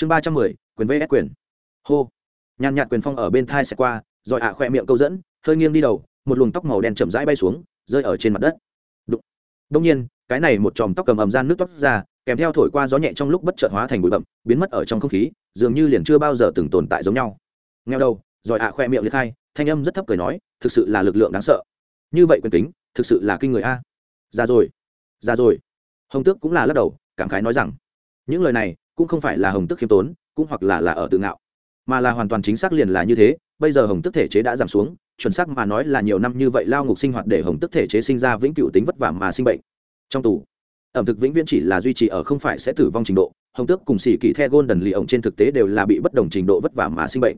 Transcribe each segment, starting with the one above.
chương ba trăm mười, quyền vs quyền. Hô. Nhàn nhạt quyền phong ở bên thai xẹt qua, rồi ạ khoe miệng câu dẫn, hơi nghiêng đi đầu, một luồng tóc màu đen chậm rãi bay xuống, rơi ở trên mặt đất. Đụng. đông nhiên, cái này một chòm tóc cầm ầm gian nước tóc ra, kèm theo thổi qua gió nhẹ trong lúc bất chợt hóa thành bụi bậm biến mất ở trong không khí, dường như liền chưa bao giờ từng tồn tại giống nhau. Ngheo đầu, rồi ạ khoe miệng liệt khai thanh âm rất thấp cười nói, thực sự là lực lượng đáng sợ. Như vậy quyền tính thực sự là kinh người a. Ra rồi ra rồi. Hồng tước cũng là lắc đầu, cảm khái nói rằng, những lời này cũng không phải là hồng tức khiêm tốn, cũng hoặc là là ở tự ngạo, mà là hoàn toàn chính xác liền là như thế. Bây giờ hồng tức thể chế đã giảm xuống, chuẩn xác mà nói là nhiều năm như vậy lao ngục sinh hoạt để hồng tức thể chế sinh ra vĩnh cửu tính vất vả mà sinh bệnh. Trong tù, ẩm thực vĩnh viễn chỉ là duy trì ở không phải sẽ tử vong trình độ, hồng tước cùng xỉ kỳ the gôn đần lì ổng trên thực tế đều là bị bất đồng trình độ vất vả mà sinh bệnh.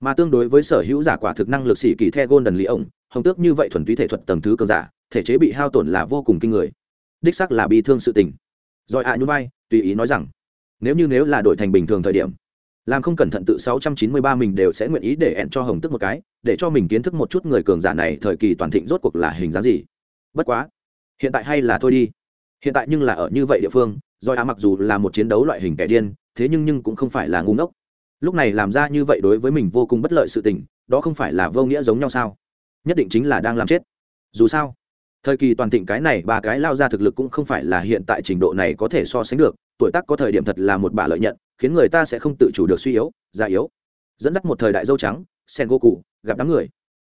Mà tương đối với sở hữu giả quả thực năng lực xỉ kỳ the gôn đần lì ổng, hồng tước như vậy thuần túy thể thuật tầng thứ cơ giả, thể chế bị hao tổn là vô cùng kinh người. Đích sắc là bị thương sự tình. Rồi ạ à nhún vai, tùy ý nói rằng nếu như nếu là đổi thành bình thường thời điểm, làm không cẩn thận tự 693 mình đều sẽ nguyện ý để ẹn cho hồng tức một cái, để cho mình kiến thức một chút người cường giả này thời kỳ toàn thịnh rốt cuộc là hình dáng gì. Bất quá, hiện tại hay là thôi đi. Hiện tại nhưng là ở như vậy địa phương do á mặc dù là một chiến đấu loại hình kẻ điên, thế nhưng nhưng cũng không phải là ngu ngốc. Lúc này làm ra như vậy đối với mình vô cùng bất lợi sự tình, đó không phải là vô nghĩa giống nhau sao? Nhất định chính là đang làm chết. Dù sao, thời kỳ toàn thịnh cái này ba cái lao ra thực lực cũng không phải là hiện tại trình độ này có thể so sánh được tuổi tác có thời điểm thật là một bà lợi nhận, khiến người ta sẽ không tự chủ được suy yếu, già yếu. Dẫn dắt một thời đại dâu trắng sen go cụ gặp đám người.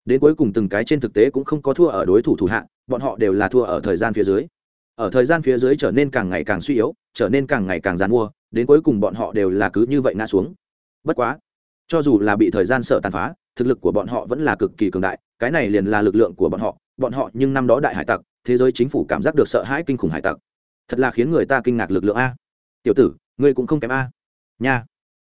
Đến cuối cùng từng cái trên thực tế cũng không có thua ở đối thủ thủ hạ, bọn họ đều là thua ở thời gian phía dưới. Ở thời gian phía dưới trở nên càng ngày càng suy yếu, trở nên càng ngày càng g mua, đến cuối cùng bọn họ đều là cứ như vậy ngã xuống. Bất quá, cho dù là bị thời gian sợ tàn phá, thực lực của bọn họ vẫn là cực kỳ cường đại, cái này liền là lực lượng của bọn họ bọn họ nhưng năm đó đại hải tặc, thế giới chính phủ cảm giác được sợ hãi kinh khủng hải tặc. Thật là khiến người ta kinh ngạc lực lượng a tiểu tử, ngươi cũng không kém a. Nha.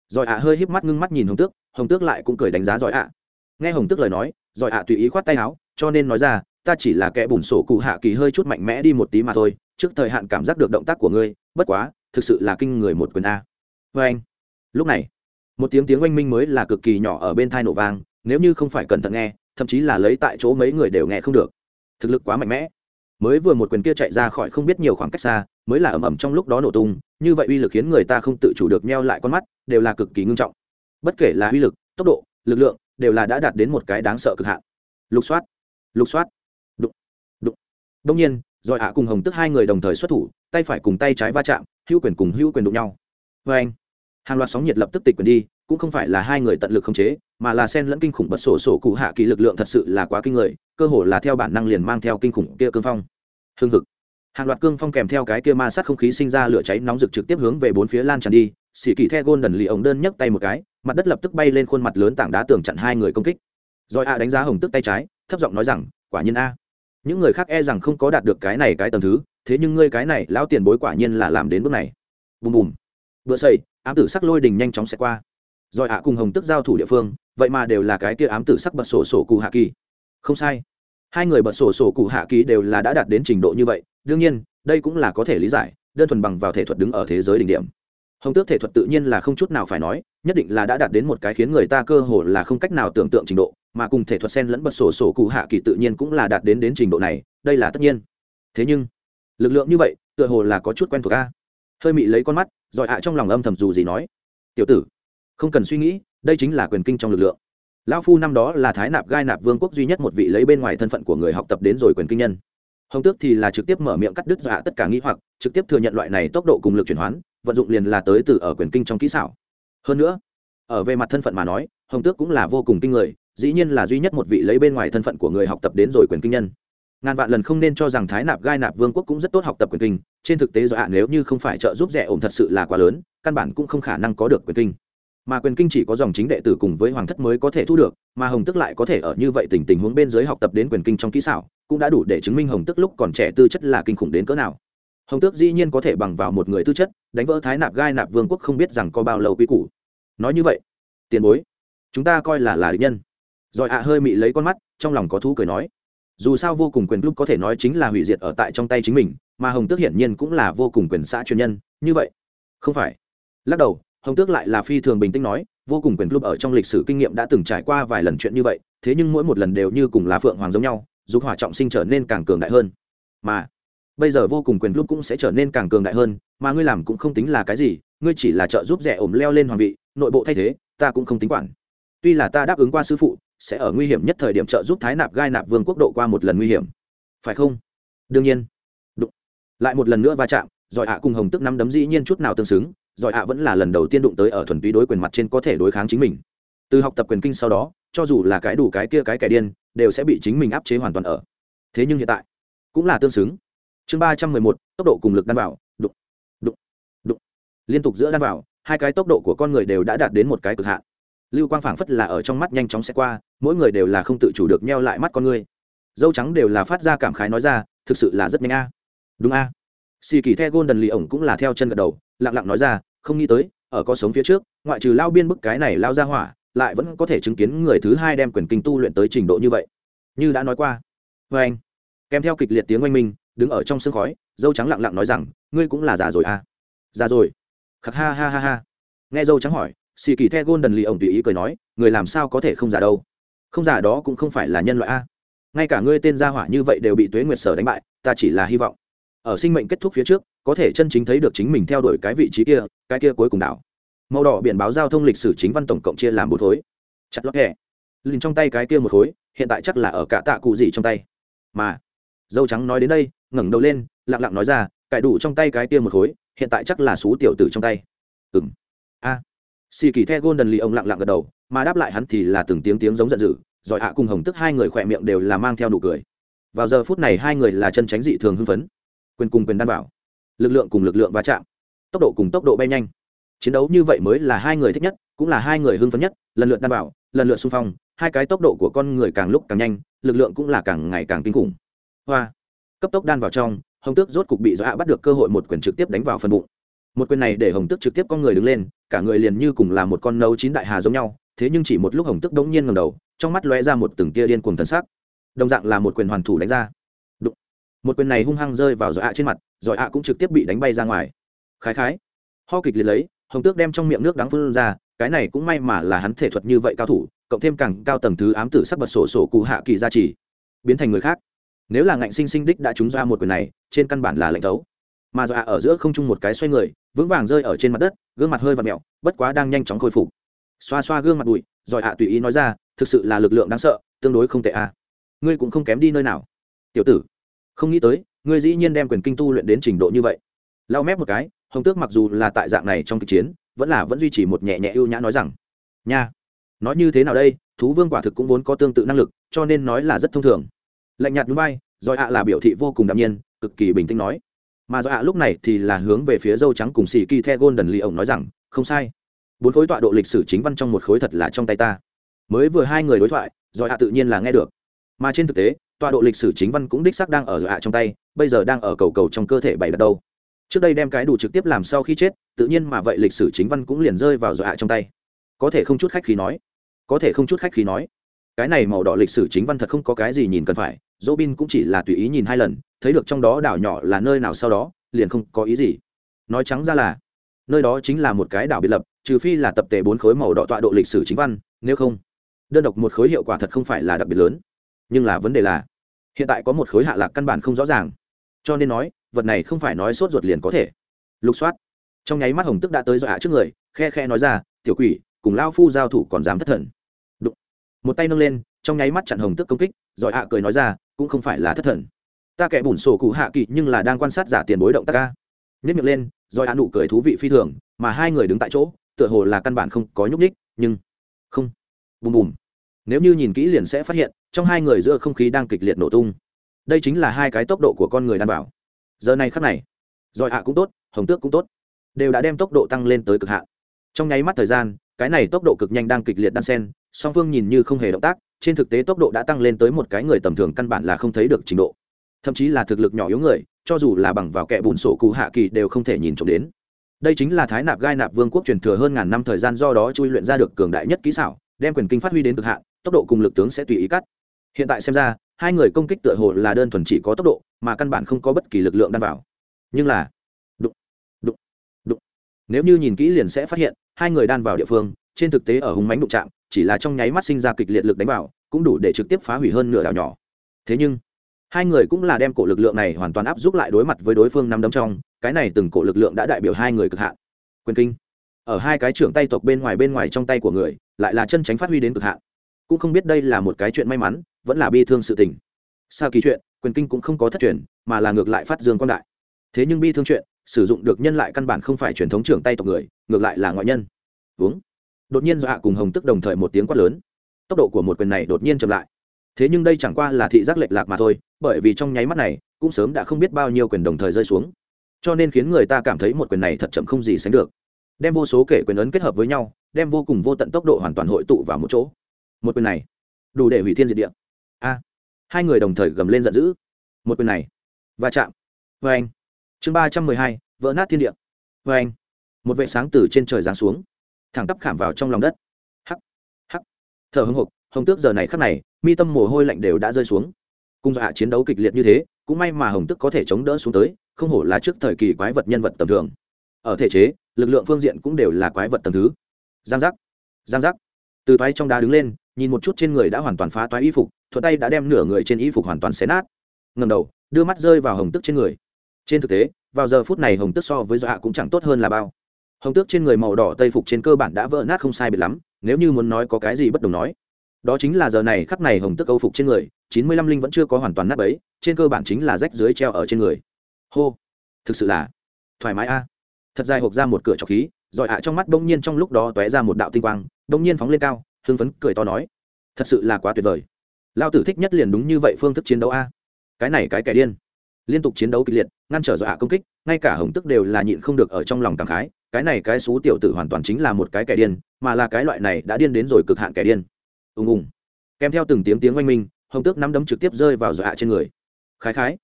Giỏi ạ hơi híp mắt ngưng mắt nhìn hồng tước hồng tước lại cũng cười đánh giá giỏi ạ. Nghe hồng tước lời nói, giỏi ạ tùy ý khoát tay áo, cho nên nói ra, ta chỉ là kẻ bùn sổ cụ hạ kỳ hơi chút mạnh mẽ đi một tí mà thôi, trước thời hạn cảm giác được động tác của ngươi, bất quá, thực sự là kinh người một quyền a. Vê anh, lúc này, một tiếng tiếng oanh minh mới là cực kỳ nhỏ ở bên thai nổ vang, nếu như không phải cẩn thận nghe, thậm chí là lấy tại chỗ mấy người đều nghe không được. Thực lực quá mạnh mẽ mới vừa một quyền kia chạy ra khỏi không biết nhiều khoảng cách xa, mới là ầm ầm trong lúc đó nổ tung, như vậy uy lực khiến người ta không tự chủ được neo lại con mắt, đều là cực kỳ ngưng trọng. Bất kể là uy lực, tốc độ, lực lượng, đều là đã đạt đến một cái đáng sợ cực hạn. Lục soát lục soát, đụng đụng. Đông nhiên, rồi hạ cùng hồng tức hai người đồng thời xuất thủ, tay phải cùng tay trái va chạm, hữu quyền cùng hữu quyền đụng nhau. Vê anh hàng loạt sóng nhiệt lập tức tịch quyền đi cũng không phải là hai người tận lực khống chế, mà là sen lẫn kinh khủng bật sổ sổ cụ hạ kỳ lực lượng thật sự là quá kinh người, cơ hồ là theo bản năng liền mang theo kinh khủng kia cương phong. Hương hực. Hàng loạt cương phong kèm theo cái kia ma sát không khí sinh ra lửa cháy nóng rực trực tiếp hướng về bốn phía lan tràn đi, xỉ kỳ the gôn đần lì ống đơn nhấc tay một cái, mặt đất lập tức bay lên khuôn mặt lớn tảng đá tường chặn hai người công kích. Rồi a đánh giá hồng tức tay trái, thấp giọng nói rằng, quả nhiên a. Những người khác e rằng không có đạt được cái này cái tầm thứ, thế nhưng ngươi cái này lão tiền bối quả nhiên là làm đến bước này. Bùm bùm. Vừa xây ám tử sắc lôi đình nhanh chóng sẽ qua rồi ạ cùng hồng tức giao thủ địa phương, vậy mà đều là cái kia ám tử sắc bật sổ sổ cụ hạ kỳ. Không sai. Hai người bật sổ sổ cụ hạ kỳ đều là đã đạt đến trình độ như vậy, đương nhiên, đây cũng là có thể lý giải, đơn thuần bằng vào thể thuật đứng ở thế giới đỉnh điểm. Hồng tước thể thuật tự nhiên là không chút nào phải nói, nhất định là đã đạt đến một cái khiến người ta cơ hồ là không cách nào tưởng tượng trình độ, mà cùng thể thuật sen lẫn bật sổ sổ cụ hạ kỳ tự nhiên cũng là đạt đến đến trình độ này, đây là tất nhiên. Thế nhưng, lực lượng như vậy, tựa hồ là có chút quen thuộc a. Hơi mị lấy con mắt, rồi ạ trong lòng âm thầm dù gì nói, tiểu tử không cần suy nghĩ, đây chính là quyền kinh trong lực lượng. Lão phu năm đó là thái nạp gai nạp vương quốc duy nhất một vị lấy bên ngoài thân phận của người học tập đến rồi quyền kinh nhân. Hồng tước thì là trực tiếp mở miệng cắt đứt dọa tất cả nghĩ hoặc, trực tiếp thừa nhận loại này tốc độ cùng lực chuyển hoán, vận dụng liền là tới từ ở quyền kinh trong kỹ xảo. Hơn nữa, ở về mặt thân phận mà nói, hồng tước cũng là vô cùng kinh người, dĩ nhiên là duy nhất một vị lấy bên ngoài thân phận của người học tập đến rồi quyền kinh nhân. Ngàn vạn lần không nên cho rằng thái nạp gai nạp vương quốc cũng rất tốt học tập quyền kinh, trên thực tế do ạ nếu như không phải trợ giúp rẻ ổn thật sự là quá lớn, căn bản cũng không khả năng có được quyền kinh mà quyền kinh chỉ có dòng chính đệ tử cùng với hoàng thất mới có thể thu được, mà hồng tức lại có thể ở như vậy tình tình huống bên dưới học tập đến quyền kinh trong kỹ xảo, cũng đã đủ để chứng minh hồng tức lúc còn trẻ tư chất là kinh khủng đến cỡ nào. Hồng tước dĩ nhiên có thể bằng vào một người tư chất, đánh vỡ thái nạp gai nạp vương quốc không biết rằng có bao lâu quy củ. Nói như vậy, tiền bối, chúng ta coi là là địch nhân. Rồi ạ hơi mị lấy con mắt, trong lòng có thú cười nói. Dù sao vô cùng quyền lúc có thể nói chính là hủy diệt ở tại trong tay chính mình, mà hồng tước hiển nhiên cũng là vô cùng quyền xã chuyên nhân, như vậy, không phải. Lắc đầu hồng tước lại là phi thường bình tĩnh nói, vô cùng quyền club ở trong lịch sử kinh nghiệm đã từng trải qua vài lần chuyện như vậy, thế nhưng mỗi một lần đều như cùng là phượng hoàng giống nhau giúp hỏa trọng sinh trở nên càng cường đại hơn. Mà, bây giờ vô cùng quyền club cũng sẽ trở nên càng cường đại hơn, mà ngươi làm cũng không tính là cái gì, ngươi chỉ là trợ giúp rẻ ổm leo lên hoàng vị, nội bộ thay thế, ta cũng không tính quản. Tuy là ta đáp ứng qua sư phụ, sẽ ở nguy hiểm nhất thời điểm trợ giúp thái nạp gai nạp vương quốc độ qua một lần nguy hiểm. Phải không? Đương nhiên. Đụng. Lại một lần nữa va chạm giỏi ạ cùng hồng tức năm đấm dĩ nhiên chút nào tương xứng giỏi ạ vẫn là lần đầu tiên đụng tới ở thuần túy đối quyền mặt trên có thể đối kháng chính mình. Từ học tập quyền kinh sau đó, cho dù là cái đủ cái kia cái kẻ điên, đều sẽ bị chính mình áp chế hoàn toàn ở. Thế nhưng hiện tại, cũng là tương xứng. Chương ba trăm mười một, tốc độ cùng lực đan vào, đụng đụng đụng. Liên tục giữa đan vào, hai cái tốc độ của con người đều đã đạt đến một cái cực hạn. Lưu quang phảng phất là ở trong mắt nhanh chóng sẽ qua, mỗi người đều là không tự chủ được neo lại mắt con người. Dâu trắng đều là phát ra cảm khái nói ra, thực sự là rất nhanh a. Đúng a xì kỳ the golden lì ổng cũng là theo chân gật đầu, lặng lặng nói ra, không nghĩ tới, ở có sống phía trước, ngoại trừ lao biên bức cái này lao ra hỏa, lại vẫn có thể chứng kiến người thứ hai đem quyền kinh tu luyện tới trình độ như vậy. Như đã nói qua. Vê anh, kèm theo kịch liệt tiếng oanh minh, đứng ở trong sương khói, dâu trắng lặng lặng nói rằng, ngươi cũng là già rồi à? Già rồi. Khắc ha ha ha ha. Nghe dâu trắng hỏi, xì kỳ the golden lì ổng tùy ý cười nói, người làm sao có thể không già đâu? Không già đó cũng không phải là nhân loại a. Ngay cả ngươi tên gia hỏa như vậy đều bị tuế nguyệt sở đánh bại, ta chỉ là hy vọng ở sinh mệnh kết thúc phía trước, có thể chân chính thấy được chính mình theo đuổi cái vị trí kia, cái kia cuối cùng đảo. Màu đỏ biển báo giao thông lịch sử chính văn tổng cộng chia làm một khối. Chặt lót hẹ lìn trong tay cái kia một khối, hiện tại chắc là ở cả tạ cụ gì trong tay. Mà, dâu trắng nói đến đây, ngẩng đầu lên, lặng lặng nói ra, cải đủ trong tay cái kia một khối, hiện tại chắc là xú tiểu tử trong tay. Ừng a. À. xì kỳ the golden lì ông lặng lặng gật đầu, mà đáp lại hắn thì là từng tiếng tiếng giống giận dữ giỏi hạ cùng hồng tức hai người khỏe miệng đều là mang theo nụ cười. Vào giờ phút này hai người là chân tránh dị thường hưng phấn quyền cùng quyền đan bảo. Lực lượng cùng lực lượng va chạm. Tốc độ cùng tốc độ bay nhanh. Chiến đấu như vậy mới là hai người thích nhất, cũng là hai người hưng phấn nhất, lần lượt đan bảo, lần lượt xung phong, hai cái tốc độ của con người càng lúc càng nhanh, lực lượng cũng là càng ngày càng kinh khủng. Hoa. Cấp tốc đan vào trong, hồng tước rốt cục bị dọa bắt được cơ hội một quyền trực tiếp đánh vào phần bụng. Một quyền này để hồng tước trực tiếp con người đứng lên, cả người liền như cùng là một con nấu chín đại hà giống nhau, thế nhưng chỉ một lúc hồng tước đống nhiên ngầm đầu, trong mắt lóe ra một từng tia điên cuồng thần sắc. Đồng dạng là một quyền hoàn thủ đánh ra một quyền này hung hăng rơi vào dọa trên mặt, giỏi ạ cũng trực tiếp bị đánh bay ra ngoài. Khái khái. Ho kịch liệt lấy, hồng tước đem trong miệng nước đắng phun ra, cái này cũng may mà là hắn thể thuật như vậy cao thủ, cộng thêm càng cao tầng thứ ám tử sắc bật sổ sổ cụ hạ kỳ gia trì, biến thành người khác. Nếu là ngạnh sinh sinh đích đã trúng ra một quyền này, trên căn bản là lệnh tấu. Mà dọa ở giữa không trung một cái xoay người, vững vàng rơi ở trên mặt đất, gương mặt hơi và mẹo, bất quá đang nhanh chóng khôi phục. Xoa xoa gương mặt bụi rồi ạ tùy ý nói ra, thực sự là lực lượng đáng sợ, tương đối không tệ a. Ngươi cũng không kém đi nơi nào. Tiểu tử không nghĩ tới, ngươi dĩ nhiên đem quyền kinh tu luyện đến trình độ như vậy. Lau mép một cái, hồng tước mặc dù là tại dạng này trong kịch chiến, vẫn là vẫn duy trì một nhẹ nhẹ ưu nhã nói rằng, nha, nói như thế nào đây, thú vương quả thực cũng vốn có tương tự năng lực, cho nên nói là rất thông thường. Lạnh nhạt núi bay rồi ạ là biểu thị vô cùng đạm nhiên, cực kỳ bình tĩnh nói. Mà do ạ lúc này thì là hướng về phía dâu trắng cùng xì kỳ the golden lee ổng nói rằng, không sai. Bốn khối tọa độ lịch sử chính văn trong một khối thật là trong tay ta. Mới vừa hai người đối thoại do ạ tự nhiên là nghe được. Mà trên thực tế tọa độ lịch sử chính văn cũng đích xác đang ở rồi ạ trong tay, bây giờ đang ở cầu cầu trong cơ thể bảy đặt đâu. Trước đây đem cái đủ trực tiếp làm sau khi chết, tự nhiên mà vậy lịch sử chính văn cũng liền rơi vào rồi ạ trong tay. Có thể không chút khách khí nói, có thể không chút khách khí nói, cái này màu đỏ lịch sử chính văn thật không có cái gì nhìn cần phải dỗ bin cũng chỉ là tùy ý nhìn hai lần, thấy được trong đó đảo nhỏ là nơi nào sau đó, liền không có ý gì. Nói trắng ra là, nơi đó chính là một cái đảo biệt lập, trừ phi là tập thể bốn khối màu đỏ tọa độ lịch sử chính văn, nếu không, đơn độc một khối hiệu quả thật không phải là đặc biệt lớn. Nhưng là vấn đề là hiện tại có một khối hạ lạc căn bản không rõ ràng. Cho nên nói, vật này không phải nói sốt ruột liền có thể. Lục soát. Trong nháy mắt hồng tức đã tới dọa trước người, khe khe nói ra, tiểu quỷ, cùng lao phu giao thủ còn dám thất thần. Đụng. một tay nâng lên, trong nháy mắt chặn hồng tức công kích giỏi hạ cười nói ra, cũng không phải là thất thần. Ta kẻ bùn sổ cụ hạ kỵ nhưng là đang quan sát giả tiền bối động tác ca nhất miệng lên giỏi hạ nụ cười thú vị phi thường, mà hai người đứng tại chỗ, tựa hồ là căn bản không có nhúc ních nhưng không. Bùm bùm. Nếu như nhìn kỹ liền sẽ phát hiện trong hai người giữa không khí đang kịch liệt nổ tung. Đây chính là hai cái tốc độ của con người đảm bảo. Giờ này khắc này, giỏi hạ cũng tốt, hồng tước cũng tốt, đều đã đem tốc độ tăng lên tới cực hạn. Trong nháy mắt thời gian, cái này tốc độ cực nhanh đang kịch liệt đan sen song phương nhìn như không hề động tác, trên thực tế tốc độ đã tăng lên tới một cái người tầm thường căn bản là không thấy được trình độ. Thậm chí là thực lực nhỏ yếu người, cho dù là bằng vào kẻ bùn sổ cụ hạ kỳ đều không thể nhìn trộm đến. Đây chính là thái nạp gai nạp vương quốc truyền thừa hơn ngàn năm thời gian do đó chui luyện ra được cường đại nhất kỹ xảo, đem quyền kinh phát huy đến cực hạn, tốc độ cùng lực tướng sẽ tùy ý cắt hiện tại xem ra, hai người công kích tựa hồ là đơn thuần chỉ có tốc độ, mà căn bản không có bất kỳ lực lượng đan vào. Nhưng là, đụng đụng đụng. Nếu như nhìn kỹ liền sẽ phát hiện, hai người đan vào địa phương, trên thực tế ở hùng mánh đụng chạm, chỉ là trong nháy mắt sinh ra kịch liệt lực đánh vào, cũng đủ để trực tiếp phá hủy hơn nửa đảo nhỏ. Thế nhưng, hai người cũng là đem cổ lực lượng này hoàn toàn áp giúp lại đối mặt với đối phương năm đấm trong, cái này từng cổ lực lượng đã đại biểu hai người cực hạn. Quyền kinh. Ở hai cái trưởng tay tộc bên ngoài bên ngoài trong tay của người, lại là chân tránh phát huy đến cực hạn. Cũng không biết đây là một cái chuyện may mắn vẫn là bi thương sự tình. Sao kỳ chuyện, quyền kinh cũng không có thất truyền, mà là ngược lại phát dương quan đại. Thế nhưng bi thương chuyện, sử dụng được nhân lại căn bản không phải truyền thống trưởng tay tộc người, ngược lại là ngoại nhân. Uống. Đột nhiên dọa cùng hồng tức đồng thời một tiếng quát lớn. Tốc độ của một quyền này đột nhiên chậm lại. Thế nhưng đây chẳng qua là thị giác lệch lạc mà thôi, bởi vì trong nháy mắt này, cũng sớm đã không biết bao nhiêu quyền đồng thời rơi xuống. Cho nên khiến người ta cảm thấy một quyền này thật chậm không gì sánh được. Đem vô số kể quyền ấn kết hợp với nhau, đem vô cùng vô tận tốc độ hoàn toàn hội tụ vào một chỗ. Một quyền này, đủ để hủy thiên diệt địa hai người đồng thời gầm lên giận dữ. Một quyền này, va chạm. Vê anh. Chương ba trăm mười hai, vỡ nát thiên địa. Vê anh. Một vệ sáng từ trên trời giáng xuống, thẳng tắp khảm vào trong lòng đất. Hắc hắc. Thở hưng hục, hồng tước giờ này khắc này, mi tâm mồ hôi lạnh đều đã rơi xuống. Cung dọa chiến đấu kịch liệt như thế, cũng may mà hồng tước có thể chống đỡ xuống tới, không hổ là trước thời kỳ quái vật nhân vật tầm thường. Ở thể chế, lực lượng phương diện cũng đều là quái vật tầm thứ. Giang giác giang giác. Từ toái trong đá đứng lên, nhìn một chút trên người đã hoàn toàn phá toái y phục thuận tay đã đem nửa người trên y phục hoàn toàn xé nát. Ngầm đầu, đưa mắt rơi vào hồng tức trên người. Trên thực tế, vào giờ phút này hồng tức so với dọa cũng chẳng tốt hơn là bao. Hồng tước trên người màu đỏ tây phục trên cơ bản đã vỡ nát không sai biệt lắm, nếu như muốn nói có cái gì bất đồng nói. Đó chính là giờ này khắc này hồng tước âu phục trên người, chín mươi lăm linh vẫn chưa có hoàn toàn nát ấy trên cơ bản chính là rách dưới treo ở trên người. Hô! Thực sự là thoải mái a. Thật dài hộp ra một cửa trọc khí, rồi ạ trong mắt đông nhiên trong lúc đó tóe ra một đạo tinh quang đông nhiên phóng lên cao, hưng phấn cười to nói. Thật sự là quá tuyệt vời lao tử thích nhất liền đúng như vậy phương thức chiến đấu a. Cái này cái kẻ điên. Liên tục chiến đấu kịch liệt, ngăn trở dọa công kích, ngay cả hồng tức đều là nhịn không được ở trong lòng cảm khái, cái này cái xú tiểu tử hoàn toàn chính là một cái kẻ điên, mà là cái loại này đã điên đến rồi cực hạn kẻ điên. Ùng ùng. Kèm theo từng tiếng tiếng oanh minh, hồng tước nắm đấm trực tiếp rơi vào dọa trên người. Khái khái.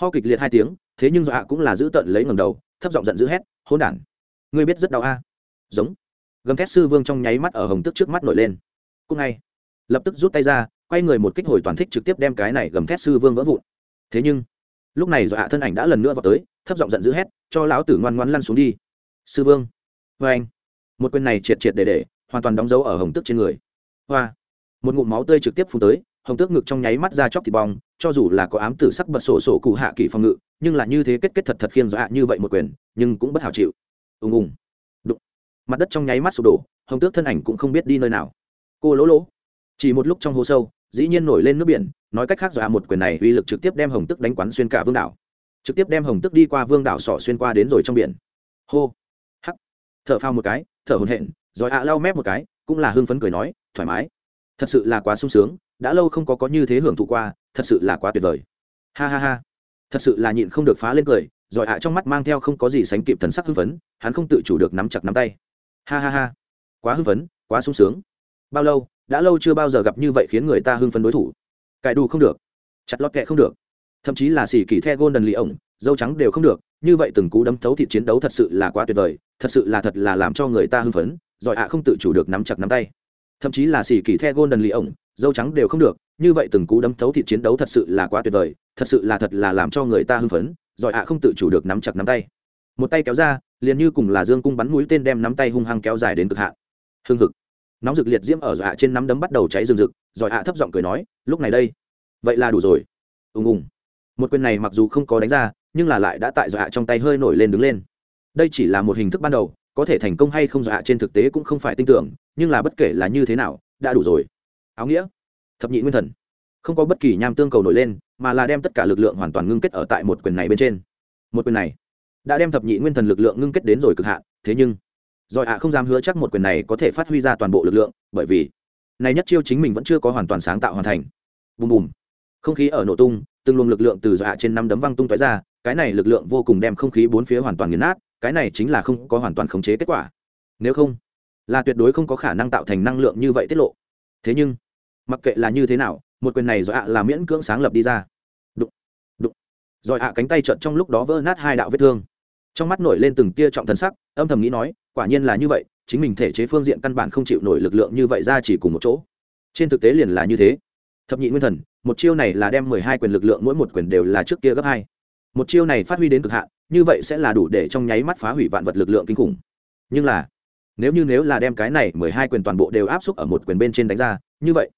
Ho kịch liệt hai tiếng, thế nhưng dọa cũng là giữ tận lấy ngầm đầu, thấp giọng giận dữ hét hôn đản, ngươi biết rất đau a. Giống. Gầm thét sư vương trong nháy mắt ở hồng tước trước mắt nổi lên. Cúc ngay. Lập tức rút tay ra quay người một kích hồi toàn thích trực tiếp đem cái này gầm thét sư vương vỡ vụn. Thế nhưng, lúc này dọa thân ảnh đã lần nữa vào tới, thấp giọng giận dữ hét, cho lão tử ngoan ngoan lăn xuống đi. Sư vương vê anh. Một quyền này triệt triệt để để, hoàn toàn đóng dấu ở hồng tước trên người. Hoa. Một ngụm máu tươi trực tiếp phun tới, hồng tước ngực trong nháy mắt ra chóc thịt bong, cho dù là có ám tử sắc bật sổ sổ cụ hạ kỳ phòng ngự, nhưng là như thế kết kết thật thật khiên dọa như vậy một quyền, nhưng cũng bất hảo chịu. Ùng ùng. Đụng. Mặt đất trong nháy mắt sụp đổ, hồng tước thân ảnh cũng không biết đi nơi nào. Cô lỗ lỗ. Chỉ một lúc trong hố sâu dĩ nhiên nổi lên nước biển, nói cách khác dọa một quyền này uy lực trực tiếp đem hồng tức đánh quán xuyên cả vương đảo. Trực tiếp đem hồng tức đi qua vương đảo sỏ xuyên qua đến rồi trong biển. Hô. Hắc. Thở phao một cái, thở hồn hện rồi ạ lau mép một cái, cũng là hưng phấn cười nói, thoải mái. Thật sự là quá sung sướng, đã lâu không có có như thế hưởng thụ qua, thật sự là quá tuyệt vời. Ha ha ha. Thật sự là nhịn không được phá lên cười, rồi ạ trong mắt mang theo không có gì sánh kịp thần sắc hưng phấn, hắn không tự chủ được nắm chặt nắm tay. Ha ha ha. Quá hưng phấn, quá sung sướng bao lâu? Đã lâu chưa bao giờ gặp như vậy khiến người ta hưng phấn đối thủ. Cải đủ không được. Chặt lót kẹ không được. Thậm chí là xỉ kỳ the golden lì ổng dâu trắng đều không được. Như vậy từng cú đấm thấu thịt chiến đấu thật sự là quá tuyệt vời, thật sự là thật là làm cho người ta hưng phấn giỏi ạ không tự chủ được nắm chặt nắm tay. Thậm chí là xỉ kỳ the golden lì ổng dâu trắng đều không được. Như vậy từng cú đấm thấu thịt chiến đấu thật sự là quá tuyệt vời, thật sự là thật là làm cho người ta hưng phấn giỏi ạ không tự chủ được nắm chặt nắm tay. Một tay kéo ra, liền như cùng là dương cung bắn mũi tên đem nắm tay hung hăng kéo dài đến cực hạn. Hưng hực nóng rực liệt diễm ở dọa trên nắm đấm bắt đầu cháy rừng rực giỏi hạ thấp giọng cười nói, lúc này đây, vậy là đủ rồi. Ùng ùng. Một quyền này mặc dù không có đánh ra, nhưng là lại đã tại dọa trong tay hơi nổi lên đứng lên. Đây chỉ là một hình thức ban đầu, có thể thành công hay không dọa trên thực tế cũng không phải tin tưởng, nhưng là bất kể là như thế nào, đã đủ rồi. Áo nghĩa. Thập nhị nguyên thần. Không có bất kỳ nham tương cầu nổi lên, mà là đem tất cả lực lượng hoàn toàn ngưng kết ở tại một quyền này bên trên. Một quyền này đã đem thập nhị nguyên thần lực lượng ngưng kết đến rồi cực hạn, thế nhưng rồi ạ không dám hứa chắc một quyền này có thể phát huy ra toàn bộ lực lượng, bởi vì này nhất chiêu chính mình vẫn chưa có hoàn toàn sáng tạo hoàn thành. Bùm bùm. Không khí ở nổ tung, từng luồng lực lượng từ dọa trên năm đấm văng tung tóe ra, cái này lực lượng vô cùng đem không khí bốn phía hoàn toàn nghiền nát, cái này chính là không có hoàn toàn khống chế kết quả. Nếu không, là tuyệt đối không có khả năng tạo thành năng lượng như vậy tiết lộ. Thế nhưng, mặc kệ là như thế nào, một quyền này dọa là miễn cưỡng sáng lập đi ra. Đụng đụng. Rồi ạ cánh tay trợn trong lúc đó vỡ nát hai đạo vết thương. Trong mắt nổi lên từng tia trọng thần sắc, âm thầm nghĩ nói quả nhiên là như vậy, chính mình thể chế phương diện căn bản không chịu nổi lực lượng như vậy ra chỉ cùng một chỗ. Trên thực tế liền là như thế. Thập nhị nguyên thần, một chiêu này là đem mười hai quyền lực lượng mỗi một quyền đều là trước kia gấp hai. Một chiêu này phát huy đến cực hạn, như vậy sẽ là đủ để trong nháy mắt phá hủy vạn vật lực lượng kinh khủng. Nhưng là, nếu như nếu là đem cái này mười hai quyền toàn bộ đều áp xúc ở một quyền bên trên đánh ra, như vậy,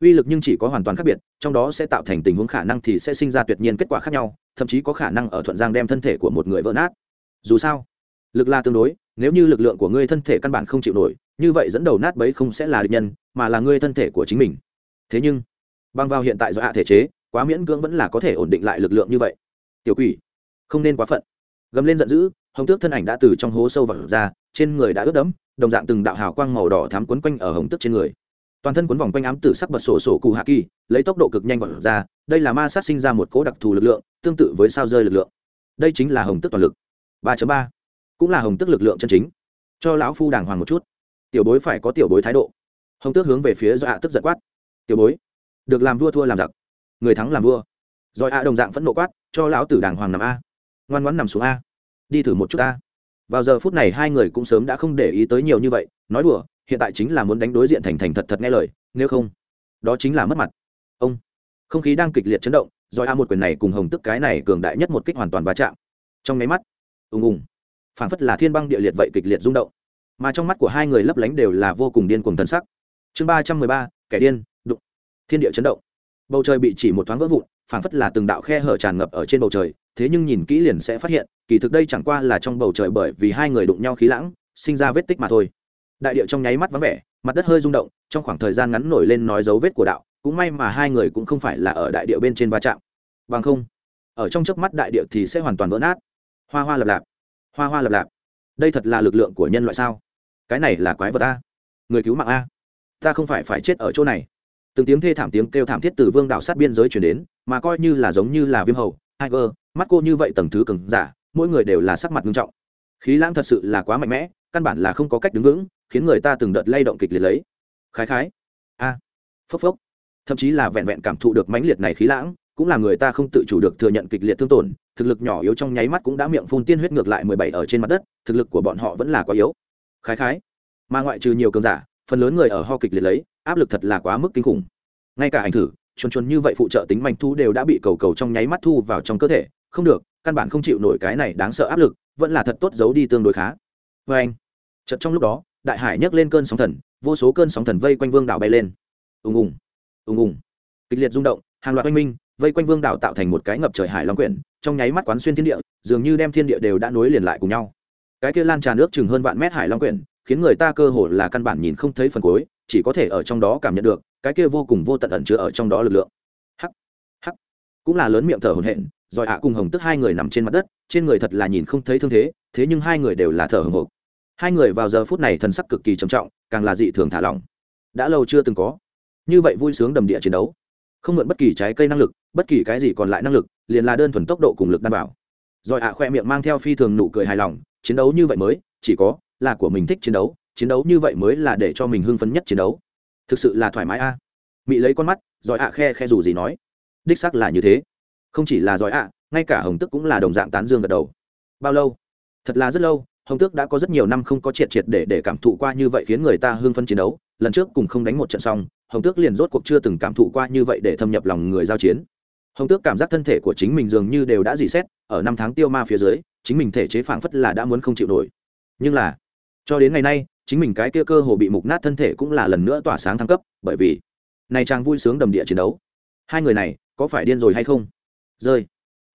uy lực nhưng chỉ có hoàn toàn khác biệt, trong đó sẽ tạo thành tình huống khả năng thì sẽ sinh ra tuyệt nhiên kết quả khác nhau, thậm chí có khả năng ở thuận giang đem thân thể của một người vỡ nát. Dù sao, lực là tương đối nếu như lực lượng của ngươi thân thể căn bản không chịu nổi, như vậy dẫn đầu nát bấy không sẽ là địch nhân, mà là ngươi thân thể của chính mình. Thế nhưng, băng vào hiện tại do hạ thể chế, quá miễn cưỡng vẫn là có thể ổn định lại lực lượng như vậy. Tiểu quỷ, không nên quá phận. Gầm lên giận dữ, hồng tước thân ảnh đã từ trong hố sâu vào ra, trên người đã ướt đẫm, đồng dạng từng đạo hào quang màu đỏ thám quấn quanh ở hồng tước trên người. Toàn thân quấn vòng quanh ám tử sắc bật sổ sổ cù hạ kỳ, lấy tốc độ cực nhanh vào ra, đây là ma sát sinh ra một cỗ đặc thù lực lượng, tương tự với sao rơi lực lượng. Đây chính là hồng tức toàn lực. ba ba cũng là hồng tức lực lượng chân chính. Cho lão phu đàng hoàng một chút. Tiểu bối phải có tiểu bối thái độ. Hồng tước hướng về phía do ạ tức giật quát. Tiểu bối, được làm vua thua làm giặc. Người thắng làm vua. Rồi ạ đồng dạng phẫn nộ quát, cho lão tử đàng hoàng nằm a. Ngoan ngoãn nằm xuống a. Đi thử một chút a. Vào giờ phút này hai người cũng sớm đã không để ý tới nhiều như vậy. Nói đùa, hiện tại chính là muốn đánh đối diện thành thành thật thật nghe lời, nếu không, đó chính là mất mặt. Ông, không khí đang kịch liệt chấn động rồi a một quyền này cùng hồng tức cái này cường đại nhất một kích hoàn toàn va chạm. Trong máy mắt, ùng ùng phảng phất là thiên băng địa liệt vậy kịch liệt rung động. Mà trong mắt của hai người lấp lánh đều là vô cùng điên cuồng thần sắc. Chương ba trăm mười ba, kẻ điên, đụng. Thiên địa chấn động. Bầu trời bị chỉ một thoáng vỡ vụn, phảng phất là từng đạo khe hở tràn ngập ở trên bầu trời, thế nhưng nhìn kỹ liền sẽ phát hiện, kỳ thực đây chẳng qua là trong bầu trời bởi vì hai người đụng nhau khí lãng, sinh ra vết tích mà thôi. Đại điệu trong nháy mắt vắng vẻ, mặt đất hơi rung động, trong khoảng thời gian ngắn nổi lên nói dấu vết của đạo, cũng may mà hai người cũng không phải là ở đại điệu bên trên va chạm. Bằng không, ở trong chớp mắt đại điệu thì sẽ hoàn toàn vỡ nát. Hoa hoa lập lạp hoa hoa lập lạp. Đây thật là lực lượng của nhân loại sao? Cái này là quái vật a. Người cứu mạng a. Ta không phải phải chết ở chỗ này. Từng tiếng thê thảm tiếng kêu thảm thiết từ vương đảo sát biên giới chuyển đến mà coi như là giống như là viêm hầu tiger mắt cô như vậy tầng thứ cứng, giả mỗi người đều là sắc mặt nghiêm trọng. Khí lãng thật sự là quá mạnh mẽ căn bản là không có cách đứng vững khiến người ta từng đợt lay động kịch liệt lấy. Khái khái. A. Phốc phốc. Thậm chí là vẹn vẹn cảm thụ được mãnh liệt này khí lãng cũng là người ta không tự chủ được thừa nhận kịch liệt thương tổn thực lực nhỏ yếu trong nháy mắt cũng đã miệng phun tiên huyết ngược lại mười bảy ở trên mặt đất, thực lực của bọn họ vẫn là quá yếu. Khái khái. Mà ngoại trừ nhiều cường giả, phần lớn người ở ho kịch liệt lấy, áp lực thật là quá mức kinh khủng. Ngay cả ảnh thử, chuồn chuồn như vậy phụ trợ tính manh thu đều đã bị cầu cầu trong nháy mắt thu vào trong cơ thể. Không được, căn bản không chịu nổi cái này đáng sợ áp lực, vẫn là thật tốt giấu đi tương đối khá. Vê anh, chợt trong lúc đó, đại hải nhấc lên cơn sóng thần, vô số cơn sóng thần vây quanh vương đảo bay lên. Ùng ùng ùng ùng. Kịch liệt rung động, hàng loạt oanh minh vây quanh vương đảo tạo thành một cái ngập trời hải long quyển trong nháy mắt quán xuyên thiên địa, dường như đem thiên địa đều đã nối liền lại cùng nhau. Cái kia lan tràn nước chừng hơn vạn mét hải long quyển, khiến người ta cơ hồ là căn bản nhìn không thấy phần cuối, chỉ có thể ở trong đó cảm nhận được, cái kia vô cùng vô tận ẩn chứa ở trong đó lực lượng. Hắc hắc. Cũng là lớn miệng thở hổn hển, rồi ạ cùng hồng tức hai người nằm trên mặt đất, trên người thật là nhìn không thấy thương thế thế nhưng hai người đều là thở hồng hộc hai người vào giờ phút này thần sắc cực kỳ trầm trọng, càng là dị thường thả lỏng. Đã lâu chưa từng có. Như vậy vui sướng đầm địa chiến đấu. Không mượn bất kỳ trái cây năng lực, bất kỳ cái gì còn lại năng lực liền là đơn thuần tốc độ cùng lực đảm bảo. Rồi ạ khoe miệng mang theo phi thường nụ cười hài lòng, chiến đấu như vậy mới, chỉ có là của mình thích chiến đấu chiến đấu như vậy mới là để cho mình hưng phấn nhất chiến đấu. Thực sự là thoải mái a. À. mị lấy con mắt, rồi ạ khe khe dù gì nói, đích xác là như thế. Không chỉ là giỏi ạ, ngay cả hồng Tước cũng là đồng dạng tán dương gật đầu. Bao lâu? Thật là rất lâu, hồng tước đã có rất nhiều năm không có triệt triệt để để cảm thụ qua như vậy khiến người ta hưng phân chiến đấu. Lần trước cùng không đánh một trận xong, hồng tước liền rốt cuộc chưa từng cảm thụ qua như vậy để thâm nhập lòng người giao chiến hồng tước cảm giác thân thể của chính mình dường như đều đã dì xét ở năm tháng tiêu ma phía dưới, chính mình thể chế phảng phất là đã muốn không chịu nổi. Nhưng là, cho đến ngày nay, chính mình cái kia cơ hồ bị mục nát thân thể cũng là lần nữa tỏa sáng thăng cấp, bởi vì, này chàng vui sướng đầm địa chiến đấu. Hai người này, có phải điên rồi hay không? Rơi.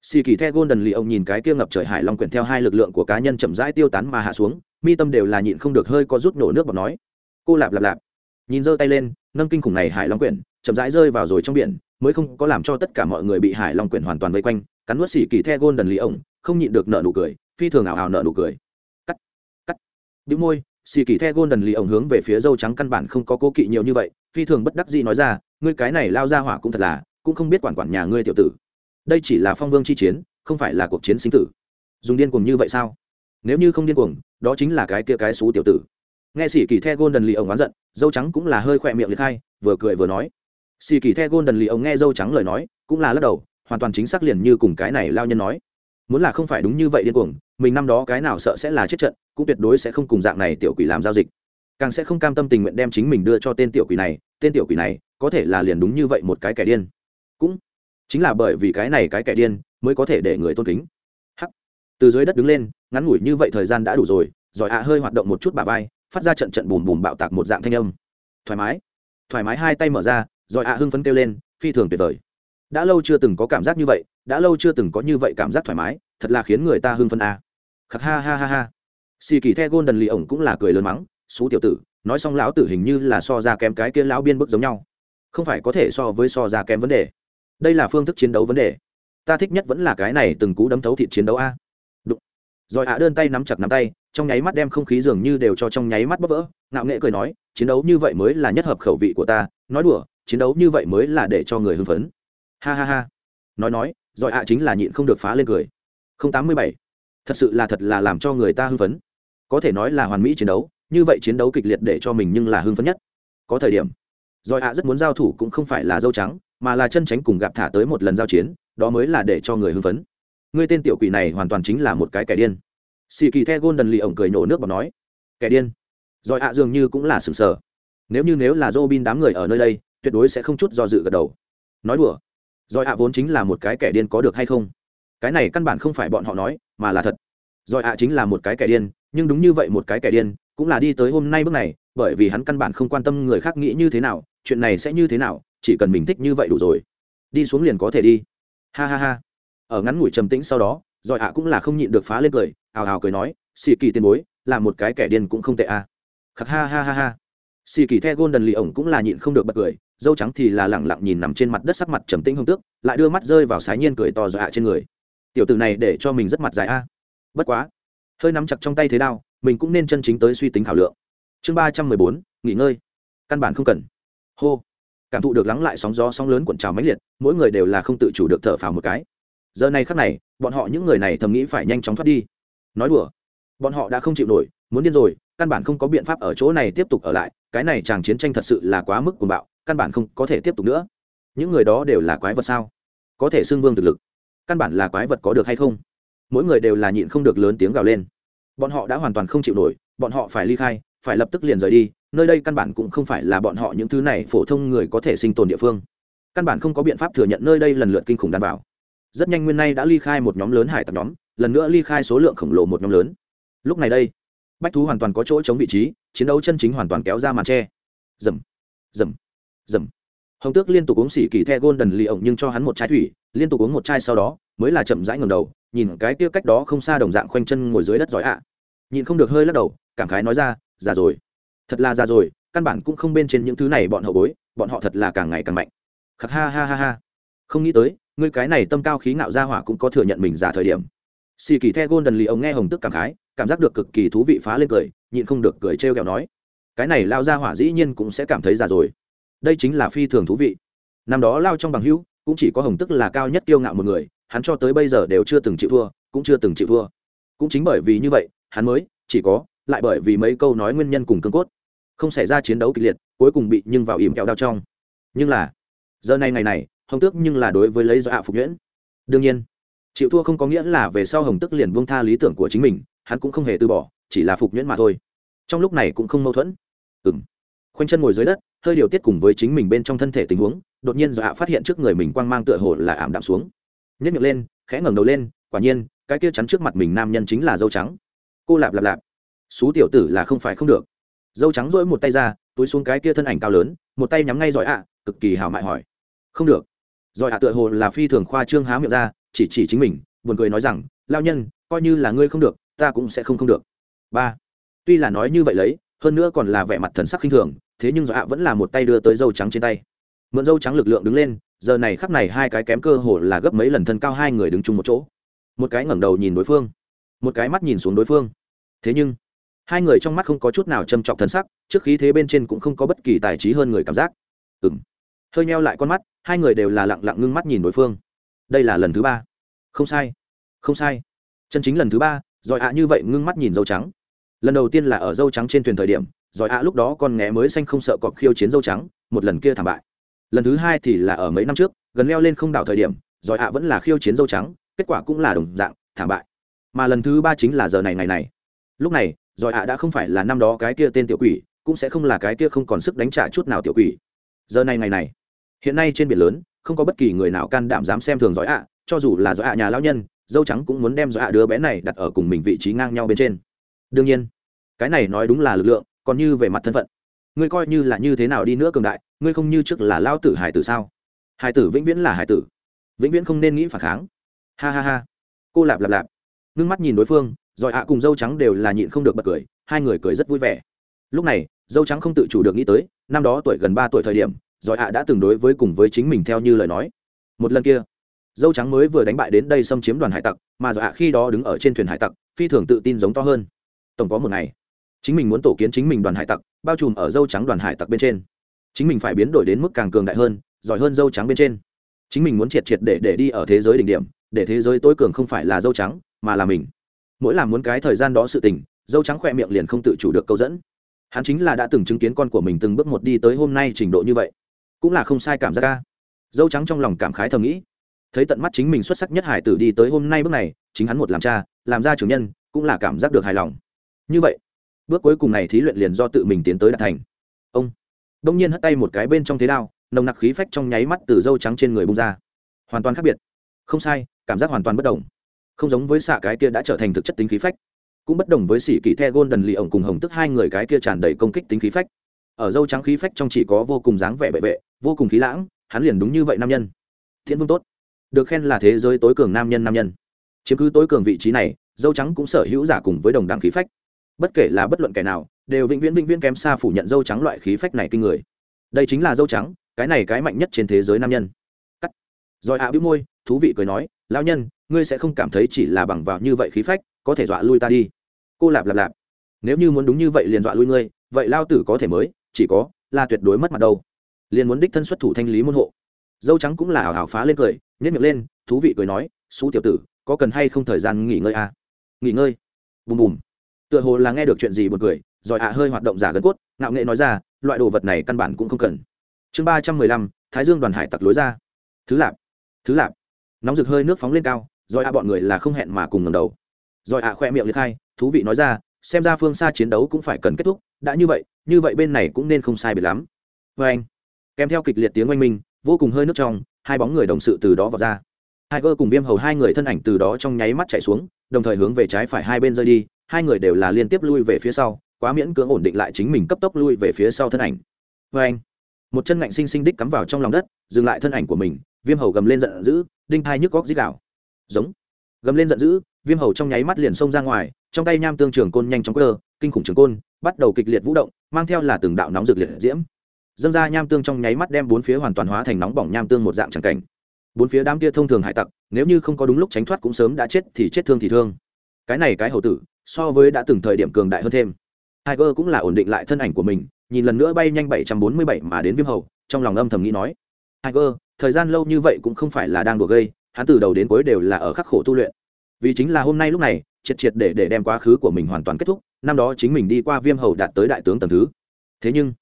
Xì kỳ the golden lì ông nhìn cái kia ngập trời hải long quyển theo hai lực lượng của cá nhân chậm rãi tiêu tán mà hạ xuống, mi tâm đều là nhịn không được hơi có rút nổ nước bọt nói. Cô lạp lạp lạp. Nhìn giơ tay lên, nâng kinh khủng này hải long quyển, chậm rãi rơi vào rồi trong biển mới không có làm cho tất cả mọi người bị hải long quyển hoàn toàn vây quanh, cắn nuốt xỉ kỳ the golden lì ông không nhịn được nợ nụ cười, phi thường ảo ảo nợ nụ cười. Cắt cắt. Đĩu môi xì kỳ the golden lì ông hướng về phía dâu trắng căn bản không có cố kỵ nhiều như vậy, phi thường bất đắc dĩ nói ra, ngươi cái này lao ra hỏa cũng thật là, cũng không biết quản quản nhà ngươi tiểu tử. Đây chỉ là phong vương chi chiến, không phải là cuộc chiến sinh tử. Dùng điên cuồng như vậy sao? Nếu như không điên cuồng, đó chính là cái kia cái xú tiểu tử. Nghe sĩ kỳ the golden lì ông oán giận, dâu trắng cũng là hơi khỏe miệng liệt hai, vừa cười vừa nói sĩ kỳ the golden lì ông nghe dâu trắng lời nói, cũng là lắc đầu, hoàn toàn chính xác liền như cùng cái này lao nhân nói. Muốn là không phải đúng như vậy điên cuồng, mình năm đó cái nào sợ sẽ là chết trận, cũng tuyệt đối sẽ không cùng dạng này tiểu quỷ làm giao dịch. Càng sẽ không cam tâm tình nguyện đem chính mình đưa cho tên tiểu quỷ này, tên tiểu quỷ này, có thể là liền đúng như vậy một cái kẻ điên. Cũng chính là bởi vì cái này cái kẻ điên, mới có thể để người tôn kính. Hắc. Từ dưới đất đứng lên, ngắn ngủi như vậy thời gian đã đủ rồi giỏi ạ hơi hoạt động một chút bà vai, phát ra trận trận bùm bùm bạo tạc một dạng thanh âm. Thoải mái. Thoải mái hai tay mở ra rồi ạ hưng phấn kêu lên, phi thường tuyệt vời. Đã lâu chưa từng có cảm giác như vậy, đã lâu chưa từng có như vậy cảm giác thoải mái, thật là khiến người ta hưng phấn à. khắc ha ha ha ha. Xì kỳ the gôn đần lì ổng cũng là cười lớn mắng, xú tiểu tử, nói xong lão tử hình như là so ra kém cái kia lão biên bức giống nhau. Không phải có thể so với so ra kém vấn đề. Đây là phương thức chiến đấu vấn đề. Ta thích nhất vẫn là cái này từng cú đấm thấu thịt chiến đấu a. Đụng. Rồi ạ đơn tay nắm chặt nắm tay, trong nháy mắt đem không khí dường như đều cho trong nháy mắt bóp vỡ. Ngạo nghệ cười nói, chiến đấu như vậy mới là nhất hợp khẩu vị của ta, nói đùa chiến đấu như vậy mới là để cho người hưng phấn. Ha ha ha. Nói nói rồi ạ chính là nhịn không được phá lên cười. Không tám mươi bảy. Thật sự là thật là làm cho người ta hưng phấn. Có thể nói là hoàn mỹ chiến đấu, như vậy chiến đấu kịch liệt để cho mình nhưng là hưng phấn nhất. Có thời điểm rồi ạ rất muốn giao thủ cũng không phải là dâu trắng, mà là chân tránh cùng gặp thả tới một lần giao chiến, đó mới là để cho người hưng phấn. Ngươi tên tiểu quỷ này hoàn toàn chính là một cái kẻ điên. Xì kỳ the golden lì ổng cười nổ nước và nói, kẻ điên. Rồi ạ dường như cũng là sừng sờ. Nếu như nếu là dô bin đám người ở nơi đây tuyệt đối sẽ không chút do dự gật đầu. Nói đùa rồi ạ vốn chính là một cái kẻ điên có được hay không? Cái này căn bản không phải bọn họ nói, mà là thật. Rồi ạ chính là một cái kẻ điên, nhưng đúng như vậy một cái kẻ điên cũng là đi tới hôm nay bước này, bởi vì hắn căn bản không quan tâm người khác nghĩ như thế nào, chuyện này sẽ như thế nào, chỉ cần mình thích như vậy đủ rồi. Đi xuống liền có thể đi. Ha ha ha. Ở ngắn ngủi trầm tĩnh sau đó giỏi ạ cũng là không nhịn được phá lên cười ào ào cười nói xì kỳ tiền bối, là một cái kẻ điên cũng không tệ à. khắc ha ha ha ha. Xì kỳ the golden lì ổng cũng là nhịn không được bật cười dâu trắng thì là lẳng lặng nhìn nằm trên mặt đất sắc mặt trầm tĩnh hương tước, lại đưa mắt rơi vào sái nhiên cười to dọa trên người. Tiểu tử này để cho mình rất mặt dài a. À. Bất quá, hơi nắm chặt trong tay thế đao, mình cũng nên chân chính tới suy tính khảo lượng. Chương ba trăm mười bốn, nghỉ ngơi. Căn bản không cần. Hô. Cảm thụ được lắng lại sóng gió sóng lớn cuộn trào mãnh liệt, mỗi người đều là không tự chủ được thở phào một cái. Giờ này khắc này, bọn họ những người này thầm nghĩ phải nhanh chóng thoát đi. Nói đùa. Bọn họ đã không chịu nổi, muốn điên rồi, căn bản không có biện pháp ở chỗ này tiếp tục ở lại, cái này chàng chiến tranh thật sự là quá mức cuồng bạo căn bản không có thể tiếp tục nữa. Những người đó đều là quái vật sao? Có thể xưng vương thực lực, căn bản là quái vật có được hay không? Mỗi người đều là nhịn không được lớn tiếng gào lên. Bọn họ đã hoàn toàn không chịu nổi, bọn họ phải ly khai, phải lập tức liền rời đi, nơi đây căn bản cũng không phải là bọn họ những thứ này phổ thông người có thể sinh tồn địa phương. Căn bản không có biện pháp thừa nhận nơi đây lần lượt kinh khủng đảm bảo. Rất nhanh nguyên nay đã ly khai một nhóm lớn hải tặc nhóm, lần nữa ly khai số lượng khổng lồ một nhóm lớn. Lúc này đây, bách thú hoàn toàn có chỗ chống vị trí, chiến đấu chân chính hoàn toàn kéo ra màn tre. Dầm dầm dầm. Hồng tước liên tục uống xỉ kỳ the gôn đần lì ổng nhưng cho hắn một chai thủy, liên tục uống một chai sau đó, mới là chậm rãi ngầm đầu, nhìn cái kia cách đó không xa đồng dạng khoanh chân ngồi dưới đất giỏi ạ. Nhìn không được hơi lắc đầu, cảm khái nói ra, già rồi. Thật là già rồi, căn bản cũng không bên trên những thứ này bọn hậu bối, bọn họ thật là càng ngày càng mạnh. Khắc ha ha ha ha. Không nghĩ tới, ngươi cái này tâm cao khí ngạo ra hỏa cũng có thừa nhận mình già thời điểm. Xì kỳ the golden lì ông nghe hồng tức cảm khái, cảm giác được cực kỳ thú vị phá lên cười, nhịn không được cười trêu ghẹo nói, cái này lao ra hỏa dĩ nhiên cũng sẽ cảm thấy già rồi đây chính là phi thường thú vị. Năm đó lao trong bằng hữu cũng chỉ có hồng tức là cao nhất kiêu ngạo một người, hắn cho tới bây giờ đều chưa từng chịu thua, cũng chưa từng chịu thua. Cũng chính bởi vì như vậy, hắn mới chỉ có, lại bởi vì mấy câu nói nguyên nhân cùng cương cốt, không xảy ra chiến đấu kịch liệt, cuối cùng bị nhưng vào ỉm kẹo đao trong. Nhưng là, giờ này ngày này, hồng tước nhưng là đối với lấy do ạ phục nhuyễn. Đương nhiên, chịu thua không có nghĩa là về sau hồng tức liền buông tha lý tưởng của chính mình, hắn cũng không hề từ bỏ, chỉ là phục nhuyễn mà thôi. Trong lúc này cũng không mâu thuẫn. Ừng khoanh chân ngồi dưới đất hơi điều tiết cùng với chính mình bên trong thân thể tình huống, đột nhiên do ạ phát hiện trước người mình quang mang tựa hồ là ảm đạm xuống. Nhất miệng lên, khẽ ngẩng đầu lên, quả nhiên, cái kia chắn trước mặt mình nam nhân chính là dâu trắng. Cô lạp lạp lạp. Xú tiểu tử là không phải không được. Dâu trắng dỗi một tay ra, túi xuống cái kia thân ảnh cao lớn, một tay nhắm ngay giỏi ạ cực kỳ hào mại hỏi. Không được. Giỏi ạ tựa hồ là phi thường khoa trương há miệng ra, chỉ chỉ chính mình, buồn cười nói rằng lao nhân, coi như là ngươi không được, ta cũng sẽ không không được. Ba. Tuy là nói như vậy lấy, hơn nữa còn là vẻ mặt thần sắc khinh thường thế nhưng do ạ vẫn là một tay đưa tới dâu trắng trên tay. Mượn dâu trắng lực lượng đứng lên, giờ này khắp này hai cái kém cơ hồ là gấp mấy lần thân cao hai người đứng chung một chỗ. Một cái ngẩng đầu nhìn đối phương, một cái mắt nhìn xuống đối phương. Thế nhưng, hai người trong mắt không có chút nào châm trọng thân sắc, trước khí thế bên trên cũng không có bất kỳ tài trí hơn người cảm giác. Ừng hơi neo lại con mắt, hai người đều là lặng lặng ngưng mắt nhìn đối phương. Đây là lần thứ ba. Không sai. Không sai. Chân chính lần thứ ba giỏi ạ như vậy ngưng mắt nhìn dâu trắng. Lần đầu tiên là ở dâu trắng trên thuyền thời điểm giỏi ạ, lúc đó con nghé mới xanh không sợ cọp khiêu chiến dâu trắng, một lần kia thảm bại. Lần thứ hai thì là ở mấy năm trước, gần leo lên không đảo thời điểm giỏi ạ vẫn là khiêu chiến dâu trắng, kết quả cũng là đồng dạng, thảm bại. Mà lần thứ ba chính là giờ này ngày này. Lúc này giỏi ạ đã không phải là năm đó cái kia tên tiểu quỷ, cũng sẽ không là cái kia không còn sức đánh trả chút nào tiểu quỷ. Giờ này ngày này, hiện nay trên biển lớn, không có bất kỳ người nào can đảm dám xem thường giỏi ạ, cho dù là giỏi ạ nhà lão nhân, dâu trắng cũng muốn đem giỏi ạ đứa bé này đặt ở cùng mình vị trí ngang nhau bên trên. Đương nhiên, cái này nói đúng là lực lượng còn như về mặt thân phận. Ngươi coi như là như thế nào đi nữa cường đại, ngươi không như trước là lao tử hải tử sao? Hải tử vĩnh viễn là hải tử. Vĩnh viễn không nên nghĩ phản kháng. Ha ha ha. Cô lạp lạp lạp. Ngưng mắt nhìn đối phương, rồi ạ cùng dâu trắng đều là nhịn không được bật cười, hai người cười rất vui vẻ. Lúc này, dâu trắng không tự chủ được nghĩ tới, năm đó tuổi gần ba tuổi thời điểm, rồi ạ đã từng đối với cùng với chính mình theo như lời nói. Một lần kia, dâu trắng mới vừa đánh bại đến đây xâm chiếm đoàn hải tặc, mà rồi ạ khi đó đứng ở trên thuyền hải tặc, phi thường tự tin giống to hơn. Tổng có một ngày chính mình muốn tổ kiến chính mình đoàn hải tặc, bao trùm ở dâu trắng đoàn hải tặc bên trên. Chính mình phải biến đổi đến mức càng cường đại hơn, giỏi hơn dâu trắng bên trên. Chính mình muốn triệt triệt để để đi ở thế giới đỉnh điểm, để thế giới tối cường không phải là dâu trắng, mà là mình. Mỗi làm muốn cái thời gian đó sự tình, dâu trắng khoe miệng liền không tự chủ được câu dẫn. Hắn chính là đã từng chứng kiến con của mình từng bước một đi tới hôm nay trình độ như vậy. Cũng là không sai cảm giác ca dâu trắng trong lòng cảm khái thầm nghĩ. Thấy tận mắt chính mình xuất sắc nhất hải tử đi tới hôm nay bước này, chính hắn một làm cha, làm ra chủ nhân, cũng là cảm giác được hài lòng. Như vậy bước cuối cùng này thí luyện liền do tự mình tiến tới đạt thành. Ông đông nhiên hất tay một cái bên trong thế đao, nồng nặc khí phách trong nháy mắt từ dâu trắng trên người bung ra. Hoàn toàn khác biệt. Không sai, cảm giác hoàn toàn bất đồng. Không giống với xạ cái kia đã trở thành thực chất tính khí phách, cũng bất đồng với sĩ kỳ the golden lì ổng cùng hồng tức hai người cái kia tràn đầy công kích tính khí phách. Ở dâu trắng khí phách trong chỉ có vô cùng dáng vẻ bệ vệ vô cùng khí lãng, hắn liền đúng như vậy nam nhân. Thiện vương tốt. Được khen là thế giới tối cường nam nhân nam nhân. Chiếm cứ tối cường vị trí này dâu trắng cũng sở hữu giả cùng với đồng đẳng khí phách bất kể là bất luận kẻ nào, đều vĩnh viễn vĩnh viễn kém xa phủ nhận dâu trắng loại khí phách này kinh người. Đây chính là dâu trắng, cái này cái mạnh nhất trên thế giới nam nhân. Cắt. Rồi ạ à bĩu môi, thú vị cười nói, lão nhân, ngươi sẽ không cảm thấy chỉ là bằng vào như vậy khí phách, có thể dọa lui ta đi. Cô lạp lạp lạp. Nếu như muốn đúng như vậy liền dọa lui ngươi, vậy lao tử có thể mới, chỉ có là tuyệt đối mất mặt đâu. Liền muốn đích thân xuất thủ thanh lý môn hộ. Dâu trắng cũng là hào hào phá lên cười nhét miệng lên, thú vị cười nói, xú tiểu tử, có cần hay không thời gian nghỉ ngơi à? nghỉ ngơi. Bùm bùm tựa hồ là nghe được chuyện gì buồn cười, rồi ạ hơi hoạt động giả gần cốt, ngạo nghệ nói ra, loại đồ vật này căn bản cũng không cần. Chương ba trăm mười lăm, thái dương đoàn hải tặc lối ra. Thứ lạp thứ lạp. Nóng rực hơi nước phóng lên cao, rồi ạ bọn người là không hẹn mà cùng ngầm đầu. Rồi ạ khoe miệng liệt hai, thú vị nói ra, xem ra phương xa chiến đấu cũng phải cần kết thúc, đã như vậy như vậy bên này cũng nên không sai biệt lắm. Vê anh, kèm theo kịch liệt tiếng oanh minh, vô cùng hơi nước trong, hai bóng người đồng sự từ đó vào ra. Hai cơ cùng viêm hầu hai người thân ảnh từ đó trong nháy mắt chạy xuống, đồng thời hướng về trái phải hai bên rơi đi hai người đều là liên tiếp lui về phía sau, quá miễn cưỡng ổn định lại chính mình cấp tốc lui về phía sau thân ảnh. Vê anh, một chân ngạnh sinh sinh đích cắm vào trong lòng đất, dừng lại thân ảnh của mình, viêm hầu gầm lên giận dữ, đinh thai nhức góc dít đảo giống, gầm lên giận dữ, viêm hầu trong nháy mắt liền xông ra ngoài, trong tay nham tương trường côn nhanh chóng cơ, kinh khủng trường côn, bắt đầu kịch liệt vũ động, mang theo là từng đạo nóng rực liệt diễm. Dâng ra nham tương trong nháy mắt đem bốn phía hoàn toàn hóa thành nóng bỏng nham tương một dạng tràng cảnh. Bốn phía đám kia thông thường hải tặc, nếu như không có đúng lúc tránh thoát cũng sớm đã chết thì chết thương thì thương. Cái này cái hậu tử so với đã từng thời điểm cường đại hơn thêm. Tiger cũng là ổn định lại thân ảnh của mình, nhìn lần nữa bay nhanh 747 mà đến viêm hầu, trong lòng âm thầm nghĩ nói, Tiger, thời gian lâu như vậy cũng không phải là đang đùa gây, hắn từ đầu đến cuối đều là ở khắc khổ tu luyện. Vì chính là hôm nay lúc này, triệt triệt để để đem quá khứ của mình hoàn toàn kết thúc, năm đó chính mình đi qua viêm hầu đạt tới đại tướng tầng thứ. Thế nhưng,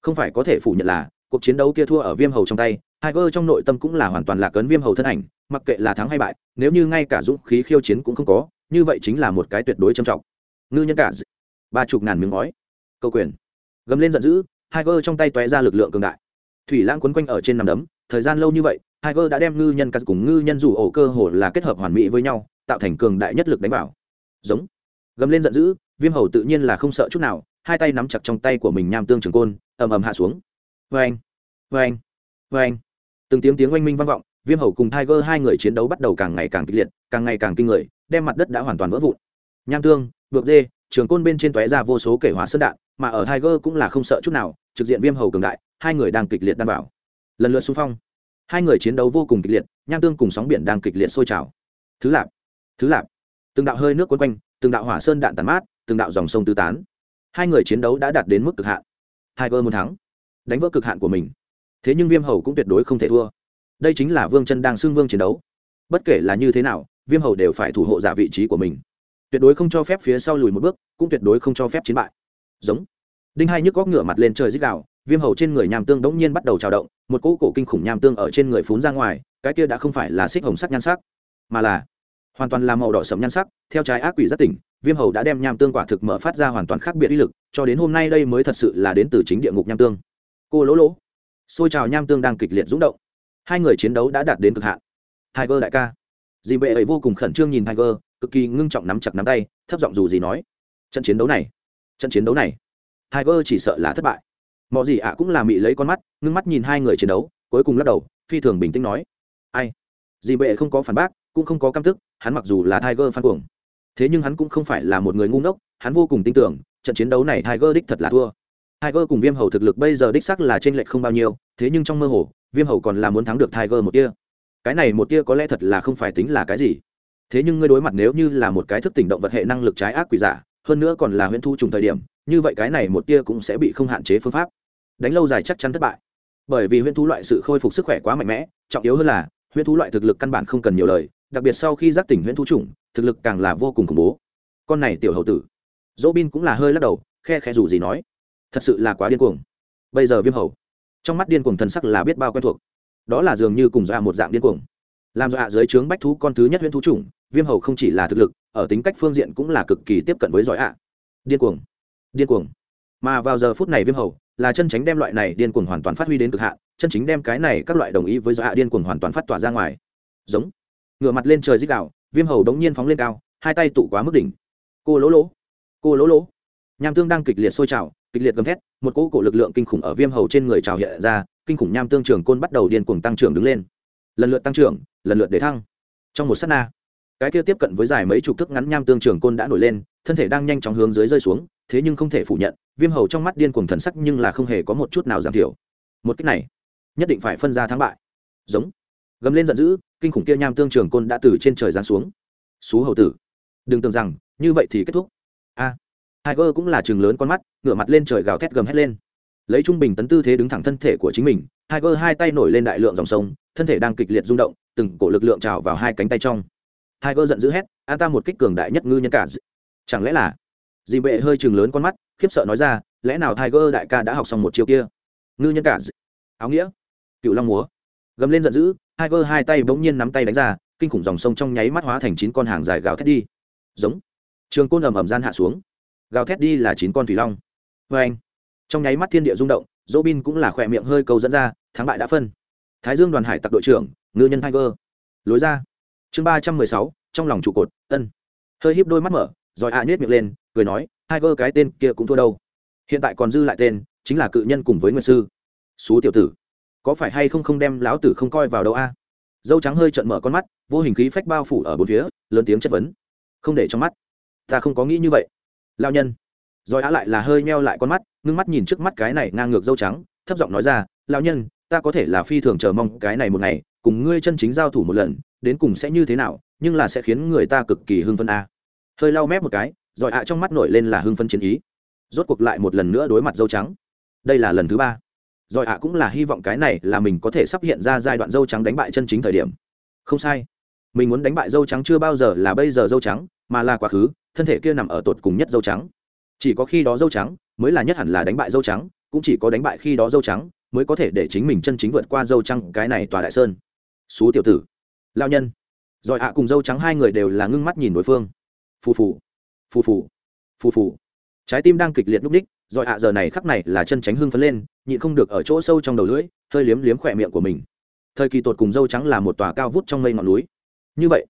không phải có thể phủ nhận là, cuộc chiến đấu kia thua ở viêm hầu trong tay, Tiger trong nội tâm cũng là hoàn toàn là cấn viêm hầu thân ảnh, mặc kệ là thắng hay bại, nếu như ngay cả dũng khí khiêu chiến cũng không có như vậy chính là một cái tuyệt đối trầm trọng. Ngư nhân cả ba chục ngàn miếng ngói. Câu quyền. Gầm lên giận dữ, Tiger trong tay tóe ra lực lượng cường đại. Thủy lãng quấn quanh ở trên nằm đấm, thời gian lâu như vậy, Tiger đã đem ngư nhân cả cùng ngư nhân rủ ổ cơ hồ là kết hợp hoàn mỹ với nhau, tạo thành cường đại nhất lực đánh vào. Giống. Gầm lên giận dữ, viêm hầu tự nhiên là không sợ chút nào, hai tay nắm chặt trong tay của mình nham tương trường côn, ầm ầm hạ xuống. Vê anh vê anh vê anh từng tiếng tiếng oanh minh vang vọng viêm hầu cùng tiger hai người chiến đấu bắt đầu càng ngày càng kịch liệt, càng ngày càng kinh người, đem mặt đất đã hoàn toàn vỡ vụn. Nham tương vượt dê, trường côn bên trên tóe ra vô số kể hóa sơn đạn, mà ở tiger cũng là không sợ chút nào, trực diện viêm hầu cường đại, hai người đang kịch liệt đan bảo. Lần lượt xung phong. Hai người chiến đấu vô cùng kịch liệt, nham tương cùng sóng biển đang kịch liệt sôi trào. Thứ lạp thứ lạp. Từng đạo hơi nước quấn quanh, từng đạo hỏa sơn đạn tàn mát, từng đạo dòng sông tứ tán. Hai người chiến đấu đã đạt đến mức cực hạn. Tiger muốn thắng, đánh vỡ cực hạn của mình. Thế nhưng viêm hầu cũng tuyệt đối không thể thua đây chính là vương chân đang xưng vương chiến đấu. Bất kể là như thế nào, viêm hầu đều phải thủ hộ giả vị trí của mình. Tuyệt đối không cho phép phía sau lùi một bước, cũng tuyệt đối không cho phép chiến bại. Giống. Đinh hai nhức góc ngửa mặt lên trời dích đạo viêm hầu trên người nham tương đống nhiên bắt đầu trào động, một cỗ cổ kinh khủng nham tương ở trên người phún ra ngoài, cái kia đã không phải là xích hồng sắc nhan sắc, mà là hoàn toàn là màu đỏ sẫm nhan sắc, theo trái ác quỷ rất tỉnh, viêm hầu đã đem nham tương quả thực mở phát ra hoàn toàn khác biệt uy lực, cho đến hôm nay đây mới thật sự là đến từ chính địa ngục nham tương. Cô lỗ lỗ. Xôi trào nham tương đang kịch liệt rúng động hai người chiến đấu đã đạt đến cực hạn. Tiger đại ca. Dì bệ ấy vô cùng khẩn trương nhìn tiger, cực kỳ ngưng trọng nắm chặt nắm tay, thấp giọng dù gì nói, trận chiến đấu này, trận chiến đấu này. Tiger chỉ sợ là thất bại. Mọi gì ạ cũng là mị lấy con mắt, ngưng mắt nhìn hai người chiến đấu, cuối cùng lắc đầu, phi thường bình tĩnh nói, ai? Dì bệ không có phản bác, cũng không có căm tức, hắn mặc dù là tiger phan cuồng, thế nhưng hắn cũng không phải là một người ngu ngốc, hắn vô cùng tin tưởng, trận chiến đấu này tiger đích thật là thua. Tiger cùng viêm hầu thực lực bây giờ đích sắc là trên lệch không bao nhiêu, thế nhưng trong mơ hồ viêm hầu còn là muốn thắng được tiger một tia. Cái này một tia có lẽ thật là không phải tính là cái gì. Thế nhưng ngươi đối mặt nếu như là một cái thức tỉnh động vật hệ năng lực trái ác quỷ giả, hơn nữa còn là huyễn thu trùng thời điểm, như vậy cái này một tia cũng sẽ bị không hạn chế phương pháp. Đánh lâu dài chắc chắn thất bại. Bởi vì huyễn thú loại sự khôi phục sức khỏe quá mạnh mẽ, trọng yếu hơn là, huyễn thú loại thực lực căn bản không cần nhiều lời, đặc biệt sau khi giác tỉnh huyễn thú chủng thực lực càng là vô cùng khủng bố. Con này tiểu hậu tử. Dỗ bin cũng là hơi lắc đầu, khe khe dù gì nói, thật sự là quá điên cuồng. Bây giờ viêm hầu trong mắt điên cuồng thần sắc là biết bao quen thuộc. Đó là dường như cùng dọa một dạng điên cuồng. Làm dọa dưới trướng bách thú con thứ nhất huyễn thú chủng, viêm hầu không chỉ là thực lực, ở tính cách phương diện cũng là cực kỳ tiếp cận với giỏi ạ. Điên cuồng. Điên cuồng. Mà vào giờ phút này viêm hầu, là chân chính đem loại này điên cuồng hoàn toàn phát huy đến cực hạn, chân chính đem cái này các loại đồng ý với dọa điên cuồng hoàn toàn phát tỏa ra ngoài. Giống. Ngửa mặt lên trời dích đạo viêm hầu đống nhiên phóng lên cao, hai tay tụ quá mức đỉnh. Cô lỗ lỗ. Cô lỗ lỗ nham tương đang kịch liệt sôi trào kịch liệt gầm thét một cỗ cổ lực lượng kinh khủng ở viêm hầu trên người trào hiện ra kinh khủng nham tương trường côn bắt đầu điên cuồng tăng trưởng đứng lên. Lần lượt tăng trưởng lần lượt để thăng. Trong một s á t na cái kia tiếp cận với dài mấy chục thước ngắn nham tương trường côn đã nổi lên thân thể đang nhanh chóng hướng dưới rơi xuống thế nhưng không thể phủ nhận viêm hầu trong mắt điên cuồng thần sắc nhưng là không hề có một chút nào giảm thiểu. Một cách này nhất định phải phân ra thắng bại. Giống gầm lên giận dữ kinh khủng kia nham tương trường côn đã từ trên trời giáng xuống. Xú hầu tử đừng tưởng rằng như vậy thì kết thúc. A. à, Tiger cũng là trừng lớn con mắt, ngửa mặt lên trời gào thét gầm hét lên. Lấy trung bình tấn tư thế đứng thẳng thân thể của chính mình, Tiger hai tay nổi lên đại lượng dòng sông, thân thể đang kịch liệt rung động, từng cổ lực lượng trào vào hai cánh tay trong. Tiger giận dữ hét an ta một kích cường đại nhất ngư nhân cả. Chẳng lẽ là dì bệ hơi trừng lớn con mắt, khiếp sợ nói ra, lẽ nào Tiger đại ca đã học xong một chiêu kia? Ngư nhân cả áo nghĩa. Cựu long múa. Gầm lên giận dữ, Tiger hai tay bỗng nhiên nắm tay đánh ra, kinh khủng dòng sông trong nháy mắt hóa thành chín con hàng dài gào thét đi. Giống. Trường côn ầm ầm gian hạ xuống gào thét đi là chín con thủy long. Vê anh, trong nháy mắt thiên địa rung động dỗ bin cũng là khỏe miệng hơi cầu dẫn ra, thắng bại đã phân. Thái dương đoàn hải tặc đội trưởng, ngư nhân tiger. Lối ra. Chương ba trăm mười sáu, trong lòng trụ cột, ân. Hơi híp đôi mắt mở, rồi ạ à nhét miệng lên, cười nói, tiger cái tên kia cũng thua đâu. Hiện tại còn dư lại tên, chính là cự nhân cùng với nguyên sư. Xú tiểu tử, có phải hay không không đem lão tử không coi vào đâu a? Dâu trắng hơi trợn mở con mắt, vô hình khí phách bao phủ ở bốn phía, lớn tiếng chất vấn. Không để trong mắt. Ta không có nghĩ như vậy lao nhân. Rồi á lại là hơi meo lại con mắt, ngưng mắt nhìn trước mắt cái này ngang ngược dâu trắng, thấp giọng nói ra lao nhân, ta có thể là phi thường chờ mong cái này một ngày, cùng ngươi chân chính giao thủ một lần, đến cùng sẽ như thế nào, nhưng là sẽ khiến người ta cực kỳ hưng phân a. Hơi lau mép một cái, rồi ạ trong mắt nổi lên là hưng phân chiến ý. Rốt cuộc lại một lần nữa đối mặt dâu trắng. Đây là lần thứ ba. Rồi ạ cũng là hy vọng cái này là mình có thể sắp hiện ra giai đoạn dâu trắng đánh bại chân chính thời điểm. Không sai. Mình muốn đánh bại dâu trắng chưa bao giờ là bây giờ dâu trắng mà là quá khứ, thân thể kia nằm ở tột cùng nhất dâu trắng. Chỉ có khi đó dâu trắng mới là nhất hẳn là đánh bại dâu trắng, cũng chỉ có đánh bại khi đó dâu trắng mới có thể để chính mình chân chính vượt qua dâu trắng cái này tòa đại sơn. Xú tiểu tử. Lao nhân. Rồi ạ, cùng dâu trắng hai người đều là ngưng mắt nhìn đối phương. Phù phù. Phù phù. Phù phù. Trái tim đang kịch liệt núp ních, rồi ạ giờ này khắc này là chân tránh hưng phấn lên, nhịn không được ở chỗ sâu trong đầu lưỡi, hơi liếm liếm khỏe miệng của mình. Thời kỳ tột cùng dâu trắng là một tòa cao vút trong mây ngọn núi. Như vậy,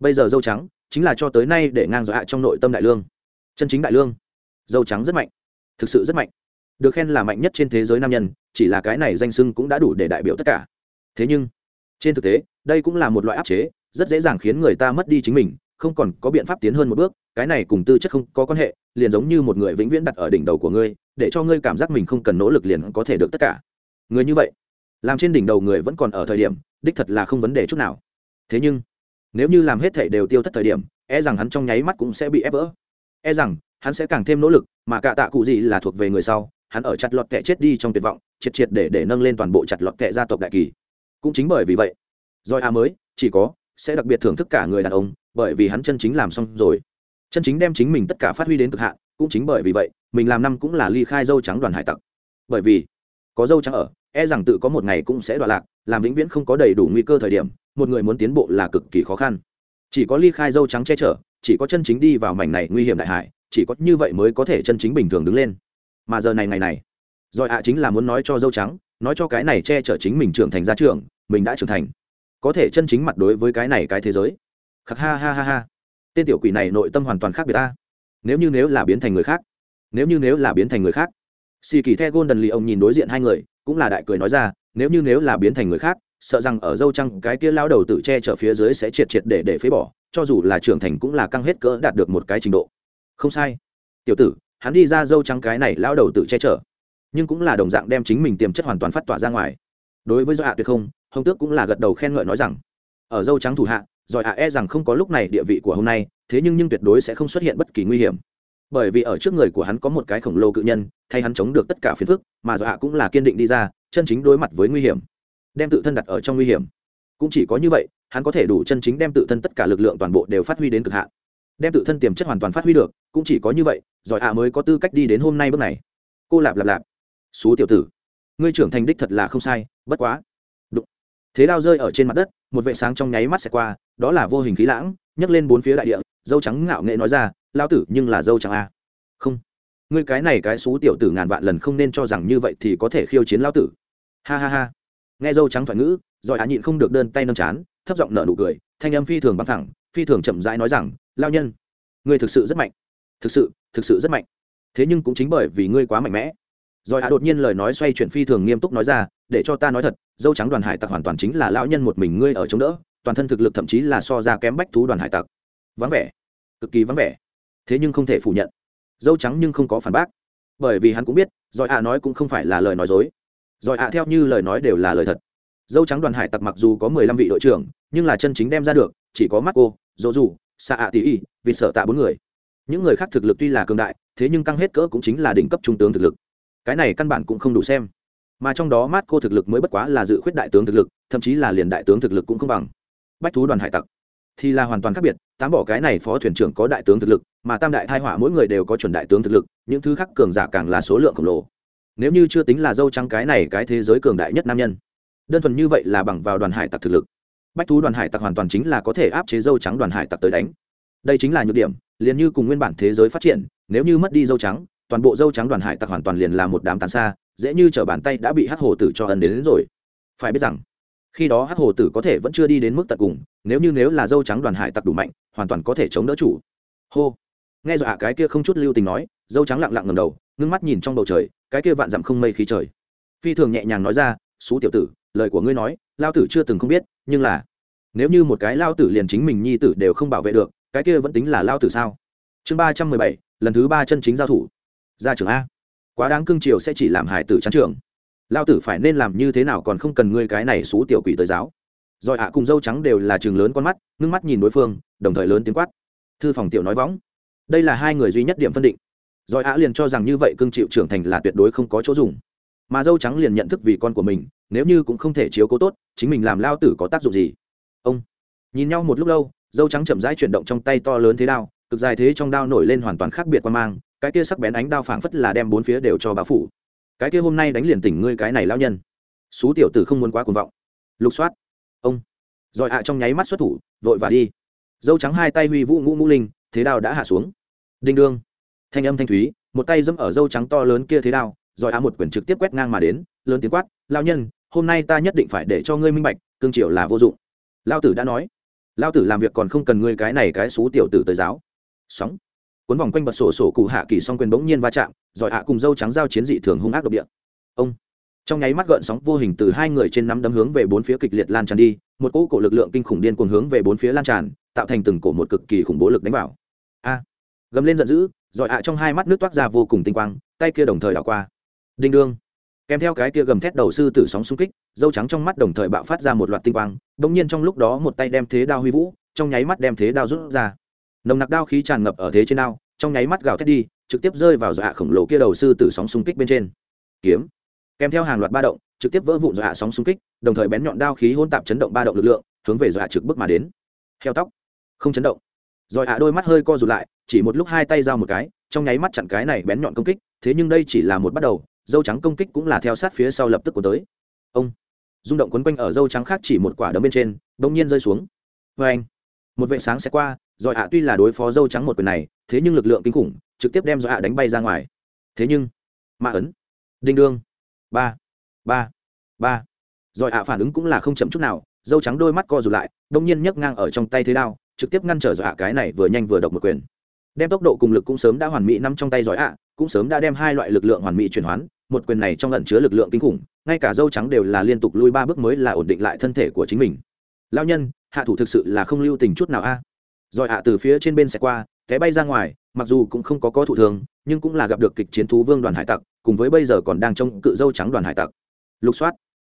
bây giờ dâu trắng chính là cho tới nay để ngang dọa trong nội tâm đại lương. Chân chính đại lương. Dâu trắng rất mạnh. Thực sự rất mạnh. Được khen là mạnh nhất trên thế giới nam nhân, chỉ là cái này danh sưng cũng đã đủ để đại biểu tất cả. Thế nhưng, trên thực tế, đây cũng là một loại áp chế, rất dễ dàng khiến người ta mất đi chính mình, không còn có biện pháp tiến hơn một bước, cái này cùng tư chất không có quan hệ, liền giống như một người vĩnh viễn đặt ở đỉnh đầu của ngươi, để cho ngươi cảm giác mình không cần nỗ lực liền có thể được tất cả. Người như vậy, làm trên đỉnh đầu người vẫn còn ở thời điểm, đích thật là không vấn đề chút nào. Thế nhưng nếu như làm hết thể đều tiêu thất thời điểm e rằng hắn trong nháy mắt cũng sẽ bị ép vỡ. E rằng, hắn sẽ càng thêm nỗ lực, mà cả tạ cụ gì là thuộc về người sau, hắn ở chặt lọt kệ chết đi trong tuyệt vọng, triệt triệt để để nâng lên toàn bộ chặt lọt kệ gia tộc đại kỳ. Cũng chính bởi vì vậy roi a à mới, chỉ có, sẽ đặc biệt thưởng thức cả người đàn ông, bởi vì hắn chân chính làm xong rồi. Chân chính đem chính mình tất cả phát huy đến cực hạn, cũng chính bởi vì vậy, mình làm năm cũng là ly khai dâu trắng đoàn hải tặc. Bởi vì, có dâu trắng ở e rằng tự có một ngày cũng sẽ đoạn lạc, làm vĩnh viễn không có đầy đủ nguy cơ thời điểm một người muốn tiến bộ là cực kỳ khó khăn. Chỉ có ly khai dâu trắng che chở, chỉ có chân chính đi vào mảnh này nguy hiểm đại hải, chỉ có như vậy mới có thể chân chính bình thường đứng lên. Mà giờ này ngày này, rồi ạ chính là muốn nói cho dâu trắng, nói cho cái này che chở chính mình trưởng thành ra trường, mình đã trưởng thành. Có thể chân chính mặt đối với cái này cái thế giới. Khắc ha ha ha ha. Tên tiểu quỷ này nội tâm hoàn toàn khác biệt ta. Nếu như nếu là biến thành người khác, nếu như nếu là biến thành người khác. Xì kỳ the golden lì ông nhìn đối diện hai người, cũng là đại cười nói ra, nếu như nếu là biến thành người khác sợ rằng ở dâu trăng cái kia lao đầu tự che chở phía dưới sẽ triệt triệt để để phế bỏ, cho dù là trưởng thành cũng là căng hết cỡ đạt được một cái trình độ. Không sai. Tiểu tử, hắn đi ra dâu trắng cái này lao đầu tự che chở. Nhưng cũng là đồng dạng đem chính mình tiềm chất hoàn toàn phát tỏa ra ngoài. Đối với do hạ tuyệt không, hồng tước cũng là gật đầu khen ngợi nói rằng, ở dâu trắng thủ hạ giỏi hạ e rằng không có lúc này địa vị của hôm nay, thế nhưng nhưng tuyệt đối sẽ không xuất hiện bất kỳ nguy hiểm. Bởi vì ở trước người của hắn có một cái khổng lồ cự nhân, thay hắn chống được tất cả phiền phức, mà dọa cũng là kiên định đi ra, chân chính đối mặt với nguy hiểm đem tự thân đặt ở trong nguy hiểm. Cũng chỉ có như vậy, hắn có thể đủ chân chính đem tự thân tất cả lực lượng toàn bộ đều phát huy đến cực hạn. Đem tự thân tiềm chất hoàn toàn phát huy được, cũng chỉ có như vậy giỏi ạ mới có tư cách đi đến hôm nay bước này. Cô lạp lạp lạp. Xú tiểu tử. Ngươi trưởng thành đích thật là không sai, bất quá. Đụng. thế đao rơi ở trên mặt đất, một vệ sáng trong nháy mắt xẹt qua, đó là vô hình khí lãng, nhấc lên bốn phía đại địa, dâu trắng ngạo nghệ nói ra lao tử, nhưng là dâu trắng a không. Ngươi cái này cái xú tiểu tử ngàn vạn lần không nên cho rằng như vậy thì có thể khiêu chiến lao tử. Ha ha ha nghe dâu trắng thoại ngữ giỏi á nhịn không được đơn tay nâng chán, thấp giọng nở nụ cười, thanh âm phi thường băng thẳng, phi thường chậm rãi nói rằng, lao nhân, ngươi thực sự rất mạnh. Thực sự thực sự rất mạnh. Thế nhưng cũng chính bởi vì ngươi quá mạnh mẽ. Rồi á đột nhiên lời nói xoay chuyển phi thường nghiêm túc nói ra, để cho ta nói thật, dâu trắng đoàn hải tặc hoàn toàn chính là lão nhân một mình ngươi ở chống đỡ, toàn thân thực lực thậm chí là so ra kém bách thú đoàn hải tặc. Vắng vẻ, cực kỳ vắng vẻ. Thế nhưng không thể phủ nhận. Dâu trắng nhưng không có phản bác. Bởi vì hắn cũng biết, rồi á nói cũng không phải là lời nói dối rồi ạ à, theo như lời nói đều là lời thật. Dâu trắng đoàn hải tặc mặc dù có mười lăm vị đội trưởng, nhưng là chân chính đem ra được, chỉ có marco dỗ dù xạ ạ tỷ y vì sợ tạ bốn người. Những người khác thực lực tuy là cường đại, thế nhưng căng hết cỡ cũng chính là đỉnh cấp trung tướng thực lực. Cái này căn bản cũng không đủ xem. Mà trong đó mát cô thực lực mới bất quá là dự khuyết đại tướng thực lực, thậm chí là liền đại tướng thực lực cũng không bằng. Bách thú đoàn hải tặc thì là hoàn toàn khác biệt, tám bỏ cái này phó thuyền trưởng có đại tướng thực lực, mà tam đại thai hỏa mỗi người đều có chuẩn đại tướng thực lực, những thứ khác cường giả càng là số lượng khổng lồ nếu như chưa tính là dâu trắng cái này cái thế giới cường đại nhất nam nhân đơn thuần như vậy là bằng vào đoàn hải tặc thực lực. Bách thú đoàn hải tặc hoàn toàn chính là có thể áp chế dâu trắng đoàn hải tặc tới đánh. Đây chính là nhược điểm liền như cùng nguyên bản thế giới phát triển nếu như mất đi dâu trắng toàn bộ dâu trắng đoàn hải tặc hoàn toàn liền là một đám tàn xa dễ như t bàn tay đã bị hắc hồ tử cho ân đến, đến rồi. Phải biết rằng khi đó hắc hồ tử có thể vẫn chưa đi đến mức tận cùng nếu như nếu là dâu trắng đoàn hải tặc đủ mạnh hoàn toàn có thể chống đỡ chủ. Hô nghe dọa cái kia không chút lưu tình nói, dâu trắng lặng lặng ngầm đầu, ngưng mắt nhìn trong bầu trời, cái kia vạn dặm không mây khí trời. Phi thường nhẹ nhàng nói ra xú tiểu tử, lời của ngươi nói, lao tử chưa từng không biết, nhưng là, nếu như một cái lao tử liền chính mình nhi tử đều không bảo vệ được, cái kia vẫn tính là lao tử sao? Chương ba trăm mười bảy, lần thứ ba chân chính giao thủ. Ra trường a. Quá đáng cương triều sẽ chỉ làm hải tử trắng trường. Lao tử phải nên làm như thế nào còn không cần ngươi cái này xú tiểu quỷ tới giáo. Rồi ạ cùng dâu trắng đều là trường lớn con mắt, ngưng mắt nhìn đối phương, đồng thời lớn tiếng quát. Thư phòng tiểu nói võng đây là hai người duy nhất điểm phân định. Rồi ạ liền cho rằng như vậy cương chịu trưởng thành là tuyệt đối không có chỗ dùng. Mà dâu trắng liền nhận thức vì con của mình, nếu như cũng không thể chiếu cố tốt, chính mình làm lao tử có tác dụng gì? Ông nhìn nhau một lúc lâu, dâu trắng chậm rãi chuyển động trong tay to lớn thế đao, cực dài thế trong đao nổi lên hoàn toàn khác biệt qua mang, cái kia sắc bén ánh đao phảng phất là đem bốn phía đều cho bá phủ. Cái kia hôm nay đánh liền tỉnh ngươi cái này lao nhân. Xú tiểu tử không muốn quá cuồng vọng. Lục soát. Ông. Rồi ạ trong nháy mắt xuất thủ, vội và đi. Dâu trắng hai tay huy vũ ngũ ngũ linh, thế đao đã hạ xuống đinh đương. Thanh âm thanh thúy, một tay dẫm ở dâu trắng to lớn kia thế đao, rồi á một quyển trực tiếp quét ngang mà đến, lớn tiếng quát lao nhân, hôm nay ta nhất định phải để cho ngươi minh bạch, cương triều là vô dụng. Lao tử đã nói. Lao tử làm việc còn không cần ngươi cái này cái xú tiểu tử tới giáo. Sóng. Cuốn vòng quanh bật sổ sổ cụ hạ kỳ song quyền bỗng nhiên va chạm, rồi ạ cùng dâu trắng giao chiến dị thường hung ác độc địa. Ông. Trong nháy mắt gợn sóng vô hình từ hai người trên nắm đấm hướng về bốn phía kịch liệt lan tràn đi, một cỗ cổ lực lượng kinh khủng điên cuồng hướng về bốn phía lan tràn, tạo thành từng cổ một cực kỳ khủng bố lực đánh vào. A gầm lên giận dữ giỏi ạ trong hai mắt nước toát ra vô cùng tinh quang, tay kia đồng thời đảo qua. Đinh đương. Kèm theo cái kia gầm thét đầu sư tử sóng xung kích, dâu trắng trong mắt đồng thời bạo phát ra một loạt tinh quang bỗng nhiên trong lúc đó một tay đem thế đao huy vũ, trong nháy mắt đem thế đao rút ra. Nồng nặc đao khí tràn ngập ở thế trên đao, trong nháy mắt gào thét đi, trực tiếp rơi vào dọa khổng lồ kia đầu sư tử sóng xung kích bên trên. Kiếm. Kèm theo hàng loạt ba động, trực tiếp vỡ vụn dọa sóng xung kích, đồng thời bén nhọn đao khí hôn tạp chấn động ba động lực lượng, hướng về dọa trực bước mà đến. Heo tóc. Không chấn động rồi ạ, đôi mắt hơi co rụt lại, chỉ một lúc hai tay giao một cái, trong nháy mắt chặn cái này bén nhọn công kích, thế nhưng đây chỉ là một bắt đầu, dâu trắng công kích cũng là theo sát phía sau lập tức của tới. Ông, rung động quấn quanh ở dâu trắng khác chỉ một quả đấm bên trên, bỗng nhiên rơi xuống. Vê anh, một vệ sáng sẽ qua, rồi ạ tuy là đối phó dâu trắng một quyền này, thế nhưng lực lượng kinh khủng, trực tiếp đem do ạ đánh bay ra ngoài. Thế nhưng, ma ấn, đinh đương, ba ba ba. Rồi ạ phản ứng cũng là không chậm chút nào dâu trắng đôi mắt co rụt lại đông nhiên nhấc ngang ở trong tay thế đao, trực tiếp ngăn trở dọa cái này vừa nhanh vừa độc một quyền. Đem tốc độ cùng lực cũng sớm đã hoàn mỹ nắm trong tay giỏi ạ, cũng sớm đã đem hai loại lực lượng hoàn mỹ chuyển hoán, một quyền này trong lẩn chứa lực lượng kinh khủng, ngay cả dâu trắng đều là liên tục lui ba bước mới là ổn định lại thân thể của chính mình. Lao nhân, hạ thủ thực sự là không lưu tình chút nào a. Rồi ạ từ phía trên bên sẽ qua, té bay ra ngoài, mặc dù cũng không có có thụ thường nhưng cũng là gặp được kịch chiến thú vương đoàn hải tặc, cùng với bây giờ còn đang trông cự dâu trắng đoàn hải tặc. Lục soát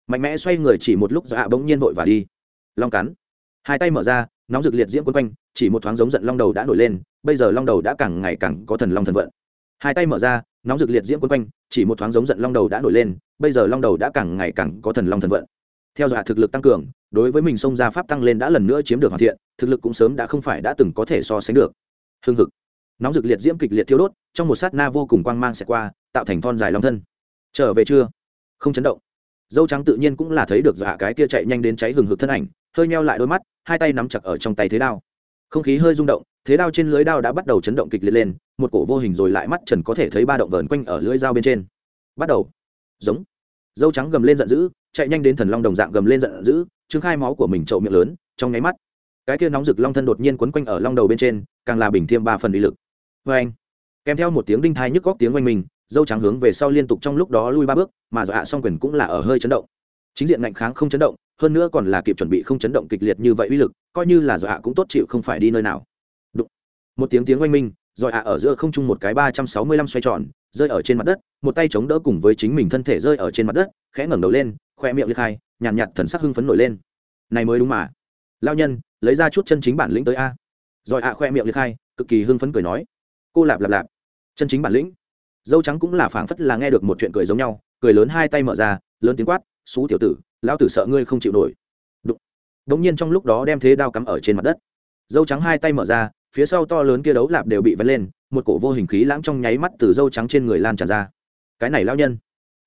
mạnh mẽ xoay người chỉ một lúc dạ bỗng nhiên vội và đi. Long cắn. Hai tay mở ra, nóng rực liệt diễm quân quanh, chỉ một thoáng giống giận long đầu đã nổi lên, bây giờ long đầu đã càng ngày càng có thần long thần vận. Hai tay mở ra, nóng rực liệt diễm quân quanh, chỉ một thoáng giống giận long đầu đã nổi lên, bây giờ long đầu đã càng ngày càng có thần long thần vận. Theo dõi thực lực tăng cường, đối với mình xông ra pháp tăng lên đã lần nữa chiếm được hoàn thiện, thực lực cũng sớm đã không phải đã từng có thể so sánh được. Hưng hực. Nóng rực liệt diễm kịch liệt thiêu đốt, trong một sát na vô cùng quang mang sẽ qua, tạo thành thon dài long thân. Trở về chưa? Không chấn động dâu trắng tự nhiên cũng là thấy được dọa cái kia chạy nhanh đến cháy hừng hực thân ảnh, hơi meo lại đôi mắt, hai tay nắm chặt ở trong tay thế đao. Không khí hơi rung động, thế đao trên lưới đao đã bắt đầu chấn động kịch liệt lên, một cổ vô hình rồi lại mắt trần có thể thấy ba động vờn quanh ở lưỡi dao bên trên. Bắt đầu. Giống. Dâu trắng gầm lên giận dữ, chạy nhanh đến thần long đồng dạng gầm lên giận dữ, trương khai máu của mình trậu miệng lớn, trong nháy mắt, cái kia nóng rực long thân đột nhiên quấn quanh ở long đầu bên trên, càng là bình thiêm ba phần uy lực. Vê anh kèm theo một tiếng đinh thai nhức góc tiếng oanh mình dâu trắng hướng về sau liên tục trong lúc đó lui ba bước mà dọa song quyền cũng là ở hơi chấn động. Chính diện ngạnh kháng không chấn động hơn nữa còn là kịp chuẩn bị không chấn động kịch liệt như vậy uy lực coi như là dọa cũng tốt chịu không phải đi nơi nào. Đụng. một tiếng tiếng oanh minh dọa ở giữa không trung một cái ba trăm sáu mươi lăm xoay tròn rơi ở trên mặt đất một tay chống đỡ cùng với chính mình thân thể rơi ở trên mặt đất khẽ ngẩng đầu lên khoe miệng liệt hai nhàn nhạt, nhạt thần sắc hưng phấn nổi lên. Này mới đúng mà. Lao nhân lấy ra chút chân chính bản lĩnh tới a. Rồi ạ khoe miệng liệt hai cực kỳ hưng phấn cười nói. Cô lạp lạp lạp. Chân chính bản lĩnh dâu trắng cũng là phảng phất là nghe được một chuyện cười giống nhau, cười lớn hai tay mở ra, lớn tiếng quát xú tiểu tử, lão tử sợ ngươi không chịu nổi. Đụng. Đống nhiên trong lúc đó đem thế đao cắm ở trên mặt đất. Dâu trắng hai tay mở ra, phía sau to lớn kia đấu lạp đều bị vén lên, một cổ vô hình khí lãng trong nháy mắt từ dâu trắng trên người lan tràn ra. Cái này lão nhân,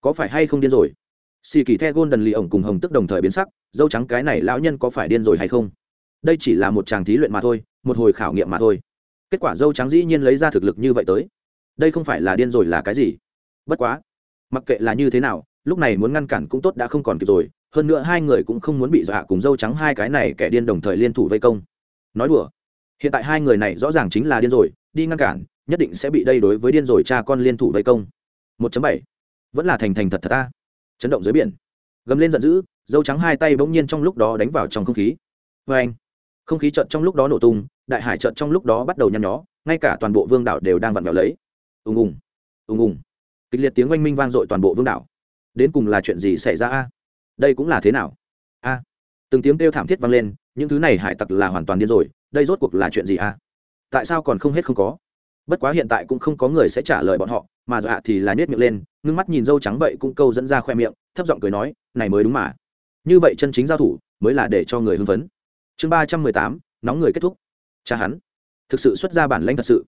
có phải hay không điên rồi? Xì kỳ the golden lì ổng cùng hồng tức đồng thời biến sắc, dâu trắng, cái này lão nhân có phải điên rồi hay không? Đây chỉ là một chàng thí luyện mà thôi, một hồi khảo nghiệm mà thôi. Kết quả dâu trắng dĩ nhiên lấy ra thực lực như vậy tới đây không phải là điên rồi là cái gì? Bất quá, mặc kệ là như thế nào, lúc này muốn ngăn cản cũng tốt đã không còn kịp rồi, hơn nữa hai người cũng không muốn bị dọa cùng dâu trắng hai cái này kẻ điên đồng thời liên thủ vây công. Nói đùa, hiện tại hai người này rõ ràng chính là điên rồi, đi ngăn cản, nhất định sẽ bị đây đối với điên rồi cha con liên thủ vây công. 1.7 vẫn là thành thành thật thật ta chấn động dưới biển. Gầm lên giận dữ, dâu trắng hai tay bỗng nhiên trong lúc đó đánh vào trong không khí. Vê anh, không khí trận trong lúc đó nổ tung, đại hải trận trong lúc đó bắt đầu nhăn nhó, ngay cả toàn bộ vương đảo đều đang vặn vẹo lấy ùng ùng ùng ùng. Kịch liệt tiếng oanh minh vang dội toàn bộ vương đảo. Đến cùng là chuyện gì xảy ra a? Đây cũng là thế nào? A. Từng tiếng kêu thảm thiết vang lên, những thứ này hải tặc là hoàn toàn điên rồi, đây rốt cuộc là chuyện gì a? Tại sao còn không hết không có? Bất quá hiện tại cũng không có người sẽ trả lời bọn họ, mà dọa thì là nhét miệng lên, ngưng mắt nhìn dâu trắng vậy cũng câu dẫn ra khoe miệng, thấp giọng cười nói, này mới đúng mà. Như vậy chân chính giao thủ, mới là để cho người hưng phấn. Chương ba trăm mười tám, nóng người kết thúc. Cha hắn. Thực sự xuất ra bản lãnh thật sự.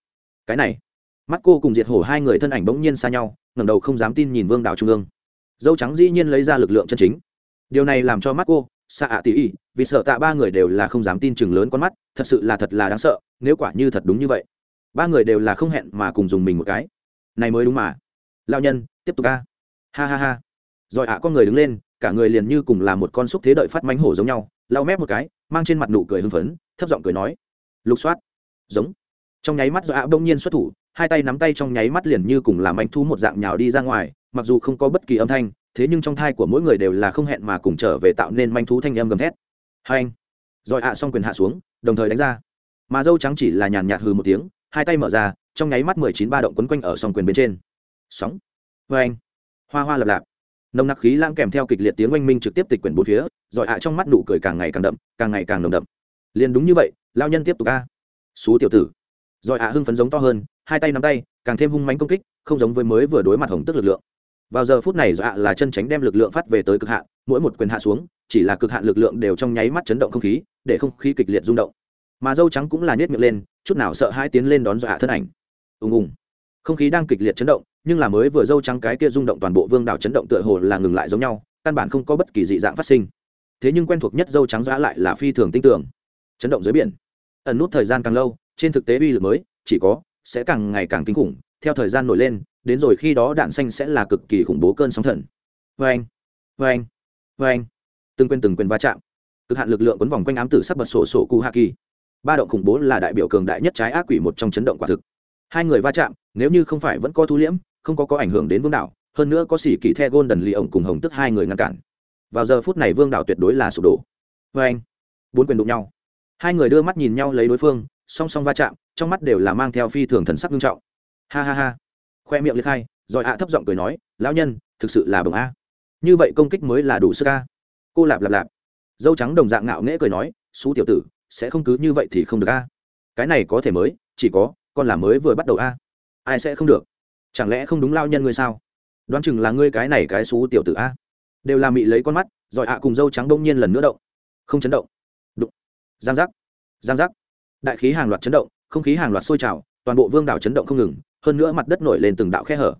Cái này mắt cô cùng diệt hổ hai người thân ảnh bỗng nhiên xa nhau, ngẩng đầu không dám tin nhìn vương đảo trung ương. Dâu trắng dĩ nhiên lấy ra lực lượng chân chính. Điều này làm cho mắt cô xạ ạ tỉ ỉ, vì sợ tạ ba người đều là không dám tin chừng lớn con mắt, thật sự là thật là đáng sợ, nếu quả như thật đúng như vậy. Ba người đều là không hẹn mà cùng dùng mình một cái. Này mới đúng mà. Lao nhân, tiếp tục ca ha ha ha. Rồi ạ, con người đứng lên, cả người liền như cùng là một con xúc thế đợi phát mánh hổ giống nhau lao mép một cái, mang trên mặt nụ cười hưng phấn, thấp giọng cười nói. Lục soát. Giống. Trong nháy mắt do ạ bỗng nhiên xuất thủ hai tay nắm tay trong nháy mắt liền như cùng làm anh thú một dạng nhào đi ra ngoài, mặc dù không có bất kỳ âm thanh, thế nhưng trong thai của mỗi người đều là không hẹn mà cùng trở về tạo nên manh thú thanh âm gầm thét. Hai anh, rồi ạ xong quyền hạ xuống, đồng thời đánh ra. Mà dâu trắng chỉ là nhàn nhạt hừ một tiếng, hai tay mở ra, trong nháy mắt mười chín ba động quấn quanh ở song quyền bên trên. Sóng. Vê anh. Hoa hoa lập lạp. Nồng nặc khí lãng kèm theo kịch liệt tiếng oanh minh trực tiếp tịch quyển bốn phía, rồi ạ trong mắt nụ cười càng ngày càng đậm, càng ngày càng nồng đậm. Liền đúng như vậy lao nhân tiếp tục ca xú tiểu tử rồi ạ hưng phấn giống to hơn, hai tay nắm tay, càng thêm hung mánh công kích, không giống với mới vừa đối mặt hồng tức lực lượng. Vào giờ phút này dọa là chân tránh đem lực lượng phát về tới cực hạn, mỗi một quyền hạ xuống, chỉ là cực hạn lực lượng đều trong nháy mắt chấn động không khí, để không khí kịch liệt rung động. Mà dâu trắng cũng là nhét miệng lên, chút nào sợ hai tiến lên đón dọa thân ảnh. Ùng ùng. Không khí đang kịch liệt chấn động, nhưng là mới vừa dâu trắng cái kia rung động toàn bộ vương đảo chấn động tựa hồ là ngừng lại giống nhau, căn bản không có bất kỳ dị dạng phát sinh. Thế nhưng quen thuộc nhất dâu trắng dọa lại là phi thường tinh tưởng chấn động dưới biển. Ẩn nút thời gian càng lâu trên thực tế uy lực mới, chỉ có, sẽ càng ngày càng kinh khủng, theo thời gian nổi lên, đến rồi khi đó đạn xanh sẽ là cực kỳ khủng bố cơn sóng thần. Vê anh vê anh vê anh từng quên từng quyền va chạm. Cực hạn lực lượng quấn vòng quanh ám tử sắc bật sổ sổ cu hạ kỳ ba động khủng bố là đại biểu cường đại nhất trái ác quỷ một trong chấn động quả thực. Hai người va chạm, nếu như không phải vẫn có thu liễm, không có có ảnh hưởng đến vương đảo hơn nữa có xỉ kỳ the gôn đần lì ổng cùng hồng tức hai người ngăn cản. Vào giờ phút này vương đảo tuyệt đối là sụp đổ. Vê anh bốn quyền đụng nhau. Hai người đưa mắt nhìn nhau lấy đối phương song song va chạm, trong mắt đều là mang theo phi thường thần sắc nghiêm trọng. Ha ha ha. Khoe miệng liệt hai, rồi ạ thấp giọng cười nói, lão nhân, thực sự là bồng a. Như vậy công kích mới là đủ sức a. Cô lạp lạp lạp. Dâu trắng đồng dạng ngạo nghễ cười nói, xú tiểu tử, sẽ không cứ như vậy thì không được a. Cái này có thể mới, chỉ có, con là mới vừa bắt đầu a. Ai sẽ không được? Chẳng lẽ không đúng lao nhân ngươi sao? Đoán chừng là ngươi cái này cái xú tiểu tử a. Đều là mị lấy con mắt, rồi ạ cùng dâu trắng đông nhiên lần nữa động. Không chấn động. Đụng. Giang giác. Giang giác đại khí hàng loạt chấn động, không khí hàng loạt sôi trào, toàn bộ vương đảo chấn động không ngừng, hơn nữa mặt đất nổi lên từng đạo khe hở.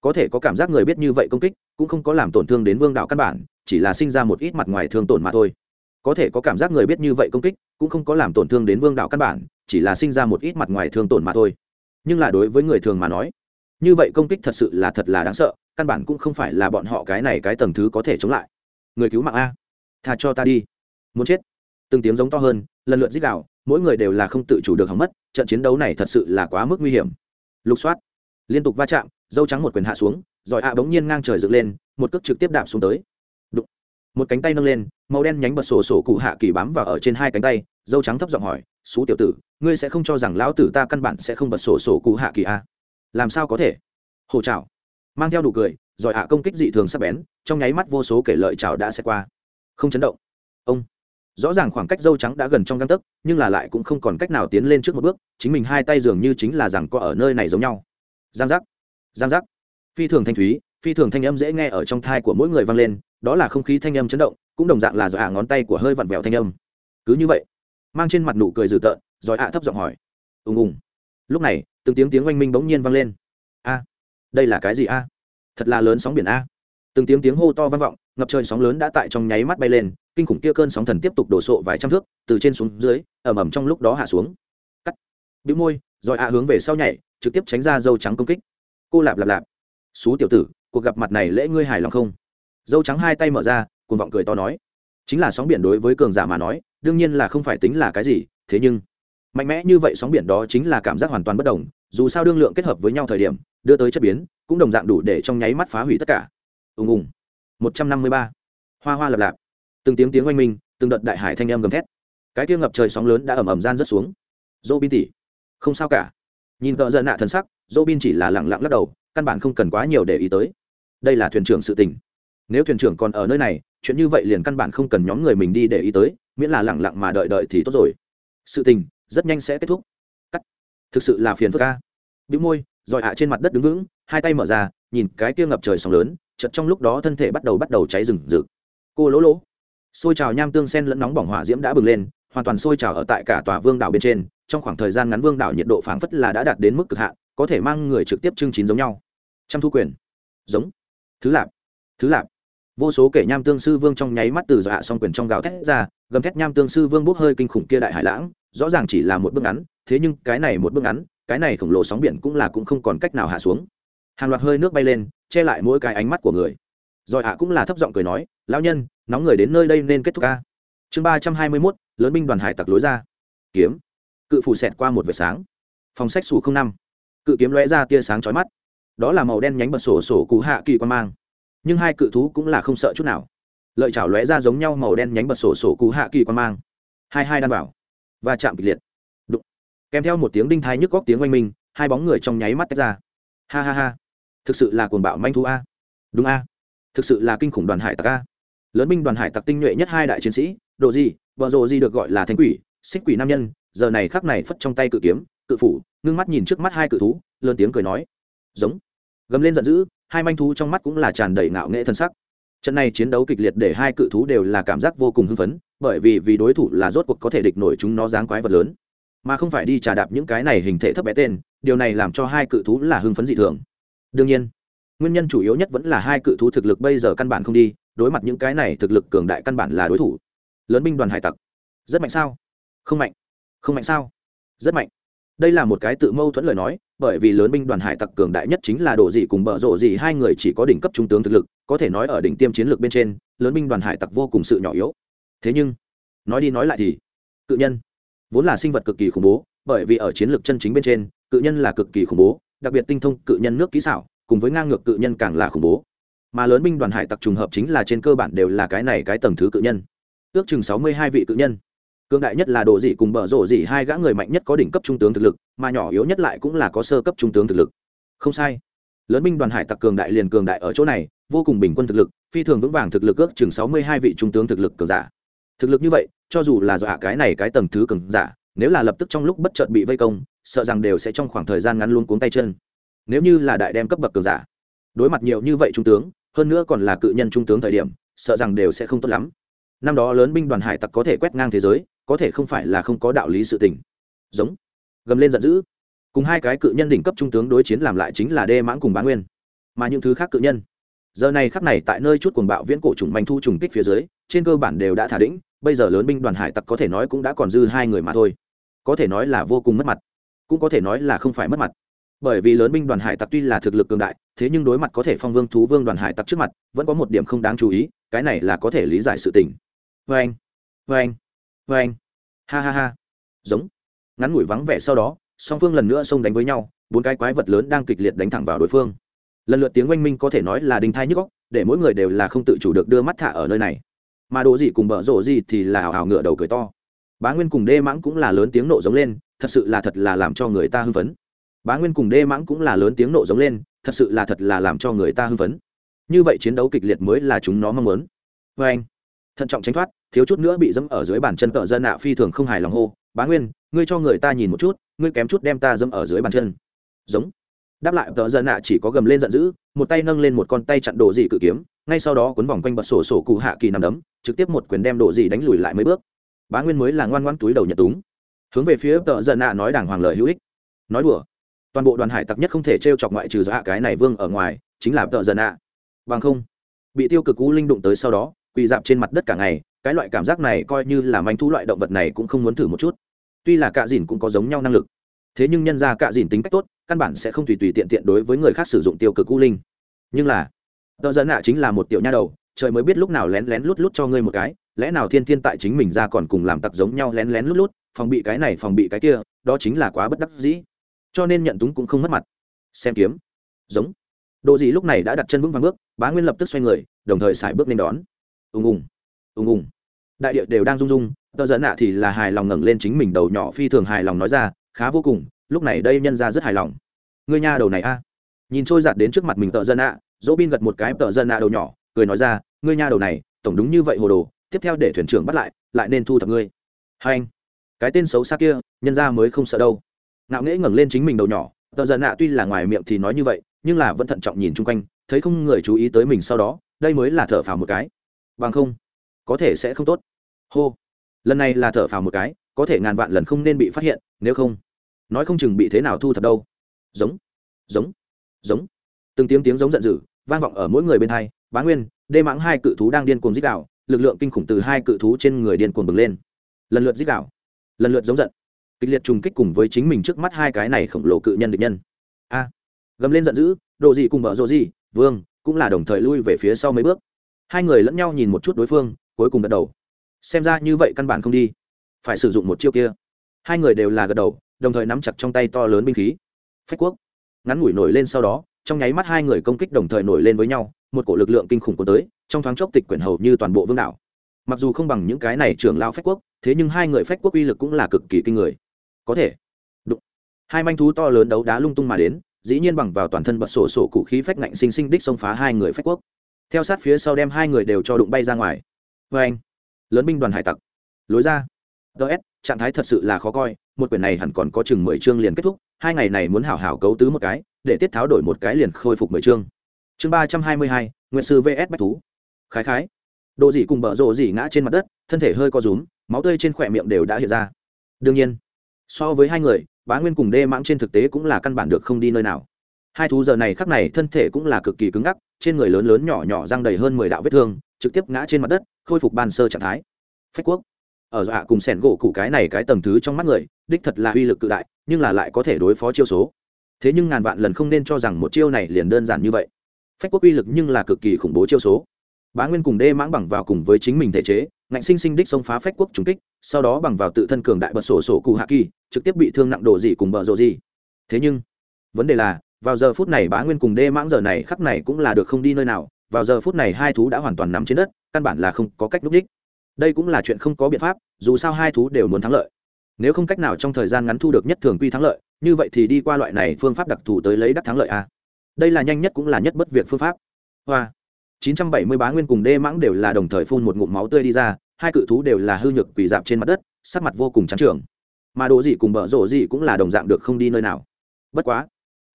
Có thể có cảm giác người biết như vậy công kích, cũng không có làm tổn thương đến vương đảo căn bản, chỉ là sinh ra một ít mặt ngoài thương tổn mà thôi. Có thể có cảm giác người biết như vậy công kích, cũng không có làm tổn thương đến vương đảo căn bản, chỉ là sinh ra một ít mặt ngoài thương tổn mà thôi. Nhưng là đối với người thường mà nói, như vậy công kích thật sự là thật là đáng sợ, căn bản cũng không phải là bọn họ cái này cái tầng thứ có thể chống lại. Người cứu mạng a. Tha cho ta đi. Muốn chết. Từng tiếng giống to hơn, lần lượt dích đạo mỗi người đều là không tự chủ được hỏng mất, trận chiến đấu này thật sự là quá mức nguy hiểm. Lục soát, liên tục va chạm, dâu trắng một quyền hạ xuống, rồi ạ bỗng nhiên ngang trời dựng lên, một cước trực tiếp đạp xuống tới. Đụng. một cánh tay nâng lên, màu đen nhánh bật sổ sổ cụ hạ kỳ bám vào ở trên hai cánh tay, dâu trắng thấp giọng hỏi, xú tiểu tử, ngươi sẽ không cho rằng lão tử ta căn bản sẽ không bật sổ sổ cụ hạ kỳ a à? làm sao có thể? Hồ chảo mang theo đủ cười, rồi ạ công kích dị thường sắp bén, trong nháy mắt vô số kể lợi chảo đã xe qua. Không chấn động. Ông rõ ràng khoảng cách dâu trắng đã gần trong găng tấc, nhưng là lại cũng không còn cách nào tiến lên trước một bước, chính mình hai tay dường như chính là rằng có ở nơi này giống nhau. Giang giác giang giác. Phi thường thanh thúy, phi thường thanh âm dễ nghe ở trong thai của mỗi người vang lên, đó là không khí thanh âm chấn động, cũng đồng dạng là do ạ ngón tay của hơi vặn vẹo thanh âm. Cứ như vậy, mang trên mặt nụ cười dữ tợn rồi ạ thấp giọng hỏi. Ùng ùng. Lúc này, từng tiếng tiếng oanh minh bỗng nhiên vang lên. A, đây là cái gì a? Thật là lớn sóng biển a. Từng tiếng tiếng hô to vang vọng, ngập trời sóng lớn đã tại trong nháy mắt bay lên kinh khủng kia cơn sóng thần tiếp tục đổ sộ vài trăm thước, từ trên xuống dưới ẩm ẩm trong lúc đó hạ xuống. Cắt. Bĩu môi, rồi ạ hướng về sau nhảy, trực tiếp tránh ra dâu trắng công kích. Cô lạp lạp lạp. Xú tiểu tử, cuộc gặp mặt này lễ ngươi hài lòng không? Dâu trắng hai tay mở ra cùng vọng cười to nói. Chính là sóng biển đối với cường giả mà nói, đương nhiên là không phải tính là cái gì, thế nhưng, mạnh mẽ như vậy sóng biển đó chính là cảm giác hoàn toàn bất đồng, dù sao đương lượng kết hợp với nhau thời điểm, đưa tới chất biến, cũng đồng dạng đủ để trong nháy mắt phá hủy tất cả. Ùng ùng. Một trăm năm mươi ba. Hoa hoa lập lạp từng tiếng tiếng oanh minh, từng đợt đại hải thanh âm gầm thét. Cái kia ngập trời sóng lớn đã ầm ầm gian rất xuống. Dô bin tỉ không sao cả. Nhìn cỡ dân nạ thân sắc dô bin chỉ là lẳng lặng lắc đầu, căn bản không cần quá nhiều để ý tới. Đây là thuyền trưởng sự tình. Nếu thuyền trưởng còn ở nơi này, chuyện như vậy liền căn bản không cần nhóm người mình đi để ý tới, miễn là lẳng lặng mà đợi đợi thì tốt rồi. Sự tình, rất nhanh sẽ kết thúc. Cắt. Thực sự là phiền phức ca bĩu môi dọi ạ trên mặt đất đứng vững, hai tay mở ra, nhìn cái kia ngập trời sóng lớn chật trong lúc đó thân thể bắt đầu bắt đầu cháy rừng rực. Cô lỗ lỗ xôi trào nham tương sen lẫn nóng bỏng hỏa diễm đã bừng lên, hoàn toàn sôi trào ở tại cả tòa vương đảo bên trên, trong khoảng thời gian ngắn vương đảo nhiệt độ phảng phất là đã đạt đến mức cực hạn, có thể mang người trực tiếp chương chín giống nhau. Trăm thu quyền. Giống. Thứ lạp. Thứ lạp. Vô số kể nham tương sư vương trong nháy mắt từ dọa xong quyền trong gào thét ra, gầm thét nham tương sư vương bốc hơi kinh khủng kia đại hải lãng, rõ ràng chỉ là một bước ngắn, thế nhưng cái này một bước ngắn, cái này khổng lồ sóng biển cũng là cũng không còn cách nào hạ xuống. Hàng loạt hơi nước bay lên, che lại mỗi cái ánh mắt của người rồi ạ cũng là thấp giọng cười nói, lão nhân, nóng người đến nơi đây nên kết thúc ca. Chương ba trăm hai mươi mốt, lớn binh đoàn hải tặc lối ra. Kiếm. Cự phủ xẹt qua một vệt sáng. Phòng sách xù không năm. Cự kiếm lóe ra tia sáng chói mắt. Đó là màu đen nhánh bật sổ sổ cụ hạ kỳ quan mang. Nhưng hai cự thú cũng là không sợ chút nào. Lợi chảo lóe ra giống nhau màu đen nhánh bật sổ sổ cụ hạ kỳ quan mang. Hai hai đan vào. Và chạm kịch liệt. Đụng. kèm theo một tiếng đinh thái nhức góc tiếng oanh minh, hai bóng người trong nháy mắt tách ra. Ha ha ha. Thực sự là cuồng bạo manh thú a. Đúng a thực sự là kinh khủng đoàn hải tặc a. Lớn binh đoàn hải tặc tinh nhuệ nhất hai đại chiến sĩ độ gì vợ rộ gì được gọi là thánh quỷ, xích quỷ nam nhân, giờ này khắc này phất trong tay cự kiếm, cự phủ, ngưng mắt nhìn trước mắt hai cự thú, lớn tiếng cười nói. Giống. Gầm lên giận dữ, hai manh thú trong mắt cũng là tràn đầy ngạo nghệ thân sắc. Trận này chiến đấu kịch liệt để hai cự thú đều là cảm giác vô cùng hưng phấn, bởi vì vì đối thủ là rốt cuộc có thể địch nổi chúng nó dáng quái vật lớn. Mà không phải đi trà đạp những cái này hình thể thấp bé tên, điều này làm cho hai cự thú là hưng phấn dị thường. Đương nhiên nguyên nhân chủ yếu nhất vẫn là hai cự thú thực lực bây giờ căn bản không đi, đối mặt những cái này thực lực cường đại căn bản là đối thủ. Lớn binh đoàn hải tặc. Rất mạnh sao? Không mạnh. Không mạnh sao? Rất mạnh. Đây là một cái tự mâu thuẫn lời nói, bởi vì lớn binh đoàn hải tặc cường đại nhất chính là đồ dị cùng bợ rộ dị, hai người chỉ có đỉnh cấp trung tướng thực lực, có thể nói ở đỉnh tiêm chiến lược bên trên, lớn binh đoàn hải tặc vô cùng sự nhỏ yếu. Thế nhưng, nói đi nói lại thì, cự nhân vốn là sinh vật cực kỳ khủng bố, bởi vì ở chiến lược chân chính bên trên, cự nhân là cực kỳ khủng bố, đặc biệt tinh thông cự nhân nước kỹ xảo cùng với ngang ngược cự nhân càng là khủng bố. Mà lớn binh đoàn hải tặc trùng hợp chính là trên cơ bản đều là cái này cái tầng thứ cự nhân. Ước chừng sáu mươi hai vị cự nhân. Cương đại nhất là đồ dị cùng bở rộ dị, hai gã người mạnh nhất có đỉnh cấp trung tướng thực lực, mà nhỏ yếu nhất lại cũng là có sơ cấp trung tướng thực lực. Không sai. Lớn binh đoàn hải tặc cường đại liền cường đại ở chỗ này, vô cùng bình quân thực lực, phi thường vững vàng thực lực ước chừng sáu mươi hai vị trung tướng thực lực cường giả. Thực lực như vậy, cho dù là dọa cái này cái tầng thứ cường giả, nếu là lập tức trong lúc bất chợt bị vây công, sợ rằng đều sẽ trong khoảng thời gian ngắn luôn cuống tay chân nếu như là đại đem cấp bậc cường giả. Đối mặt nhiều như vậy trung tướng, hơn nữa còn là cự nhân trung tướng thời điểm, sợ rằng đều sẽ không tốt lắm. Năm đó lớn binh đoàn hải tặc có thể quét ngang thế giới, có thể không phải là không có đạo lý sự tình. Giống. Gầm lên giận dữ. Cùng hai cái cự nhân đỉnh cấp trung tướng đối chiến làm lại chính là đê mãng cùng bá nguyên. Mà những thứ khác cự nhân. Giờ này khắc này tại nơi chút cuồng bạo viễn cổ trùng manh thu trùng kích phía dưới, trên cơ bản đều đã thả đĩnh bây giờ lớn binh đoàn hải tặc có thể nói cũng đã còn dư hai người mà thôi. Có thể nói là vô cùng mất mặt. Cũng có thể nói là không phải mất mặt bởi vì lớn binh đoàn hải tặc tuy là thực lực cường đại, thế nhưng đối mặt có thể phong vương thú vương đoàn hải tặc trước mặt, vẫn có một điểm không đáng chú ý, cái này là có thể lý giải sự tình. Vê anh vê anh vê anh ha ha ha. Giống. Ngắn ngủi vắng vẻ sau đó, song phương lần nữa xông đánh với nhau, bốn cái quái vật lớn đang kịch liệt đánh thẳng vào đối phương. Lần lượt tiếng oanh minh có thể nói là đình thai nhức góc để mỗi người đều là không tự chủ được đưa mắt thả ở nơi này. Mà đồ gì cùng bở rộ gì thì là hào hào ngựa đầu cười to. Bá nguyên cùng đê mãng cũng là lớn tiếng nộ giống lên, thật sự là thật là làm cho người ta hưng phấn bá nguyên cùng đê mãng cũng là lớn tiếng nộ giống lên, thật sự là thật là làm cho người ta hưng phấn. Như vậy chiến đấu kịch liệt mới là chúng nó mong muốn. Vê anh, thận trọng tránh thoát, thiếu chút nữa bị dẫm ở dưới bàn chân cỡ dân nạ phi thường không hài lòng hô, bá nguyên, ngươi cho người ta nhìn một chút, ngươi kém chút đem ta dẫm ở dưới bàn chân. Giống. Đáp lại cỡ dân nạ chỉ có gầm lên giận dữ, một tay nâng lên một con tay chặn đồ dị cự kiếm, ngay sau đó cuốn vòng quanh bật sổ sổ cụ hạ kỳ nằm đấm, trực tiếp một quyền đem đồ dị đánh lùi lại mấy bước. Bá nguyên mới là ngoan ngoan túi đầu nhận túng. Hướng về phía cỡ dân nạ nói đàng hoàng lời hữu ích. Nói đùa toàn bộ đoàn hải tặc nhất không thể t r e o chọc ngoại trừ dạ cái này vương ở ngoài, chính là tợ dần ạ. Bằng không, bị tiêu cực u linh đụng tới sau đó, quỳ dạp trên mặt đất cả ngày, cái loại cảm giác này coi như là manh thú loại động vật này cũng không muốn thử một chút. Tuy là cạ dìn cũng có giống nhau năng lực, thế nhưng nhân ra cạ dìn tính cách tốt, căn bản sẽ không tùy tùy tiện tiện đối với người khác sử dụng tiêu cực u linh. Nhưng là, tợ dần ạ chính là một tiểu nha đầu, trời mới biết lúc nào lén lén lút lút cho ngươi một cái, lẽ nào thiên thiên tại chính mình ra còn cùng làm tặc giống nhau lén lén lút lút, phòng bị cái này phòng bị cái kia, đó chính là quá bất đắc dĩ cho nên nhận túng cũng không mất mặt. Xem kiếm. Giống. Độ gì lúc này đã đặt chân vững vàng bước, bá nguyên lập tức xoay người, đồng thời xài bước lên đón. Ùng ùng. Ùng ùng. Đại địa đều đang rung rung, tờ dẫn nạ thì là hài lòng ngẩng lên chính mình đầu nhỏ phi thường hài lòng nói ra, khá vô cùng, lúc này đây nhân ra rất hài lòng. Ngươi nha đầu này a. Nhìn trôi giạt đến trước mặt mình tờ dân ạ dỗ bin gật một cái tờ dân ạ đầu nhỏ, cười nói ra, ngươi nha đầu này, tổng đúng như vậy hồ đồ, tiếp theo để thuyền trưởng bắt lại lại nên thu thập ngươi. Hai anh. Cái tên xấu xa kia, nhân ra mới không sợ đâu ngạo nghễ ngẩng lên chính mình đầu nhỏ, tờ giận nạ tuy là ngoài miệng thì nói như vậy, nhưng là vẫn thận trọng nhìn chung quanh, thấy không người chú ý tới mình sau đó, đây mới là thở phào một cái. Bằng không, có thể sẽ không tốt. Hô. Lần này là thở phào một cái, có thể ngàn vạn lần không nên bị phát hiện, nếu không, nói không chừng bị thế nào thu thập đâu. Giống giống giống. Từng tiếng tiếng giống giận dữ, vang vọng ở mỗi người bên hai, bá nguyên, đê mãng hai cự thú đang điên cuồng dích đạo lực lượng kinh khủng từ hai cự thú trên người điên cuồng bừng lên. Lần lượt dích đạo lần lượt giống giận kịch liệt trùng kích cùng với chính mình trước mắt hai cái này khổng lồ cự nhân địch nhân. A, gầm lên giận dữ độ gì cùng mở rộ gì vương, cũng là đồng thời lui về phía sau mấy bước. Hai người lẫn nhau nhìn một chút đối phương, cuối cùng gật đầu. Xem ra như vậy căn bản không đi. Phải sử dụng một chiêu kia. Hai người đều là gật đầu, đồng thời nắm chặt trong tay to lớn binh khí. Phách quốc. Ngắn ngủi nổi lên sau đó, trong nháy mắt hai người công kích đồng thời nổi lên với nhau, một cổ lực lượng kinh khủng có tới, trong thoáng chốc tịch quyển hầu như toàn bộ vương đảo. Mặc dù không bằng những cái này trưởng lao phách quốc, thế nhưng hai người phách quốc uy lực cũng là cực kỳ kinh người có thể. Đụng. Hai manh thú to lớn đấu đá lung tung mà đến, dĩ nhiên bằng vào toàn thân bật sổ sổ cụ khí phách ngạnh sinh sinh đích xông phá hai người phách quốc. Theo sát phía sau đem hai người đều cho đụng bay ra ngoài. Vê anh, lớn binh đoàn hải tặc. Lối ra. Ts trạng thái thật sự là khó coi, một quyển này hẳn còn có chừng mười chương liền kết thúc, hai ngày này muốn hảo hảo cấu tứ một cái, để tiết tháo đổi một cái liền khôi phục mười chương. Chương ba trăm hai mươi hai nguyện sư vs bách thú. Khái khái. Độ dị cùng bở rộ dị ngã trên mặt đất, thân thể hơi co rúm, máu tươi trên khỏe miệng đều đã hiện ra. Đương nhiên so với hai người, bá nguyên cùng đê mãng trên thực tế cũng là căn bản được không đi nơi nào. Hai thú giờ này khắc này thân thể cũng là cực kỳ cứng ngắc, trên người lớn lớn nhỏ nhỏ răng đầy hơn mười đạo vết thương, trực tiếp ngã trên mặt đất, khôi phục ban sơ trạng thái. Phách quốc. Ở dọa cùng sẻn gỗ cụ cái này cái tầng thứ trong mắt người, đích thật là uy lực cự đại, nhưng là lại có thể đối phó chiêu số. Thế nhưng ngàn vạn lần không nên cho rằng một chiêu này liền đơn giản như vậy. Phách quốc uy lực nhưng là cực kỳ khủng bố chiêu số. Bá nguyên cùng đê mãng bằng vào cùng với chính mình thể chế, ngạnh sinh sinh đích xông phá phách quốc trùng kích sau đó bằng vào tự thân cường đại bật sổ sổ cụ hạ kỳ, trực tiếp bị thương nặng đồ gì cùng bờ rộ gì. Thế nhưng, vấn đề là, vào giờ phút này bá nguyên cùng đê mãng giờ này khắc này cũng là được không đi nơi nào, vào giờ phút này hai thú đã hoàn toàn nằm trên đất, căn bản là không có cách núp đích. Đây cũng là chuyện không có biện pháp, dù sao hai thú đều muốn thắng lợi. Nếu không cách nào trong thời gian ngắn thu được nhất thường quy thắng lợi, như vậy thì đi qua loại này phương pháp đặc thù tới lấy đắc thắng lợi a đây là nhanh nhất cũng là nhất bất việc phương pháp. Hoa. 970 bá nguyên cùng đê mãng đều là đồng thời phun một ngụm máu tươi đi ra hai cự thú đều là hư nhược quỳ dạp trên mặt đất, sắc mặt vô cùng trắng trường. Mà đồ gì cùng bở rộ gì cũng là đồng dạng được không đi nơi nào. Bất quá,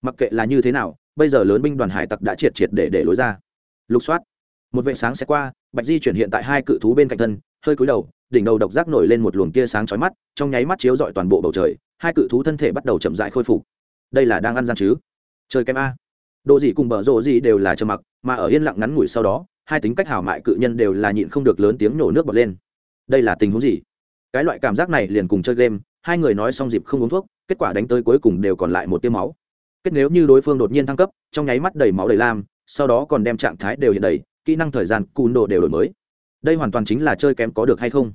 mặc kệ là như thế nào, bây giờ lớn binh đoàn hải tặc đã triệt triệt để để lối ra. Lục soát. Một vệ sáng sẽ qua, bạch di chuyển hiện tại hai cự thú bên cạnh thân, hơi cúi đầu, đỉnh đầu độc giác nổi lên một luồng tia sáng chói mắt, trong nháy mắt chiếu dọi toàn bộ bầu trời, hai cự thú thân thể bắt đầu chậm rãi khôi phục. Đây là đang ăn gian chứ? Chơi kem a. Đồ gì cùng bở rộ gì đều là trầm mặc, mà ở yên lặng ngắn ngủi sau đó hai tính cách hào mại cự nhân đều là nhịn không được lớn tiếng nổ nước bọt lên. Đây là tình huống gì? Cái loại cảm giác này liền cùng chơi game, hai người nói xong dịp không uống thuốc, kết quả đánh tới cuối cùng đều còn lại một tiêu máu. Kết nếu như đối phương đột nhiên thăng cấp, trong nháy mắt đầy máu đầy lam, sau đó còn đem trạng thái đều hiện đầy, kỹ năng thời gian cùn đồ đều đổi mới. Đây hoàn toàn chính là chơi kém có được hay không?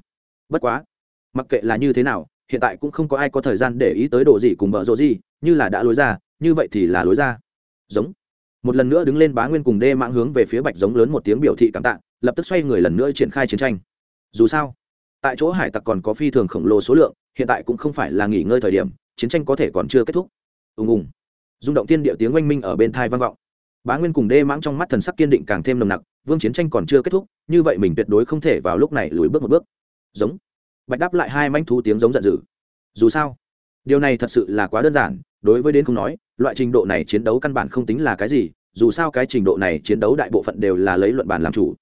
Bất quá, mặc kệ là như thế nào, hiện tại cũng không có ai có thời gian để ý tới đồ gì cùng bợ rộ gì, như là đã lối ra, như vậy thì là lối ra. Giống một lần nữa đứng lên bá nguyên cùng đê mạng hướng về phía bạch giống lớn một tiếng biểu thị cảm tạ, lập tức xoay người lần nữa triển khai chiến tranh. Dù sao, tại chỗ hải tặc còn có phi thường khổng lồ số lượng, hiện tại cũng không phải là nghỉ ngơi thời điểm, chiến tranh có thể còn chưa kết thúc. Ùng ùng. Rung động tiên địa tiếng oanh minh ở bên thai vang vọng. Bá nguyên cùng đê mãng trong mắt thần sắc kiên định càng thêm nồng nặc, vương chiến tranh còn chưa kết thúc, như vậy mình tuyệt đối không thể vào lúc này lùi bước một bước. Giống. Bạch đáp lại hai manh thú tiếng giống giận dữ. Dù sao, điều này thật sự là quá đơn giản, đối với đến không nói loại trình độ này chiến đấu căn bản không tính là cái gì, dù sao cái trình độ này chiến đấu đại bộ phận đều là lấy luận bản làm chủ.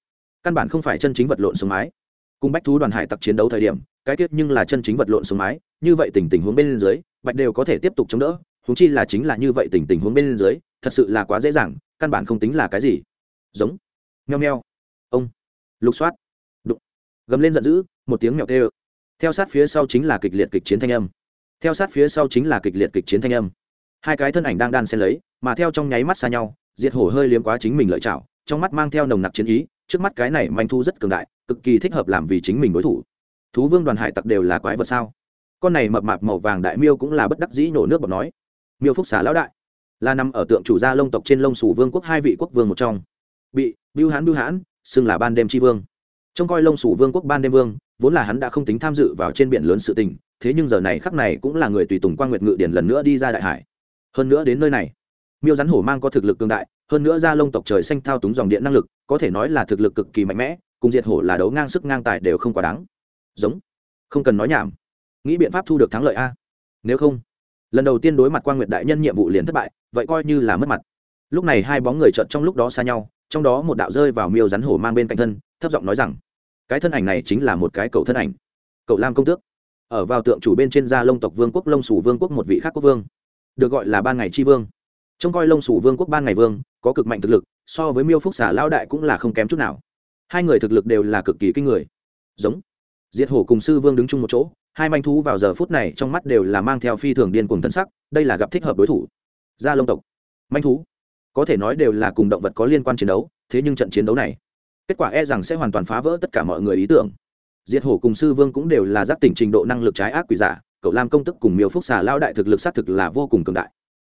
Căn bản không phải chân chính vật lộn xuống mái. Cùng bách thú đoàn hải tặc chiến đấu thời điểm, cái tiết nhưng là chân chính vật lộn xuống mái, như vậy tình tình huống bên dưới, bạch đều có thể tiếp tục chống đỡ, huống chi là chính là như vậy tình tình huống bên dưới, thật sự là quá dễ dàng, căn bản không tính là cái gì. Giống. Nheo nheo ông. Lục soát. Đụng. Gầm lên giận dữ, một tiếng mèo tê ơ. Theo sát phía sau chính là kịch liệt kịch chiến thanh âm. Theo sát phía sau chính là kịch liệt kịch chiến thanh âm hai cái thân ảnh đang đan xen lấy, mà theo trong nháy mắt xa nhau, diệt hổ hơi liếm quá chính mình lợi chảo, trong mắt mang theo nồng nặc chiến ý, trước mắt cái này manh thu rất cường đại, cực kỳ thích hợp làm vì chính mình đối thủ. Thú vương đoàn hải tặc đều là quái vật sao? Con này mập mạp màu vàng đại miêu cũng là bất đắc dĩ nổ nước bọt nói. Miêu phúc xả lão đại, là nằm ở tượng chủ gia lông tộc trên lông sủ vương quốc hai vị quốc vương một trong. Bị bưu hãn bưu hãn xưng là ban đêm tri vương. Trông coi lông sủ vương quốc ban đêm vương, vốn là hắn đã không tính tham dự vào trên biển lớn sự tình, thế nhưng giờ này khắc này cũng là người tùy tùng quan nguyệt ngự điển lần nữa đi ra đại hải hơn nữa đến nơi này. Miêu rắn hổ mang có thực lực cường đại, hơn nữa gia lông tộc trời xanh thao túng dòng điện năng lực, có thể nói là thực lực cực kỳ mạnh mẽ, cùng diệt hổ là đấu ngang sức ngang tài đều không quá đáng. Giống. Không cần nói nhảm. Nghĩ biện pháp thu được thắng lợi a. Nếu không, lần đầu tiên đối mặt quan nguyệt đại nhân nhiệm vụ liền thất bại, vậy coi như là mất mặt. Lúc này hai bóng người trợn trong lúc đó xa nhau, trong đó một đạo rơi vào miêu rắn hổ mang bên cạnh thân, thấp giọng nói rằng, cái thân ảnh này chính là một cái cậu thân ảnh. Cậu lam công tước. Ở vào tượng chủ bên trên gia lông tộc vương quốc lông sủ vương quốc một vị khác quốc vương được gọi là ban ngày tri vương. Trông coi lông sủ vương quốc ban ngày vương, có cực mạnh thực lực, so với miêu phúc xả lao đại cũng là không kém chút nào. Hai người thực lực đều là cực kỳ kinh người. Giống. Diệt hổ cùng sư vương đứng chung một chỗ, hai manh thú vào giờ phút này trong mắt đều là mang theo phi thường điên cùng thân sắc, đây là gặp thích hợp đối thủ. Gia lông tộc. Manh thú. Có thể nói đều là cùng động vật có liên quan chiến đấu, thế nhưng trận chiến đấu này, kết quả e rằng sẽ hoàn toàn phá vỡ tất cả mọi người ý tưởng. Diệt hổ cùng sư vương cũng đều là giác tỉnh trình độ năng lực trái ác quỷ giả cậu lam công tức cùng miêu phúc xà lao đại thực lực xác thực là vô cùng cường đại.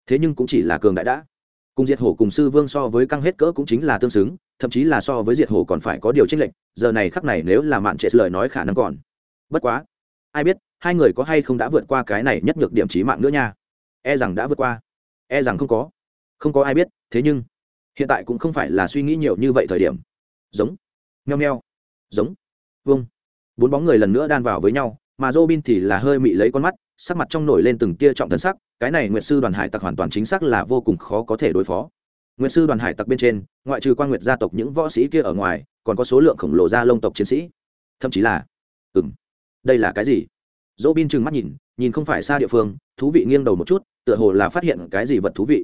Thế nhưng cũng chỉ là cường đại đã. Cùng diệt hổ cùng sư vương so với căng hết cỡ cũng chính là tương xứng, thậm chí là so với diệt hổ còn phải có điều trích lệnh giờ này khắc này nếu là mạn trệ lời nói khả năng còn. Bất quá, ai biết, hai người có hay không đã vượt qua cái này nhất nhược điểm trí mạng nữa nha. E rằng đã vượt qua e rằng không có. Không có ai biết, thế nhưng, hiện tại cũng không phải là suy nghĩ nhiều như vậy thời điểm. Giống nheo nheo giống vâng bốn bóng người lần nữa đan vào với nhau mà Robin thì là hơi mị lấy con mắt sắc mặt trong nổi lên từng tia trọng thần sắc cái này nguyệt sư đoàn hải tặc hoàn toàn chính xác là vô cùng khó có thể đối phó. Nguyệt sư đoàn hải tặc bên trên ngoại trừ quan nguyệt gia tộc những võ sĩ kia ở ngoài còn có số lượng khổng lồ gia lông tộc chiến sĩ. Thậm chí là ừm, đây là cái gì? Robin trừng mắt nhìn nhìn không phải xa địa phương thú vị nghiêng đầu một chút tựa hồ là phát hiện cái gì vật thú vị.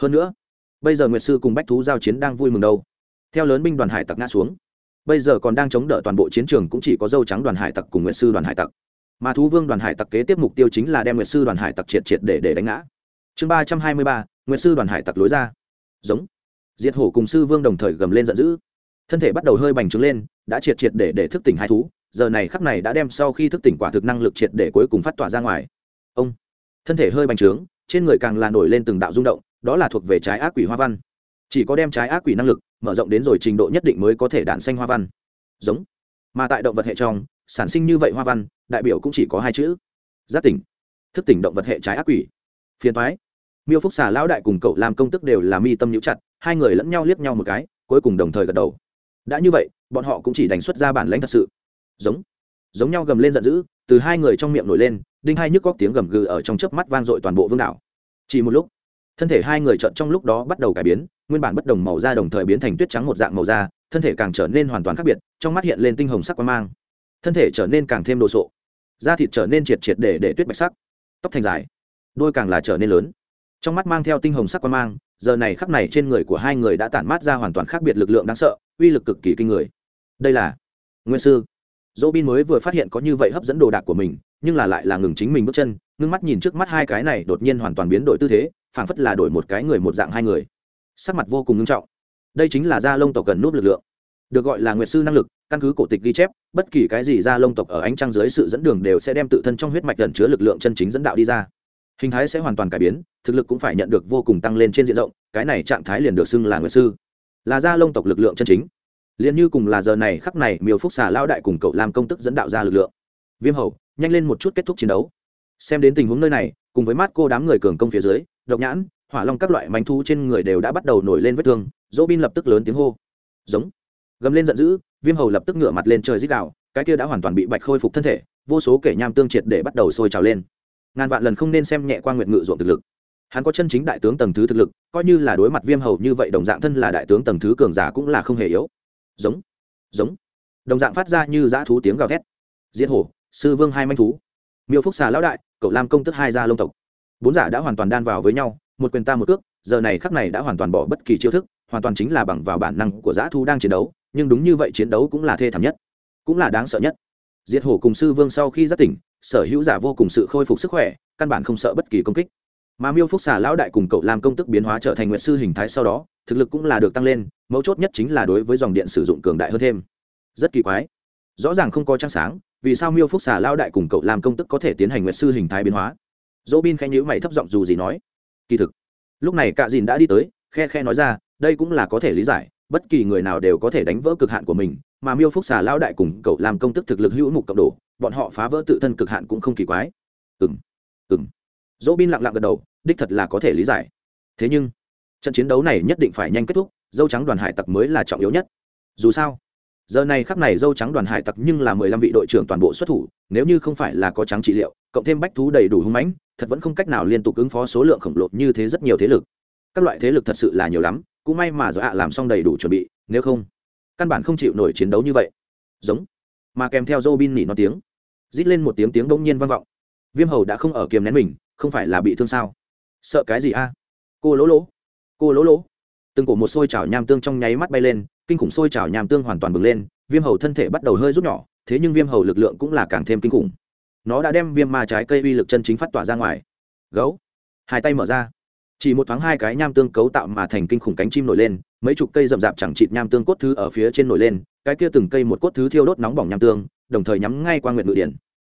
Hơn nữa bây giờ nguyệt sư cùng bách thú giao chiến đang vui mừng đâu. Theo lớn binh đoàn hải tặc ngã xuống bây giờ còn đang chống đỡ toàn bộ chiến trường cũng chỉ có dâu trắng đoàn hải tặc cùng nguyệt sư đoàn hải tặc mà thú vương đoàn hải tặc kế tiếp mục tiêu chính là đem nguyệt sư đoàn hải tặc triệt triệt để để đánh ngã. Chương ba trăm hai mươi ba, nguyệt sư đoàn hải tặc lối ra. Giống. Diệt hổ cùng sư vương đồng thời gầm lên giận dữ. Thân thể bắt đầu hơi bành trướng lên, đã triệt triệt để để thức tỉnh hai thú, giờ này khắc này đã đem sau khi thức tỉnh quả thực năng lực triệt để cuối cùng phát tỏa ra ngoài. Ông. Thân thể hơi bành trướng, trên người càng là nổi lên từng đạo rung động, đó là thuộc về trái ác quỷ hoa văn. Chỉ có đem trái ác quỷ năng lực mở rộng đến rồi trình độ nhất định mới có thể đản xanh hoa văn. Giống. Mà tại động vật hệ trong sản sinh như vậy hoa văn, đại biểu cũng chỉ có hai chữ. Giác tỉnh. Thức tỉnh động vật hệ trái ác quỷ. Phiền thoái miêu phúc xà lão đại cùng cậu làm công tức đều là mi tâm nhũ chặt, hai người lẫn nhau liếc nhau một cái, cuối cùng đồng thời gật đầu. Đã như vậy, bọn họ cũng chỉ đánh xuất ra bản lãnh thật sự. Giống. Giống nhau gầm lên giận dữ, từ hai người trong miệng nổi lên, đinh hai nhức góc tiếng gầm gừ ở trong chớp mắt vang dội toàn bộ vương đảo. Chỉ một lúc, thân thể hai người trợn trong lúc đó bắt đầu cải biến, nguyên bản bất đồng màu da đồng thời biến thành tuyết trắng một dạng màu da, thân thể càng trở nên hoàn toàn khác biệt, trong mắt hiện lên tinh hồng sắc quang mang thân thể trở nên càng thêm đồ sộ, da thịt trở nên triệt triệt để để tuyết bạch sắc, tóc thành dài, đôi càng là trở nên lớn. Trong mắt mang theo tinh hồng sắc quang mang, giờ này khắc này trên người của hai người đã tản mát ra hoàn toàn khác biệt lực lượng đáng sợ, uy lực cực kỳ kinh người. Đây là nguyên sư. Dỗ bin mới vừa phát hiện có như vậy hấp dẫn đồ đạc của mình, nhưng là lại là ngừng chính mình bước chân, ngưng mắt nhìn trước mắt hai cái này đột nhiên hoàn toàn biến đổi tư thế, phảng phất là đổi một cái người một dạng hai người. Sắc mặt vô cùng nghiêm trọng. Đây chính là da lông tộc cần núp lực lượng, được gọi là nguyệt sư năng lực căn cứ cổ tịch ghi chép, bất kỳ cái gì ra lông tộc ở ánh trăng dưới sự dẫn đường đều sẽ đem tự thân trong huyết mạch gần chứa lực lượng chân chính dẫn đạo đi ra. Hình thái sẽ hoàn toàn cải biến, thực lực cũng phải nhận được vô cùng tăng lên trên diện rộng, cái này trạng thái liền được xưng là nguyệt sư. Là gia lông tộc lực lượng chân chính. Liền như cùng là giờ này khắc này, miêu phúc xà lao đại cùng cậu làm công tức dẫn đạo ra lực lượng. Viêm hầu, nhanh lên một chút kết thúc chiến đấu. Xem đến tình huống nơi này, cùng với mắt cô đám người cường công phía dưới, độc nhãn, hỏa long các loại manh thu trên người đều đã bắt đầu nổi lên vết thương dỗ bin lập tức lớn tiếng hô. Giống gầm lên giận dữ, viêm hầu lập tức ngửa mặt lên trời dít đạo cái kia đã hoàn toàn bị bạch khôi phục thân thể, vô số kể nham tương triệt để bắt đầu sôi trào lên. Ngàn vạn lần không nên xem nhẹ qua nguyện ngự ruộng thực lực. Hắn có chân chính đại tướng tầng thứ thực lực, coi như là đối mặt viêm hầu như vậy đồng dạng thân là đại tướng tầng thứ cường giả cũng là không hề yếu. Giống giống. Đồng dạng phát ra như dã thú tiếng gào thét. Diễn hổ, sư vương hai manh thú. Miêu phúc xà lão đại, cậu lam công tức hai gia lông tộc. Bốn giả đã hoàn toàn đan vào với nhau, một quyền ta một cước, giờ này khắc này đã hoàn toàn bỏ bất kỳ chiêu thức, hoàn toàn chính là bằng vào bản năng của dã thú đang chiến đấu nhưng đúng như vậy chiến đấu cũng là thê thảm nhất, cũng là đáng sợ nhất. Diệt hổ cùng sư vương sau khi giác tỉnh, sở hữu giả vô cùng sự khôi phục sức khỏe, căn bản không sợ bất kỳ công kích. Mà miêu phúc xà lão đại cùng cậu làm công tức biến hóa trở thành nguyện sư hình thái sau đó, thực lực cũng là được tăng lên, mấu chốt nhất chính là đối với dòng điện sử dụng cường đại hơn thêm. Rất kỳ quái. Rõ ràng không có trang sáng, vì sao miêu phúc xà lao đại cùng cậu làm công tức có thể tiến hành nguyệt sư hình thái biến hóa? Dỗ bin khen nhữ mày thấp giọng dù gì nói. Kỳ thực, lúc này cạ dìn đã đi tới, khe khe nói ra, đây cũng là có thể lý giải bất kỳ người nào đều có thể đánh vỡ cực hạn của mình, mà miêu phúc xà lao đại cùng cậu làm công tức thực lực hữu mục cộng đồ, bọn họ phá vỡ tự thân cực hạn cũng không kỳ quái. Ừng ừng dỗ bin lặng lặng gật đầu, đích thật là có thể lý giải. Thế nhưng, trận chiến đấu này nhất định phải nhanh kết thúc, dâu trắng đoàn hải tặc mới là trọng yếu nhất. Dù sao, giờ này khắc này dâu trắng đoàn hải tặc nhưng là mười lăm vị đội trưởng toàn bộ xuất thủ, nếu như không phải là có trắng trị liệu, cộng thêm bách thú đầy đủ hung mãnh, thật vẫn không cách nào liên tục ứng phó số lượng khổng lồ như thế rất nhiều thế lực. Các loại thế lực thật sự là nhiều lắm cũng may mà do ạ làm xong đầy đủ chuẩn bị, nếu không, căn bản không chịu nổi chiến đấu như vậy. Giống. Mà kèm theo dô bin nỉ nó tiếng, rít lên một tiếng tiếng đông nhiên vang vọng. Viêm hầu đã không ở kiềm nén mình, không phải là bị thương sao? Sợ cái gì a? Cô lỗ lỗ. Cô lỗ lỗ. Từng cổ một xôi chảo nham tương trong nháy mắt bay lên, kinh khủng sôi chảo nham tương hoàn toàn bừng lên, viêm hầu thân thể bắt đầu hơi rút nhỏ, thế nhưng viêm hầu lực lượng cũng là càng thêm kinh khủng. Nó đã đem viêm ma trái cây uy lực chân chính phát tỏa ra ngoài. Gấu. Hai tay mở ra chỉ một thoáng hai cái nham tương cấu tạo mà thành kinh khủng cánh chim nổi lên, mấy chục cây rậm rạp chẳng chịt nham tương cốt thứ ở phía trên nổi lên, cái kia từng cây một cốt thứ thiêu đốt nóng bỏng nham tương, đồng thời nhắm ngay qua nguyệt ngự điển.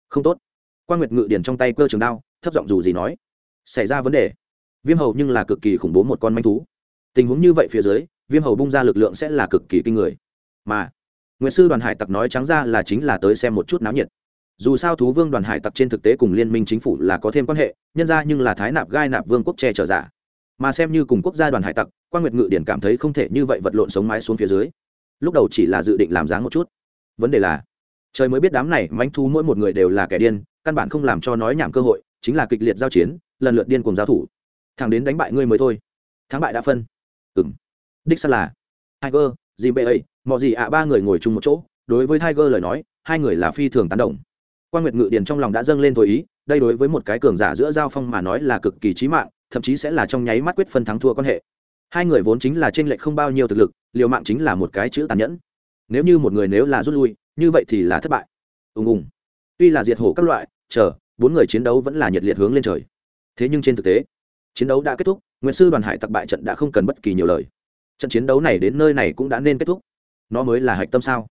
Không tốt. Qua nguyệt ngự điển trong tay cơ trường đao, thấp giọng dù gì nói, xảy ra vấn đề. Viêm hầu nhưng là cực kỳ khủng bố một con manh thú. Tình huống như vậy phía dưới, viêm hầu bung ra lực lượng sẽ là cực kỳ kinh người. Mà nguyễn sư đoàn hải tặc nói trắng ra là chính là tới xem một chút náo nhiệt. Dù sao thú vương đoàn hải tặc trên thực tế cùng liên minh chính phủ là có thêm quan hệ, nhân ra nhưng là thái nạp gai nạp vương quốc che trở giả mà xem như cùng quốc gia đoàn hải tặc quan nguyệt ngự điển cảm thấy không thể như vậy vật lộn sống mái xuống phía dưới. Lúc đầu chỉ là dự định làm dáng một chút. Vấn đề là, trời mới biết đám này manh thu mỗi một người đều là kẻ điên, căn bản không làm cho nói nhảm cơ hội, chính là kịch liệt giao chiến, lần lượt điên cùng giao thủ. Thằng đến đánh bại ngươi mới thôi. Thắng bại đã phân. Ừng đích xác là. Tiger dìm bê ấy mọi gì ạ, ba người ngồi chung một chỗ, đối với tiger lời nói, hai người là phi thường tán động quan nguyệt ngự điền trong lòng đã dâng lên thôi ý, đây đối với một cái cường giả giữa giao phong mà nói là cực kỳ trí mạng thậm chí sẽ là trong nháy mắt quyết phân thắng thua quan hệ. Hai người vốn chính là t r ê n lệch không bao nhiêu thực lực, liều mạng chính là một cái chữ tàn nhẫn. Nếu như một người nếu là rút lui, như vậy thì là thất bại. Ùng ùng. Tuy là diệt hổ các loại, chờ, bốn người chiến đấu vẫn là nhiệt liệt hướng lên trời. Thế nhưng trên thực tế, chiến đấu đã kết thúc nguyễn sư đoàn hải tặc bại trận đã không cần bất kỳ nhiều lời. Trận chiến đấu này đến nơi này cũng đã nên kết thúc. Nó mới là hạch tâm sao?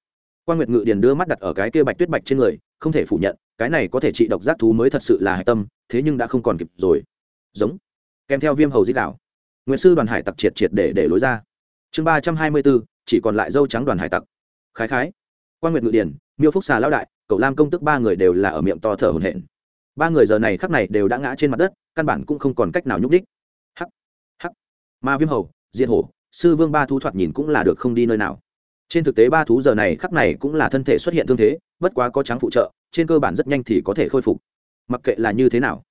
Quan nguyệt ngự điền đưa mắt đặt ở cái kia bạch tuyết bạch trên người, không thể phủ nhận, cái này có thể trị độc giác thú mới thật sự là hạch tâm, thế nhưng đã không còn kịp rồi. Giống kèm theo viêm hầu di đảo nguyễn sư đoàn hải tặc triệt triệt để để lối ra. Chương ba trăm hai mươi bốn chỉ còn lại dâu trắng đoàn hải tặc. Khái khái. Quan nguyệt ngự điển, miêu phúc xà lao đại cậu lam công tức ba người đều là ở miệng to thở hổn hển. Ba người giờ này khắc này đều đã ngã trên mặt đất căn bản cũng không còn cách nào nhúc đích hắc hắc. Ma viêm hầu diệt hổ sư vương ba thú thoạt nhìn cũng là được không đi nơi nào. Trên thực tế ba thú giờ này khắc này cũng là thân thể xuất hiện thương thế bất quá có trắng phụ trợ trên cơ bản rất nhanh thì có thể khôi phục. Mặc kệ là như thế nào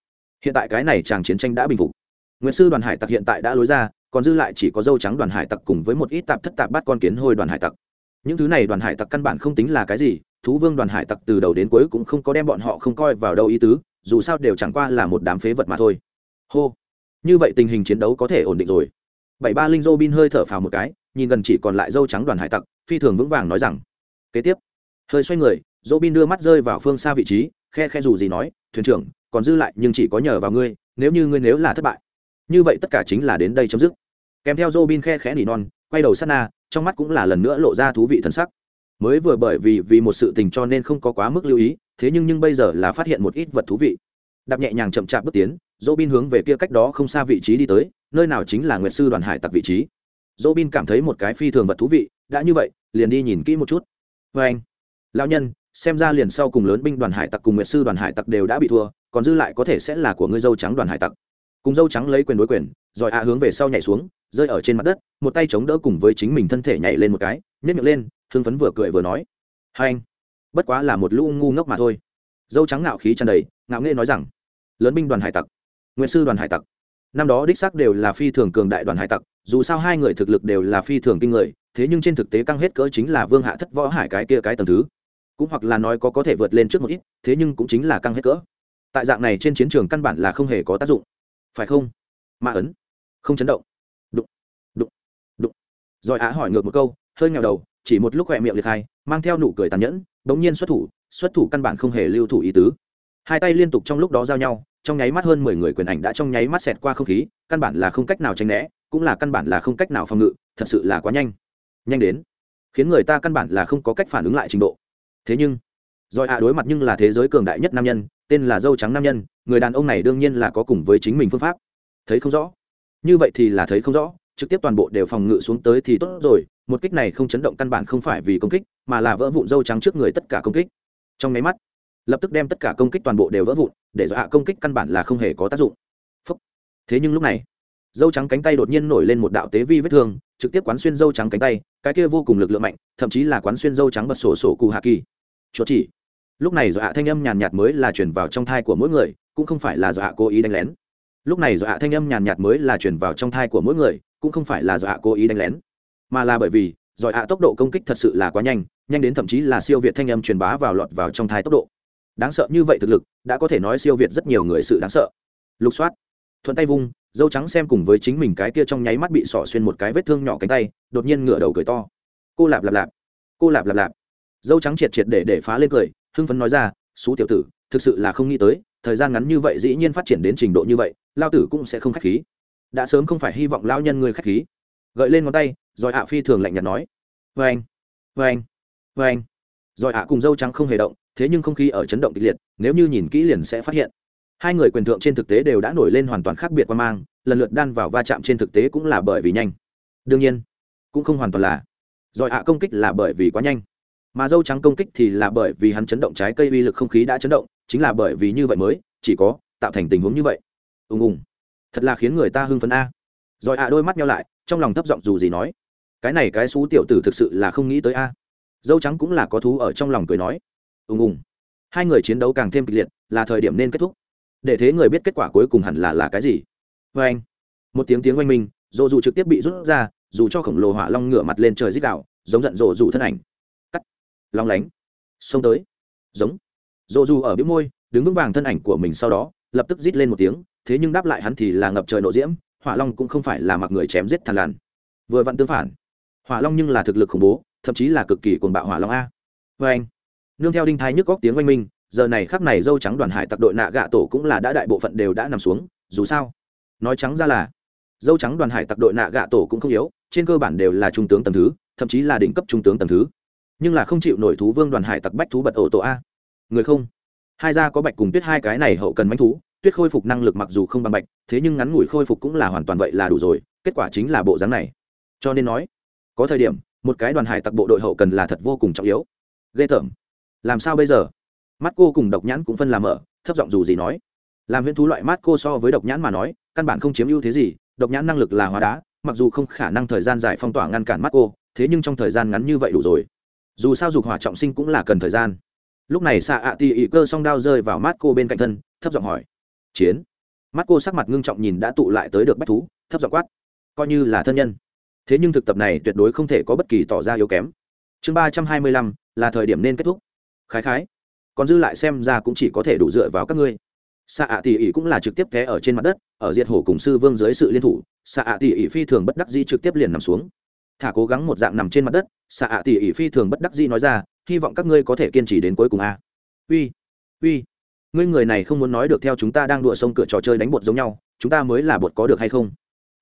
hiện tại cái này chàng chiến tranh đã bình phục nguyễn sư đoàn hải tặc hiện tại đã lối ra, còn dư lại chỉ có dâu trắng đoàn hải tặc cùng với một ít tạp thất tạp bắt con kiến hôi đoàn hải tặc. Những thứ này đoàn hải tặc căn bản không tính là cái gì, thú vương đoàn hải tặc từ đầu đến cuối cũng không có đem bọn họ không coi vào đâu ý tứ, dù sao đều chẳng qua là một đám phế vật mà thôi. Hô. Như vậy tình hình chiến đấu có thể ổn định rồi. Bảy ba linh dô bin hơi thở phào một cái, nhìn gần chỉ còn lại dâu trắng đoàn hải tặc, phi thường vững vàng nói rằng, kế tiếp. Hơi xoay người dô bin đưa mắt rơi vào phương xa vị trí, khe khe dù gì nói, thuyền trưởng, còn dư lại nhưng chỉ có nhờ vào ngươi, nếu như ngươi nếu là thất bại như vậy tất cả chính là đến đây chấm dứt. Kèm theo robin khe khẽ nỉ non, quay đầu sát na, trong mắt cũng là lần nữa lộ ra thú vị thân sắc. Mới vừa bởi vì vì một sự tình cho nên không có quá mức lưu ý, thế nhưng nhưng bây giờ là phát hiện một ít vật thú vị. Đạp nhẹ nhàng chậm chạp bước tiến dô bin hướng về kia cách đó không xa vị trí đi tới, nơi nào chính là nguyệt sư đoàn hải tặc vị trí. Dô bin cảm thấy một cái phi thường vật thú vị, đã như vậy, liền đi nhìn kỹ một chút. Vê anh, lão nhân, xem ra liền sau cùng lớn binh đoàn hải tặc cùng nguyệt sư đoàn hải tặc đều đã bị thua, còn dư lại có thể sẽ là của ngươi dâu trắng đoàn hải tặc cùng dâu trắng lấy quyền đối quyền, rồi a hướng về sau nhảy xuống, rơi ở trên mặt đất, một tay chống đỡ cùng với chính mình thân thể nhảy lên một cái nhét miệng lên thương phấn vừa cười vừa nói. Hai anh, bất quá là một lũ ngu ngốc mà thôi. Dâu trắng ngạo khí tràn đầy, ngạo nghễ nói rằng, lớn binh đoàn hải tặc nguyễn sư đoàn hải tặc. Năm đó đích xác đều là phi thường cường đại đoàn hải tặc, dù sao hai người thực lực đều là phi thường kinh người, thế nhưng trên thực tế căng hết cỡ chính là vương hạ thất võ hải cái kia cái tầng thứ. Cũng hoặc là nói có có thể vượt lên trước một ít, thế nhưng cũng chính là căng hết cỡ. Tại dạng này trên chiến trường căn bản là không hề có tác dụng phải không? Ma ấn. Không chấn động. Đụng. Đụng. Đụng. Rồi á hỏi ngược một câu, hơi nghèo đầu, chỉ một lúc khỏe miệng liệt hai, mang theo nụ cười tàn nhẫn bỗng nhiên xuất thủ xuất thủ căn bản không hề lưu thủ ý tứ. Hai tay liên tục trong lúc đó giao nhau, trong nháy mắt hơn mười người quyền ảnh đã trong nháy mắt xẹt qua không khí, căn bản là không cách nào tránh né, cũng là căn bản là không cách nào phòng ngự, thật sự là quá nhanh. Nhanh đến, khiến người ta căn bản là không có cách phản ứng lại trình độ. Thế nhưng, rồi ạ đối mặt nhưng là thế giới cường đại nhất nam nhân tên là dâu trắng nam nhân, người đàn ông này đương nhiên là có cùng với chính mình phương pháp. Thấy không rõ? Như vậy thì là thấy không rõ, trực tiếp toàn bộ đều phòng ngự xuống tới thì tốt rồi, một kích này không chấn động căn bản không phải vì công kích, mà là vỡ vụn dâu trắng trước người tất cả công kích. Trong nháy mắt, lập tức đem tất cả công kích toàn bộ đều vỡ vụn, để dọa công kích căn bản là không hề có tác dụng. Phúc. thế nhưng lúc này, dâu trắng cánh tay đột nhiên nổi lên một đạo tế vi vết thương, trực tiếp quán xuyên dâu trắng cánh tay, cái kia vô cùng lực lượng mạnh, thậm chí là quán xuyên dâu trắng bật sổ sổ cù hạ kỳ. Chuột chỉ lúc này dọa thanh âm nhàn nhạt mới là chuyển vào trong thai của mỗi người, cũng không phải là dọa cố ý đánh lén. Lúc này dọa thanh âm nhàn nhạt mới là chuyển vào trong thai của mỗi người, cũng không phải là dọa cố ý đánh lén. Mà là bởi vì giỏi ạ tốc độ công kích thật sự là quá nhanh nhanh đến thậm chí là siêu việt thanh âm truyền bá vào lọt vào trong thai tốc độ. Đáng sợ như vậy thực lực, đã có thể nói siêu việt rất nhiều người sự đáng sợ. Lục soát, thuận tay vung, dâu trắng xem cùng với chính mình cái kia trong nháy mắt bị sỏ xuyên một cái vết thương nhỏ cánh tay, đột nhiên ngửa đầu cười to. Cô lạp lạp lạp, cô lạp lạp lạp. Dâu trắng triệt triệt để để phá lên cười hưng phấn nói ra xú tiểu tử, thực sự là không nghĩ tới, thời gian ngắn như vậy dĩ nhiên phát triển đến trình độ như vậy, lao tử cũng sẽ không k h á c h khí. Đã sớm không phải hy vọng lao nhân người k h á c h khí. Gợi lên ngón tay rồi ạ phi thường lạnh nhạt nói vê anh vê anh vê anh rồi ạ cùng dâu trắng không hề động, thế nhưng không khí ở chấn động kịch liệt, nếu như nhìn kỹ liền sẽ phát hiện. Hai người quyền thượng trên thực tế đều đã nổi lên hoàn toàn khác biệt qua mang, lần lượt đan vào va chạm trên thực tế cũng là bởi vì nhanh. Đương nhiên, cũng không hoàn toàn là. Rồi ạ công kích là bởi vì quá nhanh mà dâu trắng công kích thì là bởi vì hắn chấn động trái cây uy lực không khí đã chấn động, chính là bởi vì như vậy mới, chỉ có tạo thành tình huống như vậy. Ùng ùng. Thật là khiến người ta hưng phấn a. Rồi ạ đôi mắt nhau lại, trong lòng thấp giọng dù gì nói, cái này cái xú tiểu tử thực sự là không nghĩ tới a. Dâu trắng cũng là có thú ở trong lòng cười nói, ùng ùng. Hai người chiến đấu càng thêm kịch liệt, là thời điểm nên kết thúc. Để thế người biết kết quả cuối cùng hẳn là là cái gì? Vê anh, một tiếng tiếng oanh minh dồ dù trực tiếp bị rút ra, dù cho khổng lồ hỏa long ngửa mặt lên trời dích đạo giống giận dồ dù thân ảnh long lánh. Xông tới. Giống. Dồ dù ở biếu môi, đứng vững vàng thân ảnh của mình sau đó, lập tức rít lên một tiếng, thế nhưng đáp lại hắn thì là ngập trời nộ diễm, hỏa long cũng không phải là mặc người chém giết thàn làn vừa vặn tương phản. Hỏa long nhưng là thực lực khủng bố, thậm chí là cực kỳ cuồng bạo hỏa long a. Vê anh, nương theo đinh thái nhức góc tiếng oanh minh, giờ này khắc này dâu trắng đoàn hải tặc đội nạ gạ tổ cũng là đã đại bộ phận đều đã nằm xuống, dù sao, nói trắng ra là, dâu trắng đoàn hải tặc đội nạ gạ tổ cũng không yếu, trên cơ bản đều là trung tướng tầm thứ, thậm chí là đỉnh cấp trung tướng tầm thứ nhưng là không chịu nổi thú vương đoàn hải tặc bách thú bật ổ tổ a. Người không? Hai gia có bạch cùng tuyết hai cái này hậu cần bánh thú, tuyết khôi phục năng lực mặc dù không bằng bạch, thế nhưng ngắn ngủi khôi phục cũng là hoàn toàn vậy là đủ rồi, kết quả chính là bộ dáng này. Cho nên nói, có thời điểm, một cái đoàn hải tặc bộ đội hậu cần là thật vô cùng trọng yếu. Ghê tởm. Làm sao bây giờ? Mắt cô cùng độc nhãn cũng phân làm mở, thấp giọng dù gì nói. Làm huyễn thú loại mắt cô so với độc nhãn mà nói, căn bản không chiếm ưu thế gì, độc nhãn năng lực là hóa đá, mặc dù không khả năng thời gian dài phong tỏa ngăn cản mắt cô, thế nhưng trong thời gian ngắn như vậy đủ rồi dù sao dục hỏa trọng sinh cũng là cần thời gian. Lúc này xạ ạ tỉ ỉ cơ song đao rơi vào mắt cô bên cạnh thân, thấp giọng hỏi, chiến? Mắt cô sắc mặt ngưng trọng nhìn đã tụ lại tới được bách thú, thấp giọng quát, coi như là thân nhân. Thế nhưng thực tập này tuyệt đối không thể có bất kỳ tỏ ra yếu kém. Chương ba trăm hai mươi lăm, là thời điểm nên kết thúc. Khái khái, còn dư lại xem ra cũng chỉ có thể đủ dựa vào các ngươi. Xạ ạ tỉ ỉ cũng là trực tiếp té ở trên mặt đất, ở diệt hổ cùng sư vương dưới sự liên thủ xạ ạ tỉ ỉ phi thường bất đắc di trực tiếp liền nằm xuống thả cố gắng một dạng nằm trên mặt đất xạ ạ tỉ ỉ phi thường bất đắc di nói ra, hy vọng các ngươi có thể kiên trì đến cuối cùng a. Uy uy, ngươi người này không muốn nói được theo chúng ta đang đùa sông cửa trò chơi đánh bột giống nhau, chúng ta mới là bột có được hay không?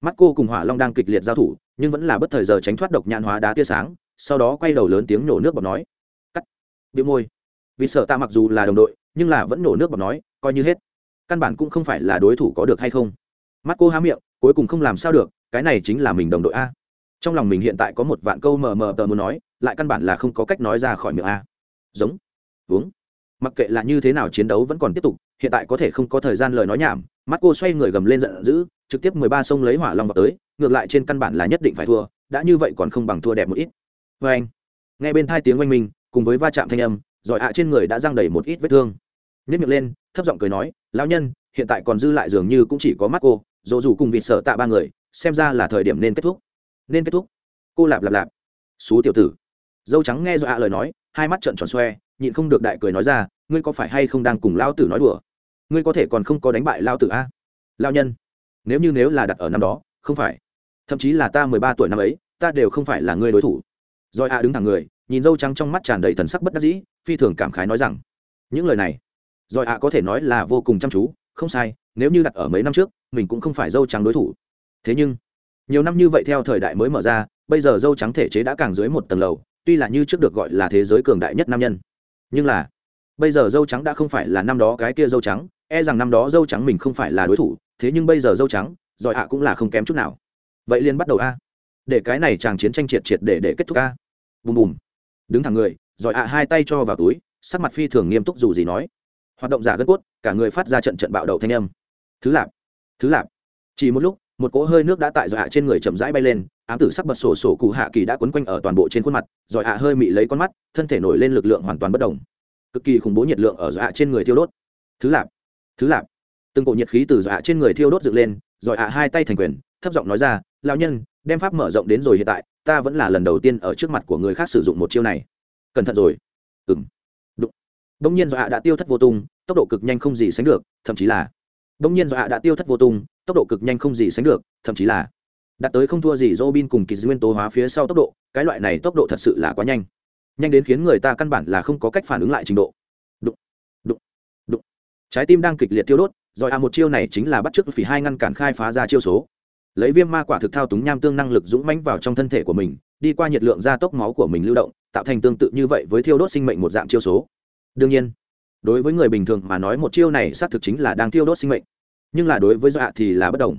Mắt cô cùng hỏa long đang kịch liệt giao thủ, nhưng vẫn là bất thời giờ tránh thoát độc nhãn hóa đá tia sáng, sau đó quay đầu lớn tiếng nổ nước bọt nói, cắt biếu môi. Vì sợ ta mặc dù là đồng đội, nhưng là vẫn nổ nước bọt nói, coi như hết, căn bản cũng không phải là đối thủ có được hay không? Mắt cô há miệng, cuối cùng không làm sao được, cái này chính là mình đồng đội a trong lòng mình hiện tại có một vạn câu mờ mờ tờ muốn nói, lại căn bản là không có cách nói ra khỏi miệng a. Giống. Uống. Mặc kệ là như thế nào chiến đấu vẫn còn tiếp tục, hiện tại có thể không có thời gian lời nói nhảm, mắt cô xoay người gầm lên giận dữ, trực tiếp mười ba sông lấy hỏa long vào tới, ngược lại trên căn bản là nhất định phải thua, đã như vậy còn không bằng thua đẹp một ít. Vê anh, nghe bên thai tiếng oanh minh, cùng với va chạm thanh âm giỏi ạ trên người đã giang đầy một ít vết thương. Nhất miệng lên, thấp giọng cười nói, lão nhân, hiện tại còn dư lại dường như cũng chỉ có mắt cô, dỗ dù cùng vịt sợ tạ ba người, xem ra là thời điểm nên kết thúc nên kết thúc. Cô lạp lạp lạp. Xú tiểu tử. Dâu trắng nghe do ạ lời nói, hai mắt trợn tròn xoe, nhịn không được đại cười nói ra, ngươi có phải hay không đang cùng lao tử nói đùa? Ngươi có thể còn không có đánh bại lao tử a? Lao nhân, nếu như nếu là đặt ở năm đó, không phải. Thậm chí là ta mười ba tuổi năm ấy, ta đều không phải là ngươi đối thủ. Rồi a đứng thẳng người, nhìn dâu trắng trong mắt tràn đầy thần sắc bất đắc dĩ, phi thường cảm khái nói rằng, những lời này, rồi a có thể nói là vô cùng chăm chú, không sai, nếu như đặt ở mấy năm trước, mình cũng không phải dâu trắng đối thủ. Thế nhưng nhiều năm như vậy theo thời đại mới mở ra, bây giờ dâu trắng thể chế đã càng dưới một tầng lầu, tuy là như trước được gọi là thế giới cường đại nhất nam nhân. Nhưng là, bây giờ dâu trắng đã không phải là năm đó cái kia dâu trắng e rằng năm đó dâu trắng mình không phải là đối thủ, thế nhưng bây giờ dâu trắng giỏi ạ cũng là không kém chút nào. Vậy liền bắt đầu a. Để cái này chàng chiến tranh triệt triệt để để kết thúc a. Bùm bùm. Đứng thẳng người giỏi ạ hai tay cho vào túi, sắc mặt phi thường nghiêm túc dù gì nói. Hoạt động giả gân cốt, cả người phát ra trận trận bạo đầu thanh âm. Thứ lạp thứ lạp. Chỉ một lúc một cỗ hơi nước đã tại dọa hạ trên người chậm rãi bay lên, ám tử sắc bật sổ sổ cụ hạ kỳ đã quấn quanh ở toàn bộ trên khuôn mặt rồi hạ hơi mị lấy con mắt, thân thể nổi lên lực lượng hoàn toàn bất đồng cực kỳ khủng bố nhiệt lượng ở dọa trên người thiêu đốt. Thứ lạp thứ lạp. Từng cổ nhiệt khí từ dọa trên người thiêu đốt dựng lên rồi hạ hai tay thành quyền, thấp giọng nói ra lao nhân, đem pháp mở rộng đến rồi hiện tại, ta vẫn là lần đầu tiên ở trước mặt của người khác sử dụng một chiêu này. Cẩn thận rồi. Ừng đụng. Đông nhiên dọa hạ đã tiêu thất vô tung, tốc độ cực nhanh không gì sánh được, thậm chí là đông nhiên do hạ đã tiêu thất vô tung tốc độ cực nhanh không gì sánh được, thậm chí là đạt tới không thua gì Robin cùng kỳ nguyên tố hóa phía sau tốc độ, cái loại này tốc độ thật sự là quá nhanh. Nhanh đến khiến người ta căn bản là không có cách phản ứng lại trình độ. Đụng đụng đụng. Trái tim đang kịch liệt tiêu đốt, rồi à một chiêu này chính là bắt chước phỉ hai ngăn cản khai phá ra chiêu số. Lấy viêm ma quả thực thao túng nham tương năng lực dũng mãnh vào trong thân thể của mình, đi qua nhiệt lượng gia tốc máu của mình lưu động, tạo thành tương tự như vậy với thiêu đốt sinh mệnh một dạng chiêu số. Đương nhiên, đối với người bình thường mà nói một chiêu này xác thực chính là đang thiêu đốt sinh mệnh nhưng là đối với dọa thì là bất đồng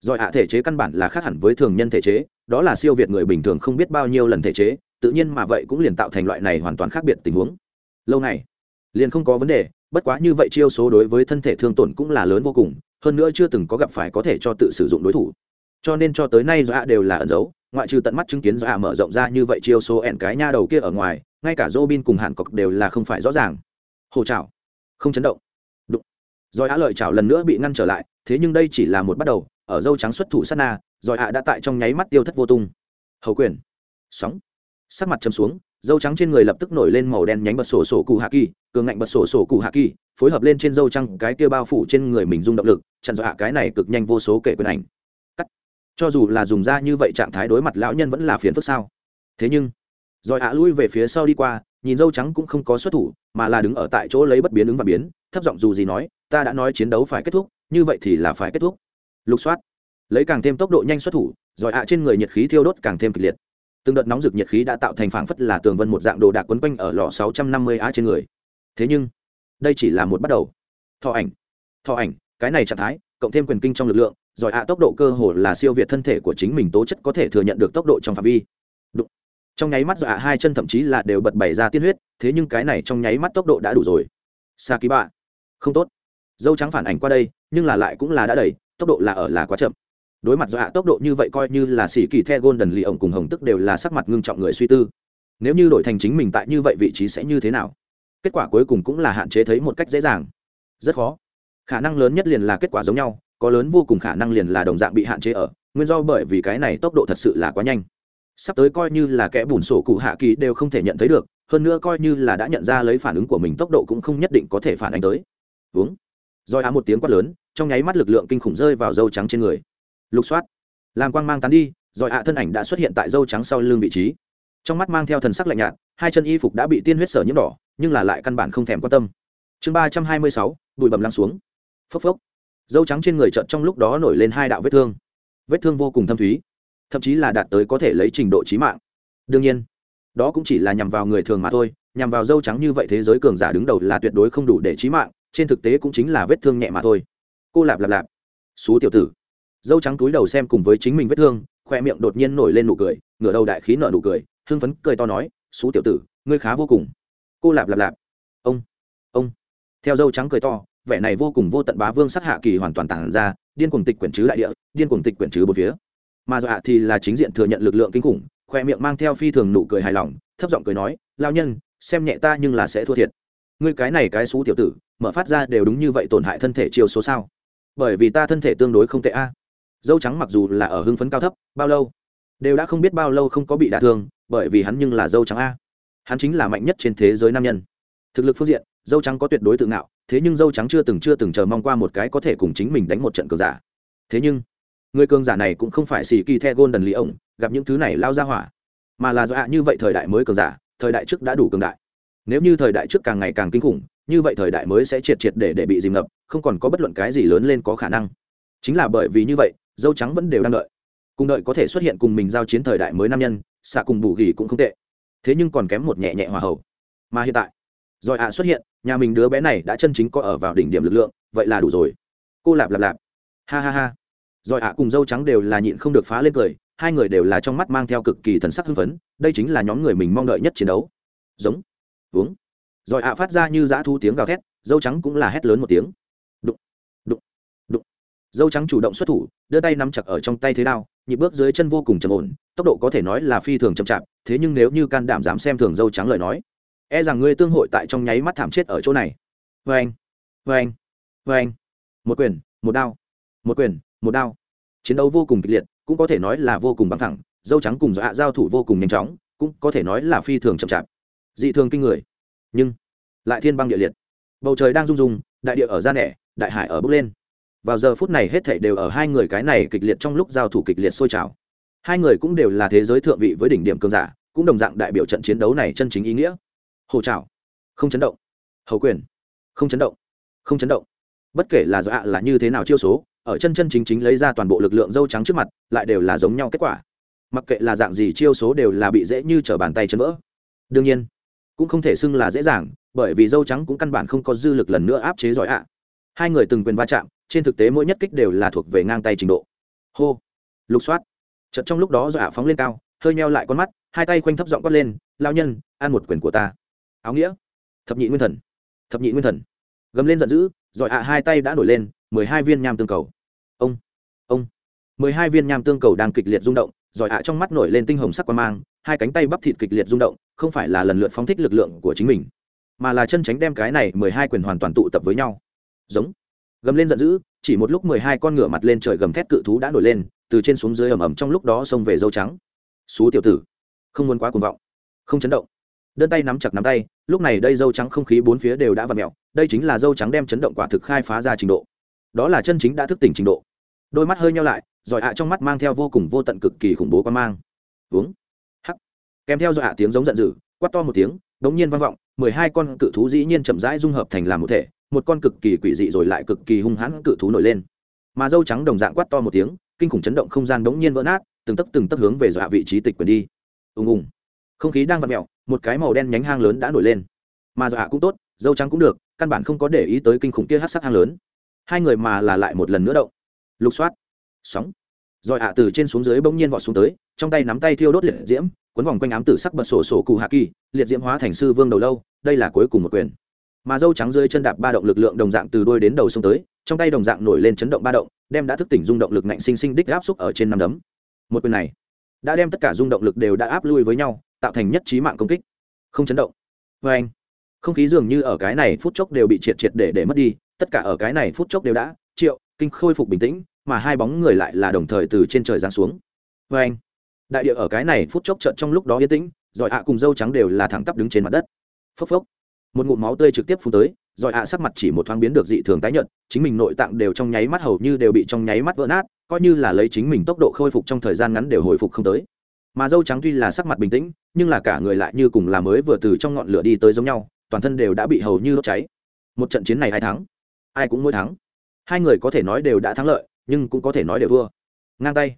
dọa ạ thể chế căn bản là khác hẳn với thường nhân thể chế đó là siêu việt người bình thường không biết bao nhiêu lần thể chế tự nhiên mà vậy cũng liền tạo thành loại này hoàn toàn khác biệt tình huống lâu này liền không có vấn đề bất quá như vậy chiêu số đối với thân thể thương tổn cũng là lớn vô cùng hơn nữa chưa từng có gặp phải có thể cho tự sử dụng đối thủ cho nên cho tới nay dọa đều là ẩn giấu ngoại trừ tận mắt chứng kiến dọa mở rộng ra như vậy chiêu số ẹn cái nha đầu kia ở ngoài ngay cả Robin cùng Hàn Cọc đều là không phải rõ ràng. Hồ trảo, không chấn động. Rồi á lợi chảo lần nữa bị ngăn trở lại, thế nhưng đây chỉ là một bắt đầu, ở dâu trắng xuất thủ sát na, rồi ạ đã tại trong nháy mắt tiêu thất vô tung. Hầu quyền. Sóng. Sắc mặt trầm xuống, dâu trắng trên người lập tức nổi lên màu đen nhánh bật sổ sổ cụ hạ kỳ, cường ngạnh bật sổ sổ cụ hạ kỳ, phối hợp lên trên dâu trắng cái kia bao phủ trên người mình dung động lực, chặn dọa cái này cực nhanh vô số kể quyền ảnh. Cắt. Cho dù là dùng ra như vậy trạng thái đối mặt lão nhân vẫn là phiền phức sao? Thế nhưng, rồi ạ lui về phía sau đi qua nhìn dâu trắng cũng không có xuất thủ mà là đứng ở tại chỗ lấy bất biến ứng và biến thấp giọng dù gì nói ta đã nói chiến đấu phải kết thúc như vậy thì là phải kết thúc. Lục soát lấy càng thêm tốc độ nhanh xuất thủ rồi ạ trên người nhiệt khí thiêu đốt càng thêm kịch liệt. Từng đợt nóng rực nhiệt khí đã tạo thành phảng phất là tường vân một dạng đồ đạc quấn quanh ở lò sáu trăm năm mươi á trên người. Thế nhưng đây chỉ là một bắt đầu. Thọ ảnh thọ ảnh cái này trạng thái cộng thêm quyền kinh trong lực lượng rồi ạ tốc độ cơ hồ là siêu việt thân thể của chính mình tố chất có thể thừa nhận được tốc độ trong phạm vi. Đụng, trong nháy mắt dọa hai chân thậm chí là đều bật bày ra tiên huyết thế nhưng cái này trong nháy mắt tốc độ đã đủ rồi. Sa ký bạ không tốt. Dâu trắng phản ảnh qua đây nhưng là lại cũng là đã đầy, tốc độ là ở là quá chậm. Đối mặt do hạ tốc độ như vậy coi như là sĩ kỳ the golden lì ổng cùng hồng tức đều là sắc mặt ngưng trọng người suy tư. Nếu như đổi thành chính mình tại như vậy vị trí sẽ như thế nào? Kết quả cuối cùng cũng là hạn chế thấy một cách dễ dàng. Rất khó. Khả năng lớn nhất liền là kết quả giống nhau có lớn vô cùng khả năng liền là đồng dạng bị hạn chế ở nguyên do bởi vì cái này tốc độ thật sự là quá nhanh. Sắp tới coi như là kẻ bùn sổ cụ hạ kỳ đều không thể nhận thấy được hơn nữa coi như là đã nhận ra lấy phản ứng của mình tốc độ cũng không nhất định có thể phản ánh tới uống. Roi á một tiếng quát lớn, trong nháy mắt lực lượng kinh khủng rơi vào dâu trắng trên người. Lục soát. Làm quang mang tán đi, rồi ạ thân ảnh đã xuất hiện tại dâu trắng sau lưng vị trí. Trong mắt mang theo thần sắc lạnh nhạt, hai chân y phục đã bị tiên huyết sở nhiễm đỏ, nhưng là lại căn bản không thèm quan tâm. Chương ba trăm hai mươi sáu, bụi bầm lăng xuống. Phốc phốc. Dâu trắng trên người trợn trong lúc đó nổi lên hai đạo vết thương. Vết thương vô cùng thâm thúy, thậm chí là đạt tới có thể lấy trình độ trí mạng. Đương nhiên, đó cũng chỉ là nhằm vào người thường mà thôi, nhằm vào dâu trắng như vậy thế giới cường giả đứng đầu là tuyệt đối không đủ để trí mạng trên thực tế cũng chính là vết thương nhẹ mà thôi. Cô lạp lạp lạp. Xú tiểu tử. Dâu trắng túi đầu xem cùng với chính mình vết thương khoe miệng đột nhiên nổi lên nụ cười, ngửa đầu đại khí nợ nụ cười, hưng phấn cười to nói, xú tiểu tử, ngươi khá vô cùng. Cô lạp lạp lạp. Ông ông. Theo dâu trắng cười to, vẻ này vô cùng vô tận bá vương sát hạ kỳ hoàn toàn tản ra, điên cuồng tịch quyển chứ đại địa, điên cuồng tịch quyển chứ bốn phía. Mà dọa thì là chính diện thừa nhận lực lượng kinh khủng khoe miệng mang theo phi thường nụ cười hài lòng, thấp giọng cười nói lao nhân, xem nhẹ ta nhưng là sẽ thua thiệt ngươi cái này cái xú tiểu tử, mở phát ra đều đúng như vậy tổn hại thân thể chiều số sao? Bởi vì ta thân thể tương đối không tệ a. À. Dâu trắng mặc dù là ở hưng phấn cao thấp, bao lâu đều đã không biết bao lâu không có bị đả thương, bởi vì hắn nhưng là dâu trắng a. À. Hắn chính là mạnh nhất trên thế giới nam nhân. Thực lực phương diện, dâu trắng có tuyệt đối tự ngạo, thế nhưng dâu trắng chưa từng chưa từng chờ mong qua một cái có thể cùng chính mình đánh một trận cờ giả. Thế nhưng, người cường giả này cũng không phải xì kỳ the golden lý ổng, gặp những thứ này lao ra hỏa, mà là do ạ như vậy thời đại mới cường giả, thời đại trước đã đủ cường đại nếu như thời đại trước càng ngày càng kinh khủng, như vậy thời đại mới sẽ triệt triệt để để bị dìm ngập, không còn có bất luận cái gì lớn lên có khả năng. Chính là bởi vì như vậy, dâu trắng vẫn đều đang đợi. Cùng đợi có thể xuất hiện cùng mình giao chiến thời đại mới nam nhân, xạ cùng bù gỉ cũng không tệ. Thế nhưng còn kém một nhẹ nhẹ hòa hậu. Mà hiện tại, rồi ạ xuất hiện, nhà mình đứa bé này đã chân chính có ở vào đỉnh điểm lực lượng, vậy là đủ rồi. Cô lạp lạp lạp. Ha ha ha. Rồi ạ cùng dâu trắng đều là nhịn không được phá lên cười, hai người đều là trong mắt mang theo cực kỳ thần sắc hưng phấn, đây chính là nhóm người mình mong đợi nhất chiến đấu. Giống uống. Rồi ạ phát ra như dã thu tiếng gào thét, dâu trắng cũng là hét lớn một tiếng. Đụng đụng đụng. Dâu trắng chủ động xuất thủ, đưa tay nắm chặt ở trong tay thế đao, nhịp bước dưới chân vô cùng trầm ổn, tốc độ có thể nói là phi thường chậm chạp, thế nhưng nếu như can đảm dám xem thường dâu trắng lời nói e rằng ngươi tương hội tại trong nháy mắt thảm chết ở chỗ này. Vê anh vê anh vê anh. Một quyền, một đao, một quyền, một đao. Chiến đấu vô cùng kịch liệt, cũng có thể nói là vô cùng bằng thẳng, dâu trắng cùng dọa giao thủ vô cùng nhanh chóng, cũng có thể nói là phi thường chậm chạp dị thường kinh người. Nhưng, lại thiên băng địa liệt. Bầu trời đang rung rung, đại địa ở ra nẻ, đại hải ở bước lên. Vào giờ phút này hết thảy đều ở hai người cái này kịch liệt trong lúc giao thủ kịch liệt sôi trào. Hai người cũng đều là thế giới thượng vị với đỉnh điểm cường giả, cũng đồng dạng đại biểu trận chiến đấu này chân chính ý nghĩa. Hồ trào không chấn động. Hầu quyền, không chấn động. Không chấn động. Bất kể là do ạ là như thế nào chiêu số, ở chân chân chính chính lấy ra toàn bộ lực lượng dâu trắng trước mặt, lại đều là giống nhau kết quả. Mặc kệ là dạng gì chiêu số đều là bị dễ như trở bàn tay chân vỡ. Đương nhiên cũng không thể xưng là dễ dàng, bởi vì dâu trắng cũng căn bản không có dư lực lần nữa áp chế giỏi ạ. Hai người từng quyền va chạm, trên thực tế mỗi nhất kích đều là thuộc về ngang tay trình độ. Hô! Lục soát. Chật trong lúc đó giỏi ạ phóng lên cao, hơi meo lại con mắt, hai tay khoanh thấp giọng quát lên lao nhân, ăn một quyền của ta. Áo nghĩa. Thập nhị nguyên thần. Thập nhị nguyên thần. Gầm lên giận dữ, giỏi ạ hai tay đã nổi lên, mười hai viên nham tương cầu. Ông! Ông! Mười hai viên nham tương cầu đang kịch liệt rung động, giỏi ạ trong mắt nổi lên tinh hồng sắc quan mang hai cánh tay bắp thịt kịch liệt rung động, không phải là lần lượt phóng thích lực lượng của chính mình, mà là chân tránh đem cái này mười hai quyền hoàn toàn tụ tập với nhau. Giống. Gầm lên giận dữ, chỉ một lúc mười hai con ngựa mặt lên trời gầm thét cự thú đã nổi lên, từ trên xuống dưới ầm ầm trong lúc đó xông về dâu trắng. Xú tiểu tử, không muốn quá cuồng vọng, không chấn động. Đơn tay nắm chặt nắm tay, lúc này đây dâu trắng không khí bốn phía đều đã v ặ mẹo đây chính là dâu trắng đem chấn động quả thực khai phá ra trình độ. Đó là chân chính đã thức tỉnh trình độ. Đôi mắt hơi nhau lại, giỏi ạ trong mắt mang theo vô cùng vô tận cực kỳ khủng bố quan mang. Uống kèm theo dọa tiếng giống giận dữ, quát to một tiếng, đống nhiên vang vọng, mười hai con cự thú dĩ nhiên chậm rãi dung hợp thành làm một thể, một con cực kỳ quỷ dị rồi lại cực kỳ hung hãn cự thú nổi lên. Mà dâu trắng đồng dạng quát to một tiếng, kinh khủng chấn động không gian đống nhiên vỡ nát, từng tấc từng tấc hướng về dọa vị trí tịch quyền đi. Ùng ùng. Không khí đang vặn mẹo một cái màu đen nhánh hang lớn đã nổi lên. Mà dọa cũng tốt, dâu trắng cũng được, căn bản không có để ý tới kinh khủng kia hát sắc hang lớn. Hai người mà là lại một lần nữa động. Lục soát. Sóng. Rồi ạ từ trên xuống dưới bỗng nhiên vọt xuống tới, trong tay nắm tay thiêu đốt liệt diễm quấn vòng quanh ám tử sắc bật sổ sổ cụ hạ kỳ, liệt diễm hóa thành sư vương đầu lâu, đây là cuối cùng một quyền. Mà dâu trắng dưới chân đạp ba động lực lượng đồng dạng từ đôi đến đầu sông tới, trong tay đồng dạng nổi lên chấn động ba động, đem đã thức tỉnh rung động lực ngạnh sinh sinh đích áp xúc ở trên năm đấm. Một quyền này, đã đem tất cả rung động lực đều đã áp lui với nhau, tạo thành nhất trí mạng công kích. Không chấn động. Vê anh, không khí dường như ở cái này phút chốc đều bị triệt triệt để để mất đi, tất cả ở cái này phút chốc đều đã, triệu, kinh khôi phục bình tĩnh, mà hai bóng người lại là đồng thời từ trên trời giáng xuống. Vê anh đại địa ở cái này phút chốc trận trong lúc đó yên tĩnh, giỏi ạ cùng dâu trắng đều là thẳng tắp đứng trên mặt đất. Phốc phốc. Một ngụm máu tươi trực tiếp phun tới, giỏi ạ sắc mặt chỉ một thoáng biến được dị thường tái nhợt, chính mình nội tạng đều trong nháy mắt hầu như đều bị trong nháy mắt vỡ nát, coi như là lấy chính mình tốc độ khôi phục trong thời gian ngắn đều hồi phục không tới. Mà dâu trắng tuy là sắc mặt bình tĩnh, nhưng là cả người lại như cùng là mới vừa từ trong ngọn lửa đi tới giống nhau, toàn thân đều đã bị hầu như đốt cháy. Một trận chiến này ai thắng? Ai cũng mỗi thắng. Hai người có thể nói đều đã thắng lợi, nhưng cũng có thể nói đều thua. Ngang tay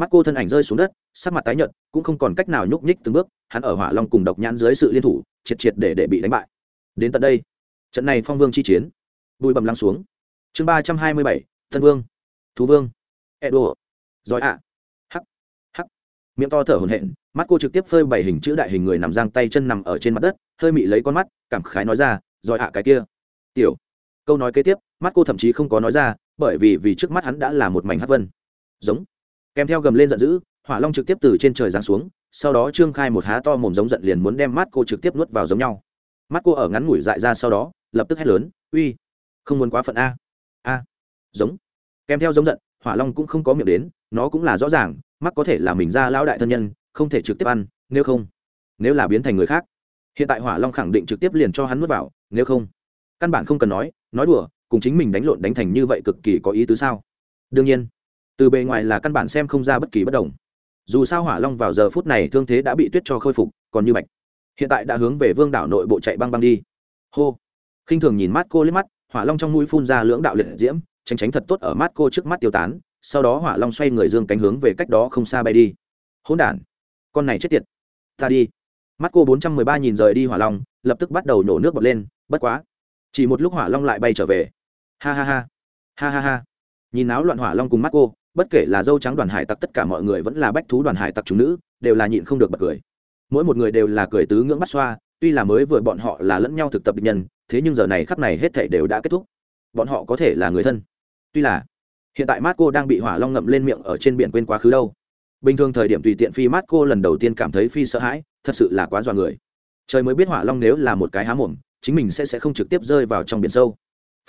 mắt cô thân ảnh rơi xuống đất, sắc mặt tái nhợt, cũng không còn cách nào nhúc nhích từng bước, hắn ở hỏa long cùng độc nhãn dưới sự liên thủ, triệt triệt để để bị đánh bại. Đến tận đây, trận này phong vương chi chiến bùi bầm lăng xuống. Chương ba trăm hai mươi bảy, thân vương, thú vương, edo. Giỏi ạ. Hắc hắc. Miệng to thở hồn hển, mắt cô trực tiếp phơi bảy hình chữ đại hình người nằm giang tay chân nằm ở trên mặt đất, hơi mị lấy con mắt, cảm khái nói ra giỏi ạ cái kia. Tiểu, câu nói kế tiếp, mắt cô thậm chí không có nói ra, bởi vì vì trước mắt hắn đã là một mảnh hát vân. Giống kèm theo gầm lên giận dữ, hỏa long trực tiếp từ trên trời giáng xuống, sau đó trương khai một há to mồm giống giận liền muốn đem mắt cô trực tiếp nuốt vào giống nhau. Mắt cô ở ngắn ngủi dại ra sau đó, lập tức hét lớn, uy, không muốn quá phận a a, giống. Kèm theo giống giận, hỏa long cũng không có miệng đến, nó cũng là rõ ràng, mắt có thể là mình ra lão đại thân nhân, không thể trực tiếp ăn, nếu không, nếu là biến thành người khác. Hiện tại hỏa long khẳng định trực tiếp liền cho hắn nuốt vào, nếu không, căn bản không cần nói nói đùa, cùng chính mình đánh lộn đánh thành như vậy cực kỳ có ý tứ sao? Đương nhiên từ bề ngoài là căn bản xem không ra bất kỳ bất đồng. Dù sao hỏa long vào giờ phút này thương thế đã bị tuyết cho khôi phục, còn như bạch hiện tại đã hướng về vương đảo nội bộ chạy băng băng đi. Hô. Khinh thường nhìn mắt cô liếc mắt, hỏa long trong mũi phun ra lưỡng đạo liệt diễm, tránh tránh thật tốt ở mắt cô trước mắt tiêu tán, sau đó hỏa long xoay người dương cánh hướng về cách đó không xa bay đi. Hỗn đản. Con này chết tiệt. Ta đi. Mắt cô bốn trăm mười ba nhìn rời đi hỏa long, lập tức bắt đầu nổ nước bọt lên, bất quá. Chỉ một lúc hỏa long lại bay trở về. Ha ha ha. Ha ha ha. Nhìn áo loạn hỏa long cùng mắt cô bất kể là dâu trắng đoàn hải tặc, tất cả mọi người vẫn là bách thú đoàn hải tặc chúng nữ, đều là nhịn không được bật cười. Mỗi một người đều là cười tứ ngưỡng bắt xoa, tuy là mới vừa bọn họ là lẫn nhau thực tập bệnh nhân, thế nhưng giờ này khắp này hết thể đều đã kết thúc. Bọn họ có thể là người thân. Tuy là, hiện tại mát cô đang bị hỏa long ngậm lên miệng ở trên biển quên quá khứ đâu. Bình thường thời điểm tùy tiện phi mát cô lần đầu tiên cảm thấy phi sợ hãi, thật sự là quá dọa người. Trời mới biết hỏa long nếu là một cái há mồm, chính mình sẽ sẽ không trực tiếp rơi vào trong biển sâu.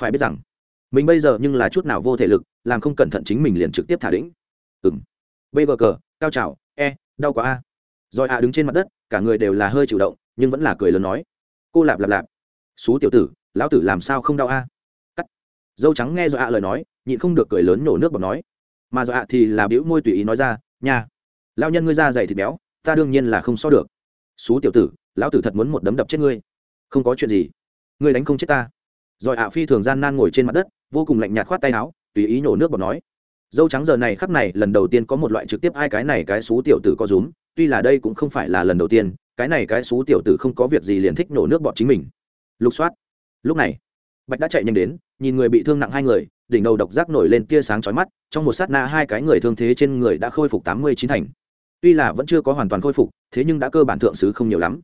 Phải biết rằng mình bây giờ nhưng là chút nào vô thể lực, làm không cẩn thận chính mình liền trực tiếp thả đĩnh ừng bg cờ cao trào e đau quá a. Rồi a đứng trên mặt đất, cả người đều là hơi chịu động, nhưng vẫn là cười lớn nói. Cô lạp lạp lạp. Xú tiểu tử, lão tử làm sao không đau a? Cắt. Dâu trắng nghe do a lời nói, nhịn không được cười lớn nổ nước bọt nói. Mà do a thì là biểu môi tùy ý nói ra, nha lao nhân ngươi ra dày thịt béo, ta đương nhiên là không so được. Xú tiểu tử, lão tử thật muốn một đấm đập chết ngươi. Không có chuyện gì, ngươi đánh không chết ta. Rồi ạ phi thường gian nan ngồi trên mặt đất vô cùng lạnh nhạt khoát tay áo, tùy ý nổ nước bọt nói. Dâu trắng giờ này khắc này, lần đầu tiên có một loại trực tiếp ai cái này cái xú tiểu tử có rúm, tuy là đây cũng không phải là lần đầu tiên, cái này cái xú tiểu tử không có việc gì liền thích nổ nước bọt chính mình. Lục soát. Lúc này, bạch đã chạy nhanh đến, nhìn người bị thương nặng hai người, đỉnh đầu độc giác nổi lên tia sáng chói mắt, trong một sát na hai cái người thương thế trên người đã khôi phục tám mươi chín thành. Tuy là vẫn chưa có hoàn toàn khôi phục, thế nhưng đã cơ bản thượng sứ không nhiều lắm.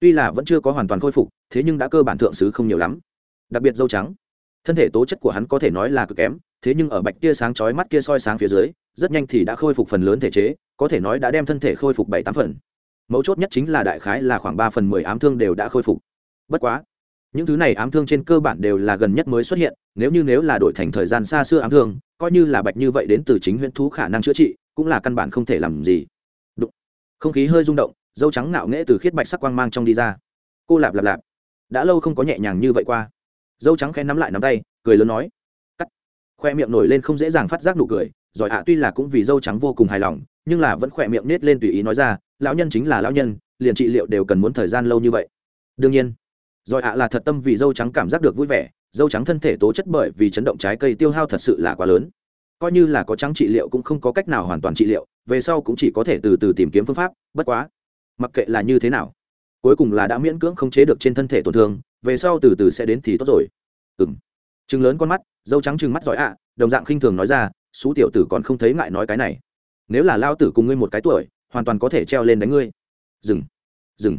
Tuy là vẫn chưa có hoàn toàn khôi phục, thế nhưng đã cơ bản thượng sứ không nhiều lắm. Đặc biệt dâu trắng thân thể tố chất của hắn có thể nói là cực kém, thế nhưng ở bạch tia sáng chói mắt kia soi sáng phía dưới, rất nhanh thì đã khôi phục phần lớn thể chế, có thể nói đã đem thân thể khôi phục bảy tám phần. Mấu chốt nhất chính là đại khái là khoảng ba phần mười ám thương đều đã khôi phục. Bất quá, những thứ này ám thương trên cơ bản đều là gần nhất mới xuất hiện, nếu như nếu là đổi thành thời gian xa xưa ám thương, coi như là bạch như vậy đến từ chính huyễn thú khả năng chữa trị, cũng là căn bản không thể làm gì. Đụng. không khí hơi rung động, dâu trắng ngạo nghễ từ khiết bạch sắc quang mang trong đi ra. Cô lạp lạp lạp. Đã lâu không có nhẹ nhàng như vậy qua dâu trắng khen nắm lại nắm tay, cười lớn nói, cắt. Khoe miệng nổi lên không dễ dàng phát giác nụ cười giỏi ạ, tuy là cũng vì dâu trắng vô cùng hài lòng, nhưng là vẫn khoe miệng nết lên tùy ý nói ra, lão nhân chính là lão nhân, liền trị liệu đều cần muốn thời gian lâu như vậy. Đương nhiên giỏi ạ là thật tâm vì dâu trắng cảm giác được vui vẻ, dâu trắng thân thể tố chất bởi vì chấn động trái cây tiêu hao thật sự là quá lớn. Coi như là có trắng trị liệu cũng không có cách nào hoàn toàn trị liệu, về sau cũng chỉ có thể từ từ tìm kiếm phương pháp, bất quá, mặc kệ là như thế nào, cuối cùng là đã miễn cưỡng không chế được trên thân thể tổn thương về sau từ từ sẽ đến thì tốt rồi. Ừng chừng lớn con mắt, dâu trắng chừng mắt giỏi ạ, đồng dạng khinh thường nói ra xú tiểu tử còn không thấy ngại nói cái này. Nếu là lao tử cùng ngươi một cái tuổi, hoàn toàn có thể treo lên đánh ngươi. Dừng. Dừng.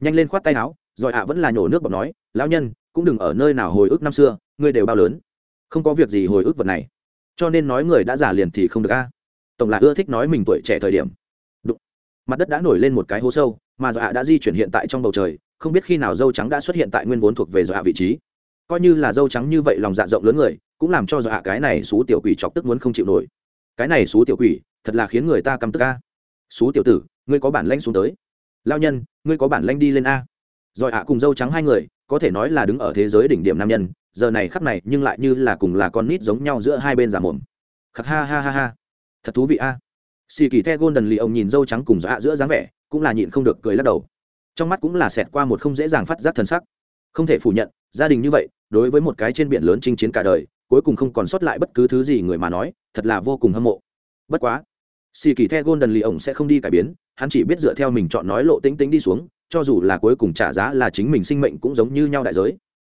Nhanh lên khoát tay áo rồi ạ vẫn là nhổ nước bọt nói, lão nhân, cũng đừng ở nơi nào hồi ức năm xưa, ngươi đều bao lớn. Không có việc gì hồi ức vật này. Cho nên nói người đã già liền thì không được a. Tổng là ưa thích nói mình tuổi trẻ thời điểm. Đụng. mặt đất đã nổi lên một cái hố sâu, mà dạ đã di chuyển hiện tại trong bầu trời không biết khi nào dâu trắng đã xuất hiện tại nguyên vốn thuộc về dạ vị trí. Coi như là dâu trắng như vậy lòng dạ rộng lớn người, cũng làm cho dạ cái này xú tiểu quỷ chọc tức muốn không chịu nổi. Cái này xú tiểu quỷ, thật là khiến người ta căm tức a. Xú tiểu tử, ngươi có bản lãnh xuống tới. Lao nhân, ngươi có bản lãnh đi lên a. Rồi ạ, cùng dâu trắng hai người, có thể nói là đứng ở thế giới đỉnh điểm nam nhân, giờ này khắp này nhưng lại như là cùng là con nít giống nhau giữa hai bên giả mồm. Khắc ha ha ha ha. Thật thú vị a. Xì kỳ the golden lì ông nhìn dâu trắng cùng dọa giữa dáng vẻ, cũng là nhịn không được cười lắc đầu trong mắt cũng là xẹt qua một không dễ dàng phát giác thần sắc. Không thể phủ nhận, gia đình như vậy, đối với một cái trên biển lớn chinh chiến cả đời, cuối cùng không còn sót lại bất cứ thứ gì người mà nói, thật là vô cùng hâm mộ. Bất quá xì kỳ the golden lì ổng sẽ không đi cải biến, hắn chỉ biết dựa theo mình chọn nói lộ tính tính đi xuống, cho dù là cuối cùng trả giá là chính mình sinh mệnh cũng giống như nhau đại giới.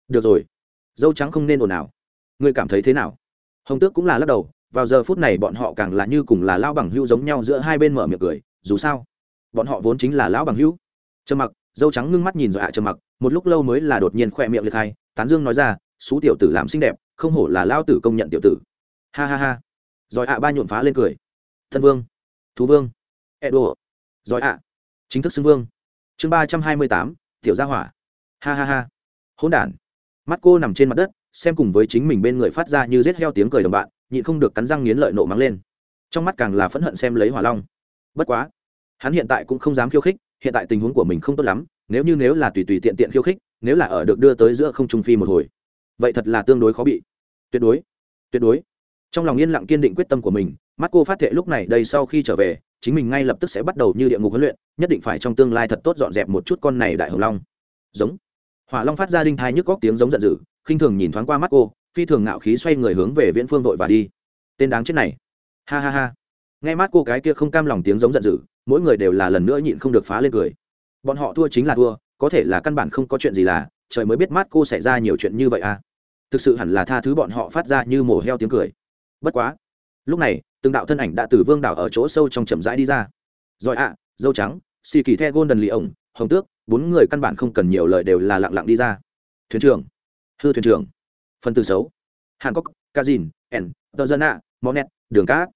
Được rồi, dâu trắng không nên ồn ào. Ngươi cảm thấy thế nào? Hồng tước cũng là lắc đầu, vào giờ phút này bọn họ càng là như cùng là lão bằng hữu giống nhau giữa hai bên mở miệng cười, dù sao, bọn họ vốn chính là lão bằng hữu trầm mặc, dâu trắng ngưng mắt nhìn dọa trầm mặc, một lúc lâu mới là đột nhiên khoe miệng liệt hai, tán dương nói ra xú tiểu tử làm xinh đẹp, không hổ là lao tử công nhận tiểu tử. Ha ha ha. Rồi ạ, ba nhuộm phá lên cười. Thân vương, thú vương, edo. Rồi ạ, chính thức xưng vương. Chương ba trăm hai mươi tám, tiểu gia hỏa. Ha ha ha. Hỗn đản. Mắt cô nằm trên mặt đất, xem cùng với chính mình bên người phát ra như rết heo tiếng cười đồng bạn, nhịn không được cắn răng nghiến lợi nộ mắng lên. Trong mắt càng là phẫn hận xem lấy hỏa long. Bất quá, hắn hiện tại cũng không dám khiêu khích hiện tại tình huống của mình không tốt lắm, nếu như nếu là tùy tùy tiện tiện khiêu khích, nếu là ở được đưa tới giữa không trung phi một hồi, vậy thật là tương đối khó bị. Tuyệt đối tuyệt đối. Trong lòng yên lặng kiên định quyết tâm của mình mắt cô phát thệ lúc này đây sau khi trở về, chính mình ngay lập tức sẽ bắt đầu như địa ngục huấn luyện, nhất định phải trong tương lai thật tốt dọn dẹp một chút con này đại hồng long. Giống. Hỏa long phát ra đinh thai nhức góc tiếng giống giận dữ, khinh thường nhìn thoáng qua mắt cô phi thường ngạo khí xoay người hướng về viễn phương vội và đi. Tên đáng chết này. Ha ha ha. Nghe mắt cô cái kia không cam lòng tiếng giống giận dữ mỗi người đều là lần nữa nhịn không được phá lên cười. Bọn họ thua chính là thua, có thể là căn bản không có chuyện gì là, trời mới biết mát cô xảy ra nhiều chuyện như vậy à. Thực sự hẳn là tha thứ bọn họ phát ra như mổ heo tiếng cười. Bất quá, lúc này, từng đạo thân ảnh đã từ vương đảo ở chỗ sâu trong chậm rãi đi ra. Rồi ạ, dâu trắng, xì kỳ the golden lì ổng, hồng tước, bốn người căn bản không cần nhiều lời đều là lặng lặng đi ra. Thuyền trưởng, hư thuyền trưởng, phần từ xấu. Hàn cốc kazin ẩn tờ dân ạ monet, đường cát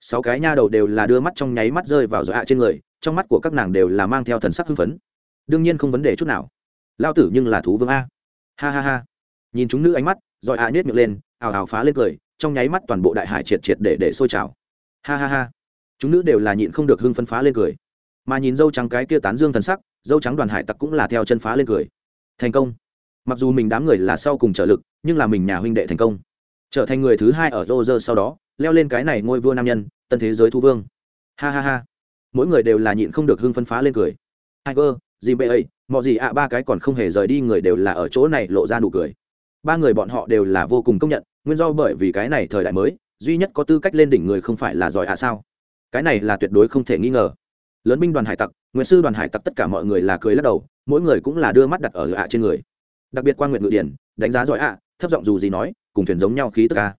sáu cái nha đầu đều là đưa mắt trong nháy mắt rơi vào dọa trên người, trong mắt của các nàng đều là mang theo thần sắc hưng phấn. Đương nhiên không vấn đề chút nào. Lao tử nhưng là thú vương a. Ha ha ha. Nhìn chúng nữ ánh mắt rồi a nhét miệng lên, ào ào phá lên cười, trong nháy mắt toàn bộ đại hải triệt triệt để để sôi trào. Ha ha ha. Chúng nữ đều là nhịn không được hưng phấn phá lên cười. Mà nhìn dâu trắng cái kia tán dương thần sắc, dâu trắng đoàn hải tặc cũng là theo chân phá lên cười. Thành công. Mặc dù mình đám người là sau cùng trợ lực, nhưng là mình nhà huynh đệ thành công trở thành người thứ hai ở Roger sau đó, leo lên cái này ngôi vua nam nhân, tân thế giới thu vương. Ha ha ha. Mỗi người đều là nhịn không được hưng phân phá lên cười. Tiger cơ gì ấy mọi gì ạ, ba cái còn không hề rời đi người đều là ở chỗ này lộ ra nụ cười. Ba người bọn họ đều là vô cùng công nhận, nguyên do bởi vì cái này thời đại mới, duy nhất có tư cách lên đỉnh người không phải là giỏi ạ sao? Cái này là tuyệt đối không thể nghi ngờ. Lớn binh đoàn hải tặc nguyễn sư đoàn hải tặc tất cả mọi người là cười lắc đầu, mỗi người cũng là đưa mắt đặt ở ạ trên người. Đặc biệt quan nguyện ngự điển, đánh giá giỏi ạ, thấp giọng dù gì nói cùng thuyền giống nhau khí tức ca.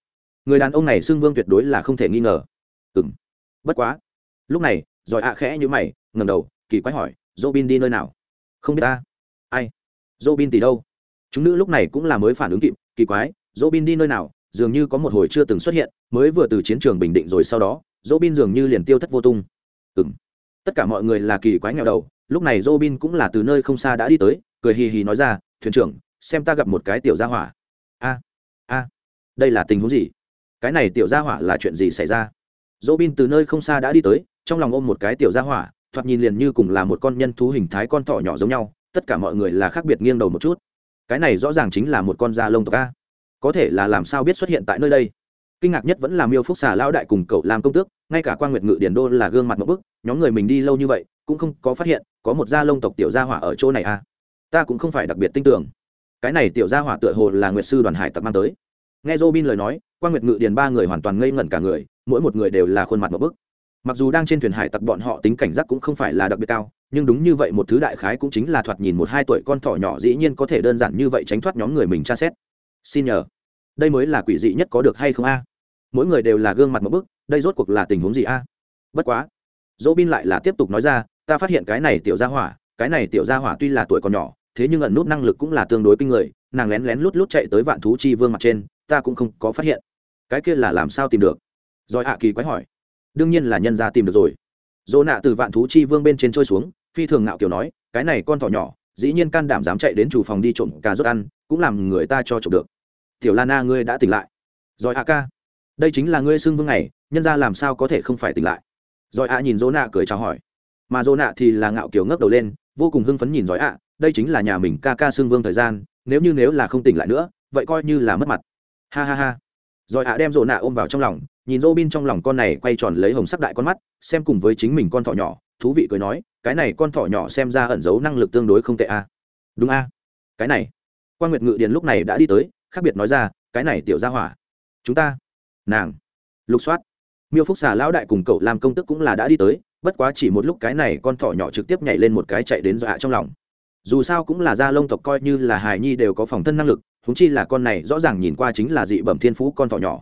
Người đàn ông này xưng vương tuyệt đối là không thể nghi ngờ. Ừ m bất quá. Lúc này, giỏi ạ khẽ như mày ngầm đầu, kỳ quái hỏi dô bin đi nơi nào? Không biết ta. Ai? Dô bin đâu? Chúng nữ lúc này cũng là mới phản ứng kịp, kỳ quái dô bin đi nơi nào? Dường như có một hồi chưa từng xuất hiện, mới vừa từ chiến trường bình định rồi sau đó dô bin dường như liền tiêu thất vô tung. Ừ m tất cả mọi người là kỳ quái nghèo đầu, lúc này dô bin cũng là từ nơi không xa đã đi tới, cười hì hì nói ra, thuyền trưởng, xem ta gặp một cái tiểu gia hỏa đây là tình huống gì? Cái này tiểu gia hỏa là chuyện gì xảy ra? Dỗ bin từ nơi không xa đã đi tới, trong lòng ôm một cái tiểu gia hỏa, thoạt nhìn liền như cùng là một con nhân thú hình thái con thỏ nhỏ giống nhau, tất cả mọi người là khác biệt nghiêng đầu một chút. Cái này rõ ràng chính là một con da lông tộc a. Có thể là làm sao biết xuất hiện tại nơi đây? Kinh ngạc nhất vẫn là miêu phúc xà lao đại cùng cậu làm công tước, ngay cả quan nguyệt ngự điển đô là gương mặt một bức, nhóm người mình đi lâu như vậy, cũng không có phát hiện có một da lông tộc tiểu gia hỏa ở chỗ này a. Ta cũng không phải đặc biệt tin tưởng. Cái này tiểu gia hỏa tựa hồ là nguyệt sư đoàn hải tặc mang tới nghe Robin lời nói quan nguyệt ngự điền ba người hoàn toàn ngây ngẩn cả người, mỗi một người đều là khuôn mặt một bức. Mặc dù đang trên thuyền hải tặc bọn họ tính cảnh giác cũng không phải là đặc biệt cao, nhưng đúng như vậy một thứ đại khái cũng chính là thoạt nhìn một hai tuổi con thỏ nhỏ dĩ nhiên có thể đơn giản như vậy tránh thoát nhóm người mình tra xét. Xin nhờ. Đây mới là quỷ dị nhất có được hay không a? Mỗi người đều là gương mặt một bức, đây rốt cuộc là tình huống gì a? Bất quá. Dỗ bin lại là tiếp tục nói ra, ta phát hiện cái này tiểu gia hỏa, cái này tiểu gia hỏa tuy là tuổi còn nhỏ, thế nhưng ẩn nút năng lực cũng là tương đối kinh người, nàng lén lén lút lút chạy tới vạn thú chi vương mặt trên ta cũng không có phát hiện. Cái kia là làm sao tìm được? Rồi hạ kỳ quái hỏi. Đương nhiên là nhân ra tìm được rồi. Dỗ nạ từ vạn thú chi vương bên trên trôi xuống, phi thường ngạo kiểu nói, cái này con thỏ nhỏ, dĩ nhiên can đảm dám chạy đến chủ phòng đi trộm cà rốt ăn, cũng làm người ta cho trộm được. Tiểu lana ngươi đã tỉnh lại. Rồi hạ ca, đây chính là ngươi xưng vương này nhân ra làm sao có thể không phải tỉnh lại? Rồi hạ nhìn dỗ nạ cười chào hỏi. Mà dỗ nạ thì là ngạo kiểu ngước đầu lên, vô cùng hưng phấn nhìn giỏi ạ, đây chính là nhà mình ca ca xưng vương thời gian, nếu như nếu là không tỉnh lại nữa, vậy coi như là mất mặt ha ha ha. Rồi ạ đem dỗ nạ ôm vào trong lòng, nhìn Robin bin trong lòng con này quay tròn lấy hồng sắc đại con mắt, xem cùng với chính mình con thỏ nhỏ, thú vị cười nói, cái này con thỏ nhỏ xem ra ẩn giấu năng lực tương đối không tệ a. À. đúng a. À? cái này. Quan nguyệt ngự điền lúc này đã đi tới, khác biệt nói ra, cái này tiểu ra hỏa. Chúng ta. Nàng. Lục soát. Miêu phúc xà lão đại cùng cậu làm công tức cũng là đã đi tới, bất quá chỉ một lúc cái này con thỏ nhỏ trực tiếp nhảy lên một cái chạy đến dọa trong lòng. Dù sao cũng là gia lông tộc coi như là hài nhi đều có phòng thân năng lực huống chi là con này rõ ràng nhìn qua chính là dị bẩm thiên phú con thỏ nhỏ.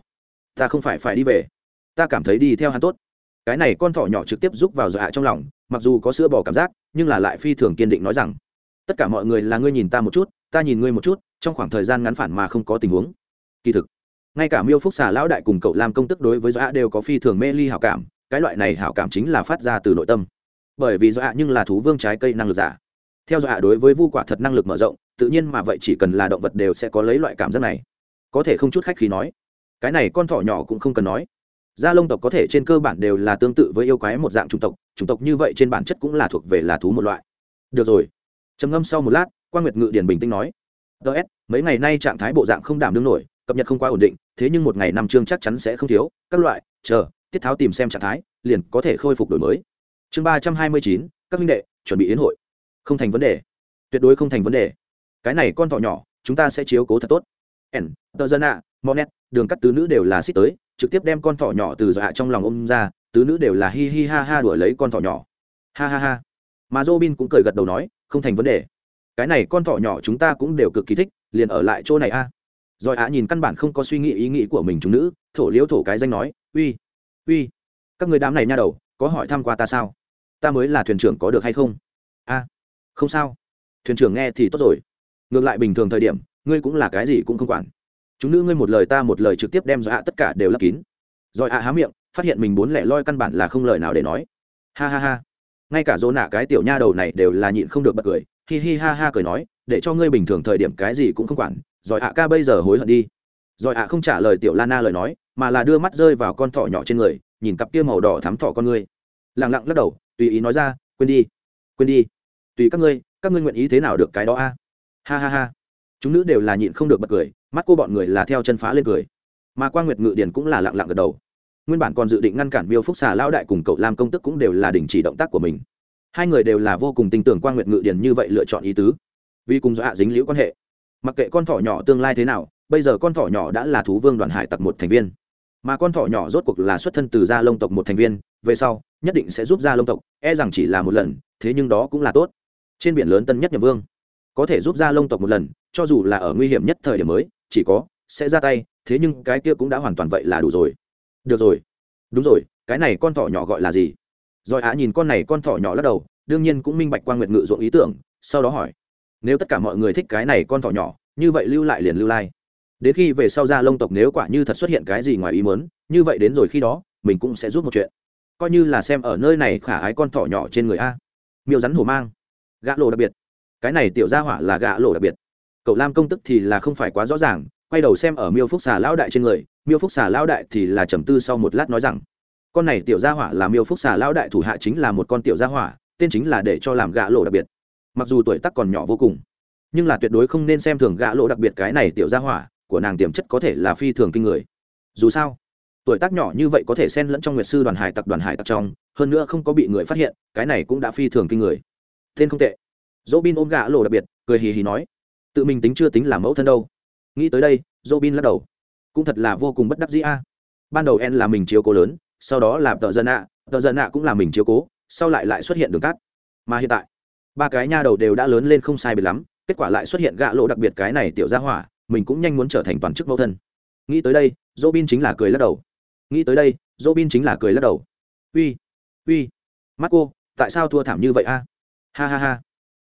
Ta không phải phải đi về. Ta cảm thấy đi theo hắn tốt. Cái này con thỏ nhỏ trực tiếp giúp vào dọa trong lòng, mặc dù có sữa bò cảm giác, nhưng là lại phi thường kiên định nói rằng, tất cả mọi người là ngươi nhìn ta một chút, ta nhìn ngươi một chút, trong khoảng thời gian ngắn phản mà không có tình huống. Kỳ thực, ngay cả miêu phúc xà lão đại cùng cậu làm công tức đối với dọa đều có phi thường mê ly hảo cảm, cái loại này hảo cảm chính là phát ra từ nội tâm. Bởi vì dọa nhưng là thú vương trái cây năng lực giả. Theo dọa đối với vu quả thật năng lực mở rộng tự nhiên mà vậy chỉ cần là động vật đều sẽ có lấy loại cảm giác này. Có thể không chút khách khí nói, cái này con thỏ nhỏ cũng không cần nói. Da lông tộc có thể trên cơ bản đều là tương tự với yêu quái một dạng chủng tộc chủng tộc như vậy trên bản chất cũng là thuộc về là thú một loại. Được rồi. Trầm ngâm sau một lát quan nguyệt ngự điển bình tĩnh nói ts mấy ngày nay trạng thái bộ dạng không đảm đương nổi, cập nhật không quá ổn định, thế nhưng một ngày năm chương chắc chắn sẽ không thiếu, các loại, chờ, tiết tháo tìm xem trạng thái, liền có thể khôi phục đổi mới. Chương ba trăm hai mươi chín, các minh đệ, chuẩn bị yến hội. Không thành vấn đề. Tuyệt đối không thành vấn đề cái này con thỏ nhỏ, chúng ta sẽ chiếu cố thật tốt. Ẩn tờ dân ạ, monet, đường cắt tứ nữ đều là xích tới, trực tiếp đem con thỏ nhỏ từ dọa trong lòng ôm ra, tứ nữ đều là hi hi ha ha đuổi lấy con thỏ nhỏ. Ha ha ha. Mà robin cũng cười gật đầu nói, không thành vấn đề. Cái này con thỏ nhỏ chúng ta cũng đều cực kỳ thích, liền ở lại chỗ này a. À. rồi ạ nhìn căn bản không có suy nghĩ ý nghĩ của mình chúng nữ, thổ liễu thổ cái danh nói, uy uy, các người đám này nha đầu, có hỏi thăm qua ta sao? Ta mới là thuyền trưởng có được hay không? A, không sao. Thuyền trưởng nghe thì tốt rồi ngược lại bình thường thời điểm, ngươi cũng là cái gì cũng không quản. Chúng nữ ngươi một lời ta một lời trực tiếp đem dọa tất cả đều lấp kín. Rồi ạ há miệng, phát hiện mình bốn lẻ loi căn bản là không lời nào để nói. Ha ha ha. Ngay cả dỗ nạ cái tiểu nha đầu này đều là nhịn không được bật cười, hi hi ha ha cười nói, để cho ngươi bình thường thời điểm cái gì cũng không quản, rồi ạ ca bây giờ hối hận đi. Rồi ạ không trả lời tiểu lana lời nói, mà là đưa mắt rơi vào con thỏ nhỏ trên người, nhìn cặp kia màu đỏ thắm thỏ con ngươi. Lẳng lặng lắc đầu, tùy ý nói ra, quên đi quên đi. Tùy các ngươi các ngươi nguyện ý thế nào được cái đó a? Ha ha ha. Chúng nữ đều là nhịn không được bật cười, mắt cô bọn người là theo chân phá lên cười. Mà quan nguyệt ngự Điền cũng là lặng lặng gật đầu. Nguyên bản còn dự định ngăn cản miêu phúc xà lão đại cùng cậu làm công tức cũng đều là đình chỉ động tác của mình. Hai người đều là vô cùng tin tưởng quan nguyệt ngự Điền như vậy lựa chọn ý tứ. Vì cùng dọa dính liễu quan hệ. Mặc kệ con thỏ nhỏ tương lai thế nào, bây giờ con thỏ nhỏ đã là thú vương đoàn hải tặc một thành viên. Mà con thỏ nhỏ rốt cuộc là xuất thân từ gia lông tộc một thành viên, về sau, nhất định sẽ giúp gia lông tộc e rằng chỉ là một lần, thế nhưng đó cũng là tốt. Trên biển lớn tân nhất nhậm vương có thể giúp gia lông tộc một lần, cho dù là ở nguy hiểm nhất thời điểm mới, chỉ có, sẽ ra tay, thế nhưng cái kia cũng đã hoàn toàn vậy là đủ rồi. Được rồi. Đúng rồi, cái này con thỏ nhỏ gọi là gì? Rồi á nhìn con này con thỏ nhỏ lắc đầu, đương nhiên cũng minh bạch quan nguyệt ngự dụng ý tưởng, sau đó hỏi. Nếu tất cả mọi người thích cái này con thỏ nhỏ, như vậy lưu lại liền lưu lai. Đến khi về sau ra lông tộc nếu quả như thật xuất hiện cái gì ngoài ý muốn, như vậy đến rồi khi đó, mình cũng sẽ giúp một chuyện. Coi như là xem ở nơi này khả ái con thỏ nhỏ trên người a. Miêu rắn hổ mang. Gã lộ đặc biệt cái này tiểu gia hỏa là gã lộ đặc biệt. Cậu lam công tức thì là không phải quá rõ ràng, quay đầu xem ở miêu phúc xà lão đại trên người, miêu phúc xà lão đại thì là trầm tư sau một lát nói rằng, con này tiểu gia hỏa là miêu phúc xà lão đại thủ hạ chính là một con tiểu gia hỏa, tên chính là để cho làm gã lộ đặc biệt. Mặc dù tuổi tác còn nhỏ vô cùng, nhưng là tuyệt đối không nên xem thường gã lộ đặc biệt cái này tiểu gia hỏa, của nàng tiềm chất có thể là phi thường kinh người. Dù sao, tuổi tác nhỏ như vậy có thể xen lẫn trong nguyệt sư đoàn hải tặc đoàn hải tặc trong, hơn nữa không có bị người phát hiện, cái này cũng đã phi thường kinh người. Tên không tệ dỗ bin ôm gã lộ đặc biệt, cười hì hì nói, tự mình tính chưa tính là mẫu thân đâu. Nghĩ tới đây dỗ bin lắc đầu, cũng thật là vô cùng bất đắc dĩ a. Ban đầu en là mình chiếu cố lớn, sau đó là tợ dân ạ tợ dân ạ cũng là mình chiếu cố, sau lại lại xuất hiện đường cát. Mà hiện tại, ba cái nha đầu đều đã lớn lên không sai biệt lắm, kết quả lại xuất hiện gã lộ đặc biệt cái này tiểu ra hỏa, mình cũng nhanh muốn trở thành toàn chức mẫu thân. Nghĩ tới đây dỗ bin chính là cười lắc đầu. Nghĩ tới đây dỗ bin chính là cười lắc đầu. Uy uy mắt cô tại sao thua thảm như vậy a? Ha ha ha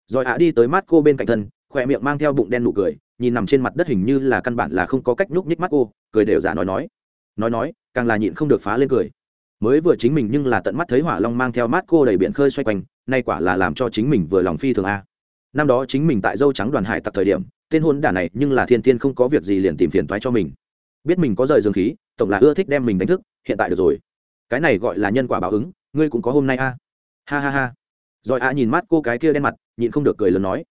rồi ạ đi tới mắt cô bên cạnh thân, khỏe miệng mang theo bụng đen nụ cười, nhìn nằm trên mặt đất hình như là căn bản là không có cách nhúc nhích mắt cô cười đều giả nói nói. Nói nói, càng là nhịn không được phá lên cười. Mới vừa chính mình nhưng là tận mắt thấy hỏa long mang theo mắt cô đầy biển khơi xoay quanh, nay quả là làm cho chính mình vừa lòng phi thường a. Năm đó chính mình tại dâu trắng đoàn hải tặc thời điểm, tên hôn đả này nhưng là thiên tiên không có việc gì liền tìm phiền toái cho mình. Biết mình có rời dương khí, tổng là ưa thích đem mình đánh thức, hiện tại được rồi. Cái này gọi là nhân quả báo ứng, ngươi cũng có hôm nay a. Ha ha ha rồi ạ nhìn mắt cô cái kia đen mặt nhịn không được cười lớn nói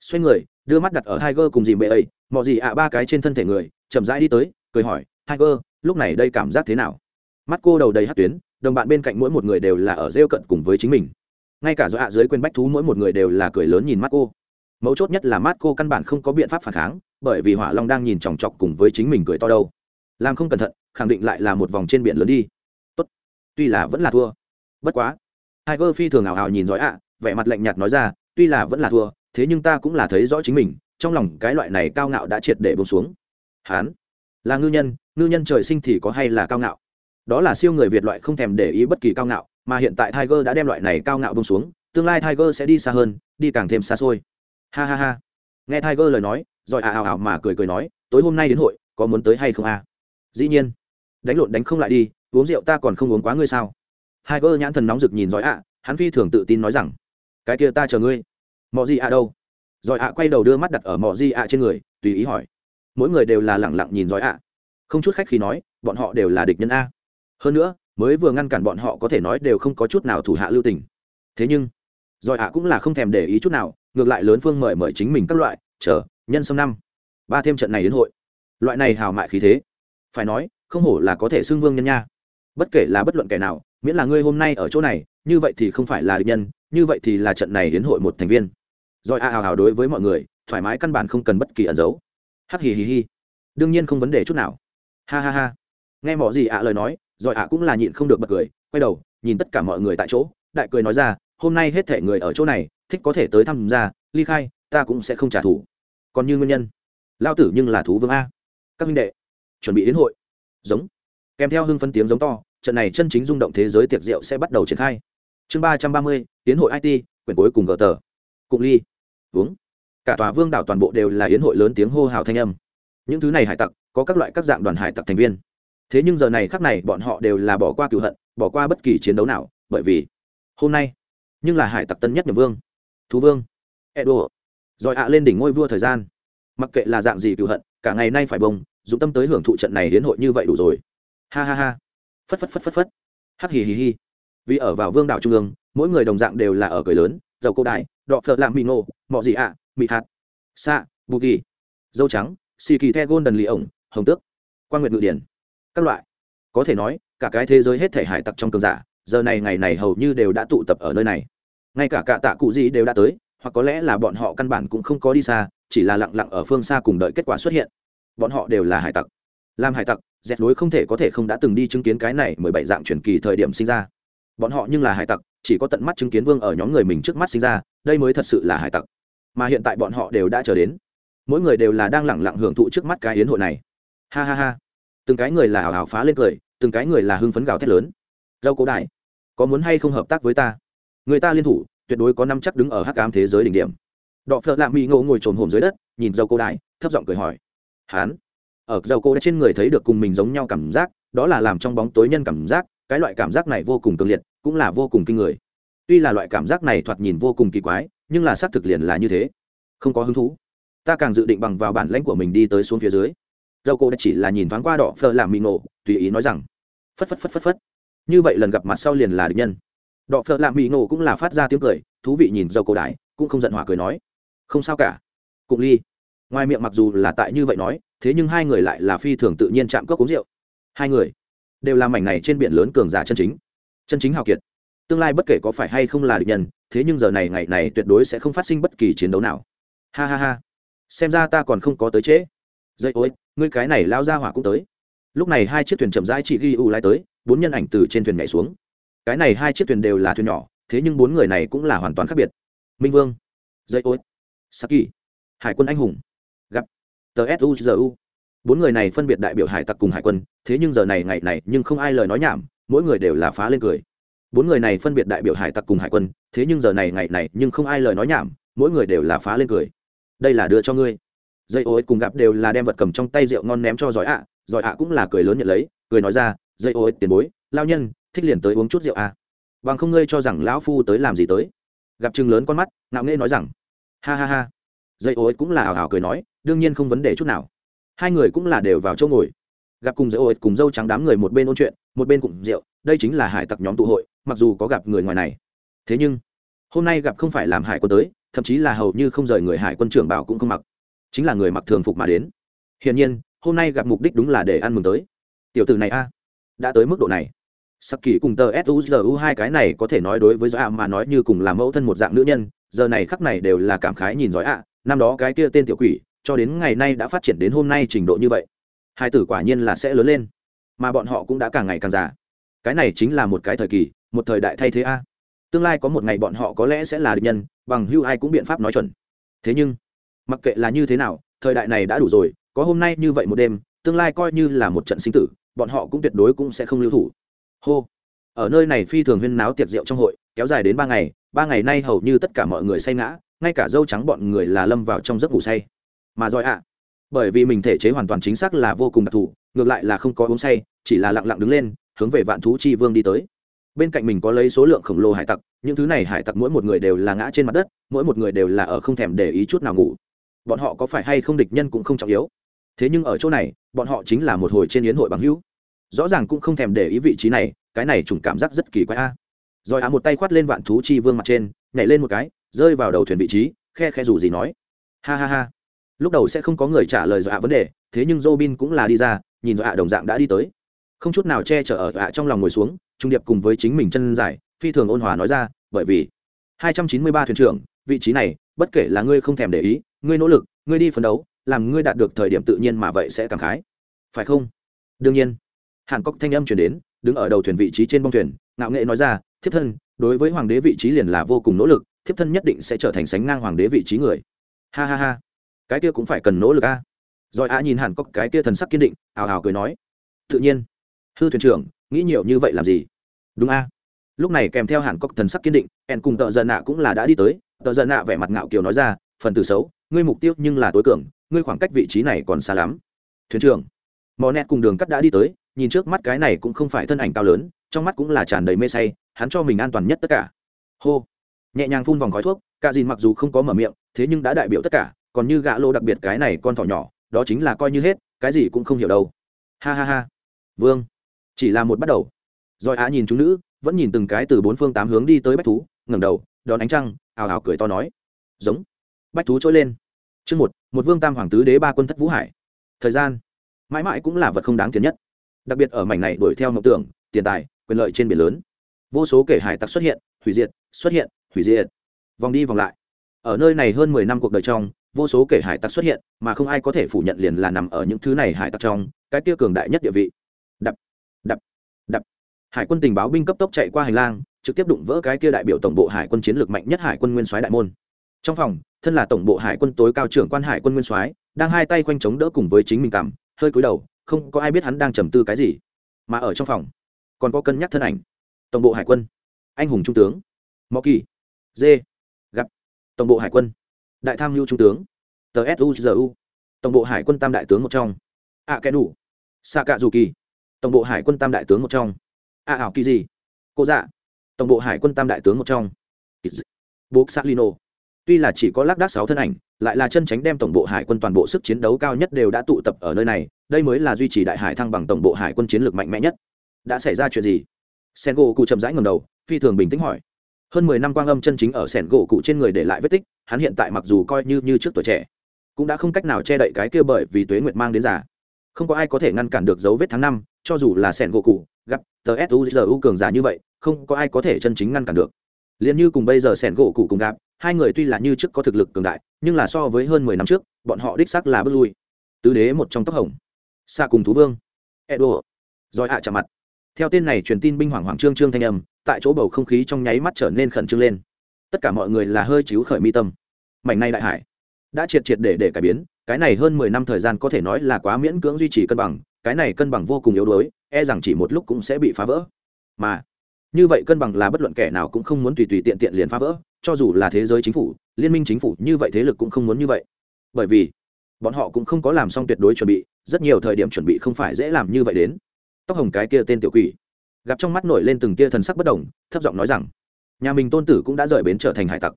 xoay người đưa mắt đặt ở Tiger cùng dìm bệ ấy, mọi gì ạ ba cái trên thân thể người, chậm rãi đi tới, cười hỏi, Tiger, lúc này đây cảm giác thế nào? Mắt cô đầu đầy hắc tuyến, đồng bạn bên cạnh mỗi một người đều là ở rêu cận cùng với chính mình. Ngay cả do ạ dưới quên bách thú mỗi một người đều là cười lớn nhìn mắt cô. Mấu chốt nhất là mắt cô căn bản không có biện pháp phản kháng, bởi vì Hỏa Long đang nhìn chòng chọc cùng với chính mình cười to đâu. Làm không cẩn thận, khẳng định lại là một vòng trên biển lớn đi. Tốt, tuy là vẫn là thua. Bất quá, Tiger phi thường ảo ảo nhìn dõi ạ, vẻ mặt lạnh nhạt nói ra, tuy là vẫn là thua, thế nhưng ta cũng là thấy rõ chính mình trong lòng cái loại này cao ngạo đã triệt để buông xuống. Hán là ngư nhân ngư nhân trời sinh thì có hay là cao ngạo? Đó là siêu người việt loại không thèm để ý bất kỳ cao ngạo mà hiện tại tiger đã đem loại này cao ngạo buông xuống tương lai tiger sẽ đi xa hơn đi càng thêm xa xôi. Ha ha ha. Nghe tiger lời nói rồi à ảo ảo mà cười cười nói tối hôm nay đến hội có muốn tới hay không à dĩ nhiên. Đánh lộn đánh không lại đi uống rượu ta còn không uống quá ngươi sao? Hai tiger nhãn thần nóng rực nhìn giỏi ạ, hắn phi thường tự tin nói rằng, cái kia ta chờ ngươi. Mò gì ạ đâu? Rồi ạ quay đầu đưa mắt đặt ở mò gì ạ trên người, tùy ý hỏi. Mỗi người đều là lẳng lặng nhìn giỏi ạ. Không chút khách khi nói, bọn họ đều là địch nhân a. Hơn nữa, mới vừa ngăn cản bọn họ có thể nói đều không có chút nào thủ hạ lưu tình. Thế nhưng, giỏi ạ cũng là không thèm để ý chút nào, ngược lại lớn phương mời mời chính mình các loại, chờ, nhân sâm năm. Ba thêm trận này đến hội. Loại này hào mại khí thế. Phải nói, không hổ là có thể xưng vương nhân nha. Bất kể là bất luận kẻ nào miễn là ngươi hôm nay ở chỗ này, như vậy thì không phải là địch nhân, như vậy thì là trận này hiến hội một thành viên. Rồi a hào à, hào đối với mọi người, thoải mái căn bản không cần bất kỳ ẩn giấu. Hắc hì hì hì. Đương nhiên không vấn đề chút nào. Ha ha ha. Nghe mỏ gì ạ lời nói, rồi ạ cũng là nhịn không được bật cười, quay đầu, nhìn tất cả mọi người tại chỗ, đại cười nói ra, hôm nay hết thể người ở chỗ này, thích có thể tới thăm ra ly khai, ta cũng sẽ không trả thù. Còn như nguyên nhân, lao tử nhưng là thú vương a. Các minh đệ, chuẩn bị đến hội. Giống. Kèm theo hưng phân tiếng giống to trận này chân chính rung động thế giới tiệc rượu sẽ bắt đầu triển khai. Chương ba trăm ba mươi tiến hội it quyển cuối cùng gờ tờ. Cụng ly. Uống. Cả tòa vương đảo toàn bộ đều là yến hội lớn tiếng hô hào thanh âm. Những thứ này hải tặc, có các loại các dạng đoàn hải tặc thành viên. Thế nhưng giờ này khác này, bọn họ đều là bỏ qua cựu hận, bỏ qua bất kỳ chiến đấu nào, bởi vì hôm nay, nhưng là hải tặc tân nhất nhập vương, thú vương, edo. Rồi ạ à lên đỉnh ngôi vua thời gian. Mặc kệ là dạng gì cựu hận, cả ngày nay phải bông dũng tâm tới hưởng thụ trận này đến hội như vậy đủ rồi. Ha ha ha phất phất phất phất phất. Hắc hì hì hì. Vì ở vào vương đảo trung ương, mỗi người đồng dạng đều là ở cười lớn, dầu cô đại đọ phợ lạm mì ngộ mọ gì ạ, mị hạt xạ bù kỳ dâu trắng, xì kỳ the gôn đần lì ổng, hồng tước quan nguyệt ngự điển. Các loại. Có thể nói, cả cái thế giới hết thể hải tặc trong cường giả, giờ này ngày này hầu như đều đã tụ tập ở nơi này. Ngay cả cả tạ cụ gì đều đã tới, hoặc có lẽ là bọn họ căn bản cũng không có đi xa, chỉ là lặng lặng ở phương xa cùng đợi kết quả xuất hiện. Bọn họ đều là hải tặc làm hải tặc dẹt đối không thể có thể không đã từng đi chứng kiến cái này mười bảy dạng truyền kỳ thời điểm sinh ra. Bọn họ nhưng là hải tặc, chỉ có tận mắt chứng kiến vương ở nhóm người mình trước mắt sinh ra, đây mới thật sự là hải tặc. Mà hiện tại bọn họ đều đã chờ đến. Mỗi người đều là đang lẳng lặng hưởng thụ trước mắt cái yến hội này. Ha ha ha. Từng cái người là hào hào phá lên cười, từng cái người là hưng phấn gào thét lớn. Dâu cố đại, có muốn hay không hợp tác với ta? Người ta liên thủ, tuyệt đối có năm chắc đứng ở hắc ám thế giới đỉnh điểm. Đọ phợ lạ mỹ ngộ ngồi trồn hồm dưới đất, nhìn dâu cô đại, thấp giọng cười hỏi. Hán ở dâu cô đã trên người thấy được cùng mình giống nhau cảm giác, đó là làm trong bóng tối nhân cảm giác, cái loại cảm giác này vô cùng cường liệt, cũng là vô cùng kinh người. Tuy là loại cảm giác này thoạt nhìn vô cùng kỳ quái, nhưng là xác thực liền là như thế. Không có hứng thú. Ta càng dự định bằng vào bản lãnh của mình đi tới xuống phía dưới. Dâu cô đã chỉ là nhìn thoáng qua đỏ phờ làm mì nổ tùy ý nói rằng, phất phất phất phất phất. Như vậy lần gặp mặt sau liền là địch nhân. Đỏ phơ làm mì nổ cũng là phát ra tiếng cười, thú vị nhìn dâu cô đại cũng không giận hỏa cười nói, không sao cả. Cụng ly. Ngoài miệng mặc dù là tại như vậy nói thế nhưng hai người lại là phi thường tự nhiên chạm cốc uống rượu. Hai người đều là mảnh này trên biển lớn cường giả chân chính. Chân chính hào kiệt. Tương lai bất kể có phải hay không là địch nhân, thế nhưng giờ này ngày này tuyệt đối sẽ không phát sinh bất kỳ chiến đấu nào. Ha ha ha. Xem ra ta còn không có tới trễ. Dây ôi, ngươi cái này lao ra hỏa cũng tới. Lúc này hai chiếc thuyền chậm rãi chị ghi u lái tới, bốn nhân ảnh từ trên thuyền nhảy xuống. Cái này hai chiếc thuyền đều là thuyền nhỏ, thế nhưng bốn người này cũng là hoàn toàn khác biệt. Minh vương. Dây ôi. Saki. Hải quân anh hùng tờ suzu bốn người này phân biệt đại biểu hải tặc cùng hải quân, thế nhưng giờ này ngày này nhưng không ai lời nói nhảm, mỗi người đều là phá lên cười. Bốn người này phân biệt đại biểu hải tặc cùng hải quân, thế nhưng giờ này ngày này nhưng không ai lời nói nhảm, mỗi người đều là phá lên cười. Đây là đưa cho ngươi. Dây ô cùng gặp đều là đem vật cầm trong tay rượu ngon ném cho giỏi ạ. Giỏi ạ cũng là cười lớn nhận lấy, cười nói ra, dây ô tiền bối, lao nhân, thích liền tới uống chút rượu à. bằng không ngươi cho rằng lão phu tới làm gì tới. Gặp chừng lớn con mắt, ngạo nghễ nói rằng, ha ha ha dây ô cũng là ảo ảo cười nói, đương nhiên không vấn đề chút nào. Hai người cũng là đều vào chỗ ngồi. Gặp cùng dây ô cùng dâu trắng đám người một bên ôn chuyện, một bên cùng rượu, đây chính là hải tặc nhóm tụ hội, mặc dù có gặp người ngoài này. Thế nhưng, hôm nay gặp không phải làm hải quân tới, thậm chí là hầu như không rời người hải quân trưởng bảo cũng không mặc. Chính là người mặc thường phục mà đến. Hiển nhiên, hôm nay gặp mục đích đúng là để ăn mừng tới. Tiểu tử này a, đã tới mức độ này. Sắc kỳ cùng tờ suzu hai cái này có thể nói đối với giỏi ạ mà nói như cùng là mẫu thân một dạng nữ nhân, giờ này khắc này đều là cảm khái nhìn giỏi ạ năm đó cái kia tên tiểu quỷ, cho đến ngày nay đã phát triển đến hôm nay trình độ như vậy. Hai tử quả nhiên là sẽ lớn lên. Mà bọn họ cũng đã càng ngày càng già. Cái này chính là một cái thời kỳ, một thời đại thay thế a. Tương lai có một ngày bọn họ có lẽ sẽ là địch nhân, bằng hưu ai cũng biện pháp nói chuẩn. Thế nhưng, mặc kệ là như thế nào, thời đại này đã đủ rồi, có hôm nay như vậy một đêm, tương lai coi như là một trận sinh tử, bọn họ cũng tuyệt đối cũng sẽ không lưu thủ. Hô. Ở nơi này phi thường huyên náo tiệc rượu trong hội, kéo dài đến ba ngày ba ngày nay hầu như tất cả mọi người say ngã ngay cả dâu trắng bọn người là lâm vào trong giấc ngủ say. Mà giỏi ạ, bởi vì mình thể chế hoàn toàn chính xác là vô cùng đặc thù, ngược lại là không có uống say, chỉ là lặng lặng đứng lên, hướng về vạn thú chi vương đi tới. Bên cạnh mình có lấy số lượng khổng lồ hải tặc, những thứ này hải tặc mỗi một người đều là ngã trên mặt đất, mỗi một người đều là ở không thèm để ý chút nào ngủ. Bọn họ có phải hay không địch nhân cũng không trọng yếu. Thế nhưng ở chỗ này, bọn họ chính là một hồi trên yến hội bằng hữu. Rõ ràng cũng không thèm để ý vị trí này, cái này trùng cảm giác rất kỳ quái a. Rồi á một tay khoát lên vạn thú chi vương mặt trên, nhảy lên một cái rơi vào đầu thuyền vị trí, khe khe dù gì nói. Ha ha ha. Lúc đầu sẽ không có người trả lời dọa vấn đề, thế nhưng robin cũng là đi ra, nhìn dọa đồng dạng đã đi tới. Không chút nào che chở ở dọa trong lòng ngồi xuống, trung điệp cùng với chính mình chân dài, phi thường ôn hòa nói ra, bởi vì 293 thuyền trưởng, vị trí này, bất kể là ngươi không thèm để ý, ngươi nỗ lực, ngươi đi phấn đấu, làm ngươi đạt được thời điểm tự nhiên mà vậy sẽ cảm khái. Phải không? Đương nhiên. Hàn cốc thanh âm chuyển đến, đứng ở đầu thuyền vị trí trên bông thuyền, ngạo nghệ nói ra, thiếp thân, đối với hoàng đế vị trí liền là vô cùng nỗ lực thiếp thân nhất định sẽ trở thành sánh ngang hoàng đế vị trí người. Ha ha ha. Cái kia cũng phải cần nỗ lực a. Rồi a nhìn hàn cốc cái kia thần sắc kiên định ào ào cười nói. Tự nhiên. Hư thuyền trưởng, nghĩ nhiều như vậy làm gì? Đúng a. Lúc này kèm theo hàn cốc thần sắc kiên định, en cùng tợ giận nạ cũng là đã đi tới. Tợ giận nạ vẻ mặt ngạo kiều nói ra, phần từ xấu, ngươi mục tiêu nhưng là tối cường, ngươi khoảng cách vị trí này còn xa lắm. Thuyền trưởng. Mò nẹt cùng đường cắt đã đi tới, nhìn trước mắt cái này cũng không phải thân ảnh cao lớn, trong mắt cũng là tràn đầy mê say, hắn cho mình an toàn nhất tất cả. Hô nhẹ nhàng phun vòng khói thuốc, cả dìn mặc dù không có mở miệng, thế nhưng đã đại biểu tất cả, còn như gã lô đặc biệt cái này con thỏ nhỏ, đó chính là coi như hết, cái gì cũng không hiểu đâu. Ha ha ha. Vương. Chỉ là một bắt đầu. Rồi á nhìn chúng nữ, vẫn nhìn từng cái từ bốn phương tám hướng đi tới bách thú, ngẩng đầu, đón ánh trăng, ào ào cười to nói. Giống. Bách thú trỗi lên. Chương một một vương tam hoàng tứ đế ba quân thất vũ hải. Thời gian. Mãi mãi cũng là vật không đáng tiền nhất. Đặc biệt ở mảnh này đuổi theo mộng tưởng, tiền tài, quyền lợi trên biển lớn. Vô số kể hải tặc xuất hiện, hủy diệt, xuất hiện hủy diệt. Vòng đi vòng lại. Ở nơi này hơn mười năm cuộc đời trong, vô số kể hải tặc xuất hiện, mà không ai có thể phủ nhận liền là nằm ở những thứ này hải tặc trong, cái kia cường đại nhất địa vị. Đập đập đập. Hải quân tình báo binh cấp tốc chạy qua hành lang, trực tiếp đụng vỡ cái kia đại biểu tổng bộ hải quân chiến lược mạnh nhất hải quân nguyên soái đại môn. Trong phòng, thân là tổng bộ hải quân tối cao trưởng quan hải quân nguyên soái, đang hai tay quanh chống đỡ cùng với chính mình cảm hơi cúi đầu, không có ai biết hắn đang trầm tư cái gì. Mà ở trong phòng, còn có cân nhắc thân ảnh. Tổng bộ hải quân, anh hùng trung tướng mõ kỳ d gặp. Tổng bộ hải quân. Đại tham mưu trung tướng. Tờ suzu tổng bộ hải quân tam đại tướng một trong. A kẻ đủ. Xạ cạ dù kỳ. Tổng bộ hải quân tam đại tướng một trong. A ảo kỳ gì cô dạ. Tổng bộ hải quân tam đại tướng một trong. Bố lino tuy là chỉ có lác đác sáu thân ảnh, lại là chân tránh đem tổng bộ hải quân toàn bộ sức chiến đấu cao nhất đều đã tụ tập ở nơi này, đây mới là duy trì đại hải thăng bằng tổng bộ hải quân chiến lược mạnh mẽ nhất. Đã xảy ra chuyện gì? Sen gỗ cụ chậm rãi ngầm đầu, phi thường bình tĩnh hỏi hơn mười năm quang âm chân chính ở sẻn gỗ cụ trên người để lại vết tích, hắn hiện tại mặc dù coi như như trước tuổi trẻ, cũng đã không cách nào che đậy cái kia bởi vì tuế nguyệt mang đến giả không có ai có thể ngăn cản được dấu vết tháng năm, cho dù là sẻn gỗ cụ, gặp tờ suzu cường giả như vậy, không có ai có thể chân chính ngăn cản được. Liền như cùng bây giờ sẻn gỗ cụ cùng gặp, hai người tuy là như trước có thực lực cường đại, nhưng là so với hơn mười năm trước, bọn họ đích xác là bước lui. Tứ đế một trong tóc hồng. Xa cùng thú vương. Edo. Rồi hạ chạm mặt theo tên này truyền tin binh hoàng hoàng trương trương thanh âm, tại chỗ bầu không khí trong nháy mắt trở nên khẩn trương lên. Tất cả mọi người là hơi chiếu khởi mi tâm. Mảnh này đại hải đã triệt triệt để để cải biến, cái này hơn mười năm thời gian có thể nói là quá miễn cưỡng duy trì cân bằng, cái này cân bằng vô cùng yếu đuối e rằng chỉ một lúc cũng sẽ bị phá vỡ. Mà, như vậy cân bằng là bất luận kẻ nào cũng không muốn tùy tùy tiện tiện liền phá vỡ, cho dù là thế giới chính phủ, liên minh chính phủ như vậy thế lực cũng không muốn như vậy. Bởi vì, bọn họ cũng không có làm xong tuyệt đối chuẩn bị, rất nhiều thời điểm chuẩn bị không phải dễ làm như vậy đến tóc hồng cái kia tên tiểu quỷ. Gặp trong mắt nổi lên từng tia thần sắc bất đồng, thấp giọng nói rằng, nhà mình tôn tử cũng đã rời bến trở thành hải tặc.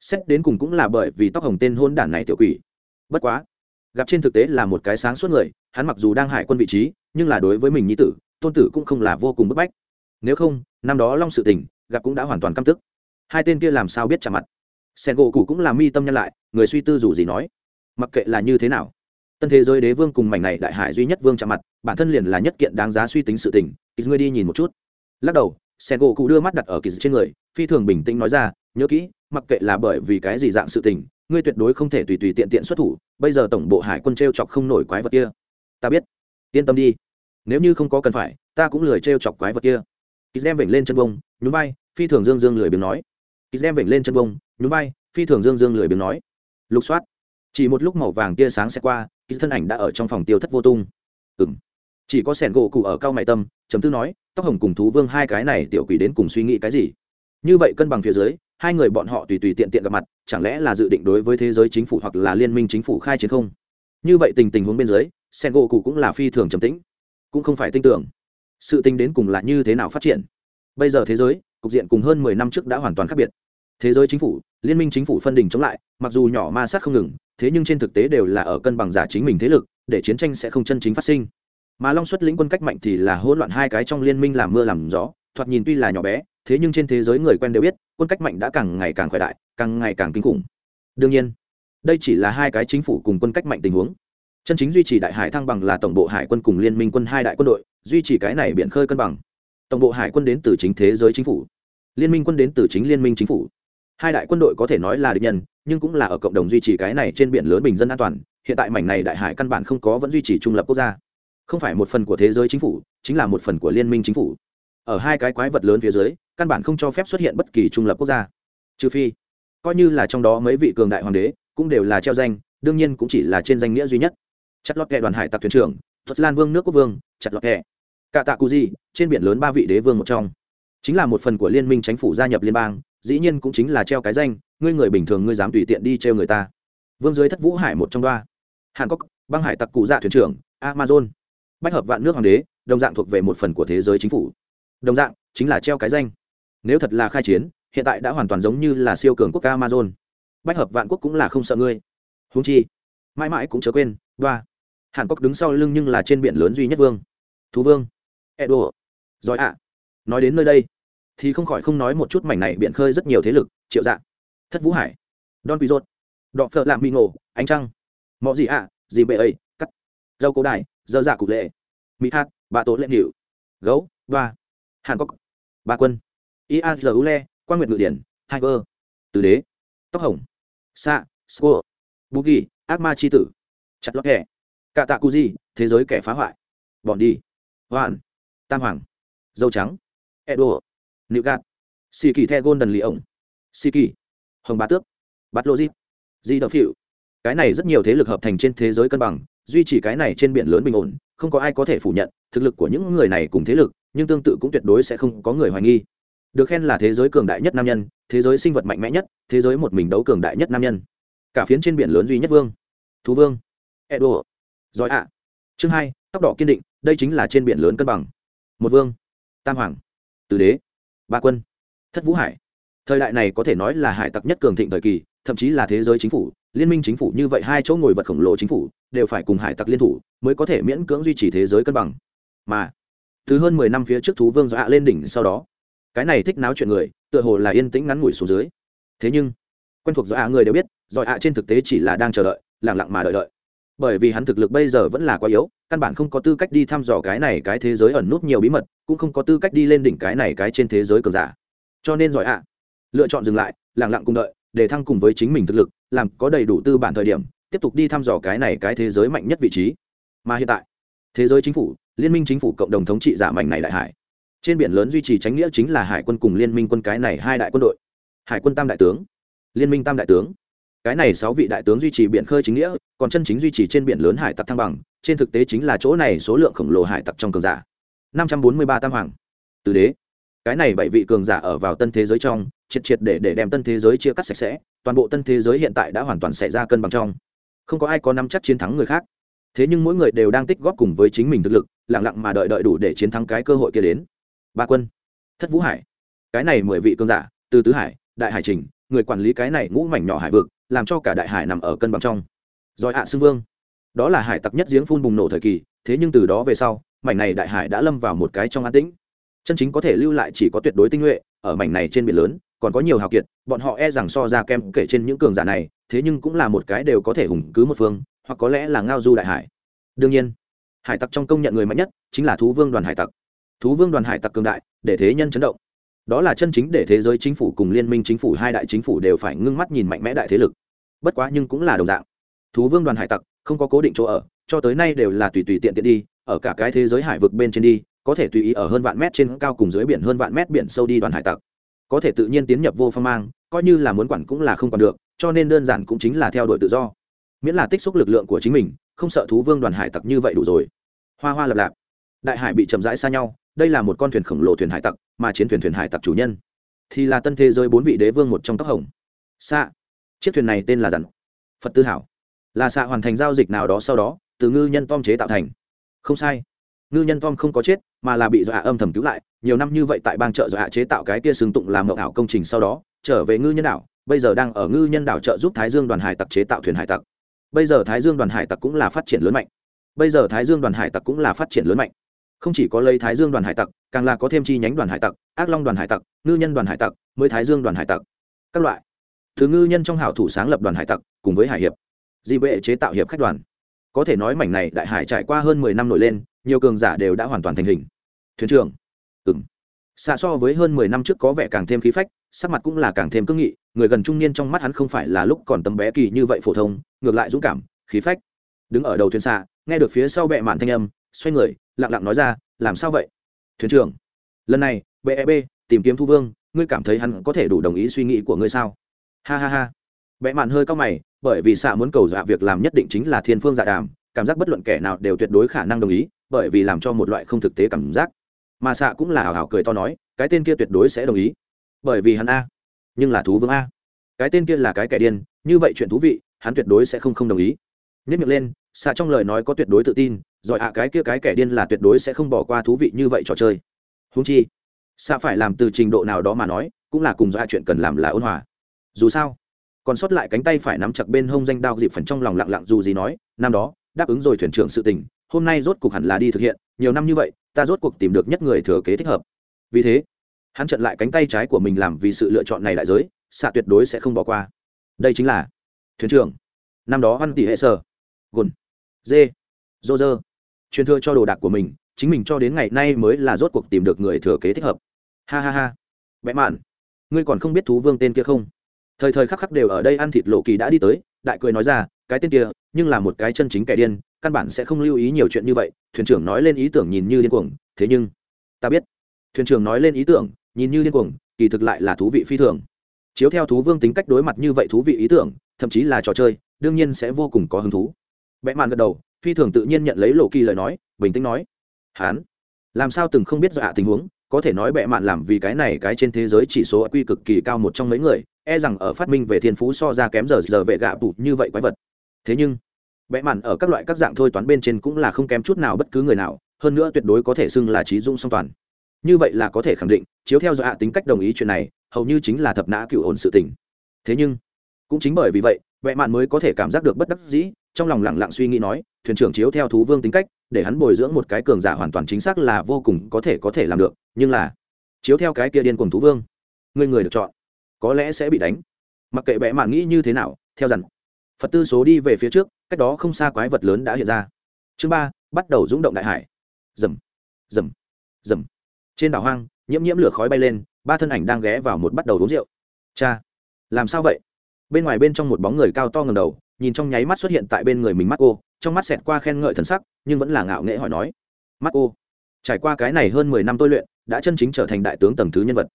Xét đến cùng cũng là bởi vì tóc hồng tên hôn đản này tiểu quỷ. Bất quá, gặp trên thực tế là một cái sáng suốt người, hắn mặc dù đang hải quân vị trí, nhưng là đối với mình nhi tử, tôn tử cũng không là vô cùng bức bách. Nếu không, năm đó long sự tình, gặp cũng đã hoàn toàn căm tức. Hai tên kia làm sao biết chạm mặt. Sen gỗ cụ cũng làm mi tâm nhân lại, người suy tư dù gì nói, mặc kệ là như thế nào tân thế giới đế vương cùng mảnh này đại hải duy nhất vương chạm mặt, bản thân liền là nhất kiện đáng giá suy tính sự tình ít ngươi đi nhìn một chút. Lắc đầu sen gỗ cụ đưa mắt đặt ở kỳ trên người, phi thường bình tĩnh nói ra, nhớ kỹ, mặc kệ là bởi vì cái gì dạng sự tình, ngươi tuyệt đối không thể tùy tùy tiện tiện xuất thủ, bây giờ tổng bộ hải quân t r e o chọc không nổi quái vật kia. Ta biết, yên tâm đi, nếu như không có cần phải, ta cũng lười t r e o chọc quái vật kia. Ít đem vểnh lên chân bông, nhún vai, phi thường dương dương lười biếng nói. Ít đem vểnh lên chân bông, nhún vai, phi thường dương dương lười biếng nói. Lục soát, chỉ một lúc màu vàng tia sáng sẽ qua ít thân ảnh đã ở trong phòng tiêu thất vô tung. Ừng chỉ có sẻn gỗ cụ ở cao mại tâm chấm tư nói, tóc hồng cùng thú vương hai cái này tiểu quỷ đến cùng suy nghĩ cái gì? Như vậy cân bằng phía dưới, hai người bọn họ tùy tùy tiện tiện gặp mặt, chẳng lẽ là dự định đối với thế giới chính phủ hoặc là liên minh chính phủ khai chiến không? Như vậy tình tình huống bên dưới sen gỗ cụ cũng là phi thường trầm tĩnh, cũng không phải tin tưởng sự tình đến cùng là như thế nào phát triển. Bây giờ thế giới, cục diện cùng hơn mười năm trước đã hoàn toàn khác biệt. Thế giới chính phủ, liên minh chính phủ phân đình chống lại, mặc dù nhỏ ma sát không ngừng thế nhưng trên thực tế đều là ở cân bằng giả chính mình thế lực, để chiến tranh sẽ không chân chính phát sinh. Mà long xuất lĩnh quân cách mạnh thì là hỗn loạn hai cái trong liên minh làm mưa làm gió, thoạt nhìn tuy là nhỏ bé, thế nhưng trên thế giới người quen đều biết, quân cách mạnh đã càng ngày càng khỏe đại, càng ngày càng kinh khủng. Đương nhiên, đây chỉ là hai cái chính phủ cùng quân cách mạnh tình huống. Chân chính duy trì đại hải thăng bằng là tổng bộ hải quân cùng liên minh quân hai đại quân đội, duy trì cái này biển khơi cân bằng. Tổng bộ hải quân đến từ chính thế giới chính phủ, liên minh quân đến từ chính liên minh chính phủ. Hai đại quân đội có thể nói là địch nhân nhưng cũng là ở cộng đồng duy trì cái này trên biển lớn bình dân an toàn, hiện tại mảnh này đại hải căn bản không có vẫn duy trì trung lập quốc gia. Không phải một phần của thế giới chính phủ, chính là một phần của liên minh chính phủ. Ở hai cái quái vật lớn phía dưới, căn bản không cho phép xuất hiện bất kỳ trung lập quốc gia. Trừ phi, coi như là trong đó mấy vị cường đại hoàng đế, cũng đều là treo danh, đương nhiên cũng chỉ là trên danh nghĩa duy nhất. Chặt lọt kẹ đoàn hải tặc thuyền trưởng thuật lan vương nước quốc vương, chặt lọt kẹ cả tạ cù gì, trên biển lớn ba vị đế vương một trong. Chính là một phần của liên minh chính phủ gia nhập liên bang, dĩ nhiên cũng chính là treo cái danh ngươi người bình thường ngươi dám tùy tiện đi treo người ta. Vương dưới thất vũ hải một trong đoa. hàn quốc, băng hải tặc cụ dạ thuyền trưởng, amazon. Bách hợp vạn nước hoàng đế, đồng dạng thuộc về một phần của thế giới chính phủ. Đồng dạng, chính là treo cái danh. Nếu thật là khai chiến, hiện tại đã hoàn toàn giống như là siêu cường quốc ca amazon. Bách hợp vạn quốc cũng là không sợ ngươi. Húng chi, mãi mãi cũng chớ quên, đoa. hàn quốc đứng sau lưng nhưng là trên biển lớn duy nhất vương. Thú vương, edo. Giỏi ạ. Nói đến nơi đây, thì không khỏi không nói một chút mảnh này biển khơi rất nhiều thế lực, triệu dạng thất vũ hải. Don quý rốt đọ phợ lạm mì ngộ, ánh trăng. Mọi gì ạ gì bệ ấy, cắt. Dâu cổ đài, dơ dạ cục lệ. Mỹ hát bà tổ lệ nghịu gấu và hàn quốc. Ba quân. Iazule quan nguyệt ngự điển, hai cơ từ đế. Tóc hồng. Sa sco ghi, ác ma c h i tử. Chặt lót kẻ. Cạ tạ cu di, thế giới kẻ phá hoại. Bọn đi. Hoàn tam hoàng. Dâu trắng. Edo. Nịu gạt. Xì kỳ the golden lì ổng xì kỳ hồng bá tước, bát lô di di đậu phịu. Cái này rất nhiều thế lực hợp thành trên thế giới cân bằng, duy trì cái này trên biển lớn bình ổn, không có ai có thể phủ nhận, thực lực của những người này cùng thế lực, nhưng tương tự cũng tuyệt đối sẽ không có người hoài nghi. Được khen là thế giới cường đại nhất nam nhân, thế giới sinh vật mạnh mẽ nhất, thế giới một mình đấu cường đại nhất nam nhân. Cả phiến trên biển lớn duy nhất vương, thú vương, edo, giỏi ạ. Chương hai, tóc đỏ kiên định, đây chính là trên biển lớn cân bằng. Một vương, tam hoàng tứ đế, ba quân, thất vũ hải thời đại này có thể nói là hải tặc nhất cường thịnh thời kỳ, thậm chí là thế giới chính phủ, liên minh chính phủ như vậy hai chỗ ngồi vật khổng lồ chính phủ, đều phải cùng hải tặc liên thủ mới có thể miễn cưỡng duy trì thế giới cân bằng. Mà, từ hơn mười năm phía trước thú vương dọa lên đỉnh sau đó, cái này thích náo chuyện người, tựa hồ là yên tĩnh ngắn ngủi xuống dưới. Thế nhưng, quen thuộc dọa người đều biết dọa trên thực tế chỉ là đang chờ đợi lẳng lặng mà đợi đợi. Bởi vì hắn thực lực bây giờ vẫn là quá yếu, căn bản không có tư cách đi thăm dò cái này cái thế giới ẩn nút nhiều bí mật, cũng không có tư cách đi lên đỉnh cái này cái trên thế giới cường giả. Cho nên giỏi ạ lựa chọn dừng lại lẳng lặng cùng đợi, để thăng cùng với chính mình thực lực, làm có đầy đủ tư bản thời điểm, tiếp tục đi thăm dò cái này cái thế giới mạnh nhất vị trí. Mà hiện tại, thế giới chính phủ, liên minh chính phủ cộng đồng thống trị giả mạnh này đại hải. Trên biển lớn duy trì tránh nghĩa chính là hải quân cùng liên minh quân cái này hai đại quân đội. Hải quân tam đại tướng, liên minh tam đại tướng. Cái này sáu vị đại tướng duy trì biển khơi chính nghĩa, còn chân chính duy trì trên biển lớn hải tặc thăng bằng, trên thực tế chính là chỗ này số lượng khổng lồ hải tặc trong cường giả. Năm trăm bốn mươi ba tam hoàng. Từ đế cái này bảy vị cường giả ở vào tân thế giới trong, triệt triệt để để đem tân thế giới chia cắt sạch sẽ, toàn bộ tân thế giới hiện tại đã hoàn toàn xảy ra cân bằng trong. Không có ai có nắm chắc chiến thắng người khác. Thế nhưng mỗi người đều đang tích góp cùng với chính mình thực lực lẳng lặng mà đợi đợi đủ để chiến thắng cái cơ hội kia đến. Ba quân, thất vũ hải. Cái này mười vị cơn giả, từ tứ hải, đại hải trình, người quản lý cái này ngũ mảnh nhỏ hải vực, làm cho cả đại hải nằm ở cân bằng trong. Giỏi ạ xưng vương. Đó là hải tặc nhất giếng phun bùng nổ thời kỳ, thế nhưng từ đó về sau, mảnh này đại hải đã lâm vào một cái trong an tĩnh chân chính có thể lưu lại chỉ có tuyệt đối tinh nhuệ, ở mảnh này trên biển lớn, còn có nhiều hào kiệt, bọn họ e rằng so ra kem kể trên những cường giả này, thế nhưng cũng là một cái đều có thể hùng cứ một phương, hoặc có lẽ là ngao du đại hải. Đương nhiên, hải tặc trong công nhận người mạnh nhất chính là thú vương đoàn hải tặc. Thú vương đoàn hải tặc cường đại, để thế nhân chấn động. Đó là chân chính để thế giới chính phủ cùng liên minh chính phủ hai đại chính phủ đều phải ngưng mắt nhìn mạnh mẽ đại thế lực. Bất quá nhưng cũng là đồng dạng. Thú vương đoàn hải tặc không có cố định chỗ ở, cho tới nay đều là tùy tùy tiện tiện đi, ở cả cái thế giới hải vực bên trên đi có thể tùy ý ở hơn vạn mét trên cao cùng dưới biển hơn vạn mét biển sâu đi đoàn hải tặc. Có thể tự nhiên tiến nhập vô phong mang, coi như là muốn quản cũng là không còn được, cho nên đơn giản cũng chính là theo đuổi tự do. Miễn là tích xúc lực lượng của chính mình, không sợ thú vương đoàn hải tặc như vậy đủ rồi. Hoa hoa lập lạp. Đại hải bị chậm rãi xa nhau, đây là một con thuyền khổng lồ thuyền hải tặc, mà chiến thuyền thuyền hải tặc chủ nhân. Thì là tân thế giới bốn vị đế vương một trong tóc hồng. Xạ chiếc thuyền này tên là dặn phật tư hảo. Là xạ hoàn thành giao dịch nào đó sau đó, từ ngư nhân tom chế tạo thành. Không sai ngư nhân tom không có chết, mà là bị dọa âm thầm cứu lại. Nhiều năm như vậy tại bang chợ dọa chế tạo cái kia xứng tụng làm mậu ảo công trình sau đó, trở về ngư nhân đảo, bây giờ đang ở ngư nhân đảo trợ giúp thái dương đoàn hải tặc chế tạo thuyền hải tặc. Bây giờ thái dương đoàn hải tặc cũng là phát triển lớn mạnh. Bây giờ thái dương đoàn hải tặc cũng là phát triển lớn mạnh. Không chỉ có lấy thái dương đoàn hải tặc, càng là có thêm chi nhánh đoàn hải tặc, ác long đoàn hải tặc, ngư nhân đoàn hải tặc, mới thái dương đoàn hải tặc. Các loại. Thứ ngư nhân trong hảo thủ sáng lập đoàn hải tặc, cùng với hải hiệp. Di vệ chế tạo hiệp khách đoàn. Có thể nói mảnh này đại hải trải qua hơn mười năm nổi lên nhiều cường giả đều đã hoàn toàn thành hình. Thuyền trưởng. Ừ m xa so với hơn mười năm trước có vẻ càng thêm khí phách, sắc mặt cũng là càng thêm cương nghị, người gần trung niên trong mắt hắn không phải là lúc còn tấm bé kỳ như vậy phổ thông, ngược lại dũng cảm, khí phách. Đứng ở đầu thuyền xạ nghe được phía sau bệ mạn thanh âm, xoay người, lặng lặng nói ra, làm sao vậy? Thuyền trưởng. Lần này beb tìm kiếm thu vương, ngươi cảm thấy hắn có thể đủ đồng ý suy nghĩ của ngươi sao? Ha ha ha. Bệ mạn hơi cao mày, bởi vì xạ muốn cầu dạ việc làm nhất định chính là thiên phương dạ đàm, cảm giác bất luận kẻ nào đều tuyệt đối khả năng đồng ý bởi vì làm cho một loại không thực tế cảm giác. Mà xạ cũng là hào hào cười to nói, cái tên kia tuyệt đối sẽ đồng ý. Bởi vì hắn a. Nhưng là thú vương a. Cái tên kia là cái kẻ điên, như vậy chuyện thú vị, hắn tuyệt đối sẽ không không đồng ý. Nhất miệng lên xạ trong lời nói có tuyệt đối tự tin, rồi ạ, cái kia cái kẻ điên là tuyệt đối sẽ không bỏ qua thú vị như vậy trò chơi. Húng chi xạ phải làm từ trình độ nào đó mà nói, cũng là cùng do chuyện cần làm là ôn hòa. Dù sao, còn sót lại cánh tay phải nắm chặt bên hông danh đao dịp phần trong lòng lặng lặng dù gì nói, năm đó, đáp ứng rồi thuyền trưởng sự tình hôm nay rốt cuộc hẳn là đi thực hiện, nhiều năm như vậy, ta rốt cuộc tìm được nhất người thừa kế thích hợp. Vì thế, hắn trận lại cánh tay trái của mình làm vì sự lựa chọn này đại giới, xạ tuyệt đối sẽ không bỏ qua. Đây chính là thuyền trưởng, năm đó văn tỷ hệ sở, gồn, dê, dô dơ, truyền thừa cho đồ đạc của mình, chính mình cho đến ngày nay mới là rốt cuộc tìm được người thừa kế thích hợp. Ha ha ha. Vẽ mạn, ngươi còn không biết thú vương tên kia không? Thời thời khắc khắc đều ở đây ăn thịt lộ kỳ đã đi tới, đại cười nói ra, cái tên kia, nhưng là một cái chân chính kẻ điên căn bản sẽ không lưu ý nhiều chuyện như vậy, thuyền trưởng nói lên ý tưởng nhìn như điên cuồng, thế nhưng, ta biết. Thuyền trưởng nói lên ý tưởng, nhìn như điên cuồng, kỳ thực lại là thú vị phi thường. Chiếu theo thú vương tính cách đối mặt như vậy thú vị ý tưởng, thậm chí là trò chơi, đương nhiên sẽ vô cùng có hứng thú. Vẽ màn gật đầu, phi thường tự nhiên nhận lấy lộ kỳ lời nói, bình tĩnh nói, hán, làm sao từng không biết dọa tình huống, có thể nói bệ mạn làm vì cái này cái trên thế giới chỉ số quy cực kỳ cao một trong mấy người e rằng ở phát minh về thiên phú so ra kém giờ giờ vệ gạ tụ như vậy quái vật. Thế nhưng bệ mạn ở các loại các dạng thôi toán bên trên cũng là không kém chút nào bất cứ người nào, hơn nữa tuyệt đối có thể xưng là trí dung song toàn. Như vậy là có thể khẳng định, chiếu theo dọa tính cách đồng ý chuyện này, hầu như chính là thập nã cựu ổn sự tình. Thế nhưng, cũng chính bởi vì vậy bệ mạn mới có thể cảm giác được bất đắc dĩ, trong lòng lẳng lặng suy nghĩ nói, thuyền trưởng chiếu theo thú vương tính cách, để hắn bồi dưỡng một cái cường giả hoàn toàn chính xác là vô cùng có thể có thể làm được, nhưng là, chiếu theo cái kia điên cùng thú vương, người người được chọn, có lẽ sẽ bị đánh. Mặc kệ Bẽ mạn nghĩ như thế nào, theo dần phật tư số đi về phía trước cách đó không xa quái vật lớn đã hiện ra. Chương ba, bắt đầu rung động đại hải. Rầm rầm rầm. Trên đảo hoang, nhiễm nhiễm lửa khói bay lên, ba thân ảnh đang ghé vào một bắt đầu uống rượu. Cha, làm sao vậy? Bên ngoài bên trong một bóng người cao to ngầm đầu, nhìn trong nháy mắt xuất hiện tại bên người mình mắt cô trong mắt xẹt qua khen ngợi thần sắc, nhưng vẫn là ngạo nghễ hỏi nói. Mắt cô trải qua cái này hơn mười năm tôi luyện, đã chân chính trở thành đại tướng tầng thứ nhân vật.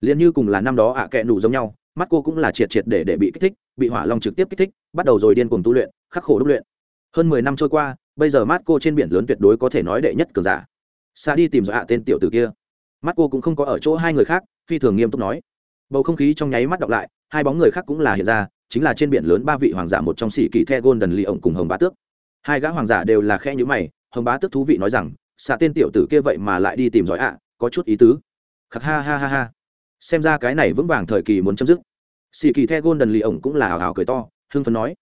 Liền như cùng là năm đó ạ à kẹ nụ giống nhau mắt cô cũng là triệt triệt để để bị kích thích, bị hỏa long trực tiếp kích thích, bắt đầu rồi điên cuồng tu luyện, khắc khổ đúc luyện. Hơn mười năm trôi qua, bây giờ mắt cô trên biển lớn tuyệt đối có thể nói đệ nhất cường giả. Xa đi tìm dọa tên tiểu tử kia. Mắt cô cũng không có ở chỗ hai người khác, phi thường nghiêm túc nói. Bầu không khí trong nháy mắt đọc lại, hai bóng người khác cũng là hiện ra, chính là trên biển lớn ba vị hoàng giả một trong sĩ kỳ the golden ly ổng cùng hồng bá tước. Hai gã hoàng giả đều là khe nhữ mày, hồng bá tước thú vị nói rằng xạ tên tiểu tử kia vậy mà lại đi tìm giỏi ạ có chút ý tứ. Khắc ha ha ha ha xem ra cái này vững vàng thời kỳ muốn chấm dứt. Xì kỳ the golden lì ổng cũng là hào hào cười to, hưng phấn nói.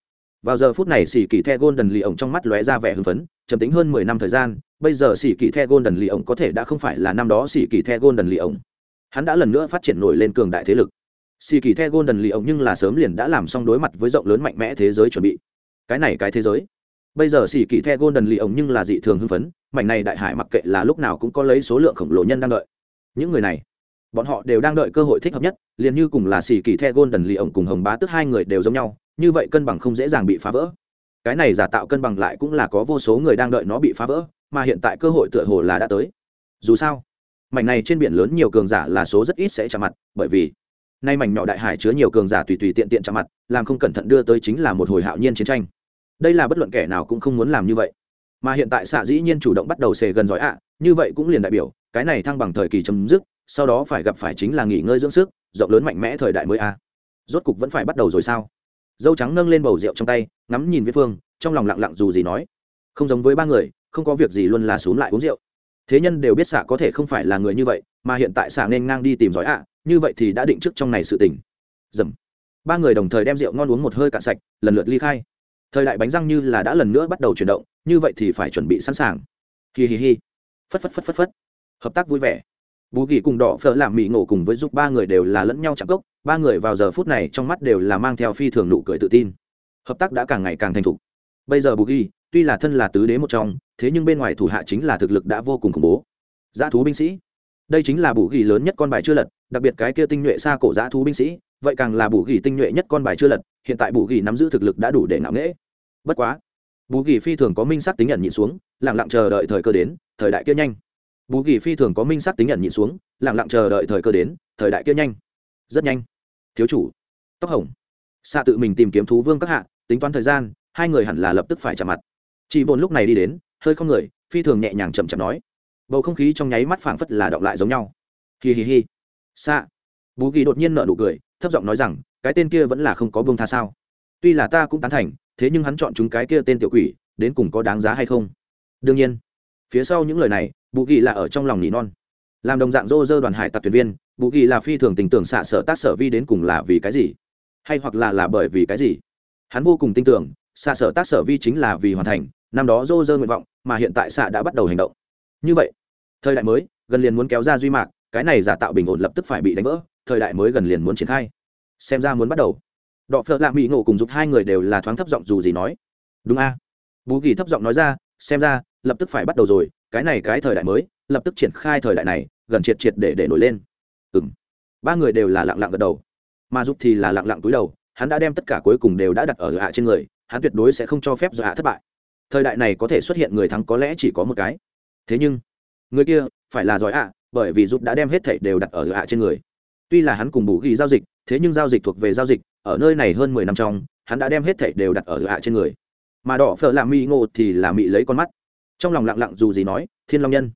Vào giờ phút này xì kỳ the golden lì ổng trong mắt lóe ra vẻ hưng phấn trầm tính hơn mười năm thời gian, bây giờ xì kỳ the golden lì ổng có thể đã không phải là năm đó xì kỳ the golden lì ổng. Hắn đã lần nữa phát triển nổi lên cường đại thế lực. Xì kỳ the golden lì ổng nhưng là sớm liền đã làm xong đối mặt với rộng lớn mạnh mẽ thế giới chuẩn bị. Cái này cái thế giới. Bây giờ xì kỳ the golden lì ổng nhưng là dị thường hưng phấn, mảnh này đại hải mặc kệ là lúc nào cũng có lấy số lượng khổng lồ nhân đang đợi. Những người này bọn họ đều đang đợi cơ hội thích hợp nhất, liền như cùng là xì kỳ the golden lì ổng cùng hồng bá tức hai người đều giống nhau, như vậy cân bằng không dễ dàng bị phá vỡ. Cái này giả tạo cân bằng lại cũng là có vô số người đang đợi nó bị phá vỡ, mà hiện tại cơ hội tựa hồ là đã tới. Dù sao, mảnh này trên biển lớn nhiều cường giả là số rất ít sẽ chạm mặt, bởi vì nay mảnh nhỏ đại hải chứa nhiều cường giả tùy tùy tiện tiện chạm mặt, làm không cẩn thận đưa tới chính là một hồi hạo nhiên chiến tranh. Đây là bất luận kẻ nào cũng không muốn làm như vậy. Mà hiện tại xạ dĩ nhiên chủ động bắt đầu xề gần giỏi ạ, như vậy cũng liền đại biểu, cái này thăng bằng thời kỳ chấm dứt sau đó phải gặp phải chính là nghỉ ngơi dưỡng sức, rộng lớn mạnh mẽ thời đại mới a. Rốt cục vẫn phải bắt đầu rồi sao? Dâu trắng nâng lên bầu rượu trong tay, ngắm nhìn viễn phương, trong lòng lặng lặng dù gì nói. Không giống với ba người, không có việc gì luôn là xúm lại uống rượu. Thế nhân đều biết xạ có thể không phải là người như vậy, mà hiện tại xạ nên ngang đi tìm giỏi ạ, như vậy thì đã định trước trong này sự tình. Dầm. Ba người đồng thời đem rượu ngon uống một hơi cạn sạch, lần lượt ly khai. Thời đại bánh răng như là đã lần nữa bắt đầu chuyển động, như vậy thì phải chuẩn bị sẵn sàng. Hi hi hi. Phất phất phất phất phất. Hợp tác vui vẻ bú kỳ cùng đỏ phở làm mỹ ngộ cùng với giúp ba người đều là lẫn nhau chạm cốc, ba người vào giờ phút này trong mắt đều là mang theo phi thường nụ cười tự tin. Hợp tác đã càng ngày càng thành thục. Bây giờ bù ghi tuy là thân là tứ đế một trong, thế nhưng bên ngoài thủ hạ chính là thực lực đã vô cùng khủng bố. Giá thú binh sĩ. Đây chính là bù ghi lớn nhất con bài chưa lật, đặc biệt cái kia tinh nhuệ xa cổ giá thú binh sĩ, vậy càng là bù ghi tinh nhuệ nhất con bài chưa lật, hiện tại bù ghi nắm giữ thực lực đã đủ để ngạo nghễ. Bất quá bù ghi phi thường có minh sắc tính nhận nhịn xuống lẳng lặng chờ đợi thời cơ đến, thời đại kia nhanh bù kỳ phi thường có minh sắc tính nhận nhịn xuống lẳng lặng chờ đợi thời cơ đến, thời đại kia nhanh. Rất nhanh. Thiếu chủ. Tóc hồng. Xạ tự mình tìm kiếm thú vương các hạ, tính toán thời gian, hai người hẳn là lập tức phải chạm mặt. Chị bồn lúc này đi đến, hơi không người, phi thường nhẹ nhàng chậm chậm nói. Bầu không khí trong nháy mắt phảng phất là động lại giống nhau. Hi hi hi. Xạ bú kỳ đột nhiên nợ nụ cười, thấp giọng nói rằng, cái tên kia vẫn là không có bông tha sao? Tuy là ta cũng tán thành, thế nhưng hắn chọn chúng cái kia tên tiểu quỷ, đến cùng có đáng giá hay không? Đương nhiên phía sau những lời này, bù ghi là ở trong lòng nỉ non. Làm đồng dạng rô rơ đoàn hải tặc thuyền viên, bù ghi là phi thường tình tưởng xạ sở tác sở vi đến cùng là vì cái gì? Hay hoặc là là bởi vì cái gì? Hắn vô cùng tin tưởng, xạ sở tác sở vi chính là vì hoàn thành, năm đó rô rơ nguyện vọng mà hiện tại xạ đã bắt đầu hành động. Như vậy, thời đại mới, gần liền muốn kéo ra duy mạc, cái này giả tạo bình ổn lập tức phải bị đánh vỡ, thời đại mới gần liền muốn triển khai. Xem ra muốn bắt đầu. Đọ phợ lạ mỹ ngộ cùng giúp hai người đều là thoáng thấp giọng dù gì nói. Đúng a. Bú kỳ thấp giọng nói ra, xem ra lập tức phải bắt đầu rồi cái này cái thời đại mới lập tức triển khai thời đại này gần triệt triệt để để nổi lên. Ừm, ba người đều là lặng lặng gật đầu. Mà giúp thì là lặng lặng túi đầu hắn đã đem tất cả cuối cùng đều đã đặt ở hạ trên người hắn tuyệt đối sẽ không cho phép hạ thất bại. Thời đại này có thể xuất hiện người thắng có lẽ chỉ có một cái. Thế nhưng người kia phải là giỏi ạ bởi vì giúp đã đem hết thảy đều đặt ở hạ trên người. Tuy là hắn cùng bù ghi giao dịch thế nhưng giao dịch thuộc về giao dịch ở nơi này hơn mười năm trong hắn đã đem hết thảy đều đặt ở hạ trên người. Mà đỏ phở làm mỹ ngộ thì là mị lấy con mắt trong lòng lặng lặng dù gì nói, thiên long nhân,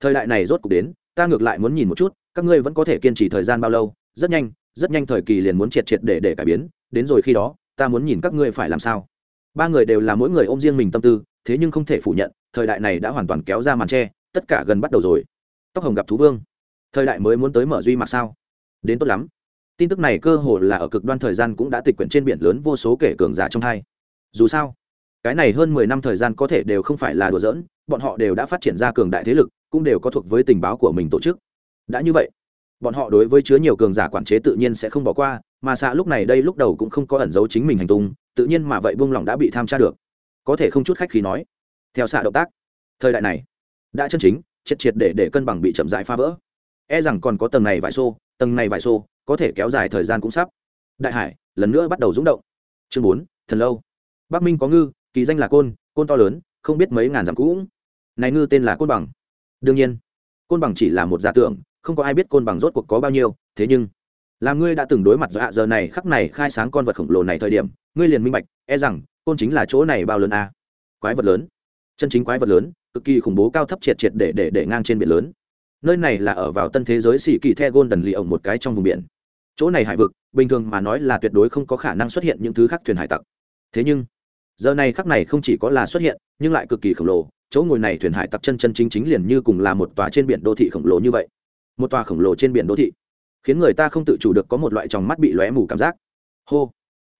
thời đại này rốt cuộc đến, ta ngược lại muốn nhìn một chút, các ngươi vẫn có thể kiên trì thời gian bao lâu? Rất nhanh rất nhanh thời kỳ liền muốn triệt triệt để để cải biến, đến rồi khi đó, ta muốn nhìn các ngươi phải làm sao. Ba người đều là mỗi người ôm riêng mình tâm tư, thế nhưng không thể phủ nhận, thời đại này đã hoàn toàn kéo ra màn tre tất cả gần bắt đầu rồi. Tóc hồng gặp thú vương, thời đại mới muốn tới mở duy mặc sao? Đến tốt lắm. Tin tức này cơ hồ là ở cực đoan thời gian cũng đã tịch quyển trên biển lớn vô số kể cường giả trong hai. Dù sao cái này hơn mười năm thời gian có thể đều không phải là đùa giỡn, bọn họ đều đã phát triển ra cường đại thế lực, cũng đều có thuộc với tình báo của mình tổ chức. Đã như vậy, bọn họ đối với chứa nhiều cường giả quản chế tự nhiên sẽ không bỏ qua, mà xạ lúc này đây lúc đầu cũng không có ẩn giấu chính mình hành tung, tự nhiên mà vậy buông lỏng đã bị tham tra được. Có thể không chút khách khí nói, theo xạ động tác, thời đại này đã chân chính, triệt triệt để để cân bằng bị chậm rãi phá vỡ. E rằng còn có tầng này vài xô, tầng này vài xô, có thể kéo dài thời gian cũng sắp. Đại hải, lần nữa bắt đầu rúng động. Chương bốn, thần lâu. Bắc minh có ngư kỳ danh là côn côn to lớn, không biết mấy ngàn dặm cũ. Này ngư tên là côn bằng. Đương nhiên, côn bằng chỉ là một giả tưởng, không có ai biết côn bằng rốt cuộc có bao nhiêu, thế nhưng, là ngươi đã từng đối mặt dọa giờ này khắc này khai sáng con vật khổng lồ này thời điểm, ngươi liền minh bạch e rằng, côn chính là chỗ này bao lớn a. À? quái vật lớn. Chân chính quái vật lớn, cực kỳ khủng bố cao thấp triệt triệt để để để ngang trên biển lớn. Nơi này là ở vào tân thế giới xỉ kỳ the golden lì ổng một cái trong vùng biển. Chỗ này hải vực, bình thường mà nói là tuyệt đối không có khả năng xuất hiện những thứ khác thuyền hải tặc. Thế nhưng giờ này khắc này không chỉ có là xuất hiện, nhưng lại cực kỳ khổng lồ. Chỗ ngồi này thuyền hải tặc chân chân chính chính liền như cùng là một tòa trên biển đô thị khổng lồ như vậy. Một tòa khổng lồ trên biển đô thị. Khiến người ta không tự chủ được có một loại tròng mắt bị lóe mù cảm giác. Hô.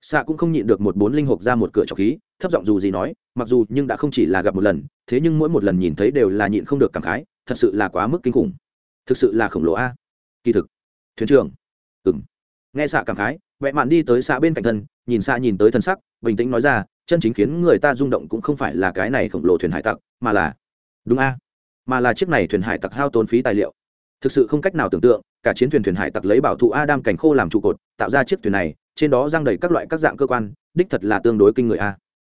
Xạ cũng không nhịn được một bốn linh hộp ra một cửa trọc khí, thấp giọng dù gì nói, mặc dù nhưng đã không chỉ là gặp một lần, thế nhưng mỗi một lần nhìn thấy đều là nhịn không được cảm khái, thật sự là quá mức kinh khủng. Thực sự là khổng lồ a. Kỳ thực. Thuyền trưởng. Ừ m nghe xạ cảm khái vẽ mạn đi tới xạ bên cạnh thân, nhìn xạ nhìn tới thân sắc, bình tĩnh nói ra chân chính khiến người ta rung động cũng không phải là cái này khổng lồ thuyền hải tặc, mà là đúng a, mà là chiếc này thuyền hải tặc hao tốn phí tài liệu. Thực sự không cách nào tưởng tượng, cả chiến thuyền thuyền hải tặc lấy bảo thụ adam cảnh khô làm trụ cột, tạo ra chiếc thuyền này, trên đó giang đầy các loại các dạng cơ quan, đích thật là tương đối kinh người a.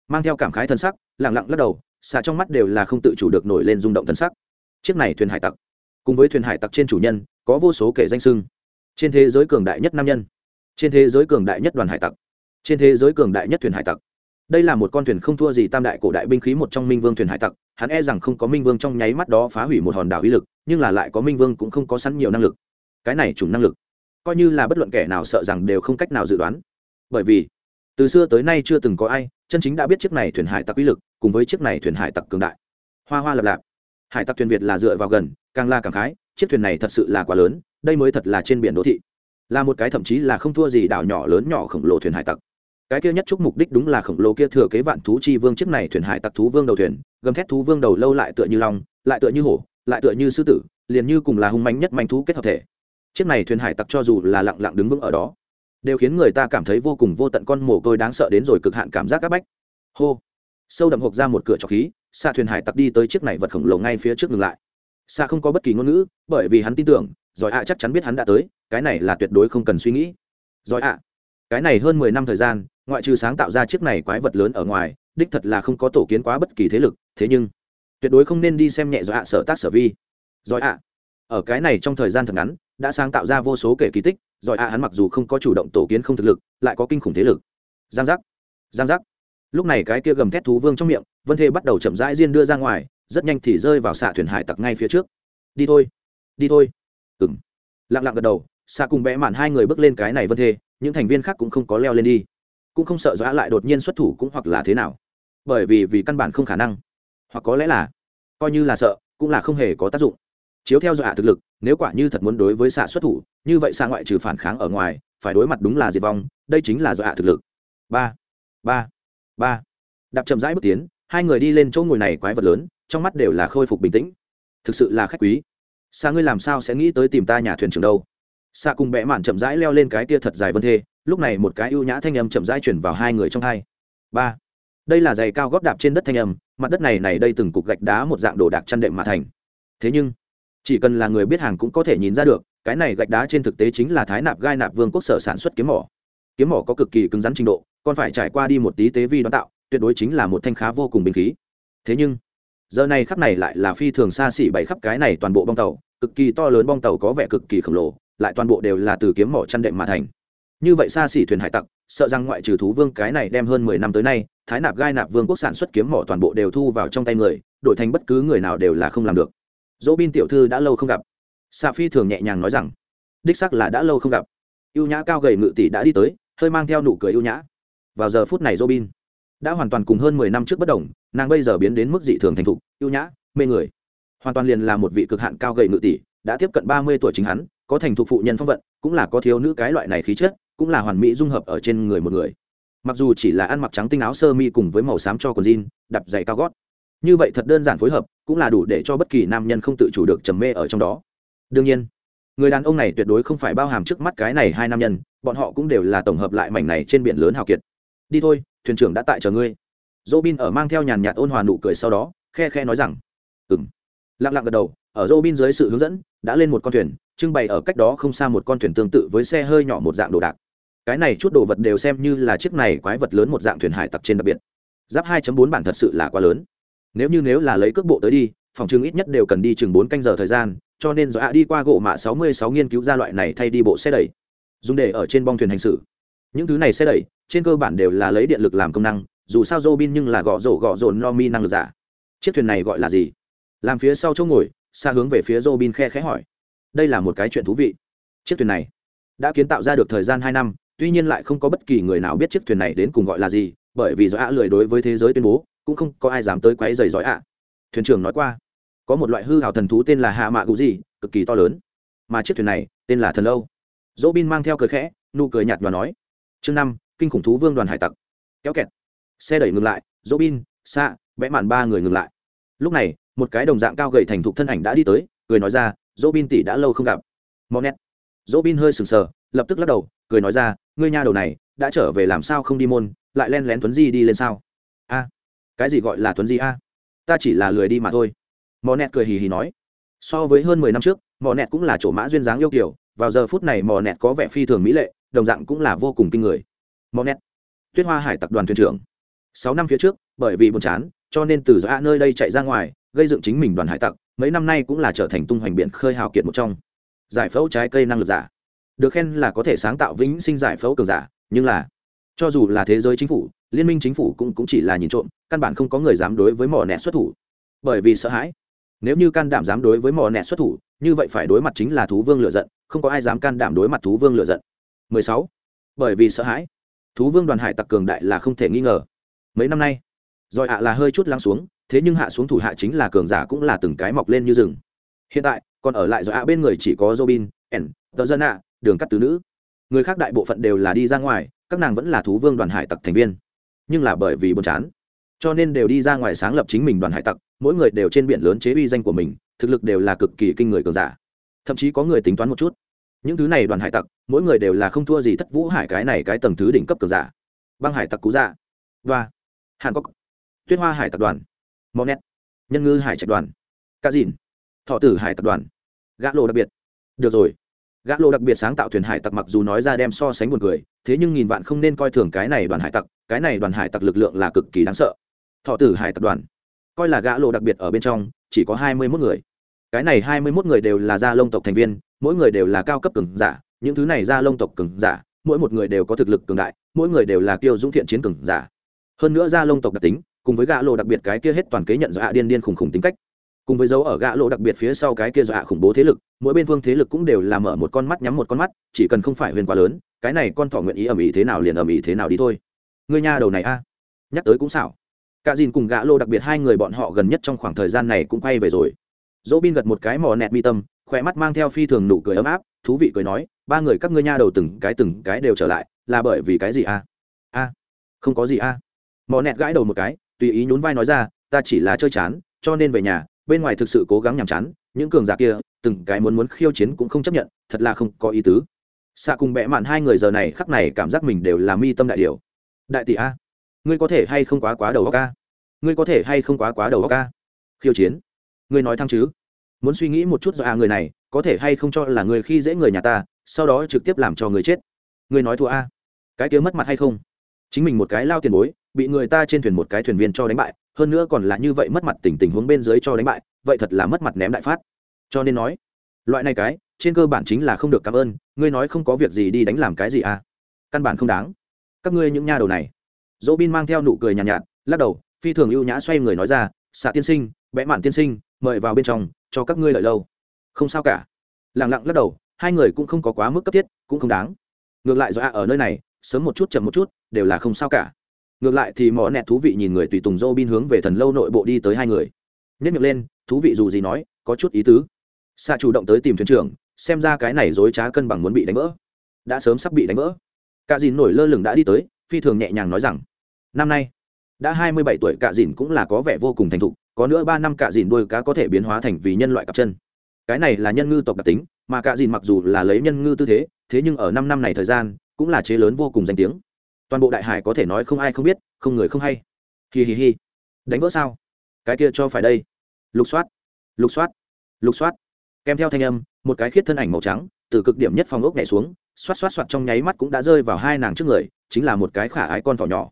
Mang theo cảm khái thân sắc lẳng lặng lắc đầu xạ trong mắt đều là không tự chủ được nổi lên rung động thân sắc. Chiếc này thuyền hải tặc, cùng với thuyền hải tặc trên chủ nhân, có vô số kể danh sưng trên thế giới cường đại nhất nam nhân, trên thế giới cường đại nhất đoàn hải tặc, trên thế giới cường đại nhất thuyền hải tặc đây là một con thuyền không thua gì tam đại cổ đại binh khí một trong minh vương thuyền hải tặc, hắn e rằng không có minh vương trong nháy mắt đó phá hủy một hòn đảo uy lực, nhưng là lại có minh vương cũng không có sẵn nhiều năng lực. Cái này chủng năng lực, coi như là bất luận kẻ nào sợ rằng đều không cách nào dự đoán. Bởi vì, từ xưa tới nay chưa từng có ai, chân chính đã biết chiếc này thuyền hải tặc uy lực, cùng với chiếc này thuyền hải tặc cường đại. Hoa hoa lập lạp. Hải tặc thuyền việt là dựa vào gần, càng la càng khái, chiếc thuyền này thật sự là quá lớn, đây mới thật là trên biển đô thị. Là một cái thậm chí là không thua gì đảo nhỏ lớn nhỏ khổng lồ thuyền hải tặc cái kia nhất chúc mục đích đúng là khổng lồ kia thừa kế vạn thú chi vương chiếc này thuyền hải tặc thú vương đầu thuyền, gầm thét thú vương đầu lâu lại tựa như long, lại tựa như hổ, lại tựa như sư tử, liền như cùng là hung manh nhất manh thú kết hợp thể. Chiếc này thuyền hải tặc cho dù là lặng lặng đứng vững ở đó, đều khiến người ta cảm thấy vô cùng vô tận con mồ côi đáng sợ đến rồi cực hạn cảm giác các bách. Hô! Sâu đậm hộp ra một cửa trọc khí xa thuyền hải tặc đi tới chiếc này vật khổng lồ ngay phía trước ngừng lại. Xa không có bất kỳ ngôn ngữ, bởi vì hắn tin tưởng, giỏi ạ chắc chắn biết hắn đã tới, cái này là tuyệt đối không cần suy nghĩ. Giỏi ạ! Cái này hơn mười năm thời gian ngoại trừ sáng tạo ra chiếc này quái vật lớn ở ngoài, đích thật là không có tổ kiến quá bất kỳ thế lực, thế nhưng, tuyệt đối không nên đi xem nhẹ do ạ sở tác sở vi. Giỏi ạ, ở cái này trong thời gian thật ngắn, đã sáng tạo ra vô số kể kỳ tích giỏi ạ hắn mặc dù không có chủ động tổ kiến không thực lực, lại có kinh khủng thế lực. Giang giác giang giác. Lúc này cái kia gầm thét thú vương trong miệng, vân thê bắt đầu chậm rãi riêng đưa ra ngoài, rất nhanh thì rơi vào xạ thuyền hải tặc ngay phía trước. Đi thôi đi thôi. Ừng lặng lặng gật đầu, xạ cùng bẽ mạn hai người bước lên cái này vân thê, những thành viên khác cũng không có leo lên đi cũng không sợ dọa lại đột nhiên xuất thủ cũng hoặc là thế nào. Bởi vì vì căn bản không khả năng. Hoặc có lẽ là, coi như là sợ, cũng là không hề có tác dụng. Chiếu theo dọa thực lực, nếu quả như thật muốn đối với xạ xuất thủ, như vậy xạ ngoại trừ phản kháng ở ngoài, phải đối mặt đúng là diệt vong, đây chính là dọa thực lực. Ba ba ba. Đạp chậm rãi bước tiến, hai người đi lên chỗ ngồi này quái vật lớn, trong mắt đều là khôi phục bình tĩnh. Thực sự là khách quý. Xa ngươi làm sao sẽ nghĩ tới tìm ta nhà thuyền trưởng đâu? Xa cùng bẽ mạn chậm rãi leo lên cái tia thật dài vân thê lúc này một cái ưu nhã thanh âm chậm rãi chuyển vào hai người trong hai. Ba. Đây là giày cao góp đạp trên đất thanh âm, mặt đất này này đây từng cục gạch đá một dạng đồ đạc chăn đệm mà thành. Thế nhưng, chỉ cần là người biết hàng cũng có thể nhìn ra được, cái này gạch đá trên thực tế chính là thái nạp gai nạp vương quốc sở sản xuất kiếm mỏ. Kiếm mỏ có cực kỳ cứng rắn trình độ, còn phải trải qua đi một tí tế vi đoán tạo, tuyệt đối chính là một thanh khá vô cùng bình khí. Thế nhưng, giờ này khắp này lại là phi thường xa xỉ bày khắp cái này toàn bộ bong tàu, cực kỳ to lớn bong tàu có vẻ cực kỳ khổng lồ, lại toàn bộ đều là từ kiếm mỏ chăn đệm mà thành như vậy xa xỉ thuyền hải tặc, sợ rằng ngoại trừ thú vương cái này đem hơn mười năm tới nay, thái nạp gai nạp vương quốc sản xuất kiếm mỏ toàn bộ đều thu vào trong tay người, đổi thành bất cứ người nào đều là không làm được. Dỗ bin tiểu thư đã lâu không gặp. Xạ phi thường nhẹ nhàng nói rằng, đích sắc là đã lâu không gặp. Y ê u nhã cao gầy ngự tỷ đã đi tới, hơi mang theo nụ cười ưu nhã. Vào giờ phút này Dỗ bin đã hoàn toàn cùng hơn mười năm trước bất đồng, nàng bây giờ biến đến mức dị thường thành thục, ưu nhã, mê người. Hoàn toàn liền là một vị cực hạn cao gầy ngự tỷ, đã tiếp cận ba mươi tuổi chính hắn, có thành thục phụ nhân phong vận, cũng là có thiếu nữ cái loại này khí chất cũng là hoàn mỹ dung hợp ở trên người một người. Mặc dù chỉ là ăn mặc trắng tinh áo sơ mi cùng với màu xám cho quần jean, đạp giày cao gót. Như vậy thật đơn giản phối hợp, cũng là đủ để cho bất kỳ nam nhân không tự chủ được trầm mê ở trong đó. Đương nhiên, người đàn ông này tuyệt đối không phải bao hàm trước mắt cái này hai nam nhân, bọn họ cũng đều là tổng hợp lại mảnh này trên biển lớn hào kiệt. Đi thôi, thuyền trưởng đã tại chờ ngươi. Dỗ bin ở mang theo nhàn nhạt ôn hòa nụ cười sau đó, khe khe nói rằng ừng lặng lặng gật đầu, ở dỗ bin dưới sự hướng dẫn, đã lên một con thuyền, trưng bày ở cách đó không xa một con thuyền tương tự với xe hơi nhỏ một dạng đồ đạc cái này chút đồ vật đều xem như là chiếc này quái vật lớn một dạng thuyền hải tặc trên đặc biệt. Giáp 2.4 bản thật sự là quá lớn. Nếu như nếu là lấy cước bộ tới đi, phòng trưng ít nhất đều cần đi chừng bốn canh giờ thời gian, cho nên do ạ đi qua gỗ mạ 66 nghiên cứu ra loại này thay đi bộ xe đẩy. Dùng để ở trên bong thuyền hành xử. Những thứ này xe đẩy, trên cơ bản đều là lấy điện lực làm công năng, dù sao Robin nhưng là gõ rổ gõ rổ no mi năng lực giả. Chiếc thuyền này gọi là gì? Làm phía sau chỗ ngồi, xa hướng về phía Robin khe khẽ hỏi. Đây là một cái chuyện thú vị. Chiếc thuyền này đã kiến tạo ra được thời gian hai năm tuy nhiên lại không có bất kỳ người nào biết chiếc thuyền này đến cùng gọi là gì, bởi vì giỏi ạ lười đối với thế giới tuyên bố, cũng không có ai dám tới quấy giày giỏi ạ. Thuyền trưởng nói qua, có một loại hư hào thần thú tên là hạ mạ cụ gì cực kỳ to lớn. Mà chiếc thuyền này, tên là thần lâu. Dỗ bin mang theo cười khẽ, nụ cười nhạt và nói, chương năm, kinh khủng thú vương đoàn hải tặc. Kéo kẹt. Xe đẩy ngừng lại dỗ bin xạ vẽ màn ba người ngừng lại. Lúc này, một cái đồng dạng cao gầy thành thục thân ảnh đã đi tới, cười nói ra dỗ bin tỷ đã lâu không gặp. Monet dỗ bin hơi sừng sờ, lập tức lắc đầu, cười nói ra ngươi nha đầu này, đã trở về làm sao không đi môn, lại len lén tuấn di đi lên sao? A, cái gì gọi là tuấn di a? Ta chỉ là lười đi mà thôi. Mò nẹt cười hì hì nói. So với hơn mười năm trước, mò nẹt cũng là chỗ mã duyên dáng yêu kiểu vào giờ phút này mò nẹt có vẻ phi thường mỹ lệ, đồng dạng cũng là vô cùng kinh người. Mò nẹt, tuyết hoa hải tập đoàn thuyền trưởng. Sáu năm phía trước, bởi vì buồn chán, cho nên từ giã nơi đây chạy ra ngoài, gây dựng chính mình đoàn hải tặc, mấy năm nay cũng là trở thành tung hoành biển khơi hào kiệt một trong. Giải phẫu trái cây năng lực giả được khen là có thể sáng tạo vĩnh sinh giải phẫu cường giả nhưng là cho dù là thế giới chính phủ liên minh chính phủ cũng, cũng chỉ là nhìn trộm căn bản không có người dám đối với mỏ nẹt xuất thủ. Bởi vì sợ hãi. Nếu như can đảm dám đối với mỏ nẹt xuất thủ như vậy phải đối mặt chính là thú vương lựa giận không có ai dám can đảm đối mặt thú vương lựa giận. 16. bởi vì sợ hãi. Thú vương đoàn hải tặc cường đại là không thể nghi ngờ. Mấy năm nay giỏi ạ là hơi chút lắng xuống thế nhưng hạ xuống thủ hạ chính là cường giả cũng là từng cái mọc lên như rừng. Hiện tại còn ở lại giỏi ạ bên người chỉ có robin ẩn tờ dân ạ đường cắt tứ nữ. Người khác đại bộ phận đều là đi ra ngoài, các nàng vẫn là thú vương đoàn hải tặc thành viên. Nhưng là bởi vì buồn chán, cho nên đều đi ra ngoài sáng lập chính mình đoàn hải tặc, mỗi người đều trên biển lớn chế uy danh của mình, thực lực đều là cực kỳ kinh người cường giả. Thậm chí có người tính toán một chút, những thứ này đoàn hải tặc, mỗi người đều là không thua gì thất vũ hải cái này cái tầng thứ đỉnh cấp cường giả. Băng hải tặc cú dạ và hàn cốc tuyết hoa hải tập đoàn monet nhân ngư hải trạch đoàn, ca dìn, thọ tử hải tập đoàn, gã lộ đặc biệt. Được rồi gã lộ đặc biệt sáng tạo thuyền hải tặc mặc dù nói ra đem so sánh buồn cười, thế nhưng nghìn vạn không nên coi thường cái này đoàn hải tặc, cái này đoàn hải tặc lực lượng là cực kỳ đáng sợ. Thọ tử hải tập đoàn, coi là gã lộ đặc biệt ở bên trong, chỉ có hai mươi mốt người. Cái này hai mươi mốt người đều là gia lông tộc thành viên, mỗi người đều là cao cấp cường giả, những thứ này gia lông tộc cường giả, mỗi một người đều có thực lực cường đại, mỗi người đều là kiêu dũng thiện chiến cường giả. Hơn nữa gia lông tộc đặc tính, cùng với gã lộ đặc biệt cái kia hết toàn kế nhận do hạ điên điên khủng khủng tính cách cùng với dấu ở gã lộ đặc biệt phía sau cái kia dọa khủng bố thế lực, mỗi bên phương thế lực cũng đều là mở một con mắt nhắm một con mắt, chỉ cần không phải huyền quá lớn, cái này con thỏ nguyện ý ầm ĩ thế nào liền ầm ĩ thế nào đi thôi. Người nhà đầu này a. À. Nhắc tới cũng xảo. Cả dìn cùng gã lô đặc biệt hai người bọn họ gần nhất trong khoảng thời gian này cũng quay về rồi. Dỗ bin gật một cái mò nẹt mi tâm, khỏe mắt mang theo phi thường nụ cười ấm áp, thú vị cười nói, ba người các ngươi nha đầu từng cái từng cái đều trở lại, là bởi vì cái gì a? A, không có gì a. Mò nẹt gãi đầu một cái, tùy ý nhún vai nói ra, ta chỉ là chơi chán, cho nên về nhà bên ngoài thực sự cố gắng nhàm chán, những cường giả kia, từng cái muốn muốn khiêu chiến cũng không chấp nhận, thật là không có ý tứ. Xạ cùng bẽ mạn hai người giờ này khắc này cảm giác mình đều là mi tâm đại điều. Đại tỷ a, ngươi có thể hay không quá quá đầu óc ca ngươi có thể hay không quá quá đầu óc ca khiêu chiến. Ngươi nói thăng chứ? Muốn suy nghĩ một chút do a người này, có thể hay không cho là người khi dễ người nhà ta, sau đó trực tiếp làm cho người chết. Ngươi nói thua a. Cái kia mất mặt hay không? Chính mình một cái lao tiền bối bị người ta trên thuyền một cái thuyền viên cho đánh bại hơn nữa còn là như vậy mất mặt tình tình huống bên dưới cho đánh bại vậy thật là mất mặt ném đại phát. Cho nên nói loại này cái trên cơ bản chính là không được cảm ơn ngươi nói không có việc gì đi đánh làm cái gì à? Căn bản không đáng. Các ngươi những nha đầu này. Dỗ bin mang theo nụ cười nhàn nhạt, nhạt lắc đầu phi thường ưu nhã xoay người nói ra xạ tiên sinh bẽ mạn tiên sinh mời vào bên trong cho các ngươi lợi lâu. Không sao cả. Lẳng lặng lắc đầu hai người cũng không có quá mức cấp thiết cũng không đáng. Ngược lại do ạ ở nơi này sớm một chút chậm một chút đều là không sao cả ngược lại thì mỏ nẹt thú vị nhìn người tùy tùng dô bin hướng về thần lâu nội bộ đi tới hai người. Nhất miệng lên, thú vị dù gì nói, có chút ý tứ. Xạ chủ động tới tìm thuyền trưởng, xem ra cái này dối trá cân bằng muốn bị đánh vỡ. Đã sớm sắp bị đánh vỡ. Cả dìn nổi lơ lửng đã đi tới, phi thường nhẹ nhàng nói rằng, năm nay, đã hai mươi bảy tuổi cả dìn cũng là có vẻ vô cùng thành thục, có nữa ba năm cả dìn đuôi cá có thể biến hóa thành vì nhân loại cặp chân. Cái này là nhân ngư tộc đặc tính, mà cả dìn mặc dù là lấy nhân ngư tư thế thế nhưng ở năm năm này thời gian, cũng là chế lớn vô cùng danh tiếng toàn bộ đại hải có thể nói không ai không biết, không người không hay. Hi hi hi. Đánh vỡ sao? Cái kia cho phải đây. Lục soát. Lục soát. Lục soát. Kèm theo thanh âm, một cái khiết thân ảnh màu trắng, từ cực điểm nhất phòng ốc nhảy xuống, xoát xoát xoát trong nháy mắt cũng đã rơi vào hai nàng trước người, chính là một cái khả ái con thỏ nhỏ.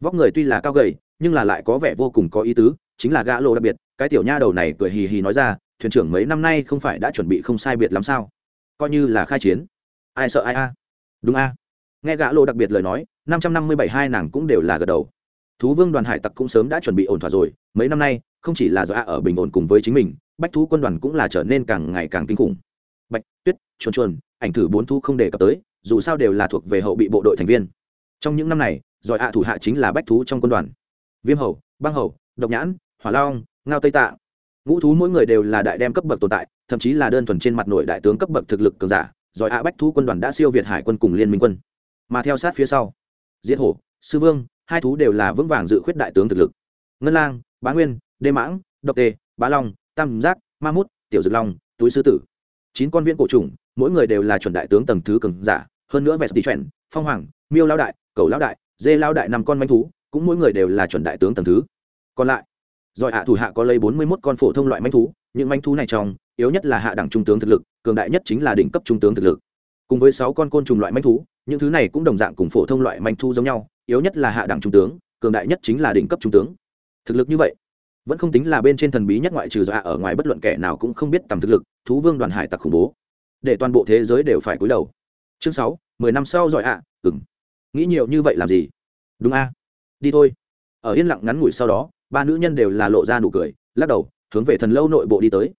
Vóc người tuy là cao gầy, nhưng là lại có vẻ vô cùng có ý tứ, chính là gã lộ đặc biệt, cái tiểu nha đầu này cười hì hì nói ra, thuyền trưởng mấy năm nay không phải đã chuẩn bị không sai biệt lắm sao? Coi như là khai chiến. Ai sợ ai a? Đúng a. Nghe gã lộ đặc biệt lời nói năm trăm năm mươi bảy hai nàng cũng đều là gật đầu. Thú vương đoàn hải tặc cũng sớm đã chuẩn bị ổn thỏa rồi, mấy năm nay, không chỉ là do ở bình ổn cùng với chính mình, bách thú quân đoàn cũng là trở nên càng ngày càng kinh khủng. Bạch, tuyết, chuồn chuồn, ảnh thử bốn thu không đề cập tới, dù sao đều là thuộc về hậu bị bộ đội thành viên. Trong những năm này, giỏi ạ thủ hạ chính là bách thú trong quân đoàn. Viêm hầu, băng hầu, độc nhãn, hỏa long, ngao tây tạ. Ngũ thú mỗi người đều là đại đem cấp bậc tồn tại, thậm chí là đơn thuần trên mặt nội đại tướng cấp bậc thực lực cường giả, giỏi ạ bách thú quân đoàn đã siêu việt hải quân cùng liên minh quân. Mà theo sát phía sau diệt hổ, sư vương, hai thú đều là vững vàng dự khuyết đại tướng thực lực. Ngân lang, bá nguyên, đê mãng, độc tê bá long, tam giác, ma mút, tiểu dực long, túi sư tử. Chín con viên cổ trùng, mỗi người đều là chuẩn đại tướng tầng thứ cường giả, hơn nữa vẹt đi chuẩn, phong hoàng, miêu lao đại, cầu lao đại, dê lao đại năm con manh thú, cũng mỗi người đều là chuẩn đại tướng tầng thứ. Còn lại, giỏi hạ thủ hạ có lấy bốn mươi mốt con phổ thông loại manh thú, những manh thú này trong, yếu nhất là hạ đẳng trung tướng thực lực, cường đại nhất chính là đỉnh cấp trung tướng thực lực cùng với sáu con côn trùng loại manh thú những thứ này cũng đồng dạng cùng phổ thông loại manh thú giống nhau yếu nhất là hạ đẳng trung tướng cường đại nhất chính là đỉnh cấp trung tướng. Thực lực như vậy vẫn không tính là bên trên thần bí nhất ngoại trừ dọa ở ngoài bất luận kẻ nào cũng không biết tầm thực lực thú vương đoàn hải tặc khủng bố. Để toàn bộ thế giới đều phải cúi đầu. Chương sáu mười năm sau giỏi ạ à, ừng nghĩ nhiều như vậy làm gì? Đúng a. Đi thôi. Ở yên lặng ngắn ngủi sau đó ba nữ nhân đều là lộ ra nụ cười lắc đầu hướng về thần lâu nội bộ đi tới.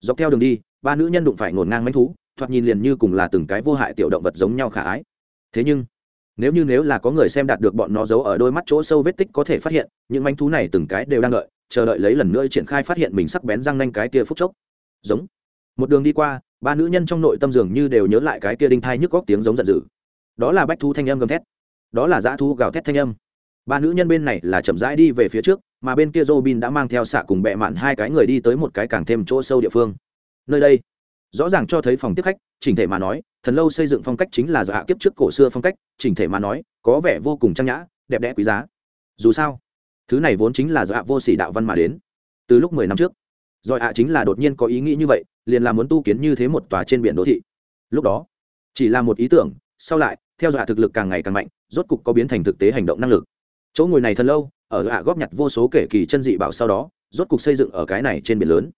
Dọc theo đường đi ba nữ nhân đụng phải ngổn ngang manh thú thoạt nhìn liền như cùng là từng cái vô hại tiểu động vật giống nhau khả ái. Thế nhưng, nếu như nếu là có người xem đạt được bọn nó giấu ở đôi mắt chỗ sâu vết tích có thể phát hiện, những manh thú này từng cái đều đang đợi, chờ đợi lấy lần nữa triển khai phát hiện mình sắc bén răng nanh cái kia phúc chốc. Giống. Một đường đi qua, ba nữ nhân trong nội tâm dường như đều nhớ lại cái kia đinh thai nhức góc tiếng giống giận dữ. Đó là bách thú thanh âm gầm thét. Đó là dã thú gào thét thanh âm. Ba nữ nhân bên này là chậm rãi đi về phía trước, mà bên kia robin đã mang theo xạ cùng bẹ mạn hai cái người đi tới một cái càng thêm chỗ sâu địa phương. Nơi đây rõ ràng cho thấy phòng tiếp khách, chỉnh thể mà nói, thần lâu xây dựng phong cách chính là do hạ kiếp trước cổ xưa phong cách, chỉnh thể mà nói, có vẻ vô cùng trang nhã, đẹp đẽ quý giá. Dù sao, thứ này vốn chính là do hạ vô sỉ đạo văn mà đến. Từ lúc mười năm trước rồi hạ chính là đột nhiên có ý nghĩ như vậy, liền là muốn tu kiến như thế một tòa trên biển đô thị. Lúc đó, chỉ là một ý tưởng, sau lại, theo dọa thực lực càng ngày càng mạnh, rốt cục có biến thành thực tế hành động năng lực. Chỗ ngồi này thật lâu, ở dọa góp nhặt vô số kể kỳ chân dị bảo sau đó, rốt cục xây dựng ở cái này trên biển lớn.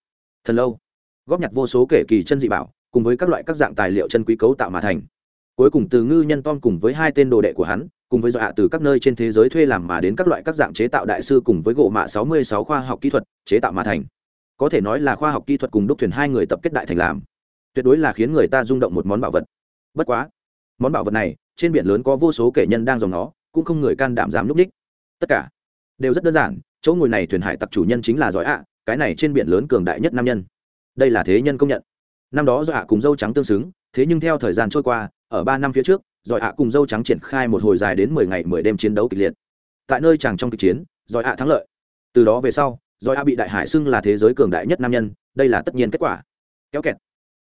Thần lâu góp nhặt vô số kể kỳ chân dị bảo, cùng với các loại các dạng tài liệu chân quý cấu tạo mà thành. Cuối cùng từ ngư nhân tom cùng với hai tên đồ đệ của hắn, cùng với dọa từ các nơi trên thế giới thuê làm mà đến các loại các dạng chế tạo đại sư cùng với gỗ mạ sáu mươi sáu khoa học kỹ thuật chế tạo mà thành. Có thể nói là khoa học kỹ thuật cùng đúc thuyền hai người tập kết đại thành làm. Tuyệt đối là khiến người ta rung động một món bảo vật. Bất quá, món bảo vật này, trên biển lớn có vô số kẻ nhân đang dòng nó, cũng không người can đảm dám núp đích. tất cả đều rất đơn giản, chỗ ngồi này thuyền hải tặc chủ nhân chính là giỏi ạ, cái này trên biển lớn cường đại nhất nam nhân đây là thế nhân công nhận. Năm đó do ạ cùng dâu trắng tương xứng, thế nhưng theo thời gian trôi qua, ở ba năm phía trước giỏi ạ cùng dâu trắng triển khai một hồi dài đến mười ngày mười đêm chiến đấu kịch liệt. Tại nơi chàng trong kịch chiến giỏi ạ thắng lợi. Từ đó về sau giỏi ạ bị đại hải xưng là thế giới cường đại nhất nam nhân, đây là tất nhiên kết quả. Kéo kẹt.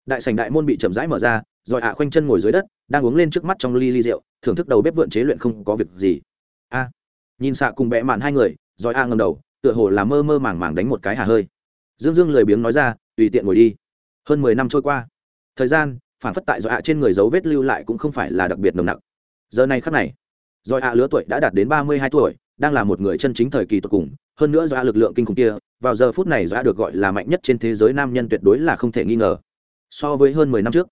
Đại sảnh đại môn bị chậm rãi mở ra giỏi ạ khoanh chân ngồi dưới đất, đang uống lên trước mắt trong ly ly rượu, thưởng thức đầu bếp vượn chế luyện không có việc gì. A. Nhìn xạ cùng bẽ mạn hai người giỏi hạ ngầm đầu, tựa hồ là mơ mơ màng màng đánh một cái hà hơi. Dương dương lười biếng nói ra tùy tiện ngồi đi. Hơn mười năm trôi qua. Thời gian, phản phất tại giỏi ạ trên người dấu vết lưu lại cũng không phải là đặc biệt nồng nặc. Giờ này khắc này, giỏi ạ lứa tuổi đã đạt đến ba mươi hai tuổi, đang là một người chân chính thời kỳ tột cùng. Hơn nữa do lực lượng kinh khủng kia, vào giờ phút này do được gọi là mạnh nhất trên thế giới nam nhân tuyệt đối là không thể nghi ngờ. So với hơn mười năm trước,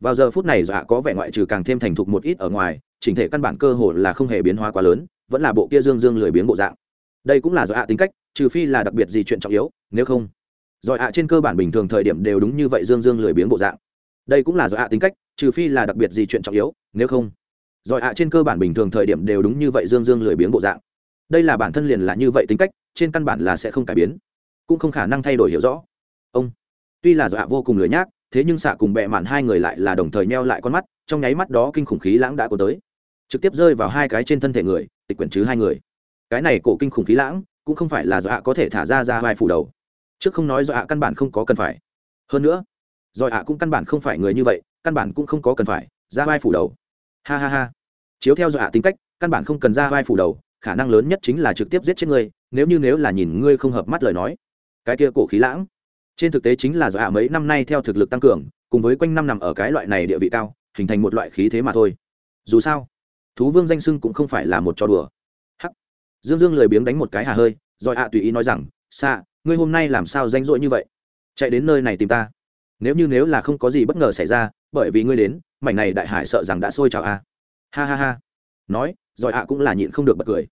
vào giờ phút này dọa có vẻ ngoại trừ càng thêm thành thục một ít ở ngoài, chỉnh thể căn bản cơ hồ là không hề biến hóa quá lớn, vẫn là bộ kia dương dương lười biếng bộ dạng. Đây cũng là dọa tính cách, trừ phi là đặc biệt gì chuyện trọng yếu, nếu không dọa ạ, trên cơ bản bình thường thời điểm đều đúng như vậy, dương dương lười biếng bộ dạng. Đây cũng là dọa tính cách, trừ phi là đặc biệt gì chuyện trọng yếu, nếu không. Dọa ạ, trên cơ bản bình thường thời điểm đều đúng như vậy, dương dương lười biếng bộ dạng. Đây là bản thân liền là như vậy tính cách, trên căn bản là sẽ không cải biến. Cũng không khả năng thay đổi hiểu rõ. Ông. Tuy là dọa vô cùng lười nhác, thế nhưng xạ cùng bẹ mạn hai người lại là đồng thời neo lại con mắt, trong nháy mắt đó kinh khủng khí lãng đã có tới. Trực tiếp rơi vào hai cái trên thân thể người, tịch quyển chứ hai người. Cái này cổ kinh khủng khí lãng, cũng không phải là do ạ có thể thả ra ra vai phủ đầu trước không nói do ạ căn bản không có cần phải. Hơn nữa, do ạ cũng căn bản không phải người như vậy, căn bản cũng không có cần phải, ra vai phủ đầu. Ha ha ha. Chiếu theo do ạ tính cách, căn bản không cần ra vai phủ đầu, khả năng lớn nhất chính là trực tiếp giết chết ngươi nếu như nếu là nhìn ngươi không hợp mắt lời nói. Cái kia cổ khí lãng. Trên thực tế chính là do ạ mấy năm nay theo thực lực tăng cường, cùng với quanh năm nằm ở cái loại này địa vị cao, hình thành một loại khí thế mà thôi. Dù sao, thú vương danh sưng cũng không phải là một trò đùa. Hắc. Dương dương lười biếng đánh một cái hà hơi rồi ạ tùy ý nói rằng xa ngươi hôm nay làm sao danh dội như vậy? Chạy đến nơi này tìm ta. Nếu như nếu là không có gì bất ngờ xảy ra, bởi vì ngươi đến, mảnh này đại hải sợ rằng đã sôi trào a ha ha ha. Nói, rồi ạ cũng là nhịn không được bật cười.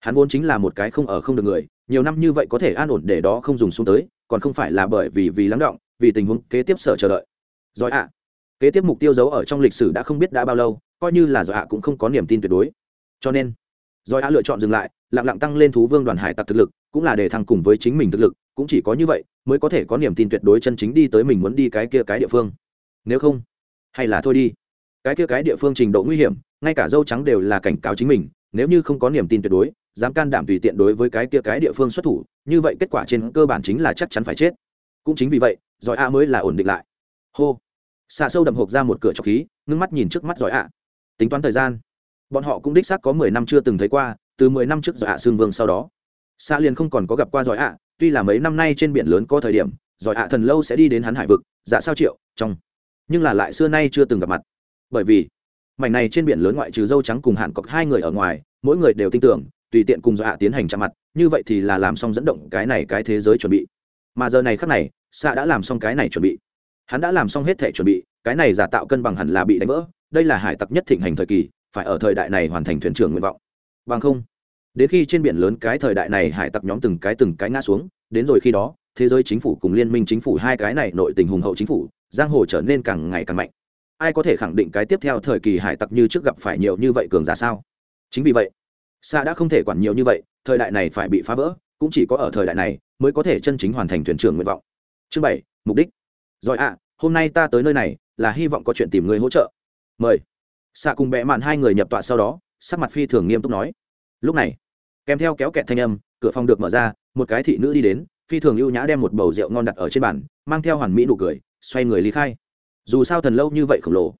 Hắn vốn chính là một cái không ở không được người, nhiều năm như vậy có thể an ổn để đó không dùng xuống tới, còn không phải là bởi vì vì lắng động, vì tình huống kế tiếp sở chờ đợi. Rồi ạ. Kế tiếp mục tiêu giấu ở trong lịch sử đã không biết đã bao lâu, coi như là giỏi ạ cũng không có niềm tin tuyệt đối. Cho nên giỏi ạ lựa chọn dừng lại, lặng lặng tăng lên thú vương đoàn hải tặc thực lực cũng là để thăng cùng với chính mình thực lực, cũng chỉ có như vậy mới có thể có niềm tin tuyệt đối chân chính đi tới mình muốn đi cái kia cái địa phương. Nếu không, hay là thôi đi. Cái kia cái địa phương trình độ nguy hiểm, ngay cả dâu trắng đều là cảnh cáo chính mình, nếu như không có niềm tin tuyệt đối, dám can đảm tùy tiện đối với cái kia cái địa phương xuất thủ, như vậy kết quả trên cơ bản chính là chắc chắn phải chết. Cũng chính vì vậy, giỏi a mới là ổn định lại. Hô. Xạ sâu đậm hộp ra một cửa trọc khí, ngưng mắt nhìn trước mắt giỏi a. Tính toán thời gian, bọn họ cũng đích xác có mười năm chưa từng thấy qua, từ mười năm trước giỏi a xương vương sau đó xạ liền không còn có gặp qua giỏi ạ, tuy là mấy năm nay trên biển lớn có thời điểm, giỏi ạ thần lâu sẽ đi đến hắn hải vực dạ sao triệu, trong. Nhưng là lại xưa nay chưa từng gặp mặt. Bởi vì, mảnh này trên biển lớn ngoại trừ dâu trắng cùng hạn cọc hai người ở ngoài, mỗi người đều tin tưởng, tùy tiện cùng dọa tiến hành chạm mặt, như vậy thì là làm xong dẫn động cái này cái thế giới chuẩn bị. Mà giờ này khắc này xạ đã làm xong cái này chuẩn bị. Hắn đã làm xong hết thể chuẩn bị, cái này giả tạo cân bằng hẳn là bị đánh vỡ, đây là hải tặc nhất thịnh hành thời kỳ, phải ở thời đại này hoàn thành thuyền trưởng nguyện vọng. Bằng không đến khi trên biển lớn cái thời đại này hải tặc nhóm từng cái từng cái ngã xuống, đến rồi khi đó, thế giới chính phủ cùng liên minh chính phủ hai cái này nội tình hùng hậu chính phủ, giang hồ trở nên càng ngày càng mạnh. Ai có thể khẳng định cái tiếp theo thời kỳ hải tặc như trước gặp phải nhiều như vậy cường giả sao? Chính vì vậy xa đã không thể quản nhiều như vậy, thời đại này phải bị phá vỡ, cũng chỉ có ở thời đại này mới có thể chân chính hoàn thành thuyền trưởng nguyện vọng. Chương bảy, mục đích. Rồi ạ, hôm nay ta tới nơi này, là hy vọng có chuyện tìm người hỗ trợ. Mời. Xạ cùng bẹ mạn hai người nhập tọa sau đó, sắc mặt phi thường nghiêm túc nói. Lúc này kèm theo kéo kẹt thanh âm, cửa phòng được mở ra, một cái thị nữ đi đến, phi thường ưu nhã đem một bầu rượu ngon đặt ở trên bàn, mang theo hoàn mỹ nụ cười, xoay người lý khai. Dù sao thần lâu như vậy khổng lồ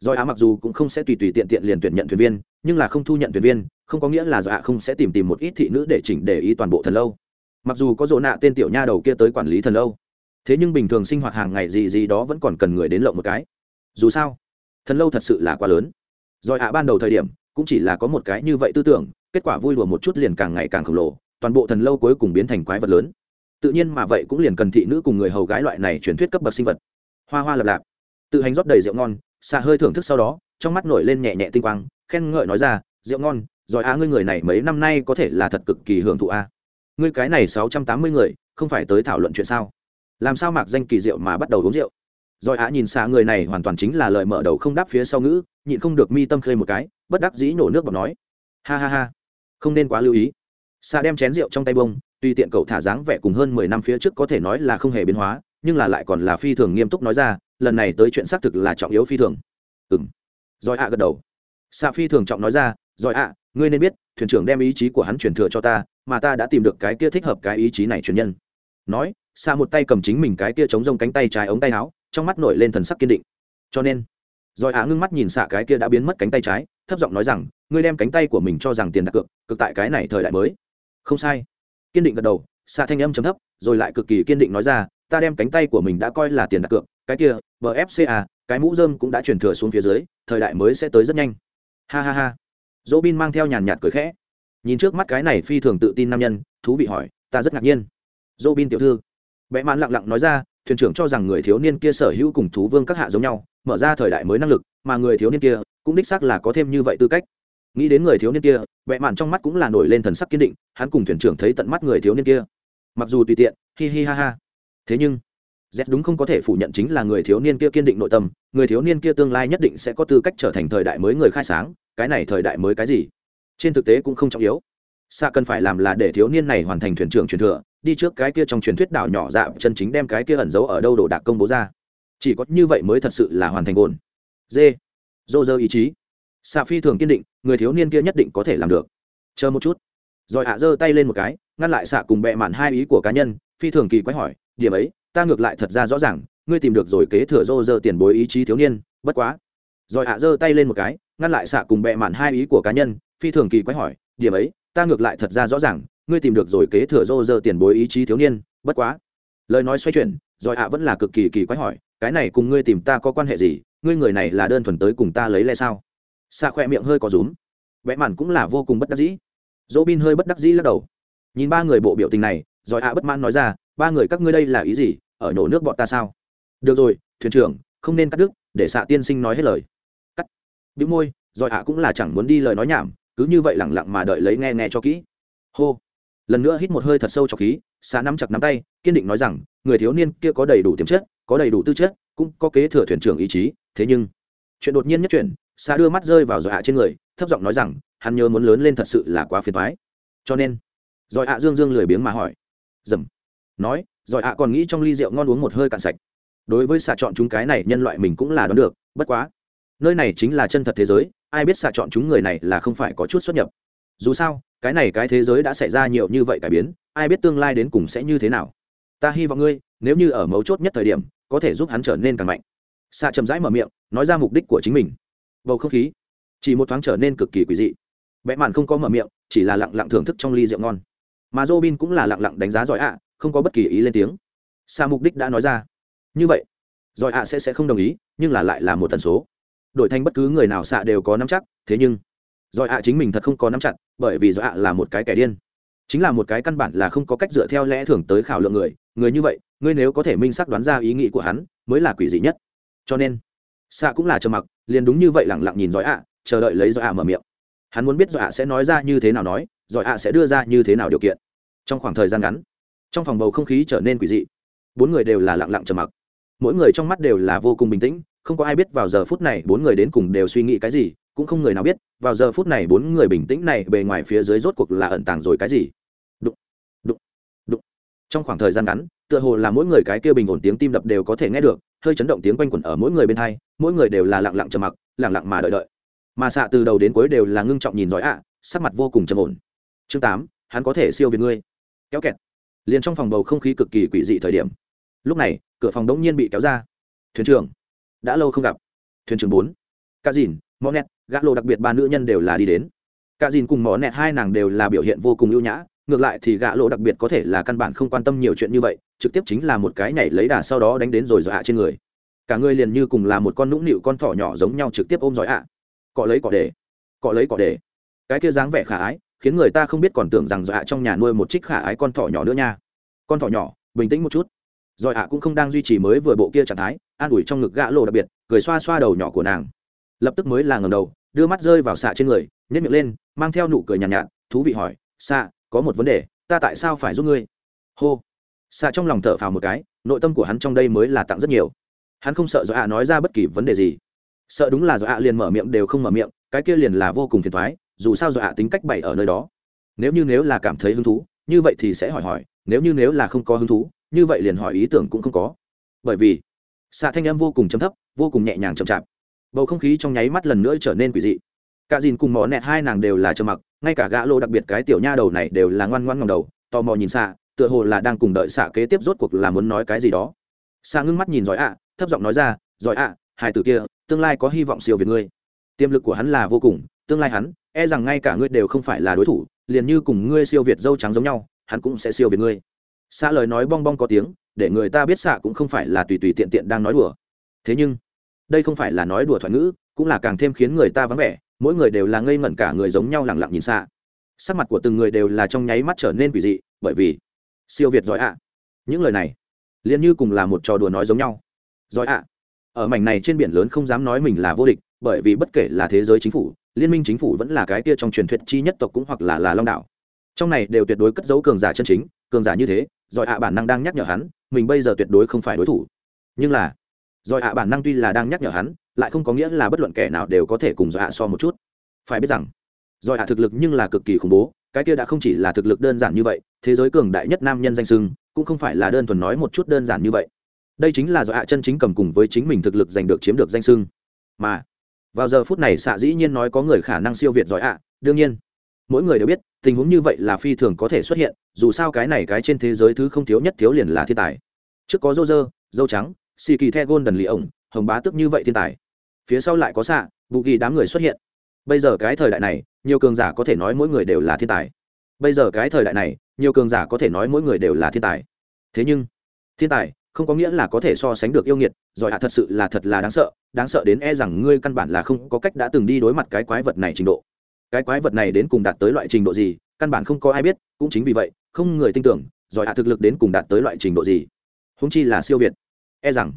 do á mặc dù cũng không sẽ tùy tùy tiện tiện liền tuyển nhận thuyền viên, nhưng là không thu nhận thuyền viên, không có nghĩa là do ạ không sẽ tìm tìm một ít thị nữ để chỉnh để ý toàn bộ thần lâu. Mặc dù có dỗ nạ tên tiểu nha đầu kia tới quản lý thần lâu, thế nhưng bình thường sinh hoạt hàng ngày gì gì đó vẫn còn cần người đến lộng một cái. Dù sao, thần lâu thật sự là quá lớn. Rồi ạ ban đầu thời điểm, cũng chỉ là có một cái như vậy tư tưởng kết quả vui đùa một chút liền càng ngày càng khổng lồ, toàn bộ thần lâu cuối cùng biến thành quái vật lớn. Tự nhiên mà vậy cũng liền cần thị nữ cùng người hầu gái loại này truyền thuyết cấp bậc sinh vật. Hoa hoa lập lạp. Tự hành rót đầy rượu ngon, xạ hơi thưởng thức sau đó, trong mắt nổi lên nhẹ nhẹ tinh quang, khen ngợi nói ra, rượu ngon, giỏi á, ngươi người này mấy năm nay có thể là thật cực kỳ hưởng thụ a ngươi cái này sáu trăm tám mươi người, không phải tới thảo luận chuyện sao? Làm sao mạc danh kỳ rượu mà bắt đầu uống rượu? Giỏi á nhìn xa người này hoàn toàn chính là lời mở đầu không đáp phía sau ngữ, nhịn không được mi tâm khơi một cái, bất đắc dĩ nổ nước bọc nói, ha ha ha không nên quá lưu ý. Xa đem chén rượu trong tay bông tuy tiện cậu thả dáng vẻ cùng hơn mười năm phía trước có thể nói là không hề biến hóa, nhưng là lại còn là phi thường nghiêm túc nói ra, lần này tới chuyện xác thực là trọng yếu phi thường. Ừng rồi ạ gật đầu. Xa phi thường trọng nói ra, rồi ạ, ngươi nên biết, thuyền trưởng đem ý chí của hắn truyền thừa cho ta, mà ta đã tìm được cái kia thích hợp cái ý chí này truyền nhân. Nói xa một tay cầm chính mình cái kia chống rông cánh tay trái ống tay áo, trong mắt nổi lên thần sắc kiên định. Cho nên, rồi ạ ngưng mắt nhìn xạ cái kia đã biến mất cánh tay trái, thấp giọng nói rằng ngươi đem cánh tay của mình cho rằng tiền đặt cược, cực tại cái này thời đại mới. Không sai. Kiên định gật đầu, xạ thanh âm chấm thấp, rồi lại cực kỳ kiên định nói ra, ta đem cánh tay của mình đã coi là tiền đặt cược, cái kia bfca cái mũ dơm cũng đã chuyển thừa xuống phía dưới, thời đại mới sẽ tới rất nhanh. Ha ha ha. Dỗ bin mang theo nhàn nhạt cười khẽ. Nhìn trước mắt cái này phi thường tự tin nam nhân, thú vị hỏi, ta rất ngạc nhiên. Dỗ bin tiểu thư. Vẽ mãn lặng lặng nói ra, thuyền trưởng cho rằng người thiếu niên kia sở hữu cùng thú vương các hạ giống nhau, mở ra thời đại mới năng lực, mà người thiếu niên kia cũng đích xác là có thêm như vậy tư cách nghĩ đến người thiếu niên kia vẽ mạn trong mắt cũng là nổi lên thần sắc kiên định, hắn cùng thuyền trưởng thấy tận mắt người thiếu niên kia. Mặc dù tùy tiện, hi hi ha ha. Thế nhưng, z đúng không có thể phủ nhận chính là người thiếu niên kia kiên định nội tâm, người thiếu niên kia tương lai nhất định sẽ có tư cách trở thành thời đại mới người khai sáng, cái này thời đại mới cái gì? Trên thực tế cũng không trọng yếu. Xa cần phải làm là để thiếu niên này hoàn thành thuyền trưởng truyền thừa, đi trước cái kia trong truyền thuyết đảo nhỏ dạ chân chính đem cái kia ẩn giấu ở đâu đồ đạc công bố ra. Chỉ có như vậy mới thật sự là hoàn thành ổn. D dô dơ ý chí xạ phi thường kiên định, người thiếu niên kia nhất định có thể làm được. Chờ một chút. Rồi ạ giơ tay lên một cái, ngăn lại xạ cùng bẹ mạn hai ý của cá nhân, phi thường kỳ quái hỏi, điểm ấy, ta ngược lại thật ra rõ ràng, ngươi tìm được rồi kế thừa rô rơ tiền bối ý chí thiếu niên, bất quá. Rồi ạ giơ tay lên một cái, ngăn lại xạ cùng bẹ mạn hai ý của cá nhân, phi thường kỳ quái hỏi, điểm ấy, ta ngược lại thật ra rõ ràng, ngươi tìm được rồi kế thừa rô rơ tiền bối ý chí thiếu niên, bất quá. Lời nói xoay chuyển, rồi ạ vẫn là cực kỳ kỳ quái hỏi, cái này cùng ngươi tìm ta có quan hệ gì? Ngươi người này là đơn thuần tới cùng ta lấy lẽ sao? Xạ khoe miệng hơi có rúm. Vẽ mạn cũng là vô cùng bất đắc dĩ. Dỗ bin hơi bất đắc dĩ lắc đầu. Nhìn ba người bộ biểu tình này rồi ạ bất mãn nói ra, ba người các ngươi đây là ý gì? Ở nổ nước bọn ta sao? Được rồi, thuyền trưởng, không nên cắt đứt, để xạ tiên sinh nói hết lời. Cắt. Bĩu môi rồi ạ cũng là chẳng muốn đi lời nói nhảm, cứ như vậy lẳng lặng mà đợi lấy nghe nghe cho kỹ. Hô. Lần nữa hít một hơi thật sâu cho khí, xạ nắm chặt nắm tay, kiên định nói rằng, người thiếu niên kia có đầy đủ tiềm chất, có đầy đủ tư chất, cũng có kế thừa thuyền trưởng ý chí, thế nhưng chuyện đột nhiên nhất chuyển xa đưa mắt rơi vào dọa trên người, thấp giọng nói rằng, hắn nhớ muốn lớn lên thật sự là quá phiền thoái cho nên rồi ạ dương dương lười biếng mà hỏi. Dầm. Nói rồi ạ còn nghĩ trong ly rượu ngon uống một hơi cạn sạch. Đối với xạ chọn chúng cái này, nhân loại mình cũng là đoán được, bất quá. Nơi này chính là chân thật thế giới, ai biết xạ chọn chúng người này là không phải có chút xuất nhập. Dù sao, cái này cái thế giới đã xảy ra nhiều như vậy cải biến, ai biết tương lai đến cùng sẽ như thế nào. Ta hy vọng ngươi, nếu như ở mấu chốt nhất thời điểm, có thể giúp hắn trở nên càng mạnh. Xạ chậm rãi mở miệng, nói ra mục đích của chính mình bầu không khí chỉ một thoáng trở nên cực kỳ quỷ dị. Vẽ mạn không có mở miệng, chỉ là lặng lặng thưởng thức trong ly rượu ngon. Mà Robin cũng là lặng lặng đánh giá giỏi ạ, không có bất kỳ ý lên tiếng. Xa mục đích đã nói ra. Như vậy, giỏi ạ sẽ sẽ không đồng ý, nhưng là lại là một tần số. Đổi thành bất cứ người nào xạ đều có nắm chắc, thế nhưng giỏi ạ chính mình thật không có nắm chặt, bởi vì giỏi ạ là một cái kẻ điên. Chính là một cái căn bản là không có cách dựa theo lẽ thường tới khảo lượng người. Người như vậy, ngươi nếu có thể minh xác đoán ra ý nghĩ của hắn, mới là quỷ dị nhất. Cho nên xạ cũng là trầm mặc, liền đúng như vậy lẳng lặng nhìn giỏi ạ, chờ đợi lấy giỏi ạ mở miệng. Hắn muốn biết giỏi ạ sẽ nói ra như thế nào nói, giỏi ạ sẽ đưa ra như thế nào điều kiện. Trong khoảng thời gian ngắn, trong phòng bầu không khí trở nên quỷ dị. Bốn người đều là lặng lặng trầm mặc. Mỗi người trong mắt đều là vô cùng bình tĩnh, không có ai biết vào giờ phút này bốn người đến cùng đều suy nghĩ cái gì, cũng không người nào biết, vào giờ phút này bốn người bình tĩnh này bề ngoài phía dưới rốt cuộc là ẩn tàng rồi cái gì trong khoảng thời gian ngắn, tựa hồ là mỗi người cái kia bình ổn tiếng tim đập đều có thể nghe được, hơi chấn động tiếng quanh quẩn ở mỗi người bên hai, mỗi người đều là lặng lặng trầm mặc, lặng lặng mà đợi đợi. Mà xạ từ đầu đến cuối đều là ngưng trọng nhìn giỏi ạ, sắc mặt vô cùng trầm ổn. Chương tám, hắn có thể siêu việt ngươi. Kéo kẹt. Liền trong phòng bầu không khí cực kỳ quỷ dị thời điểm. Lúc này, cửa phòng đống nhiên bị kéo ra. Thuyền trưởng, đã lâu không gặp. Thuyền trưởng bốn. Ca dìn mò nẹt, gã lộ đặc biệt ba nữ nhân đều là đi đến. Ca dìn cùng mò nẹt hai nàng đều là biểu hiện vô cùng ưu nhã ngược lại thì gã lộ đặc biệt có thể là căn bản không quan tâm nhiều chuyện như vậy trực tiếp chính là một cái nhảy lấy đà sau đó đánh đến rồi dọa trên người. Cả người liền như cùng là một con nũng nịu con thỏ nhỏ giống nhau trực tiếp ôm giỏi ạ. Cọ lấy cọ để. Cọ lấy cọ để. Cái kia dáng vẻ khả ái khiến người ta không biết còn tưởng rằng dọa trong nhà nuôi một trích khả ái con thỏ nhỏ nữa nha. Con thỏ nhỏ bình tĩnh một chút. Giỏi ạ cũng không đang duy trì mới vừa bộ kia trạng thái an ủi trong ngực gã lộ đặc biệt cười xoa xoa đầu nhỏ của nàng. Lập tức mới là ngầm đầu đưa mắt rơi vào xạ trên người nhét miệng lên mang theo nụ cười nhàn nhạt, nhạt thú vị hỏi xạ có một vấn đề, ta tại sao phải giúp ngươi? Hô. Xạ trong lòng thở phào một cái, nội tâm của hắn trong đây mới là tặng rất nhiều. Hắn không sợ do ạ nói ra bất kỳ vấn đề gì. Sợ đúng là do ạ liền mở miệng đều không mở miệng, cái kia liền là vô cùng phiền thoái dù sao do ạ tính cách bày ở nơi đó. Nếu như nếu là cảm thấy hứng thú, như vậy thì sẽ hỏi hỏi, nếu như nếu là không có hứng thú, như vậy liền hỏi ý tưởng cũng không có. Bởi vì, xạ thanh âm vô cùng chấm thấp, vô cùng nhẹ nhàng chậm chạp. Bầu không khí trong nháy mắt lần nữa trở nên quỷ dị. Cả dìn cùng mỏ nẹt hai nàng đều là trầm mặc ngay cả gã lô đặc biệt cái tiểu nha đầu này đều là ngoan ngoan ngầm đầu, tò mò nhìn xạ tựa hồ là đang cùng đợi xạ kế tiếp rốt cuộc là muốn nói cái gì đó. Xạ ngưng mắt nhìn giỏi ạ, thấp giọng nói ra, giỏi ạ hai từ kia, tương lai có hy vọng siêu việt ngươi. Tiềm lực của hắn là vô cùng, tương lai hắn e rằng ngay cả ngươi đều không phải là đối thủ, liền như cùng ngươi siêu việt dâu trắng giống nhau, hắn cũng sẽ siêu việt ngươi. Xạ lời nói bong bong có tiếng, để người ta biết xạ cũng không phải là tùy tùy tiện tiện đang nói đùa. Thế nhưng, đây không phải là nói đùa thoại ngữ, cũng là càng thêm khiến người ta vắng vẻ mỗi người đều là ngây ngẩn cả người giống nhau lẳng lặng nhìn xa, sắc mặt của từng người đều là trong nháy mắt trở nên quỷ dị bởi vì siêu việt giỏi ạ. Những lời này liền như cùng là một trò đùa nói giống nhau. Giỏi ạ. Ở mảnh này trên biển lớn không dám nói mình là vô địch bởi vì bất kể là thế giới chính phủ liên minh chính phủ vẫn là cái kia trong truyền thuyết chi nhất tộc cũng hoặc là là long đảo. Trong này đều tuyệt đối cất dấu cường giả chân chính cường giả như thế giỏi ạ bản năng đang nhắc nhở hắn mình bây giờ tuyệt đối không phải đối thủ. Nhưng là giỏi ạ bản năng tuy là đang nhắc nhở hắn lại không có nghĩa là bất luận kẻ nào đều có thể cùng dọa so một chút. Phải biết rằng dọa ạ thực lực nhưng là cực kỳ khủng bố, cái kia đã không chỉ là thực lực đơn giản như vậy, thế giới cường đại nhất nam nhân danh sưng cũng không phải là đơn thuần nói một chút đơn giản như vậy. Đây chính là dọa chân chính cầm cùng với chính mình thực lực giành được chiếm được danh sưng mà, vào giờ phút này xạ dĩ nhiên nói có người khả năng siêu việt giỏi ạ đương nhiên, mỗi người đều biết, tình huống như vậy là phi thường có thể xuất hiện, dù sao cái này cái trên thế giới thứ không thiếu nhất thiếu liền là thiên tài. Trước có dô dơ dâu trắng xì kỳ the gôn đần lì ổng, hồng bá tức như vậy thiên tài phía sau lại có xạ bù ghi đám người xuất hiện. Bây giờ cái thời đại này, nhiều cường giả có thể nói mỗi người đều là thiên tài. Bây giờ cái thời đại này, nhiều cường giả có thể nói mỗi người đều là thiên tài. Thế nhưng, thiên tài không có nghĩa là có thể so sánh được yêu nghiệt giỏi hạ thật sự là thật là đáng sợ đáng sợ đến e rằng ngươi căn bản là không có cách đã từng đi đối mặt cái quái vật này trình độ. Cái quái vật này đến cùng đạt tới loại trình độ gì, căn bản không có ai biết, cũng chính vì vậy, không người tin tưởng giỏi hạ thực lực đến cùng đạt tới loại trình độ gì. Húng chi là siêu việt. E rằng,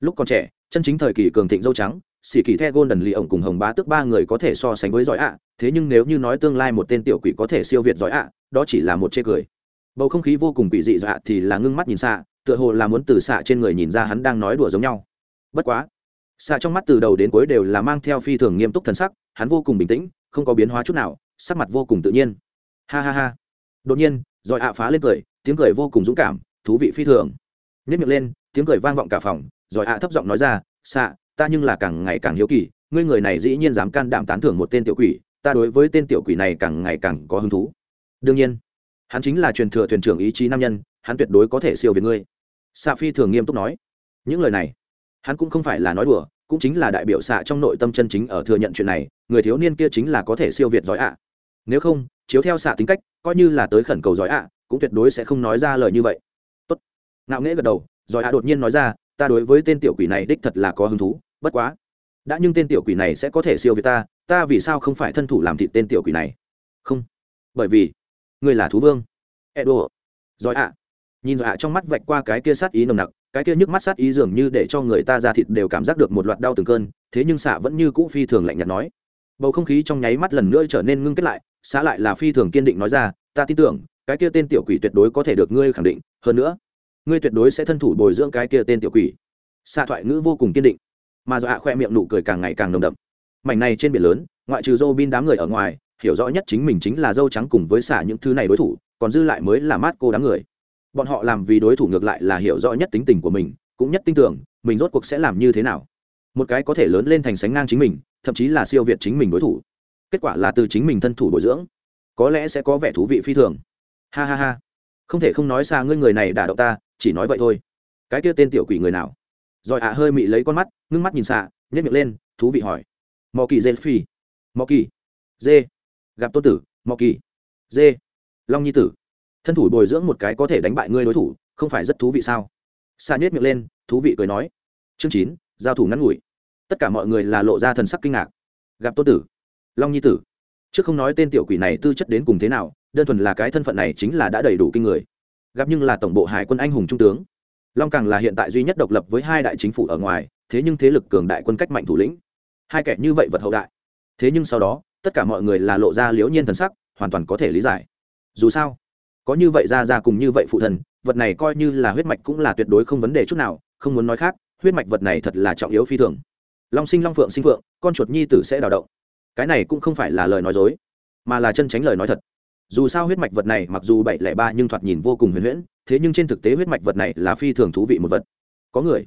lúc còn trẻ, chân chính thời kỳ cường thịnh dâu trắng xỉ kỳ the golden lì ổng cùng hồng bá tức ba người có thể so sánh với giỏi ạ. Thế nhưng nếu như nói tương lai một tên tiểu quỷ có thể siêu việt giỏi ạ, đó chỉ là một chê cười. Bầu không khí vô cùng quỷ dị dọa thì là ngưng mắt nhìn xạ, tựa hồ là muốn từ xạ trên người nhìn ra hắn đang nói đùa giống nhau. Bất quá, xạ trong mắt từ đầu đến cuối đều là mang theo phi thường nghiêm túc thần sắc, hắn vô cùng bình tĩnh, không có biến hóa chút nào, sắc mặt vô cùng tự nhiên. Ha ha ha. Đột nhiên, giỏi ạ phá lên cười, tiếng cười vô cùng dũng cảm, thú vị phi thường. Nhất miệng lên, tiếng cười vang vọng cả phòng, giỏi ạ thấp giọng nói ra, xạ ta nhưng là càng ngày càng hiếu kỳ, ngươi người này dĩ nhiên dám can đảm tán thưởng một tên tiểu quỷ, ta đối với tên tiểu quỷ này càng ngày càng có hứng thú. Đương nhiên, hắn chính là truyền thừa thuyền trưởng ý chí nam nhân, hắn tuyệt đối có thể siêu việt ngươi. Xạ phi thường nghiêm túc nói. Những lời này, hắn cũng không phải là nói đùa, cũng chính là đại biểu xạ trong nội tâm chân chính ở thừa nhận chuyện này, người thiếu niên kia chính là có thể siêu việt giỏi ạ. Nếu không, chiếu theo xạ tính cách, coi như là tới khẩn cầu giỏi ạ, cũng tuyệt đối sẽ không nói ra lời như vậy. Tốt. Ngạo nghễ gật đầu, giỏi ạ đột nhiên nói ra ta đối với tên tiểu quỷ này đích thật là có hứng thú, bất quá. Đã nhưng tên tiểu quỷ này sẽ có thể siêu việt ta ta vì sao không phải thân thủ làm thịt tên tiểu quỷ này? Không. Bởi vì, ngươi là thú vương. Edo. Giỏi ạ. Nhìn giỏi ạ trong mắt vạch qua cái kia sát ý nồng nặc, cái kia nhức mắt sát ý dường như để cho người ta ra thịt đều cảm giác được một loạt đau từng cơn, thế nhưng xạ vẫn như cũ phi thường lạnh nhạt nói. Bầu không khí trong nháy mắt lần nữa trở nên ngưng kết lại, xạ lại là phi thường kiên định nói ra, ta tin tưởng, cái kia tên tiểu quỷ tuyệt đối có thể được ngươi khẳng định, hơn nữa ngươi tuyệt đối sẽ thân thủ bồi dưỡng cái kia tên tiểu quỷ. Xạ thoại ngữ vô cùng kiên định. Mà do ạ khoe miệng nụ cười càng ngày càng nồng đậm. Mảnh này trên biển lớn, ngoại trừ dô bin đám người ở ngoài, hiểu rõ nhất chính mình chính là dâu trắng cùng với xả những thứ này đối thủ, còn dư lại mới là mát cô đám người. Bọn họ làm vì đối thủ ngược lại là hiểu rõ nhất tính tình của mình, cũng nhất tin tưởng, mình rốt cuộc sẽ làm như thế nào. Một cái có thể lớn lên thành sánh ngang chính mình, thậm chí là siêu việt chính mình đối thủ. Kết quả là từ chính mình thân thủ bồi dưỡng, có lẽ sẽ có vẻ thú vị phi thường. Ha ha ha. Không thể không nói xa ngươi người này đả động ta chỉ nói vậy thôi. Cái kia tên tiểu quỷ người nào? Rồi ạ hơi mị lấy con mắt, ngưng mắt nhìn xạ nhét miệng lên, thú vị hỏi. Mò kỳ dê phi. Mò kỳ dê. Gặp tô tử, mò kỳ dê. Long nhi tử. Thân thủ bồi dưỡng một cái có thể đánh bại ngươi đối thủ, không phải rất thú vị sao? Xạ nhét miệng lên, thú vị cười nói. Chương chín, giao thủ ngắn ngủi. Tất cả mọi người là lộ ra thần sắc kinh ngạc. Gặp tô tử, long nhi tử. Chứ không nói tên tiểu quỷ này tư chất đến cùng thế nào, đơn thuần là cái thân phận này chính là đã đầy đủ kinh người gặp nhưng là tổng bộ hải quân anh hùng trung tướng. Long càng là hiện tại duy nhất độc lập với hai đại chính phủ ở ngoài, thế nhưng thế lực cường đại quân cách mạnh thủ lĩnh. Hai kẻ như vậy vật hậu đại. Thế nhưng sau đó, tất cả mọi người là lộ ra liễu nhiên thần sắc, hoàn toàn có thể lý giải. Dù sao, có như vậy ra ra cùng như vậy phụ thần, vật này coi như là huyết mạch cũng là tuyệt đối không vấn đề chút nào, không muốn nói khác, huyết mạch vật này thật là trọng yếu phi thường. Long sinh, long phượng, sinh phượng, con chuột nhi tử sẽ đào động. Cái này cũng không phải là lời nói dối, mà là chân tránh lời nói thật dù sao huyết mạch vật này mặc dù bảy lẻ ba nhưng thoạt nhìn vô cùng huyền huyễn, thế nhưng trên thực tế huyết mạch vật này là phi thường thú vị một vật. Có người,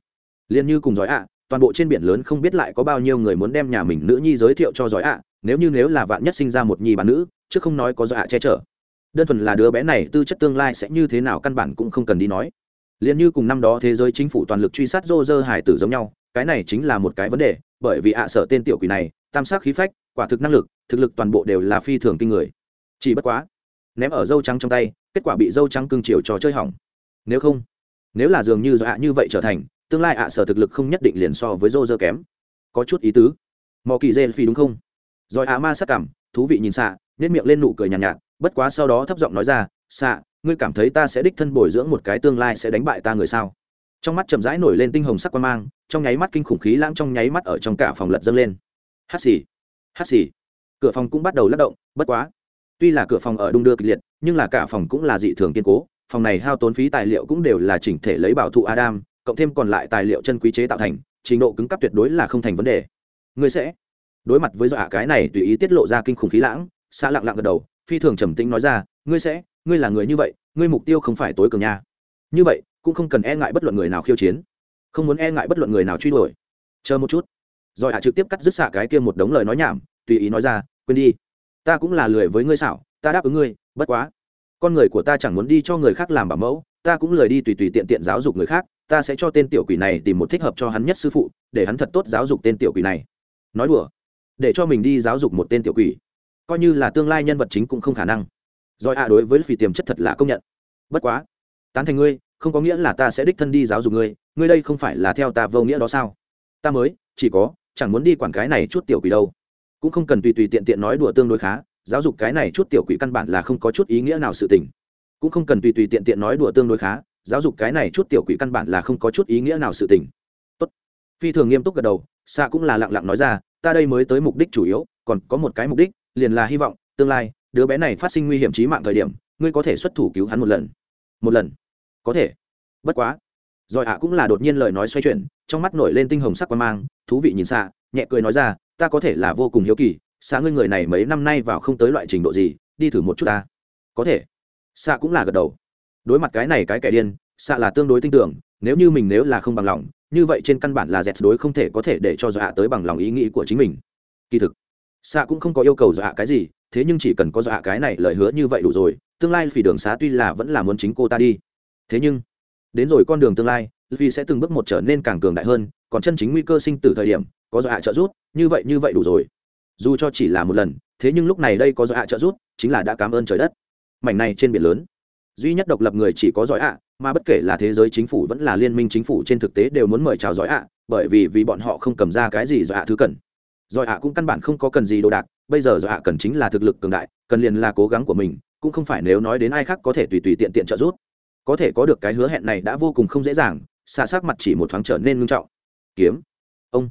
liền như cùng giỏi ạ, toàn bộ trên biển lớn không biết lại có bao nhiêu người muốn đem nhà mình nữ nhi giới thiệu cho giỏi ạ, nếu như nếu là vạn nhất sinh ra một nhi bản nữ, chứ không nói có giỏi ạ che chở. Đơn thuần là đứa bé này tư chất tương lai sẽ như thế nào căn bản cũng không cần đi nói. Liền như cùng năm đó thế giới chính phủ toàn lực truy sát rô rơ hải tử giống nhau, cái này chính là một cái vấn đề, bởi vì ạ sợ tên tiểu quỷ này, tam sắc khí phách, quả thực năng lực, thực lực toàn bộ đều là phi thường kinh người chỉ bất quá ném ở dâu trắng trong tay kết quả bị dâu trắng cưng chiều trò chơi hỏng. Nếu không nếu là dường như do ạ như vậy trở thành tương lai ạ sở thực lực không nhất định liền so với dô dơ kém. Có chút ý tứ. Mò kỳ dê phi đúng không? Rồi ạ ma sắc cảm thú vị nhìn xạ nếp miệng lên nụ cười nhàn nhạt, nhạt bất quá sau đó thấp giọng nói ra xạ ngươi cảm thấy ta sẽ đích thân bồi dưỡng một cái tương lai sẽ đánh bại ta người sao? Trong mắt chậm rãi nổi lên tinh hồng sắc quan mang trong nháy mắt kinh khủng khí lãng trong nháy mắt ở trong cả phòng lật dâng lên. Hát xì hát xì. Cửa phòng cũng bắt đầu lắc động bất quá tuy là cửa phòng ở đung đưa kịch liệt, nhưng là cả phòng cũng là dị thường kiên cố, phòng này hao tốn phí tài liệu cũng đều là chỉnh thể lấy bảo thụ adam, cộng thêm còn lại tài liệu chân quý chế tạo thành, trình độ cứng cấp tuyệt đối là không thành vấn đề. Ngươi sẽ đối mặt với dọa cái này tùy ý tiết lộ ra kinh khủng khí lãng xa lặng lặng gật đầu, phi thường trầm tĩnh nói ra, ngươi sẽ, ngươi là người như vậy, ngươi mục tiêu không phải tối cường nha. Như vậy, cũng không cần e ngại bất luận người nào khiêu chiến, không muốn e ngại bất luận người nào truy đuổi. Chờ một chút. Rồi hạ trực tiếp cắt dứt xạ cái kia một đống lời nói nhảm, tùy ý nói ra, quên đi ta cũng là lười với ngươi xảo, ta đáp ứng ngươi, bất quá. Con người của ta chẳng muốn đi cho người khác làm bảo mẫu, ta cũng lười đi tùy tùy tiện tiện giáo dục người khác, ta sẽ cho tên tiểu quỷ này tìm một thích hợp cho hắn nhất sư phụ, để hắn thật tốt giáo dục tên tiểu quỷ này. Nói đùa, để cho mình đi giáo dục một tên tiểu quỷ, coi như là tương lai nhân vật chính cũng không khả năng. Rồi ạ, đối với phi tiềm chất thật là công nhận. Bất quá, tán thành ngươi, không có nghĩa là ta sẽ đích thân đi giáo dục ngươi ngươi đây không phải là theo ta vô nghĩa đó sao? Ta mới, chỉ có, chẳng muốn đi quản cái này chút tiểu quỷ đâu cũng không cần tùy tùy tiện tiện nói đùa tương đối khá, giáo dục cái này chút tiểu quỷ căn bản là không có chút ý nghĩa nào sự tình. Cũng không cần tùy tùy tiện tiện nói đùa tương đối khá, giáo dục cái này chút tiểu quỷ căn bản là không có chút ý nghĩa nào sự tình. Tốt. Phi thường nghiêm túc gật đầu xạ cũng là lặng lặng nói ra, ta đây mới tới mục đích chủ yếu, còn có một cái mục đích, liền là hy vọng, tương lai, đứa bé này phát sinh nguy hiểm trí mạng thời điểm, ngươi có thể xuất thủ cứu hắn một lần. Một lần? Có thể. Bất quá. Rồi ạ cũng là đột nhiên lời nói xoay chuyển, trong mắt nổi lên tinh hồng sắc quan mang, thú vị nhìn xạ nhẹ cười nói ra ta có thể là vô cùng hiếu kỳ xạ ngươi người này mấy năm nay vào không tới loại trình độ gì, đi thử một chút ta. Có thể. Xạ cũng là gật đầu. Đối mặt cái này cái kẻ điên xạ là tương đối tin tưởng, nếu như mình nếu là không bằng lòng, như vậy trên căn bản là dẹt đối không thể có thể để cho dọa tới bằng lòng ý nghĩ của chính mình. Kỳ thực xạ cũng không có yêu cầu dọa cái gì, thế nhưng chỉ cần có dọa cái này lời hứa như vậy đủ rồi, tương lai vì đường xá tuy là vẫn là muốn chính cô ta đi. Thế nhưng, đến rồi con đường tương lai vì sẽ từng bước một trở nên càng cường đại hơn, còn chân chính nguy cơ sinh tử thời điểm, có dọa trợ giúp như vậy như vậy đủ rồi. Dù cho chỉ là một lần, thế nhưng lúc này đây có giỏi dọa trợ giúp, chính là đã cảm ơn trời đất. Mảnh này trên biển lớn, duy nhất độc lập người chỉ có giỏi ạ, mà bất kể là thế giới chính phủ vẫn là liên minh chính phủ trên thực tế đều muốn mời chào giỏi ạ, bởi vì vì bọn họ không cầm ra cái gì giỏi ạ thứ cần. Giỏi ạ cũng căn bản không có cần gì đồ đạc, bây giờ giỏi ạ cần chính là thực lực cường đại, cần liền là cố gắng của mình, cũng không phải nếu nói đến ai khác có thể tùy tùy tiện tiện trợ giúp. Có thể có được cái hứa hẹn này đã vô cùng không dễ dàng xa sắc mặt chỉ một thoáng trở nên ngưng trọng. Kiếm. Ông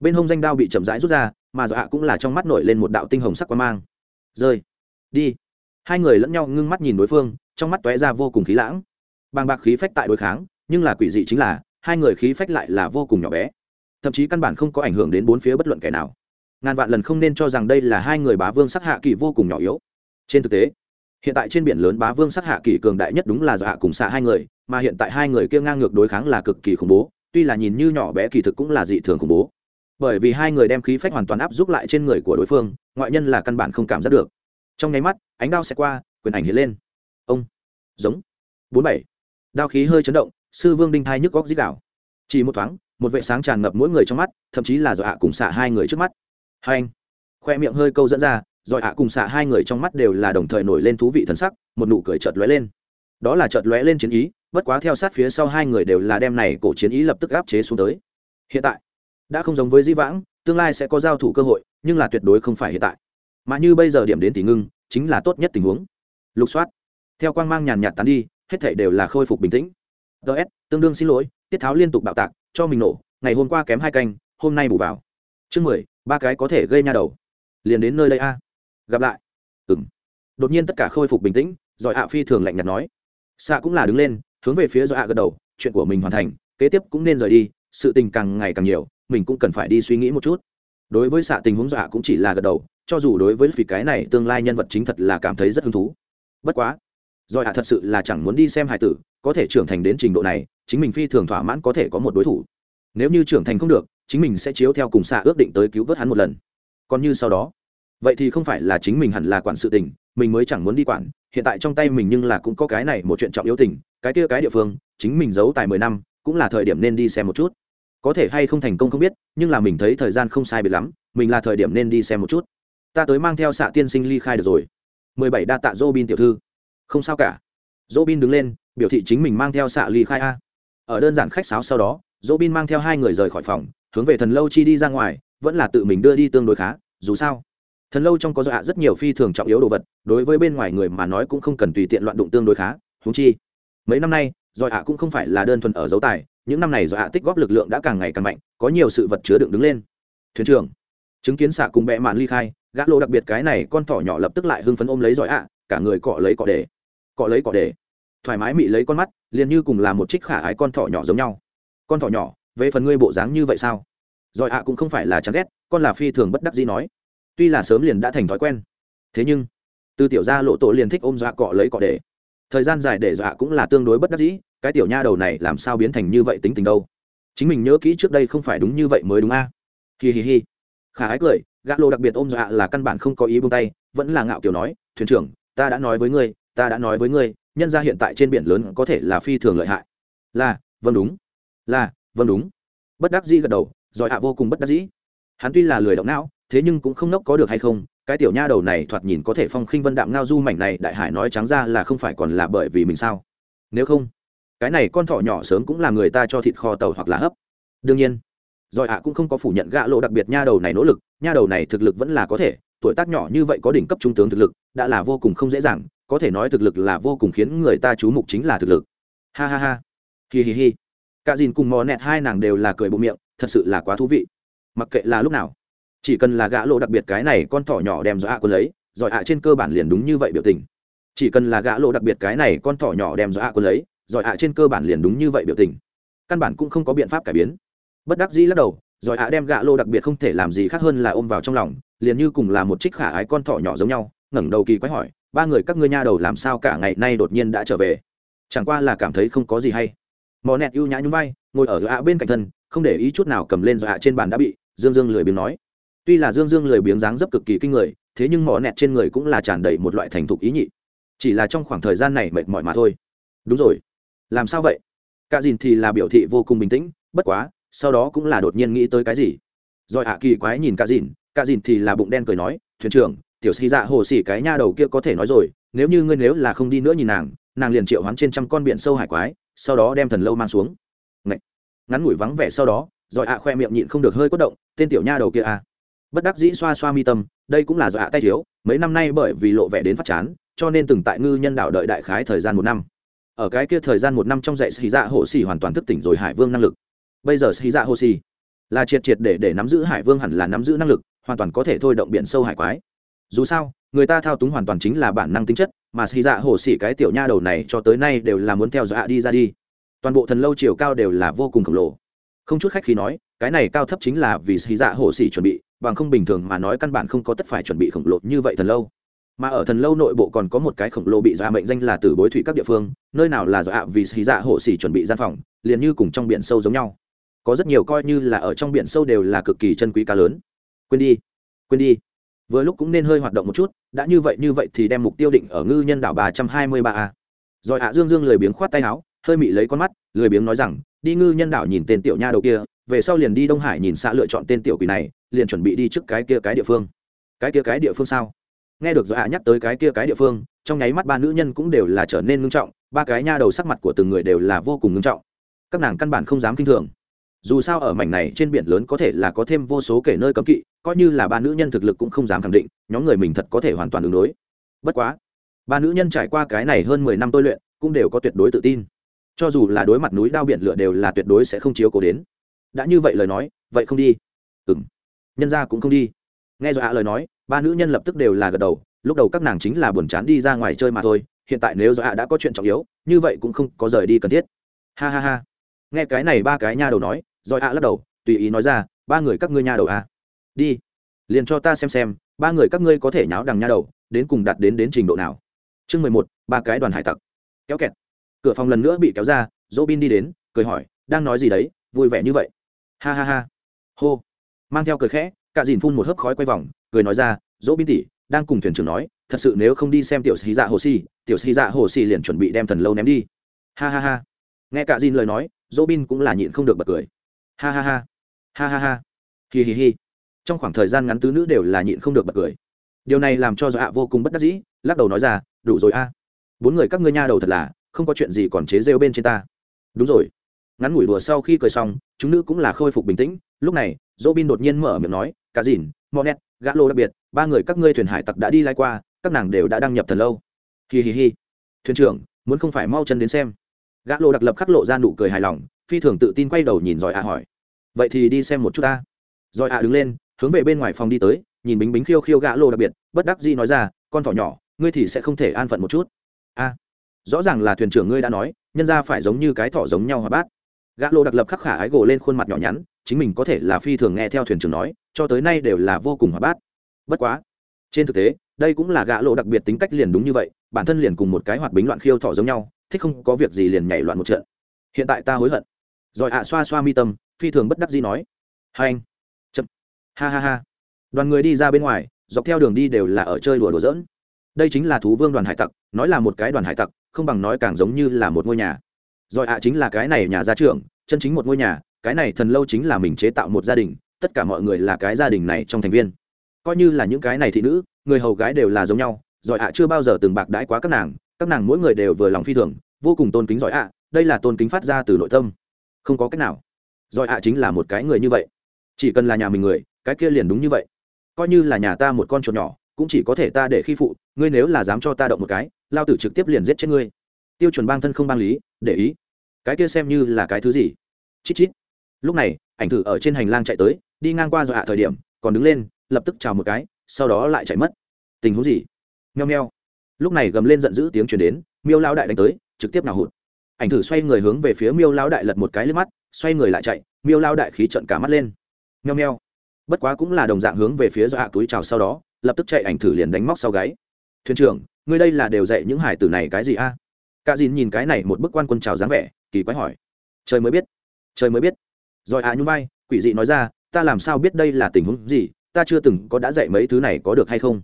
bên hông danh đao bị chậm rãi rút ra, mà dọa cũng là trong mắt nổi lên một đạo tinh hồng sắc quang mang. Rơi. Đi. Hai người lẫn nhau ngưng mắt nhìn đối phương, trong mắt tóe ra vô cùng khí lãng. Bàng bạc khí phách tại đối kháng, nhưng là quỷ dị chính là, hai người khí phách lại là vô cùng nhỏ bé. Thậm chí căn bản không có ảnh hưởng đến bốn phía bất luận kẻ nào. Ngàn vạn lần không nên cho rằng đây là hai người bá vương sắc hạ kỳ vô cùng nhỏ yếu. Trên thực tế, hiện tại trên biển lớn bá vương sắc hạ kỳ cường đại nhất đúng là dọa cùng xạ hai người, mà hiện tại hai người kia ngang ngược đối kháng là cực kỳ khủng bố, tuy là nhìn như nhỏ bé kỳ thực cũng là dị thường khủng bố bởi vì hai người đem khí phách hoàn toàn áp giúp lại trên người của đối phương, ngoại nhân là căn bản không cảm giác được. Trong nháy mắt, ánh đao sẽ qua, quyền ảnh hiện lên. Ông, giống. Bốn bảy. Đao khí hơi chấn động, sư vương đinh thai nhức góc dít đảo chỉ một thoáng, một vệ sáng tràn ngập mỗi người trong mắt, thậm chí là dọa cùng xạ hai người trước mắt. Hai anh, khoe miệng hơi câu dẫn ra dọa ạ cùng xạ hai người trong mắt đều là đồng thời nổi lên thú vị thần sắc, một nụ cười chợt lóe lên. Đó là chợt lóe lên chiến ý, bất quá theo sát phía sau hai người đều là đem này cổ chiến ý lập tức áp chế xuống tới. Hiện tại đã không giống với di vãng, tương lai sẽ có giao thủ cơ hội, nhưng là tuyệt đối không phải hiện tại. Mà như bây giờ điểm đến tỷ ngưng, chính là tốt nhất tình huống. Lục soát. Theo quang mang nhàn nhạt tán đi, hết thảy đều là khôi phục bình tĩnh. Ts tương đương xin lỗi, tiết tháo liên tục bạo tạc, cho mình nổ, ngày hôm qua kém hai canh, hôm nay bù vào. Chương mười, ba cái có thể gây nha đầu. Liền đến nơi đây a. Gặp lại. Ừng đột nhiên tất cả khôi phục bình tĩnh, giỏi ạ phi thường lạnh nhạt nói. Xạ cũng là đứng lên, hướng về phía giỏi ạ gật đầu, chuyện của mình hoàn thành, kế tiếp cũng nên rời đi, sự tình càng ngày càng nhiều mình cũng cần phải đi suy nghĩ một chút. Đối với xạ tình huống dọa cũng chỉ là gật đầu, cho dù đối với vì cái này tương lai nhân vật chính thật là cảm thấy rất hứng thú. Bất quá rồi ạ thật sự là chẳng muốn đi xem hài tử, có thể trưởng thành đến trình độ này, chính mình phi thường thỏa mãn có thể có một đối thủ. Nếu như trưởng thành không được, chính mình sẽ chiếu theo cùng xạ ước định tới cứu vớt hắn một lần. Còn như sau đó, vậy thì không phải là chính mình hẳn là quản sự tình, mình mới chẳng muốn đi quản, hiện tại trong tay mình nhưng là cũng có cái này một chuyện trọng yếu tình, cái kia cái địa phương, chính mình giấu tài mười năm, cũng là thời điểm nên đi xem một chút có thể hay không thành công không biết, nhưng là mình thấy thời gian không sai biệt lắm, mình là thời điểm nên đi xem một chút. Ta tới mang theo xạ tiên sinh ly khai được rồi. Mười bảy đa tạ dô bin tiểu thư. Không sao cả. Dô bin đứng lên, biểu thị chính mình mang theo xạ ly khai a. Ở đơn giản khách sáo sau đó dô bin mang theo hai người rời khỏi phòng, hướng về thần lâu chi đi ra ngoài, vẫn là tự mình đưa đi tương đối khá, dù sao. Thần lâu trong có dọa rất nhiều phi thường trọng yếu đồ vật, đối với bên ngoài người mà nói cũng không cần tùy tiện loạn đụng tương đối khá húng chi. Mấy năm nay dọa cũng không phải là đơn thuần ở dấu tài những năm này do hạ tích góp lực lượng đã càng ngày càng mạnh, có nhiều sự vật chứa đựng đứng lên. Thuyền trưởng, chứng kiến xạ cùng bẹ mạn ly khai, gã lô đặc biệt cái này con thỏ nhỏ lập tức lại hưng phấn ôm lấy giỏi ạ, cả người cọ lấy cọ để, cọ lấy cọ để. Thoải mái mị lấy con mắt, liền như cùng là một trích khả ái con thỏ nhỏ giống nhau. Con thỏ nhỏ, về phần ngươi bộ dáng như vậy sao? Giỏi ạ cũng không phải là chán ghét, con là phi thường bất đắc dĩ nói. Tuy là sớm liền đã thành thói quen, thế nhưng, từ tiểu gia lộ tổ liền thích ôm dọa cọ lấy cọ để. Thời gian dài để dọa cũng là tương đối bất đắc dĩ cái tiểu nha đầu này làm sao biến thành như vậy tính tình đâu? Chính mình nhớ kỹ trước đây không phải đúng như vậy mới đúng a. À? hi hi hi. Khả ái cười, gã lô đặc biệt ôm dọa là căn bản không có ý buông tay, vẫn là ngạo kiểu nói, thuyền trưởng, ta đã nói với ngươi, ta đã nói với ngươi, nhân ra hiện tại trên biển lớn có thể là phi thường lợi hại. Là vâng đúng. Là vâng đúng. Bất đắc dĩ gật đầu giỏi ạ vô cùng bất đắc dĩ. Hắn tuy là lười động não, thế nhưng cũng không nốc có được hay không, cái tiểu nha đầu này thoạt nhìn có thể phong khinh vân đạm ngao du mảnh này đại hải nói trắng ra là không phải còn là bởi vì mình sao? Nếu không cái này con thỏ nhỏ sớm cũng là người ta cho thịt kho tàu hoặc là hấp. Đương nhiên giỏi ạ cũng không có phủ nhận gã lộ đặc biệt nha đầu này nỗ lực, nha đầu này thực lực vẫn là có thể, tuổi tác nhỏ như vậy có đỉnh cấp trung tướng thực lực, đã là vô cùng không dễ dàng, có thể nói thực lực là vô cùng khiến người ta chú mục chính là thực lực. Ha ha ha. Hi hi hi. Cả dìn cùng mò nẹt hai nàng đều là cười bộ miệng, thật sự là quá thú vị. Mặc kệ là lúc nào, chỉ cần là gã lộ đặc biệt cái này con thỏ nhỏ đem giỏi ạ quân lấy giỏi ạ trên cơ bản liền đúng như vậy biểu tình. Chỉ cần là gã lộ đặc biệt cái này con thỏ nhỏ đem giỏi ạ quân lấy giỏi ạ trên cơ bản liền đúng như vậy biểu tình. Căn bản cũng không có biện pháp cải biến. Bất đắc dĩ lắc đầu, rồi ạ đem gạ lô đặc biệt không thể làm gì khác hơn là ôm vào trong lòng, liền như cùng là một trích khả ái con thỏ nhỏ giống nhau, ngẩng đầu kỳ quái hỏi, ba người các ngươi nha đầu làm sao cả ngày nay đột nhiên đã trở về? Chẳng qua là cảm thấy không có gì hay. Mò nẹt ưu nhã nhún vai, ngồi ở ạ bên cạnh thân, không để ý chút nào cầm lên rồi ạ trên bàn đã bị dương dương lười biếng nói. Tuy là dương dương lười biếng dáng dấp cực kỳ kinh người, thế nhưng mỏ nẹt trên người cũng là tràn đầy một loại thành thục ý nhị. Chỉ là trong khoảng thời gian này mệt mỏi mà thôi. Đúng rồi làm sao vậy? Cả dìn thì là biểu thị vô cùng bình tĩnh, bất quá, sau đó cũng là đột nhiên nghĩ tới cái gì. Rồi ạ, kỳ quái nhìn cả dìn cả dìn thì là bụng đen cười nói, thuyền trưởng, tiểu sĩ dạ hồ xỉ cái nha đầu kia có thể nói rồi, nếu như ngươi nếu là không đi nữa nhìn nàng nàng liền triệu hoán trên trăm con biển sâu hải quái, sau đó đem thần lâu mang xuống. Ngậy. ngắn ngủi vắng vẻ sau đó, rồi ạ khoe miệng nhịn không được hơi quất động, tên tiểu nha đầu kia à? Bất đắc dĩ xoa xoa mi tâm, đây cũng là do ạ tay thiếu, mấy năm nay bởi vì lộ vẻ đến phát chán, cho nên từng tại ngư nhân đảo đợi đại khái thời gian một năm ở cái kia thời gian một năm trong dạy sĩ dạ hồ xì hoàn toàn thức tỉnh rồi hải vương năng lực. Bây giờ sĩ dạ hồ xì là triệt triệt để để nắm giữ hải vương hẳn là nắm giữ năng lực, hoàn toàn có thể thôi động biển sâu hải quái. Dù sao, người ta thao túng hoàn toàn chính là bản năng tính chất, mà sĩ dạ hồ xì cái tiểu nha đầu này cho tới nay đều là muốn theo dõi đi ra đi. Toàn bộ thần lâu chiều cao đều là vô cùng khổng lồ. Không chút khách khi nói, cái này cao thấp chính là vì sĩ dạ hồ xì chuẩn bị, bằng không bình thường mà nói căn bản không có tất phải chuẩn bị khổng lồ như vậy thần lâu mà ở thần lâu nội bộ còn có một cái khổng lồ bị dạ mệnh danh là từ bối thủy các địa phương, nơi nào là dạ vì xì dạ hộ xỉ chuẩn bị gian phòng, liền như cùng trong biển sâu giống nhau. Có rất nhiều coi như là ở trong biển sâu đều là cực kỳ chân quý cá lớn. Quên đi quên đi. Vừa lúc cũng nên hơi hoạt động một chút, đã như vậy như vậy thì đem mục tiêu định ở ngư nhân đảo ba trăm hai mươi ba a. Rồi ạ, dương dương lười biếng khoát tay áo, hơi mị lấy con mắt, lười biếng nói rằng, đi ngư nhân đảo nhìn tên tiểu nha đầu kia, về sau liền đi đông hải nhìn xã lựa chọn tên tiểu quỷ này, liền chuẩn bị đi trước cái kia cái địa phương. Cái kia cái địa phương sao? Nghe được do ạ nhắc tới cái kia cái địa phương, trong nháy mắt ba nữ nhân cũng đều là trở nên ngưng trọng, ba cái nha đầu sắc mặt của từng người đều là vô cùng ngưng trọng. Các nàng căn bản không dám k i n h thường. Dù sao ở mảnh này trên biển lớn có thể là có thêm vô số kể nơi cấm kỵ, coi như là ba nữ nhân thực lực cũng không dám khẳng định, nhóm người mình thật có thể hoàn toàn đường đối. Bất quá, ba nữ nhân trải qua cái này hơn mười năm tôi luyện, cũng đều có tuyệt đối tự tin. Cho dù là đối mặt núi đao biển lửa đều là tuyệt đối sẽ không chiếu cố đến. Đã như vậy lời nói, vậy không đi. Ừ m nhân ra cũng không đi. Nghe do ạ lời nói ba nữ nhân lập tức đều là gật đầu, lúc đầu các nàng chính là buồn chán đi ra ngoài chơi mà thôi, hiện tại nếu do ạ đã có chuyện trọng yếu, như vậy cũng không có rời đi cần thiết. Ha ha ha. Nghe cái này ba cái nha đầu nói rồi ạ lắc đầu, tùy ý nói ra, ba người các ngươi nha đầu à. đi. Liền cho ta xem xem, ba người các ngươi có thể nháo đằng nha đầu, đến cùng đạt đến đến trình độ nào. Chương mười một, ba cái đoàn hải tặc. Kéo kẹt. Cửa phòng lần nữa bị kéo ra dỗ bin đi đến, cười hỏi, đang nói gì đấy, vui vẻ như vậy. Ha ha ha. Hô. Mang theo cười khẽ, cả dìn phun một hớp khói quay vòng cười nói ra, dỗ bin tỉ đang cùng thuyền trưởng nói, thật sự nếu không đi xem tiểu sĩ dạ hồ xì, tiểu sĩ dạ hồ xì liền chuẩn bị đem thần lâu ném đi. Ha ha ha. Nghe cả dìn lời nói, dỗ bin cũng là nhịn không được bật cười. Ha ha ha. Ha ha ha. Hi hi hi. Trong khoảng thời gian ngắn tứ nữ đều là nhịn không được bật cười. Điều này làm cho dạ vô cùng bất đắc dĩ, lắc đầu nói ra, đủ rồi a. Bốn người các ngươi nha đầu thật là, không có chuyện gì còn chế rêu bên trên ta. Đúng rồi. Ngắn ngủi đùa sau khi cười xong, chúng nữ cũng là khôi phục bình tĩnh. Lúc này, dỗ bin đột nhiên mở miệng nói, cả dìn monet gã lô đặc biệt, ba người các ngươi thuyền hải tặc đã đi lai qua, các nàng đều đã đăng nhập thần lâu. Hi hi hi. Thuyền trưởng, muốn không phải mau chân đến xem. Gã lô đặc lập khắc lộ ra nụ cười hài lòng, phi thường tự tin quay đầu nhìn giỏi ạ hỏi. Vậy thì đi xem một chút ta. Giỏi ạ đứng lên, hướng về bên ngoài phòng đi tới, nhìn bính bính khiêu khiêu gã lô đặc biệt, bất đắc dĩ nói ra, con thỏ nhỏ, ngươi thì sẽ không thể an phận một chút. A, rõ ràng là thuyền trưởng ngươi đã nói, nhân ra phải giống như cái thỏ giống nhau hả bát gã lô đặc lập khắc khả ái gỗ lên khuôn mặt nhỏ nhắn chính mình có thể là phi thường nghe theo thuyền trưởng nói, cho tới nay đều là vô cùng hoạt bát. Bất quá, trên thực tế, đây cũng là gã lộ đặc biệt tính cách liền đúng như vậy, bản thân liền cùng một cái hoạt bính loạn khiêu thọ giống nhau, thích không có việc gì liền nhảy loạn một trận. Hiện tại ta hối hận. Rồi ạ xoa xoa mi tâm, phi thường bất đắc dĩ nói. Hai anh. Chậm. Ha ha ha. Đoàn người đi ra bên ngoài, dọc theo đường đi đều là ở chơi đùa đùa giỡn. Đây chính là thú vương đoàn hải tặc, nói là một cái đoàn hải tặc, không bằng nói càng giống như là một ngôi nhà. Rồi ạ chính là cái này nhà gia trưởng, chân chính một ngôi nhà cái này thần lâu chính là mình chế tạo một gia đình, tất cả mọi người là cái gia đình này trong thành viên. Coi như là những cái này thị nữ, người hầu gái đều là giống nhau, giỏi ạ chưa bao giờ từng bạc đãi quá các nàng các nàng mỗi người đều vừa lòng phi thường, vô cùng tôn kính giỏi ạ, đây là tôn kính phát ra từ nội tâm. Không có cách nào. Giỏi ạ chính là một cái người như vậy. Chỉ cần là nhà mình người, cái kia liền đúng như vậy. Coi như là nhà ta một con chuột nhỏ, cũng chỉ có thể ta để khi phụ, ngươi nếu là dám cho ta động một cái, lao tử trực tiếp liền giết chết ngươi. Tiêu chuẩn bang thân không bang lý, để ý. Cái kia xem như là cái thứ gì? Chít chít lúc này, ảnh thử ở trên hành lang chạy tới, đi ngang qua dọa thời điểm, còn đứng lên, lập tức chào một cái, sau đó lại chạy mất. Tình huống gì? Nheo nheo lúc này gầm lên giận dữ tiếng chuyển đến, miêu lao đại đánh tới, trực tiếp nào hụt. Ảnh thử xoay người hướng về phía miêu lao đại lật một cái lên mắt, xoay người lại chạy, miêu lao đại khí trận cả mắt lên. Nheo nheo bất quá cũng là đồng dạng hướng về phía do hạ túi trào sau đó, lập tức chạy ảnh thử liền đánh móc sau gáy. Thuyền trưởng, ngươi đây là đều dạy những hải tử này cái gì a? À? cả dìn nhìn cái này một bức quan quân trào dáng vẻ, kỳ quái hỏi. Trời mới biết. Trời mới biết rồi à nhung vai, quỷ dị nói ra, ta làm sao biết đây là tình huống gì? Ta chưa từng có đã dạy mấy thứ này có được hay không?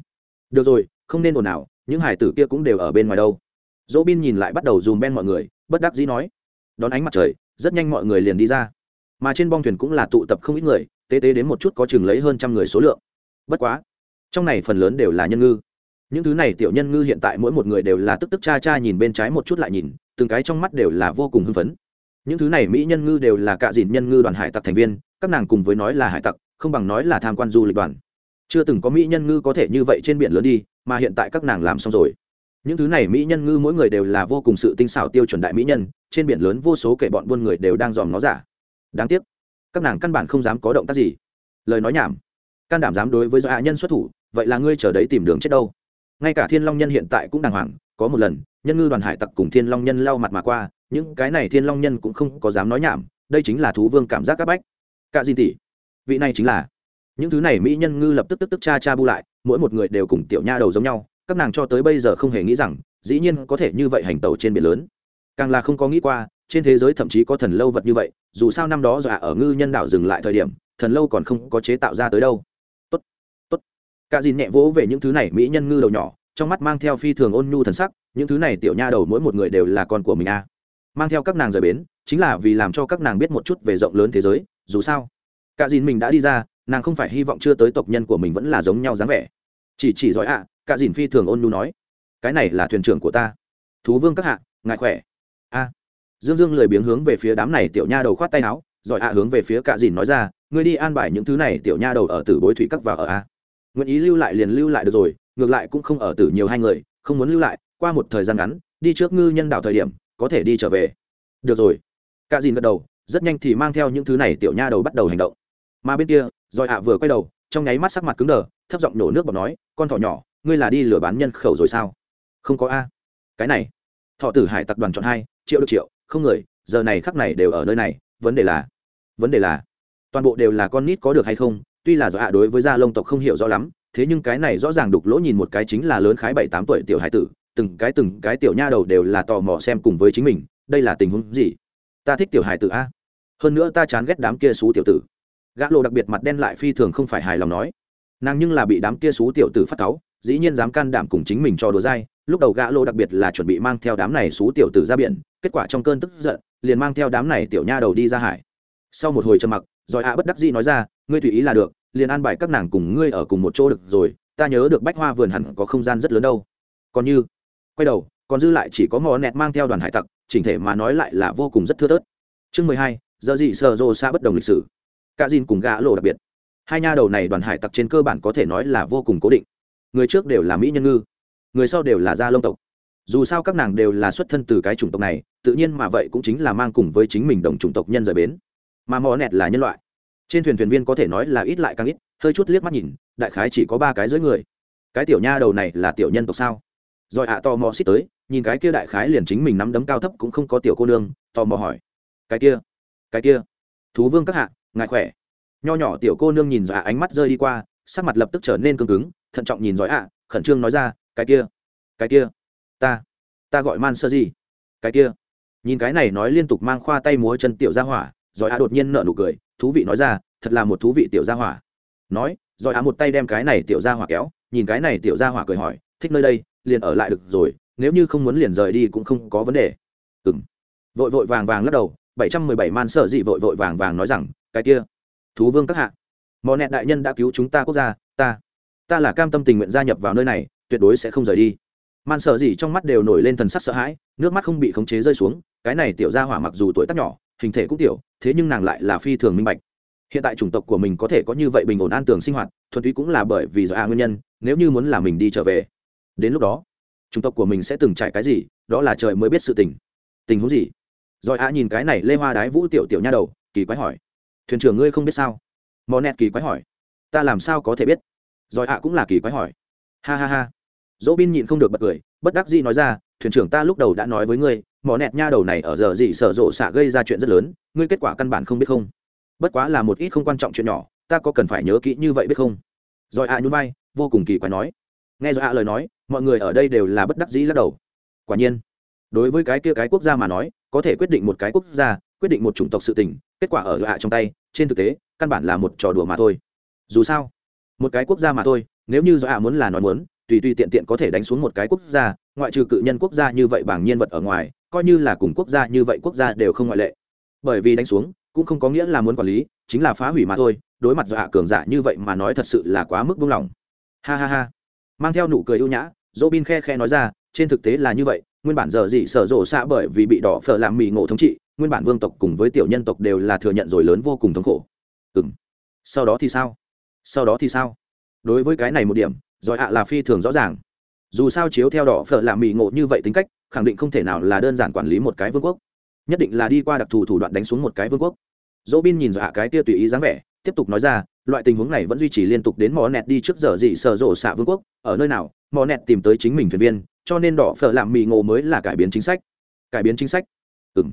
Được rồi, không nên ồn ào, những hải tử kia cũng đều ở bên ngoài đâu. Dỗ bin nhìn lại bắt đầu dùm ben mọi người, bất đắc dĩ nói, đón ánh mặt trời, rất nhanh mọi người liền đi ra. Mà trên bong thuyền cũng là tụ tập không ít người, tế tế đến một chút có chừng lấy hơn trăm người số lượng. Bất quá, trong này phần lớn đều là nhân ngư. Những thứ này tiểu nhân ngư hiện tại mỗi một người đều là tức tức cha cha nhìn bên trái một chút lại nhìn, từng cái trong mắt đều là vô cùng hưng phấn những thứ này mỹ nhân ngư đều là cạ dìn nhân ngư đoàn hải tặc thành viên, các nàng cùng với nói là hải tặc, không bằng nói là tham quan du lịch đoàn. Chưa từng có mỹ nhân ngư có thể như vậy trên biển lớn đi, mà hiện tại các nàng làm xong rồi. Những thứ này mỹ nhân ngư mỗi người đều là vô cùng sự tinh xảo tiêu chuẩn đại mỹ nhân, trên biển lớn vô số kẻ bọn buôn người đều đang dòm nó giả. Đáng tiếc, các nàng căn bản không dám có động tác gì. Lời nói nhảm. Can đảm dám đối với do hạ nhân xuất thủ, vậy là ngươi chờ đấy tìm đường chết đâu. Ngay cả thiên long nhân hiện tại cũng đàng hoàng, có một lần, nhân ngư đoàn hải tặc cùng thiên long nhân lau mặt mà qua những cái này thiên long nhân cũng không có dám nói nhảm, đây chính là thú vương cảm giác các bách. Cả dìn tỷ, vị này chính là. Những thứ này mỹ nhân ngư lập tức tức tức cha cha bu lại, mỗi một người đều cùng tiểu nha đầu giống nhau, các nàng cho tới bây giờ không hề nghĩ rằng, dĩ nhiên có thể như vậy hành tàu trên biển lớn. Càng là không có nghĩ qua, trên thế giới thậm chí có thần lâu vật như vậy, dù sao năm đó dọa ở ngư nhân đảo dừng lại thời điểm, thần lâu còn không có chế tạo ra tới đâu. Tốt tốt. Cả dìn nhẹ vỗ về những thứ này mỹ nhân ngư đầu nhỏ, trong mắt mang theo phi thường ôn nhu thần sắc, những thứ này tiểu nha đầu mỗi một người đều là con của mình a à mang theo các nàng rời bến chính là vì làm cho các nàng biết một chút về rộng lớn thế giới dù sao cả dìn mình đã đi ra nàng không phải hy vọng chưa tới tộc nhân của mình vẫn là giống nhau dáng vẻ. Chỉ chỉ giỏi ạ à, cả dìn phi thường ôn nhu nói cái này là thuyền trưởng của ta. Thú vương các hạ ngài khỏe? A. Dương dương lười biếng hướng về phía đám này tiểu nha đầu khoát tay áo giỏi ạ hướng về phía cả dìn nói ra ngươi đi an bài những thứ này tiểu nha đầu ở tử bối thủy các vào ở a. Nguyện ý lưu lại liền lưu lại được rồi ngược lại cũng không ở tử nhiều hai người không muốn lưu lại qua một thời gian ngắn đi trước ngư nhân đạo thời điểm có thể đi trở về. Được rồi. Cả dìn gật đầu, rất nhanh thì mang theo những thứ này tiểu nha đầu bắt đầu hành động. Mà bên kia giỏi ạ vừa quay đầu, trong nháy mắt sắc mặt cứng đờ, thấp giọng nổ nước bọc nói, con thỏ nhỏ, ngươi là đi lừa bán nhân khẩu rồi sao? Không có a. Cái này. Thọ tử hải tập đoàn chọn hai, triệu được triệu, không người, giờ này khắc này đều ở nơi này, vấn đề là, vấn đề là, toàn bộ đều là con nít có được hay không, tuy là do hạ đối với gia lông tộc không hiểu rõ lắm, thế nhưng cái này rõ ràng đục lỗ nhìn một cái chính là lớn khái bảy tám tuổi tiểu hải tử từng cái từng cái tiểu nha đầu đều là tò mò xem cùng với chính mình, đây là tình huống gì? Ta thích tiểu hải tử a. Hơn nữa ta chán ghét đám kia xú tiểu tử. Gã lộ đặc biệt mặt đen lại phi thường không phải hài lòng nói. Nàng nhưng là bị đám kia xú tiểu tử phát cáu, dĩ nhiên dám can đảm cùng chính mình cho đùa dai, lúc đầu gã lô đặc biệt là chuẩn bị mang theo đám này xú tiểu tử ra biển, kết quả trong cơn tức giận, liền mang theo đám này tiểu nha đầu đi ra hải. Sau một hồi trầm mặc, giỏi ạ bất đắc dĩ nói ra, ngươi tùy ý là được, liền an bài các nàng cùng ngươi ở cùng một chỗ được rồi, ta nhớ được bách hoa vườn hẳn có không gian rất lớn đâu. Còn như quay đầu, còn dư lại chỉ có mò nẹt mang theo đoàn hải tặc, chỉnh thể mà nói lại là vô cùng rất thưa thớt. Chương mười hai, giờ gì sờ rô xa bất đồng lịch sử. Cả dìn cùng gã lộ đặc biệt. Hai nha đầu này đoàn hải tặc trên cơ bản có thể nói là vô cùng cố định. Người trước đều là mỹ nhân ngư, người sau đều là gia lông tộc. Dù sao các nàng đều là xuất thân từ cái chủng tộc này, tự nhiên mà vậy cũng chính là mang cùng với chính mình đồng chủng tộc nhân rời bến. Mà mò nẹt là nhân loại. Trên thuyền thuyền viên có thể nói là ít lại càng ít, hơi chút liếc mắt nhìn, đại khái chỉ có ba cái dưới người. Cái tiểu nha đầu này là tiểu nhân tộc sao? Rồi ạ à, tò mò xích tới nhìn cái kia đại khái liền chính mình nắm đấm cao thấp cũng không có tiểu cô nương tò mò hỏi. Cái kia cái kia. Thú vương các hạ ngài khỏe. Nho nhỏ tiểu cô nương nhìn dọa ánh mắt rơi đi qua sắc mặt lập tức trở nên cương cứng thận trọng nhìn giỏi ạ khẩn trương nói ra cái kia cái kia. Ta ta gọi man sơ gì cái kia. Nhìn cái này nói liên tục mang khoa tay múa chân tiểu gia hỏa giỏi ạ đột nhiên nở nụ cười thú vị nói ra thật là một thú vị tiểu gia hỏa. Nói giỏi ạ một tay đem cái này tiểu gia hỏa kéo nhìn cái này tiểu gia hỏa cười hỏi thích nơi đây? Liền ở lại được rồi, nếu như không muốn liền rời đi cũng không có vấn đề. Ừng vội vội vàng vàng lắc đầu, bảy trăm mười bảy man sợ dị vội vội vàng vàng nói rằng, cái kia, thú vương các hạ, mò nẹt đại nhân đã cứu chúng ta quốc gia, ta ta là cam tâm tình nguyện gia nhập vào nơi này, tuyệt đối sẽ không rời đi. Man sợ dị trong mắt đều nổi lên thần sắc sợ hãi, nước mắt không bị khống chế rơi xuống, cái này tiểu gia hỏa mặc dù tuổi tác nhỏ, hình thể cũng tiểu, thế nhưng nàng lại là phi thường minh bạch. Hiện tại chủng tộc của mình có thể có như vậy bình ổn an tường sinh hoạt, thuần túy cũng là bởi vì do a nguyên nhân, nếu như muốn là mình đi trở về đến lúc đó, chủng tộc của mình sẽ từng trải cái gì, đó là trời mới biết sự tình. Tình huống gì? Rồi a nhìn cái này lê hoa đái vũ tiểu tiểu nha đầu, kỳ quái hỏi. Thuyền trưởng ngươi không biết sao? Mò nẹt kỳ quái hỏi. Ta làm sao có thể biết? Rồi ạ cũng là kỳ quái hỏi. Ha ha ha. Dỗ bin nhịn không được bật cười, bất đắc dĩ nói ra, thuyền trưởng ta lúc đầu đã nói với ngươi mỏ nẹt nha đầu này ở giờ gì sở rộ xạ gây ra chuyện rất lớn, ngươi kết quả căn bản không biết không? Bất quá là một ít không quan trọng chuyện nhỏ, ta có cần phải nhớ kỹ như vậy biết không? Rồi ạ à nhún vai, vô cùng kỳ quái nói nghe do ạ lời nói, mọi người ở đây đều là bất đắc dĩ lắc đầu. Quả nhiên, đối với cái kia cái quốc gia mà nói, có thể quyết định một cái quốc gia, quyết định một chủng tộc sự tình, kết quả ở ạ trong tay, trên thực tế, căn bản là một trò đùa mà thôi. Dù sao, một cái quốc gia mà thôi, nếu như do ạ muốn là nói muốn, tùy tùy tiện tiện có thể đánh xuống một cái quốc gia, ngoại trừ cự nhân quốc gia như vậy bảng nhiên vật ở ngoài, coi như là cùng quốc gia như vậy quốc gia đều không ngoại lệ. Bởi vì đánh xuống, cũng không có nghĩa là muốn quản lý, chính là phá hủy mà thôi, đối mặt do hạ cường giả như vậy mà nói thật sự là quá mức buông lỏng. Ha ha ha mang theo nụ cười ưu nhã dỗ bin khe khe nói ra, trên thực tế là như vậy, nguyên bản giờ dị sở rộ xạ bởi vì bị đỏ phở làm mì ngộ thống trị, nguyên bản vương tộc cùng với tiểu nhân tộc đều là thừa nhận rồi lớn vô cùng thống khổ. Ừ m sau đó thì sao? Sau đó thì sao? Đối với cái này một điểm, giỏi ạ là phi thường rõ ràng. Dù sao chiếu theo đỏ phở làm mì ngộ như vậy tính cách, khẳng định không thể nào là đơn giản quản lý một cái vương quốc. Nhất định là đi qua đặc thù thủ đoạn đánh xuống một cái vương quốc. Dỗ bin nhìn dọa cái kia tùy ý dáng vẻ tiếp tục nói ra, loại tình huống này vẫn duy trì liên tục đến mò nẹt đi trước giờ dị sợ rộ xạ vương quốc, ở nơi nào, mò nẹt tìm tới chính mình thuyền viên, cho nên đỏ phở làm mì ngộ mới là cải biến chính sách. Cải biến chính sách? Ừ m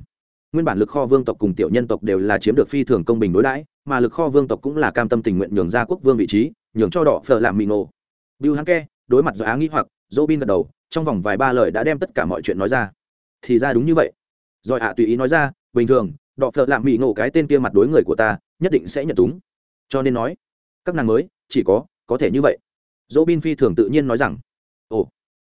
nguyên bản lực kho vương tộc cùng tiểu nhân tộc đều là chiếm được phi thường công bình đối đãi, mà lực kho vương tộc cũng là cam tâm tình nguyện nhường ra quốc vương vị trí, nhường cho đỏ phở làm mì ngộ. Bill hắn ke đối mặt do á nghĩ hoặc dỗ bin gật đầu, trong vòng vài ba lời đã đem tất cả mọi chuyện nói ra. Thì ra đúng như vậy. Rồi ạ, tùy ý nói ra, bình thường đọ phợ lạm mỹ ngộ cái tên kia mặt đối người của ta, nhất định sẽ nhận túng. Cho nên nói, các nàng mới, chỉ có có thể như vậy. Dỗ bin phi thường tự nhiên nói rằng, ồ.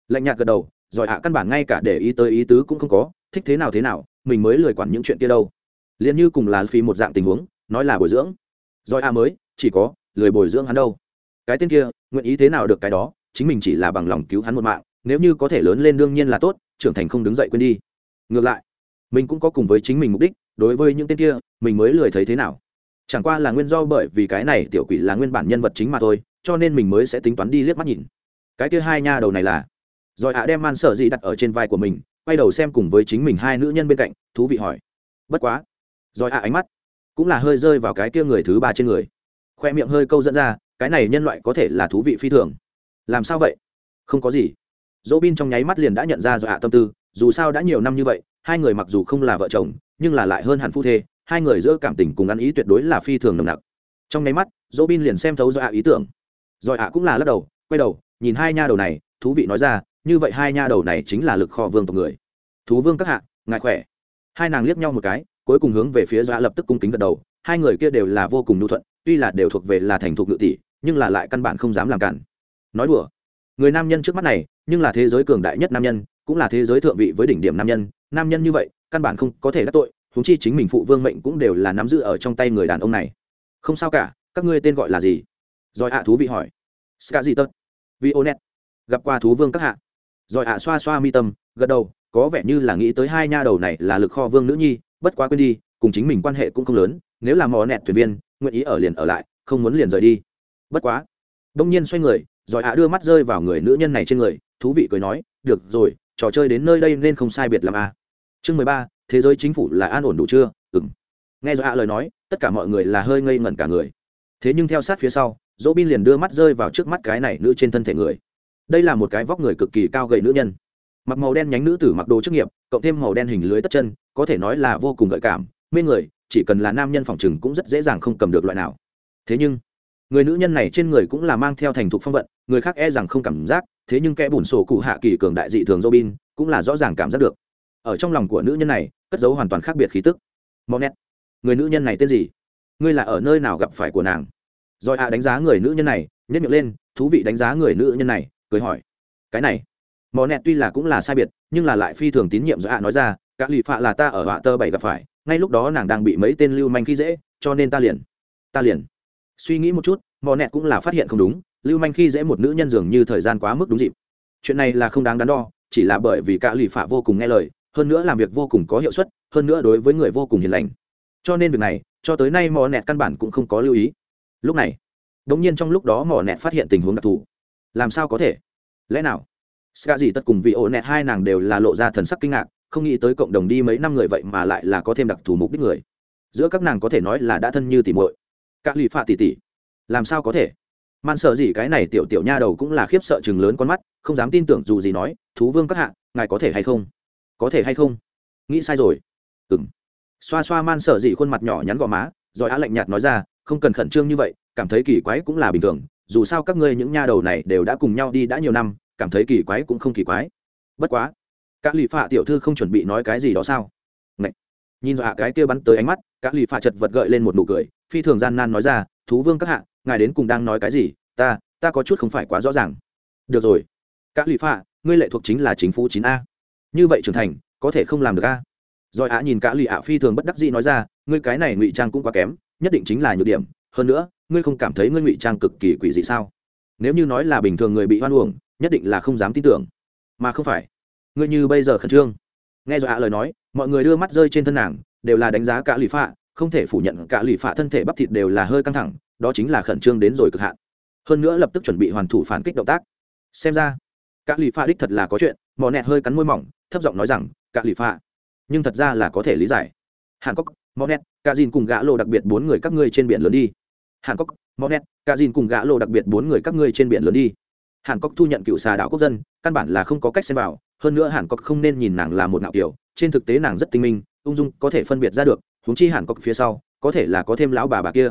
Lạnh nhạt gật đầu giỏi ạ, căn bản ngay cả để ý tới ý tứ cũng không có, thích thế nào thế nào, mình mới lười quản những chuyện kia đâu. Liền như cùng là phí một dạng tình huống, nói là bồi dưỡng. Giỏi ạ mới, chỉ có, lười bồi dưỡng hắn đâu. Cái tên kia, nguyện ý thế nào được cái đó, chính mình chỉ là bằng lòng cứu hắn một mạng, nếu như có thể lớn lên đương nhiên là tốt, trưởng thành không đứng dậy quên đi. Ngược lại, mình cũng có cùng với chính mình mục đích đối với những tên kia, mình mới lười thấy thế nào? Chẳng qua là nguyên do bởi vì cái này tiểu quỷ là nguyên bản nhân vật chính mà thôi, cho nên mình mới sẽ tính toán đi liếc mắt nhìn. Cái kia hai nha đầu này là rồi ạ đem man sợ gì đặt ở trên vai của mình, quay đầu xem cùng với chính mình hai nữ nhân bên cạnh, thú vị hỏi. Bất quá. Rồi ạ ánh mắt cũng là hơi rơi vào cái kia người thứ ba trên người. Khoe miệng hơi câu dẫn ra, cái này nhân loại có thể là thú vị phi thường. Làm sao vậy? Không có gì. Dỗ bin trong nháy mắt liền đã nhận ra do ạ tâm tư, dù sao đã nhiều năm như vậy hai người mặc dù không là vợ chồng, nhưng là lại hơn hẳn phu thê, hai người giữa cảm tình cùng ăn ý tuyệt đối là phi thường nồng nặc. Trong nháy mắt dỗ bin liền xem thấu do ạ ý tưởng. Rồi ạ cũng là lắc đầu, quay đầu, nhìn hai nha đầu này, thú vị nói ra, như vậy hai nha đầu này chính là lực kho vương tộc người. Thú vương các hạ, ngài khỏe. Hai nàng liếc nhau một cái, cuối cùng hướng về phía do ạ lập tức cung kính gật đầu. Hai người kia đều là vô cùng nhu thuận, tuy là đều thuộc về là thành thục ngự tỷ, nhưng là lại căn bản không dám làm cản. Nói đùa, người nam nhân trước mắt này, nhưng là thế giới cường đại nhất nam nhân, cũng là thế giới thượng vị với đỉnh điểm nam nhân nam nhân như vậy, căn bản không có thể đắc tội húng chi chính mình phụ vương mệnh cũng đều là nắm giữ ở trong tay người đàn ông này. Không sao cả, các ngươi tên gọi là gì? Rồi ạ, thú vị hỏi. Ska gì tật? Vi onet gặp qua thú vương các hạ. Rồi ạ, xoa xoa mi tâm, gật đầu, có vẻ như là nghĩ tới hai nha đầu này là lực kho vương nữ nhi, bất quá quên đi, cùng chính mình quan hệ cũng không lớn, nếu là mò nẹt thuyền viên, nguyện ý ở liền ở lại, không muốn liền rời đi. Bất quá. Đông nhiên xoay người, rồi ạ đưa mắt rơi vào người nữ nhân này trên người, thú vị cười nói, được rồi, trò chơi đến nơi đây nên không sai biệt làm à chương mười ba, thế giới chính phủ là an ổn đủ chưa? Ừng nghe do ạ lời nói, tất cả mọi người là hơi ngây ngẩn cả người. Thế nhưng theo sát phía sau dỗ bin liền đưa mắt rơi vào trước mắt cái này nữ trên thân thể người. Đây là một cái vóc người cực kỳ cao gầy nữ nhân. Mặc màu đen nhánh nữ tử mặc đồ chức nghiệp, cộng thêm màu đen hình lưới tất chân, có thể nói là vô cùng gợi cảm, mê người, chỉ cần là nam nhân phòng chừng cũng rất dễ dàng không cầm được loại nào. Thế nhưng, người nữ nhân này trên người cũng là mang theo thành thục phong vận, người khác e rằng không cảm giác, thế nhưng kẻ bùn sổ cụ hạ kỳ cường đại dị thường robin cũng là rõ ràng cảm giác được ở trong lòng của nữ nhân này, cất dấu hoàn toàn khác biệt khí tức. Monet người nữ nhân này tên gì? Ngươi là ở nơi nào gặp phải của nàng? Rồi ạ đánh giá người nữ nhân này nhất miệng lên, thú vị đánh giá người nữ nhân này, cười hỏi. Cái này monet tuy là cũng là sai biệt, nhưng là lại phi thường tín nhiệm do ạ nói ra các lì phạ là ta ở họa tơ bảy gặp phải, ngay lúc đó nàng đang bị mấy tên lưu manh khi dễ, cho nên ta liền ta liền. Suy nghĩ một chút mò nẹt cũng là phát hiện không đúng, lưu manh khi dễ một nữ nhân dường như thời gian quá mức đúng dịp. Chuyện này là không đáng đắn đo, chỉ là bởi vì cả lì phạ vô cùng nghe lời hơn nữa làm việc vô cùng có hiệu suất, hơn nữa đối với người vô cùng hiền lành. Cho nên việc này, cho tới nay mò nẹt căn bản cũng không có lưu ý. Lúc này đ ỗ n g nhiên trong lúc đó mò nẹt phát hiện tình huống đặc thù. Làm sao có thể? Lẽ nào? Ska gì tất cùng vị ổ nẹt hai nàng đều là lộ ra thần sắc kinh ngạc, không nghĩ tới cộng đồng đi mấy năm người vậy mà lại là có thêm đặc thù mục đích người. Giữa các nàng có thể nói là đã thân như tỉ muội. Các lì phạ tỉ tỉ. Làm sao có thể? Man sợ gì cái này tiểu tiểu nha đầu cũng là khiếp sợ chừng lớn con mắt, không dám tin tưởng dù gì nói, thú vương các hạ, ngài có thể hay không? Có thể hay không? Nghĩ sai rồi. Ừng xoa xoa man sợ dị khuôn mặt nhỏ nhắn gò má, rồi á lạnh nhạt nói ra, không cần khẩn trương như vậy, cảm thấy kỳ quái cũng là bình thường, dù sao các ngươi những nha đầu này đều đã cùng nhau đi đã nhiều năm, cảm thấy kỳ quái cũng không kỳ quái. Bất quá các lì phạ tiểu thư không chuẩn bị nói cái gì đó sao? Ngậy. nhìn dọa cái kia bắn tới ánh mắt các lì phạ chật vật gợi lên một nụ cười, phi thường gian nan nói ra, thú vương các hạ, ngài đến cùng đang nói cái gì? Ta ta có chút không phải quá rõ ràng. Được rồi. Các lì phạ, ngươi lệ thuộc chính là chính phủ chín a như vậy trưởng thành, có thể không làm được a? Rồi ạ nhìn cả lì ạ phi thường bất đắc dĩ nói ra, ngươi cái này ngụy trang cũng quá kém, nhất định chính là nhược điểm. Hơn nữa, ngươi không cảm thấy ngươi ngụy trang cực kỳ quỷ dị sao? Nếu như nói là bình thường người bị hoan uổng, nhất định là không dám tin tưởng. Mà không phải. Ngươi như bây giờ khẩn trương. Nghe rồi ạ lời nói, mọi người đưa mắt rơi trên thân nàng, đều là đánh giá cả lì phạ, không thể phủ nhận cả lì phạ thân thể bắp thịt đều là hơi căng thẳng, đó chính là khẩn trương đến rồi cực hạn. Hơn nữa lập tức chuẩn bị hoàn thủ phản kích động tác. Xem ra các lì pha đích thật là có chuyện, mò nẹt hơi cắn môi mỏng thấp giọng nói rằng, cả lì phạ. Nhưng thật ra là có thể lý giải. Hàn cốc monet, cả dìn cùng gã lộ đặc biệt bốn người các ngươi trên biển lớn đi. Hàn cốc monet, cả dìn cùng gã lộ đặc biệt bốn người các ngươi trên biển lớn đi. Hàn cốc thu nhận cựu xà đảo quốc dân, căn bản là không có cách xem vào. Hơn nữa hàn cốc không nên nhìn nàng là một ngạo kiểu, trên thực tế nàng rất tinh minh, ung dung có thể phân biệt ra được, huống chi hàn cốc phía sau, có thể là có thêm lão bà bà kia.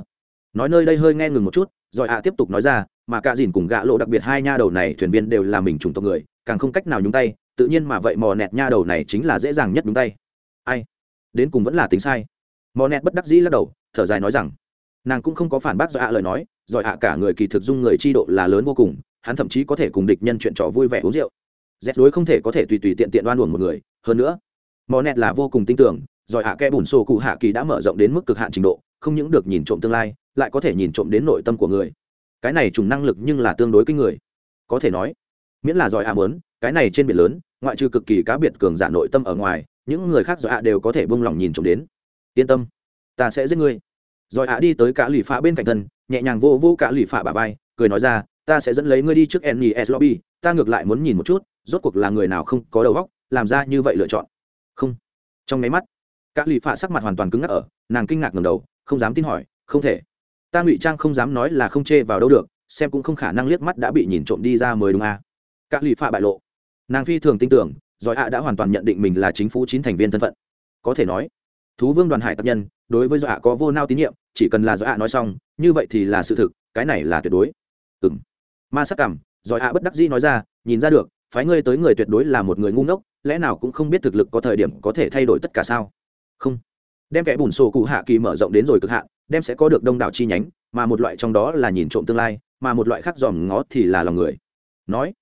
Nói nơi đây hơi nghe ngừng một chút, rồi ạ tiếp tục nói ra, mà cả dìn cùng gã lộ đặc biệt hai nha đầu này thuyền viên đều là mình chủng tộc người, càng không cách nào nhúng tay tự nhiên mà vậy mò nẹt nha đầu này chính là dễ dàng nhất đúng tay. Ai? Đến cùng vẫn là tính sai. Mò nẹt bất đắc dĩ lắc đầu, thở dài nói rằng, nàng cũng không có phản bác do ạ lời nói giỏi ạ cả người kỳ thực dung người chi độ là lớn vô cùng, hắn thậm chí có thể cùng địch nhân chuyện trò vui vẻ uống rượu. Dẹp đối không thể có thể tùy tùy tiện tiện đoan uổng một người, hơn nữa, mò nẹt là vô cùng tin tưởng giỏi ạ à kẽ bùn sổ cụ hạ kỳ đã mở rộng đến mức cực hạn trình độ, không những được nhìn trộm tương lai, lại có thể nhìn trộm đến nội tâm của người. Cái này trùng năng lực nhưng là tương đối kinh người. Có thể nói miễn là giỏi ạ muốn cái này trên biển lớn, ngoại trừ cực kỳ cá biệt cường giả nội tâm ở ngoài, những người khác giỏi ạ đều có thể bông lòng nhìn trộm đến. Yên tâm, ta sẽ giết ngươi. Giỏi ạ đi tới cả lì phạ bên cạnh thân, nhẹ nhàng vô vô cả lì phạ bà vai, cười nói ra, ta sẽ dẫn lấy ngươi đi trước nes lobby, ta ngược lại muốn nhìn một chút, rốt cuộc là người nào không có đầu óc, làm ra như vậy lựa chọn. Không. Trong máy mắt các lì phạ sắc mặt hoàn toàn cứng ngắc ở, nàng kinh ngạc ngầm đầu, không dám tin hỏi, không thể. Ta ngụy trang không dám nói là không chê vào đâu được, xem cũng không khả năng liếc mắt đã bị nhìn trộm đi ra mới đúng à các lì phạ bại lộ. Nàng phi thường tin tưởng, giỏi ạ đã hoàn toàn nhận định mình là chính phủ chín thành viên thân phận. Có thể nói, thú vương đoàn hải tác nhân, đối với giỏi ạ có vô nao tín nhiệm, chỉ cần là giỏi ạ nói xong, như vậy thì là sự thực, cái này là tuyệt đối. Ừng ma sắc cảm, giỏi ạ bất đắc dĩ nói ra, nhìn ra được, phái ngươi tới người tuyệt đối là một người ngu ngốc, lẽ nào cũng không biết thực lực có thời điểm có thể thay đổi tất cả sao? Không. Đem kẻ bùn sổ cụ hạ kỳ mở rộng đến rồi cực hạn, đem sẽ có được đông đảo chi nhánh, mà một loại trong đó là nhìn trộm tương lai, mà một loại khác dòm ngó thì là lòng người. Nói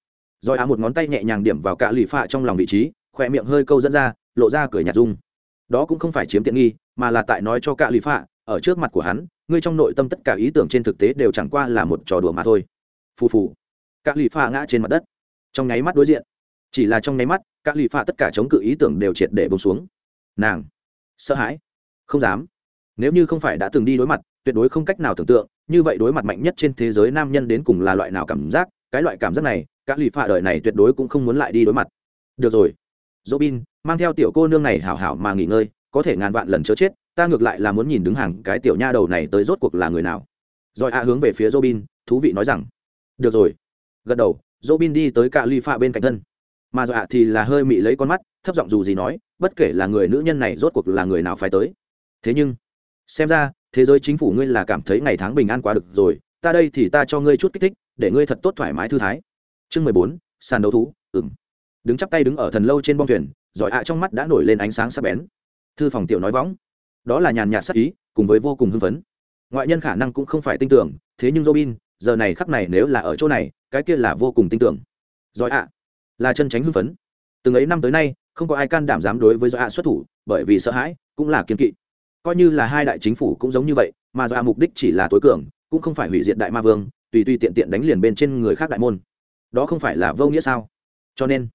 rồi ạ một ngón tay nhẹ nhàng điểm vào cả lì phạ trong lòng vị trí, khỏe miệng hơi câu dẫn ra, lộ ra cười nhạt dung. Đó cũng không phải chiếm tiện nghi, mà là tại nói cho cả lì phạ, ở trước mặt của hắn, ngươi trong nội tâm tất cả ý tưởng trên thực tế đều chẳng qua là một trò đùa mà thôi. Phù phù. Cả lì phạ ngã trên mặt đất. Trong nháy mắt đối diện. Chỉ là trong nháy mắt các lì phạ tất cả chống cự ý tưởng đều triệt để bông xuống. Nàng. Sợ hãi. Không dám. Nếu như không phải đã từng đi đối mặt, tuyệt đối không cách nào tưởng tượng, như vậy đối mặt mạnh nhất trên thế giới nam nhân đến cùng là loại nào cảm giác? Cái loại cảm giác này các lì phạ đời này tuyệt đối cũng không muốn lại đi đối mặt được rồi Robin, mang theo tiểu cô nương này hảo hảo mà nghỉ ngơi, có thể ngàn vạn lần chớ chết, ta ngược lại là muốn nhìn đứng hàng cái tiểu nha đầu này tới rốt cuộc là người nào. Rồi a hướng về phía Robin, thú vị nói rằng, được rồi. Gật đầu, Robin đi tới cả ly Phạ bên cạnh thân. Mà rồi ạ thì là hơi mị lấy con mắt, thấp giọng dù gì nói, bất kể là người nữ nhân này rốt cuộc là người nào phải tới. Thế nhưng, xem ra, thế giới chính phủ ngươi là cảm thấy ngày tháng bình an quá được rồi, ta đây thì ta cho ngươi chút kích thích, để ngươi thật tốt thoải mái thư thái. Chương mười bốn, sàn đấu thú, ừng đứng chắp tay đứng ở thần lâu trên bong thuyền giỏi ạ trong mắt đã nổi lên ánh sáng sắc bén. Thư phòng tiểu nói võng. Đó là nhàn nhạt sắc ý cùng với vô cùng hưng phấn. Ngoại nhân khả năng cũng không phải tin tưởng thế nhưng robin giờ này khắc này nếu là ở chỗ này cái kia là vô cùng tin tưởng. Giỏi ạ. Là chân tránh hưng phấn. Từng ấy năm tới nay không có ai can đảm dám đối với giỏi ạ xuất thủ bởi vì sợ hãi cũng là kiên kỵ. Coi như là hai đại chính phủ cũng giống như vậy mà do mục đích chỉ là tối cường cũng không phải hủy diệt đại ma vương tùy tùy tiện tiện đánh liền bên trên người khác đại môn đó không phải là vô nghĩa sao? Cho nên,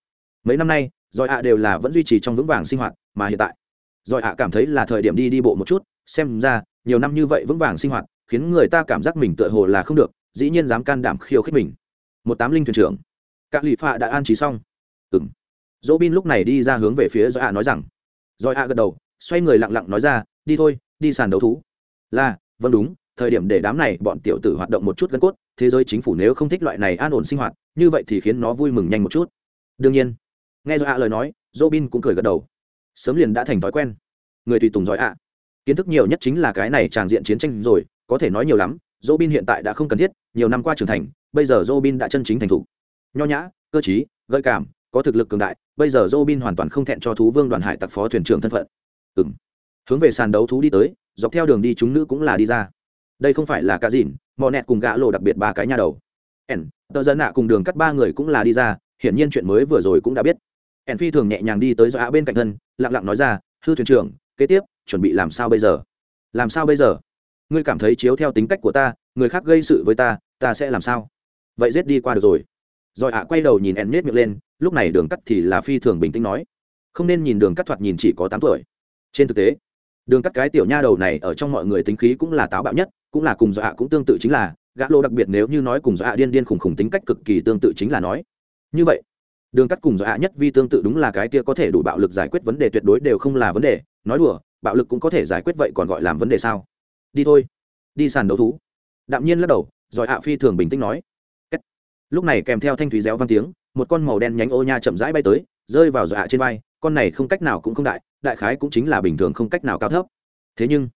mấy năm nay giỏi ạ đều là vẫn duy trì trong vững vàng sinh hoạt mà hiện tại. Giỏi ạ cảm thấy là thời điểm đi đi bộ một chút, xem ra, nhiều năm như vậy vững vàng sinh hoạt khiến người ta cảm giác mình tựa hồ là không được, dĩ nhiên dám can đảm khiêu khích mình. Một tám linh thuyền trưởng. Các lụy phạ đã an trí xong. Ừng dỗ bin lúc này đi ra hướng về phía giỏi ạ nói rằng giỏi ạ gật đầu, xoay người lặng lặng nói ra, đi thôi, đi sàn đấu thú. Là vâng đúng thời điểm để đám này bọn tiểu tử hoạt động một chút gân cốt, thế giới chính phủ nếu không thích loại này an ổn sinh hoạt, như vậy thì khiến nó vui mừng nhanh một chút. Đương nhiên, nghe do ạ lời nói, robin cũng cười gật đầu. Sớm liền đã thành thói quen. Người tùy tùng giỏi ạ. Kiến thức nhiều nhất chính là cái này tràng diện chiến tranh rồi, có thể nói nhiều lắm, robin hiện tại đã không cần thiết, nhiều năm qua trưởng thành, bây giờ robin đã chân chính thành thục. Nho nhã, cơ t gợi cảm, có thực lực cường đại, bây giờ robin hoàn toàn không thẹn cho thú vương đoàn hải tặc phó thuyền trưởng thân phận. Ừm. Hướng về sàn đấu thú đi tới, dọc theo đường đi chúng nữ cũng là đi ra đây không phải là cá dìn, mò nẹt cùng gã lộ đặc biệt ba cái nhà đầu. Ẻn tờ dân nạ cùng đường cắt ba người cũng là đi ra, hiển nhiên chuyện mới vừa rồi cũng đã biết. Ẻn phi thường nhẹ nhàng đi tới do ạ bên cạnh thân, lặng lặng nói ra, hư thuyền trưởng, kế tiếp, chuẩn bị làm sao bây giờ? Làm sao bây giờ? Ngươi cảm thấy chiếu theo tính cách của ta, người khác gây sự với ta ta sẽ làm sao? Vậy giết đi qua được rồi. Rồi ạ quay đầu nhìn ẻn nết miệng lên, lúc này đường cắt thì là phi thường bình tĩnh nói. Không nên nhìn đường cắt thoạt nhìn chỉ có tám tuổi. Trên thực tế đường cắt cái tiểu nha đầu này ở trong mọi người tính khí cũng là táo bạo nhất, cũng là cùng dọa cũng tương tự chính là, gã lô đặc biệt nếu như nói cùng dọa điên điên khủng khủng tính cách cực kỳ tương tự chính là nói. Như vậy, đường cắt cùng dọa nhất vi tương tự đúng là cái kia có thể đủ bạo lực giải quyết vấn đề tuyệt đối đều không là vấn đề, nói đùa, bạo lực cũng có thể giải quyết vậy còn gọi làm vấn đề sao? Đi thôi, đi sàn đấu thú. Đạm nhiên lắc đầu giỏi ạ phi thường bình tĩnh nói. Lúc này kèm theo thanh thúy réo vang tiếng, một con màu đen nhánh ô nha chậm rãi bay tới, rơi vào dọa trên vai, con này không cách nào cũng không đại đại khái cũng chính là bình thường không cách nào cao thấp. Thế nhưng,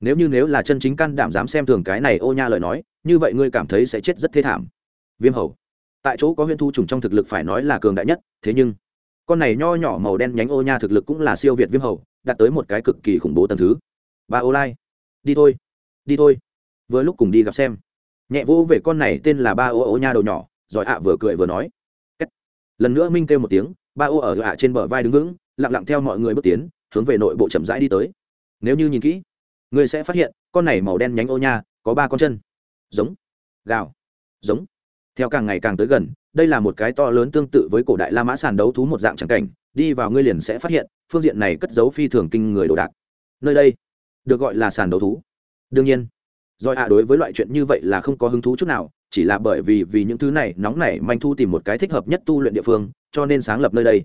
nếu như nếu là chân chính can đảm dám xem thường cái này ô nha lời nói, như vậy ngươi cảm thấy sẽ chết rất thê thảm. Viêm hầu. Tại chỗ có huyện thu trùng trong thực lực phải nói là cường đại nhất, thế nhưng, con này nho nhỏ màu đen nhánh ô nha thực lực cũng là siêu việt viêm hầu, đạt tới một cái cực kỳ khủng bố tầm thứ. Ba ô lai. Đi thôi. Đi thôi. Vừa lúc cùng đi gặp xem. Nhẹ vỗ về con này tên là ba ô ô nha đầu nhỏ giỏi ạ vừa cười vừa nói. Lần nữa minh kêu một tiếng, ba ô ở ạ trên bờ vai đứng vững lặng lặng theo mọi người bước tiến, hướng về nội bộ chậm rãi đi tới. Nếu như nhìn kỹ người sẽ phát hiện, con này màu đen nhánh ô nha, có ba con chân. Giống. Gào. Giống. Theo càng ngày càng tới gần, đây là một cái to lớn tương tự với cổ đại la mã sàn đấu thú một dạng tràng cảnh, đi vào ngươi liền sẽ phát hiện, phương diện này cất giấu phi thường kinh người đồ đạc. Nơi đây, được gọi là sàn đấu thú. Đương nhiên, rồi ạ, đối với loại chuyện như vậy là không có hứng thú chút nào, chỉ là bởi vì vì những thứ này nóng nảy manh thu tìm một cái thích hợp nhất tu luyện địa phương, cho nên sáng lập nơi đây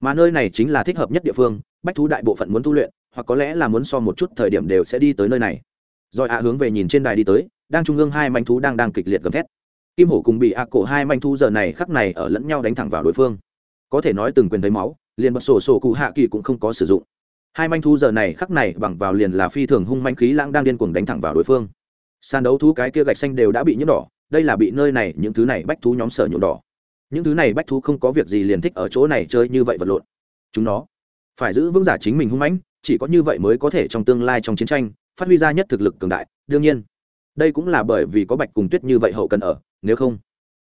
mà nơi này chính là thích hợp nhất địa phương, bách thú đại bộ phận muốn tu luyện, hoặc có lẽ là muốn so một chút thời điểm đều sẽ đi tới nơi này. Rồi ạ hướng về nhìn trên đài đi tới, đang trung ương hai manh thú đang đang kịch liệt gầm thét. Kim hổ cùng bị ạ cổ hai manh thú giờ này khắc này ở lẫn nhau đánh thẳng vào đối phương. Có thể nói từng quyền thấy máu, liền bật sổ sổ cụ hạ kỳ cũng không có sử dụng. Hai manh thú giờ này khắc này bằng vào liền là phi thường hung manh khí lãng đang điên cuồng đánh thẳng vào đối phương. Sàn đấu thú cái kia gạch xanh đều đã bị nhiễm đỏ, đây là bị nơi này những thứ này bách thú nhóm sở nhuộm đỏ những thứ này bách thú không có việc gì liền thích ở chỗ này chơi như vậy vật lộn. Chúng nó phải giữ vững giả chính mình hung mãnh, chỉ có như vậy mới có thể trong tương lai trong chiến tranh phát huy ra nhất thực lực cường đại. Đương nhiên, đây cũng là bởi vì có bạch cùng tuyết như vậy hậu cần ở, nếu không,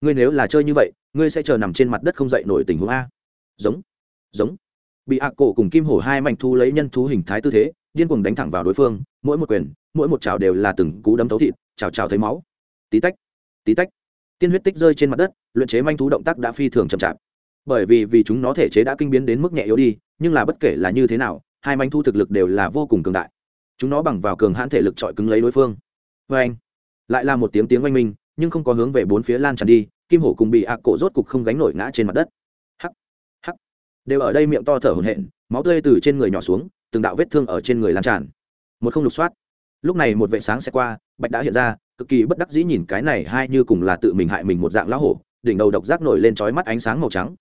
ngươi nếu là chơi như vậy, ngươi sẽ chờ nằm trên mặt đất không dậy nổi tình huống a. Giống giống. Bị hạ cổ cùng kim hổ hai mạnh thu lấy nhân thú hình thái tư thế, điên cuồng đánh thẳng vào đối phương, mỗi một quyền, mỗi một chảo đều là từng cú đấm thấu thịt, chảo chảo thấy máu. Tí tách tí tách tiên huyết tích rơi trên mặt đất, luyện chế manh thú động tác đã phi thường chậm chạp. Bởi vì vì chúng nó thể chế đã kinh biến đến mức nhẹ yếu đi, nhưng là bất kể là như thế nào, hai manh thú thực lực đều là vô cùng cường đại. Chúng nó bằng vào cường hãn thể lực trọi cứng lấy đối phương. Vê anh, lại là một tiếng tiếng oanh minh, nhưng không có hướng về bốn phía lan tràn đi, kim hổ cùng bị ạ cổ rốt cục không gánh nổi ngã trên mặt đất. Hắc hắc. Đều ở đây miệng to thở hổn hển, máu tươi từ trên người nhỏ xuống, từng đạo vết thương ở trên người lan tràn. Một không lục soát. Lúc này một vệ sáng sẽ qua, bạch đã hiện ra cực kỳ bất đắc dĩ nhìn cái này hai như cùng là tự mình hại mình một dạng lão hổ, đỉnh đầu độc giác nổi lên trói mắt ánh sáng màu trắng.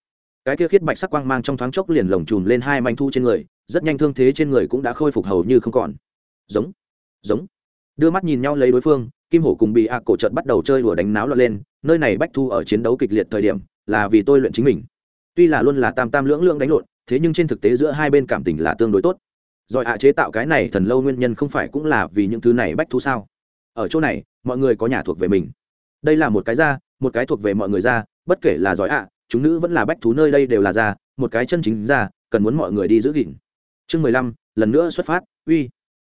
Cái kia khiết bạch sắc quang mang trong thoáng chốc liền lồng chùm lên hai manh thu trên người, rất nhanh thương thế trên người cũng đã khôi phục hầu như không còn. Giống giống. Đưa mắt nhìn nhau lấy đối phương, kim hổ cùng bị ạ cổ trợt bắt đầu chơi đùa đánh náo lọt lên, nơi này bách thu ở chiến đấu kịch liệt thời điểm, là vì tôi luyện chính mình. Tuy là luôn là tam tam lưỡng lưỡng đánh lộn, thế nhưng trên thực tế giữa hai bên cảm tình là tương đối tốt. Rồi ạ à chế tạo cái này thần lâu nguyên nhân không phải cũng là vì những thứ này bách thu sao? Ở chỗ này, mọi người có nhà thuộc về mình. Đây là một cái da một cái thuộc về mọi người da bất kể là giỏi ạ, chúng nữ vẫn là bách thú nơi đây đều là da một cái chân chính da cần muốn mọi người đi giữ gìn. Chương mười lăm, lần nữa xuất phát, uy.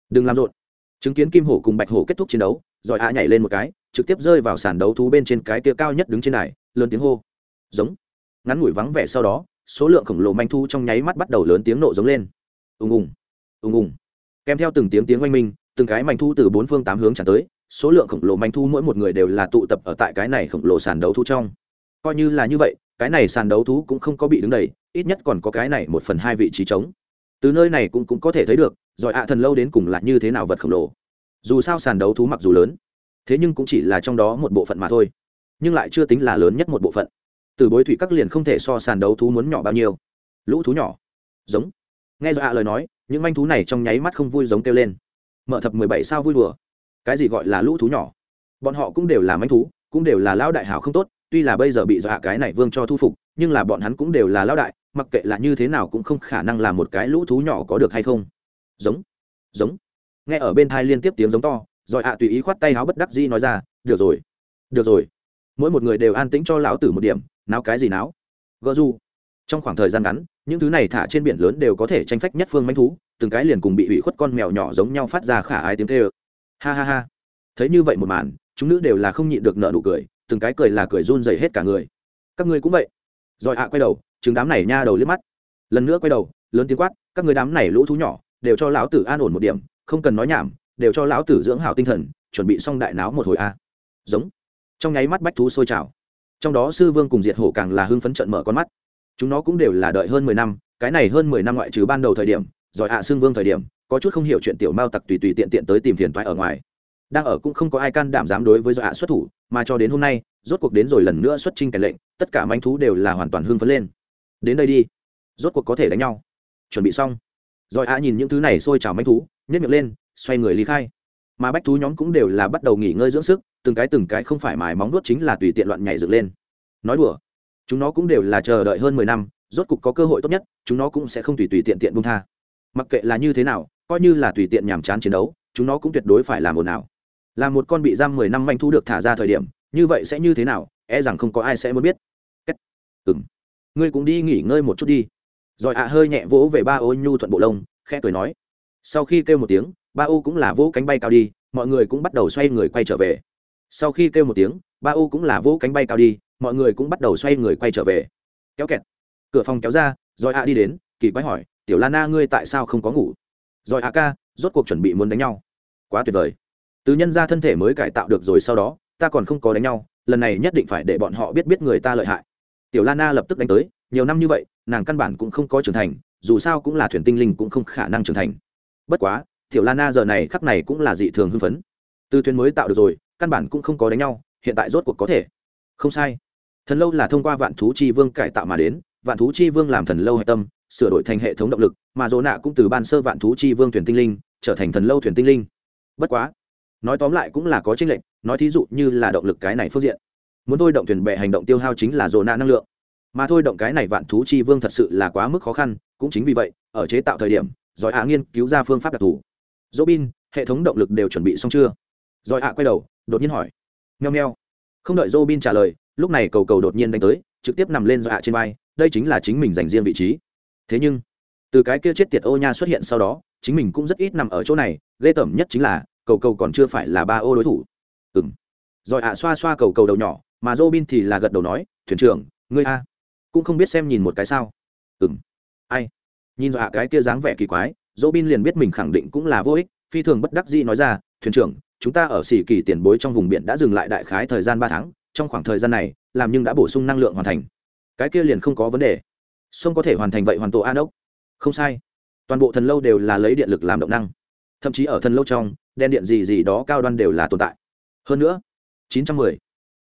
Đừng làm rộn. Chứng kiến kim hổ cùng bạch hổ kết thúc chiến đấu, giỏi ạ nhảy lên một cái, trực tiếp rơi vào sàn đấu thú bên trên cái tia cao nhất đứng trên này lớn tiếng hô. Giống. Ngắn ngủi vắng vẻ sau đó, số lượng khổng lồ manh thu trong nháy mắt bắt đầu lớn tiếng nộ giống lên. Ùng ùng. Ùng ùng. Kèm theo từng tiếng tiếng oanh minh từng cái manh thu từ bốn phương tám hướng tràn tới số lượng khổng lồ manh thu mỗi một người đều là tụ tập ở tại cái này khổng lồ sàn đấu thu trong. Coi như là như vậy cái này sàn đấu thú cũng không có bị đứng đầy ít nhất còn có cái này một phần hai vị trí trống. Từ nơi này cũng, cũng có thể thấy được giỏi ạ thần lâu đến cùng là như thế nào vật khổng lồ. Dù sao sàn đấu thú mặc dù lớn thế nhưng cũng chỉ là trong đó một bộ phận mà thôi nhưng lại chưa tính là lớn nhất một bộ phận. Từ bối thủy các liền không thể so sàn đấu thú muốn nhỏ bao nhiêu. Lũ thú nhỏ. Giống. Nghe do ạ lời nói những manh thú này trong nháy mắt không vui giống kêu lên mở thập mười bảy sao vui đùa. Cái gì gọi là lũ thú nhỏ? Bọn họ cũng đều là manh thú, cũng đều là lão đại hảo không tốt, tuy là bây giờ bị dọa cái này vương cho thu phục, nhưng là bọn hắn cũng đều là lão đại, mặc kệ là như thế nào cũng không khả năng là một cái lũ thú nhỏ có được hay không. Giống giống. Nghe ở bên thai liên tiếp tiếng giống to, rồi ạ tùy ý khoát tay áo bất đắc dĩ nói ra, được rồi được rồi. Mỗi một người đều an tĩnh cho lão tử một điểm, náo cái gì náo? Gỡ du. Trong khoảng thời gian ngắn những thứ này thả trên biển lớn đều có thể tranh phách nhất phương manh thú, từng cái liền cùng bị hủy khuất con mèo nhỏ giống nhau phát ra khả ái tiếng tê ơ ha ha ha. Thấy như vậy một màn, chúng nữ đều là không nhịn được nợ nụ cười, từng cái cười là cười run dày hết cả người. Các ngươi cũng vậy. Rồi ạ, quay đầu chứng đám này nha đầu liếc mắt. Lần nữa quay đầu, lớn tiếng quát, các người đám này lũ thú nhỏ, đều cho lão tử an ổn một điểm, không cần nói nhảm, đều cho lão tử dưỡng hảo tinh thần, chuẩn bị xong đại náo một hồi a. Giống. Trong nháy mắt bách thú sôi trào. Trong đó sư vương cùng diệt hổ càng là hưng phấn trận mở con mắt chúng nó cũng đều là đợi hơn mười năm, cái này hơn mười năm ngoại trừ ban đầu thời điểm, giỏi ạ xương vương thời điểm, có chút không hiểu chuyện tiểu mao tặc tùy tùy tiện tiện tới tìm phiền toái ở ngoài. Đang ở cũng không có ai can đảm dám đối với giỏi ạ xuất thủ, mà cho đến hôm nay, rốt cuộc đến rồi lần nữa xuất trình cảnh lệnh, tất cả manh thú đều là hoàn toàn hưng phấn lên. Đến đây đi. Rốt cuộc có thể đánh nhau. Chuẩn bị xong. Giỏi ạ nhìn những thứ này sôi trào manh thú nhét miệng lên, xoay người lý khai. Mà bách thú nhóm cũng đều là bắt đầu nghỉ ngơi dưỡng sức, từng cái từng cái không phải mài móng nuốt chính là tùy tiện loạn nhảy dựng lên. Nói đùa chúng nó cũng đều là chờ đợi hơn mười năm, rốt cục có cơ hội tốt nhất, chúng nó cũng sẽ không tùy tùy tiện tiện bung tha. Mặc kệ là như thế nào, coi như là tùy tiện nhàm chán chiến đấu, chúng nó cũng tuyệt đối phải làm ồn nào là một con bị giam mười năm manh thu được thả ra thời điểm, như vậy sẽ như thế nào e rằng không có ai sẽ muốn biết. Ừ m ngươi cũng đi nghỉ ngơi một chút đi. Rồi ạ hơi nhẹ vỗ về ba ô nhu thuận bộ lông, khẽ cười nói. Sau khi kêu một tiếng, ba ô cũng là vỗ cánh bay cao đi, mọi người cũng bắt đầu xoay người quay trở về. Sau khi kêu một tiếng, ba ô cũng là vỗ cánh bay cao đi mọi người cũng bắt đầu xoay người quay trở về. Kéo kẹt. Cửa phòng kéo ra rồi a đi đến, kỳ quái hỏi, tiểu la na ngươi tại sao không có ngủ? Rồi a ca, rốt cuộc chuẩn bị muốn đánh nhau. Quá tuyệt vời. Từ nhân ra thân thể mới cải tạo được rồi sau đó, ta còn không có đánh nhau, lần này nhất định phải để bọn họ biết biết người ta lợi hại. Tiểu la na lập tức đánh tới, nhiều năm như vậy, nàng căn bản cũng không có trưởng thành, dù sao cũng là thuyền tinh linh cũng không khả năng trưởng thành. Bất quá, tiểu la na giờ này khắc này cũng là dị thường hưng phấn. Từ thuyền mới tạo được rồi, căn bản cũng không có đánh nhau, hiện tại rốt cuộc có thể. Không sai thần lâu là thông qua vạn thú chi vương cải tạo mà đến, vạn thú chi vương làm thần lâu hệ tâm, sửa đổi thành hệ thống động lực, mà dỗ nạ cũng từ ban sơ vạn thú chi vương thuyền tinh linh, trở thành thần lâu thuyền tinh linh. Bất quá, nói tóm lại cũng là có tranh lệch, nói thí dụ như là động lực cái này phương diện. Muốn thôi động thuyền bè hành động tiêu hao chính là dỗ nạ năng lượng. Mà thôi động cái này vạn thú chi vương thật sự là quá mức khó khăn, cũng chính vì vậy, ở chế tạo thời điểm giỏi hạ nghiên cứu ra phương pháp đặc thù. Dỗ bin, hệ thống động lực đều chuẩn bị xong chưa? Giỏi hạ quay đầu, đột nhiên hỏi. Nheo nheo không đợi dỗ bin trả lời lúc này cầu cầu đột nhiên đánh tới, trực tiếp nằm lên dọa trên vai, đây chính là chính mình dành riêng vị trí. Thế nhưng, từ cái kia chết tiệt ô nha xuất hiện sau đó, chính mình cũng rất ít nằm ở chỗ này, ghê tởm nhất chính là, cầu cầu còn chưa phải là ba ô đối thủ. Ừ m rồi ạ, xoa xoa cầu cầu đầu nhỏ, mà dô bin thì là gật đầu nói, thuyền trưởng, ngươi a, cũng không biết xem nhìn một cái sao. Ừ m ai? Nhìn dọa cái kia dáng vẻ kỳ quái dô bin liền biết mình khẳng định cũng là vô ích, phi thường bất đắc dĩ nói ra, thuyền trưởng, chúng ta ở xỉ kỳ tiền bối trong vùng biển đã dừng lại đại khái thời gian ba tháng trong khoảng thời gian này, làm nhưng đã bổ sung năng lượng hoàn thành. Cái kia liền không có vấn đề. Sông có thể hoàn thành vậy hoàn tổ an ốc không sai. Toàn bộ thần lâu đều là lấy điện lực làm động năng. Thậm chí ở thần lâu trong đen điện gì gì đó cao đoan đều là tồn tại. Hơn nữa, chín trăm mười.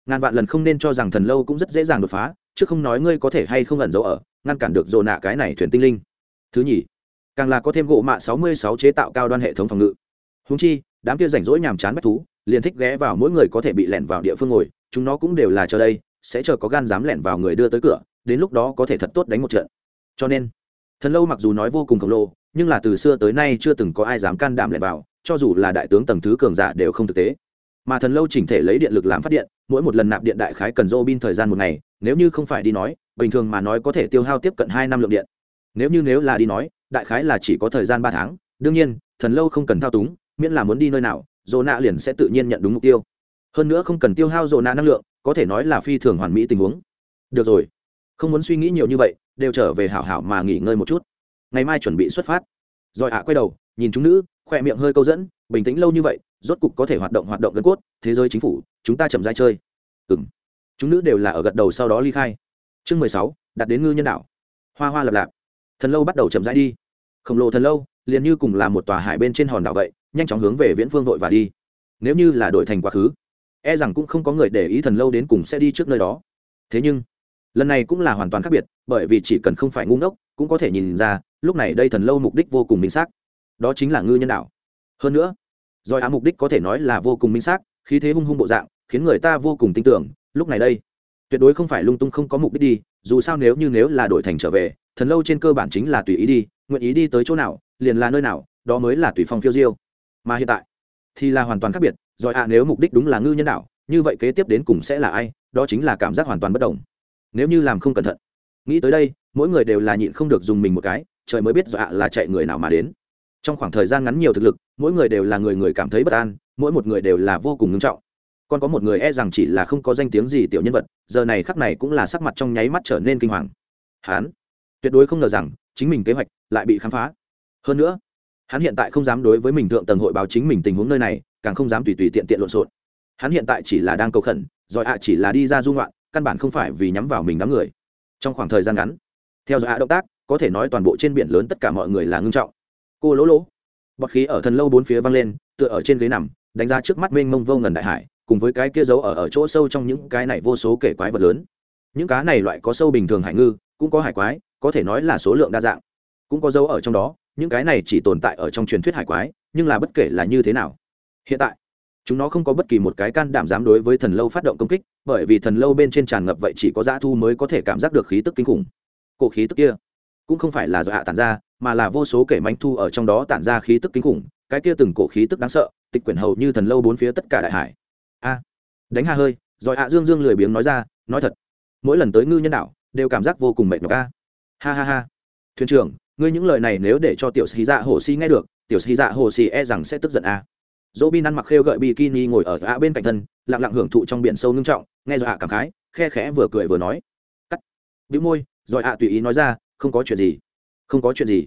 Ngàn vạn lần không nên cho rằng thần lâu cũng rất dễ dàng đột phá, chứ không nói ngươi có thể hay không ẩn giấu ở, ngăn cản được dồn nạ cái này thuyền tinh linh. Thứ nhì, càng là có thêm gỗ mạ sáu mươi sáu chế tạo cao đoan hệ thống phòng ngự. Húng chi, đám kia rảnh rỗi nhàm chán bách thú, liền thích ghé vào mỗi người có thể bị lẻn vào địa phương ngồi chúng nó cũng đều là chờ đây, sẽ chờ có gan dám lẻn vào người đưa tới cửa, đến lúc đó có thể thật tốt đánh một trận. Cho nên, thần lâu mặc dù nói vô cùng khổng lồ, nhưng là từ xưa tới nay chưa từng có ai dám can đảm lẻn vào, cho dù là đại tướng tầng thứ cường giả đều không thực tế. Mà thần lâu chỉnh thể lấy điện lực làm phát điện, mỗi một lần nạp điện đại khái cần dô bin thời gian một ngày, nếu như không phải đi nói, bình thường mà nói có thể tiêu hao tiếp cận hai năm lượng điện. Nếu như nếu là đi nói, đại khái là chỉ có thời gian ba tháng, đương nhiên, thần lâu không cần thao túng, miễn là muốn đi nơi nào dô nạ liền sẽ tự nhiên nhận đúng mục tiêu hơn nữa không cần tiêu hao dồn nạ năng lượng, có thể nói là phi thường hoàn mỹ tình huống. Được rồi, không muốn suy nghĩ nhiều như vậy, đều trở về hảo hảo mà nghỉ ngơi một chút. Ngày mai chuẩn bị xuất phát. Rồi ạ quay đầu, nhìn chúng nữ khoe miệng hơi câu dẫn, bình tĩnh lâu như vậy, rốt cục có thể hoạt động hoạt động gân cốt, thế giới chính phủ, chúng ta chậm dai chơi. Ừng chúng nữ đều là ở gật đầu sau đó ly khai. Chương mười sáu, đặt đến ngư nhân đạo hoa hoa lập lạp. Thần lâu bắt đầu chậm rãi đi. Khổng lồ thần lâu, liền như cùng là một tòa hải bên trên hòn đảo vậy, nhanh chóng hướng về viễn phương vội và đi. Nếu như là đổi thành quá khứ e rằng cũng không có người để ý thần lâu đến cùng sẽ đi trước nơi đó. Thế nhưng, lần này cũng là hoàn toàn khác biệt, bởi vì chỉ cần không phải ngu ngốc, cũng có thể nhìn ra, lúc này đây thần lâu mục đích vô cùng minh xác. Đó chính là ngư nhân đạo. Hơn nữa doi á mục đích có thể nói là vô cùng minh xác, khí thế hung hung bộ dạng, khiến người ta vô cùng tin tưởng, lúc này đây, tuyệt đối không phải lung tung không có mục đích đi, dù sao nếu như nếu là đổi thành trở về, thần lâu trên cơ bản chính là tùy ý đi, nguyện ý đi tới chỗ nào, liền là nơi nào, đó mới là tùy phong phiêu diêu. Mà hiện tại, thì là hoàn toàn khác biệt rồi ạ nếu mục đích đúng là ngư nhân đạo như vậy kế tiếp đến cùng sẽ là ai, đó chính là cảm giác hoàn toàn bất đồng. Nếu như làm không cẩn thận, nghĩ tới đây, mỗi người đều là nhịn không được dùng mình một cái, trời mới biết dọa à, là chạy người nào mà đến. Trong khoảng thời gian ngắn nhiều thực lực, mỗi người đều là người người cảm thấy bất an, mỗi một người đều là vô cùng ngưng trọng. Còn có một người e rằng chỉ là không có danh tiếng gì tiểu nhân vật, giờ này khắc này cũng là sắc mặt trong nháy mắt trở nên kinh hoàng. Hán tuyệt đối không ngờ rằng, chính mình kế hoạch lại bị khám phá. Hơn nữa hắn hiện tại không dám đối với mình thượng tầng hội báo chính mình tình huống nơi này, càng không dám tùy tùy tiện tiện lộn xộn. Hắn hiện tại chỉ là đang cầu khẩn, rồi ạ chỉ là đi ra dung loạn căn bản không phải vì nhắm vào mình đám người. Trong khoảng thời gian ngắn, theo dõi ạ động tác, có thể nói toàn bộ trên biển lớn tất cả mọi người là ngưng trọng. Cô lỗ lỗ. Bọt khí ở thần lâu bốn phía văng lên, tựa ở trên ghế nằm, đánh ra trước mắt mênh mông vô ngần đại hải, cùng với cái kia giấu ở ở chỗ sâu trong những cái này vô số kể quái vật lớn. Những cá này loại có sâu bình thường hải ngư, cũng có hải quái, có thể nói là số lượng đa dạng. Cũng có dấu ở trong đó những cái này chỉ tồn tại ở trong truyền thuyết hải quái, nhưng là bất kể là như thế nào, hiện tại, chúng nó không có bất kỳ một cái can đảm dám đối với thần lâu phát động công kích, bởi vì thần lâu bên trên tràn ngập vậy chỉ có dã thu mới có thể cảm giác được khí tức kinh khủng. Cổ khí tức kia cũng không phải là do hạ tản ra, mà là vô số kẻ manh thu ở trong đó tản ra khí tức kinh khủng, cái kia từng cổ khí tức đáng sợ, tịch quyển hầu như thần lâu bốn phía tất cả đại hải. A, đánh ha hơi, rồi hạ dương dương lười biếng nói ra, nói thật, mỗi lần tới ngư nhân đạo đều cảm giác vô cùng mệt nhọc a. Ha ha ha. Thuyền trưởng ngươi những lời này nếu để cho tiểu sĩ dạ hồ sĩ nghe được, tiểu sĩ dạ hồ sĩ e rằng sẽ tức giận a. Dỗ bin ăn mặc khêu gợi bikini ngồi ở ạ bên cạnh thân, lặng lặng hưởng thụ trong biển sâu ngưng trọng, nghe rồi ạ cảm khái, khe khẽ vừa cười vừa nói. Cắt. Bĩu môi, rồi ạ tùy ý nói ra, không có chuyện gì. Không có chuyện gì.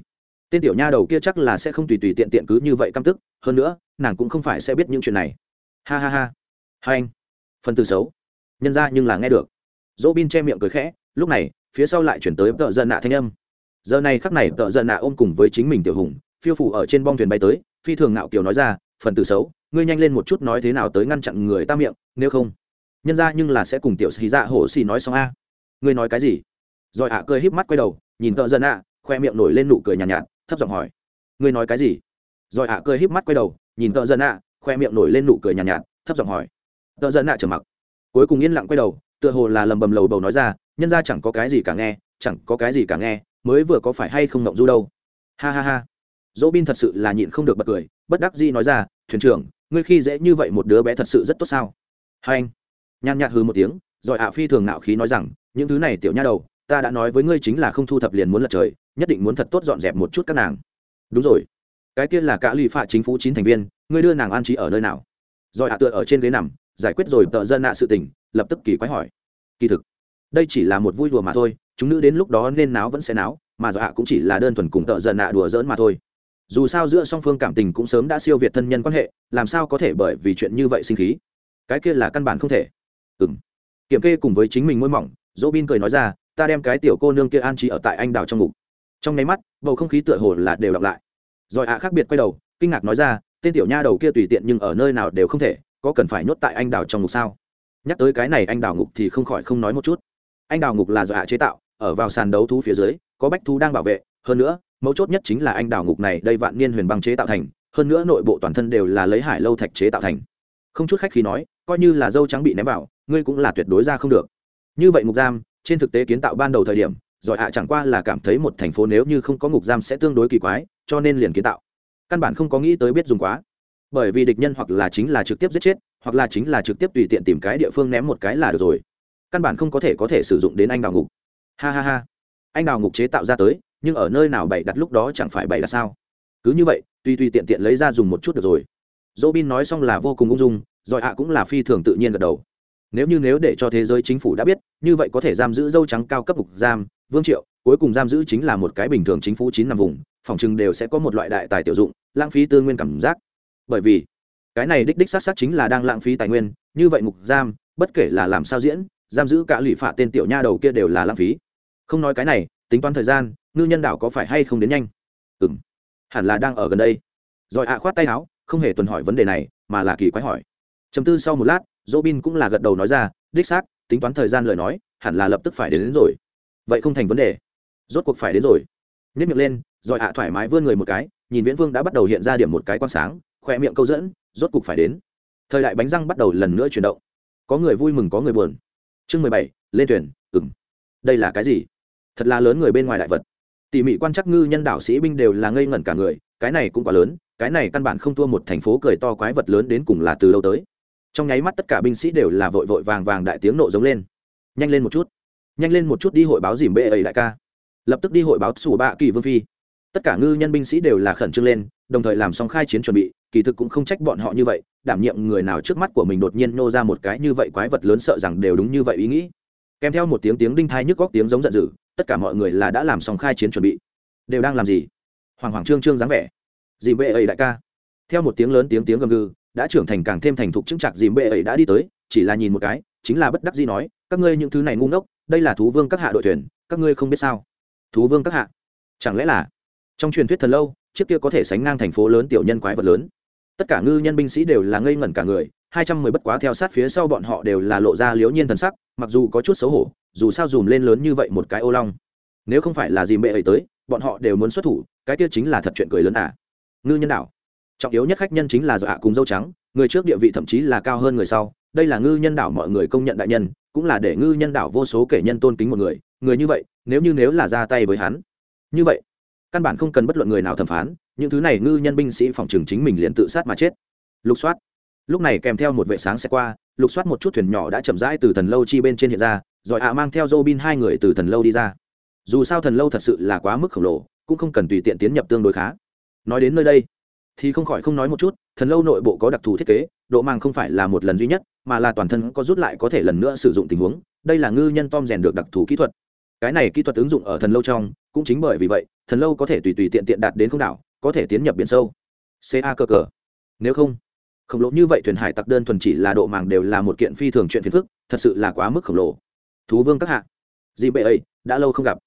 Tên tiểu nha đầu kia chắc là sẽ không tùy tùy tiện tiện cứ như vậy căm tức, hơn nữa, nàng cũng không phải sẽ biết những chuyện này. Ha ha ha. Hai anh. Phần từ xấu. Nhân ra nhưng là nghe được. Dỗ bin che miệng cười khẽ, lúc này, phía sau lại chuyển tới tợ dân nạ thanh âm giờ này khắc này tợ dân nạ ôm cùng với chính mình tiểu hùng phiêu phủ ở trên bong thuyền bay tới phi thường ngạo kiều nói ra phần từ xấu ngươi nhanh lên một chút nói thế nào tới ngăn chặn người ta miệng nếu không nhân ra nhưng là sẽ cùng tiểu xì dạ hổ xì nói xong a. Ngươi nói cái gì? Rồi ạ cười híp mắt quay đầu nhìn tợ dân ạ khoe miệng nổi lên nụ cười nhàn nhạt, nhạt thấp giọng hỏi ngươi nói cái gì? Rồi ạ cười híp mắt quay đầu nhìn tợ dân ạ khoe miệng nổi lên nụ cười nhàn nhạt, nhạt thấp giọng hỏi tợ dân ạ trầm mặc. Cuối cùng yên lặng quay đầu tựa hồ là lầm bầm lầu bầu nói ra nhân ra chẳng có cái gì cả nghe chẳng có cái gì cả nghe mới vừa có phải hay không ngộng du đâu? Ha ha ha. Dỗ bin thật sự là nhịn không được bật cười, bất đắc dĩ nói ra, thuyền trưởng, ngươi khi dễ như vậy một đứa bé thật sự rất tốt sao? Hai anh nhàn nhạt hư một tiếng, rồi ạ phi thường nạo khí nói rằng, những thứ này tiểu nha đầu, ta đã nói với ngươi chính là không thu thập liền muốn lật trời, nhất định muốn thật tốt dọn dẹp một chút các nàng. Đúng rồi. Cái kia là cả lụy phạ chính phủ chín thành viên, ngươi đưa nàng an trí ở nơi nào? Rồi ạ tựa ở trên ghế nằm, giải quyết rồi tợ dân nạ sự tình, lập tức kỳ quái hỏi. Kỳ thực, đây chỉ là một vui đùa mà thôi chúng nữ đến lúc đó nên náo vẫn sẽ náo, mà dọa cũng chỉ là đơn thuần cùng tợ dân nạ đùa giỡn mà thôi. Dù sao giữa song phương cảm tình cũng sớm đã siêu việt thân nhân quan hệ, làm sao có thể bởi vì chuyện như vậy sinh khí? Cái kia là căn bản không thể. Ừ m kiểm kê cùng với chính mình môi mỏng dỗ bin cười nói ra, ta đem cái tiểu cô nương kia an trí ở tại anh đào trong ngục. Trong nháy mắt, bầu không khí tựa hồ là đều đọc lại. Rồi ạ khác biệt quay đầu, kinh ngạc nói ra, tên tiểu nha đầu kia tùy tiện nhưng ở nơi nào đều không thể, có cần phải nhốt tại anh đào trong ngục sao? Nhắc tới cái này anh đào ngục thì không khỏi không nói một chút. Anh đào ngục là do ạ chế tạo ở vào sàn đấu thú phía dưới, có bách thú đang bảo vệ, hơn nữa, mấu chốt nhất chính là anh đào ngục này đây vạn niên huyền băng chế tạo thành, hơn nữa nội bộ toàn thân đều là lấy hải lâu thạch chế tạo thành. Không chút khách khi nói, coi như là dâu trắng bị ném vào, ngươi cũng là tuyệt đối ra không được. Như vậy ngục giam, trên thực tế kiến tạo ban đầu thời điểm giỏi hạ chẳng qua là cảm thấy một thành phố nếu như không có ngục giam sẽ tương đối kỳ quái, cho nên liền kiến tạo. Căn bản không có nghĩ tới biết dùng quá. Bởi vì địch nhân hoặc là chính là trực tiếp giết chết, hoặc là chính là trực tiếp tùy tiện tìm cái địa phương ném một cái là được rồi. Căn bản không có thể có thể sử dụng đến anh đào ngục ha ha ha. Anh đào ngục chế tạo ra tới, nhưng ở nơi nào bày đặt lúc đó chẳng phải bày đặt sao? Cứ như vậy, tùy tùy tiện tiện lấy ra dùng một chút được rồi. Dỗ bin nói xong là vô cùng ung dung, rồi ạ cũng là phi thường tự nhiên gật đầu. Nếu như nếu để cho thế giới chính phủ đã biết, như vậy có thể giam giữ dâu trắng cao cấp ngục giam, vương triệu, cuối cùng giam giữ chính là một cái bình thường chính phủ chín năm vùng, phòng chừng đều sẽ có một loại đại tài tiểu dụng, lãng phí tư nguyên cảm giác. Bởi vì, cái này đích đích sát sát chính là đang lãng phí tài nguyên, như vậy ngục giam, bất kể là làm sao diễn, giam giữ cả lụy phạ tên tiểu nha đầu kia đều là lãng phí không nói cái này tính toán thời gian ngư nhân đảo có phải hay không đến nhanh? Ừ m hẳn là đang ở gần đây. Rồi ạ khoát tay áo không hề tuần hỏi vấn đề này mà là kỳ quái hỏi. Chấm tư sau một lát dỗ bin cũng là gật đầu nói ra đích xác tính toán thời gian lời nói hẳn là lập tức phải đến, đến rồi. Vậy không thành vấn đề. Rốt cuộc phải đến rồi. Nhất miệng lên rồi ạ thoải mái vươn người một cái nhìn viễn vương đã bắt đầu hiện ra điểm một cái quan sáng khoe miệng câu dẫn rốt cuộc phải đến. Thời đại bánh răng bắt đầu lần nữa chuyển động. Có người vui mừng có người buồn. Chương mười bảy lên thuyền ừng đây là cái gì? Thật là lớn người bên ngoài đại vật. Tỉ mỉ quan chắc ngư nhân đạo sĩ binh đều là ngây ngẩn cả người, cái này cũng quá lớn, cái này căn bản không thua một thành phố cười to quái vật lớn đến cùng là từ đâu tới. Trong nháy mắt tất cả binh sĩ đều là vội vội vàng vàng đại tiếng nộ giống lên. Nhanh lên một chút. Nhanh lên một chút đi hội báo dìm bệ ấy đại ca. Lập tức đi hội báo sủ bạ kỳ vương phi. Tất cả ngư nhân binh sĩ đều là khẩn trương lên, đồng thời làm xong khai chiến chuẩn bị, kỳ thực cũng không trách bọn họ như vậy, đảm nhiệm người nào trước mắt của mình đột nhiên nô ra một cái như vậy quái vật lớn sợ rằng đều đúng như vậy ý nghĩ. Kèm theo một tiếng tiếng đinh thai nhức góc tiếng giống giận dữ tất cả mọi người là đã làm xong khai chiến chuẩn bị. Đều đang làm gì? Hoàng hoàng trương trương dáng vẻ. Dìm bệ ấy đại ca. Theo một tiếng lớn tiếng tiếng gầm gừ, đã trưởng thành càng thêm thành thục chứng chặt dìm bệ ấy đã đi tới, chỉ là nhìn một cái, chính là bất đắc gì nói, các ngươi những thứ này ngu ngốc, đây là thú vương các hạ đội thuyền, các ngươi không biết sao? Thú vương các hạ? Chẳng lẽ là? Trong truyền thuyết thần lâu trước kia có thể sánh ngang thành phố lớn tiểu nhân quái vật lớn. Tất cả ngư nhân binh sĩ đều là ngây ngẩn cả người, hai trăm mười bất quá theo sát phía sau bọn họ đều là lộ ra liếu nhiên thần sắc, mặc dù có chút xấu hổ dù sao dùm lên lớn như vậy một cái ô long. Nếu không phải là dìm bệ ấy tới, bọn họ đều muốn xuất thủ, cái kia chính là thật chuyện cười lớn à. Ngư nhân đảo. Trọng yếu nhất khách nhân chính là dọa cùng dâu trắng, người trước địa vị thậm chí là cao hơn người sau. Đây là ngư nhân đảo mọi người công nhận đại nhân, cũng là để ngư nhân đảo vô số kể nhân tôn kính một người. Người như vậy, nếu như nếu là ra tay với hắn. Như vậy, căn bản không cần bất luận người nào thẩm phán, những thứ này ngư nhân binh sĩ phòng trường chính mình liền tự sát mà chết. Lục soát. Lúc này kèm theo một vệ sáng xe qua, lục soát một chút thuyền nhỏ đã chậm rãi từ thần lâu chi bên trên hiện ra rồi ạ mang theo Robin hai người từ thần lâu đi ra. Dù sao thần lâu thật sự là quá mức khổng lồ, cũng không cần tùy tiện tiến nhập tương đối khá. Nói đến nơi đây, thì không khỏi không nói một chút, thần lâu nội bộ có đặc thù thiết kế, độ màng không phải là một lần duy nhất, mà là toàn thân có rút lại có thể lần nữa sử dụng tình huống. Đây là ngư nhân tom rèn được đặc thù kỹ thuật. Cái này kỹ thuật ứng dụng ở thần lâu trong, cũng chính bởi vì vậy, thần lâu có thể tùy tùy tiện tiện đạt đến không đảo, có thể tiến nhập biển sâu. Ca cơ cờ nếu không, khổng lồ như vậy thuyền hải tặc đơn thuần chỉ là độ màng đều là một kiện phi thường chuyện phiền phức, thật sự là quá mức khổng lồ thú vương các hạ. Dì bệ ấy, đã lâu không gặp.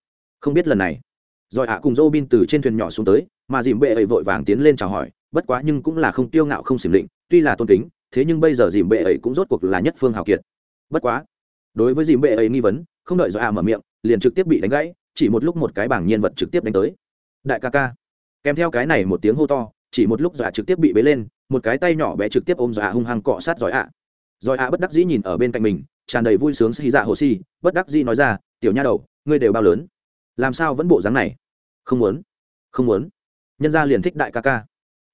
Không biết lần này. Rồi hạ cùng dô bin từ trên thuyền nhỏ xuống tới, mà dìm bệ ấy vội vàng tiến lên chào hỏi, bất quá nhưng cũng là không tiêu ngạo, không xỉm định tuy là tôn kính, thế nhưng bây giờ dìm bệ ấy cũng rốt cuộc là nhất phương hào kiệt. Bất quá, đối với dìm bệ ấy nghi vấn, không đợi Rồi hạ mở miệng, liền trực tiếp bị đánh gãy, chỉ một lúc một cái bảng nhiên vật trực tiếp đánh tới. Đại ca ca. Kèm theo cái này một tiếng hô to, chỉ một lúc dọa trực tiếp bị bế lên, một cái tay nhỏ bé trực tiếp ôm dọa hung hăng cọ sát giỏi ạ. À. giỏi ạ bất đắc dĩ nhìn ở bên cạnh mình tràn đầy vui sướng xì dạ hồ si bất đắc dĩ nói ra, tiểu nha đầu, ngươi đều bao lớn. Làm sao vẫn bộ dáng này? Không muốn không muốn. Nhân gia liền thích đại ca ca.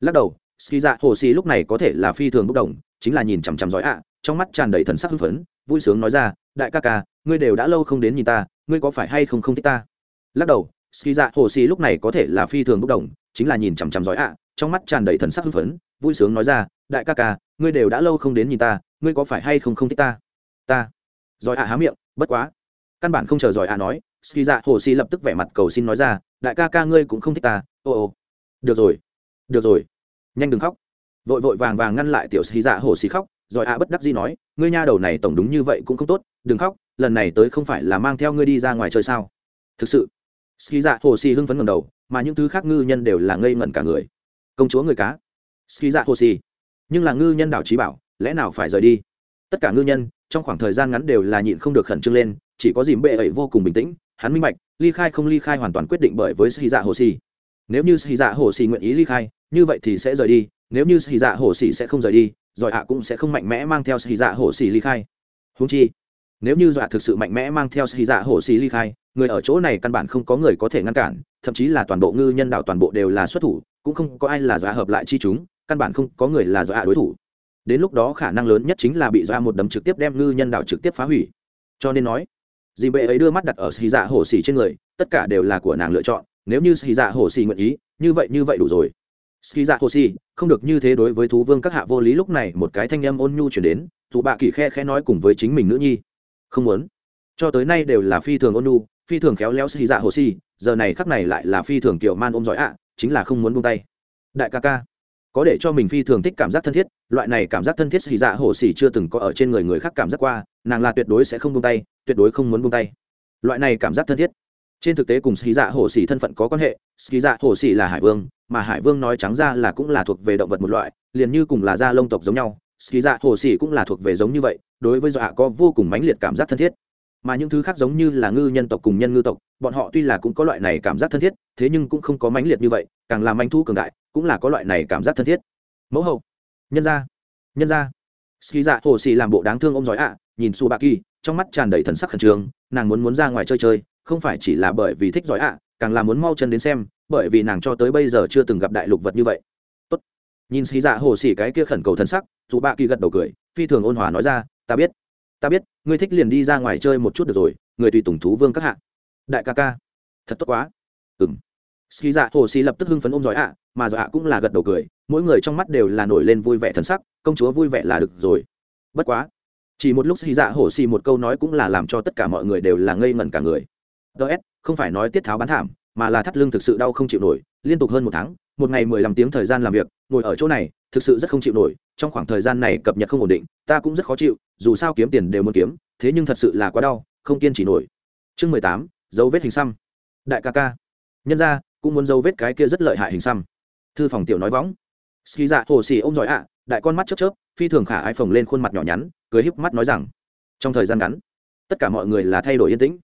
Lắc đầu ski dạ hồ si lúc này có thể là phi thường bốc đồng, chính là nhìn chằm chằm giỏi ạ, trong mắt tràn đầy thần sắc hưng phấn, vui sướng nói ra, đại ca ca, ngươi đều đã lâu không đến nhìn ta, ngươi có phải hay không không thích ta? Lắc đầu ski dạ hồ si lúc này có thể là phi thường bốc đồng, chính là nhìn chằm chằm giỏi ạ, trong mắt tràn đầy thần sắc hưng phấn, vui sướng nói ra, đại ca ca, ngươi đều đã lâu không đến nhìn ta, ngươi có phải hay không không thích ta? Ta. Giỏi ạ há miệng, bất quá. Căn bản không chờ giỏi ạ nói ski dạ hồ si lập tức vẻ mặt cầu xin nói ra, đại ca ca ngươi cũng không thích ta, ô ô. Được rồi được rồi. Nhanh đừng khóc. Vội vội vàng vàng ngăn lại tiểu ski dạ hồ si khóc. Rồi ạ bất đắc dĩ nói, ngươi nha đầu này tổng đúng như vậy cũng không tốt, đừng khóc, lần này tới không phải là mang theo ngươi đi ra ngoài chơi sao? Thực sự. Ski dạ hồ si hưng phấn ngầm đầu, mà những thứ khác ngư nhân đều là ngây ngẩn cả người. Công chúa người cá. Ski dạ hồ si nhưng là ngư nhân đảo trí bảo, lẽ nào phải rời đi? Tất cả ngư nhân, trong khoảng thời gian ngắn đều là nhịn không được khẩn trương lên, chỉ có dìm bệ ấy vô cùng bình tĩnh, hắn minh bạch, ly khai không ly khai hoàn toàn quyết định bởi với sĩ dạ hồ xì. nếu như sĩ dạ hồ xì nguyện ý ly khai, như vậy thì sẽ rời đi, nếu như sĩ dạ hồ xì sẽ không rời đi rồi ạ cũng sẽ không mạnh mẽ mang theo sĩ dạ hồ xì ly khai húng chi, nếu như dọa thực sự mạnh mẽ mang theo sĩ dạ hồ xì ly khai, người ở chỗ này căn bản không có người có thể ngăn cản, thậm chí là toàn bộ ngư nhân đạo toàn bộ đều là xuất thủ, cũng không có ai là dọa hợp lại chi chúng, căn bản không có người là dọa đối thủ đến lúc đó khả năng lớn nhất chính là bị ra một đấm trực tiếp đem ngư nhân đạo trực tiếp phá hủy. Cho nên nói, dì bệ ấy đưa mắt đặt ở xì dạ hổ xì trên người, tất cả đều là của nàng lựa chọn, nếu như xì dạ hổ xì nguyện ý, như vậy như vậy đủ rồi. Xì dạ hổ xì không được như thế đối với thú vương các hạ vô lý, lúc này một cái thanh âm ôn nhu chuyển đến, dù bạ kỳ khe khe nói cùng với chính mình nữ nhi. Không muốn. Cho tới nay đều là phi thường ôn nhu, phi thường khéo léo xì dạ hồ xì giờ này khắc này lại là phi thường kiểu man ôm giỏi ạ, chính là không muốn buông tay. Đại ca ca có để cho mình phi thường thích cảm giác thân thiết, loại này cảm giác thân thiết xì dạ hồ xì chưa từng có ở trên người người khác cảm giác qua, nàng là tuyệt đối sẽ không buông tay, tuyệt đối không muốn buông tay. Loại này cảm giác thân thiết. Trên thực tế cùng xì dạ hồ xì thân phận có quan hệ xì dạ hồ xì là hải vương, mà hải vương nói trắng ra là cũng là thuộc về động vật một loại, liền như cùng là da lông tộc giống nhau ski dạ hồ xì cũng là thuộc về giống như vậy, đối với dọa có vô cùng mãnh liệt cảm giác thân thiết. Mà những thứ khác giống như là ngư nhân tộc cùng nhân ngư tộc, bọn họ tuy là cũng có loại này cảm giác thân thiết, thế nhưng cũng không có mãnh liệt như vậy, càng làm anh thu cường đại cũng là có loại này cảm giác thân thiết. Mẫu hậu, nhân gia nhân gia. Ski dạ hồ xì làm bộ đáng thương ôm giỏi ạ, nhìn su bạ kỳ, trong mắt tràn đầy thần sắc khẩn trương, nàng muốn muốn ra ngoài chơi chơi, không phải chỉ là bởi vì thích giỏi ạ, càng là muốn mau chân đến xem, bởi vì nàng cho tới bây giờ chưa từng gặp đại lục vật như vậy. Tốt. nhìn ski dạ hồ xì cái kia khẩn cầu thần sắc, su bạ kỳ gật đầu cười, phi thường ôn hòa nói ra, ta biết ta biết, ngươi thích liền đi ra ngoài chơi một chút được rồi, người tùy tùng thú vương các hạ. Đại ca ca. Thật tốt quá. Ừng ski dạ hồ xì lập tức hưng phấn ôm giỏi ạ, mà giỏi ạ cũng là gật đầu cười, mỗi người trong mắt đều là nổi lên vui vẻ thần sắc, công chúa vui vẻ là được rồi. Bất quá, chỉ một lúc ski dạ hồ xì một câu nói cũng là làm cho tất cả mọi người đều là ngây ngẩn cả người. Ts không phải nói tiết tháo bán thảm, mà là thắt lưng thực sự đau không chịu nổi, liên tục hơn một tháng, một ngày mười lăm tiếng thời gian làm việc, ngồi ở chỗ này, thực sự rất không chịu nổi, trong khoảng thời gian này cập nhật không ổn định, ta cũng rất khó chịu, dù sao kiếm tiền đều muốn kiếm, thế nhưng thật sự là quá đau, không kiên trì nổi. Chương mười tám, dấu vết hình xăm. Đại ca ca. Nhân ra cũng muốn dấu vết cái kia rất lợi hại hình xăm. Thư phòng tiểu nói võng. Ski dạ hồ xì ông giỏi ạ, đại con mắt chớp chớp, phi thường khả ai phồng lên khuôn mặt nhỏ nhắn, cười híp mắt nói rằng, trong thời gian ngắn, tất cả mọi người là thay đổi yên tĩnh.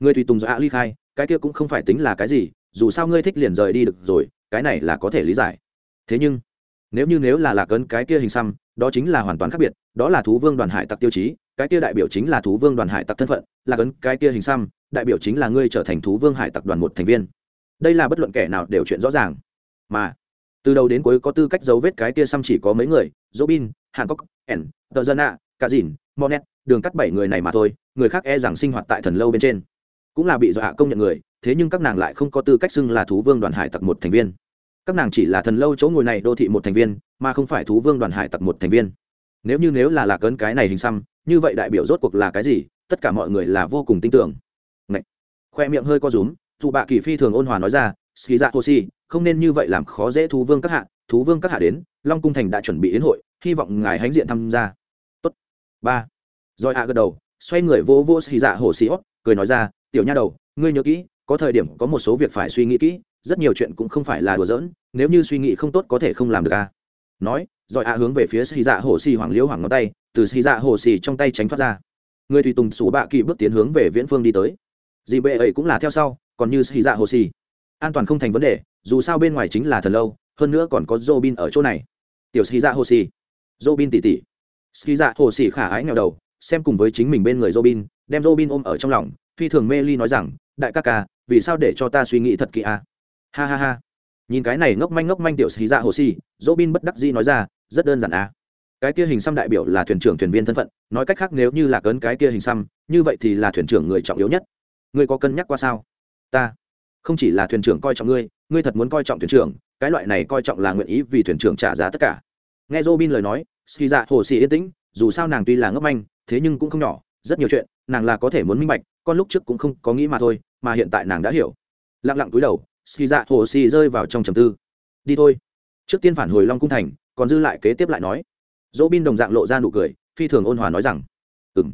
Người tùy tùng do ạ ly khai, cái kia cũng không phải tính là cái gì, dù sao ngươi thích liền rời đi được rồi, cái này là có thể lý giải. Thế nhưng, nếu như nếu là lạc ấn cái kia hình xăm, đó chính là hoàn toàn khác biệt, đó là thú vương đoàn hải tặc tiêu chí, cái kia đại biểu chính là thú vương đoàn hải tặc thân phận, lạc ấn cái kia hình xăm, đại biểu chính là ngươi trở thành thú vương hải tặc đoàn một thành viên đây là bất luận kẻ nào đều chuyện rõ ràng. Mà, từ đầu đến cuối có tư cách dấu vết cái kia xăm chỉ có mấy người, robin hàn cốc ẩn tờ dân ạ cả dìn monet, đường cắt bảy người này mà thôi, người khác e rằng sinh hoạt tại thần lâu bên trên. Cũng là bị dọa công nhận người, thế nhưng các nàng lại không có tư cách xưng là thú vương đoàn hải tặc một thành viên. Các nàng chỉ là thần lâu chỗ ngồi này đô thị một thành viên, mà không phải thú vương đoàn hải tặc một thành viên. Nếu như nếu là lạc ấn cái này hình xăm, như vậy đại biểu rốt cuộc là cái gì, tất cả mọi người là vô cùng tin tưởng. Ngậy. khoe miệng hơi co rúm dù bạ kỳ phi thường ôn hòa nói ra ski dạ hồ si không nên như vậy làm khó dễ thú vương các hạ, thú vương các hạ đến, long cung thành đã chuẩn bị đến hội, hy vọng ngài hãnh diện tham gia Tốt. ba rồi hạ gật đầu, xoay người vô vô ski dạ hồ si cười nói ra, tiểu nha đầu, ngươi nhớ kỹ, có thời điểm có một số việc phải suy nghĩ kỹ, rất nhiều chuyện cũng không phải là đùa giỡn, nếu như suy nghĩ không tốt có thể không làm được a à. nói, rồi a hướng về phía xì dạ hồ xì hoàng liễu hoàng ngón tay, từ xì dạ hồ xì trong tay tránh thoát ra người tùy tùng sủ bạ kỳ bước tiến hướng về viễn phương đi tới dì bệ ấy cũng là theo sau còn như xì dạ hồ xì. An toàn không thành vấn đề, dù sao bên ngoài chính là thần lâu, hơn nữa còn có robin ở chỗ này. Tiểu xì dạ hồ xì. Robin tỉ tỉ. Xì dạ hồ xì khả ái nghèo đầu, xem cùng với chính mình bên người robin, đem robin ôm ở trong lòng, phi thường mê ly nói rằng, đại ca ca, vì sao để cho ta suy nghĩ thật kỹ à? ha ha ha. Nhìn cái này ngốc manh ngốc manh tiểu xì dạ hồ xì dô bin bất đắc dĩ nói ra, rất đơn giản à cái kia hình xăm đại biểu là thuyền trưởng thuyền viên thân phận, nói cách khác nếu như là cấn cái kia hình xăm, như vậy thì là thuyền trưởng người trọng yếu nhất. Ngươi có cân nhắc qua sao? Ta, không chỉ là thuyền trưởng coi trọng ngươi ngươi thật muốn coi trọng thuyền trưởng, cái loại này coi trọng là nguyện ý vì thuyền trưởng trả giá tất cả. Nghe robin lời nói ski dạ hồ xì yên tĩnh, dù sao nàng tuy là ngốc manh, thế nhưng cũng không nhỏ, rất nhiều chuyện, nàng là có thể muốn minh bạch, con lúc trước cũng không có nghĩ mà thôi, mà hiện tại nàng đã hiểu. Lặng lặng túi đầu ski dạ hồ xì rơi vào trong trầm tư. Đi thôi. Trước tiên phản hồi long cung thành, còn dư lại kế tiếp lại nói. Dỗ bin đồng dạng lộ ra nụ cười, phi thường ôn hòa nói rằng ừng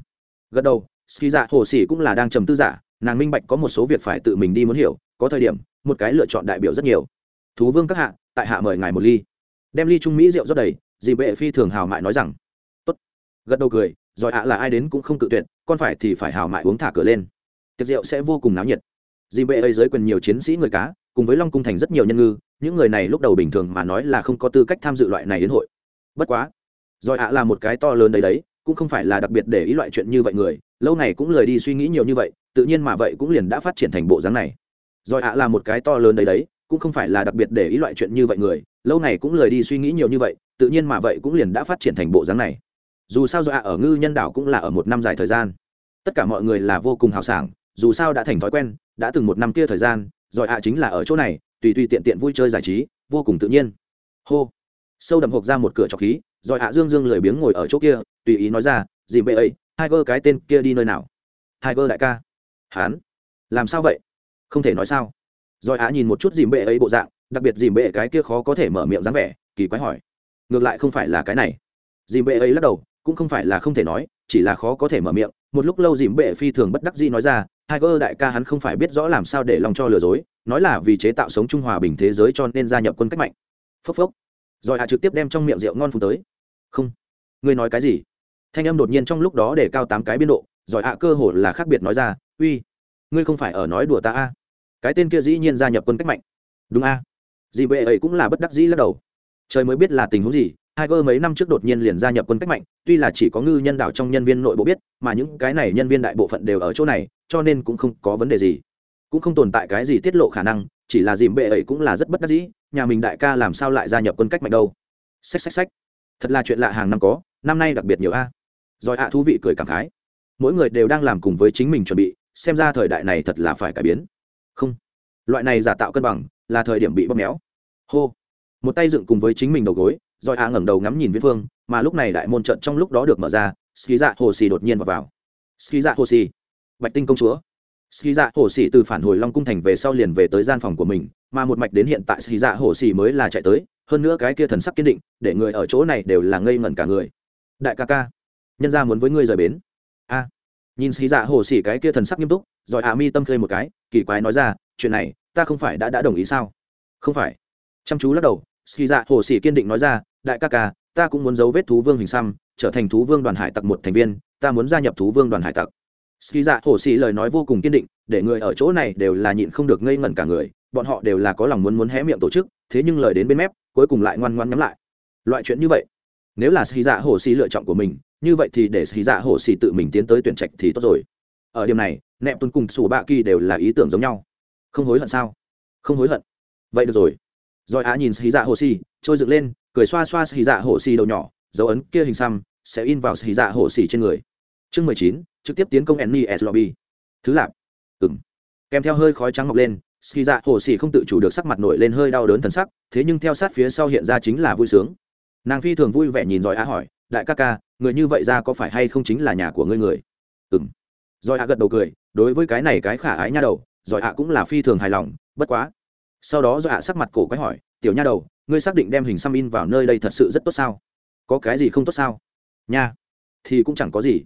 gật đầu ski dạ hồ xì cũng là đang trầm tư giả nàng minh bạch có một số việc phải tự mình đi muốn hiểu, có thời điểm, một cái lựa chọn đại biểu rất nhiều. Thú vương các hạ, tại hạ mời ngài một ly. Đem ly trung mỹ rượu rót đầy, dì bệ phi thường hào mại nói rằng, tốt. Gật đầu cười giỏi ạ là ai đến cũng không tự tuyệt, con phải thì phải hào mại uống thả cửa lên. Tiệc rượu sẽ vô cùng náo nhiệt. Dì bệ ấy giới quyền nhiều chiến sĩ người cá, cùng với long cung thành rất nhiều nhân ngư, những người này lúc đầu bình thường mà nói là không có tư cách tham dự loại này đến hội. Bất quá giỏi ạ là một cái to lớn đấy đấy, cũng không phải là đặc biệt để ý loại chuyện như vậy người, lâu này cũng lười đi suy nghĩ nhiều như vậy tự nhiên mà vậy cũng liền đã phát triển thành bộ dáng này. Rồi ạ là một cái to lớn đấy đấy, cũng không phải là đặc biệt để ý loại chuyện như vậy người, lâu này cũng lười đi suy nghĩ nhiều như vậy, tự nhiên mà vậy cũng liền đã phát triển thành bộ dáng này. Dù sao do ạ ở ngư nhân đảo cũng là ở một năm dài thời gian. Tất cả mọi người là vô cùng hào sảng, dù sao đã thành thói quen, đã từng một năm kia thời gian, rồi ạ chính là ở chỗ này, tùy tùy tiện tiện vui chơi giải trí, vô cùng tự nhiên. Hô. Sâu đậm hộp ra một cửa trọc khí, rồi ạ dương dương lười biếng ngồi ở chỗ kia, tùy ý nói ra, dìm bệ ấy hai gơ cái tên kia đi nơi nào? Hai gơ đại ca hán? Làm sao vậy? Không thể nói sao. Rồi á nhìn một chút dìm bệ ấy bộ dạng đặc biệt dìm bệ cái kia khó có thể mở miệng dáng vẻ kỳ quái hỏi. Ngược lại không phải là cái này. Dìm bệ ấy lắc đầu cũng không phải là không thể nói chỉ là khó có thể mở miệng. Một lúc lâu dìm bệ phi thường bất đắc dĩ nói ra hai cơ đại ca hắn không phải biết rõ làm sao để lòng cho lừa dối, nói là vì chế tạo sống trung hòa bình thế giới cho nên gia nhập quân cách mạnh. Phốc phốc. Rồi hạ trực tiếp đem trong miệng rượu ngon phun tới. Không, ngươi nói cái gì? Thanh âm đột nhiên trong lúc đó để cao tám cái biên độ rồi ạ cơ hồ là khác biệt nói ra uy, ngươi không phải ở nói đùa ta a? Cái tên kia dĩ nhiên gia nhập quân cách mạnh. Đúng a. Dì bệ ấy cũng là bất đắc dĩ lắc đầu. Trời mới biết là tình huống gì hai cơ mấy năm trước đột nhiên liền gia nhập quân cách mạnh, tuy là chỉ có ngư nhân đạo trong nhân viên nội bộ biết, mà những cái này nhân viên đại bộ phận đều ở chỗ này, cho nên cũng không có vấn đề gì. Cũng không tồn tại cái gì tiết lộ khả năng, chỉ là dìm bệ ấy cũng là rất bất đắc dĩ, nhà mình đại ca làm sao lại gia nhập quân cách mạnh đâu? Xách xách xách. Thật là chuyện lạ hàng năm có, năm nay đặc biệt nhiều a. Rồi ạ, thú vị cười cảm khái. Mỗi người đều đang làm cùng với chính mình chuẩn bị xem ra thời đại này thật là phải cải biến. Không. Loại này giả tạo cân bằng là thời điểm bị bóp méo. Hô. Một tay dựng cùng với chính mình đầu gối, rồi ạ ngẩng đầu ngắm nhìn viễn phương, mà lúc này đại môn trận trong lúc đó được mở ra ski dạ hồ xì đột nhiên vào vào. Ski dạ hồ xì bạch tinh công chúa. Ski dạ hồ xì từ phản hồi long cung thành về sau liền về tới gian phòng của mình, mà một mạch đến hiện tại ski dạ hồ xì mới là chạy tới, hơn nữa cái kia thần sắc kiên định, để người ở chỗ này đều là ngây ngẩn cả người. Đại ca ca, nhân ra muốn với ngươi rời bến. A nhìn xì dạ hồ xỉ cái kia thần sắc nghiêm túc, rồi ạ mi tâm khơi một cái, kỳ quái nói ra, chuyện này, ta không phải đã đã đồng ý sao? Không phải. Chăm chú lắc đầu, xì dạ hồ xỉ kiên định nói ra, đại ca ca, ta cũng muốn giấu vết thú vương hình xăm, trở thành thú vương đoàn hải tặc một thành viên, ta muốn gia nhập thú vương đoàn hải tặc. Xì dạ hồ xỉ lời nói vô cùng kiên định, để người ở chỗ này đều là nhịn không được ngây ngẩn cả người, bọn họ đều là có lòng muốn muốn hé miệng tổ chức, thế nhưng lời đến bên mép, cuối cùng lại ngoan ngoan nhắm lại. Loại chuyện như vậy, nếu là xì dạ hồ xỉ lựa chọn của mình như vậy thì để xì dạ hồ xì tự mình tiến tới tuyển trạch thì tốt rồi. Ở điểm này, nẹp tuân cùng sủ bạ kỳ đều là ý tưởng giống nhau. Không hối hận sao? Không hối hận. Vậy được rồi. Rồi á nhìn xì dạ hồ xì trôi dựng lên, cười xoa xoa xì dạ hồ xì đầu nhỏ, dấu ấn kia hình xăm sẽ in vào xì dạ hồ xì trên người. Chương mười chín, trực tiếp tiến công enni s lobby. Thứ lạp. Ừng kèm theo hơi khói trắng mọc lên xì dạ hồ xì không tự chủ được sắc mặt nổi lên hơi đau đớn thần sắc, thế nhưng theo sát phía sau hiện ra chính là vui sướng. Nàng phi thường vui vẻ nhìn giỏi á hỏi đại ca ca, người như vậy ra có phải hay không chính là nhà của ngươi người? Ừng giỏi á gật đầu cười, đối với cái này cái khả ái nha đầu giỏi ạ cũng là phi thường hài lòng, bất quá. Sau đó giỏi ạ sắc mặt cổ quái hỏi, tiểu nha đầu, ngươi xác định đem hình xăm in vào nơi đây thật sự rất tốt sao? Có cái gì không tốt sao? Nha. Thì cũng chẳng có gì.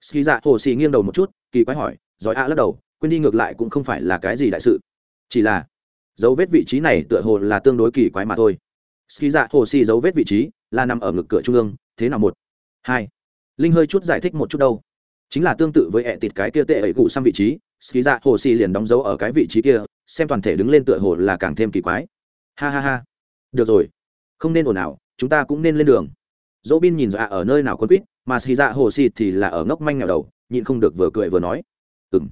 Ski dạ hồ xì nghiêng đầu một chút, kỳ quái hỏi giỏi ạ lắc đầu, quên đi ngược lại cũng không phải là cái gì đại sự. Chỉ là, dấu vết vị trí này tựa hồ là tương đối kỳ quái mà thôi. Ski dạ hồ xì dấu vết vị trí là nằm ở ngực cửa trung ương thế nào một? Hai. Linh hơi chút giải thích một chút đâu. Chính là tương tự với ẹ tịt cái kia tệ ấy cụ sang vị trí, ski dạ hồ xì liền đóng dấu ở cái vị trí kia, xem toàn thể đứng lên tựa hồ là càng thêm kỳ quái. Ha ha ha. Được rồi. Không nên ồn ào, chúng ta cũng nên lên đường. Dỗ bin nhìn dọa ở nơi nào quân quýt, mà ski dạ hồ xì thì là ở ngốc manh nghèo đầu, nhịn không được vừa cười vừa nói. Ừng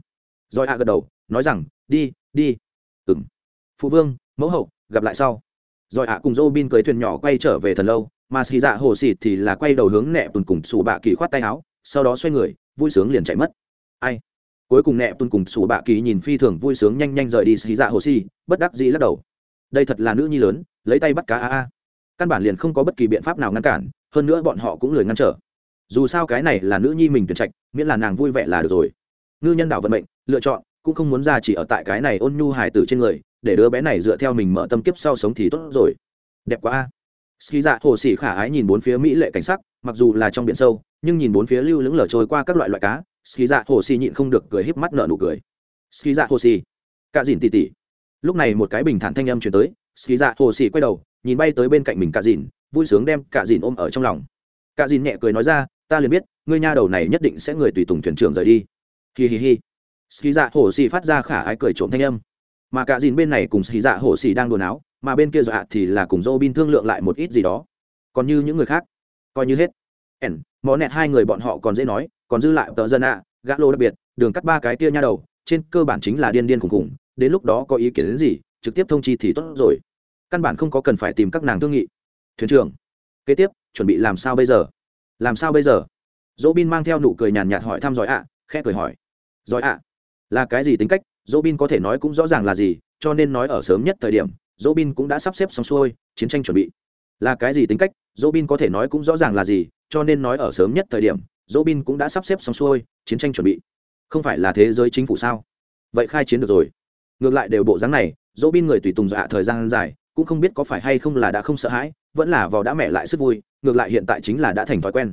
rồi a gật đầu, nói rằng, đi đi. Ừng phụ vương, mẫu hậu, gặp lại sau. Rồi ạ cùng dô bin cưới thuyền nhỏ quay trở về thần lâu mà xì dạ hồ xịt thì là quay đầu hướng nẹ tuần cùng xù bạ kỳ khoát tay áo, sau đó xoay người, vui sướng liền chạy mất. Ai? Cuối cùng nẹ tuần cùng xù bạ kỳ nhìn phi thường vui sướng nhanh nhanh rời đi xì dạ hồ xì, bất đắc dĩ lắc đầu. Đây thật là nữ nhi lớn, lấy tay bắt cá a a. Căn bản liền không có bất kỳ biện pháp nào ngăn cản, hơn nữa bọn họ cũng lười ngăn trở. Dù sao cái này là nữ nhi mình tuyển trạch, miễn là nàng vui vẻ là được rồi. Ngư nhân đảo vận mệnh, lựa chọn, cũng không muốn ra chỉ ở tại cái này ôn nhu hài tử trên người, để đứa bé này dựa theo mình mở tâm kiếp sau sống thì tốt rồi. Đẹp quá a ski dạ hồ sĩ khả ái nhìn bốn phía mỹ lệ cảnh sắc, mặc dù là trong biển sâu, nhưng nhìn bốn phía lưu lững lờ trôi qua các loại loại cá, ski dạ hồ sĩ nhịn không được cười híp mắt nở nụ cười. Ski dạ hồ sĩ cạ dìn tỉ tỉ. Lúc này một cái bình thản thanh âm chuyển tới, ski dạ hồ sĩ quay đầu, nhìn bay tới bên cạnh mình cạ dìn, vui sướng đem cạ dìn ôm ở trong lòng. Cạ dìn nhẹ cười nói ra, ta liền biết, ngươi nha đầu này nhất định sẽ người tùy tùng thuyền trưởng rời đi. Hi hi hi. Ski dạ hồ sĩ phát ra khả ái cười trộm thanh âm. Mà cả dìn bên này cùng xì dạ hổ xì đang đùa não mà bên kia dọa thì là cùng dô bin thương lượng lại một ít gì đó. Còn như những người khác. Coi như hết. Ẻn món nẹt hai người bọn họ còn dễ nói còn dư lại tờ dân ạ gã lô đặc biệt đường cắt ba cái tia nha đầu trên cơ bản chính là điên điên khùng khùng đến lúc đó có ý kiến đến gì trực tiếp thông chi thì tốt rồi. Căn bản không có cần phải tìm các nàng thương nghị. Thuyền trưởng kế tiếp chuẩn bị làm sao bây giờ? Làm sao bây giờ? Dỗ bin mang theo nụ cười nhàn nhạt hỏi thăm giỏi ạ à, khẽ cười hỏi. Giỏi ạ là cái gì tính cách? Dỗ bin có thể nói cũng rõ ràng là gì cho nên nói ở sớm nhất thời điểm dỗ bin cũng đã sắp xếp xong xuôi, chiến tranh chuẩn bị. Là cái gì tính cách dỗ bin có thể nói cũng rõ ràng là gì, cho nên nói ở sớm nhất thời điểm dỗ bin cũng đã sắp xếp xong xuôi, chiến tranh chuẩn bị. Không phải là thế giới chính phủ sao? Vậy khai chiến được rồi. Ngược lại đều bộ dáng này dỗ bin người tùy tùng dọa thời gian dài, cũng không biết có phải hay không là đã không sợ hãi, vẫn là vào đã mẹ lại sức vui, ngược lại hiện tại chính là đã thành thói quen.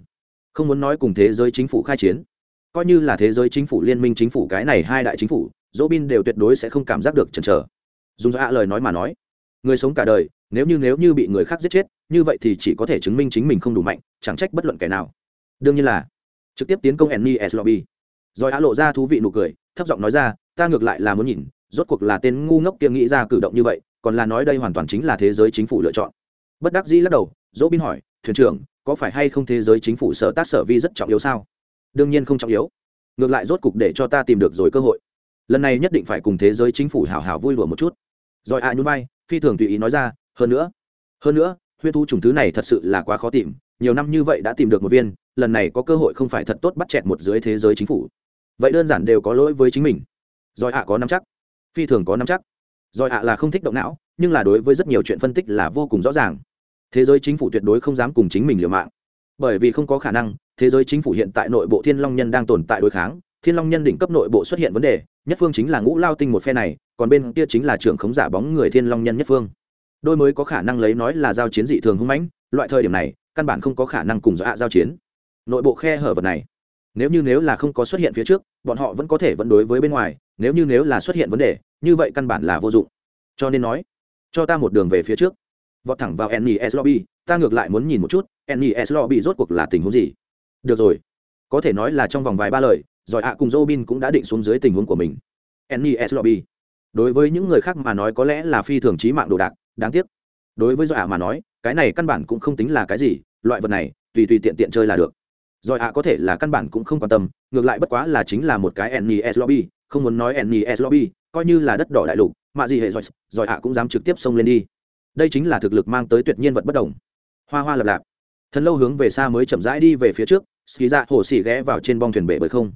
Không muốn nói cùng thế giới chính phủ khai chiến. Coi như là thế giới chính phủ, liên minh chính phủ, cái này hai đại chính phủ dỗ bin đều tuyệt đối sẽ không cảm giác được chần chờ. Dùng dọa lời nói mà nói người sống cả đời, nếu như nếu như bị người khác giết chết, như vậy thì chỉ có thể chứng minh chính mình không đủ mạnh, chẳng trách bất luận kẻ nào. Đương nhiên là, trực tiếp tiến công nes lobby. Rồi á lộ ra thú vị nụ cười, thấp giọng nói ra, ta ngược lại là muốn nhìn, rốt cuộc là tên ngu ngốc kia nghĩ ra cử động như vậy, còn là nói đây hoàn toàn chính là thế giới chính phủ lựa chọn. Bất đắc dĩ lắc đầu, dỗ bin hỏi, thuyền trưởng, có phải hay không thế giới chính phủ sở tác sở vi rất trọng yếu sao? Đương nhiên không trọng yếu. Ngược lại rốt cục để cho ta tìm được rồi cơ hội. Lần này nhất định phải cùng thế giới chính phủ hào hào vui lùa một chút. Rồi ạ à nhún vai phi thường tùy ý nói ra, hơn nữa hơn nữa, huyết thu trùng thứ này thật sự là quá khó tìm, nhiều năm như vậy đã tìm được một viên, lần này có cơ hội không phải thật tốt bắt chẹt một dưới thế giới chính phủ. Vậy đơn giản đều có lỗi với chính mình. Rồi ạ có nắm chắc. Phi thường có nắm chắc. Rồi ạ là không thích động não, nhưng là đối với rất nhiều chuyện phân tích là vô cùng rõ ràng. Thế giới chính phủ tuyệt đối không dám cùng chính mình liều mạng. Bởi vì không có khả năng, thế giới chính phủ hiện tại nội bộ thiên long nhân đang tồn tại đối kháng, thiên long nhân đỉnh cấp nội bộ xuất hiện vấn đề, nhất phương chính là ngũ lao tinh một phe này còn bên kia chính là trưởng khống giả bóng người thiên long nhân nhất phương. Đôi mới có khả năng lấy nói là giao chiến dị thường hung mãnh, loại thời điểm này, căn bản không có khả năng cùng dọa giao chiến. Nội bộ khe hở vật này, nếu như nếu là không có xuất hiện phía trước, bọn họ vẫn có thể vẫn đối với bên ngoài, nếu như nếu là xuất hiện vấn đề, như vậy căn bản là vô dụng. Cho nên nói, cho ta một đường về phía trước. Vọt thẳng vào nes lobby, ta ngược lại muốn nhìn một chút nes lobby rốt cuộc là tình huống gì? Được rồi, có thể nói là trong vòng vài ba lời, rồi ạ cùng robin cũng đã định xuống dưới tình huống của mình. Nes lobby đối với những người khác mà nói có lẽ là phi thường trí mạng đồ đạc, đáng tiếc. Đối với dọa mà nói, cái này căn bản cũng không tính là cái gì, loại vật này, tùy tùy tiện tiện chơi là được. Rồi ạ có thể là căn bản cũng không quan tâm, ngược lại bất quá là chính là một cái nes lobby, không muốn nói nes lobby, coi như là đất đỏ đại lục, mà gì hệ giỏi rồi ạ cũng dám trực tiếp xông lên đi. Đây chính là thực lực mang tới tuyệt nhiên vật bất đồng. Hoa hoa lập lạp. Thần lâu hướng về xa mới chậm rãi đi về phía trước ski ra hồ xỉ ghé vào trên bong thuyền bể bởi không.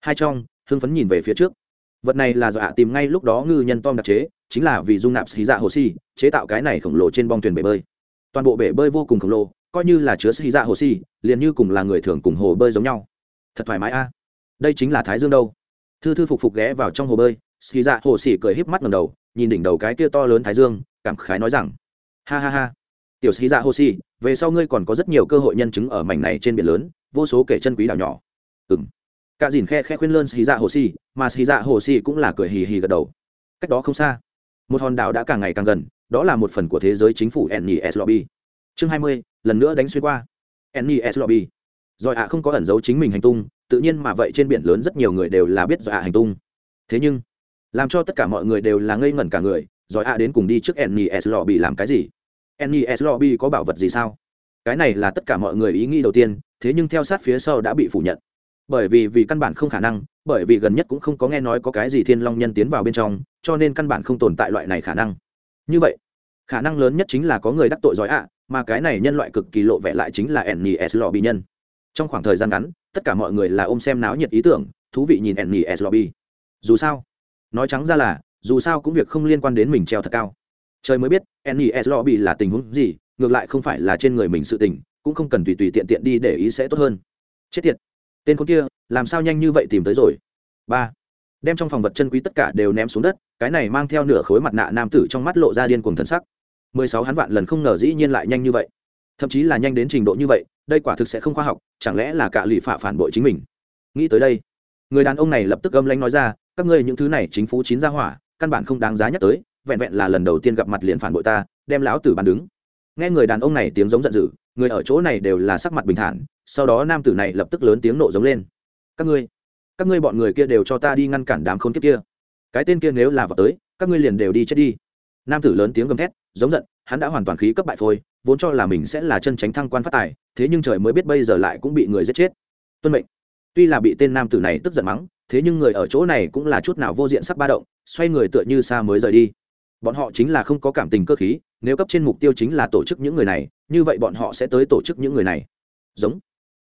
Hai trong, hưng phấn nhìn về phía trước vật này là do ạ tìm ngay lúc đó ngư nhân tom đặc chế, chính là vì dung nạp xì dạ hồ xỉ chế tạo cái này khổng lồ trên bong thuyền bể bơi. Toàn bộ bể bơi vô cùng khổng lồ, coi như là chứa xì dạ hồ xỉ liền như cùng là người thường cùng hồ bơi giống nhau. Thật thoải mái a. Đây chính là thái dương đâu. Thư thư phục phục ghé vào trong hồ bơi, xì dạ hồ xỉ cười híp mắt ngầm đầu, nhìn đỉnh đầu cái kia to lớn thái dương, cảm khái nói rằng, ha ha ha. Tiểu xì dạ hồ si về sau ngươi còn có rất nhiều cơ hội nhân chứng ở mảnh này trên biển lớn, vô số kể chân quý đảo nhỏ. Ừng cả dìn khe khe khuyên lơn sĩ dạ hồ xì mà sĩ dạ hồ xì cũng là cười hì hì gật đầu. Cách đó không xa, một hòn đảo đã càng ngày càng gần, đó là một phần của thế giới chính phủ nes lobby. Chương hai mươi, lần nữa đánh xuyên qua. Nes lobby. Rồi ạ không có ẩn giấu chính mình hành tung, tự nhiên mà vậy trên biển lớn rất nhiều người đều là biết rồi ạ hành tung. Thế nhưng, làm cho tất cả mọi người đều là ngây ngẩn cả người, rồi ạ đến cùng đi trước nes lobby làm cái gì? Nes lobby có bảo vật gì sao? Cái này là tất cả mọi người ý nghĩ đầu tiên, thế nhưng theo sát phía sau đã bị phủ nhận bởi vì vì căn bản không khả năng, bởi vì gần nhất cũng không có nghe nói có cái gì thiên long nhân tiến vào bên trong, cho nên căn bản không tồn tại loại này khả năng. Như vậy, khả năng lớn nhất chính là có người đắc tội giỏi ạ, mà cái này nhân loại cực kỳ lộ vẻ lại chính là nes lobby nhân. Trong khoảng thời gian ngắn, tất cả mọi người là ôm xem náo nhiệt ý tưởng, thú vị nhìn nes lobby. Dù sao, nói trắng ra là, dù sao cũng việc không liên quan đến mình treo thật cao. Trời mới biết nes lobby là tình huống gì, ngược lại không phải là trên người mình sự tình, cũng không cần tùy tùy tiện tiện đi để ý sẽ tốt hơn. Chết tiệt tên con kia, làm sao nhanh như vậy tìm tới rồi? Ba. Đem trong phòng vật chân quý tất cả đều ném xuống đất, cái này mang theo nửa khối mặt nạ nam tử trong mắt lộ ra điên cuồng thân sắc. Mười sáu hắn vạn lần không ngờ dĩ nhiên lại nhanh như vậy. Thậm chí là nhanh đến trình độ như vậy, đây quả thực sẽ không khoa học, chẳng lẽ là cả lụy phạ phản bội chính mình? Nghĩ tới đây, người đàn ông này lập tức âm lãnh nói ra, các ngươi những thứ này chính phủ chín ra hỏa, căn bản không đáng giá nhắc tới, vẹn vẹn là lần đầu tiên gặp mặt liền phản bội ta, đem lão tử bàn đứng. Nghe người đàn ông này tiếng giống giận dữ người ở chỗ này đều là sắc mặt bình thản, sau đó nam tử này lập tức lớn tiếng nộ giống lên. Các ngươi các ngươi bọn người kia đều cho ta đi ngăn cản đám khốn kiếp kia. Cái tên kia nếu là vào tới, các ngươi liền đều đi chết đi. Nam tử lớn tiếng gầm thét, giống giận, hắn đã hoàn toàn khí cấp bại phôi, vốn cho là mình sẽ là chân tránh thăng quan phát tài, thế nhưng trời mới biết bây giờ lại cũng bị người giết chết. Tuân mệnh. Tuy là bị tên nam tử này tức giận mắng, thế nhưng người ở chỗ này cũng là chút nào vô diện sắc ba động, xoay người tựa như xa mới rời đi. Bọn họ chính là không có cảm tình cơ khí, nếu cấp trên mục tiêu chính là tổ chức những người này như vậy bọn họ sẽ tới tổ chức những người này. Giống.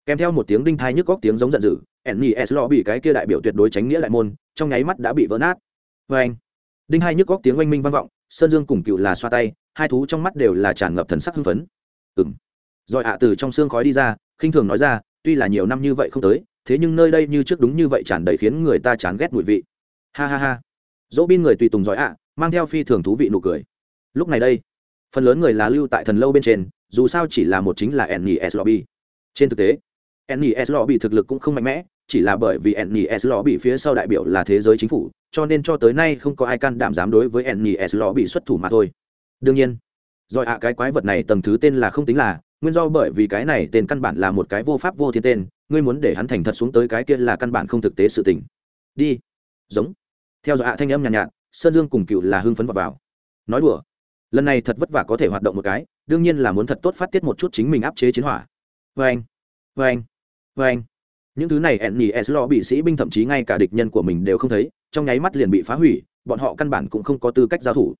Kèm theo một tiếng đinh thai nhức góc tiếng giống giận dữ nes lo bị cái kia đại biểu tuyệt đối tránh nghĩa lại môn, trong nháy mắt đã bị vỡ nát. Vê anh. Đinh hai nhức góc tiếng oanh minh vang vọng, sơn dương cùng cựu là xoa tay, hai thú trong mắt đều là tràn ngập thần sắc hưng phấn. Ừ m rồi ạ, từ trong xương khói đi ra, khinh thường nói ra, tuy là nhiều năm như vậy không tới, thế nhưng nơi đây như trước đúng như vậy tràn đầy khiến người ta chán ghét mùi vị. Ha ha ha. Dỗ bin người tùy tùng giỏi ạ, mang theo phi thường thú vị nụ cười. Lúc này đây, phần lớn người là lưu tại thần lâu bên trên dù sao chỉ là một chính là nes lobby. Trên thực tế nes lobby thực lực cũng không mạnh mẽ chỉ là bởi vì nes lobby phía sau đại biểu là thế giới chính phủ cho nên cho tới nay không có ai can đảm dám đối với nes lobby xuất thủ mà thôi. Đương nhiên rồi ạ cái quái vật này tầng thứ tên là không tính là nguyên do bởi vì cái này tên căn bản là một cái vô pháp vô thiên tên ngươi muốn để hắn thành thật xuống tới cái kia là căn bản không thực tế sự tình. Đi. Giống. Theo dõi ạ thanh âm nhàn nhạt, nhạt sơn dương cùng cựu là hưng phấn vào, vào. Nói đùa lần này thật vất vả có thể hoạt động một cái, đương nhiên là muốn thật tốt phát tiết một chút chính mình áp chế chiến hỏa. Vê anh vê anh vê anh. Những thứ này ẹn nhì s lo bị sĩ binh thậm chí ngay cả địch nhân của mình đều không thấy, trong nháy mắt liền bị phá hủy, bọn họ căn bản cũng không có tư cách giao thủ.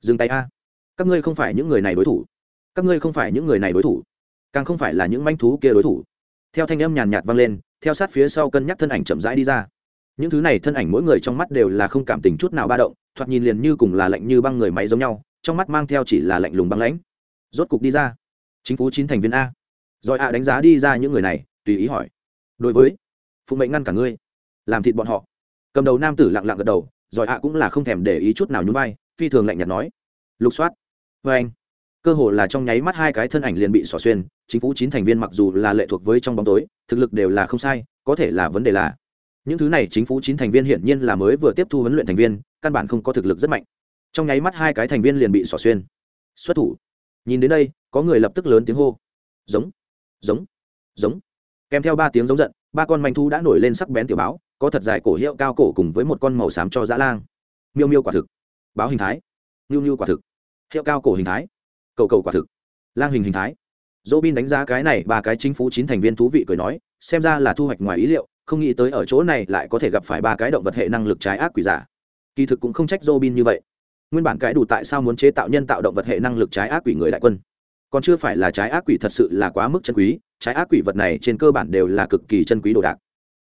Dừng tay a. Các ngươi không phải những người này đối thủ. Các ngươi không phải những người này đối thủ. Càng không phải là những manh thú kia đối thủ. Theo thanh âm nhàn nhạt vang lên, theo sát phía sau cân nhắc thân ảnh chậm rãi đi ra. Những thứ này thân ảnh mỗi người trong mắt đều là không cảm tình chút nào ba động, thoạt nhìn liền như cùng là lạnh như băng người máy giống nhau trong mắt mang theo chỉ là lạnh lùng băng lãnh. Rốt cục đi ra. Chính phủ chín thành viên a. Rồi a đánh giá đi ra những người này, tùy ý hỏi. Đối với phụ mệnh ngăn cả ngươi, làm thịt bọn họ. Cầm đầu nam tử lặng lặng gật đầu, rồi a cũng là không thèm để ý chút nào nhún vai, phi thường lạnh nhạt nói. Lục soát. Vê anh, cơ hồ là trong nháy mắt hai cái thân ảnh liền bị xỏ xuyên, chính phủ chín thành viên mặc dù là lệ thuộc với trong bóng tối, thực lực đều là không sai, có thể là vấn đề là. Những thứ này chính phủ chín thành viên hiển nhiên là mới vừa tiếp thu huấn luyện thành viên, căn bản không có thực lực rất mạnh trong nháy mắt hai cái thành viên liền bị xỏ xuyên. Xuất thủ. Nhìn đến đây, có người lập tức lớn tiếng hô. Giống. Giống. Giống. Kèm theo ba tiếng giống giận, ba con manh thu đã nổi lên sắc bén tiểu báo, có thật dài cổ hiệu cao cổ cùng với một con màu xám cho dã lang. Miêu miêu quả thực. Báo hình thái. Ngưu ngưu quả thực. Hiệu cao cổ hình thái. Cầu cầu quả thực. Lang hình hình thái. Dỗ bin đánh giá cái này, ba cái chính phủ chín thành viên thú vị cười nói, xem ra là thu hoạch ngoài ý liệu, không nghĩ tới ở chỗ này lại có thể gặp phải ba cái động vật hệ năng lực trái ác quỷ giả. Kỳ thực cũng không trách dỗ bin như vậy nguyên bản cái đủ tại sao muốn chế tạo nhân tạo động vật hệ năng lực trái ác quỷ người đại quân. Còn chưa phải là trái ác quỷ thật sự là quá mức chân quý, trái ác quỷ vật này trên cơ bản đều là cực kỳ chân quý đồ đạc.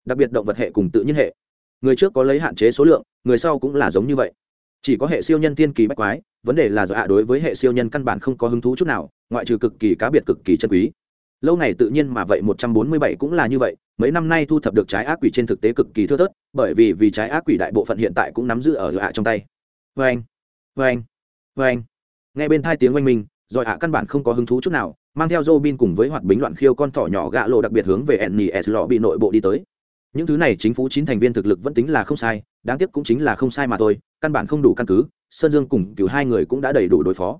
Đặc biệt động vật hệ cùng tự nhiên hệ. Người trước có lấy hạn chế số lượng, người sau cũng là giống như vậy. Chỉ có hệ siêu nhân tiên kỳ bách quái, vấn đề là do ạ đối với hệ siêu nhân căn bản không có hứng thú chút nào, ngoại trừ cực kỳ cá biệt cực kỳ chân quý. Lâu này tự nhiên mà vậy một trăm bốn mươi bảy cũng là như vậy, mấy năm nay thu thập được trái ác quỷ trên thực tế cực kỳ thưa thớt, bởi vì vì trái ác quỷ đại bộ phận hiện tại cũng nắm giữ ở hạ trong tay. Với anh vê anh vê anh nghe bên thai tiếng oanh minh giỏi hạ căn bản không có hứng thú chút nào mang theo Robin cùng với hoạt bính loạn khiêu con thỏ nhỏ gạ lộ đặc biệt hướng về NES lọ bị nội bộ đi tới. Những thứ này chính phủ chín thành viên thực lực vẫn tính là không sai, đáng tiếc cũng chính là không sai mà thôi, căn bản không đủ căn cứ, Sơn Dương cùng cứu hai người cũng đã đầy đủ đối phó.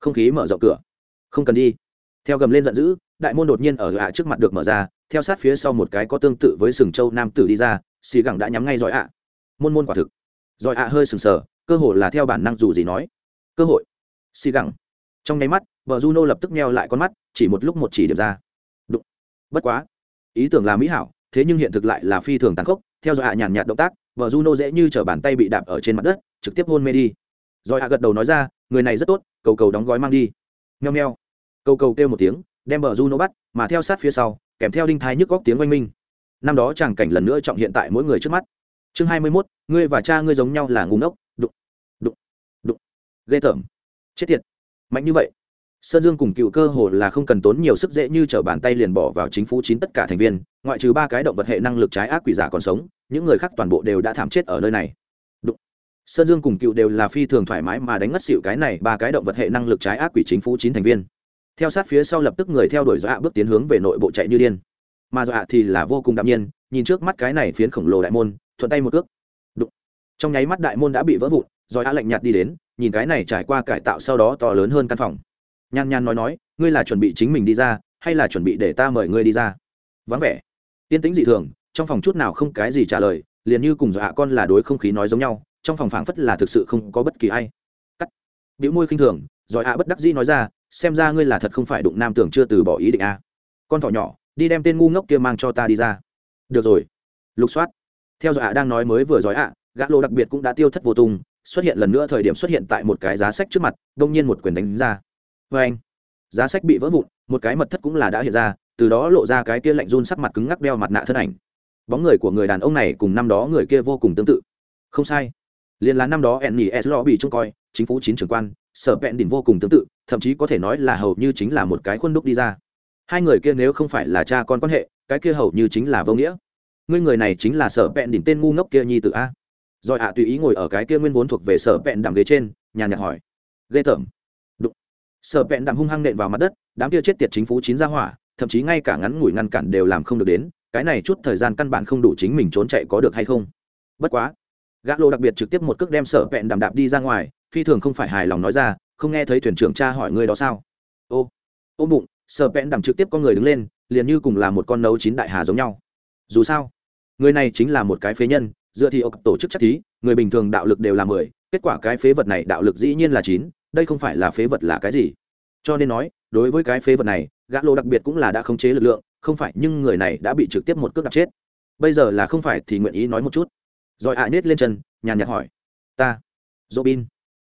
Không khí mở rộng cửa. Không cần đi. Theo gầm lên giận dữ, đại môn đột nhiên ở hạ trước mặt được mở ra, theo sát phía sau một cái có tương tự với sừng châu nam tử đi ra, xì gẳng đã nhắm ngay giỏi ạ. Môn môn quả thực. Giỏi ạ hơi sừng sờ, cơ hội là theo bản năng dù gì nói. Cơ hội. Xì gẳng. Trong nháy mắt, vợ juno lập tức neo lại con mắt, chỉ một lúc một chỉ điểm ra. Đụng. bất quá. Ý tưởng là mỹ hảo, thế nhưng hiện thực lại là phi thường tàn khốc, theo dõi hạ nhàn nhạt động tác, vợ juno dễ như t bàn tay bị đạp ở trên mặt đất, trực tiếp hôn mê đi. Rồi hạ gật đầu nói ra, người này rất tốt, cầu cầu đóng gói mang đi. Nheo nheo cầu cầu kêu một tiếng, đem vợ juno bắt, mà theo sát phía sau, kèm theo đinh thái nhức góc tiếng oanh minh. Năm đó chàng cảnh lần nữa trọng hiện tại mỗi người trước mắt. Chương hai mươi mốt, ngươi và cha ngươi giống nhau là ngu ngốc ghê tởm. Chết tiệt. Mạnh như vậy, sơn dương cùng cựu cơ hồ là không cần tốn nhiều sức dễ như t r ở bàn tay liền bỏ vào chính phủ chín tất cả thành viên, ngoại trừ ba cái động vật hệ năng lực trái ác quỷ giả còn sống, những người khác toàn bộ đều đã thảm chết ở nơi này. Sơn dương cùng cựu đều là phi thường thoải mái mà đánh ngất xịu cái này ba cái động vật hệ năng lực trái ác quỷ chính phủ chín thành viên. Theo sát phía sau lập tức người theo đuổi dọa bước tiến hướng về nội bộ chạy như điên. Mà dọa thì là vô cùng đạm nhiên, nhìn trước mắt cái này phiến khổng lồ đại môn, thuận tay một cước. Trong nháy mắt đại môn đã bị vỡ vụn rồi a lạnh nhạt đi đến nhìn cái này trải qua cải tạo sau đó to lớn hơn căn phòng. Nhan nhan nói nói, ngươi là chuẩn bị chính mình đi ra, hay là chuẩn bị để ta mời ngươi đi ra? Vắng vẻ. Yên tĩnh dị thường, trong phòng chút nào không cái gì trả lời, liền như cùng dọa con là đối không khí nói giống nhau, trong phòng phảng phất là thực sự không có bất kỳ ai. Cắt. Biểu môi khinh thường giỏi ạ bất đắc dĩ nói ra, xem ra ngươi là thật không phải đụng nam tưởng chưa từ bỏ ý định a con thỏ nhỏ, đi đem tên ngu ngốc kia mang cho ta đi ra. Được rồi. Lục soát. Theo dọa đang nói mới vừa giỏi ạ, gã lô đặc biệt cũng đã tiêu thất vô tung xuất hiện lần nữa thời điểm xuất hiện tại một cái giá sách trước mặt, đông nhiên một quyền đánh ra. Vê anh, giá sách bị vỡ vụn, một cái mật thất cũng là đã hiện ra, từ đó lộ ra cái kia lạnh run sắc mặt cứng ngắc đeo mặt nạ thân ảnh. Bóng người của người đàn ông này cùng năm đó người kia vô cùng tương tự. Không sai. Liền là năm đó enny s. Lo bị trông coi, chính phủ chín trưởng quan, sở vẹn đỉnh vô cùng tương tự, thậm chí có thể nói là hầu như chính là một cái khuôn đúc đi ra. Hai người kia nếu không phải là cha con quan hệ, cái kia hầu như chính là vô nghĩa. Ngươi người này chính là sở vẹn đỉnh tên ngu ngốc kia nhi tự a rồi ạ, tùy ý ngồi ở cái kia nguyên vốn thuộc về sở vẹn đằng ghế trên, nhàn nhạt hỏi. Ghê tởm. Đụng. Sở vẹn đằng hung hăng nện vào mặt đất, đám kia chết tiệt chính phủ chín ra hỏa, thậm chí ngay cả ngắn ngủi ngăn cản đều làm không được đến, cái này chút thời gian căn bản không đủ chính mình trốn chạy có được hay không? Bất quá. Gã lô đặc biệt trực tiếp một cước đem sở vẹn đạm đạp đi ra ngoài, phi thường không phải hài lòng nói ra, không nghe thấy thuyền trưởng cha hỏi ngươi đó sao? Ô. Ôm bụng, Sở vẽn đạm trực tiếp con người đứng lên, liền như cùng là một con nấu chín đại hà giống nhau. Dù sao, người này chính là một cái phế nhân dựa thì ốc tổ chức chắc thí, người bình thường đạo lực đều là mười, kết quả cái phế vật này đạo lực dĩ nhiên là chín, đây không phải là phế vật là cái gì. Cho nên nói, đối với cái phế vật này, gã lô đặc biệt cũng là đã khống chế lực lượng, không phải, nhưng người này đã bị trực tiếp một cước đặt chết. Bây giờ là không phải thì nguyện ý nói một chút. Rồi ạ nết lên chân, nhàn nhạt hỏi. Ta, robin.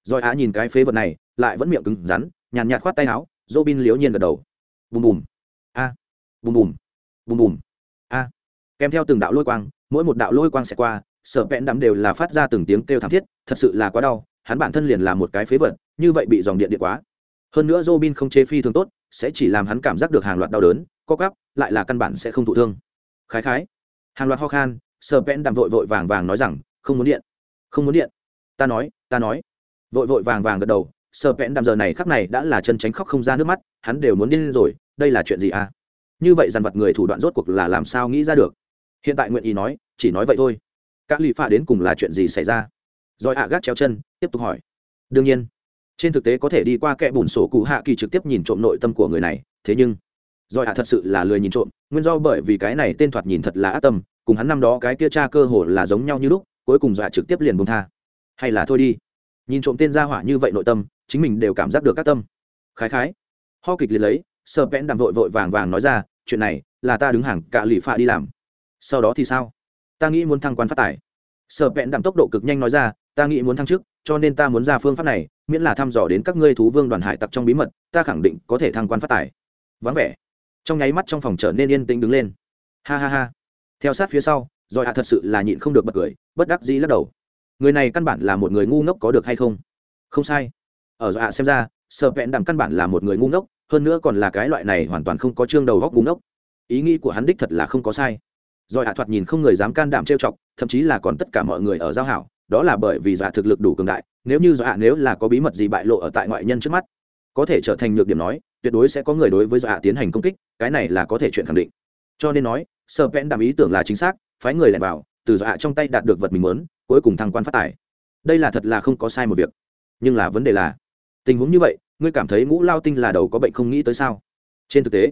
Rồi ạ nhìn cái phế vật này, lại vẫn miệng cứng rắn, nhàn nhạt khoát tay áo, robin liếu nhiên gật đầu. Bùm bùm. A, bùm bùm. Bùm bùm. A, kèm theo từng đạo lôi quang mỗi một đạo lôi quang sẽ qua, sở vẹn đắm đều là phát ra từng tiếng kêu thảm thiết, thật sự là quá đau, hắn bản thân liền là một cái phế vật, như vậy bị dòng điện điện quá. Hơn nữa robin không chế phi thường tốt, sẽ chỉ làm hắn cảm giác được hàng loạt đau đớn, co cắp lại là căn bản sẽ không thụ thương. Khái khái. Hàng loạt ho khan, sở vẹn đắm vội vội vàng vàng nói rằng, không muốn điện, không muốn điện. Ta nói ta nói. Vội vội vàng vàng gật đầu, sở vẹn đắm giờ này khắc này đã là chân tránh khóc không ra nước mắt, hắn đều muốn điên rồi, đây là chuyện gì à? Như vậy dằn vặt người thủ đoạn rốt cuộc là làm sao nghĩ ra được? Hiện tại nguyện ý nói, chỉ nói vậy thôi. Các lì phạ đến cùng là chuyện gì xảy ra? Rồi ạ gác treo chân, tiếp tục hỏi. Đương nhiên, trên thực tế có thể đi qua kẽ bùn sổ cụ hạ kỳ trực tiếp nhìn trộm nội tâm của người này, thế nhưng, rồi ạ thật sự là lười nhìn trộm, nguyên do bởi vì cái này tên thoạt nhìn thật là ác tâm, cùng hắn năm đó cái kia cha cơ hồ là giống nhau như lúc, cuối cùng dọa trực tiếp liền buông tha. Hay là thôi đi. Nhìn trộm tên gia hỏa như vậy nội tâm, chính mình đều cảm giác được các tâm. Khái khái. Ho kịch liệt lấy sợ vẽn đàm vội vội vàng vàng nói ra, chuyện này là ta đứng hàng cả lì phạ đi làm sau đó thì sao? Ta nghĩ muốn thăng quan phát tài. Sợ vẹn đạm tốc độ cực nhanh nói ra, ta nghĩ muốn thăng chức, cho nên ta muốn ra phương pháp này, miễn là thăm dò đến các ngươi thú vương đoàn hải tặc trong bí mật, ta khẳng định có thể thăng quan phát tài. Vắng vẻ. Trong nháy mắt trong phòng trở nên yên tĩnh đứng lên. Ha ha ha. Theo sát phía sau, rồi hạ thật sự là nhịn không được bật cười, bất đắc dĩ lắc đầu. Người này căn bản là một người ngu ngốc có được hay không? Không sai. Ở dọa xem ra sợ vẹn đạm căn bản là một người ngu ngốc, hơn nữa còn là cái loại này hoàn toàn không có chương đầu góc ngu ngốc. Ý nghĩ của hắn đích thật là không có sai rồi hạ thoạt nhìn không người dám can đảm trêu chọc, thậm chí là còn tất cả mọi người ở giao hảo, đó là bởi vì dọa thực lực đủ cường đại, nếu như dọa nếu là có bí mật gì bại lộ ở tại ngoại nhân trước mắt, có thể trở thành nhược điểm nói, tuyệt đối sẽ có người đối với dọa tiến hành công kích, cái này là có thể chuyện khẳng định. Cho nên nói sơ vẽn đảm ý tưởng là chính xác, phái người lẻn vào, từ dọa trong tay đạt được vật mình muốn, cuối cùng thăng quan phát tài. Đây là thật là không có sai một việc. Nhưng là vấn đề là, tình huống như vậy, ngươi cảm thấy ngũ lao tinh là đầu có bệnh không nghĩ tới sao? Trên thực tế,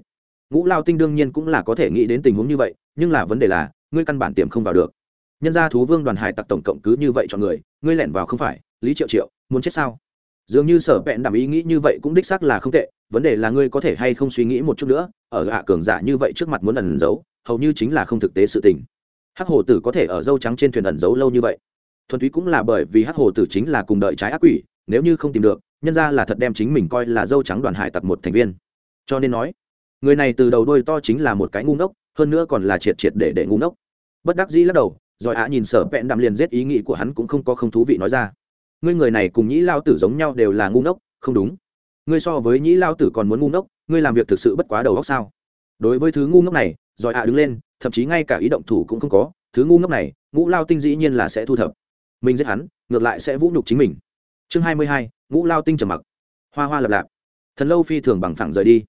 ngũ lao tinh đương nhiên cũng là có thể nghĩ đến tình huống như vậy nhưng là vấn đề là, ngươi căn bản tiềm không vào được. Nhân gia thú vương đoàn hải tặc tổng cộng cứ như vậy chọn người, ngươi lẻn vào không phải, lý triệu triệu, muốn chết sao? Dường như sở vẹn đảm ý nghĩ như vậy cũng đích xác là không tệ, vấn đề là ngươi có thể hay không suy nghĩ một chút nữa, ở hạ cường giả như vậy trước mặt muốn ẩn giấu, hầu như chính là không thực tế sự tình. Hắc hồ tử có thể ở dâu trắng trên thuyền ẩn giấu lâu như vậy. Thuần túy cũng là bởi vì hắc hồ tử chính là cùng đợi trái ác quỷ, nếu như không tìm được, nhân ra là thật đem chính mình coi là dâu trắng đoàn hải tặc một thành viên. Cho nên nói, người này từ đầu đôi to chính là một cái ngu ngốc hơn nữa còn là triệt triệt để để ngu ngốc. Bất đắc dĩ lắc đầu, rồi ạ nhìn sở vẹn đạm liền giết ý nghĩ của hắn cũng không có không thú vị nói ra. Ngươi người này cùng nhĩ lao tử giống nhau đều là ngu ngốc, không đúng. Ngươi so với nhĩ lao tử còn muốn ngu ngốc, ngươi làm việc thực sự bất quá đầu óc sao? Đối với thứ ngu ngốc này, rồi ạ đứng lên, thậm chí ngay cả ý động thủ cũng không có, thứ ngu ngốc này, ngũ lao tinh dĩ nhiên là sẽ thu thập. Mình giết hắn, ngược lại sẽ vũ nhục chính mình. Chương hai mươi hai, ngũ lao tinh trầm mặc. Hoa hoa lập lạp. Thần lâu phi thường bằng phẳng rời đi.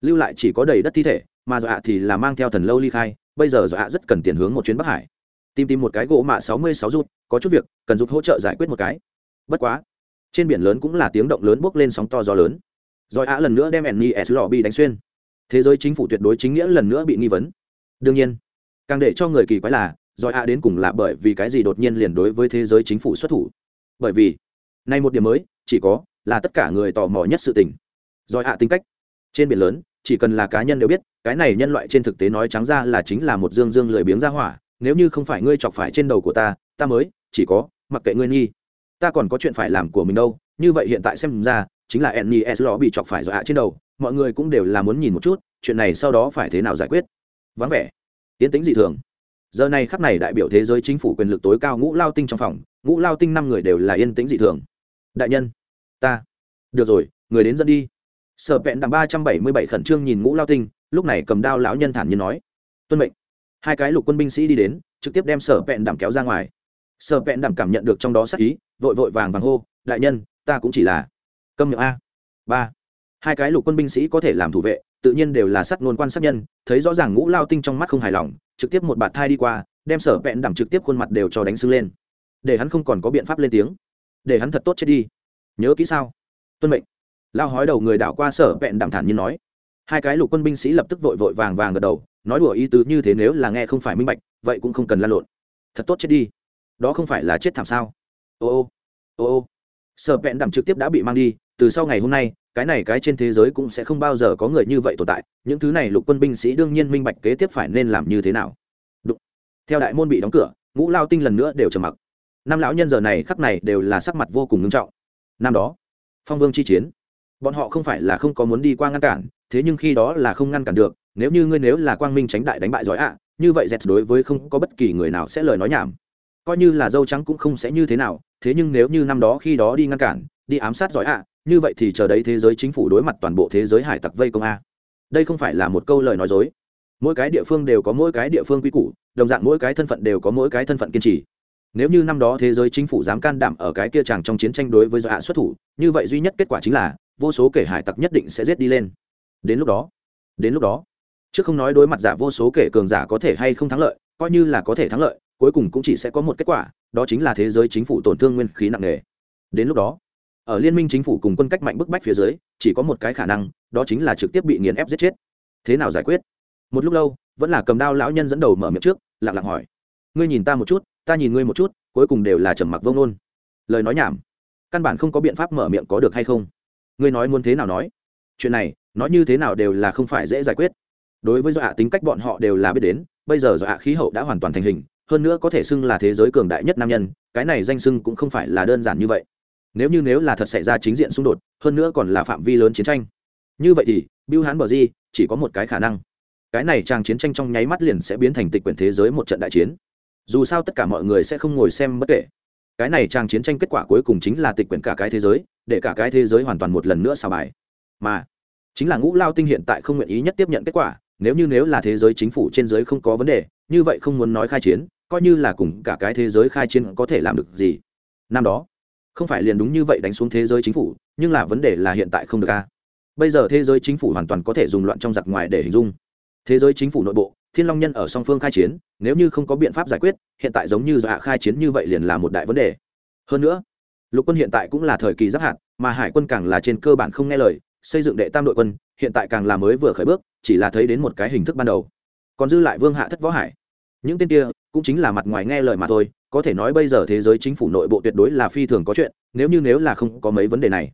Lưu lại chỉ có đầy đất thi thể mà dọa thì là mang theo thần lâu ly khai, bây giờ dọa rất cần tiền hướng một chuyến bắc hải. Tìm tìm một cái gỗ mạ sáu mươi sáu rút, có chút việc, cần giúp hỗ trợ giải quyết một cái. Bất quá, trên biển lớn cũng là tiếng động lớn bốc lên sóng to gió lớn. Rồi ạ lần nữa đem enni s lò bị đánh xuyên. Thế giới chính phủ tuyệt đối chính nghĩa lần nữa bị nghi vấn. Đương nhiên, càng để cho người kỳ quái là, rồi ạ đến cùng là bởi vì cái gì đột nhiên liền đối với thế giới chính phủ xuất thủ? Bởi vì, nay một điểm mới, chỉ có là tất cả người tò mò nhất sự tình. Rồi ạ tính cách, trên biển lớn chỉ cần là cá nhân đều biết, cái này nhân loại trên thực tế nói trắng ra là chính là một dương dương lười biếng ra hỏa, nếu như không phải ngươi chọc phải trên đầu của ta ta mới, chỉ có, mặc kệ ngươi nghi. Ta còn có chuyện phải làm của mình đâu, như vậy hiện tại xem ra, chính là enny s bị chọc phải dọa trên đầu, mọi người cũng đều là muốn nhìn một chút, chuyện này sau đó phải thế nào giải quyết. Vắng vẻ. Yến tính dị thường. Giờ này khắp này đại biểu thế giới chính phủ quyền lực tối cao ngũ lao tinh trong phòng, ngũ lao tinh năm người đều là yên tĩnh dị thường. Đại nhân. Ta. Được rồi, người đến dẫn đi sở vẹn đằng ba trăm bảy mươi bảy khẩn trương nhìn ngũ lao tinh, lúc này cầm đao lão nhân thản nhiên nói, tuân mệnh. Hai cái lục quân binh sĩ đi đến, trực tiếp đem sở vẹn đằng kéo ra ngoài. Sở vẹn đằng cảm nhận được trong đó sắc ý, vội vội vàng vàng hô, đại nhân, ta cũng chỉ là câm miệng a. Ba. Hai cái lục quân binh sĩ có thể làm thủ vệ, tự nhiên đều là sắt nôn quan sát nhân, thấy rõ ràng ngũ lao tinh trong mắt không hài lòng, trực tiếp một bạt thai đi qua, đem sở vẹn đằng trực tiếp khuôn mặt đều cho đánh sưng lên. Để hắn không còn có biện pháp lên tiếng. Để hắn thật tốt chết đi. Nhớ kỹ sao? Tuân mệnh lao hói đầu người đảo qua sở vẹn đạm thản như nói. Hai cái lục quân binh sĩ lập tức vội vội vàng vàng gật đầu, nói đùa ý tứ như thế nếu là nghe không phải minh bạch, vậy cũng không cần lan lộn. Thật tốt chết đi. Đó không phải là chết thảm sao? Ô ô ô ô. Sở vẹn đạm trực tiếp đã bị mang đi, từ sau ngày hôm nay, cái này cái trên thế giới cũng sẽ không bao giờ có người như vậy tồn tại, những thứ này lục quân binh sĩ đương nhiên minh bạch kế tiếp phải nên làm như thế nào. Đụng. theo đại môn bị đóng cửa, ngũ lao tinh lần nữa đều trầm mặc. Năm lão nhân giờ này khắc này đều là sắc mặt vô cùng nghiêm trọng. Năm đó, phong vương chi chiến bọn họ không phải là không có muốn đi qua ngăn cản, thế nhưng khi đó là không ngăn cản được, nếu như ngươi nếu là quang minh tránh đại đánh bại giỏi ạ, như vậy dẹt đối với không có bất kỳ người nào sẽ lời nói nhảm. Coi như là dâu trắng cũng không sẽ như thế nào, thế nhưng nếu như năm đó khi đó đi ngăn cản, đi ám sát giỏi ạ, như vậy thì chờ đấy thế giới chính phủ đối mặt toàn bộ thế giới hải tặc vây công a. Đây không phải là một câu lời nói dối. Mỗi cái địa phương đều có mỗi cái địa phương quy củ, đồng dạng mỗi cái thân phận đều có mỗi cái thân phận kiên trì. Nếu như năm đó thế giới chính phủ dám can đảm ở cái kia chàng trong chiến tranh đối với dọa xuất thủ, như vậy duy nhất kết quả chính là vô số kể hải tặc nhất định sẽ giết đi lên. Đến lúc đó, đến lúc đó, trước không nói đối mặt giả vô số kể cường giả có thể hay không thắng lợi, coi như là có thể thắng lợi, cuối cùng cũng chỉ sẽ có một kết quả, đó chính là thế giới chính phủ tổn thương nguyên khí nặng nề. Đến lúc đó, ở liên minh chính phủ cùng quân cách mạnh bức bách phía dưới, chỉ có một cái khả năng, đó chính là trực tiếp bị nghiền ép giết chết. Thế nào giải quyết? Một lúc lâu, vẫn là cầm đao lão nhân dẫn đầu mở miệng trước, lặng lặng hỏi. Ngươi nhìn ta một chút, ta nhìn ngươi một chút, cuối cùng đều là trầm mặc vông nôn lời nói nhảm. Căn bản không có biện pháp mở miệng có được hay không ngươi nói muốn thế nào nói? Chuyện này, nói như thế nào đều là không phải dễ giải quyết. Đối với dọa tính cách bọn họ đều là biết đến, bây giờ dọa khí hậu đã hoàn toàn thành hình, hơn nữa có thể xưng là thế giới cường đại nhất nam nhân, cái này danh xưng cũng không phải là đơn giản như vậy. Nếu như nếu là thật xảy ra chính diện xung đột, hơn nữa còn là phạm vi lớn chiến tranh. Như vậy thì Biêu hán bờ di chỉ có một cái khả năng. Cái này trang chiến tranh trong nháy mắt liền sẽ biến thành tịch quyển thế giới một trận đại chiến. Dù sao tất cả mọi người sẽ không ngồi xem bất kể. Cái này trang chiến tranh kết quả cuối cùng chính là tịch quyển cả cái thế giới để cả cái thế giới hoàn toàn một lần nữa xào bài. Mà, chính là ngũ lao tinh hiện tại không nguyện ý nhất tiếp nhận kết quả, nếu như nếu là thế giới chính phủ trên giới không có vấn đề, như vậy không muốn nói khai chiến, coi như là cùng cả cái thế giới khai chiến có thể làm được gì. Năm đó, không phải liền đúng như vậy đánh xuống thế giới chính phủ, nhưng là vấn đề là hiện tại không được a. Bây giờ thế giới chính phủ hoàn toàn có thể dùng loạn trong giặc ngoài để hình dung. Thế giới chính phủ nội bộ, thiên long nhân ở song phương khai chiến, nếu như không có biện pháp giải quyết, hiện tại giống như dạ khai chiến như vậy liền là một đại vấn đề. Hơn nữa lục quân hiện tại cũng là thời kỳ giáp hạt, mà hải quân càng là trên cơ bản không nghe lời, xây dựng đệ tam đội quân, hiện tại càng là mới vừa khởi bước, chỉ là thấy đến một cái hình thức ban đầu. Còn dư lại vương hạ thất võ hải. Những tên kia, cũng chính là mặt ngoài nghe lời mà thôi, có thể nói bây giờ thế giới chính phủ nội bộ tuyệt đối là phi thường có chuyện, nếu như nếu là không có mấy vấn đề này.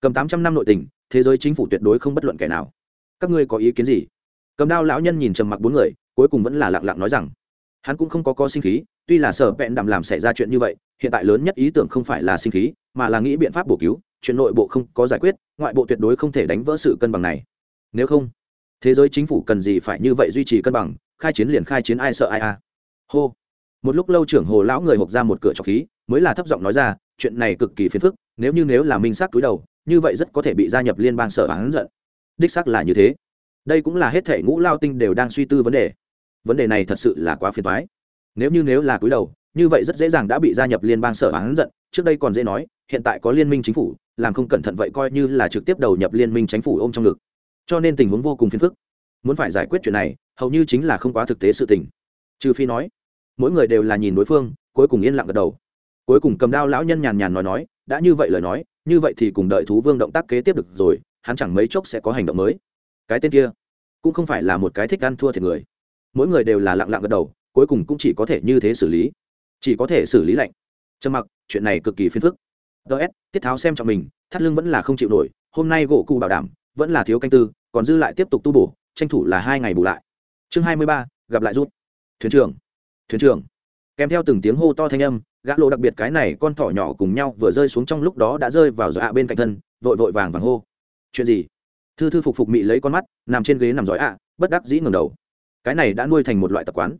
Cầm tám trăm năm nội tình, thế giới chính phủ tuyệt đối không bất luận kẻ nào. Các ngươi có ý kiến gì? Cầm đao lão nhân nhìn trầm mặc bốn người, cuối cùng vẫn là lặng lặng nói rằng, hắn cũng không có có sinh khí, tuy là sở vẹn đảm làm xảy ra chuyện như vậy hiện tại lớn nhất ý tưởng không phải là sinh khí, mà là nghĩ biện pháp bổ cứu, chuyện nội bộ không có giải quyết, ngoại bộ tuyệt đối không thể đánh vỡ sự cân bằng này. Nếu không, thế giới chính phủ cần gì phải như vậy duy trì cân bằng, khai chiến liền khai chiến ai sợ ai à hô. Một lúc lâu trưởng hồ lão người hộp ra một cửa trọc khí, mới là thấp giọng nói ra, chuyện này cực kỳ phiền phức, nếu như nếu là minh xác túi đầu, như vậy rất có thể bị gia nhập liên bang sở hắn giận. Đích xác là như thế. Đây cũng là hết thể ngũ lao tinh đều đang suy tư vấn đề. Vấn đề này thật sự là quá phiền thoái nếu như nếu là túi đầu như vậy rất dễ dàng đã bị gia nhập liên bang sở hắn giận, trước đây còn dễ nói, hiện tại có liên minh chính phủ, làm không cẩn thận vậy coi như là trực tiếp đầu nhập liên minh chính phủ ôm trong ngực. Cho nên tình huống vô cùng phiền phức. Muốn phải giải quyết chuyện này, hầu như chính là không quá thực tế sự tình. Trừ phi nói, mỗi người đều là nhìn đối phương, cuối cùng yên lặng gật đầu. Cuối cùng cầm đao lão nhân nhàn nhàn nói nói, đã như vậy lời nói, như vậy thì cùng đợi thú vương động tác kế tiếp được rồi, hắn chẳng mấy chốc sẽ có hành động mới. Cái tên kia, cũng không phải là một cái thích ăn thua thiệt người. Mỗi người đều là lặng lặng gật đầu, cuối cùng cũng chỉ có thể như thế xử lý chỉ có thể xử lý lạnh. Trầm mặc, chuyện này cực kỳ phiền phức. Ts tiết tháo xem trọng mình, thắt lưng vẫn là không chịu nổi, hôm nay gỗ cụ bảo đảm, vẫn là thiếu canh tư, còn dư lại tiếp tục tu bổ, tranh thủ là hai ngày bù lại. Chương hai mươi ba, gặp lại rút. Thuyền trưởng thuyền trưởng. Kèm theo từng tiếng hô to thanh âm, gã lộ đặc biệt cái này con thỏ nhỏ cùng nhau vừa rơi xuống trong lúc đó đã rơi vào dọa bên cạnh thân, vội vội vàng vàng hô. Chuyện gì? Thư thư phục phục mị lấy con mắt, nằm trên ghế nằm giỏi ạ, bất đắc dĩ ngầm đầu. Cái này đã nuôi thành một loại tập quán.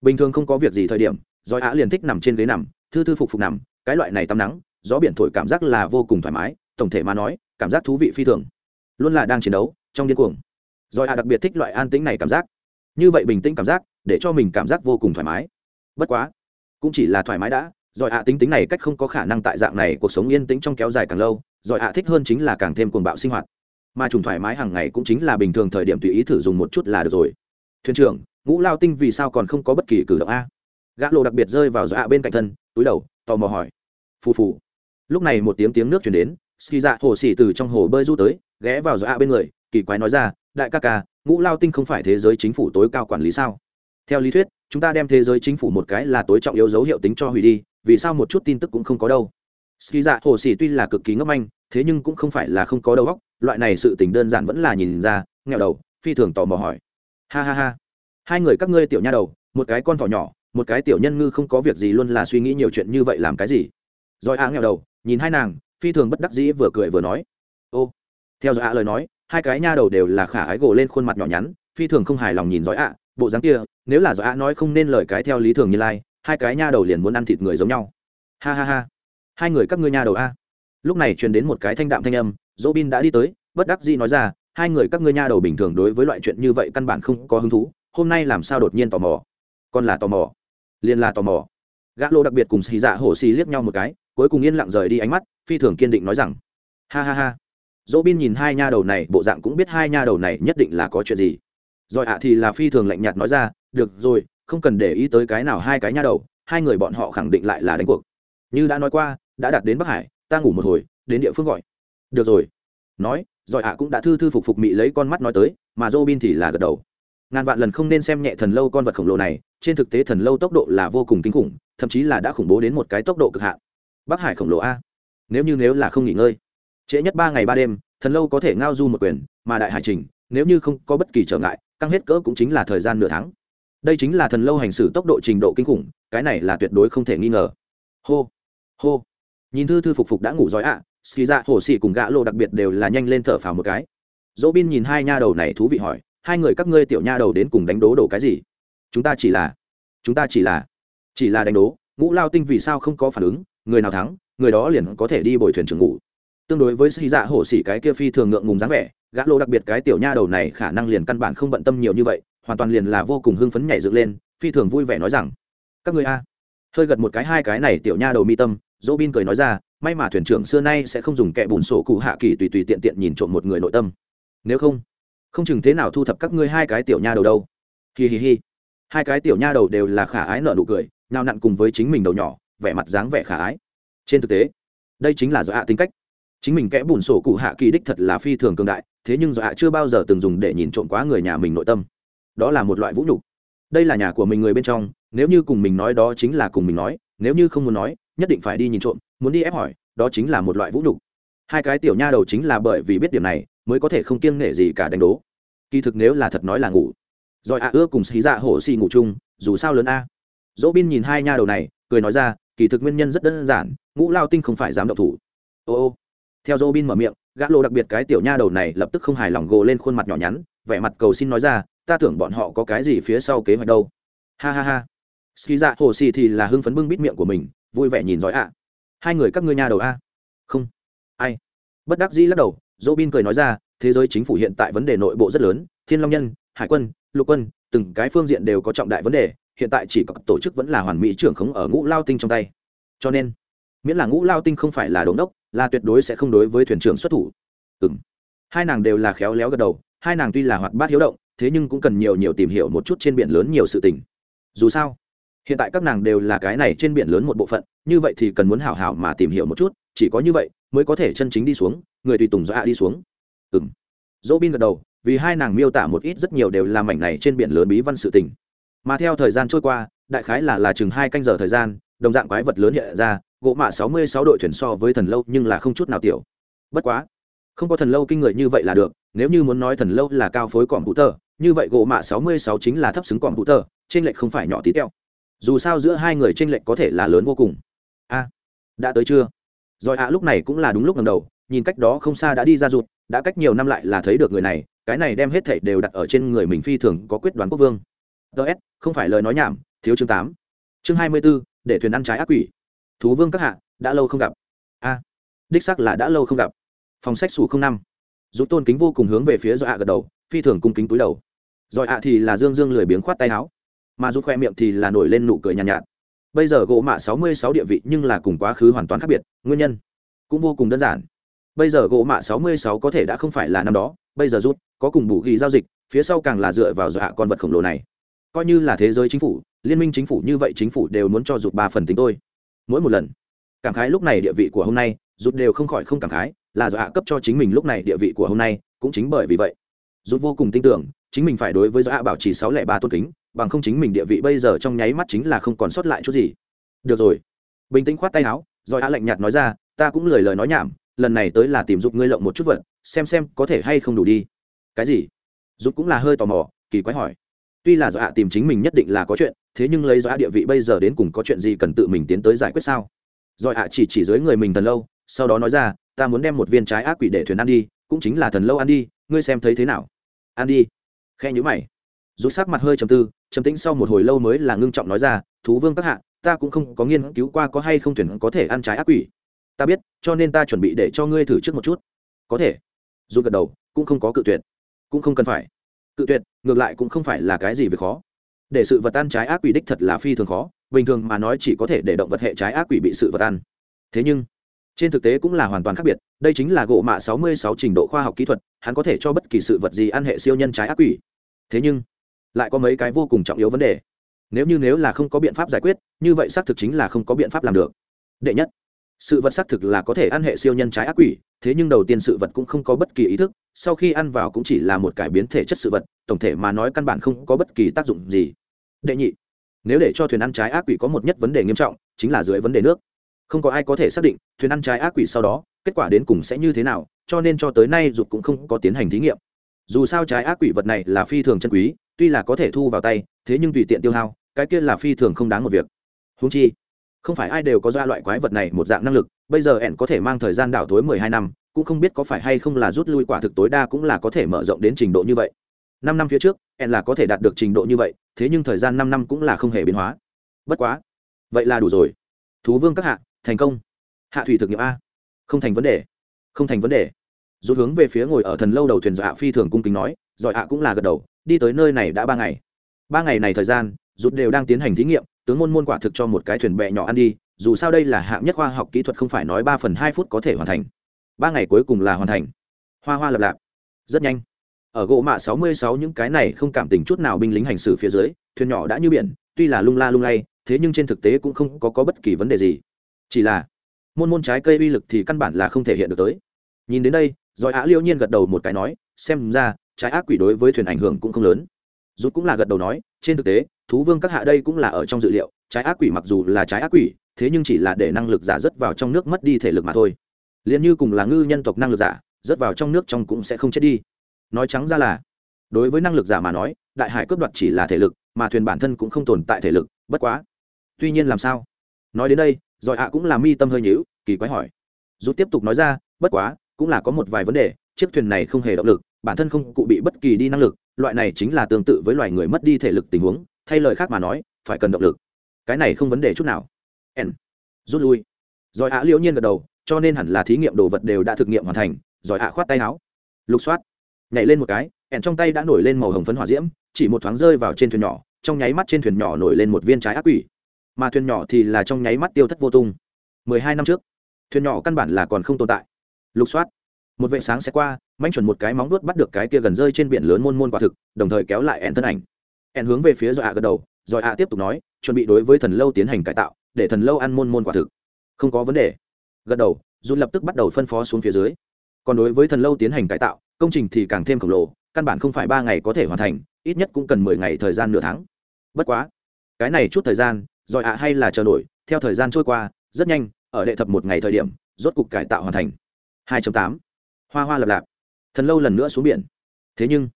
Bình thường không có việc gì thời điểm giỏi ạ liền thích nằm trên ghế nằm, thư thư phục phục nằm, cái loại này tắm nắng, gió biển thổi cảm giác là vô cùng thoải mái, tổng thể mà nói, cảm giác thú vị phi thường. Luôn là đang chiến đấu, trong điên cuồng. Giỏi ạ đặc biệt thích loại an tĩnh này cảm giác. Như vậy bình tĩnh cảm giác, để cho mình cảm giác vô cùng thoải mái. Bất quá, cũng chỉ là thoải mái đã giỏi ạ tính tính này cách không có khả năng tại dạng này cuộc sống yên tĩnh trong kéo dài càng lâu giỏi ạ thích hơn chính là càng thêm cuồng bạo sinh hoạt. Mà trùng thoải mái hàng ngày cũng chính là bình thường thời điểm tùy ý thử dùng một chút là được rồi. Thuyền trưởng, ngũ lao tinh vì sao còn không có bất kỳ cử động a? Gã lộ đặc biệt rơi vào dạ bên cạnh thân, túi đầu, tò mò hỏi. Phù phù. Lúc này một tiếng tiếng nước chuyển đến, ski dạ hồ xỉ từ trong hồ bơi du tới, ghé vào dạ bên người, kỳ quái nói ra, đại ca ca, ngũ lao tinh không phải thế giới chính phủ tối cao quản lý sao? Theo lý thuyết, chúng ta đem thế giới chính phủ một cái là tối trọng yếu dấu hiệu tính cho hủy đi, vì sao một chút tin tức cũng không có đâu? Ski dạ hồ xỉ tuy là cực kỳ ngốc manh, thế nhưng cũng không phải là không có đầu óc, loại này sự tình đơn giản vẫn là nhìn ra nghèo đầu, phi thường tò mò hỏi. Ha ha ha. Hai người các ngươi tiểu nha đầu, một cái con thỏ nhỏ một cái tiểu nhân ngư không có việc gì luôn là suy nghĩ nhiều chuyện như vậy làm cái gì? Rồi á nghèo đầu, nhìn hai nàng, phi thường bất đắc dĩ vừa cười vừa nói. Ô, theo dõi ạ lời nói, hai cái nha đầu đều là khả ái gồ lên khuôn mặt nhỏ nhắn, phi thường không hài lòng nhìn dõi ạ, bộ dáng kia, nếu là dõi ạ nói không nên lời cái theo lý thường như lai, hai cái nha đầu liền muốn ăn thịt người giống nhau. Ha ha ha, hai người các ngươi nha đầu a lúc này truyền đến một cái thanh đạm thanh âm dỗ bin đã đi tới, bất đắc dĩ nói ra, hai người các ngươi nha đầu bình thường đối với loại chuyện như vậy căn bản không có hứng thú, hôm nay làm sao đột nhiên tò mò? Còn là tò mò liền là tò mò. Gã lô đặc biệt cùng xì dạ hổ xì liếc nhau một cái, cuối cùng yên lặng rời đi ánh mắt, phi thường kiên định nói rằng, ha ha ha. Dỗ bin nhìn hai nha đầu này, bộ dạng cũng biết hai nha đầu này nhất định là có chuyện gì. Rồi ạ à thì là phi thường lạnh nhạt nói ra, được rồi, không cần để ý tới cái nào hai cái nha đầu, hai người bọn họ khẳng định lại là đánh cuộc. Như đã nói qua, đã đạt đến bắc hải, ta ngủ một hồi, đến địa phương gọi. Được rồi. Nói, rồi ạ à cũng đã thư thư phục phục mị lấy con mắt nói tới, mà Dỗ bin thì là gật đầu ngàn vạn lần không nên xem nhẹ thần lâu con vật khổng lồ này trên thực tế thần lâu tốc độ là vô cùng kinh khủng thậm chí là đã khủng bố đến một cái tốc độ cực hạn. Bắc hải khổng lồ a. Nếu như nếu là không nghỉ ngơi trễ nhất ba ngày ba đêm thần lâu có thể ngao du một quyền mà đại hải trình nếu như không có bất kỳ trở ngại căng hết cỡ cũng chính là thời gian nửa tháng. Đây chính là thần lâu hành xử tốc độ trình độ kinh khủng cái này là tuyệt đối không thể nghi ngờ. Hô hô. Nhìn thư thư phục phục đã ngủ giỏi ạ à, ski ra hồ xì cùng gã lộ đặc biệt đều là nhanh lên thở phào một cái. Dỗ bin nhìn hai nha đầu này thú vị hỏi hai người các ngươi tiểu nha đầu đến cùng đánh đố đổ cái gì? Chúng ta chỉ là, chúng ta chỉ là chỉ là đánh đố. Ngũ lao tinh vì sao không có phản ứng? Người nào thắng, người đó liền có thể đi bồi thuyền trưởng ngủ. Tương đối với sĩ dạ hổ xỉ cái kia phi thường ngượng ngùng dáng vẻ, gã lô đặc biệt cái tiểu nha đầu này khả năng liền căn bản không bận tâm nhiều như vậy, hoàn toàn liền là vô cùng hưng phấn nhảy dựng lên, phi thường vui vẻ nói rằng, các người a. Hơi gật một cái hai cái này tiểu nha đầu mi tâm dỗ bin cười nói ra, may mà thuyền trưởng xưa nay sẽ không dùng kẹ bùn sổ cụ hạ kỳ tùy tùy tiện tiện nhìn trộm một người nội tâm. Nếu không không chừng thế nào thu thập các ngươi hai cái tiểu nha đầu đâu. Hi hi hi. Hai cái tiểu nha đầu đều là khả ái nợ nụ cười nào nặn cùng với chính mình đầu nhỏ, vẻ mặt dáng vẻ khả ái. Trên thực tế, đây chính là do hạ tính cách. Chính mình kẽ bùn sổ cụ hạ kỳ đích thật là phi thường cường đại, thế nhưng do ạ chưa bao giờ từng dùng để nhìn trộm quá người nhà mình nội tâm. Đó là một loại vũ nhục. Đây là nhà của mình người bên trong, nếu như cùng mình nói đó chính là cùng mình nói, nếu như không muốn nói, nhất định phải đi nhìn trộm, muốn đi ép hỏi, đó chính là một loại vũ nhục. Hai cái tiểu nha đầu chính là bởi vì biết điểm này mới có thể không kiêng nể gì cả đánh đố. Kỳ thực nếu là thật nói là ngủ, rồi ạ ưa cùng xí dạ hổ xì ngủ chung, dù sao lớn a. Dỗ bin nhìn hai nha đầu này, cười nói ra, kỳ thực nguyên nhân rất đơn giản, ngũ lao tinh không phải dám động thủ. Ô ô. Theo dỗ bin mở miệng, gã lô đặc biệt cái tiểu nha đầu này lập tức không hài lòng gồ lên khuôn mặt nhỏ nhắn, vẻ mặt cầu xin nói ra, ta tưởng bọn họ có cái gì phía sau kế hoạch đâu. Ha ha ha. Ski dạ hồ xì thì là hưng phấn bưng bít miệng của mình, vui vẻ nhìn giỏi ạ. Hai người các ngươi nha đầu a. Không. Ai? Bất đắc dĩ lắc đầu dỗ bin cười nói ra, thế giới chính phủ hiện tại vấn đề nội bộ rất lớn, thiên long nhân, hải quân, lục quân, từng cái phương diện đều có trọng đại vấn đề, hiện tại chỉ có tổ chức vẫn là hoàn mỹ trưởng khống ở ngũ lao tinh trong tay. Cho nên, miễn là ngũ lao tinh không phải là đống đốc, là tuyệt đối sẽ không đối với thuyền trưởng xuất thủ. Ừ m hai nàng đều là khéo léo gật đầu, hai nàng tuy là hoạt bát hiếu động, thế nhưng cũng cần nhiều nhiều tìm hiểu một chút trên biển lớn nhiều sự tình. Dù sao, hiện tại các nàng đều là cái này trên biển lớn một bộ phận, như vậy thì cần muốn hảo hảo mà tìm hiểu một chút, chỉ có như vậy mới có thể chân chính đi xuống người tùy tùng dọa đi xuống. Ừng dỗ bin gật đầu, vì hai nàng miêu tả một ít rất nhiều đều làm mảnh này trên biển lớn bí văn sự tình. Mà theo thời gian trôi qua, đại khái là là chừng hai canh giờ thời gian, đồng dạng quái vật lớn hiện ra, gỗ mạ sáu mươi sáu đội thuyền so với thần lâu nhưng là không chút nào tiểu. Bất quá, không có thần lâu kinh người như vậy là được, nếu như muốn nói thần lâu là cao phối cọm vũ tờ, như vậy gỗ mạ sáu mươi sáu chính là thấp xứng cọm vũ tờ, trên lệch không phải nhỏ tí teo. Dù sao giữa hai người trên lệch có thể là lớn vô cùng. A, đã tới chưa? Rồi ạ lúc này cũng là đúng lúc lần đầu nhìn cách đó không xa đã đi ra rụt đã cách nhiều năm lại là thấy được người này cái này đem hết thảy đều đặt ở trên người mình phi thường có quyết đoán quốc vương. Ts không phải lời nói nhảm thiếu chương tám. Chương hai mươi b ố để thuyền ăn trái ác quỷ. Thú vương các hạ đã lâu không gặp. A đích sắc là đã lâu không gặp. Phòng sách sủ không năm. Giúp tôn kính vô cùng hướng về phía do ạ gật đầu phi thường cung kính túi đầu. Rồi ạ thì là dương dương lười biếng khoát tay áo mà rút khoe miệng thì là nổi lên nụ cười nhàn nhạt, nhạt. Bây giờ gỗ mạ sáu mươi sáu địa vị nhưng là cùng quá khứ hoàn toàn khác biệt nguyên nhân cũng vô cùng đơn giản bây giờ gỗ mạ sáu mươi sáu có thể đã không phải là năm đó, bây giờ rút, có cùng bù ghi giao dịch, phía sau càng là dựa vào dọa con vật khổng lồ này. Coi như là thế giới chính phủ, liên minh chính phủ như vậy chính phủ đều muốn cho rụt ba phần tính tôi. Mỗi một lần, cảm khái lúc này địa vị của hôm nay, rụt đều không khỏi không cảm khái, là dọa cấp cho chính mình lúc này địa vị của hôm nay, cũng chính bởi vì vậy. Rút vô cùng tin tưởng, chính mình phải đối với dọa bảo trì sáu lẻ ba tôn kính, bằng không chính mình địa vị bây giờ trong nháy mắt chính là không còn sót lại chút gì. Được rồi. Bình tĩnh khoát tay áo, rồi ạ lạnh nhạt nói ra, ta cũng lười lời nói nhảm lần này tới là tìm giúp ngươi lộng một chút vật, xem xem có thể hay không đủ đi. Cái gì? Giúp cũng là hơi tò mò, kỳ quái hỏi. Tuy là do ạ tìm chính mình nhất định là có chuyện, thế nhưng lấy do ạ địa vị bây giờ đến cùng có chuyện gì cần tự mình tiến tới giải quyết sao? Rồi ạ chỉ chỉ dưới người mình thần lâu, sau đó nói ra, ta muốn đem một viên trái ác quỷ để thuyền ăn đi, cũng chính là thần lâu ăn đi, ngươi xem thấy thế nào? Ăn đi. Khe nhữ mày. Rút sắc mặt hơi trầm tư, trầm tĩnh sau một hồi lâu mới là ngưng trọng nói ra, thú vương các hạ, ta cũng không có nghiên cứu qua có hay không thuyền có thể ăn trái ác quỷ ta biết, cho nên ta chuẩn bị để cho ngươi thử trước một chút. Có thể. Dù gật đầu, cũng không có cự tuyệt. Cũng không cần phải. Cự tuyệt, ngược lại cũng không phải là cái gì về khó. Để sự vật ăn trái ác quỷ đích thật là phi thường khó, bình thường mà nói chỉ có thể để động vật hệ trái ác quỷ bị sự vật ăn. Thế nhưng, trên thực tế cũng là hoàn toàn khác biệt, đây chính là gỗ mạ 66 trình độ khoa học kỹ thuật, hắn có thể cho bất kỳ sự vật gì ăn hệ siêu nhân trái ác quỷ. Thế nhưng, lại có mấy cái vô cùng trọng yếu vấn đề. Nếu như nếu là không có biện pháp giải quyết, như vậy xác thực chính là không có biện pháp làm được. Đệ nhất sự vật xác thực là có thể ăn hệ siêu nhân trái ác quỷ, thế nhưng đầu tiên sự vật cũng không có bất kỳ ý thức, sau khi ăn vào cũng chỉ là một cải biến thể chất sự vật, tổng thể mà nói căn bản không có bất kỳ tác dụng gì. Đệ nhị, nếu để cho thuyền ăn trái ác quỷ có một nhất vấn đề nghiêm trọng, chính là dưới vấn đề nước. Không có ai có thể xác định thuyền ăn trái ác quỷ sau đó, kết quả đến cùng sẽ như thế nào, cho nên cho tới nay dục cũng không có tiến hành thí nghiệm. Dù sao trái ác quỷ vật này là phi thường chân quý, tuy là có thể thu vào tay, thế nhưng tùy tiện tiêu hao, cái kia là phi thường không đáng một việc. Húng chi không phải ai đều có ra loại quái vật này một dạng năng lực, bây giờ ẻn có thể mang thời gian đảo tối mười hai năm, cũng không biết có phải hay không là rút lui quả thực tối đa cũng là có thể mở rộng đến trình độ như vậy. Năm năm phía trước, ẻn là có thể đạt được trình độ như vậy, thế nhưng thời gian năm năm cũng là không hề biến hóa. Bất quá, vậy là đủ rồi. Thú vương các hạ, thành công. Hạ thủy thực nghiệm a. Không thành vấn đề. Không thành vấn đề. Rút hướng về phía ngồi ở thần lâu đầu thuyền dọa phi thường cung kính nói giỏi ạ cũng là gật đầu, đi tới nơi này đã ba ngày. Ba ngày này thời gian, rút đều đang tiến hành thí nghiệm tướng môn môn quả thực cho một cái thuyền bè nhỏ ăn đi dù sao đây là hạng nhất khoa học kỹ thuật không phải nói ba phần hai phút có thể hoàn thành. Ba ngày cuối cùng là hoàn thành. Hoa hoa lập lạp. Rất nhanh. Ở gỗ mạ sáu mươi sáu những cái này không cảm tình chút nào binh lính hành xử phía dưới thuyền nhỏ đã như biển tuy là lung la lung lay thế nhưng trên thực tế cũng không có, có bất kỳ vấn đề gì. Chỉ là môn môn trái cây uy lực thì căn bản là không thể hiện được tới. Nhìn đến đây rồi á liêu nhiên gật đầu một cái nói xem ra trái ác quỷ đối với thuyền ảnh hưởng cũng không lớn. Rút cũng là gật đầu nói trên thực tế thú vương các hạ đây cũng là ở trong dự liệu, trái ác quỷ mặc dù là trái ác quỷ, thế nhưng chỉ là để năng lực giả rớt vào trong nước mất đi thể lực mà thôi. Liền như cùng là ngư nhân tộc năng lực giả, rớt vào trong nước trong cũng sẽ không chết đi. Nói trắng ra là, đối với năng lực giả mà nói, đại hải cướp đoạt chỉ là thể lực, mà thuyền bản thân cũng không tồn tại thể lực, bất quá. Tuy nhiên làm sao? Nói đến đây, giỏi ạ cũng là mi tâm hơi nhíu, kỳ quái hỏi. Rút tiếp tục nói ra, bất quá, cũng là có một vài vấn đề, chiếc thuyền này không hề động lực, bản thân không cụ bị bất kỳ đi năng lực, loại này chính là tương tự với loài người mất đi thể lực tình huống thay lời khác mà nói, phải cần động lực. Cái này không vấn đề chút nào. N. Rút lui. Giỏi ạ liễu nhiên gật đầu, cho nên hẳn là thí nghiệm đồ vật đều đã thực nghiệm hoàn thành. Giỏi ạ khoát tay áo. Lục soát. Nhảy lên một cái ẻn trong tay đã nổi lên màu hồng phấn hỏa diễm, chỉ một thoáng rơi vào trên thuyền nhỏ, trong nháy mắt trên thuyền nhỏ nổi lên một viên trái ác quỷ. Mà thuyền nhỏ thì là trong nháy mắt tiêu thất vô tung. Mười hai năm trước, thuyền nhỏ căn bản là còn không tồn tại. Lục soát. Một vệ sáng sẽ qua manh chuẩn một cái móng vuốt bắt được cái kia gần rơi trên biển lớn môn môn quả thực, đồng thời kéo lại ẹn thân ảnh ẹn hướng về phía dọa gật đầu rồi ạ tiếp tục nói, chuẩn bị đối với thần lâu tiến hành cải tạo, để thần lâu ăn môn môn quả thực. Không có vấn đề. Gật đầu dù lập tức bắt đầu phân phó xuống phía dưới. Còn đối với thần lâu tiến hành cải tạo, công trình thì càng thêm khổng lồ, căn bản không phải ba ngày có thể hoàn thành, ít nhất cũng cần mười ngày thời gian nửa tháng. Bất quá, cái này chút thời gian rồi ạ hay là chờ nổi, theo thời gian trôi qua, rất nhanh, ở đệ thập một ngày thời điểm, rốt cục cải tạo hoàn thành. 2 tám. Hoa hoa lập lạp. Thần lâu lần nữa xuống biển. Thế nhưng,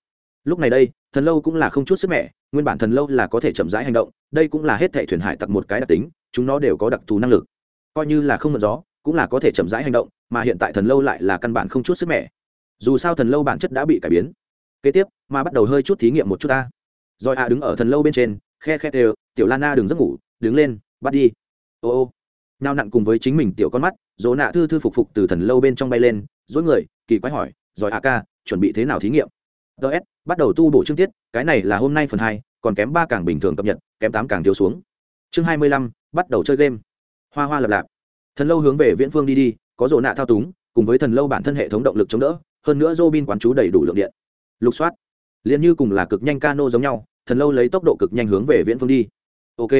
lúc này đây, thần lâu cũng là không chút sức mẹ nguyên bản thần lâu là có thể chậm rãi hành động, đây cũng là hết thệ thuyền hải tặc một cái đặc tính, chúng nó đều có đặc thù năng lực. Coi như là không mượn gió, cũng là có thể chậm rãi hành động, mà hiện tại thần lâu lại là căn bản không chút sức mẻ. Dù sao thần lâu bản chất đã bị cải biến. Kế tiếp, mà bắt đầu hơi chút thí nghiệm một chút ta. Rồi a đứng ở thần lâu bên trên, khe khe đều, tiểu lana na đừng giấc ngủ, đứng lên, bắt đi. Ô ô. Nao nặn cùng với chính mình tiểu con mắt, dỗ nạ thư thư phục phục từ thần lâu bên trong bay lên, dối người, kỳ quái hỏi, rồi a ca, chuẩn bị thế nào thí nghiệm? Ts bắt đầu tu bổ chương tiết, cái này là hôm nay phần hai, còn kém ba càng bình thường cập nhật, kém tám càng thiếu xuống. Chương hai mươi lăm, bắt đầu chơi game. Hoa hoa lập lạp. Thần lâu hướng về viễn phương đi đi, có rộ nạ thao túng, cùng với thần lâu bản thân hệ thống động lực chống đỡ, hơn nữa dô bin quán chú đầy đủ lượng điện. Lục soát. Liền như cùng là cực nhanh cano giống nhau, thần lâu lấy tốc độ cực nhanh hướng về viễn phương đi. Ok.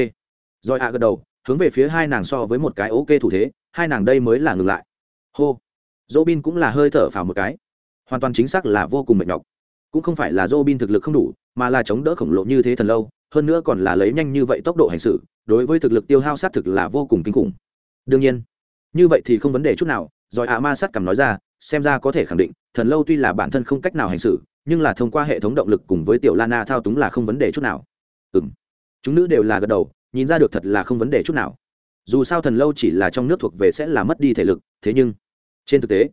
Rồi ạ gật đầu, hướng về phía hai nàng so với một cái ok thủ thế, hai nàng đây mới là ngừng lại. Hô. Dỗ bin cũng là hơi thở phào một cái. Hoàn toàn chính xác là vô cùng mệt nhọc cũng không phải là Robin thực lực không đủ mà là chống đỡ khổng lồ như thế thần lâu hơn nữa còn là lấy nhanh như vậy tốc độ hành xử đối với thực lực tiêu hao sát thực là vô cùng kinh khủng. Đương nhiên như vậy thì không vấn đề chút nào rồi ạ ma sát cầm nói ra xem ra có thể khẳng định thần lâu tuy là bản thân không cách nào hành xử nhưng là thông qua hệ thống động lực cùng với tiểu lana thao túng là không vấn đề chút nào. Ừm, chúng nữ đều là gật đầu nhìn ra được thật là không vấn đề chút nào. Dù sao thần lâu chỉ là trong nước thuộc về sẽ là mất đi thể lực thế nhưng trên thực tế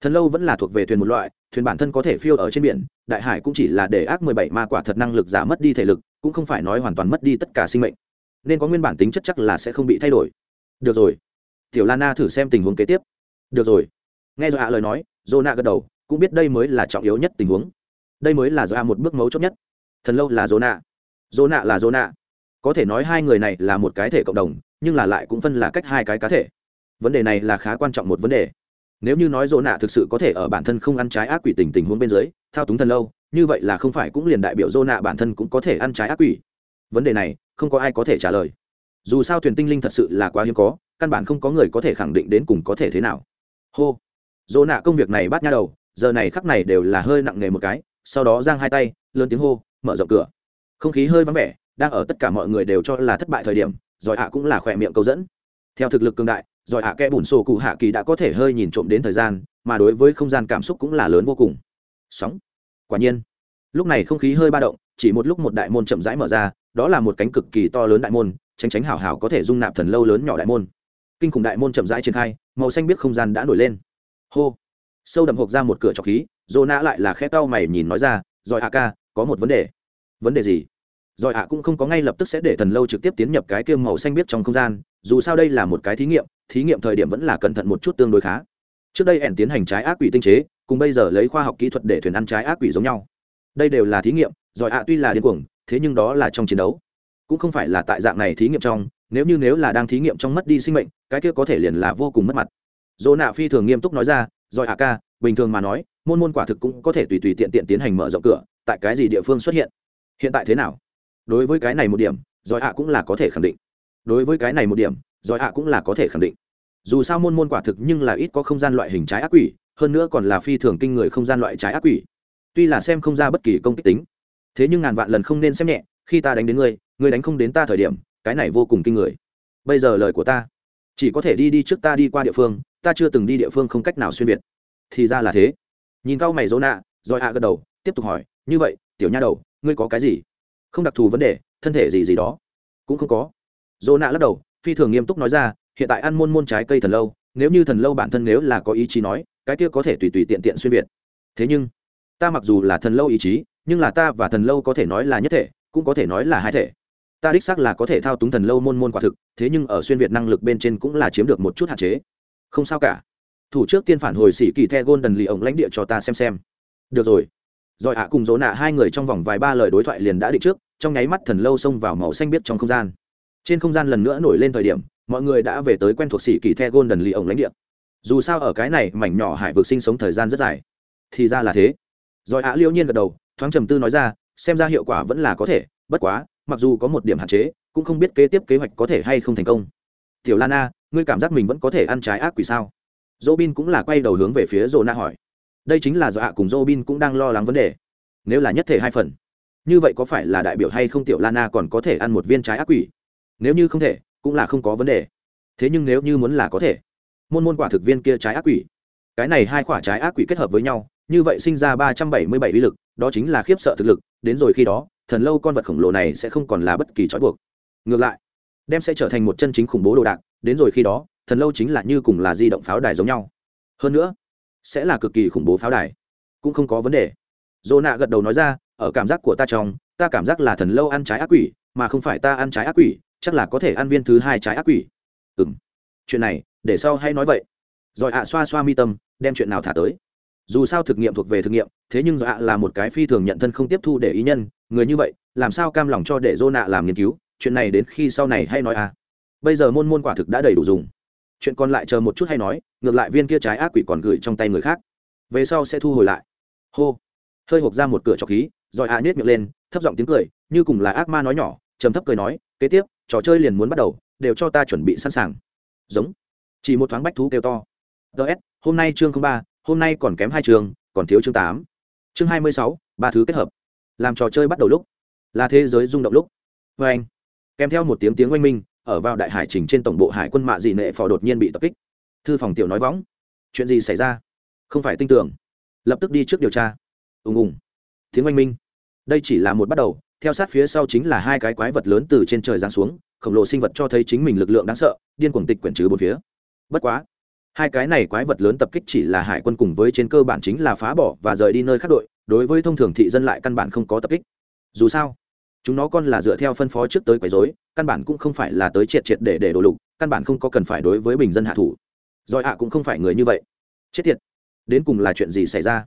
thần lâu vẫn là thuộc về thuyền một loại thuyền bản thân có thể phiêu ở trên biển, đại hải cũng chỉ là để ác mười bảy ma quả thật năng lực giả mất đi thể lực, cũng không phải nói hoàn toàn mất đi tất cả sinh mệnh. Nên có nguyên bản tính chất chắc là sẽ không bị thay đổi. Được rồi. Tiểu lana thử xem tình huống kế tiếp. Được rồi. Nghe do ạ lời nói dô na gật đầu, cũng biết đây mới là trọng yếu nhất tình huống. Đây mới là do ạ một bước mấu chốt nhất. Thần lâu là dô na dô na là dô na có thể nói hai người này là một cái thể cộng đồng, nhưng là lại cũng phân là cách hai cái cá thể. Vấn đề này là khá quan trọng một vấn đề nếu như nói dỗ nạ thực sự có thể ở bản thân không ăn trái ác quỷ tình tình huống bên dưới, thao túng thần lâu, như vậy là không phải cũng liền đại biểu dỗ nạ bản thân cũng có thể ăn trái ác quỷ. Vấn đề này, không có ai có thể trả lời. Dù sao thuyền tinh linh thật sự là quá hiếm có, căn bản không có người có thể khẳng định đến cùng có thể thế nào. Hô. Dỗ nạ công việc này bắt nha đầu, giờ này khắc này đều là hơi nặng nề một cái, sau đó giang hai tay, lớn tiếng hô, mở rộng cửa. Không khí hơi vắng vẻ, đang ở tất cả mọi người đều cho là thất bại thời điểm giỏi hạ cũng là khỏe miệng câu dẫn. Theo thực lực cường đại giỏi hạ kẽ bùn sổ cụ hạ kỳ đã có thể hơi nhìn trộm đến thời gian, mà đối với không gian cảm xúc cũng là lớn vô cùng. Sóng. Quả nhiên. Lúc này không khí hơi ba động, chỉ một lúc một đại môn chậm rãi mở ra, đó là một cánh cực kỳ to lớn đại môn, tránh tránh hảo hảo có thể dung nạp thần lâu lớn nhỏ đại môn. Kinh khủng đại môn chậm rãi triển khai, màu xanh biết không gian đã nổi lên. Hô. Sâu đậm hộp ra một cửa trọc khí dồ nã lại là khe tao mày nhìn nói ra, rồi hạ ca, có một vấn đề. Vấn đề gì? Rồi ạ cũng không có ngay lập tức sẽ để thần lâu trực tiếp tiến nhập cái kiêm màu xanh biết trong không gian, dù sao đây là một cái thí nghiệm thí nghiệm thời điểm vẫn là cẩn thận một chút tương đối khá. Trước đây ẻn tiến hành trái ác quỷ tinh chế, cùng bây giờ lấy khoa học kỹ thuật để thuyền ăn trái ác quỷ giống nhau. Đây đều là thí nghiệm, rồi ạ tuy là điên cuồng, thế nhưng đó là trong chiến đấu. Cũng không phải là tại dạng này thí nghiệm trong, nếu như nếu là đang thí nghiệm trong mất đi sinh mệnh, cái kia có thể liền là vô cùng mất mặt. Dỗ nạ phi thường nghiêm túc nói ra, rồi ạ ca, bình thường mà nói, môn môn quả thực cũng có thể tùy tùy tiện tiện tiến hành mở rộng cửa, tại cái gì địa phương xuất hiện? Hiện tại thế nào? Đối với cái này một điểm giỏi ạ cũng là có thể khẳng định. Đối với cái này một điểm giỏi ạ cũng là có thể khẳng định dù sao môn môn quả thực nhưng là ít có không gian loại hình trái ác quỷ, hơn nữa còn là phi thường kinh người không gian loại trái ác quỷ. Tuy là xem không ra bất kỳ công kích tính, thế nhưng ngàn vạn lần không nên xem nhẹ, khi ta đánh đến ngươi ngươi đánh không đến ta thời điểm, cái này vô cùng kinh người. Bây giờ lời của ta, chỉ có thể đi đi trước ta đi qua địa phương, ta chưa từng đi địa phương không cách nào xuyên việt. Thì ra là thế. Nhìn cao mày dỗ nạ, rồi ạ gật đầu, tiếp tục hỏi, như vậy, tiểu nha đầu, ngươi có cái gì? Không đặc thù vấn đề, thân thể gì gì đó. Cũng không có. Dỗ nạ lắc đầu, phi thường nghiêm túc nói ra hiện tại ăn môn môn trái cây thần lâu, nếu như thần lâu bản thân nếu là có ý chí nói, cái kia có thể tùy tùy tiện tiện xuyên việt. Thế nhưng, ta mặc dù là thần lâu ý chí, nhưng là ta và thần lâu có thể nói là nhất thể, cũng có thể nói là hai thể. Ta đích xác là có thể thao túng thần lâu môn môn quả thực, thế nhưng ở xuyên việt năng lực bên trên cũng là chiếm được một chút hạn chế. Không sao cả. Thủ trước tiên phản hồi sĩ kỳ the gôn đần lì ổng lãnh địa cho ta xem xem. Được rồi. Rồi ạ, cùng dỗ nạ hai người trong vòng vài ba lời đối thoại liền đã định trước, trong nháy mắt thần lâu xông vào màu xanh biết trong không gian. Trên không gian lần nữa nổi lên thời điểm mọi người đã về tới quen thuộc sĩ kỳ the golden lì ổng lãnh địa. Dù sao ở cái này mảnh nhỏ hải vực sinh sống thời gian rất dài. Thì ra là thế. Rồi ạ liêu nhiên gật đầu thoáng trầm tư nói ra xem ra hiệu quả vẫn là có thể bất quá mặc dù có một điểm hạn chế cũng không biết kế tiếp kế hoạch có thể hay không thành công. Tiểu lana ngươi cảm giác mình vẫn có thể ăn trái ác quỷ sao? Dỗ bin cũng là quay đầu hướng về phía rô na hỏi. Đây chính là do ạ cùng Robin cũng đang lo lắng vấn đề. Nếu là nhất thể hai phần, như vậy có phải là đại biểu hay không tiểu Lana còn có thể ăn một viên trái ác quỷ? Nếu như không thể, cũng là không có vấn đề. Thế nhưng nếu như muốn là có thể, môn môn quả thực viên kia trái ác quỷ, cái này hai quả trái ác quỷ kết hợp với nhau, như vậy sinh ra ba trăm bảy mươi bảy uy lực, đó chính là khiếp sợ thực lực, đến rồi khi đó, thần lâu con vật khổng lồ này sẽ không còn là bất kỳ trói buộc. Ngược lại, đem sẽ trở thành một chân chính khủng bố đồ đạc, đến rồi khi đó, thần lâu chính là như cùng là di động pháo đài giống nhau. Hơn nữa, sẽ là cực kỳ khủng bố pháo đài cũng không có vấn đề dồ nạ gật đầu nói ra ở cảm giác của ta trong ta cảm giác là thần lâu ăn trái ác quỷ mà không phải ta ăn trái ác quỷ chắc là có thể ăn viên thứ hai trái ác quỷ. Ừ m chuyện này, để sau hay nói vậy. Rồi ạ xoa xoa mi tâm, đem chuyện nào thả tới. Dù sao thực nghiệm thuộc về thực nghiệm, thế nhưng rồi ạ là một cái phi thường nhận thân không tiếp thu để ý nhân, người như vậy, làm sao cam lòng cho để dô nạ làm nghiên cứu? Chuyện này đến khi sau này hay nói à bây giờ môn môn quả thực đã đầy đủ dùng. Chuyện còn lại chờ một chút hay nói, ngược lại viên kia trái ác quỷ còn gửi trong tay người khác. Về sau sẽ thu hồi lại. Hô. Hơi hộp ra một cửa trọc khí, rồi a à nhét miệng lên, thấp giọng tiếng cười, như cùng là ác ma nói nhỏ, trầm thấp cười nói, kế tiếp trò chơi liền muốn bắt đầu, đều cho ta chuẩn bị sẵn sàng. Giống. Chỉ một thoáng bách thú kêu to. Ts hôm nay chương ba, hôm nay còn kém hai chương còn thiếu chương tám. Chương hai mươi sáu, ba thứ kết hợp. Làm trò chơi bắt đầu lúc. Là thế giới rung động lúc. Vê anh, kèm theo một tiếng tiếng oanh minh, ở vào đại hải trình trên tổng bộ hải quân mạ dị nệ phò đột nhiên bị tập kích. Thư phòng tiểu nói võng. Chuyện gì xảy ra? Không phải tin tưởng. Lập tức đi trước điều tra. Ùng ùng. Tiếng oanh minh. Đây chỉ là một bắt đầu theo sát phía sau chính là hai cái quái vật lớn từ trên trời giáng xuống, khổng lồ sinh vật cho thấy chính mình lực lượng đáng sợ, điên cuồng tịch quyển trừ bốn phía. Bất quá, hai cái này quái vật lớn tập kích chỉ là hải quân cùng với trên cơ bản chính là phá bỏ và rời đi nơi khác đội, đối với thông thường thị dân lại căn bản không có tập kích. Dù sao, chúng nó còn là dựa theo phân phó trước tới quấy rối, căn bản cũng không phải là tới triệt triệt để để đổ lục, căn bản không có cần phải đối với bình dân hạ thủ. Rồi ạ cũng không phải người như vậy. Chết tiệt, đến cùng là chuyện gì xảy ra?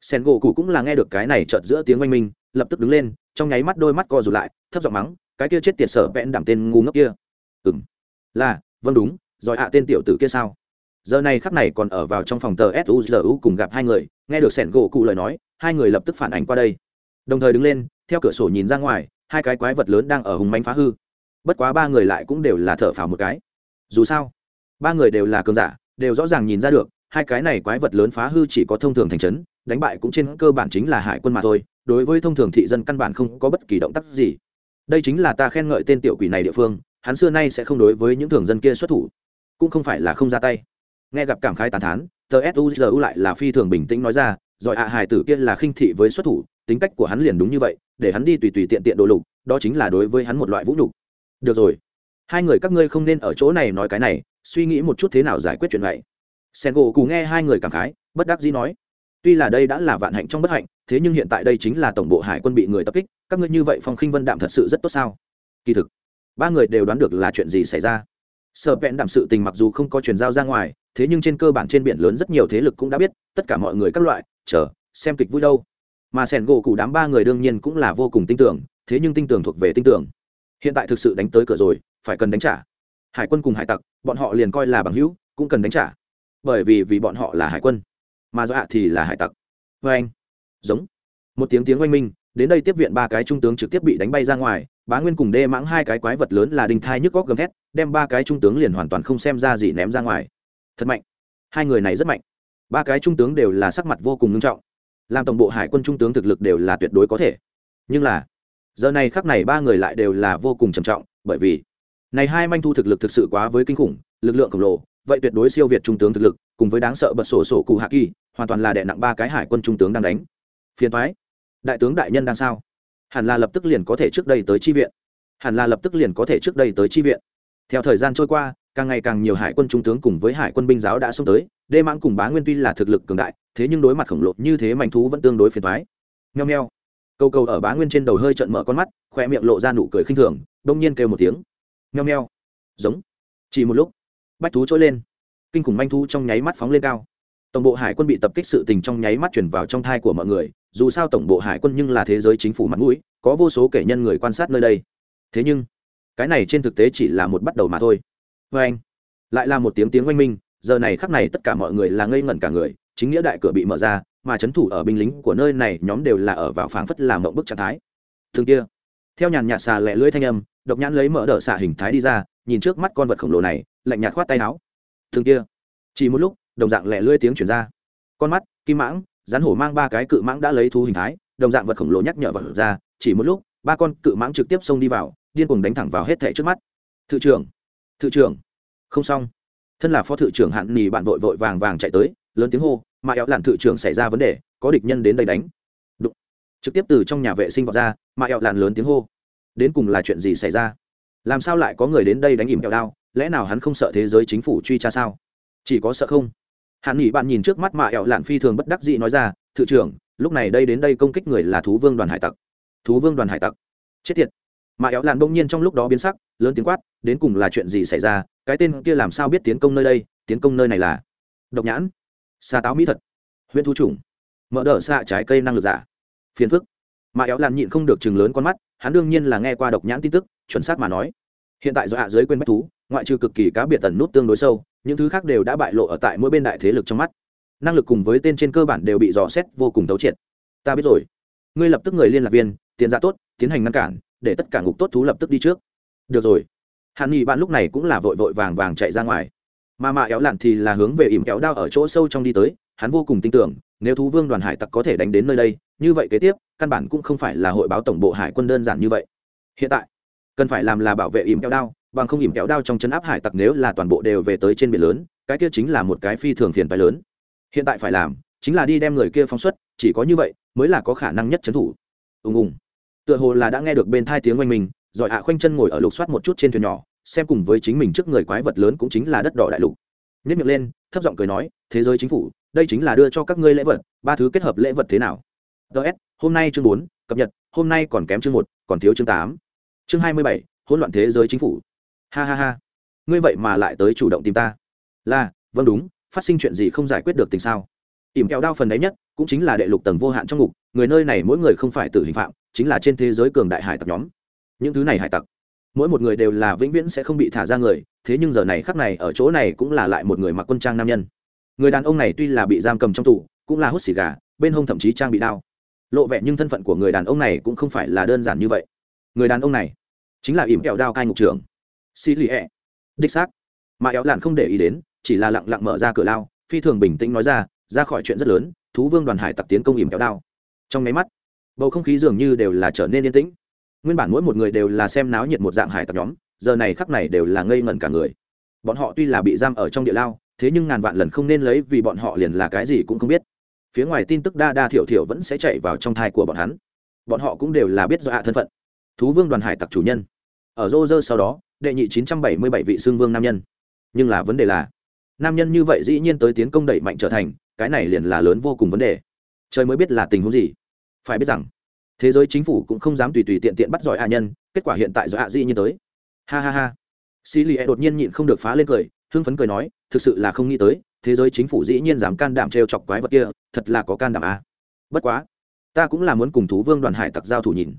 Sen gỗ cụ cũng là nghe được cái này chợt giữa tiếng oanh minh lập tức đứng lên, trong nháy mắt đôi mắt co rụt lại, thấp giọng mắng, cái kia chết tiệt sở vẽn đảm tên ngu ngốc kia. Ừng là vâng đúng, rồi ạ, tên tiểu tử kia sao? Giờ này khắc này còn ở vào trong phòng tờ suzu cùng gặp hai người, nghe được sẻn gỗ cụ lời nói, hai người lập tức phản ảnh qua đây. Đồng thời đứng lên, theo cửa sổ nhìn ra ngoài, hai cái quái vật lớn đang ở hùng mánh phá hư. Bất quá ba người lại cũng đều là thở phào một cái. Dù sao, ba người đều là cường giả, đều rõ ràng nhìn ra được, hai cái này quái vật lớn phá hư chỉ có thông thường thành trấn, đánh bại cũng trên cơ bản chính là hải quân mà thôi đối với thông thường thị dân căn bản không có bất kỳ động tác gì. Đây chính là ta khen ngợi tên tiểu quỷ này địa phương, hắn xưa nay sẽ không đối với những thường dân kia xuất thủ. Cũng không phải là không ra tay. Nghe gặp cảm khái tàn thán, tờ suzu lại là phi thường bình tĩnh nói ra giỏi ạ, hải tử kia là khinh thị với xuất thủ, tính cách của hắn liền đúng như vậy, để hắn đi tùy tùy tiện tiện đồ lục, đó chính là đối với hắn một loại vũ nhục. Được rồi. Hai người các ngươi không nên ở chỗ này nói cái này, suy nghĩ một chút thế nào giải quyết chuyện này. Sen gỗ cù nghe hai người cảm khái, bất đắc dĩ nói, tuy là đây đã là vạn hạnh trong bất hạnh thế nhưng hiện tại đây chính là tổng bộ hải quân bị người tập kích, các ngươi như vậy phong khinh vân đạm thật sự rất tốt sao? Kỳ thực, ba người đều đoán được là chuyện gì xảy ra. Sợ vẹn đạm sự tình mặc dù không có truyền giao ra ngoài, thế nhưng trên cơ bản trên biển lớn rất nhiều thế lực cũng đã biết, tất cả mọi người các loại, chờ, xem kịch vui đâu. Mà sẻn gỗ cụ đám ba người đương nhiên cũng là vô cùng tin tưởng, thế nhưng tin tưởng thuộc về tin tưởng. Hiện tại thực sự đánh tới cửa rồi, phải cần đánh trả. Hải quân cùng hải tặc, bọn họ liền coi là bằng hữu, cũng cần đánh trả. Bởi vì vì bọn họ là hải quân, mà do hạ thì là hải tặc. Vê anh giống. Một tiếng tiếng oanh minh, đến đây tiếp viện ba cái trung tướng trực tiếp bị đánh bay ra ngoài, bá nguyên cùng đê mãng hai cái quái vật lớn là đinh thai nhức góc gầm thét, đem ba cái trung tướng liền hoàn toàn không xem ra gì ném ra ngoài. Thật mạnh. Hai người này rất mạnh. Ba cái trung tướng đều là sắc mặt vô cùng nghiêm trọng. Làm tổng bộ hải quân trung tướng thực lực đều là tuyệt đối có thể. Nhưng là, giờ này khắc này ba người lại đều là vô cùng trầm trọng, bởi vì, này hai manh thu thực lực thực sự quá với kinh khủng, lực lượng khổng lồ, vậy tuyệt đối siêu việt trung tướng thực lực, cùng với đáng sợ bật sổ sổ cụ hạ kỳ, hoàn toàn là đè nặng ba cái hải quân trung tướng đang đánh phiền thoái đại tướng đại nhân đang sao? Hẳn là lập tức liền có thể trước đây tới chi viện. Hẳn là lập tức liền có thể trước đây tới chi viện. Theo thời gian trôi qua, càng ngày càng nhiều hải quân trung tướng cùng với hải quân binh giáo đã xông tới. Đê mãng cùng bá nguyên tuy là thực lực cường đại, thế nhưng đối mặt khổng lồ như thế mạnh thú vẫn tương đối phiền thoái nheo nheo câu câu ở bá nguyên trên đầu hơi trận mở con mắt khoe miệng lộ ra nụ cười khinh thường đông nhiên kêu một tiếng. Nheo nheo giống. Chỉ một lúc, bách thú trỗi lên. Kinh khủng manh thú trong nháy mắt phóng lên cao. Tổng bộ hải quân bị tập kích sự tình trong nháy mắt chuyển vào trong thai của mọi người dù sao tổng bộ hải quân nhưng là thế giới chính phủ mặt mũi, có vô số kể nhân người quan sát nơi đây. Thế nhưng, cái này trên thực tế chỉ là một bắt đầu mà thôi. Vê anh, lại là một tiếng tiếng oanh minh, giờ này khắc này tất cả mọi người là ngây ngẩn cả người, chính nghĩa đại cửa bị mở ra, mà c h ấ n thủ ở binh lính của nơi này nhóm đều là ở vào phảng phất làm mộng bức trạng thái. Thường kia, theo nhàn nhạt xà lẹ lưỡi thanh âm, độc nhãn lấy mở đỡ xạ hình thái đi ra, nhìn trước mắt con vật khổng lồ này, lạnh nhạt khoát tay áo. Thường kia, chỉ một lúc, đồng dạng lẹ lưỡi tiếng chuyển ra. Con mắt, kim mãng rắn hổ mang ba cái cự mãng đã lấy thú hình thái, đồng dạng vật khổng lồ nhắc nhở vật ra, chỉ một lúc, ba con cự mãng trực tiếp xông đi vào, điên cuồng đánh thẳng vào hết thẻ trước mắt. Thự trưởng thự trưởng. Không xong. Thân là phó thự trưởng hạn nì bạn vội vội vàng vàng chạy tới, lớn tiếng hô, mà éo làn thự trưởng xảy ra vấn đề, có địch nhân đến đây đánh. Đụng. trực tiếp từ trong nhà vệ sinh vọt ra, mà éo làn lớn tiếng hô. Đến cùng là chuyện gì xảy ra? Làm sao lại có người đến đây đánh ỉm éo đao? Lẽ nào hắn không sợ thế giới chính phủ truy tra sao? Chỉ có sợ không? Hạn nghỉ bạn nhìn trước mắt mạ ẹo lạn phi thường bất đắc dĩ nói ra, thự trưởng, lúc này đây đến đây công kích người là thú vương đoàn hải tặc. Thú vương đoàn hải tặc? Chết tiệt. Mạ ẹo lạn bỗng nhiên trong lúc đó biến sắc, lớn tiếng quát, đến cùng là chuyện gì xảy ra? Cái tên kia làm sao biết tiến công nơi đây? Tiến công nơi này là độc nhãn? Xa táo mỹ thật huyện thu chủng? Mỡ đỡ xạ trái cây năng lực giả? Phiền phức. Mạ éo lạn nhịn không được chừng lớn con mắt, hắn đương nhiên là nghe qua độc nhãn tin tức, chuẩn xác mà nói. Hiện tại do hạ giới quên bách thú ngoại trừ cực kỳ cá biệt tần nút tương đối sâu, những thứ khác đều đã bại lộ ở tại mỗi bên đại thế lực trong mắt. Năng lực cùng với tên trên cơ bản đều bị dò xét vô cùng thấu triệt. Ta biết rồi. Ngươi lập tức người liên lạc viên, tiền ra tốt, tiến hành ngăn cản, để tất cả ngục tốt thú lập tức đi trước. Được rồi. Hàn nghị bạn lúc này cũng là vội vội vàng vàng chạy ra ngoài. Mà mạ éo lặn thì là hướng về ỉm kéo đao ở chỗ sâu trong đi tới, hắn vô cùng tin tưởng, nếu thú vương đoàn hải tặc có thể đánh đến nơi đây, như vậy kế tiếp, căn bản cũng không phải là hội báo tổng bộ hải quân đơn giản như vậy. Hiện tại, cần phải làm là bảo vệ ỉm kéo đao bằng không ỉm kéo đao trong chân áp hải tặc nếu là toàn bộ đều về tới trên biển lớn, cái kia chính là một cái phi thường phiền phái lớn. Hiện tại phải làm, chính là đi đem người kia phóng xuất, chỉ có như vậy mới là có khả năng nhất trấn thủ. Ùng ùng. Tựa hồ là đã nghe được bên thai tiếng oanh mình giỏi hạ khoanh chân ngồi ở lục soát một chút trên thuyền nhỏ, xem cùng với chính mình trước người quái vật lớn cũng chính là đất đỏ đại lục. Nhất miệng lên, thấp giọng cười nói, thế giới chính phủ, đây chính là đưa cho các ngươi lễ vật, ba thứ kết hợp lễ vật thế nào? Ts hôm nay chương bốn, cập nhật, hôm nay còn kém chương một, còn thiếu chương tám. Chương hai mươi bảy, hỗn loạn thế giới chính phủ ha ha ha. Ngươi vậy mà lại tới chủ động tìm ta. Là vâng đúng, phát sinh chuyện gì không giải quyết được tình sao? Ỉm kẹo đao phần đấy nhất, cũng chính là đệ lục tầng vô hạn trong ngục, người nơi này mỗi người không phải tử hình phạm, chính là trên thế giới cường đại hải tặc nhóm. Những thứ này hải tặc, mỗi một người đều là vĩnh viễn sẽ không bị thả ra người, thế nhưng giờ này khắc này ở chỗ này cũng là lại một người mặc quân trang nam nhân. Người đàn ông này tuy là bị giam cầm trong tủ cũng là hút xì gà, bên hông thậm chí trang bị đao. Lộ vẻ nhưng thân phận của người đàn ông này cũng không phải là đơn giản như vậy. Người đàn ông này chính là ỉm kẹo đao cai ngục trưởng xì lì ẹ. Đích xác. Mà éo lạn không để ý đến, chỉ là lặng lặng mở ra cửa lao, phi thường bình tĩnh nói ra ra khỏi chuyện rất lớn, thú vương đoàn hải tặc tiến công ìm kéo đao. Trong máy mắt, bầu không khí dường như đều là trở nên yên tĩnh. Nguyên bản mỗi một người đều là xem náo nhiệt một dạng hải tặc nhóm, giờ này khắc này đều là ngây ngẩn cả người. Bọn họ tuy là bị giam ở trong địa lao, thế nhưng ngàn vạn lần không nên lấy vì bọn họ liền là cái gì cũng không biết. Phía ngoài tin tức đa đa thiểu thiểu vẫn sẽ chạy vào trong thai của bọn hắn. Bọn họ cũng đều là biết do hạ thân phận. Thú vương đoàn hải tặc chủ nhân. Ở rô rơ sau đó đệ nhị chín trăm bảy mươi bảy vị xương vương nam nhân. Nhưng là vấn đề là, nam nhân như vậy dĩ nhiên tới tiến công đẩy mạnh trở thành, cái này liền là lớn vô cùng vấn đề. Trời mới biết là tình huống gì. Phải biết rằng, thế giới chính phủ cũng không dám tùy tùy tiện tiện bắt giỏi hạ nhân, kết quả hiện tại do hạ dĩ nhiên tới. Ha ha ha. Xì lì đột nhiên nhịn không được phá lên cười, hưng phấn cười nói, thực sự là không nghĩ tới, thế giới chính phủ dĩ nhiên dám can đảm trêu chọc quái vật kia, thật là có can đảm à. bất quá, ta cũng là muốn cùng thú vương đoàn hải tặc giao thủ nhìn.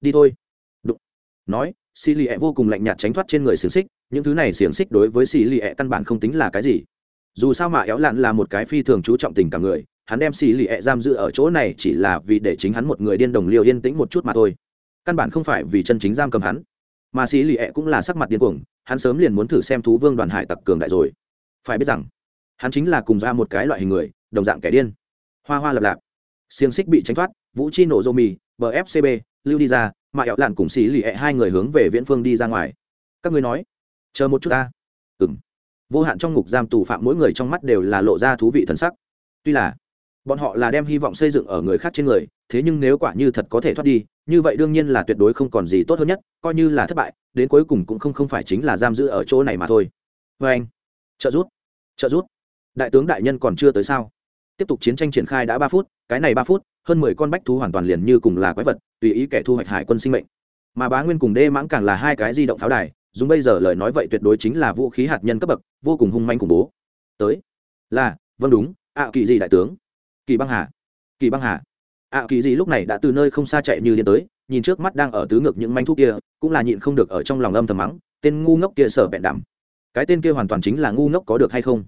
Đi thôi. Đụng. nói xì lì vô cùng lạnh nhạt tránh thoát trên người xiềng xích, những thứ này xiềng xích đối với xì lì căn bản không tính là cái gì. Dù sao mà éo lặn là một cái phi thường chú trọng tình cảm người, hắn đem xì lì ẹ giam giữ ở chỗ này chỉ là vì để chính hắn một người điên đồng liều yên tĩnh một chút mà thôi. Căn bản không phải vì chân chính giam cầm hắn, mà xì lì ẹ cũng là sắc mặt điên cuồng, hắn sớm liền muốn thử xem thú vương đoàn hải tặc cường đại rồi. Phải biết rằng, hắn chính là cùng ra một cái loại hình người, đồng dạng kẻ điên. Hoa hoa lập lạp. Xiềng xích bị tránh thoát, vũ chi nổ rô mì, bờ fcb lưu đi ra mà ẹo lặn cùng xì lì ẹ hai người hướng về viễn phương đi ra ngoài. Các ngươi nói, chờ một chút ta. Ừng vô hạn trong ngục giam tù phạm mỗi người trong mắt đều là lộ ra thú vị thân sắc. Tuy là, bọn họ là đem hy vọng xây dựng ở người khác trên người, thế nhưng nếu quả như thật có thể thoát đi, như vậy đương nhiên là tuyệt đối không còn gì tốt hơn nhất, coi như là thất bại, đến cuối cùng cũng không không phải chính là giam giữ ở chỗ này mà thôi. Vê anh. Trợ rút trợ rút đại tướng đại nhân còn chưa tới sao? Tiếp tục chiến tranh triển khai đã ba phút, cái này ba phút hơn mười con bách thú hoàn toàn liền như cùng là quái vật, tùy ý kẻ thu hoạch hải quân sinh mệnh. Mà bá nguyên cùng đê mãng càng là hai cái di động pháo đài, dùng bây giờ lời nói vậy tuyệt đối chính là vũ khí hạt nhân cấp bậc, vô cùng hung manh khủng bố. Tới. Là vâng đúng, ạ kỳ gì đại tướng. Kỳ băng hà. Kỳ băng hà. ạ kỳ gì lúc này đã từ nơi không xa chạy như điên tới, nhìn trước mắt đang ở tứ ngược những manh thú kia, cũng là nhịn không được ở trong lòng âm thầm mắng, tên ngu ngốc kia sở bẹn đảm cái tên kia hoàn toàn chính là ngu ngốc có được hay không?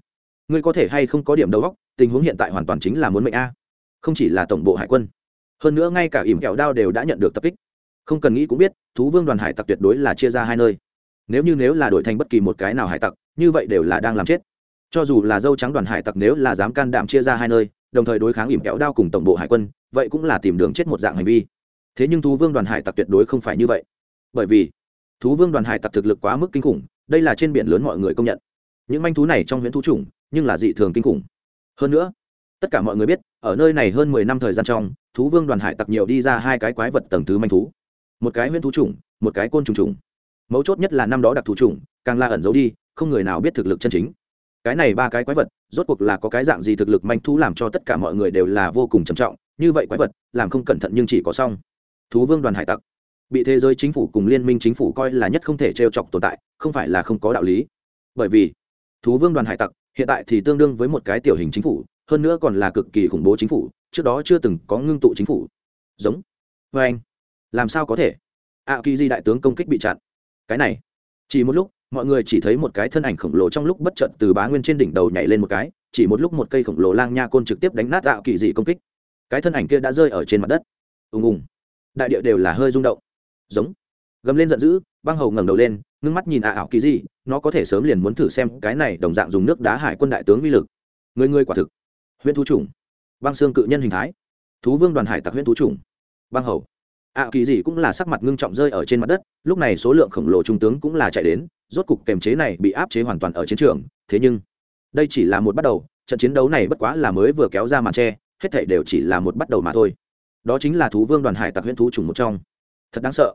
Ngươi có thể hay không có điểm đầu óc, tình huống hiện tại hoàn toàn chính là muốn mệnh a không chỉ là tổng bộ hải quân, hơn nữa ngay cả ỉm kẹo đao đều đã nhận được tập kích. Không cần nghĩ cũng biết, thú vương đoàn hải tặc tuyệt đối là chia ra hai nơi. Nếu như nếu là đổi thành bất kỳ một cái nào hải tặc, như vậy đều là đang làm chết. Cho dù là dâu trắng đoàn hải tặc nếu là dám can đảm chia ra hai nơi, đồng thời đối kháng ỉm kẹo đao cùng tổng bộ hải quân, vậy cũng là tìm đường chết một dạng hành vi. Thế nhưng thú vương đoàn hải tặc tuyệt đối không phải như vậy. Bởi vì, thú vương đoàn hải tặc thực lực quá mức kinh khủng, đây là trên biển lớn mọi người công nhận. Những manh thú này trong huyễn thú chủng, nhưng là dị thường kinh khủng. Hơn nữa tất cả mọi người biết, ở nơi này hơn mười năm thời gian trong, thú vương đoàn hải tặc nhiều đi ra hai cái quái vật tầng thứ manh thú. Một cái huyễn thú chủng, một cái côn trùng trùng mấu chốt nhất là năm đó đặc thù chủng, càng la ẩn giấu đi, không người nào biết thực lực chân chính. Cái này ba cái quái vật, rốt cuộc là có cái dạng gì thực lực manh thú làm cho tất cả mọi người đều là vô cùng trầm trọng, như vậy quái vật, làm không cẩn thận nhưng chỉ có xong. Thú vương đoàn hải tặc. Bị thế giới chính phủ cùng liên minh chính phủ coi là nhất không thể trêu chọc tồn tại, không phải là không có đạo lý. Bởi vì, thú vương đoàn hải tặc, hiện tại thì tương đương với một cái tiểu hình chính phủ hơn nữa còn là cực kỳ khủng bố chính phủ, trước đó chưa từng có ngưng tụ chính phủ. Giống. Vê anh. Làm sao có thể? A kỳ di đại tướng công kích bị chặn. Cái này. Chỉ một lúc, mọi người chỉ thấy một cái thân ảnh khổng lồ trong lúc bất chợt từ bá nguyên trên đỉnh đầu nhảy lên một cái, chỉ một lúc một cây khổng lồ lang nha côn trực tiếp đánh nát ảo kỳ dị công kích. Cái thân ảnh kia đã rơi ở trên mặt đất. Ùng ùng. Đại địa đều là hơi rung động. Giống. Gầm lên giận dữ, băng hầu ngẩng đầu lên, ngưng mắt nhìn ả ảo kỳ dị nó có thể sớm liền muốn thử xem cái này đồng dạng dùng nước đá hải quân đại tướng uy lực. Người người quả thực huyễn thú chủng, băng xương cự nhân hình thái, thú vương đoàn hải tặc huyễn thú chủng, băng hầu. Ạ kỳ gì cũng là sắc mặt ngưng trọng rơi ở trên mặt đất, lúc này số lượng khổng lồ trung tướng cũng là chạy đến, rốt cục kềm chế này bị áp chế hoàn toàn ở chiến trường, thế nhưng, đây chỉ là một bắt đầu, trận chiến đấu này bất quá là mới vừa kéo ra màn tre, hết thảy đều chỉ là một bắt đầu mà thôi. Đó chính là thú vương đoàn hải tặc huyễn thú chủng một trong. Thật đáng sợ.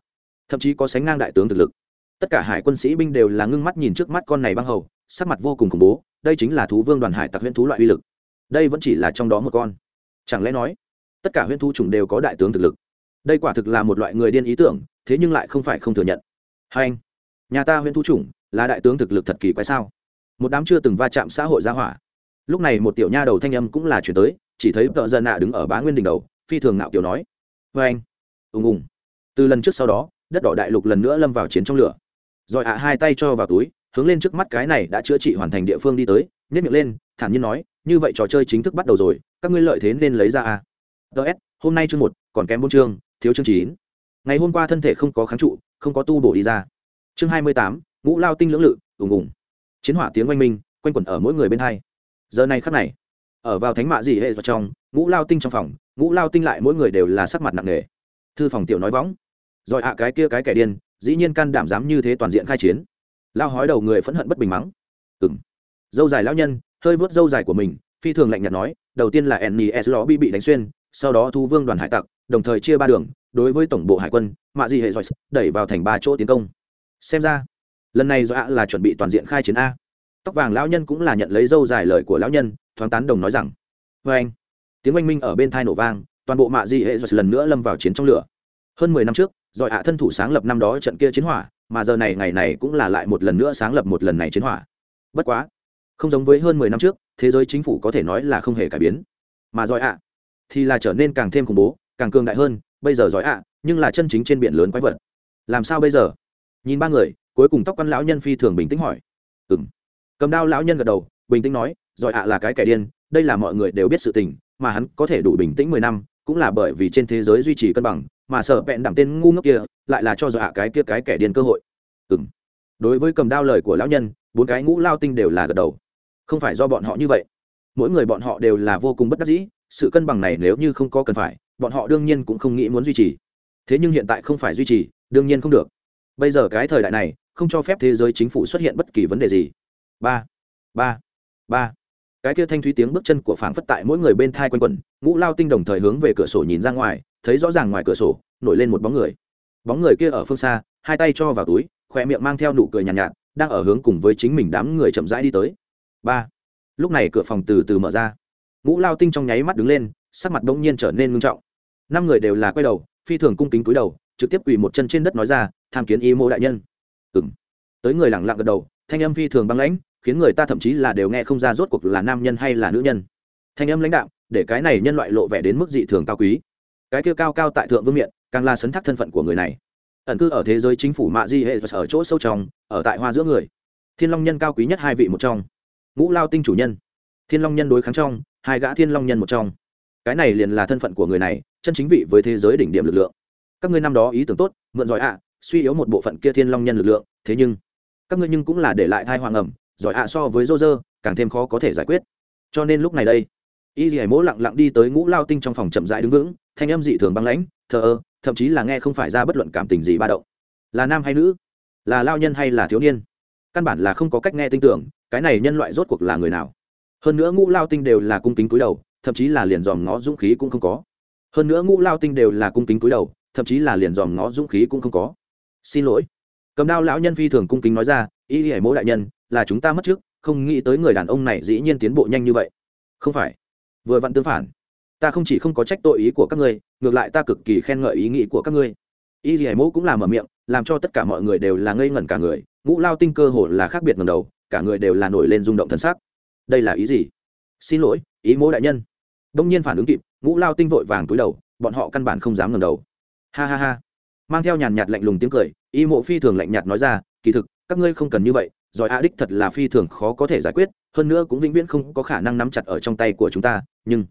Thậm chí có sánh ngang đại tướng thực lực. Tất cả hải quân sĩ binh đều là ngưng mắt nhìn trước mắt con này băng hầu, sắc mặt vô cùng khủng bố, đây chính là thú vương đoàn hải tặc huyễn thú loại uy lực đây vẫn chỉ là trong đó một con. Chẳng lẽ nói, tất cả huyễn Thu Trùng đều có đại tướng thực lực? Đây quả thực là một loại người điên ý tưởng, thế nhưng lại không phải không thừa nhận. Hai anh, nhà ta huyễn Thu Trùng là đại tướng thực lực thật kỳ quái sao? Một đám chưa từng va chạm xã hội gia hỏa. Lúc này một tiểu nha đầu thanh âm cũng là chuyển tới, chỉ thấy vợ dân nạ đứng ở bá nguyên đỉnh đầu, phi thường nạo kiểu nói. Vê anh, ùng ùng. Từ lần trước sau đó, đất đỏ đại lục lần nữa lâm vào chiến trong lửa. Rồi ạ hai tay cho vào túi, hướng lên trước mắt cái này đã chữa trị hoàn thành địa phương đi tới nhét miệng lên, thản nhiên nói như vậy trò chơi chính thức bắt đầu rồi, các ngươi lợi thế nên lấy ra à. a ts hôm nay chương một, còn kém bốn chương, thiếu chương chín. Ngày hôm qua thân thể không có kháng trụ, không có tu bổ đi ra. Chương hai mươi tám, ngũ lao tinh lưỡng lự, ùng ùng. Chiến hỏa tiếng oanh minh, quanh quẩn ở mỗi người bên hai. Giờ này khắc này, ở vào thánh mạ dị hệ vào trong, ngũ lao tinh trong phòng, ngũ lao tinh lại mỗi người đều là sắc mặt nặng nề. Thư phòng tiểu nói võng. Rồi ạ, cái kia cái kẻ điên, dĩ nhiên can đảm dám như thế toàn diện khai chiến. Lao hói đầu người phẫn hận bất bình mắng. Ừng dâu dài lão nhân hơi vớt dâu dài của mình, phi thường lạnh nhạt nói, đầu tiên là nis ló bị bị đánh xuyên, sau đó thu vương đoàn hải tặc, đồng thời chia ba đường, đối với tổng bộ hải quân, mạ dị hệ giỏi đẩy vào thành ba chỗ tiến công. Xem ra, lần này do ạ là chuẩn bị toàn diện khai chiến a. Tóc vàng lão nhân cũng là nhận lấy dâu dài lời của lão nhân, thoáng tán đồng nói rằng vê anh. Tiếng oanh minh ở bên thai nổ vang, toàn bộ mạ dị hệ giỏi lần nữa lâm vào chiến trong lửa. Hơn mười năm trước giỏi ạ thân thủ sáng lập năm đó trận kia chiến hỏa, mà giờ này ngày này cũng là lại một lần nữa sáng lập một lần này chiến hỏa. Bất quá không giống với hơn mười năm trước, thế giới chính phủ có thể nói là không hề cải biến. Mà giỏi ạ, thì là trở nên càng thêm khủng bố, càng cường đại hơn, bây giờ giỏi ạ, nhưng là chân chính trên biển lớn quái vật. Làm sao bây giờ? Nhìn ba người, cuối cùng tóc quan lão nhân phi thường bình tĩnh hỏi. Ừ m cầm đao lão nhân gật đầu, bình tĩnh nói, giỏi ạ là cái kẻ điên, đây là mọi người đều biết sự tình, mà hắn có thể đủ bình tĩnh mười năm, cũng là bởi vì trên thế giới duy trì cân bằng, mà sợ vẹn đảm tên ngu ngốc kia, lại là cho giỏi ạ cái kia cái kẻ điên cơ hội. Ừ m đối với cầm đao lời của lão nhân, bốn cái ngũ lao tinh đều là gật đầu không phải do bọn họ như vậy. Mỗi người bọn họ đều là vô cùng bất đắc dĩ sự cân bằng này nếu như không có cần phải bọn họ đương nhiên cũng không nghĩ muốn duy trì. Thế nhưng hiện tại không phải duy trì đương nhiên không được. Bây giờ cái thời đại này không cho phép thế giới chính phủ xuất hiện bất kỳ vấn đề gì. Ba ba ba. Cái kia thanh thúy tiếng bước chân của phảng phất tại mỗi người bên thai quanh quẩn ngũ lao tinh đồng thời hướng về cửa sổ nhìn ra ngoài thấy rõ ràng ngoài cửa sổ nổi lên một bóng người. Bóng người kia ở phương xa hai tay cho vào túi khỏe miệng mang theo nụ cười nhàn nhạt, nhạt đang ở hướng cùng với chính mình đám người chậm rãi đi tới ba. Lúc này cửa phòng từ từ mở ra. Ngũ lao tinh trong nháy mắt đứng lên, sắc mặt bỗng nhiên trở nên ngưng trọng. Năm người đều là quay đầu, phi thường cung kính cúi đầu, trực tiếp quỳ một chân trên đất nói ra, tham kiến y mô đại nhân. Ừng tới người lẳng lặng gật đầu, thanh âm phi thường băng lãnh, khiến người ta thậm chí là đều nghe không ra rốt cuộc là nam nhân hay là nữ nhân. Thanh âm lãnh đạo để cái này nhân loại lộ vẻ đến mức dị thường cao quý. Cái kia cao cao tại thượng vương miện, càng là sấn thác thân phận của người này. Ẩn cư ở thế giới chính phủ mạ di hệ và ở chỗ sâu trong, ở tại hoa giữa người. Thiên long nhân cao quý nhất hai vị một trong ngũ lao tinh chủ nhân. Thiên long nhân đối kháng trong, hai gã thiên long nhân một trong. Cái này liền là thân phận của người này, chân chính vị với thế giới đỉnh điểm lực lượng. Các ngươi năm đó ý tưởng tốt, mượn giỏi ạ, suy yếu một bộ phận kia thiên long nhân lực lượng, thế nhưng, các ngươi nhưng cũng là để lại thai hoàng ẩm, giỏi ạ so với rô rơ càng thêm khó có thể giải quyết. Cho nên lúc này đây, y dì hải mỗ lặng lặng đi tới ngũ lao tinh trong phòng chậm rãi đứng vững, thanh âm dị thường băng lãnh, thờ ơ, thậm chí là nghe không phải ra bất luận cảm tình gì ba động. Là nam hay nữ? Là lao nhân hay là thiếu niên? Căn bản là không có cách nghe tin tưởng, cái này nhân loại rốt cuộc là người nào? Hơn nữa ngũ lao tinh đều là cung kính cúi đầu, thậm chí là liền dòm ngó dũng khí cũng không có. Hơn nữa ngũ lao tinh đều là cung kính cúi đầu, thậm chí là liền dòm ngó dũng khí cũng không có. Xin lỗi. Cầm đao lão nhân phi thường cung kính nói ra y hải mỗ đại nhân, là chúng ta mất trước, không nghĩ tới người đàn ông này dĩ nhiên tiến bộ nhanh như vậy. Không phải. Vừa vặn tương phản. Ta không chỉ không có trách tội ý của các ngươi, ngược lại ta cực kỳ khen ngợi ý nghĩ của các ngươi. Y hải mỗ cũng làm ở miệng, làm cho tất cả mọi người đều là ngây ngẩn cả người ngũ lao tinh cơ hồ là khác biệt ngầm đầu, cả người đều là nổi lên rung động thân xác đây là ý gì? Xin lỗi, ý mỗi đại nhân. Đông nhiên phản ứng kịp, ngũ lao tinh vội vàng túi đầu, bọn họ căn bản không dám ngầm đầu. Ha ha ha. Mang theo nhàn nhạt lạnh lùng tiếng cười, y mộ phi thường lạnh nhạt nói ra, kỳ thực, các ngươi không cần như vậy, giỏi a đích thật là phi thường khó có thể giải quyết, hơn nữa cũng vĩnh viễn không có khả năng nắm chặt ở trong tay của chúng ta, nhưng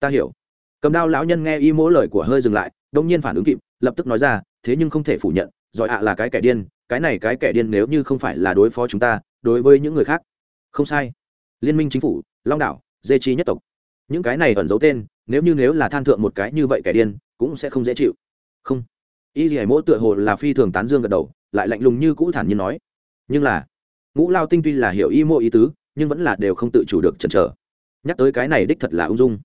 ta hiểu. Cầm đao lão nhân nghe y mỗ lời của hơi dừng lại, đông nhiên phản ứng kịp, lập tức nói ra, thế nhưng không thể phủ nhận, giỏi ạ là cái kẻ điên cái này cái kẻ điên nếu như không phải là đối phó chúng ta, đối với những người khác, không sai. Liên minh chính phủ, long đảo, dê chi nhất tộc. Những cái này ẩn giấu tên, nếu như nếu là than thượng một cái như vậy kẻ điên, cũng sẽ không dễ chịu. Không. Y dì mỗ tựa hồ là phi thường tán dương gật đầu, lại lạnh lùng như cũ thản nhiên nói. Nhưng là, ngũ lao tinh tuy là hiểu y mô ý tứ, nhưng vẫn là đều không tự chủ được chần chờ. Nhắc tới cái này đích thật là ung dung.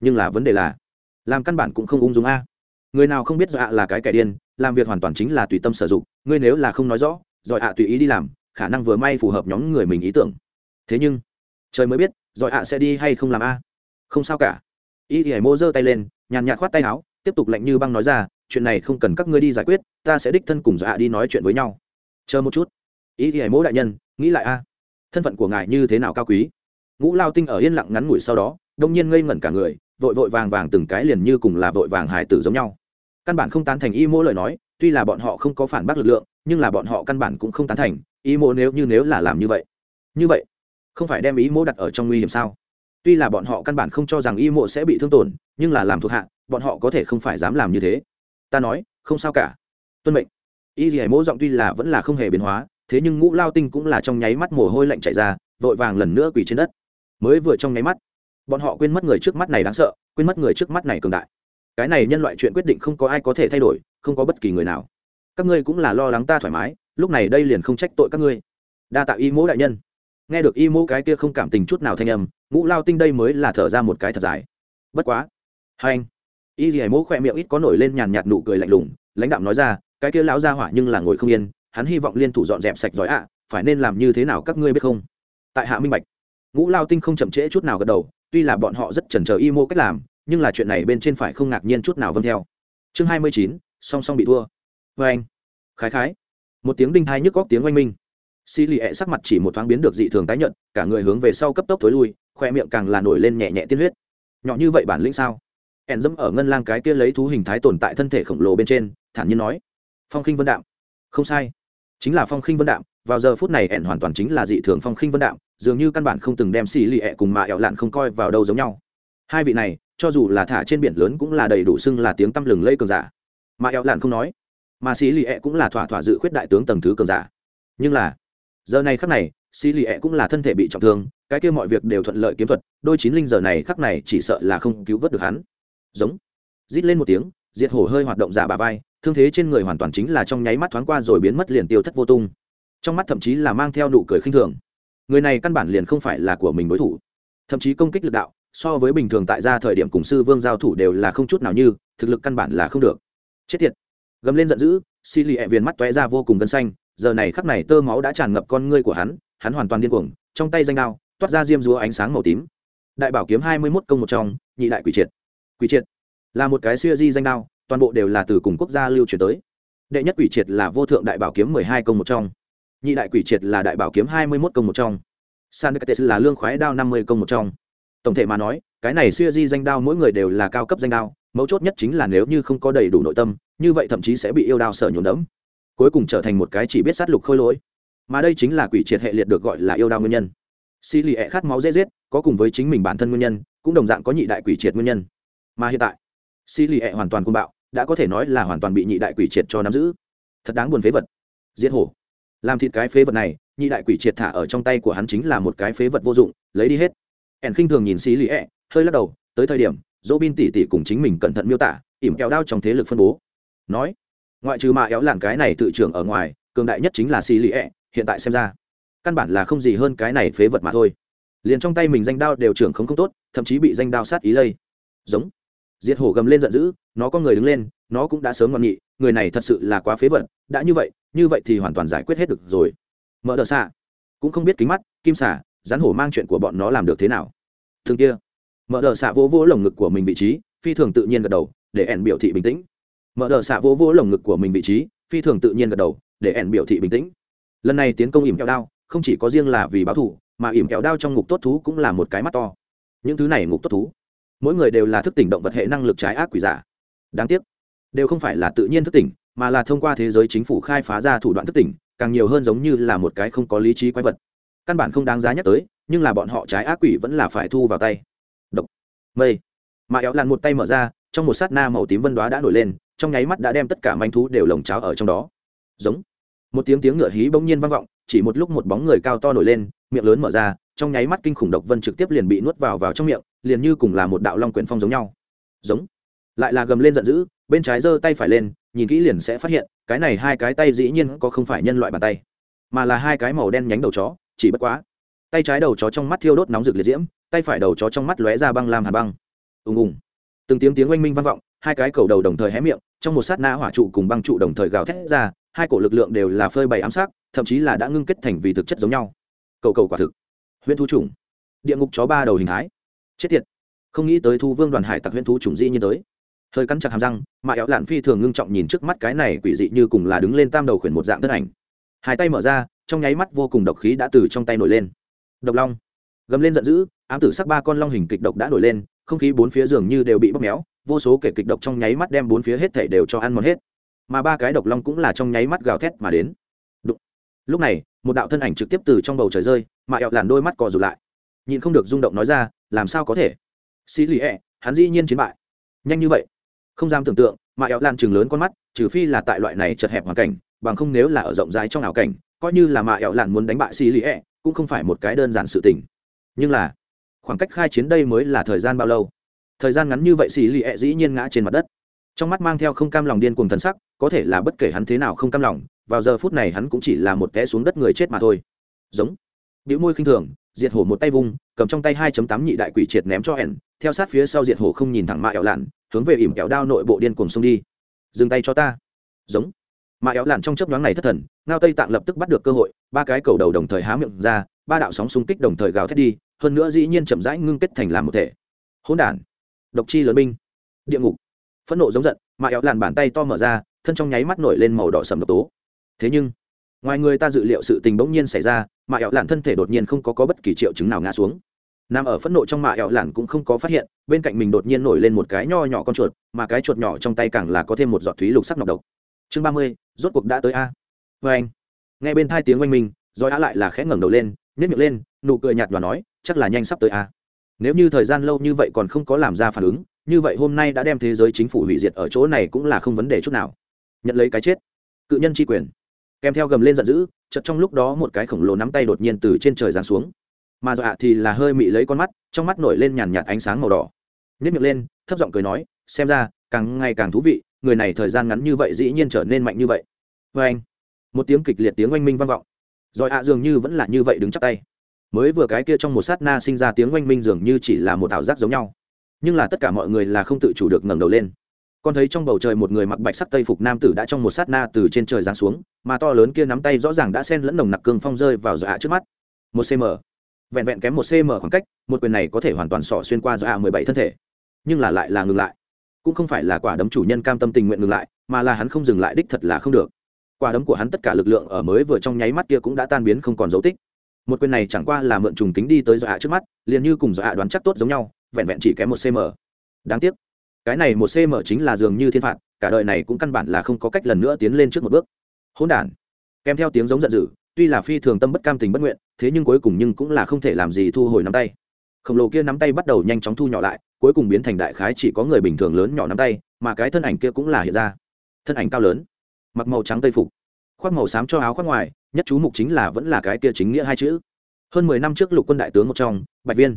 Nhưng là vấn đề là, làm căn bản cũng không ung dung a người nào không biết dọa là cái kẻ điên, làm việc hoàn toàn chính là tùy tâm sử dụng, ngươi nếu là không nói rõ giỏi ạ tùy ý đi làm, khả năng vừa may phù hợp nhóm người mình ý tưởng. Thế nhưng, trời mới biết giỏi ạ sẽ đi hay không làm a. Không sao cả. Y thì hải mô giơ tay lên, nhàn nhạt khoát tay áo, tiếp tục lạnh như băng nói ra, chuyện này không cần các ngươi đi giải quyết, ta sẽ đích thân cùng giỏi ạ đi nói chuyện với nhau. Chờ một chút. Y thì hải mô đại nhân, nghĩ lại a. Thân phận của ngài như thế nào cao quý? Ngũ lao tinh ở yên lặng ngắn ngủi sau đó đông nhiên ngây ngẩn cả người, vội vội vàng vàng từng cái liền như cùng là vội vàng hải tử giống nhau. Căn bản không tán thành y mô lời nói, tuy là bọn họ không có phản bác lực lượng, nhưng là bọn họ căn bản cũng không tán thành, y mô nếu như nếu là làm như vậy. Như vậy, không phải đem ý mô đặt ở trong nguy hiểm sao? Tuy là bọn họ căn bản không cho rằng y mộ sẽ bị thương tổn, nhưng là làm thuộc hạ, bọn họ có thể không phải dám làm như thế. Ta nói, không sao cả. Tuân mệnh. Y hải mỗ giọng tuy là vẫn là không hề biến hóa, thế nhưng ngũ lao tinh cũng là trong nháy mắt mồ hôi lạnh chạy ra, vội vàng lần nữa quỳ trên đất. Mới vừa trong nháy mắt bọn họ quên mất người trước mắt này đáng sợ, quên mất người trước mắt này cường đại. Cái này nhân loại chuyện quyết định không có ai có thể thay đổi, không có bất kỳ người nào. Các ngươi cũng là lo lắng ta thoải mái, lúc này đây liền không trách tội các ngươi. Đa tạ y mỗ đại nhân. Nghe được y mỗ cái kia không cảm tình chút nào thanh âm, ngũ lao tinh đây mới là thở ra một cái thật dài. Bất quá. Hai anh. Y dì mỗ khoe miệng ít có nổi lên nhàn nhạt nụ cười lạnh lùng, lãnh đạo nói ra, cái kia lão ra hỏa nhưng là ngồi không yên, hắn hy vọng liên thủ dọn dẹp sạch giỏi ạ, phải nên làm như thế nào các ngươi biết không? Tại hạ minh bạch. Ngũ lao tinh không chậm trễ chút nào gật đầu tuy là bọn họ rất chần chờ y mô cách làm, nhưng là chuyện này bên trên phải không ngạc nhiên chút nào vâng theo. Chương hai mươi chín, song song bị thua. Vê anh. Khái khái. Một tiếng đinh thai nhức góc tiếng oanh minh. Xì lì ẹ sắc mặt chỉ một thoáng biến được dị thường tái nhận cả người hướng về sau cấp tốc thối lui, khoe miệng càng là nổi lên nhẹ nhẹ tiên huyết. Nhỏ như vậy bản lĩnh sao? Ẻn dẫm ở ngân lang cái kia lấy thú hình thái tồn tại thân thể khổng lồ bên trên, thản nhiên nói. Phong khinh vân đạm. Không sai. Chính là phong khinh vân đạm, vào giờ phút này ẻn hoàn toàn chính là dị thường phong khinh vân đạm dường như căn bản không từng đem xì lì ẹ cùng mạ ẹo lạn không coi vào đâu giống nhau. Hai vị này, cho dù là thả trên biển lớn cũng là đầy đủ xưng là tiếng tăm lừng lây cường giả. Mà eo lạn không nói, mà xì lì ẹ cũng là thỏa thỏa dự khuyết đại tướng tầng thứ cường giả. Nhưng là, giờ này khắc này, xì lì ẹ cũng là thân thể bị trọng thương, cái kia mọi việc đều thuận lợi kiếm thuật, đôi chín linh giờ này khắc này chỉ sợ là không cứu vớt được hắn. Giống, rít lên một tiếng, diệt hổ hơi hoạt động giả bà vai, thương thế trên người hoàn toàn chính là trong nháy mắt thoáng qua rồi biến mất liền tiêu thất vô tung. Trong mắt thậm chí là mang theo nụ cười khinh thường người này căn bản liền không phải là của mình đối thủ. Thậm chí công kích lực đạo, so với bình thường tại ra thời điểm cùng sư vương giao thủ đều là không chút nào như, thực lực căn bản là không được. Chết tiệt. Gầm lên giận dữ xì lì ẹ viền mắt toé ra vô cùng gân xanh, giờ này khắc này tơ máu đã tràn ngập con ngươi của hắn hắn hoàn toàn điên cuồng, trong tay danh đao, toát ra diêm rúa ánh sáng màu tím. Đại bảo kiếm hai mươi mốt công một trong, nhị đại quỷ triệt. Quỷ triệt. Là một cái xuya di danh đao, toàn bộ đều là từ cùng quốc gia lưu truyền tới. Đệ nhất quỷ triệt là vô thượng đại bảo kiếm mười hai công một trong nhị đại quỷ triệt là đại bảo kiếm hai mươi mốt công một trong. San là lương khoái đao năm mươi công một trong. Tổng thể mà nói, cái này siêu di danh đao mỗi người đều là cao cấp danh đao, mấu chốt nhất chính là nếu như không có đầy đủ nội tâm, như vậy thậm chí sẽ bị yêu đao sợ nhuộm đẫm. Cuối cùng trở thành một cái chỉ biết sát lục khôi lỗi. Mà đây chính là quỷ triệt hệ liệt được gọi là yêu đao nguyên nhân. Xì lì ẹ khát máu dễ giết, có cùng với chính mình bản thân nguyên nhân, cũng đồng dạng có nhị đại quỷ triệt nguyên nhân. Mà hiện tại xì lì ẹ hoàn toàn côn bạo, đã có thể nói là hoàn toàn bị nhị đại quỷ triệt cho nắm giữ. Thật đáng buồn phế vật. Giết hổ làm thịt cái phế vật này, nhị đại quỷ triệt thả ở trong tay của hắn chính là một cái phế vật vô dụng, lấy đi hết. Ẻn khinh thường nhìn xí lì ẹ e, hơi lắc đầu, tới thời điểm dỗ bin tỉ tỉ cùng chính mình cẩn thận miêu tả, ỉm kéo đao trong thế lực phân bố. Nói, ngoại trừ mạ éo làng cái này tự trưởng ở ngoài, cường đại nhất chính là xì lì ẹ e, hiện tại xem ra, căn bản là không gì hơn cái này phế vật mà thôi. Liền trong tay mình danh đao đều trưởng không không tốt, thậm chí bị danh đao sát ý lây. Giống, diệt hổ gầm lên giận dữ, nó có người đứng lên, nó cũng đã sớm ngoan nghị, người này thật sự là quá phế vật, đã như vậy như vậy thì hoàn toàn giải quyết hết được rồi. Mở đờ xạ. Cũng không biết kính mắt, kim xả rắn hổ mang chuyện của bọn nó làm được thế nào. Thường kia. Mở đờ xạ vỗ vỗ lồng ngực của mình vị trí, phi thường tự nhiên gật đầu, để ẻn biểu thị bình tĩnh. Mở đờ xạ vỗ vỗ lồng ngực của mình vị trí, phi thường tự nhiên gật đầu, để ẻn biểu thị bình tĩnh. Lần này tiến công ỉm kẹo đao, không chỉ có riêng là vì báo thù, mà ỉm kẹo đao trong ngục tốt thú cũng là một cái mắt to. Những thứ này ngục tốt thú, mỗi người đều là thức tỉnh động vật hệ năng lực trái ác quỷ giả. Đáng tiếc, đều không phải là tự nhiên thức tỉnh mà là thông qua thế giới chính phủ khai phá ra thủ đoạn thức tỉnh, càng nhiều hơn giống như là một cái không có lý trí quái vật. Căn bản không đáng giá nhắc tới, nhưng là bọn họ trái ác quỷ vẫn là phải thu vào tay. Độc. Mây. Mà éo làn một tay mở ra, trong một sát na màu tím vân đoá đã nổi lên, trong nháy mắt đã đem tất cả manh thú đều lồng cháo ở trong đó. Giống. Một tiếng tiếng ngựa hí bỗng nhiên vang vọng, chỉ một lúc một bóng người cao to nổi lên, miệng lớn mở ra, trong nháy mắt kinh khủng độc vân trực tiếp liền bị nuốt vào vào trong miệng, liền như cùng là một đạo long quyển phong giống nhau. Giống lại là gầm lên giận dữ, bên trái giơ tay phải lên, nhìn kỹ liền sẽ phát hiện, cái này hai cái tay dĩ nhiên có không phải nhân loại bàn tay, mà là hai cái màu đen nhánh đầu chó, chỉ bất quá. Tay trái đầu chó trong mắt thiêu đốt nóng rực liệt diễm, tay phải đầu chó trong mắt lóe ra băng lam hà băng. Ùng ùng. Từng tiếng tiếng oanh minh vang vọng, hai cái cầu đầu đồng thời hé miệng, trong một sát na hỏa trụ cùng băng trụ đồng thời gào thét ra, hai cổ lực lượng đều là phơi bày ám sát, thậm chí là đã ngưng kết thành vì thực chất giống nhau. Cầu cầu quả thực. Huyễn thu trùng địa ngục chó ba đầu hình thái. Chết tiệt. Không nghĩ tới thu vương đoàn hải tặc huyễn thu trùng dĩ nhiên tới hơi cắn chặt hàm răng, mà éo lạn phi thường ngưng trọng nhìn trước mắt cái này quỷ dị như cùng là đứng lên tam đầu khuyển một dạng thân ảnh. Hai tay mở ra, trong nháy mắt vô cùng độc khí đã từ trong tay nổi lên. Độc long. Gầm lên giận dữ, ám tử sắc ba con long hình kịch độc đã nổi lên, không khí bốn phía giường như đều bị bóp méo, vô số kể kịch độc trong nháy mắt đem bốn phía hết thể đều cho ăn mòn hết. Mà ba cái độc long cũng là trong nháy mắt gào thét mà đến. Đụng. lúc này, một đạo thân ảnh trực tiếp từ trong bầu trời rơi, mà ẹo làn đôi mắt cò rụt lại. Nhìn không được rung động nói ra, làm sao có thể? Xí lì ẹ, hắn dĩ nhiên chiến bại. Nhanh như vậy không dám tưởng tượng, mà ẹo lan chừng lớn con mắt, trừ phi là tại loại này chật hẹp hoàn cảnh, bằng không nếu là ở rộng rãi trong ảo cảnh, coi như là mà ẹo lan muốn đánh bại xì lì ẹ cũng không phải một cái đơn giản sự tình. Nhưng là, khoảng cách khai chiến đây mới là thời gian bao lâu? Thời gian ngắn như vậy xì lì ẹ dĩ nhiên ngã trên mặt đất. Trong mắt mang theo không cam lòng điên cuồng thần sắc, có thể là bất kể hắn thế nào không cam lòng, vào giờ phút này hắn cũng chỉ là một té xuống đất người chết mà thôi. Giống. Biểu môi khinh thường, diệt hổ một tay vung, cầm trong tay 2 tám nhị đại quỷ triệt ném cho ẻn, theo sát phía sau diệt hổ không nhìn thẳng mạ ẹo lạn hướng về ỉm kẹo đao nội bộ điên cuồng xông đi. Dừng tay cho ta. Giống. Mà éo lạn trong chớp nhoáng này thất thần ngao tây tạng lập tức bắt được cơ hội ba cái cầu đầu đồng thời há miệng ra ba đạo sóng xung kích đồng thời gào thét đi hơn nữa dĩ nhiên chậm rãi ngưng kết thành làm một thể. Hỗn đản. Độc chi lớn binh. Địa ngục. Phẫn nộ giống giận mà éo lạn bàn tay to mở ra thân trong nháy mắt nổi lên màu đỏ sầm độc tố. Thế nhưng ngoài người ta dự liệu sự tình bỗng nhiên xảy ra mà éo lạn thân thể đột nhiên không có, có bất kỳ triệu chứng nào ngã xuống nằm ở phẫn nộ trong mạ ẹo lản cũng không có phát hiện bên cạnh mình đột nhiên nổi lên một cái nho nhỏ con chuột mà cái chuột nhỏ trong tay càng là có thêm một giọt thúy lục sắc nọc độc. Chương ba mươi rốt cuộc đã tới a. Vê anh nghe bên thai tiếng oanh mình, rồi á lại là khẽ ngẩng đầu lên nếp miệng lên nụ cười nhạt và nói chắc là nhanh sắp tới a. Nếu như thời gian lâu như vậy còn không có làm ra phản ứng như vậy hôm nay đã đem thế giới chính phủ hủy diệt ở chỗ này cũng là không vấn đề chút nào. Nhận lấy cái chết. Cự nhân tri quyền. Kèm theo gầm lên giận dữ chật trong lúc đó một cái khổng lồ nắm tay đột nhiên từ trên trời giáng xuống mà dọa thì là hơi mị lấy con mắt, trong mắt nổi lên nhàn nhạt ánh sáng màu đỏ. Nhất miệng lên, thấp giọng cười nói, xem ra, càng ngày càng thú vị, người này thời gian ngắn như vậy dĩ nhiên trở nên mạnh như vậy. Vê anh, một tiếng kịch liệt tiếng oanh minh vang vọng. Rồi ạ dường như vẫn là như vậy đứng chắp tay. Mới vừa cái kia trong một sát na sinh ra tiếng oanh minh dường như chỉ là một ảo giác giống nhau. Nhưng là tất cả mọi người là không tự chủ được ngẩng đầu lên. Con thấy trong bầu trời một người mặc bạch sắc tây phục nam tử đã trong một sát na từ trên trời giáng xuống, mà to lớn kia nắm tay rõ ràng đã sen lẫn nồng nặc cương phong rơi vào dọa trước mắt. Một cm vẹn vẹn kém một cm khoảng cách, một quyền này có thể hoàn toàn sỏ xuyên qua do a mười bảy thân thể. Nhưng là lại là ngừng lại. Cũng không phải là quả đấm chủ nhân cam tâm tình nguyện ngừng lại, mà là hắn không dừng lại đích thật là không được. Quả đấm của hắn tất cả lực lượng ở mới vừa trong nháy mắt kia cũng đã tan biến không còn dấu tích. Một quyền này chẳng qua là mượn trùng kính đi tới do ạ trước mắt, liền như cùng do ạ đoán chắc tốt giống nhau, vẹn vẹn chỉ kém một cm. Đáng tiếc. Cái này một cm chính là dường như thiên phạt, cả đời này cũng căn bản là không có cách lần nữa tiến lên trước một bước. Hỗn đản. Kèm theo tiếng giống giận dữ tuy là phi thường tâm bất cam tình bất nguyện, thế nhưng cuối cùng nhưng cũng là không thể làm gì thu hồi nắm tay. Khổng lồ kia nắm tay bắt đầu nhanh chóng thu nhỏ lại, cuối cùng biến thành đại khái chỉ có người bình thường lớn nhỏ nắm tay, mà cái thân ảnh kia cũng là hiện ra. Thân ảnh cao lớn, mặc màu trắng tây phục, khoác màu xám cho áo khoác ngoài, nhất chú mục chính là vẫn là cái kia chính nghĩa hai chữ. Hơn mười năm trước lục quân đại tướng một trong, bạch viên.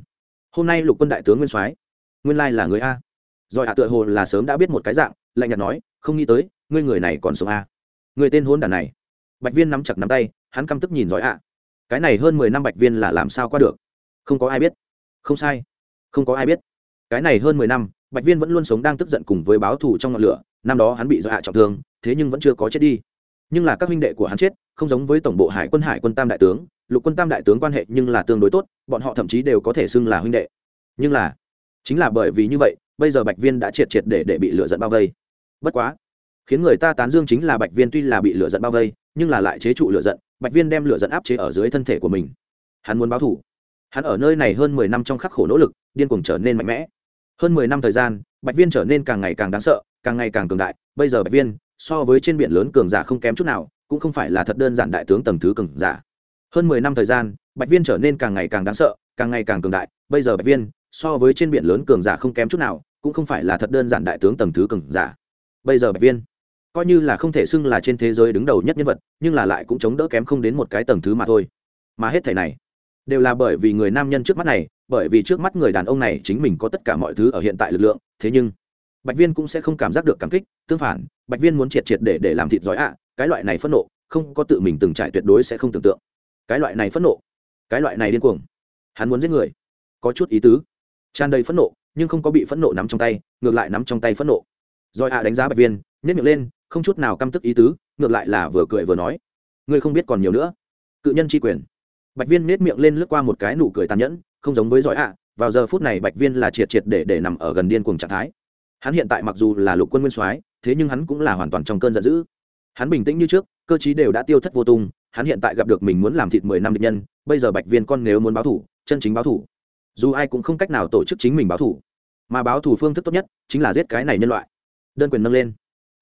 Hôm nay lục quân đại tướng nguyên soái. Nguyên lai là người a. Rồi hạ tựa hồ là sớm đã biết một cái dạng, lạnh nhạt nói, không nghĩ tới, ngươi người này còn sống a. Người tên hôn đàn này. Bạch viên nắm chặt nắm tay hắn căm tức nhìn giỏi ạ. Cái này hơn mười năm bạch viên là làm sao qua được? Không có ai biết. Không sai. Không có ai biết. Cái này hơn mười năm, bạch viên vẫn luôn sống đang tức giận cùng với báo thù trong ngọn lửa. Năm đó hắn bị dọa trọng thương, thế nhưng vẫn chưa có chết đi. Nhưng là các huynh đệ của hắn chết, không giống với tổng bộ hải quân hải quân tam đại tướng. Lục quân tam đại tướng quan hệ nhưng là tương đối tốt, bọn họ thậm chí đều có thể xưng là huynh đệ. Nhưng là, chính là bởi vì như vậy, bây giờ bạch viên đã triệt triệt để để bị lựa giận bao vây. Bất quá khiến người ta tán dương chính là bạch viên tuy là bị lửa giận bao vây, nhưng là lại chế trụ lửa giận, bạch viên đem lửa giận áp chế ở dưới thân thể của mình. Hắn muốn báo thủ hắn ở nơi này hơn mười năm trong khắc khổ nỗ lực, điên cuồng trở nên mạnh mẽ. Hơn mười năm thời gian, bạch viên trở nên càng ngày càng đáng sợ, càng ngày càng cường đại. Bây giờ bạch viên, so với trên biển lớn cường giả không kém chút nào, cũng không phải là thật đơn giản đại tướng tầng thứ cường giả. Hơn mười năm thời gian, bạch viên trở nên càng ngày càng đáng sợ, càng ngày càng cường đại. Bây giờ bạch viên, so với trên biển lớn cường giả không kém chút nào, cũng không phải là thật đơn giản đại tướng tầng thứ cường giả. Bây giờ bạch viên coi như là không thể xưng là trên thế giới đứng đầu nhất nhân vật, nhưng là lại cũng chống đỡ kém không đến một cái tầng thứ mà thôi. Mà hết thảy này, đều là bởi vì người nam nhân trước mắt này, bởi vì trước mắt người đàn ông này chính mình có tất cả mọi thứ ở hiện tại lực lượng, thế nhưng, bạch viên cũng sẽ không cảm giác được cảm kích, tương phản, bạch viên muốn triệt triệt để để làm thịt giỏi ạ, cái loại này phẫn nộ, không có tự mình từng trải tuyệt đối sẽ không tưởng tượng. Cái loại này phẫn nộ, cái loại này điên cuồng, hắn muốn giết người, có chút ý tứ. Tràn đầy phẫn nộ, nhưng không có bị phẫn nộ nắm trong tay, ngược lại nắm trong tay phẫn nộ. Rồi ạ, đánh giá bạch viên nhét miệng lên không chút nào căm tức ý tứ, ngược lại là vừa cười vừa nói. Ngươi không biết còn nhiều nữa. Cự nhân tri quyền. Bạch viên nết miệng lên lướt qua một cái nụ cười tàn nhẫn, không giống với giỏi ạ, vào giờ phút này bạch viên là triệt triệt để để nằm ở gần điên cùng trạng thái. Hắn hiện tại mặc dù là lục quân nguyên soái, thế nhưng hắn cũng là hoàn toàn trong cơn giận dữ. Hắn bình tĩnh như trước, cơ chí đều đã tiêu thất vô tung, hắn hiện tại gặp được mình muốn làm thịt mười năm địch nhân, bây giờ bạch viên con nếu muốn báo thủ, chân chính báo thủ. Dù ai cũng không cách nào tổ chức chính mình báo thủ, mà báo thủ phương thức tốt nhất chính là giết cái này nhân loại. Đơn quyền nâng lên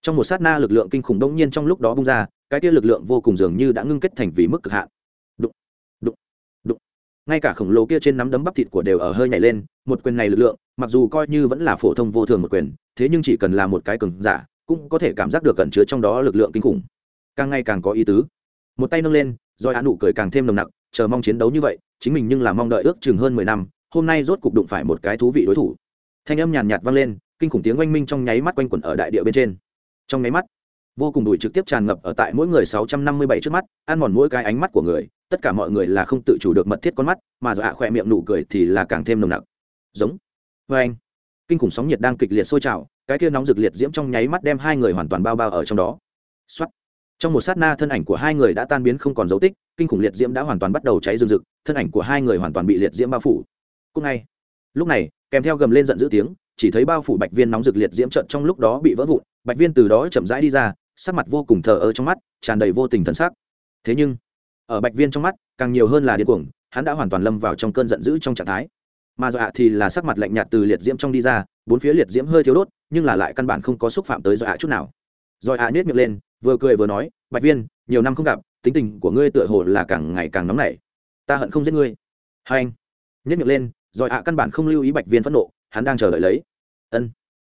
trong một sát na, lực lượng kinh khủng đông nhiên trong lúc đó bung ra, cái kia lực lượng vô cùng dường như đã ngưng kết thành vì mức cực hạn. Đụng đụng đụng. Ngay cả khổng lồ kia trên nắm đấm bắp thịt của đều ở hơi nhảy lên, một quyền này lực lượng, mặc dù coi như vẫn là phổ thông vô thường một quyền, thế nhưng chỉ cần là một cái cường giả, cũng có thể cảm giác được cẩn chứa trong đó lực lượng kinh khủng. Càng ngày càng có ý tứ. Một tay nâng lên, rồi án nụ cười càng thêm nồng nặc, chờ mong chiến đấu như vậy, chính mình nhưng là mong đợi ước chừng hơn mười năm, hôm nay rốt cục đụng phải một cái thú vị đối thủ. Thanh âm nhàn nhạt vang lên, kinh khủng tiếng oanh minh trong nháy mắt quanh quẩn ở đại địa bên trên trong nháy mắt, vô cùng đùi trực tiếp tràn ngập ở tại mỗi người sáu trăm năm mươi bảy trước mắt, ăn mòn mỗi cái ánh mắt của người, tất cả mọi người là không tự chủ được mật thiết con mắt, mà dọa khỏe miệng nụ cười thì là càng thêm nồng nặc. Giống. Vê anh. Kinh khủng sóng nhiệt đang kịch liệt sôi trào, cái kia nóng rực liệt diễm trong nháy mắt đem hai người hoàn toàn bao bao ở trong đó. Xuất trong một sát na, thân ảnh của hai người đã tan biến không còn dấu tích, kinh khủng liệt diễm đã hoàn toàn bắt đầu cháy rừng rực, thân ảnh của hai người hoàn toàn bị liệt diễm bao phủ. Cùng ngay. Lúc này, kèm theo gầm lên giận dữ tiếng, chỉ thấy bao phủ bạch viên nóng rực liệt diễm trận trong lúc đó bị vỡ vụn bạch viên từ đó chậm rãi đi ra, sắc mặt vô cùng thờ ơ trong mắt, tràn đầy vô tình thân xác thế nhưng, ở bạch viên trong mắt, càng nhiều hơn là điên cuồng, hắn đã hoàn toàn lâm vào trong cơn giận dữ trong trạng thái. Mà dọa thì là sắc mặt lạnh nhạt từ liệt diễm trong đi ra, bốn phía liệt diễm hơi thiếu đốt, nhưng là lại căn bản không có xúc phạm tới dọa chút nào. Rồi ạ à miệng lên, vừa cười vừa nói, bạch viên, nhiều năm không gặp, tính tình của ngươi tựa hồ là càng ngày càng nóng nảy. Ta hận không giết ngươi. Hai anh nhất miệng lên, rồi ạ căn bản không lưu ý bạch viên phẫn nộ, hắn đang chờ đợi lấy. Ân.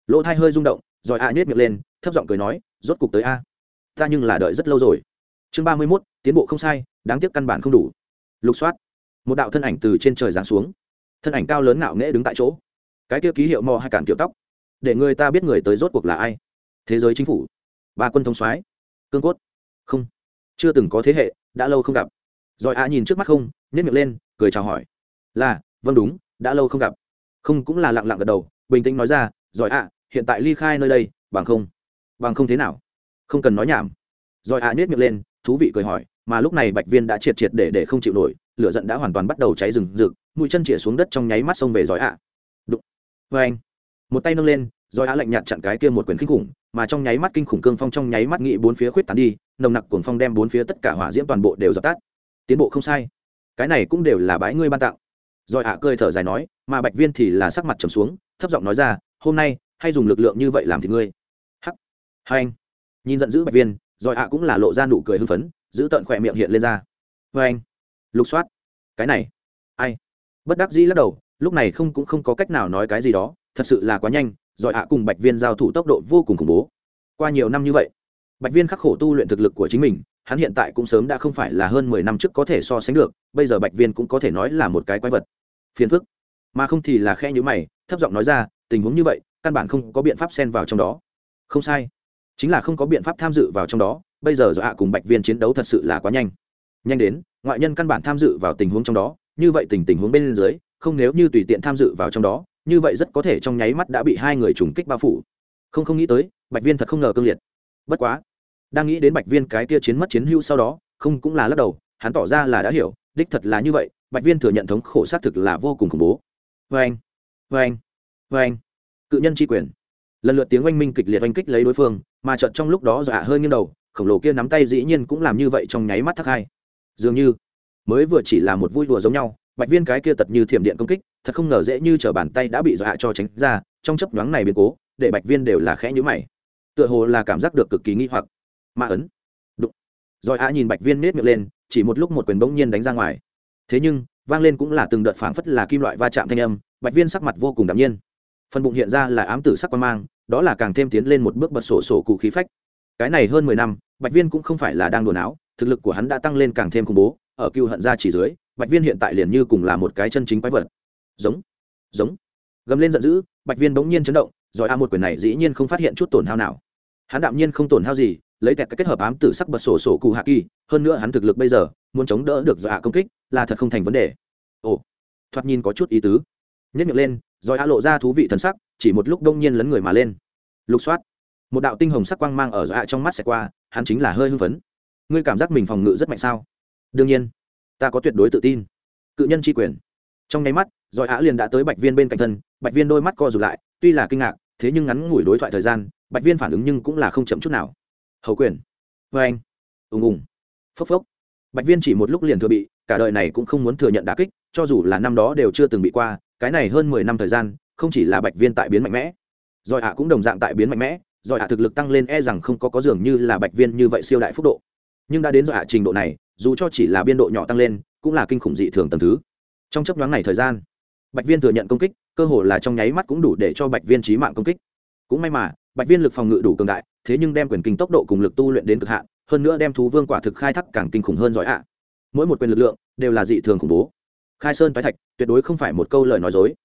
Lỗ thai hơi rung động rồi A à miệng lên, thấp giọng cười nói, rốt cục tới a. Ta nhưng là đợi rất lâu rồi. Chương ba mươi mốt, tiến bộ không sai, đáng tiếc căn bản không đủ. Lục soát. Một đạo thân ảnh từ trên trời giáng xuống. Thân ảnh cao lớn ngạo nghễ đứng tại chỗ. Cái kia ký hiệu mò hai cản kiểu tóc. Để người ta biết người tới rốt cuộc là ai. Thế giới chính phủ. Ba quân thống soái. Cương cốt. Không. Chưa từng có thế hệ, đã lâu không gặp. Rồi A nhìn trước mắt không nhét miệng lên, cười chào hỏi. Là vâng đúng, đã lâu không gặp. Không cũng là lặng lặng gật đầu, bình tĩnh nói ra giỏi ạ hiện tại ly khai nơi đây, bằng không bằng không thế nào? Không cần nói nhảm. Rồi ạ nhét miệng lên, thú vị cười hỏi, mà lúc này bạch viên đã triệt triệt để để không chịu nổi, lửa giận đã hoàn toàn bắt đầu cháy rừng rực, mũi chân chĩa xuống đất trong nháy mắt xông về giỏi ạ. Đụng. Vê anh. Một tay nâng lên giỏi ạ lạnh nhạt chặn cái kia một quyền kinh khủng, mà trong nháy mắt kinh khủng cương phong trong nháy mắt nghị bốn phía khuyết tán đi, nồng nặc cuồng phong đem bốn phía tất cả hỏa diễm toàn bộ đều dập tắt. Tiến bộ không sai. Cái này cũng đều là bãi ngươi ban tặng. Rồi ạ cơi thở dài nói, mà bạch viên thì là sắc mặt trầm xuống, thấp giọng nói ra, hôm nay hay dùng lực lượng như vậy làm thì ngươi. Hắc. Hai anh. Nhìn giận dữ bạch viên rồi ạ cũng là lộ ra nụ cười hưng phấn, giữ tận khỏe miệng hiện lên ra. Vê anh. Lục soát. Cái này. Ai? Bất đắc dĩ lắc đầu, lúc này không cũng không có cách nào nói cái gì đó, thật sự là quá nhanh rồi ạ cùng bạch viên giao thủ tốc độ vô cùng khủng bố. Qua nhiều năm như vậy, bạch viên khắc khổ tu luyện thực lực của chính mình, hắn hiện tại cũng sớm đã không phải là hơn mười năm trước có thể so sánh được, bây giờ bạch viên cũng có thể nói là một cái quái vật. Phiền phức. Mà không thì là khe nhữ mày, thấp giọng nói ra, tình huống như vậy căn bản không có biện pháp xen vào trong đó. Không sai. Chính là không có biện pháp tham dự vào trong đó, bây giờ do hạ cùng bạch viên chiến đấu thật sự là quá nhanh. Nhanh đến, ngoại nhân căn bản tham dự vào tình huống trong đó, như vậy tình tình huống bên dưới, không nếu như tùy tiện tham dự vào trong đó, như vậy rất có thể trong nháy mắt đã bị hai người trùng kích bao phủ. Không không nghĩ tới, bạch viên thật không ngờ cương liệt. Bất quá, đang nghĩ đến bạch viên cái kia chiến mất chiến hữu sau đó, không cũng là lắc đầu, hắn tỏ ra là đã hiểu, đích thật là như vậy, bạch viên thừa nhận thống khổ xác thực là vô cùng khủng bố. Vê anh vê anh vê anh cự nhân tri quyền. Lần lượt tiếng oanh minh kịch liệt oanh kích lấy đối phương, mà trận trong lúc đó dọa hơi nghiêng đầu, khổng lồ kia nắm tay dĩ nhiên cũng làm như vậy trong nháy mắt thắc hai. Dường như, mới vừa chỉ là một vui đùa giống nhau, bạch viên cái kia tật như thiểm điện công kích, thật không ngờ dễ như t bàn tay đã bị dọa cho tránh ra, trong chấp nhoáng này biến cố, để bạch viên đều là khẽ nhữ mày. Tựa hồ là cảm giác được cực kỳ nghi hoặc. Ma ấn. Đụng. Rồi á nhìn bạch viên nết miệng lên, chỉ một lúc một quyền bỗng nhiên đánh ra ngoài. Thế nhưng, vang lên cũng là từng đợt phảng phất là kim loại va chạm thanh âm, bạch viên sắc mặt vô cùng đạm nhiên phần bụng hiện ra là ám tử sắc quan mang, đó là càng thêm tiến lên một bước bật sổ sổ cụ khí phách. Cái này hơn mười năm, bạch viên cũng không phải là đang đùa não thực lực của hắn đã tăng lên càng thêm khủng bố, ở cựu hận gia chỉ dưới, bạch viên hiện tại liền như cùng là một cái chân chính quái vật. Giống giống. Gầm lên giận dữ, bạch viên bỗng nhiên chấn động giỏi a một quyền này dĩ nhiên không phát hiện chút tổn hao nào. Hắn đạm nhiên không tổn hao gì, lấy tẹt cái kết hợp ám tử sắc bật sổ sổ cụ hạ kỳ, hơn nữa hắn thực lực bây giờ, muốn chống đỡ được dọa công kích, là thật không thành vấn đề. Ồ, thoạt nhìn có chút ý tứ. Nhất miệng lên rồi a lộ ra thú vị thần sắc, chỉ một lúc đông nhiên lấn người mà lên. Lục soát. Một đạo tinh hồng sắc quang mang ở giỏi a trong mắt sẽ qua, hắn chính là hơi hưng phấn. Ngươi cảm giác mình phòng ngự rất mạnh sao? Đương nhiên. Ta có tuyệt đối tự tin. Cự nhân tri quyền. Trong nháy mắt giỏi á liền đã tới bạch viên bên cạnh thân, bạch viên đôi mắt co rụt lại, tuy là kinh ngạc, thế nhưng ngắn ngủi đối thoại thời gian, bạch viên phản ứng nhưng cũng là không chậm chút nào. Hầu quyền. Vê anh. Ùng ùng. Phốc phốc. Bạch viên chỉ một lúc liền thừa bị, cả đời này cũng không muốn thừa nhận đà kích, cho dù là năm đó đều chưa từng bị qua cái này hơn mười năm thời gian, không chỉ là bạch viên tại biến mạnh mẽ giỏi ạ cũng đồng dạng tại biến mạnh mẽ giỏi ạ thực lực tăng lên e rằng không có có dường như là bạch viên như vậy siêu đại phúc độ. Nhưng đã đến giỏi ạ trình độ này, dù cho chỉ là biên độ nhỏ tăng lên, cũng là kinh khủng dị thường tầm thứ. Trong chấp nhoáng này thời gian, bạch viên thừa nhận công kích, cơ hồ là trong nháy mắt cũng đủ để cho bạch viên trí mạng công kích. Cũng may mà, bạch viên lực phòng ngự đủ cường đại, thế nhưng đem quyền kinh tốc độ cùng lực tu luyện đến cực hạn, hơn nữa đem thú vương quả thực khai thác càng kinh khủng hơn giỏi ạ. Mỗi một quyền lực lượng đều là dị thường khủng bố khai sơn tái thạch, tuyệt đối không phải một câu lời nói dối.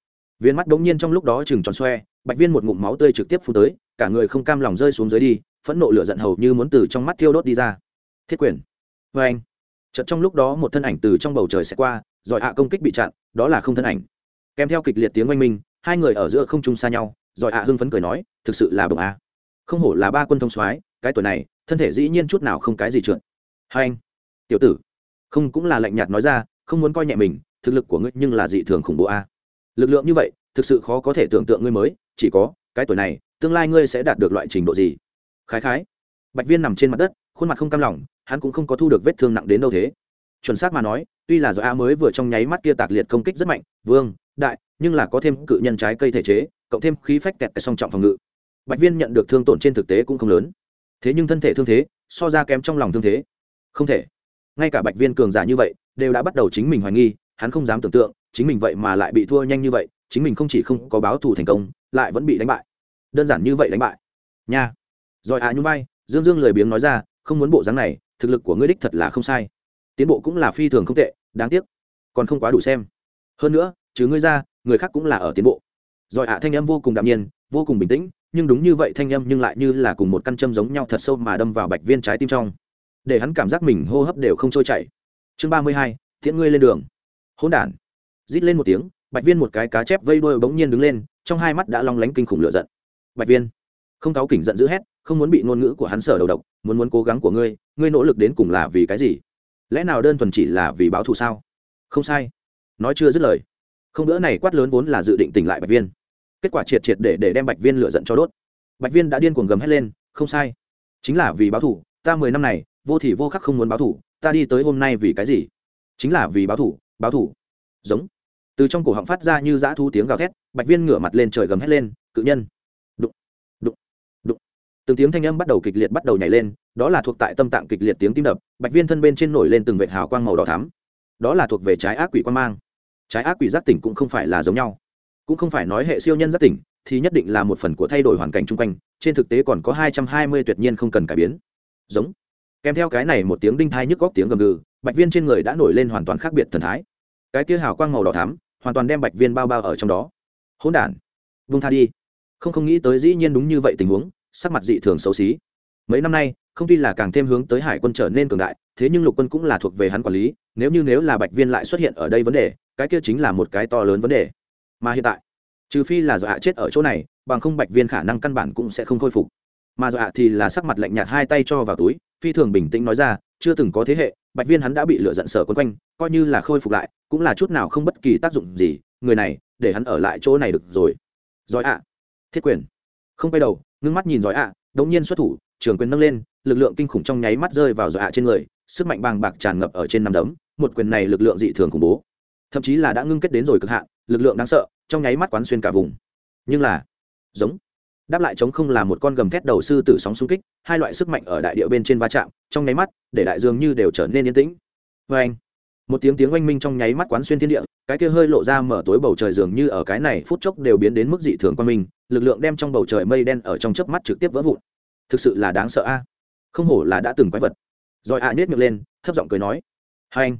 Viên mắt đống nhiên trong lúc đó chừng tròn xoe, bạch viên một ngụm máu tươi trực tiếp phun tới, cả người không cam lòng rơi xuống dưới đi, phẫn nộ lửa giận hầu như muốn từ trong mắt thiêu đốt đi ra. Thiết quyền. Vê anh. Chợt trong lúc đó một thân ảnh từ trong bầu trời sẽ qua giỏi hạ công kích bị chặn, đó là không thân ảnh. Kèm theo kịch liệt tiếng oanh minh, hai người ở giữa không trung xa nhau giỏi hạ hưng phấn cười nói, thực sự là bồng a. Không hổ là ba quân thông soái, cái tuổi này, thân thể dĩ nhiên chút nào không cái gì trượt. Hai anh. Tiểu tử. Không cũng là lạnh nhạt nói ra, không muốn coi nhẹ mình thực lực của ngươi nhưng là dị thường khủng bố a. Lực lượng như vậy, thực sự khó có thể tưởng tượng ngươi mới, chỉ có, cái tuổi này, tương lai ngươi sẽ đạt được loại trình độ gì? Khái khái. Bạch viên nằm trên mặt đất, khuôn mặt không cam lòng, hắn cũng không có thu được vết thương nặng đến đâu thế. Chuẩn xác mà nói, tuy là do a mới vừa trong nháy mắt kia tạc liệt công kích rất mạnh, vương, đại, nhưng là có thêm cự nhân trái cây thể chế, cộng thêm khí phách kẹt song trọng phòng ngự. Bạch viên nhận được thương tổn trên thực tế cũng không lớn. Thế nhưng thân thể thương thế, so ra kém trong lòng thương thế. Không thể. Ngay cả bạch viên cường giả như vậy, đều đã bắt đầu chính mình hoài nghi hắn không dám tưởng tượng, chính mình vậy mà lại bị thua nhanh như vậy, chính mình không chỉ không có báo thù thành công, lại vẫn bị đánh bại. Đơn giản như vậy đánh bại. Nha. Rồi à nhung vai, dương dương lười biếng nói ra, không muốn bộ dáng này, thực lực của ngươi đích thật là không sai. Tiến bộ cũng là phi thường không tệ, đáng tiếc. Còn không quá đủ xem. Hơn nữa chứ ngươi ra, người khác cũng là ở tiến bộ. Rồi ạ thanh âm vô cùng đạm nhiên, vô cùng bình tĩnh, nhưng đúng như vậy thanh âm nhưng lại như là cùng một căn châm giống nhau thật sâu mà đâm vào bạch viên trái tim trong. Để hắn cảm giác mình hô hấp đều không trôi chảy. Chương ba mươi hai thiện ngươi lên đường hỗn đản. Rít lên một tiếng, bạch viên một cái cá chép vây đuôi bỗng nhiên đứng lên, trong hai mắt đã long lánh kinh khủng lửa giận. Bạch viên, không cáo kỉnh giận dữ hét, không muốn bị ngôn ngữ của hắn sở đầu độc, muốn muốn cố gắng của ngươi ngươi nỗ lực đến cùng là vì cái gì? Lẽ nào đơn thuần chỉ là vì báo thù sao? Không sai. Nói chưa dứt lời. Không đỡ này quát lớn vốn là dự định tỉnh lại bạch viên. Kết quả triệt triệt để để đem bạch viên lựa giận cho đốt. Bạch viên đã điên cuồng gầm hét lên, không sai. Chính là vì báo thù, ta mười năm này, vô thì vô khắc không muốn báo thù, ta đi tới hôm nay vì cái gì? Chính là vì báo thù báo thủ. Giống. Từ trong cổ họng phát ra như dã thu tiếng gào thét, bạch viên ngửa mặt lên trời gầm hét lên, cự nhân! Đụng đụng đụng. Từng tiếng thanh âm bắt đầu kịch liệt bắt đầu nhảy lên, đó là thuộc tại tâm tạng kịch liệt tiếng tim đập, bạch viên thân bên trên nổi lên từng vệt hào quang màu đỏ thắm. Đó là thuộc về trái ác quỷ quan mang. Trái ác quỷ giác tỉnh cũng không phải là giống nhau. Cũng không phải nói hệ siêu nhân giác tỉnh, thì nhất định là một phần của thay đổi hoàn cảnh chung quanh, trên thực tế còn có hai trăm hai mươi tuyệt nhiên không cần cải biến. Giống. Kèm theo cái này một tiếng đinh thai nhức góc tiếng gầm gừ, bạch viên trên người đã nổi lên hoàn toàn khác biệt thần thái cái kia hào quang màu đỏ thắm, hoàn toàn đem bạch viên bao bao ở trong đó. Hỗn đản vung tha đi. Không không nghĩ tới dĩ nhiên đúng như vậy tình huống, sắc mặt dị thường xấu xí. Mấy năm nay, không tuy là càng thêm hướng tới hải quân trở nên cường đại, thế nhưng lục quân cũng là thuộc về hắn quản lý, nếu như nếu là bạch viên lại xuất hiện ở đây vấn đề, cái kia chính là một cái to lớn vấn đề. Mà hiện tại, trừ phi là dọa chết ở chỗ này, bằng không bạch viên khả năng căn bản cũng sẽ không khôi phục. Mà dọa thì là sắc mặt lạnh nhạt hai tay cho vào túi, phi thường bình tĩnh nói ra chưa từng có thế hệ, bạch viên hắn đã bị lựa giận sở quấn quanh, coi như là khôi phục lại, cũng là chút nào không bất kỳ tác dụng gì, người này, để hắn ở lại chỗ này được rồi. Giỏi ạ. Thiết quyền. Không quay đầu, ngưng mắt nhìn giỏi ạ đống nhiên xuất thủ, trường quyền nâng lên, lực lượng kinh khủng trong nháy mắt rơi vào giỏi ạ trên người, sức mạnh bàng bạc tràn ngập ở trên nằm đấm, một quyền này lực lượng dị thường khủng bố. Thậm chí là đã ngưng kết đến rồi cực hạn, lực lượng đáng sợ, trong nháy mắt quán xuyên cả vùng. Nhưng là, giống đáp lại chống không là một con gầm thét đầu sư tử sóng xung kích, hai loại sức mạnh ở đại địa bên trên va chạm, trong nháy mắt, để đại dương như đều trở nên yên tĩnh. Vê anh, một tiếng tiếng oanh minh trong nháy mắt quán xuyên thiên địa, cái kia hơi lộ ra mở tối bầu trời dường như ở cái này phút chốc đều biến đến mức dị thường quan minh, lực lượng đem trong bầu trời mây đen ở trong chớp mắt trực tiếp vỡ vụn. Thực sự là đáng sợ a. Không hổ là đã từng quái vật. Rồi ạ à nết miệng lên, thấp giọng cười nói. Hai anh,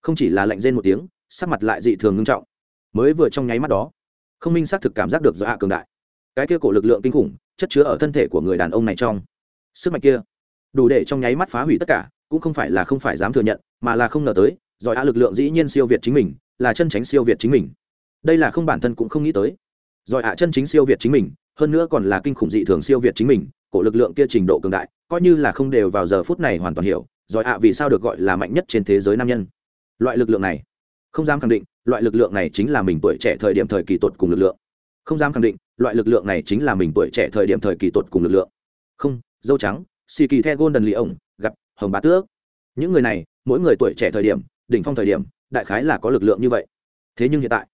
không chỉ là lạnh rên một tiếng, sắc mặt lại dị thường ngưng trọng. Mới vừa trong nháy mắt đó, không minh xác thực cảm giác được do ạ cường đại cái kia cổ lực lượng kinh khủng chất chứa ở thân thể của người đàn ông này trong. Sức mạnh kia, đủ để trong nháy mắt phá hủy tất cả, cũng không phải là không phải dám thừa nhận, mà là không ngờ tới, giỏi á lực lượng dĩ nhiên siêu việt chính mình, là chân tránh siêu việt chính mình. Đây là không bản thân cũng không nghĩ tới. Giỏi ạ chân chính siêu việt chính mình, hơn nữa còn là kinh khủng dị thường siêu việt chính mình, cổ lực lượng kia trình độ cường đại, coi như là không đều vào giờ phút này hoàn toàn hiểu, giỏi ạ vì sao được gọi là mạnh nhất trên thế giới nam nhân. Loại lực lượng này, không dám khẳng định, loại lực lượng này chính là mình tuổi trẻ thời điểm thời kỳ tột cùng lực lượng. Không dám khẳng định loại lực lượng này chính là mình tuổi trẻ thời điểm thời kỳ tột cùng lực lượng. Không, dâu trắng, xì kỳ the golden lì ổng, gặp hồng bá tước. Những người này, mỗi người tuổi trẻ thời điểm, đỉnh phong thời điểm, đại khái là có lực lượng như vậy. Thế nhưng hiện tại,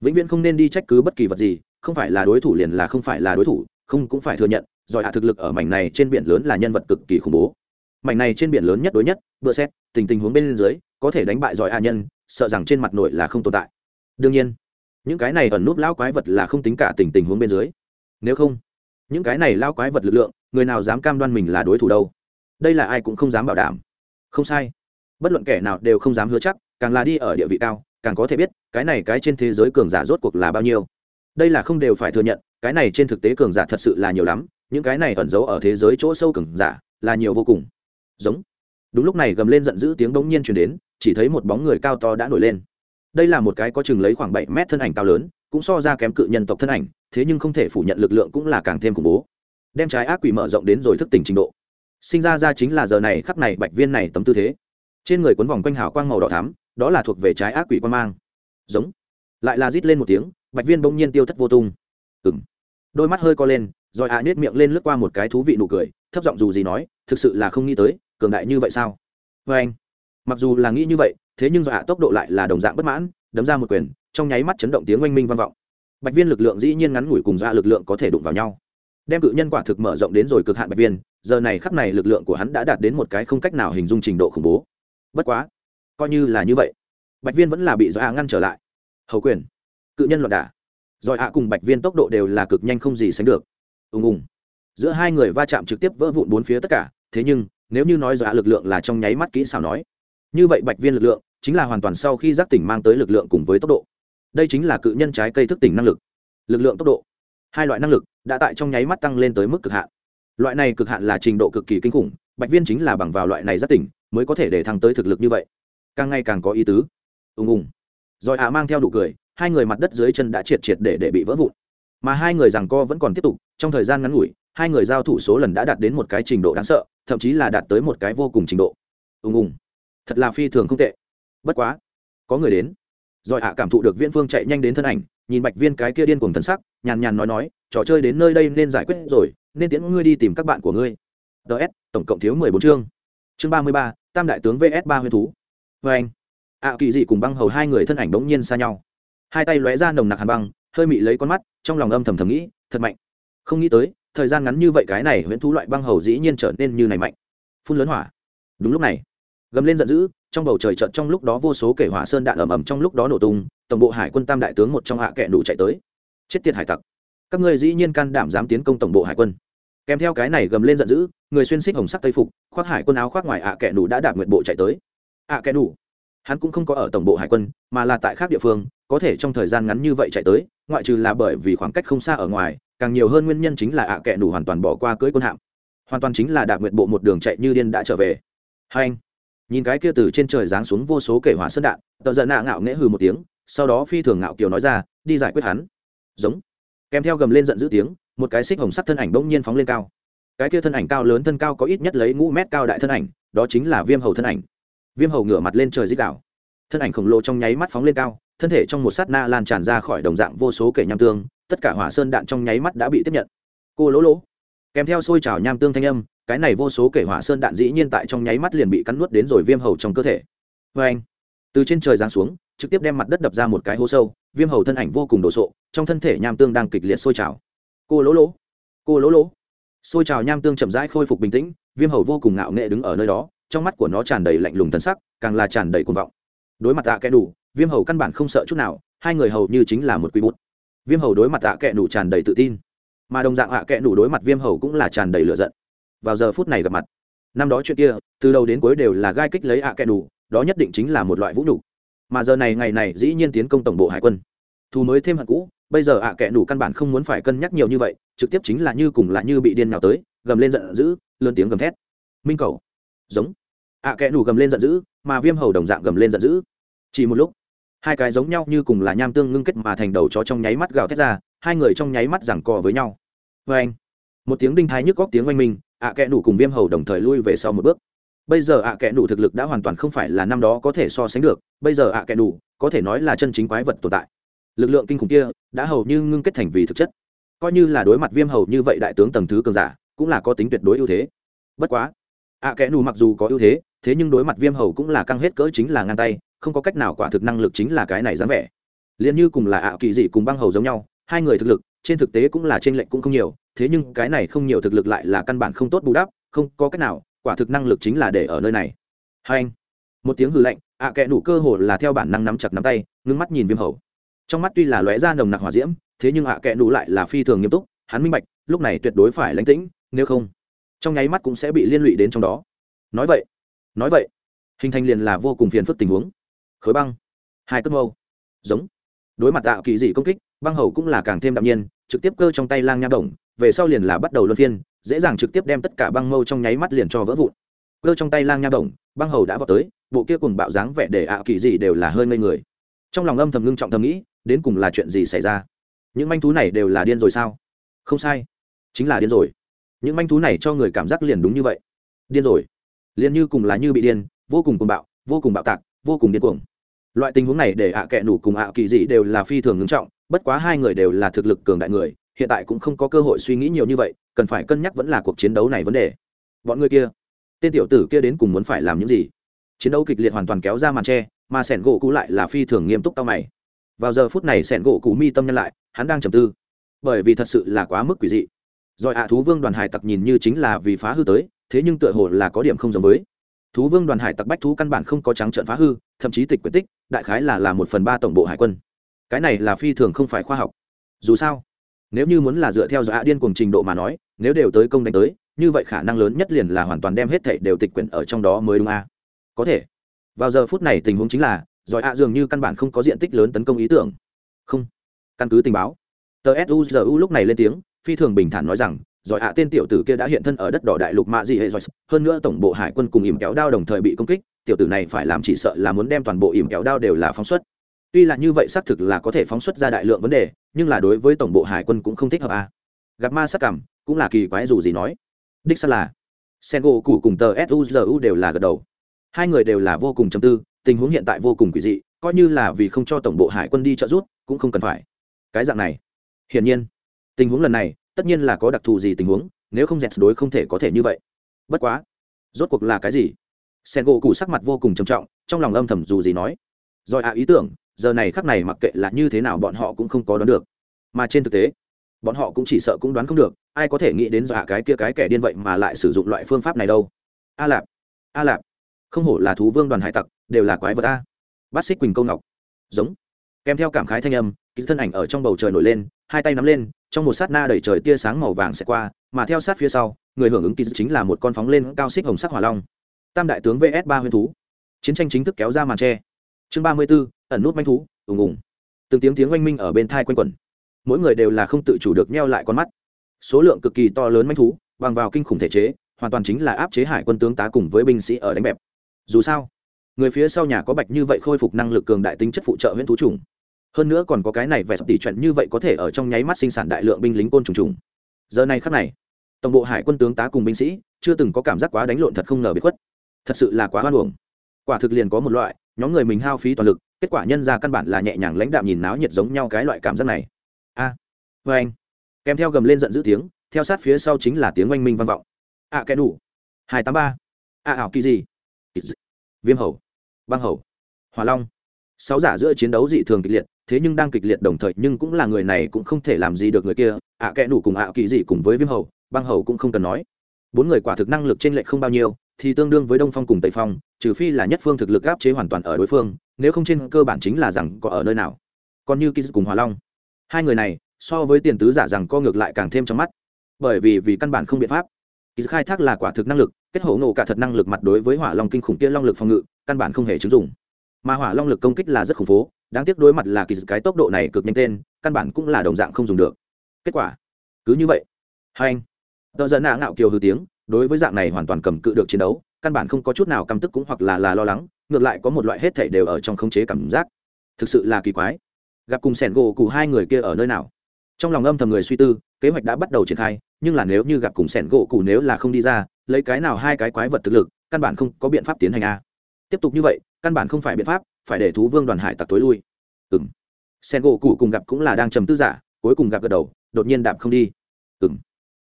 vĩnh viễn không nên đi trách cứ bất kỳ vật gì, không phải là đối thủ liền là không phải là đối thủ, không cũng phải thừa nhận, giỏi hạ thực lực ở mảnh này trên biển lớn là nhân vật cực kỳ khủng bố. Mảnh này trên biển lớn nhất đối nhất, vừa xét, tình tình huống bên dưới, có thể đánh bại giỏi hạ nhân, sợ rằng trên mặt nội là không tồn tại. Đương nhiên những cái này ẩn núp lão quái vật là không tính cả tình tình huống bên dưới. Nếu không, những cái này lao quái vật lực lượng, người nào dám cam đoan mình là đối thủ đâu? Đây là ai cũng không dám bảo đảm. Không sai. Bất luận kẻ nào đều không dám hứa chắc, càng là đi ở địa vị cao, càng có thể biết, cái này cái trên thế giới cường giả rốt cuộc là bao nhiêu. Đây là không đều phải thừa nhận, cái này trên thực tế cường giả thật sự là nhiều lắm, những cái này ẩn giấu ở thế giới chỗ sâu cường giả là nhiều vô cùng. Giống. Đúng lúc này gầm lên giận dữ tiếng bỗng nhiên chuyển đến, chỉ thấy một bóng người cao to đã nổi lên đây là một cái có chừng lấy khoảng bảy mét thân ảnh cao lớn, cũng so ra kém cự nhân tộc thân ảnh, thế nhưng không thể phủ nhận lực lượng cũng là càng thêm khủng bố. Đem trái ác quỷ mở rộng đến rồi thức tỉnh trình độ. Sinh ra ra chính là giờ này khắp này bạch viên này tấm tư thế. Trên người cuốn vòng quanh hào quang màu đỏ thắm, đó là thuộc về trái ác quỷ quan mang. Giống. Lại là rít lên một tiếng, bạch viên bỗng nhiên tiêu thất vô tung. Ừng đôi mắt hơi co lên, rồi ạ à nết miệng lên lướt qua một cái thú vị nụ cười, thấp giọng dù gì nói, thực sự là không nghĩ tới, cường đại như vậy sao? Vê anh mặc dù là nghĩ như vậy thế nhưng dọa tốc độ lại là đồng dạng bất mãn, đấm ra một quyền, trong nháy mắt chấn động tiếng oanh minh vang vọng. Bạch viên lực lượng dĩ nhiên ngắn ngủi cùng dọa lực lượng có thể đụng vào nhau. Đem cự nhân quả thực mở rộng đến rồi cực hạn bạch viên, giờ này khắc này lực lượng của hắn đã đạt đến một cái không cách nào hình dung trình độ khủng bố. Bất quá, coi như là như vậy, bạch viên vẫn là bị dọa ngăn trở lại. Hầu quyền. Cự nhân loạn đả. Rồi cùng bạch viên tốc độ đều là cực nhanh không gì sánh được. Ùng ùng. Giữa hai người va chạm trực tiếp vỡ vụn bốn phía tất cả, thế nhưng, nếu như nói dọa lực lượng là trong nháy mắt kỹ xảo nói như vậy bạch viên lực lượng chính là hoàn toàn sau khi giác tỉnh mang tới lực lượng cùng với tốc độ. Đây chính là cự nhân trái cây thức tỉnh năng lực. Lực lượng tốc độ. Hai loại năng lực đã tại trong nháy mắt tăng lên tới mức cực hạn. Loại này cực hạn là trình độ cực kỳ kinh khủng, bạch viên chính là bằng vào loại này giác tỉnh mới có thể để thăng tới thực lực như vậy. Càng ngày càng có ý tứ. Ùng ùng. Rồi ạ mang theo đủ cười, hai người mặt đất dưới chân đã triệt triệt để để bị vỡ vụn. Mà hai người rằng co vẫn còn tiếp tục, trong thời gian ngắn ngủi, hai người giao thủ số lần đã đạt đến một cái trình độ đáng sợ, thậm chí là đạt tới một cái vô cùng trình độ. Ùng ùng thật là phi thường không tệ. Bất quá, có người đến. Rồi ạ cảm thụ được viễn phương chạy nhanh đến thân ảnh, nhìn bạch viên cái kia điên cuồng thân sắc, nhàn nhàn nói nói, trò chơi đến nơi đây nên giải quyết rồi, nên tiễn ngươi đi tìm các bạn của ngươi. Ts tổng cộng thiếu mười bốn chương. Chương ba mươi ba, tam đại tướng vs ba huyên thú. Vê anh, ạ kỳ dị cùng băng hầu hai người thân ảnh bỗng nhiên xa nhau. Hai tay lóe ra nồng nặc hàn băng, hơi mị lấy con mắt, trong lòng âm thầm thầm nghĩ, thật mạnh. Không nghĩ tới, thời gian ngắn như vậy cái này huyễn thú loại băng hầu dĩ nhiên trở nên như này mạnh. Phun lớn hỏa. Đúng lúc này gầm lên giận dữ, trong bầu trời trận trong lúc đó vô số kể hỏa sơn đạn ầm ầm trong lúc đó nổ tung, tổng bộ hải quân tam đại tướng một trong hạ kệ đủ chạy tới. Chết tiệt hải tặc. Các ngươi dĩ nhiên can đảm dám tiến công tổng bộ hải quân. Kèm theo cái này gầm lên giận dữ, người xuyên xích hồng sắc tây phục, khoác hải quân áo khoác ngoài ạ kệ đủ đã đạp nguyện bộ chạy tới. Ạ kệ đủ hắn cũng không có ở tổng bộ hải quân, mà là tại khác địa phương, có thể trong thời gian ngắn như vậy chạy tới, ngoại trừ là bởi vì khoảng cách không xa ở ngoài, càng nhiều hơn nguyên nhân chính là ạ kệ đủ hoàn toàn bỏ qua cưỡi quân hạm. Hoàn toàn chính là đạp nguyện bộ một đường chạy như điên đã trở về. Hai anh nhìn cái kia từ trên trời giáng xuống vô số kể hỏa sơn đạn, tờ giận nạ ngạo nghễ hừ một tiếng, sau đó phi thường ngạo kiều nói ra, đi giải quyết hắn. Giống. Kèm theo gầm lên giận dữ tiếng, một cái xích hồng sắc thân ảnh bỗng nhiên phóng lên cao. Cái kia thân ảnh cao lớn thân cao có ít nhất lấy ngũ mét cao đại thân ảnh, đó chính là viêm hầu thân ảnh. Viêm hầu ngửa mặt lên trời dích đảo thân ảnh khổng lồ trong nháy mắt phóng lên cao, thân thể trong một sát na lan tràn ra khỏi đồng dạng vô số kể nham tương, tất cả hỏa sơn đạn trong nháy mắt đã bị tiếp nhận. Cô lỗ lỗ. Kèm theo xôi trào nham tương thanh âm cái này vô số kể hỏa sơn đạn dĩ nhiên tại trong nháy mắt liền bị cắn nuốt đến rồi viêm hầu trong cơ thể. Vê anh, từ trên trời giáng xuống, trực tiếp đem mặt đất đập ra một cái hố sâu, viêm hầu thân ảnh vô cùng đồ sộ, trong thân thể nham tương đang kịch liệt sôi trào. Cô lỗ lỗ, cô lỗ lỗ. Sôi trào nham tương chậm rãi khôi phục bình tĩnh, viêm hầu vô cùng ngạo nghệ đứng ở nơi đó, trong mắt của nó tràn đầy lạnh lùng thân sắc, càng là tràn đầy cuồng vọng. Đối mặt tạ kẽ đủ, viêm hầu căn bản không sợ chút nào, hai người hầu như chính là một quý bút. Viêm hầu đối mặt tạ kẽ đủ tràn đầy tự tin, mà đồng dạng hạ kẽ đủ đối mặt viêm hầu cũng là tràn đầy lửa giận vào giờ phút này gặp mặt. Năm đó chuyện kia, từ đầu đến cuối đều là gai kích lấy ạ kẹ đủ, đó nhất định chính là một loại vũ đủ mà giờ này ngày này dĩ nhiên tiến công tổng bộ hải quân. Thù mới thêm hận cũ, bây giờ ạ kẹ đủ căn bản không muốn phải cân nhắc nhiều như vậy, trực tiếp chính là như cùng là như bị điên nào tới, gầm lên giận dữ, lớn tiếng gầm thét. Minh cầu. Giống. Ạ kẹ đủ gầm lên giận dữ, mà viêm hầu đồng dạng gầm lên giận dữ. Chỉ một lúc, hai cái giống nhau như cùng là nham tương ngưng kết mà thành đầu chó trong nháy mắt gào thét ra, hai người trong nháy mắt giằng co với nhau. Vê anh một tiếng đinh thái nhức góc tiếng oanh minh, ạ kẽ nủ cùng viêm hầu đồng thời lui về sau một bước. Bây giờ ạ kẽ nủ thực lực đã hoàn toàn không phải là năm đó có thể so sánh được, bây giờ ạ kẽ nủ có thể nói là chân chính quái vật tồn tại. Lực lượng kinh khủng kia đã hầu như ngưng kết thành vì thực chất. Coi như là đối mặt viêm hầu như vậy đại tướng tầng thứ cường giả, cũng là có tính tuyệt đối ưu thế. Bất quá, ạ kẽ nủ mặc dù có ưu thế thế nhưng đối mặt viêm hầu cũng là căng hết cỡ chính là ngang tay, không có cách nào quả thực năng lực chính là cái này dám vẻ. Liền như cùng là ạ kỳ dị cùng băng hầu giống nhau, hai người thực lực, trên thực tế cũng là trên lệnh cũng không nhiều thế nhưng cái này không nhiều thực lực lại là căn bản không tốt bù đắp, không có cách nào, quả thực năng lực chính là để ở nơi này. Hai anh, một tiếng hư lạnh, ạ kệ nủ cơ hồ là theo bản năng nắm chặt nắm tay, ngưng mắt nhìn viêm hầu. Trong mắt tuy là lóe ra nồng nặc hỏa diễm, thế nhưng ạ kệ nủ lại là phi thường nghiêm túc, hắn minh bạch, lúc này tuyệt đối phải lánh tĩnh, nếu không, trong nháy mắt cũng sẽ bị liên lụy đến trong đó. Nói vậy nói vậy, hình thành liền là vô cùng phiền phức tình huống. Khối băng, hai cất mâu, giống. Đối mặt tạo kỳ dị công kích, băng hầu cũng là càng thêm đạm nhiên trực tiếp cơ trong tay lang nha bổng, về sau liền là bắt đầu luân phiên, dễ dàng trực tiếp đem tất cả băng mâu trong nháy mắt liền cho vỡ vụn. Cơ trong tay lang nha bổng, băng hầu đã vào tới, bộ kia cùng bạo dáng vẻ để ảo kỳ gì đều là hơi ngây người. Trong lòng âm thầm ngưng trọng thầm nghĩ, đến cùng là chuyện gì xảy ra? Những manh thú này đều là điên rồi sao? Không sai, chính là điên rồi. Những manh thú này cho người cảm giác liền đúng như vậy. Điên rồi. Liền như cùng là như bị điên, vô cùng cuồng bạo, vô cùng bạo tạc, vô cùng điên cuồng loại tình huống này để ạ à kệ nủ cùng ạ kỳ dị đều là phi thường ngưng trọng, bất quá hai người đều là thực lực cường đại người, hiện tại cũng không có cơ hội suy nghĩ nhiều như vậy, cần phải cân nhắc vẫn là cuộc chiến đấu này vấn đề. Bọn người kia, tên tiểu tử kia đến cùng muốn phải làm những gì? Chiến đấu kịch liệt hoàn toàn kéo ra màn tre mà sẻn gỗ cũ lại là phi thường nghiêm túc tao mày. Vào giờ phút này sẻn gỗ cũ mi tâm nhân lại, hắn đang trầm tư. Bởi vì thật sự là quá mức quỷ dị. Rồi ạ thú vương đoàn hải tặc nhìn như chính là vì phá hư tới, thế nhưng tựa hồ là có điểm không giống với. Thú vương đoàn hải tặc bách thú căn bản không có trắng trợn phá hư thậm chí tịch quyển tích, đại khái là là một phần ba tổng bộ hải quân. Cái này là phi thường không phải khoa học. Dù sao, nếu như muốn là dựa theo dõi điên cùng trình độ mà nói, nếu đều tới công đánh tới, như vậy khả năng lớn nhất liền là hoàn toàn đem hết thảy đều tịch quyển ở trong đó mới đúng a. À? có thể. Vào giờ phút này tình huống chính là giỏi ạ dường như căn bản không có diện tích lớn tấn công ý tưởng. Không. Căn cứ tình báo, tờ suzu lúc này lên tiếng, phi thường bình thản nói rằng giỏi ạ, tên tiểu tử kia đã hiện thân ở đất đỏ đại lục mạ dị hệ giỏi. Hơn nữa tổng bộ hải quân cùng ỉm kéo đao đồng thời bị công kích, tiểu tử này phải làm chỉ sợ là muốn đem toàn bộ ỉm kéo đao đều là phóng xuất. Tuy là như vậy xác thực là có thể phóng xuất ra đại lượng vấn đề, nhưng là đối với tổng bộ hải quân cũng không thích hợp a à. gặp ma sắc cảm, cũng là kỳ quái dù gì nói. Đích xác là sen gỗ cụ cùng tờ suzu đều là gật đầu. Hai người đều là vô cùng chầm tư, tình huống hiện tại vô cùng quỷ dị, coi như là vì không cho tổng bộ hải quân đi trợ giúp, cũng không cần phải. Cái dạng này, hiển nhiên, tình huống lần này tất nhiên là có đặc thù gì tình huống, nếu không dẹt đối không thể có thể như vậy. Bất quá, rốt cuộc là cái gì? Sen gỗ cụ sắc mặt vô cùng trầm trọng, trong lòng âm thầm dù gì nói. Rồi ạ ý tưởng, giờ này khắc này mặc kệ là như thế nào bọn họ cũng không có đoán được. Mà trên thực tế, bọn họ cũng chỉ sợ cũng đoán không được, ai có thể nghĩ đến dọa cái kia cái kẻ điên vậy mà lại sử dụng loại phương pháp này đâu. A lạp a lạp, không hổ là thú vương đoàn hải tặc, đều là quái vật a. Bát xích quỳnh câu ngọc. Giống. Kèm theo cảm khái thanh âm, ký thân ảnh ở trong bầu trời nổi lên hai tay nắm lên, trong một sát na đẩy trời tia sáng màu vàng sẽ qua, mà theo sát phía sau, người hưởng ứng kỳ chính là một con phóng lên cao xích hồng sắc hỏa long. Tam đại tướng vs ba huyên thú. Chiến tranh chính thức kéo ra màn tre. Chương ba mươi b ố ẩn nút manh thú, ùng ùng. Từng tiếng tiếng oanh minh ở bên thai quanh quẩn. Mỗi người đều là không tự chủ được neo lại con mắt. Số lượng cực kỳ to lớn manh thú, bằng vào kinh khủng thể chế, hoàn toàn chính là áp chế hải quân tướng tá cùng với binh sĩ ở đánh bẹp. Dù sao, người phía sau nhà có bạch như vậy khôi phục năng lực cường đại tính chất phụ trợ huyễn thú trùng hơn nữa còn có cái này vẻ tỷ chuẩn như vậy có thể ở trong nháy mắt sinh sản đại lượng binh lính côn trùng trùng. Giờ này khắc này tổng bộ hải quân tướng tá cùng binh sĩ chưa từng có cảm giác quá đánh lộn thật không ngờ bị khuất. Thật sự là quá hoan hồng quả thực liền có một loại nhóm người mình hao phí toàn lực kết quả nhân ra căn bản là nhẹ nhàng lãnh đạm nhìn náo nhiệt giống nhau cái loại cảm giác này. A à, vê anh. Kèm theo gầm lên giận dữ tiếng theo sát phía sau chính là tiếng oanh minh vang vọng. A à, kẻ đủ hai tám ba. A ảo kỳ gì? Viêm hầu. Băng hầu. Hỏa long sáu giả giữa chiến đấu dị thường kịch liệt thế nhưng đang kịch liệt đồng thời nhưng cũng là người này cũng không thể làm gì được người kia ạ à, kẽ đủ cùng ạ kỳ dị cùng với viêm hầu băng hầu cũng không cần nói. Bốn người quả thực năng lực trên lệch không bao nhiêu thì tương đương với đông phong cùng tây phong trừ phi là nhất phương thực lực áp chế hoàn toàn ở đối phương nếu không trên cơ bản chính là rằng có ở nơi nào. Còn như kiz cùng hòa long. Hai người này so với tiền tứ giả rằng co ngược lại càng thêm trong mắt. Bởi vì vì căn bản không biện pháp. Kỳ khai thác là quả thực năng lực kết hậu ngộ cả thật năng lực mặt đối với hỏa long kinh khủng kia long lực phòng ngự căn bản không hề chứng dụng mà hỏa long lực công kích là rất khủng phố, đáng tiếc đối mặt là kỳ cái tốc độ này cực nhanh tên, căn bản cũng là đồng dạng không dùng được. Kết quả, cứ như vậy, hai anh, tờ giận nạ ngạo kiều hư tiếng, đối với dạng này hoàn toàn cầm cự được chiến đấu, căn bản không có chút nào căm tức cũng hoặc là là lo lắng, ngược lại có một loại hết thể đều ở trong khống chế cảm giác. Thực sự là kỳ quái. Gặp cùng sẻn gỗ cụ hai người kia ở nơi nào? Trong lòng âm thầm người suy tư, kế hoạch đã bắt đầu triển khai, nhưng là nếu như gặp cùng sẻn gỗ cụ nếu là không đi ra, lấy cái nào hai cái quái vật thực lực, căn bản không có biện pháp tiến hành a tiếp tục như vậy, căn bản không phải biện pháp, phải để thú vương đoàn hải tặc tối lui. Ừ m sen gỗ cụ cùng gặp cũng là đang trầm tư giả, cuối cùng gặp gật đầu, đột nhiên đạp không đi. Ừ m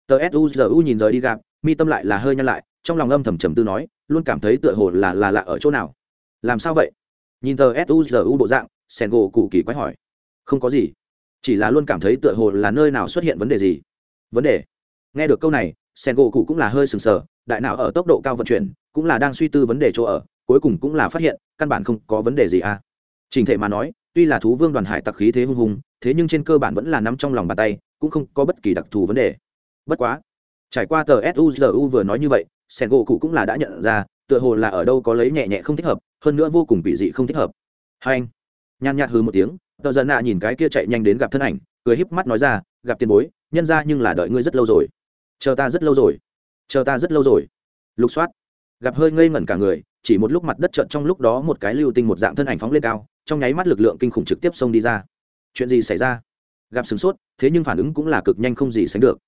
tờ suzu nhìn rời đi gặp, mi tâm lại là hơi nhăn lại, trong lòng âm thầm trầm tư nói, luôn cảm thấy tựa hồ là là lạ ở chỗ nào. Làm sao vậy? Nhìn tờ suzu bộ dạng, sen gỗ cụ kỳ quái hỏi. Không có gì. Chỉ là luôn cảm thấy tựa hồ là nơi nào xuất hiện vấn đề gì. Vấn đề. Nghe được câu này, sen gỗ cụ cũng là hơi sừng sờ, đại não ở tốc độ cao vận chuyển, cũng là đang suy tư vấn đề chỗ ở cuối cùng cũng là phát hiện, căn bản không có vấn đề gì à. Trình thể mà nói, tuy là thú vương đoàn hải tặc khí thế hung hùng, thế nhưng trên cơ bản vẫn là nắm trong lòng bàn tay, cũng không có bất kỳ đặc thù vấn đề. Bất quá, trải qua tờ suzu vừa nói như vậy sen gỗ cụ cũng là đã nhận ra, tựa hồ là ở đâu có lấy nhẹ nhẹ không thích hợp, hơn nữa vô cùng bị dị không thích hợp. Hai anh, nhàn nhạt hư một tiếng, tờ dân nạ nhìn cái kia chạy nhanh đến gặp thân ảnh, cười híp mắt nói ra, gặp tiền bối, nhân ra nhưng là đợi ngươi rất lâu rồi. Chờ ta rất lâu rồi. Chờ ta rất lâu rồi. Lục soát gặp hơi ngây ngẩn cả người, chỉ một lúc mặt đất trợn trong lúc đó một cái lưu tinh một dạng thân ảnh phóng lên cao, trong nháy mắt lực lượng kinh khủng trực tiếp xông đi ra. Chuyện gì xảy ra? Gặp sửng sốt, thế nhưng phản ứng cũng là cực nhanh không gì sánh được.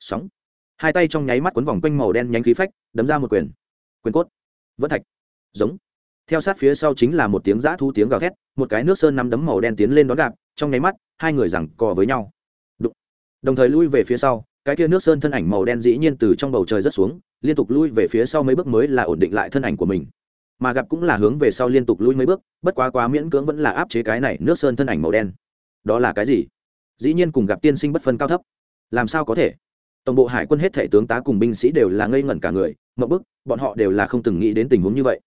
Sóng. Hai tay trong nháy mắt quấn vòng quanh màu đen nhánh khí phách, đấm ra một quyền. Quyền cốt. Vẫn thạch. Giống. Theo sát phía sau chính là một tiếng giã thu tiếng gào thét, một cái nước sơn nắm đấm màu đen tiến lên đón gạp trong nháy mắt, hai người rằng cò với nhau. Đụng. đồng thời lui về phía sau cái kia nước sơn thân ảnh màu đen dĩ nhiên từ trong bầu trời rất xuống, liên tục lui về phía sau mấy bước mới là ổn định lại thân ảnh của mình. Mà gặp cũng là hướng về sau liên tục lui mấy bước, bất quá quá miễn cưỡng vẫn là áp chế cái này nước sơn thân ảnh màu đen. Đó là cái gì? Dĩ nhiên cùng gặp tiên sinh bất phân cao thấp. Làm sao có thể? Tổng bộ hải quân hết thể tướng tá cùng binh sĩ đều là ngây ngẩn cả người mậu bức, bọn họ đều là không từng nghĩ đến tình huống như vậy.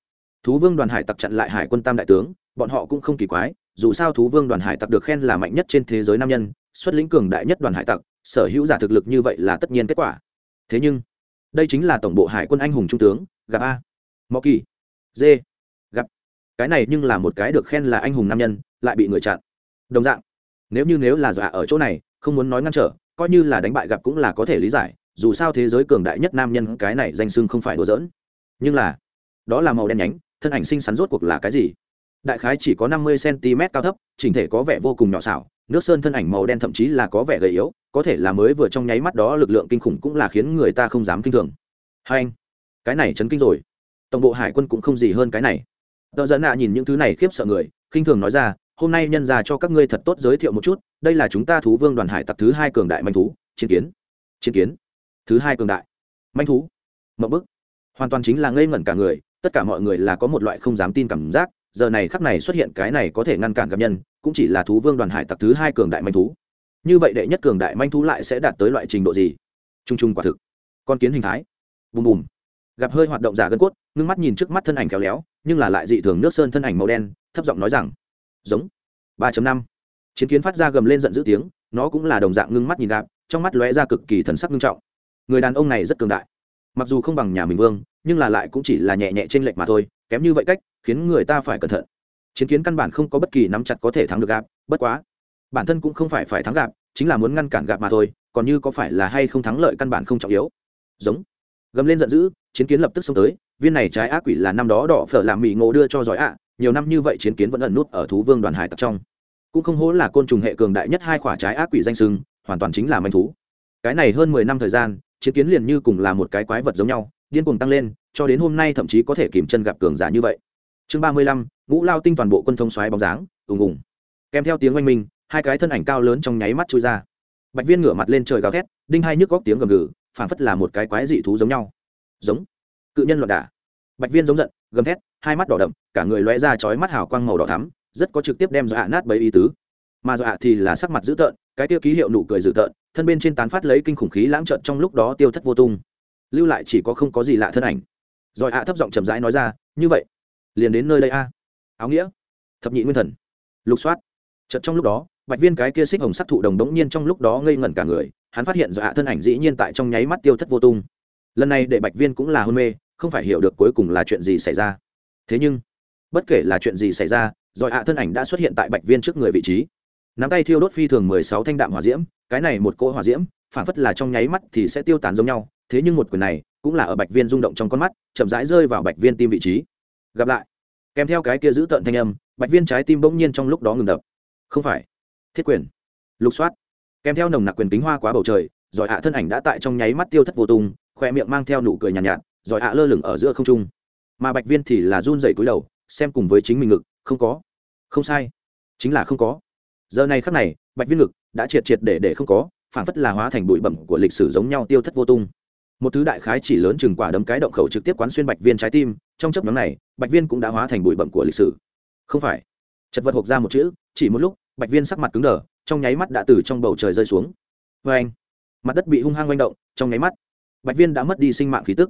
Thú vương đoàn hải tặc chặn lại hải quân tam đại tướng, bọn họ cũng không kỳ quái, dù sao thú vương đoàn hải tặc được khen là mạnh nhất trên thế giới nam nhân, xuất lĩnh cường đại nhất đoàn hải tặc sở hữu giả thực lực như vậy là tất nhiên kết quả. Thế nhưng, đây chính là tổng bộ hải quân anh hùng trung tướng, gặp a. Mò kỳ. D gặp. Cái này nhưng là một cái được khen là anh hùng nam nhân, lại bị người chặn. Đồng dạng, nếu như nếu là giả ở chỗ này, không muốn nói ngăn trở, coi như là đánh bại gặp cũng là có thể lý giải, dù sao thế giới cường đại nhất nam nhân cái này danh sưng không phải đùa giỡn. Nhưng là, đó là màu đen nhánh, thân ảnh xinh xắn rốt cuộc là cái gì? Đại khái chỉ có năm mươi cm cao thấp, chỉnh thể có vẻ vô cùng nhỏ xảo nước sơn thân ảnh màu đen thậm chí là có vẻ gầy yếu, có thể là mới vừa trong nháy mắt đó lực lượng kinh khủng cũng là khiến người ta không dám kinh thường. Hai anh, cái này chấn kinh rồi. Tổng bộ hải quân cũng không gì hơn cái này. Tờ dẫn nạ nhìn những thứ này khiếp sợ người, khinh thường nói ra, hôm nay nhân ra cho các ngươi thật tốt giới thiệu một chút, đây là chúng ta thú vương đoàn hải tặc thứ hai cường đại manh thú, chiến kiến. Chiến kiến. Thứ hai cường đại. Manh thú. Mậu bức. Hoàn toàn chính là ngây ngẩn cả người, tất cả mọi người là có một loại không dám tin cảm giác giờ này khắc này xuất hiện cái này có thể ngăn cản gặp nhân, cũng chỉ là thú vương đoàn hải tặc thứ hai cường đại manh thú. Như vậy đệ nhất cường đại manh thú lại sẽ đạt tới loại trình độ gì? T r u n g t r u n g quả thực. Con kiến hình thái. Bùm bùm. Gặp hơi hoạt động giả gân cốt, ngưng mắt nhìn trước mắt thân ảnh khéo léo, nhưng là lại dị thường nước sơn thân ảnh màu đen, thấp giọng nói rằng, giống. ba năm. Chiến kiến phát ra gầm lên giận dữ tiếng, nó cũng là đồng dạng ngưng mắt nhìn gặp, trong mắt lóe ra cực kỳ thần sắc nghiêm trọng. Người đàn ông này rất cường đại mặc dù không bằng nhà mình vương, nhưng là lại cũng chỉ là nhẹ nhẹ trên lệch mà thôi, kém như vậy cách, khiến người ta phải cẩn thận. Chiến kiến căn bản không có bất kỳ nắm chặt có thể thắng được gạp, bất quá, bản thân cũng không phải phải thắng gạp, chính là muốn ngăn cản gạp mà thôi, còn như có phải là hay không thắng lợi căn bản không trọng yếu. Giống. Gầm lên giận dữ, chiến kiến lập tức xông tới, viên này trái ác quỷ là năm đó đỏ phở làm mỹ ngộ đưa cho giỏi ạ, nhiều năm như vậy chiến kiến vẫn ẩn nút ở thú vương đoàn hải tặc trong. Cũng không hố là côn trùng hệ cường đại nhất hai quả trái ác quỷ danh sưng, hoàn toàn chính là manh thú. Cái này hơn mười năm thời gian chiến kiến liền như cùng là một cái quái vật giống nhau, điên cuồng tăng lên, cho đến hôm nay thậm chí có thể kìm chân gặp cường giả như vậy. Chương ba mươi lăm, ngũ lao tinh toàn bộ quân thông xoáy bóng dáng, ùng ùng. Kèm theo tiếng oanh minh, hai cái thân ảnh cao lớn trong nháy mắt trôi ra. Bạch viên ngửa mặt lên trời gào thét, đinh hai nhức góc tiếng gầm gừ, phảng phất là một cái quái dị thú giống nhau. Giống. Cự nhân loạn đả. Bạch viên giống giận, gầm thét, hai mắt đỏ đậm, cả người lóe ra chói mắt hào quang màu đỏ thắm, rất có trực tiếp đem dọa nát bấy ý tứ. Mà dọa thì là sắc mặt dữ tợn cái tiêu ký hiệu nụ cười dữ tợn, thân bên trên tán phát lấy kinh khủng khí lãng trợn trong lúc đó tiêu thất vô tung. Lưu lại chỉ có không có gì lạ thân ảnh. Rồi ạ thấp giọng chậm rãi nói ra, như vậy, liền đến nơi đây a. Áo nghĩa, thập nhị nguyên thần. Lục soát. Chợt trong lúc đó, bạch viên cái kia xích hồng sắc thụ đồng đống nhiên trong lúc đó ngây ngẩn cả người, hắn phát hiện do hạ thân ảnh dĩ nhiên tại trong nháy mắt tiêu thất vô tung. Lần này để bạch viên cũng là hôn mê, không phải hiểu được cuối cùng là chuyện gì xảy ra. Thế nhưng, bất kể là chuyện gì xảy ra, rồi ạ thân ảnh đã xuất hiện tại bạch viên trước người vị trí nắm tay thiêu đốt phi thường mười sáu thanh đạm hỏa diễm cái này một cỗ hỏa diễm phản phất là trong nháy mắt thì sẽ tiêu tán giống nhau thế nhưng một quyền này cũng là ở bạch viên rung động trong con mắt chậm rãi rơi vào bạch viên tim vị trí. Gặp lại. Kèm theo cái kia giữ tợn thanh âm bạch viên trái tim bỗng nhiên trong lúc đó ngừng đập. Không phải. Thiết quyền. Lục soát. Kèm theo nồng nặc quyền kính hoa quá bầu trời giỏi hạ thân ảnh đã tại trong nháy mắt tiêu thất vô tung khoe miệng mang theo nụ cười nhàn nhạt, nhạt giỏi ạ lơ lửng ở giữa không trung. Mà bạch viên thì là run dậy cúi đầu xem cùng với chính mình ngực không có. Không sai. Chính là không có giờ này khắc này, bạch viên ngực đã triệt triệt để để không có phản phất là hóa thành bụi bẩm của lịch sử giống nhau tiêu thất vô tung. Một thứ đại khái chỉ lớn chừng quả đấm cái động khẩu trực tiếp quán xuyên bạch viên trái tim, trong chấp nhóm này, bạch viên cũng đã hóa thành bụi bẩm của lịch sử. Không phải. Chật vật hộp ra một chữ, chỉ một lúc, bạch viên sắc mặt cứng đờ, trong nháy mắt đã từ trong bầu trời rơi xuống. Vê anh, mặt đất bị hung hăng manh động, trong nháy mắt, bạch viên đã mất đi sinh mạng khí tức.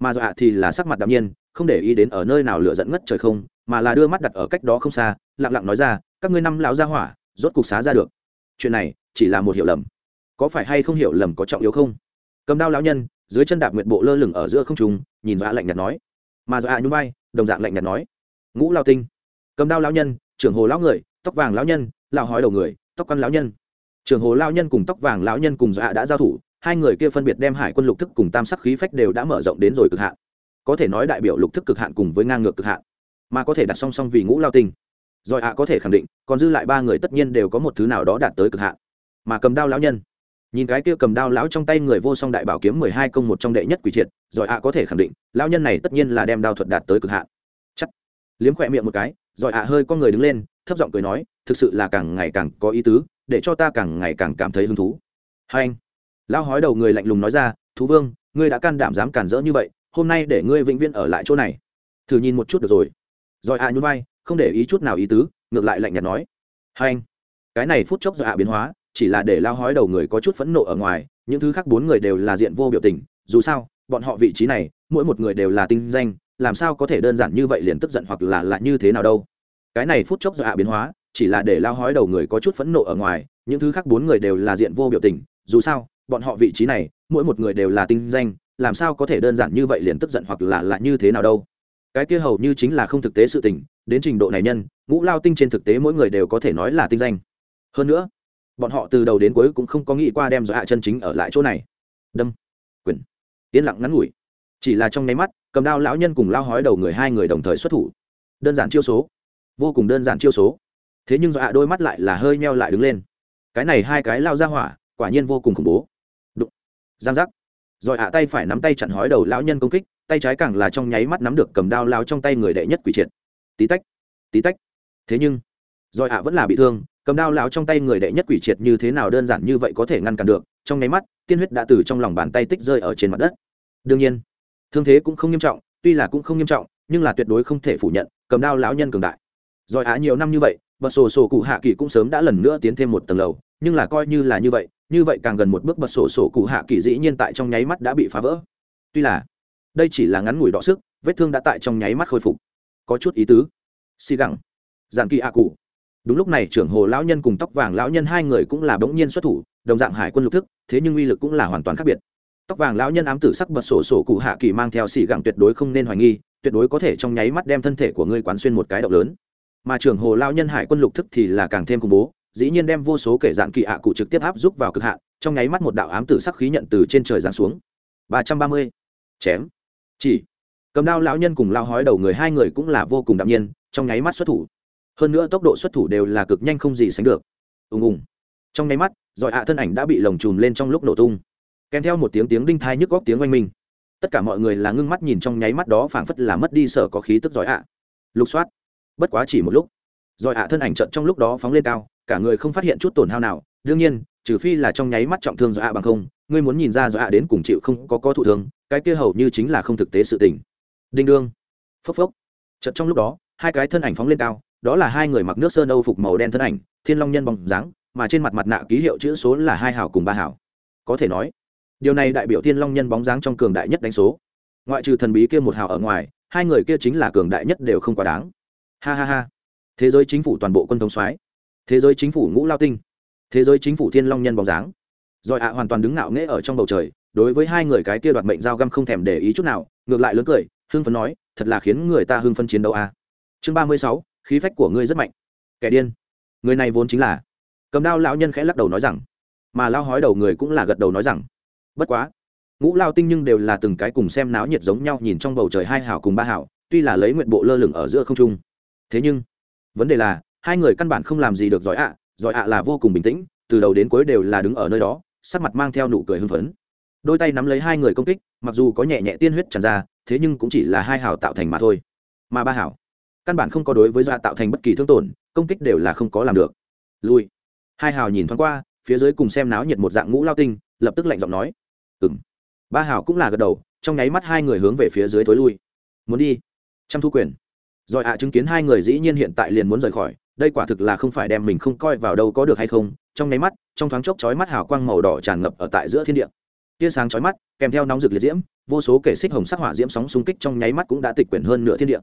Mà dọa thì là sắc mặt đạm nhiên, không để ý đến ở nơi nào lửa dẫn ngất trời không, mà là đưa mắt đặt ở cách đó không xa, lặng lặng nói ra, các ngươi năm lão gia hỏa rốt cục xá ra được. Chuyện này chỉ là một hiểu lầm. Có phải hay không hiểu lầm có trọng yếu không? Cầm đao lão nhân, dưới chân đạp nguyện bộ lơ lửng ở giữa không trùng nhìn dọa lạnh nhạt nói. Mà dọa nhún vai, đồng dạng lạnh nhạt nói. Ngũ lao tinh. Cầm đao lão nhân, trưởng hồ lão người, tóc vàng lão nhân, lão hói đầu người, tóc căn lão nhân. Trưởng hồ lão nhân cùng tóc vàng lão nhân cùng dọa đã giao thủ, hai người kia phân biệt đem hải quân lục thức cùng tam sắc khí phách đều đã mở rộng đến rồi cực hạn. Có thể nói đại biểu lục thức cực hạn cùng với ngang ngược cực hạn. Mà có thể đặt song song vì ngũ lao tinh rồi ạ có thể khẳng định, còn dư lại ba người tất nhiên đều có một thứ nào đó đạt tới cực hạn. Mà cầm đao lão nhân. Nhìn cái kia cầm đao lão trong tay người vô song đại bảo kiếm mười hai công một trong đệ nhất quỷ triệt, rồi ạ có thể khẳng định, lão nhân này tất nhiên là đem đao thuật đạt tới cực hạn. Chắc. Liếm khỏe miệng một cái, rồi ạ hơi con người đứng lên, thấp giọng cười nói, thực sự là càng ngày càng có ý tứ, để cho ta càng ngày càng cảm thấy hứng thú. Hai anh. Lão hói đầu người lạnh lùng nói ra, thú vương, ngươi đã can đảm dám cản rỡ như vậy, hôm nay để ngươi vĩnh viễn ở lại chỗ này. Thử nhìn một chút được rồi. Rồi ạ nhún vai không để ý chút nào ý tứ, ngược lại lạnh nhạt nói. Hai anh, cái này phút chốc do ạ biến hóa, chỉ là để lao hói đầu người có chút phẫn nộ ở ngoài, những thứ khác bốn người đều là diện vô biểu tình, dù sao, bọn họ vị trí này, mỗi một người đều là tinh danh, làm sao có thể đơn giản như vậy liền tức giận hoặc là là như thế nào đâu. Cái này phút chốc do ạ biến hóa, chỉ là để lao hói đầu người có chút phẫn nộ ở ngoài, những thứ khác bốn người đều là diện vô biểu tình, dù sao, bọn họ vị trí này, mỗi một người đều là tinh danh, làm sao có thể đơn giản như vậy liền tức giận hoặc là là như thế nào đâu. Cái kia hầu như chính là không thực tế sự tình đến trình độ này nhân, ngũ lao tinh trên thực tế mỗi người đều có thể nói là tinh danh. Hơn nữa, bọn họ từ đầu đến cuối cũng không có nghĩ qua đem dọa chân chính ở lại chỗ này. Đâm, quyền, yên lặng ngắn ngủi. Chỉ là trong nháy mắt, cầm đao lão nhân cùng lao hói đầu người hai người đồng thời xuất thủ. Đơn giản chiêu số, vô cùng đơn giản chiêu số. Thế nhưng dọa đôi mắt lại là hơi meo lại đứng lên. Cái này hai cái lao ra hỏa, quả nhiên vô cùng khủng bố. Đụng, giang giác. Rồi hạ tay phải nắm tay chặn hói đầu lão nhân công kích, tay trái càng là trong nháy mắt nắm được cầm đao lao trong tay người đệ nhất quỷ triệt tí tách tí tách. Thế nhưng rồi ạ vẫn là bị thương, cầm đao lão trong tay người đệ nhất quỷ triệt như thế nào đơn giản như vậy có thể ngăn cản được, trong nháy mắt, tiên huyết đã từ trong lòng bàn tay tích rơi ở trên mặt đất. Đương nhiên, thương thế cũng không nghiêm trọng, tuy là cũng không nghiêm trọng, nhưng là tuyệt đối không thể phủ nhận, cầm đao lão nhân cường đại. Rồi á nhiều năm như vậy, bật sổ sổ cụ hạ kỳ cũng sớm đã lần nữa tiến thêm một tầng lầu, nhưng là coi như là như vậy như vậy càng gần một bước bật sổ sổ cụ hạ kỳ dĩ nhiên tại trong nháy mắt đã bị phá vỡ. Tuy là, đây chỉ là ngắn ngủi đọ sức, vết thương đã tại trong nháy mắt khôi phục có chút ý tứ. Xì gẳng. Giàn kỳ hạ cụ. Đúng lúc này, trưởng hồ lão nhân cùng tóc vàng lão nhân hai người cũng là bỗng nhiên xuất thủ, đồng dạng hải quân lục thức, thế nhưng uy lực cũng là hoàn toàn khác biệt. Tóc vàng lão nhân ám tử sắc bật sổ sổ cụ hạ kỳ mang theo xì gẳng tuyệt đối không nên hoài nghi, tuyệt đối có thể trong nháy mắt đem thân thể của ngươi quán xuyên một cái động lớn. Mà trưởng hồ lao nhân hải quân lục thức thì là càng thêm khủng bố, dĩ nhiên đem vô số kể dạng kỳ hạ cụ trực tiếp áp giúp vào cực hạn, trong nháy mắt một đạo ám tử sắc khí nhận từ trên trời giáng xuống. Ba trăm ba mươi. Chém. Chỉ cầm đao lão nhân cùng lao hói đầu người hai người cũng là vô cùng đạm nhiên, trong nháy mắt xuất thủ. Hơn nữa tốc độ xuất thủ đều là cực nhanh không gì sánh được. Ùng ùng. Trong nháy mắt giỏi hạ thân ảnh đã bị lồng chùm lên trong lúc nổ tung. Kèm theo một tiếng tiếng đinh thai nhức góc tiếng oanh minh. Tất cả mọi người là ngưng mắt nhìn trong nháy mắt đó phảng phất là mất đi sở có khí tức giỏi hạ lục soát. Bất quá chỉ một lúc. Giỏi hạ thân ảnh trận trong lúc đó phóng lên cao, cả người không phát hiện chút tổn hao nào. Đương nhiên, trừ phi là trong nháy mắt trọng thương giỏi hạ bằng không, ngươi muốn nhìn ra giỏi hạ đến cùng chịu không có có thụ thương, cái kia hầu như chính là không thực tế sự tình đinh đương. Phốc phốc. Chật trong lúc đó, hai cái thân ảnh phóng lên cao, đó là hai người mặc nước sơn âu phục màu đen thân ảnh, thiên long nhân bóng dáng, mà trên mặt mặt nạ ký hiệu chữ số là hai hảo cùng ba hảo. Có thể nói, điều này đại biểu thiên long nhân bóng dáng trong cường đại nhất đánh số. Ngoại trừ thần bí kia một hào ở ngoài, hai người kia chính là cường đại nhất đều không quá đáng. Ha ha ha. Thế giới chính phủ toàn bộ quân thống soái. Thế giới chính phủ ngũ lao tinh. Thế giới chính phủ thiên long nhân bóng dáng. Rồi ạ hoàn toàn đứng ngạo nghễ ở trong bầu trời, đối với hai người cái kia đoạt mệnh dao găm không thèm để ý chút nào, ngược lại lớn cười hưng phấn nói, thật là khiến người ta hưng phấn chiến đấu a. À. chương ba mươi sáu, khí phách của ngươi rất mạnh. Kẻ điên. Người này vốn chính là cầm đao lão nhân khẽ lắc đầu nói rằng, mà lao hói đầu người cũng là gật đầu nói rằng, bất quá, ngũ lao tinh nhưng đều là từng cái cùng xem náo nhiệt giống nhau nhìn trong bầu trời hai hảo cùng ba hảo, tuy là lấy nguyện bộ lơ lửng ở giữa không trung. Thế nhưng, vấn đề là, hai người căn bản không làm gì được giỏi ạ giỏi ạ là vô cùng bình tĩnh, từ đầu đến cuối đều là đứng ở nơi đó, sắc mặt mang theo nụ cười hưng phấn. Đôi tay nắm lấy hai người công kích, mặc dù có nhẹ nhẹ tiên huyết tràn ra thế nhưng cũng chỉ là hai hảo tạo thành mà thôi. Mà ba hảo căn bản không có đối với dọa tạo thành bất kỳ thương tổn, công kích đều là không có làm được. Lui. Hai hào nhìn thoáng qua, phía dưới cùng xem náo nhiệt một dạng ngũ lao tinh, lập tức lạnh giọng nói. Ừng ba hào cũng là gật đầu, trong nháy mắt hai người hướng về phía dưới tối lui. Muốn đi. Chăm thu quyền. Rồi ạ chứng kiến hai người dĩ nhiên hiện tại liền muốn rời khỏi, đây quả thực là không phải đem mình không coi vào đâu có được hay không? Trong nháy mắt, trong thoáng chốc chói mắt hào quang màu đỏ tràn ngập ở tại giữa thiên địa. Tia sáng chói mắt, kèm theo nóng rực liệt diễm vô số kể xích hồng sắc hỏa diễm sóng xung kích trong nháy mắt cũng đã tịch quyển hơn nửa thiên địa.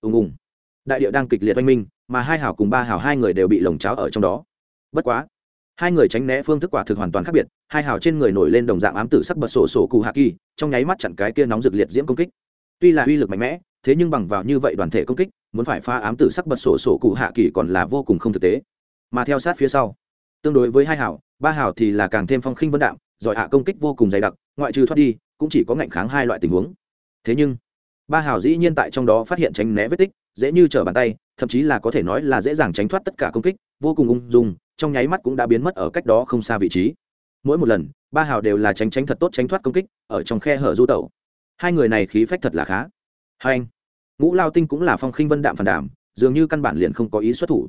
Ùng ùng. Đại địa đang kịch liệt oanh minh, mà hai hảo cùng ba hảo hai người đều bị lồng cháo ở trong đó. Bất quá, hai người tránh né phương thức quả thực hoàn toàn khác biệt, hai hào trên người nổi lên đồng dạng ám tử sắc bật sổ sổ cụ hạ kỳ, trong nháy mắt chặn cái kia nóng rực liệt diễm công kích. Tuy là uy lực mạnh mẽ, thế nhưng bằng vào như vậy đoàn thể công kích, muốn phải phá ám tử sắc bật sổ sổ cụ hạ kỳ còn là vô cùng không thực tế. Mà theo sát phía sau, tương đối với hai hảo ba hảo thì là càng thêm phong khinh vân đạm, giỏi hạ công kích vô cùng dày đặc, ngoại trừ thoát đi cũng chỉ có ngạnh kháng hai loại tình huống. Thế nhưng, ba hào dĩ nhiên tại trong đó phát hiện tránh né vết tích, dễ như trở bàn tay, thậm chí là có thể nói là dễ dàng tránh thoát tất cả công kích, vô cùng ung dung, trong nháy mắt cũng đã biến mất ở cách đó không xa vị trí. Mỗi một lần, ba hào đều là tránh tránh thật tốt tránh thoát công kích, ở trong khe hở du tẩu. Hai người này khí phách thật là khá. Hai anh, ngũ lao tinh cũng là phong khinh vân đạm phản đảm dường như căn bản liền không có ý xuất thủ.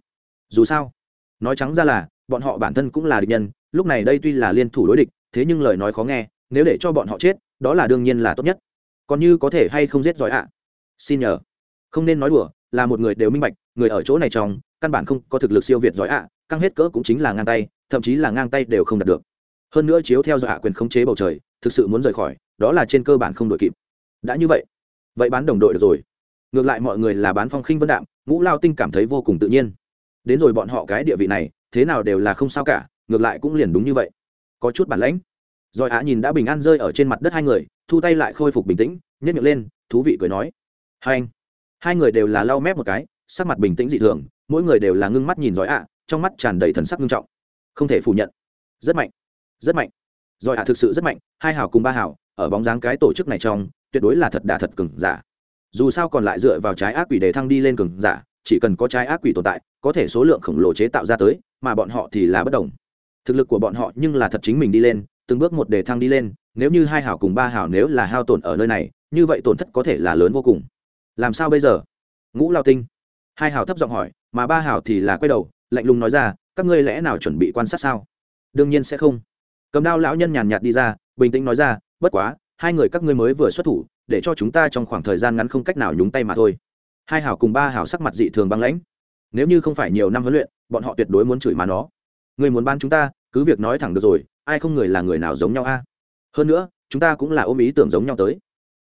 Dù sao, nói trắng ra là, bọn họ bản thân cũng là địch nhân, lúc này đây tuy là liên thủ đối địch, thế nhưng lời nói khó nghe, nếu để cho bọn họ chết đó là đương nhiên là tốt nhất. Còn như có thể hay không giết giỏi ạ? Xin nhờ. Không nên nói đùa, là một người đều minh bạch, người ở chỗ này trong, căn bản không có thực lực siêu việt giỏi ạ, căng hết cỡ cũng chính là ngang tay, thậm chí là ngang tay đều không đạt được. Hơn nữa chiếu theo dọa quyền khống chế bầu trời, thực sự muốn rời khỏi, đó là trên cơ bản không đội kịp. Đã như vậy vậy bán đồng đội được rồi. Ngược lại mọi người là bán phong khinh vân đạm, ngũ lao tinh cảm thấy vô cùng tự nhiên. Đến rồi bọn họ cái địa vị này, thế nào đều là không sao cả, ngược lại cũng liền đúng như vậy. Có chút bản lãnh rồi ạ nhìn đã bình an rơi ở trên mặt đất hai người thu tay lại khôi phục bình tĩnh nhét miệng lên thú vị cười nói. Hai anh hai người đều là lau mép một cái sắc mặt bình tĩnh dị thường mỗi người đều là ngưng mắt nhìn giỏi ạ trong mắt tràn đầy thần sắc nghiêm trọng. Không thể phủ nhận. Rất mạnh rất mạnh. Giỏi ạ thực sự rất mạnh hai hảo cùng ba hảo, ở bóng dáng cái tổ chức này trong tuyệt đối là thật đà thật cường giả. Dù sao còn lại dựa vào trái ác quỷ để thăng đi lên cường giả chỉ cần có trái ác quỷ tồn tại có thể số lượng khổng lồ chế tạo ra tới mà bọn họ thì là bất đồng. Thực lực của bọn họ nhưng là thật chính mình đi lên từng bước một để thăng đi lên, nếu như hai hảo cùng ba hảo nếu là hao tổn ở nơi này, như vậy tổn thất có thể là lớn vô cùng. Làm sao bây giờ? Ngũ lao tinh. Hai hảo thấp giọng hỏi, mà ba hảo thì là quay đầu, lạnh lùng nói ra, các ngươi lẽ nào chuẩn bị quan sát sao? Đương nhiên sẽ không. Cầm đao lão nhân nhàn nhạt đi ra, bình tĩnh nói ra, bất quá, hai người các ngươi mới vừa xuất thủ, để cho chúng ta trong khoảng thời gian ngắn không cách nào nhúng tay mà thôi. Hai hảo cùng ba hảo sắc mặt dị thường băng lãnh. Nếu như không phải nhiều năm huấn luyện, bọn họ tuyệt đối muốn chửi mà nó. Người muốn ban chúng ta, cứ việc nói thẳng được rồi ai không người là người nào giống nhau a? Hơn nữa, chúng ta cũng là ôm ý tưởng giống nhau tới.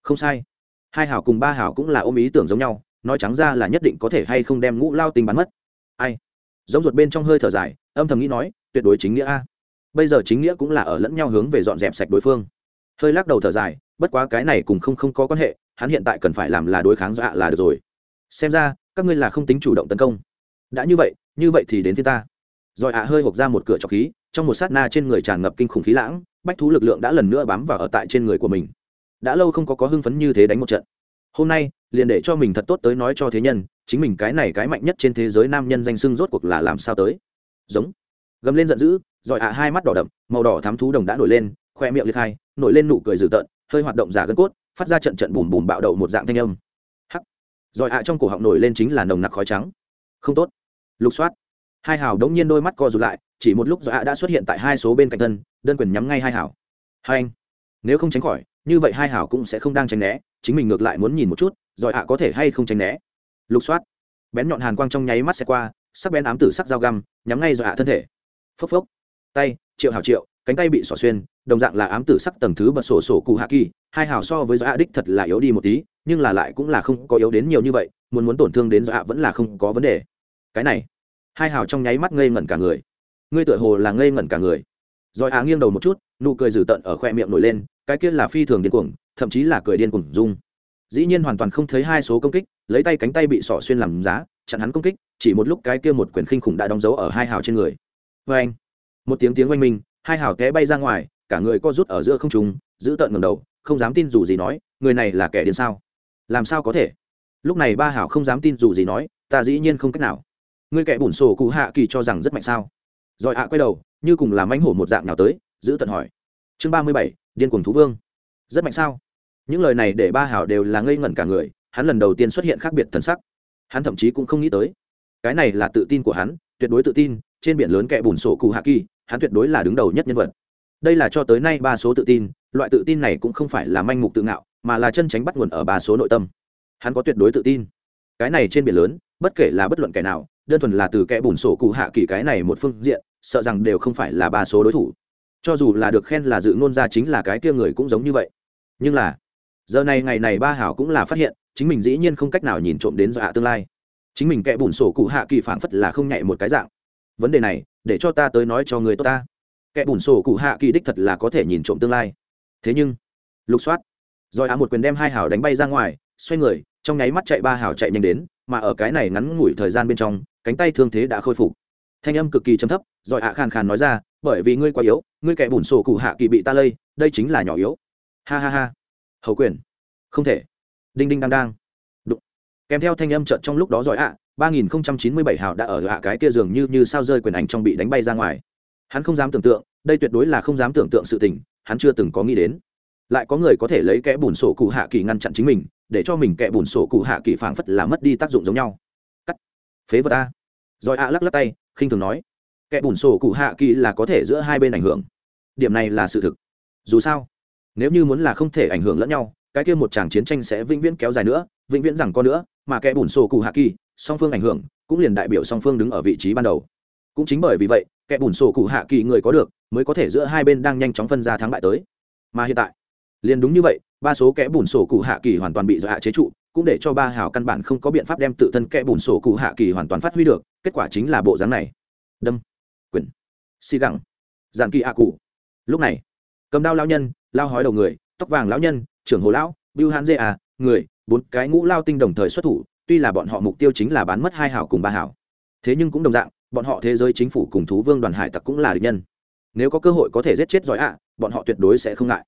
Không sai. Hai hảo cùng ba hảo cũng là ôm ý tưởng giống nhau, nói trắng ra là nhất định có thể hay không đem ngũ lao tình bắn mất. Ai? Giống ruột bên trong hơi thở dài, âm thầm nghĩ nói, tuyệt đối chính nghĩa a. Bây giờ chính nghĩa cũng là ở lẫn nhau hướng về dọn dẹp sạch đối phương. Hơi lắc đầu thở dài, bất quá cái này cùng không không có quan hệ, hắn hiện tại cần phải làm là đối kháng dọa là được rồi. Xem ra, các ngươi là không tính chủ động tấn công. Đã như vậy như vậy thì đến phía ta. Rồi ạ hơi hộp ra một cửa trọc khí trong một sát na trên người tràn ngập kinh khủng khí lãng, bách thú lực lượng đã lần nữa bám vào ở tại trên người của mình. Đã lâu không có có hưng phấn như thế đánh một trận. Hôm nay, liền để cho mình thật tốt tới nói cho thế nhân, chính mình cái này cái mạnh nhất trên thế giới nam nhân danh sưng rốt cuộc là làm sao tới. Giống. Gầm lên giận dữ, rồi ạ, hai mắt đỏ đậm, màu đỏ thám thú đồng đã nổi lên, khoe miệng liệt hai, nổi lên nụ cười dữ tợn, hơi hoạt động giả gân cốt, phát ra trận trận bùm bùm bạo đậu một dạng thanh âm. Hắc. Rồi ạ, trong cổ họng nổi lên chính là nồng nặc khói trắng. Không tốt. Lục soát. Hai hào đống nhiên đôi mắt co rụt lại chỉ một lúc rồi đã xuất hiện tại hai số bên cạnh thân, đơn quyền nhắm ngay hai hảo. Hai anh, nếu không tránh khỏi, như vậy hai hảo cũng sẽ không đang tránh né, chính mình ngược lại muốn nhìn một chút, rồi ạ có thể hay không tránh né. Lục soát, bén nhọn hàn quang trong nháy mắt xe qua, sắc bén ám tử sắc dao găm, nhắm ngay rồi thân thể. Phốc phốc, tay, triệu hảo triệu, cánh tay bị xỏ xuyên, đồng dạng là ám tử sắc tầng thứ bật sổ sổ cụ hạ kỳ, hai hào so với dọa đích thật là yếu đi một tí, nhưng là lại cũng là không có yếu đến nhiều như vậy, muốn muốn tổn thương đến dọa vẫn là không có vấn đề. Cái này, hai hào trong nháy mắt ngây ngẩn cả người ngươi tựa hồ là ngây ngẩn cả người. Rồi á nghiêng đầu một chút, nụ cười dữ tợn ở khoe miệng nổi lên, cái kia là phi thường điên cuồng, thậm chí là cười điên cuồng dung dĩ nhiên hoàn toàn không thấy hai số công kích, lấy tay cánh tay bị sỏ xuyên làm giá, chặn hắn công kích, chỉ một lúc cái kia một quyển khinh khủng đã đóng dấu ở hai hào trên người. Vê anh, một tiếng tiếng oanh minh, hai hào té bay ra ngoài, cả người co rút ở giữa không trung giữ tợn ngầm đầu, không dám tin dù gì nói, người này là kẻ điên sao? Làm sao có thể? Lúc này ba hảo không dám tin dù gì nói, ta dĩ nhiên không cách nào. Ngươi kẻ bủn sổ cụ hạ kỳ cho rằng rất mạnh sao? Rồi hạ quay đầu, như cùng làm mánh hổ một dạng nào tới, giữ tận hỏi. Chương ba mươi bảy, điên cuồng thú vương. Rất mạnh sao? Những lời này để ba hảo đều là ngây ngẩn cả người, hắn lần đầu tiên xuất hiện khác biệt thần sắc. Hắn thậm chí cũng không nghĩ tới. Cái này là tự tin của hắn, tuyệt đối tự tin, trên biển lớn kẻ bùn sổ cụ hạ kỳ, hắn tuyệt đối là đứng đầu nhất nhân vật. Đây là cho tới nay ba số tự tin, loại tự tin này cũng không phải là manh mục tự ngạo, mà là chân tránh bắt nguồn ở ba số nội tâm. Hắn có tuyệt đối tự tin. Cái này trên biển lớn, bất kể là bất luận kẻ nào đơn thuần là từ kẻ bùn sổ cụ hạ kỳ cái này một phương diện, sợ rằng đều không phải là ba số đối thủ. Cho dù là được khen là dự ngôn ra chính là cái kia người cũng giống như vậy. Nhưng là, giờ này ngày này ba hảo cũng là phát hiện, chính mình dĩ nhiên không cách nào nhìn trộm đến dọa tương lai. Chính mình kẻ bùn sổ cụ hạ kỳ phảng phất là không nhạy một cái dạng. Vấn đề này, để cho ta tới nói cho người tốt ta. Kẻ bùn sổ cụ hạ kỳ đích thật là có thể nhìn trộm tương lai. Thế nhưng, lục soát, rồi á một quyền đem hai hảo đánh bay ra ngoài, xoay người, trong nháy mắt chạy ba hảo chạy nhanh đến mà ở cái này ngắn ngủi thời gian bên trong, cánh tay thương thế đã khôi phục. Thanh âm cực kỳ chấm thấp, rồi ạ khàn khàn nói ra, bởi vì ngươi quá yếu, ngươi kẻ bùn sổ cụ hạ kỳ bị ta lây, đây chính là nhỏ yếu. Ha ha ha. Hầu quyền. Không thể. Đinh đinh đang đang. Đụng. kèm theo thanh âm trận trong lúc đó giỏi ạ, ba nghìn không trăm chín mươi bảy hào đã ở hạ cái kia dường như như sao rơi quyền ảnh trong bị đánh bay ra ngoài. Hắn không dám tưởng tượng, đây tuyệt đối là không dám tưởng tượng sự tình, hắn chưa từng có nghĩ đến. Lại có người có thể lấy kẽ bùn sổ cụ hạ kỳ ngăn chặn chính mình để cho mình kẽ bùn sổ cụ hạ kỳ phảng phất là mất đi tác dụng giống nhau. Cắt. Phế vật a. Rồi ạ lắc lắc tay, khinh thường nói kẽ bùn sổ cụ hạ kỳ là có thể giữa hai bên ảnh hưởng. Điểm này là sự thực. Dù sao, nếu như muốn là không thể ảnh hưởng lẫn nhau, cái kia một tràng chiến tranh sẽ vĩnh viễn kéo dài nữa, vĩnh viễn rằng có nữa, mà kẻ bùn sổ cụ hạ kỳ, song phương ảnh hưởng, cũng liền đại biểu song phương đứng ở vị trí ban đầu. Cũng chính bởi vì vậy, kẻ bùn sổ cụ hạ kỳ người có được, mới có thể giữa hai bên đang nhanh chóng phân ra thắng bại tới. Mà hiện tại, liền đúng như vậy ba số kẽ bùn sổ cụ hạ kỳ hoàn toàn bị dọa chế trụ, cũng để cho ba hào căn bản không có biện pháp đem tự thân kẽ bùn sổ cụ hạ kỳ hoàn toàn phát huy được, kết quả chính là bộ dáng này. Đâm. Quyền. Xì gẳng. Dàn kỳ hạ cụ. Lúc này, cầm đao lao nhân, lao hói đầu người, tóc vàng lão nhân, trưởng hồ lão, bưu hán dê à người, bốn cái ngũ lao tinh đồng thời xuất thủ, tuy là bọn họ mục tiêu chính là bán mất hai hảo cùng ba hảo thế nhưng cũng đồng dạng, bọn họ thế giới chính phủ cùng thú vương đoàn hải tặc cũng là địch nhân. Nếu có cơ hội có thể giết chết giỏi ạ, bọn họ tuyệt đối sẽ không ngại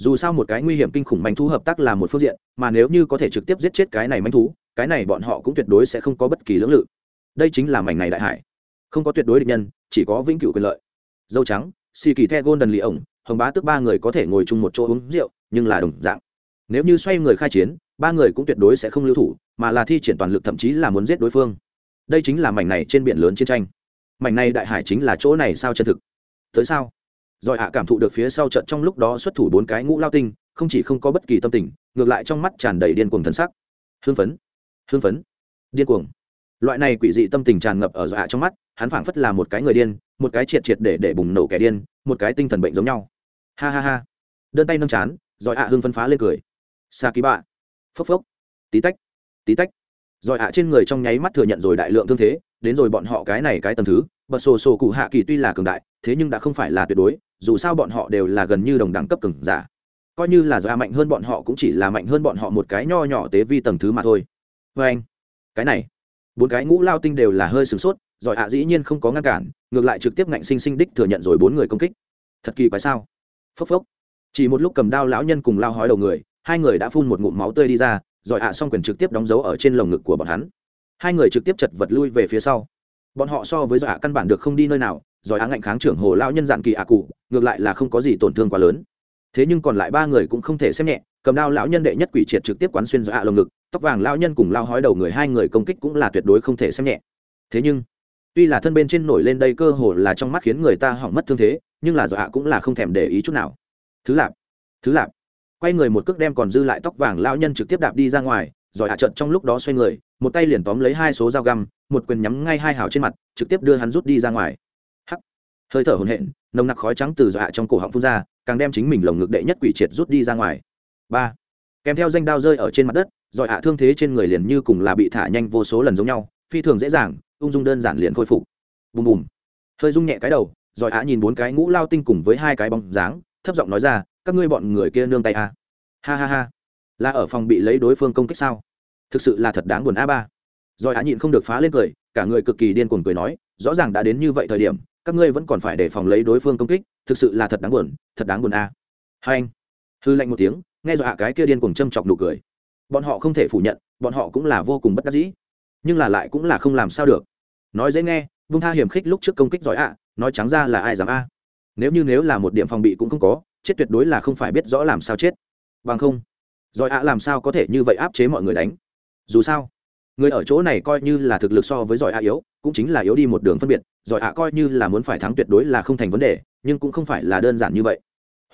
dù sao một cái nguy hiểm kinh khủng manh thú hợp tác là một phương diện, mà nếu như có thể trực tiếp giết chết cái này manh thú, cái này bọn họ cũng tuyệt đối sẽ không có bất kỳ lưỡng lự. Đây chính là mảnh này đại hải. Không có tuyệt đối địch nhân, chỉ có vĩnh cửu quyền lợi. Dâu trắng, xì kỳ the golden lì ổng, hồng bá tức ba người có thể ngồi chung một chỗ uống rượu, nhưng là đồng dạng. Nếu như xoay người khai chiến, ba người cũng tuyệt đối sẽ không lưu thủ, mà là thi triển toàn lực thậm chí là muốn giết đối phương. Đây chính là mảnh này trên biển lớn chiến tranh. Mảnh này đại hải chính là chỗ này sao chân thực? Tới sao? Rồi hạ cảm thụ được phía sau trận trong lúc đó xuất thủ bốn cái ngũ lao tinh, không chỉ không có bất kỳ tâm tình, ngược lại trong mắt tràn đầy điên cuồng thân sắc. Hưng phấn hưng phấn, điên cuồng. Loại này quỷ dị tâm tình tràn ngập ở dọa trong mắt, hắn phảng phất là một cái người điên, một cái triệt triệt để để bùng nổ kẻ điên, một cái tinh thần bệnh giống nhau. Ha ha ha. Đơn tay nâng chán, rồi ạ hưng phấn phá lên cười. Sa ký bạ phốc phốc. Tí tách tí tách. Rồi ạ trên người trong nháy mắt thừa nhận rồi đại lượng thương thế, đến rồi bọn họ cái này cái tầm thứ bật sổ sổ cụ hạ kỳ tuy là cường đại, thế nhưng đã không phải là tuyệt đối, dù sao bọn họ đều là gần như đồng đẳng cấp cường giả. Coi như là do mạnh hơn bọn họ cũng chỉ là mạnh hơn bọn họ một cái nho nhỏ tế vi tầng thứ mà thôi. Vê anh, cái này, bốn cái ngũ lao tinh đều là hơi sửng sốt, giỏi hạ dĩ nhiên không có ngăn cản, ngược lại trực tiếp ngạnh sinh sinh đích thừa nhận rồi bốn người công kích. Thật kỳ quái sao? Phốc phốc. Chỉ một lúc cầm đao lão nhân cùng lao hói đầu người, hai người đã phun một ngụm máu tươi đi ra, giỏi hạ xong quyền trực tiếp đóng dấu ở trên lồng ngực của bọn hắn. Hai người trực tiếp chật vật lui về phía sau bọn họ so với dọa căn bản được không đi nơi nào rồi á ngạnh kháng trưởng hồ lao nhân dạng kỳ ạ cụ, ngược lại là không có gì tổn thương quá lớn. Thế nhưng còn lại ba người cũng không thể xem nhẹ, cầm đao lão nhân đệ nhất quỷ triệt trực tiếp quán xuyên dọa lồng ngực, tóc vàng lão nhân cùng lao hói đầu người hai người công kích cũng là tuyệt đối không thể xem nhẹ. Thế nhưng, tuy là thân bên trên nổi lên đây cơ hồ là trong mắt khiến người ta hỏng mất thương thế, nhưng là dọa cũng là không thèm để ý chút nào. Thứ lạp thứ lạp. Quay người một cước đem còn dư lại tóc vàng lão nhân trực tiếp đạp đi ra ngoài rồi hạ trận trong lúc đó xoay người một tay liền tóm lấy hai số dao găm một quyền nhắm ngay hai hào trên mặt trực tiếp đưa hắn rút đi ra ngoài. Hắc. Hơi thở hồn hện nồng nặc khói trắng từ dọa trong cổ họng phun ra càng đem chính mình lồng ngực đệ nhất quỷ triệt rút đi ra ngoài. Ba. Kèm theo danh đao rơi ở trên mặt đất rồi hạ thương thế trên người liền như cùng là bị thả nhanh vô số lần giống nhau phi thường dễ dàng ung dung đơn giản liền khôi phục. Bùm bùm. Hơi rung nhẹ cái đầu rồi hạ nhìn bốn cái ngũ lao tinh cùng với hai cái bóng dáng thấp giọng nói ra các ngươi bọn người kia nương tay a, ha ha ha. Là ở phòng bị lấy đối phương công kích sao? Thực sự là thật đáng buồn a ba. Rồi á nhịn không được phá lên cười, cả người cực kỳ điên cuồng cười nói, rõ ràng đã đến như vậy thời điểm, các ngươi vẫn còn phải đề phòng lấy đối phương công kích, thực sự là thật đáng buồn, thật đáng buồn a. Hai anh, hư lạnh một tiếng, nghe dọa cái kia điên cuồng châm chọc nụ cười. Bọn họ không thể phủ nhận, bọn họ cũng là vô cùng bất đắc dĩ, nhưng là lại cũng là không làm sao được. Nói dễ nghe, vung tha hiểm khích lúc trước công kích giỏi ạ nói trắng ra là ai dám a? Nếu như nếu là một điểm phòng bị cũng không có, chết tuyệt đối là không phải biết rõ làm sao chết. Bằng không giỏi ạ làm sao có thể như vậy áp chế mọi người đánh? Dù sao, người ở chỗ này coi như là thực lực so với giỏi ạ yếu, cũng chính là yếu đi một đường phân biệt, giỏi ạ coi như là muốn phải thắng tuyệt đối là không thành vấn đề, nhưng cũng không phải là đơn giản như vậy.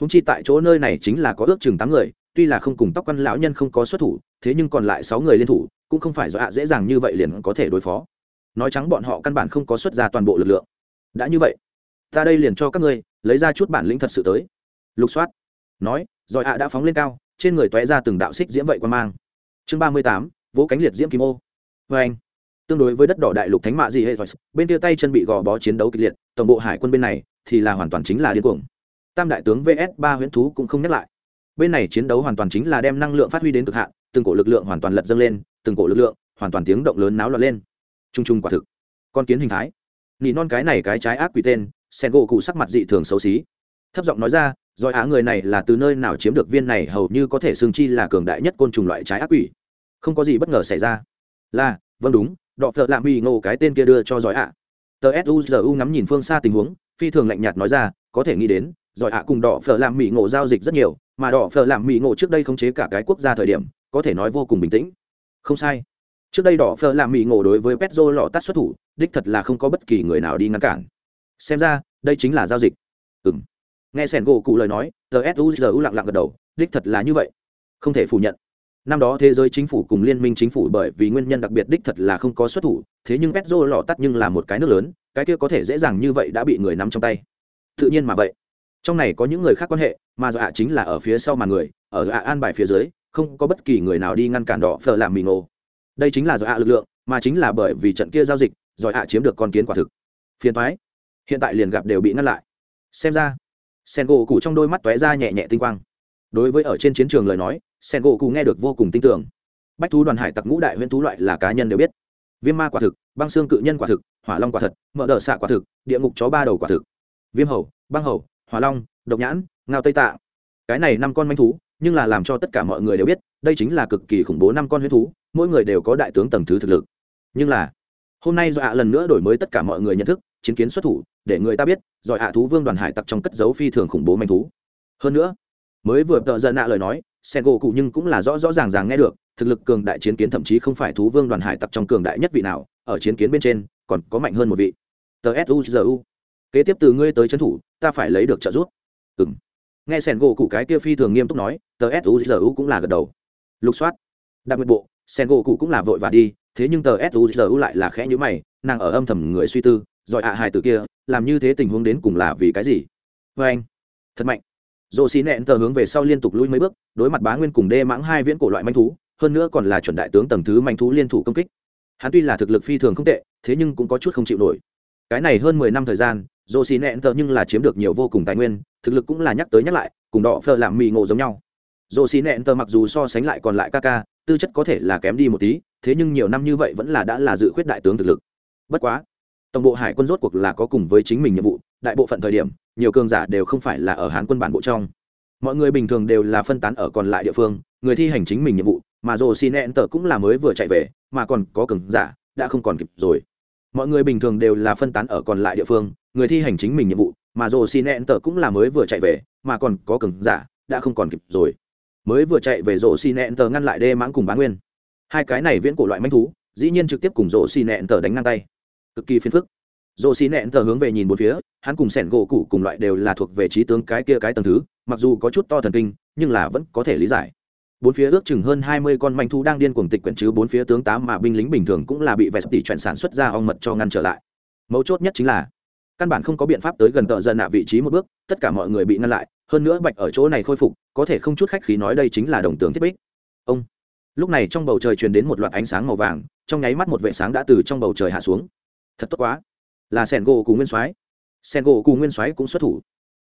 Húng chi tại chỗ nơi này chính là có ước chừng tám người, tuy là không cùng tóc căn lão nhân không có xuất thủ, thế nhưng còn lại sáu người liên thủ, cũng không phải giỏi ạ dễ dàng như vậy liền có thể đối phó. Nói trắng bọn họ căn bản không có xuất ra toàn bộ lực lượng. Đã như vậy, ta đây liền cho các ngươi lấy ra chút bản lĩnh thật sự tới. Lục soát nói, giỏi ạ đã phóng lên cao, trên người toé ra từng đạo xích diễm vậy quan mang. Chương ba mươi tám vỗ cánh liệt diễm kim ô. Vê anh, tương đối với đất đỏ đại lục thánh mạ gì hệ bên kia tay chân bị gò bó chiến đấu kịch liệt, tổng bộ hải quân bên này thì là hoàn toàn chính là điên cuồng. Tam đại tướng vs ba huyễn thú cũng không nhắc lại. Bên này chiến đấu hoàn toàn chính là đem năng lượng phát huy đến cực hạn, từng cổ lực lượng hoàn toàn lật dâng lên, từng cổ lực lượng, hoàn toàn tiếng động lớn náo loạn lên. T r u n g t r u n g quả thực. Con kiến hình thái. Nỉ non cái này cái trái ác quỷ tên, sen gỗ cụ sắc mặt dị thường xấu xí. Thấp giọng nói ra giỏi á, người này là từ nơi nào chiếm được viên này, hầu như có thể xương chi là cường đại nhất côn trùng loại trái ác quỷ? Không có gì bất ngờ xảy ra. Là vâng đúng, đọ phợ lạ mỹ ngộ cái tên kia đưa cho giỏi ạ. Tờ suzu ngắm nhìn phương xa tình huống, phi thường lạnh nhạt nói ra, có thể nghĩ đến, giỏi ạ cùng đỏ phở làm mỹ ngộ giao dịch rất nhiều, mà đỏ phở làm mỹ ngộ trước đây không chế cả cái quốc gia thời điểm, có thể nói vô cùng bình tĩnh. Không sai. Trước đây đỏ phở làm mỹ ngộ đối với petro lọ tắt xuất thủ, đích thật là không có bất kỳ người nào đi ngăn cản. Xem ra, đây chính là giao dịch. Ừ m nghe sẻn gỗ cụ lời nói, tờ suzu lặng lặng gật đầu, đích thật là như vậy. Không thể phủ nhận năm đó thế giới chính phủ cùng liên minh chính phủ bởi vì nguyên nhân đặc biệt đích thật là không có xuất thủ, thế nhưng petro lò tắt nhưng là một cái nước lớn, cái kia có thể dễ dàng như vậy đã bị người nắm trong tay. Tự nhiên mà vậy. Trong này có những người khác quan hệ, mà dọa chính là ở phía sau màn người, ở dọa an bài phía dưới, không có bất kỳ người nào đi ngăn cản đỏ phở làm mì ngộ đây chính là dọa lực lượng, mà chính là bởi vì trận kia giao dịch rồi ạ chiếm được con kiến quả thực. Phiền thoái hiện tại liền gặp đều bị ngăn lại. Xem ra sen gỗ cụ trong đôi mắt tóe ra nhẹ nhẹ tinh quang. Đối với ở trên chiến trường lời nói sen gỗ cụ nghe được vô cùng tin tưởng. Bách thú đoàn hải tặc ngũ đại huyễn thú loại là cá nhân đều biết. Viêm ma quả thực, băng xương cự nhân quả thực, hỏa long quả thật mở đờ xạ quả thực, địa ngục chó ba đầu quả thực. Viêm hầu, băng hầu, hỏa long, độc nhãn, ngao tây tạ. Cái này năm con manh thú, nhưng là làm cho tất cả mọi người đều biết, đây chính là cực kỳ khủng bố năm con huyết thú, mỗi người đều có đại tướng tầng thứ thực lực. Nhưng là, hôm nay do ạ lần nữa đổi mới tất cả mọi người nhận thức, chiến kiến xuất thủ, để người ta biết giỏi ạ thú vương đoàn hải tặc trong cất dấu phi thường khủng bố manh thú. Hơn nữa, mới vừa tợ giận nạ lời nói sen gỗ cụ nhưng cũng là rõ rõ ràng ràng nghe được, thực lực cường đại chiến kiến thậm chí không phải thú vương đoàn hải tặc trong cường đại nhất vị nào, ở chiến kiến bên trên, còn có mạnh hơn một vị. Tờ suzu kế tiếp từ ngươi tới trấn thủ, ta phải lấy được trợ giúp. Ừ m nghe sẻn gỗ cụ cái kia phi thường nghiêm túc nói, tờ suzu cũng là gật đầu. Lục soát. Đặc biệt bộ sẻn gỗ cụ cũng là vội và đi, thế nhưng tờ suzu lại là khẽ nhữ mày, nàng ở âm thầm người suy tư giỏi ạ à hài từ kia, làm như thế tình huống đến cùng là vì cái gì? Vê anh. Thật mạnh dồ xí nẹn tờ hướng về sau liên tục lui mấy bước, đối mặt bá nguyên cùng đê mãng hai viễn cổ loại manh thú, hơn nữa còn là chuẩn đại tướng tầng thứ manh thú liên thủ công kích. Hắn tuy là thực lực phi thường không tệ, thế nhưng cũng có chút không chịu nổi. Cái này hơn mười năm thời gian dồ xì nẹn tờ nhưng là chiếm được nhiều vô cùng tài nguyên, thực lực cũng là nhắc tới nhắc lại, cùng đỏ phờ làm mì ngộ giống nhau. Dồ xì nẹn tờ mặc dù so sánh lại còn lại ca ca, tư chất có thể là kém đi một tí, thế nhưng nhiều năm như vậy vẫn là đã là dự khuyết đại tướng thực lực. Bất quá, tổng bộ hải quân rốt cuộc là có cùng với chính mình nhiệm vụ, đại bộ phận thời điểm nhiều cường giả đều không phải là ở hán quân bản bộ trong. Mọi người bình thường đều là phân tán ở còn lại địa phương, người thi hành chính mình nhiệm vụ, mà rồ xì nẹn tờ cũng là mới vừa chạy về, mà còn có cường giả đã không còn kịp rồi. Mọi người bình thường đều là phân tán ở còn lại địa phương, người thi hành chính mình nhiệm vụ, mà rồ xì nẹn tờ cũng là mới vừa chạy về, mà còn có cường giả đã không còn kịp rồi. Mới vừa chạy về rồ xì nẹn tờ ngăn lại đê mãng cùng bá nguyên. Hai cái này viễn cổ loại manh thú, dĩ nhiên trực tiếp cùng rồ xì nẹn tờ đánh ngang tay. Cực kỳ phiền phức dồ xì nẹn thờ hướng về nhìn bốn phía, hắn cùng sẻn gỗ cụ cùng loại đều là thuộc về trí tướng cái kia cái tầng thứ, mặc dù có chút to thần kinh, nhưng là vẫn có thể lý giải. Bốn phía ước chừng hơn hai mươi con manh thu đang điên cuồng tịch quyển chứ bốn phía tướng tám mà binh lính bình thường cũng là bị vẹt tỷ chuyển sản xuất ra ong mật cho ngăn trở lại. Mấu chốt nhất chính là, căn bản không có biện pháp tới gần tợ dân nạ vị trí một bước, tất cả mọi người bị ngăn lại, hơn nữa bạch ở chỗ này khôi phục, có thể không chút khách khí nói đây chính là đồng tướng thiết bích. Ông. Lúc này trong bầu trời truyền đến một loạt ánh sáng màu vàng, trong nháy mắt một vệ sáng đã từ trong bầu trời hạ xuống. Thật tốt quá là sẻn gỗ cùng nguyên soái. Sẻn gỗ cùng nguyên soái cũng xuất thủ.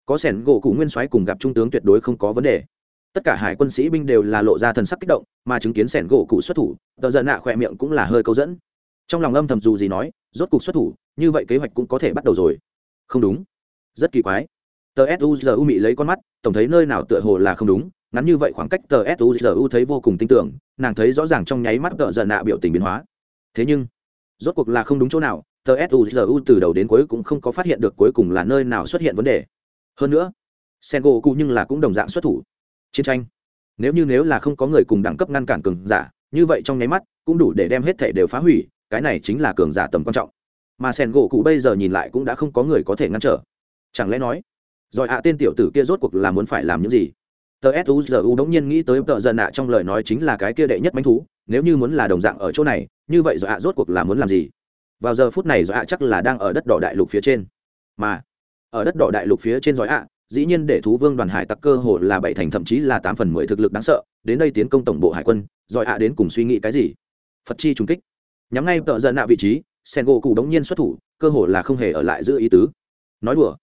Có sẻn gỗ cùng nguyên soái cùng gặp trung tướng tuyệt đối không có vấn đề. Tất cả hải quân sĩ binh đều là lộ ra thần sắc kích động, mà chứng kiến sẻn gỗ cụ xuất thủ, tờ giận nạ khỏe miệng cũng là hơi câu dẫn. Trong lòng âm thầm dù gì nói, rốt cuộc xuất thủ, như vậy kế hoạch cũng có thể bắt đầu rồi. Không đúng. Rất kỳ quái. Tờ suzu mị lấy con mắt, tổng thấy nơi nào tựa hồ là không đúng, ngắn như vậy khoảng cách tờ suzu thấy vô cùng tin tưởng, nàng thấy rõ ràng trong nháy mắt tờ giận nạ biểu tình biến hóa. Thế nhưng, rốt cuộc là không đúng chỗ nào tờ suzu từ đầu đến cuối cũng không có phát hiện được cuối cùng là nơi nào xuất hiện vấn đề. Hơn nữa sen gỗ cụ nhưng là cũng đồng dạng xuất thủ. Chiến tranh. Nếu như nếu là không có người cùng đẳng cấp ngăn cản cường giả, như vậy trong nháy mắt cũng đủ để đem hết thể đều phá hủy, cái này chính là cường giả tầm quan trọng. Mà sen gỗ cụ bây giờ nhìn lại cũng đã không có người có thể ngăn trở. Chẳng lẽ nói, rồi ạ, tên tiểu tử kia rốt cuộc là muốn phải làm những gì? Tờ suzu đống nhiên nghĩ tới tờ dần ạ, trong lời nói chính là cái kia đệ nhất bánh thú, nếu như muốn là đồng dạng ở chỗ này, như vậy rồi ạ, rốt cuộc là muốn làm gì? Vào giờ phút này rồi ạ chắc là đang ở đất đỏ đại lục phía trên. Mà, ở đất đỏ đại lục phía trên giỏi ạ, dĩ nhiên để thú vương đoàn hải tặc cơ hồ là bảy thành thậm chí là tám phần mười thực lực đáng sợ, đến đây tiến công tổng bộ hải quân giỏi ạ đến cùng suy nghĩ cái gì? Phật chi trùng kích. Nhắm ngay tợ dân nạ vị trí, sen gỗ cụ đống nhiên xuất thủ, cơ hồ là không hề ở lại giữ ý tứ. Nói đùa,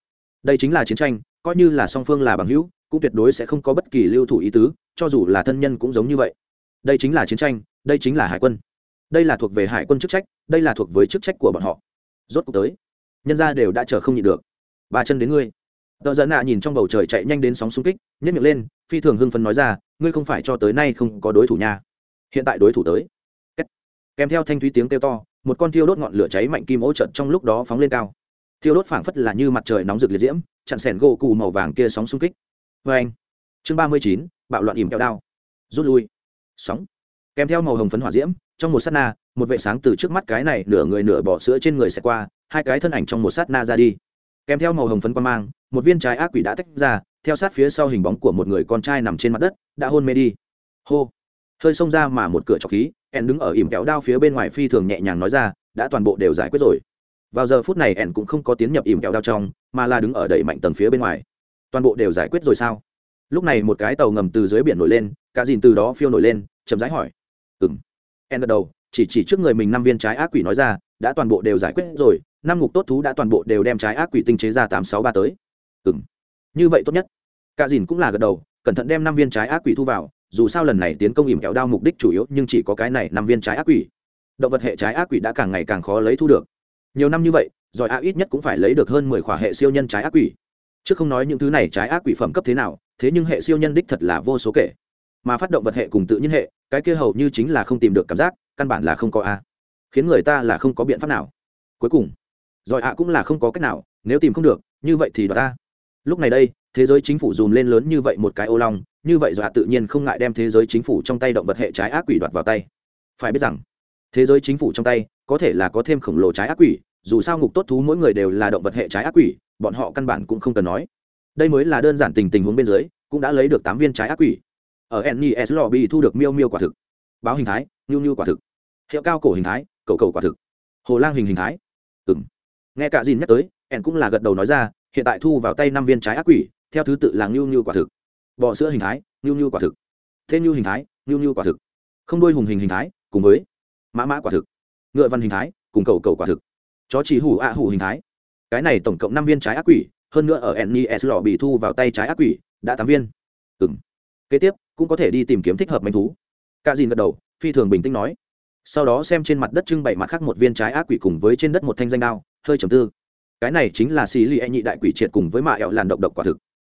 đây chính là chiến tranh, coi như là song phương là bằng hữu, cũng tuyệt đối sẽ không có bất kỳ lưu thủ ý tứ, cho dù là thân nhân cũng giống như vậy. Đây chính là chiến tranh, đây chính là hải quân đây là thuộc về hải quân chức trách, đây là thuộc với chức trách của bọn họ. Rốt cuộc tới, nhân ra đều đã chờ không nhịn được. Ba chân đến ngươi. Tợ dẫn nạ nhìn trong bầu trời chạy nhanh đến sóng xung kích nhất miệng lên, phi thường hưng phấn nói ra, ngươi không phải cho tới nay không có đối thủ nha. Hiện tại đối thủ tới. Kèm theo thanh thúy tiếng kêu to, một con thiêu đốt ngọn lửa cháy mạnh kim ố trận trong lúc đó phóng lên cao. Thiêu đốt phảng phất là như mặt trời nóng rực liệt diễm, chặn sẻn gỗ cù màu vàng kia sóng xung kích. Vê anh chương ba mươi chín, bạo loạn ìm kẹo đao. Rút lui. Sóng kèm theo màu hồng phấn hỏa diễm, trong một sát na, một vệ sáng từ trước mắt cái này nửa người nửa bỏ sữa trên người sẽ qua, hai cái thân ảnh trong một sát na ra đi. Kèm theo màu hồng phấn quan mang, một viên trái ác quỷ đã tách ra, theo sát phía sau hình bóng của một người con trai nằm trên mặt đất, đã hôn mê đi. Hô! Hơi xông ra mà một cửa trọc khí ẹn đứng ở ỉm kéo đao phía bên ngoài phi thường nhẹ nhàng nói ra, đã toàn bộ đều giải quyết rồi. Vào giờ phút này ẹn cũng không có tiến nhập ỉm kéo đao trong, mà là đứng ở đẩy mạnh tầng phía bên ngoài. Toàn bộ đều giải quyết rồi sao? Lúc này một cái tàu ngầm từ dưới biển nổi lên, cả dìn từ đó phiêu nổi lên, chậm rãi hỏi ừng en gật đầu, chỉ chỉ trước người mình năm viên trái ác quỷ nói ra, đã toàn bộ đều giải quyết rồi, năm ngục tốt thú đã toàn bộ đều đem trái ác quỷ tinh chế ra tám sáu ba tới. Ừng như vậy tốt nhất. Cả dìn cũng là gật đầu, cẩn thận đem năm viên trái ác quỷ thu vào, dù sao lần này tiến công ỉm kéo đao mục đích chủ yếu, nhưng chỉ có cái này năm viên trái ác quỷ. Động vật hệ trái ác quỷ đã càng ngày càng khó lấy thu được. Nhiều năm như vậy, giỏi a ít nhất cũng phải lấy được hơn mười khỏa hệ siêu nhân trái ác quỷ. Chứ không nói những thứ này trái ác quỷ phẩm cấp thế nào, thế nhưng hệ siêu nhân đích thật là vô số kể mà phát động vật hệ cùng tự nhiên hệ, cái kia hầu như chính là không tìm được cảm giác, căn bản là không có a. Khiến người ta là không có biện pháp nào. Cuối cùng giỏi a cũng là không có cách nào, nếu tìm không được, như vậy thì đoạt ta. Lúc này đây, thế giới chính phủ dùm lên lớn như vậy một cái ô long, như vậy dọa tự nhiên không ngại đem thế giới chính phủ trong tay động vật hệ trái ác quỷ đoạt vào tay. Phải biết rằng, thế giới chính phủ trong tay, có thể là có thêm khổng lồ trái ác quỷ, dù sao ngục tốt thú mỗi người đều là động vật hệ trái ác quỷ, bọn họ căn bản cũng không cần nói. Đây mới là đơn giản tình tình huống bên dưới, cũng đã lấy được tám viên trái ác quỷ ở nes lobby thu được miêu miêu quả thực. Báo hình thái nhu nhu quả thực. Hiệu cao cổ hình thái, cầu cầu quả thực. Hồ lang hình hình thái. Ừng nghe cả dìn nhắc tới en cũng là gật đầu nói ra, hiện tại thu vào tay năm viên trái ác quỷ, theo thứ tự là nhu nhu quả thực. Bọ sữa hình thái nhu nhu quả thực. Thế nhu hình thái nhu nhu quả thực. Không đôi hùng hình hình thái, cùng với mã mã quả thực. Ngựa văn hình thái, cùng cầu cầu quả thực. Chó chỉ hủ ạ hủ hình thái. Cái này tổng cộng năm viên trái ác quỷ, hơn nữa ở nes lò bị thu vào tay trái ác quỷ, đã tám viên. Ừng kế tiếp cũng có thể đi tìm kiếm thích hợp manh thú. Cả dìn gật đầu phi thường bình tĩnh nói. Sau đó xem trên mặt đất trưng bày mặt khác một viên trái ác quỷ cùng với trên đất một thanh danh đao hơi trầm tư. Cái này chính là xì lì e nhị đại quỷ triệt cùng với mạ ẹo làn độc độc quả thực.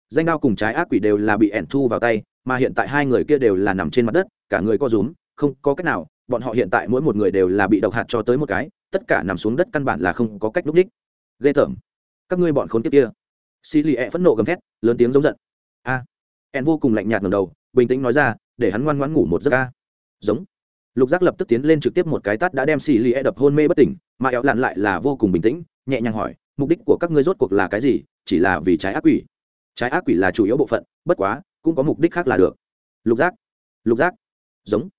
Danh đao cùng trái ác quỷ đều là bị ẻn thu vào tay mà hiện tại hai người kia đều là nằm trên mặt đất cả người co rúm không có cách nào bọn họ hiện tại mỗi một người đều là bị độc hạt cho tới một cái tất cả nằm xuống đất căn bản là không có cách núp đích. Ghê tởm. Các ngươi bọn khốn kiếp kia. Xì lì ẹ phẫn nộ gầm thét lớn tiếng giống giận. A. à, en vô cùng lạnh nhạt ngầm đầu, bình tĩnh nói ra, để hắn ngoan ngoãn ngủ một giấc a giống. Lục giác lập tức tiến lên trực tiếp một cái tát đã đem xì lì e đập hôn mê bất tỉnh, mà éo lặn lại là vô cùng bình tĩnh, nhẹ nhàng hỏi, mục đích của các ngươi rốt cuộc là cái gì? Chỉ là vì trái ác quỷ. Trái ác quỷ là chủ yếu bộ phận, bất quá, cũng có mục đích khác là được. Lục giác. Lục giác. Giống.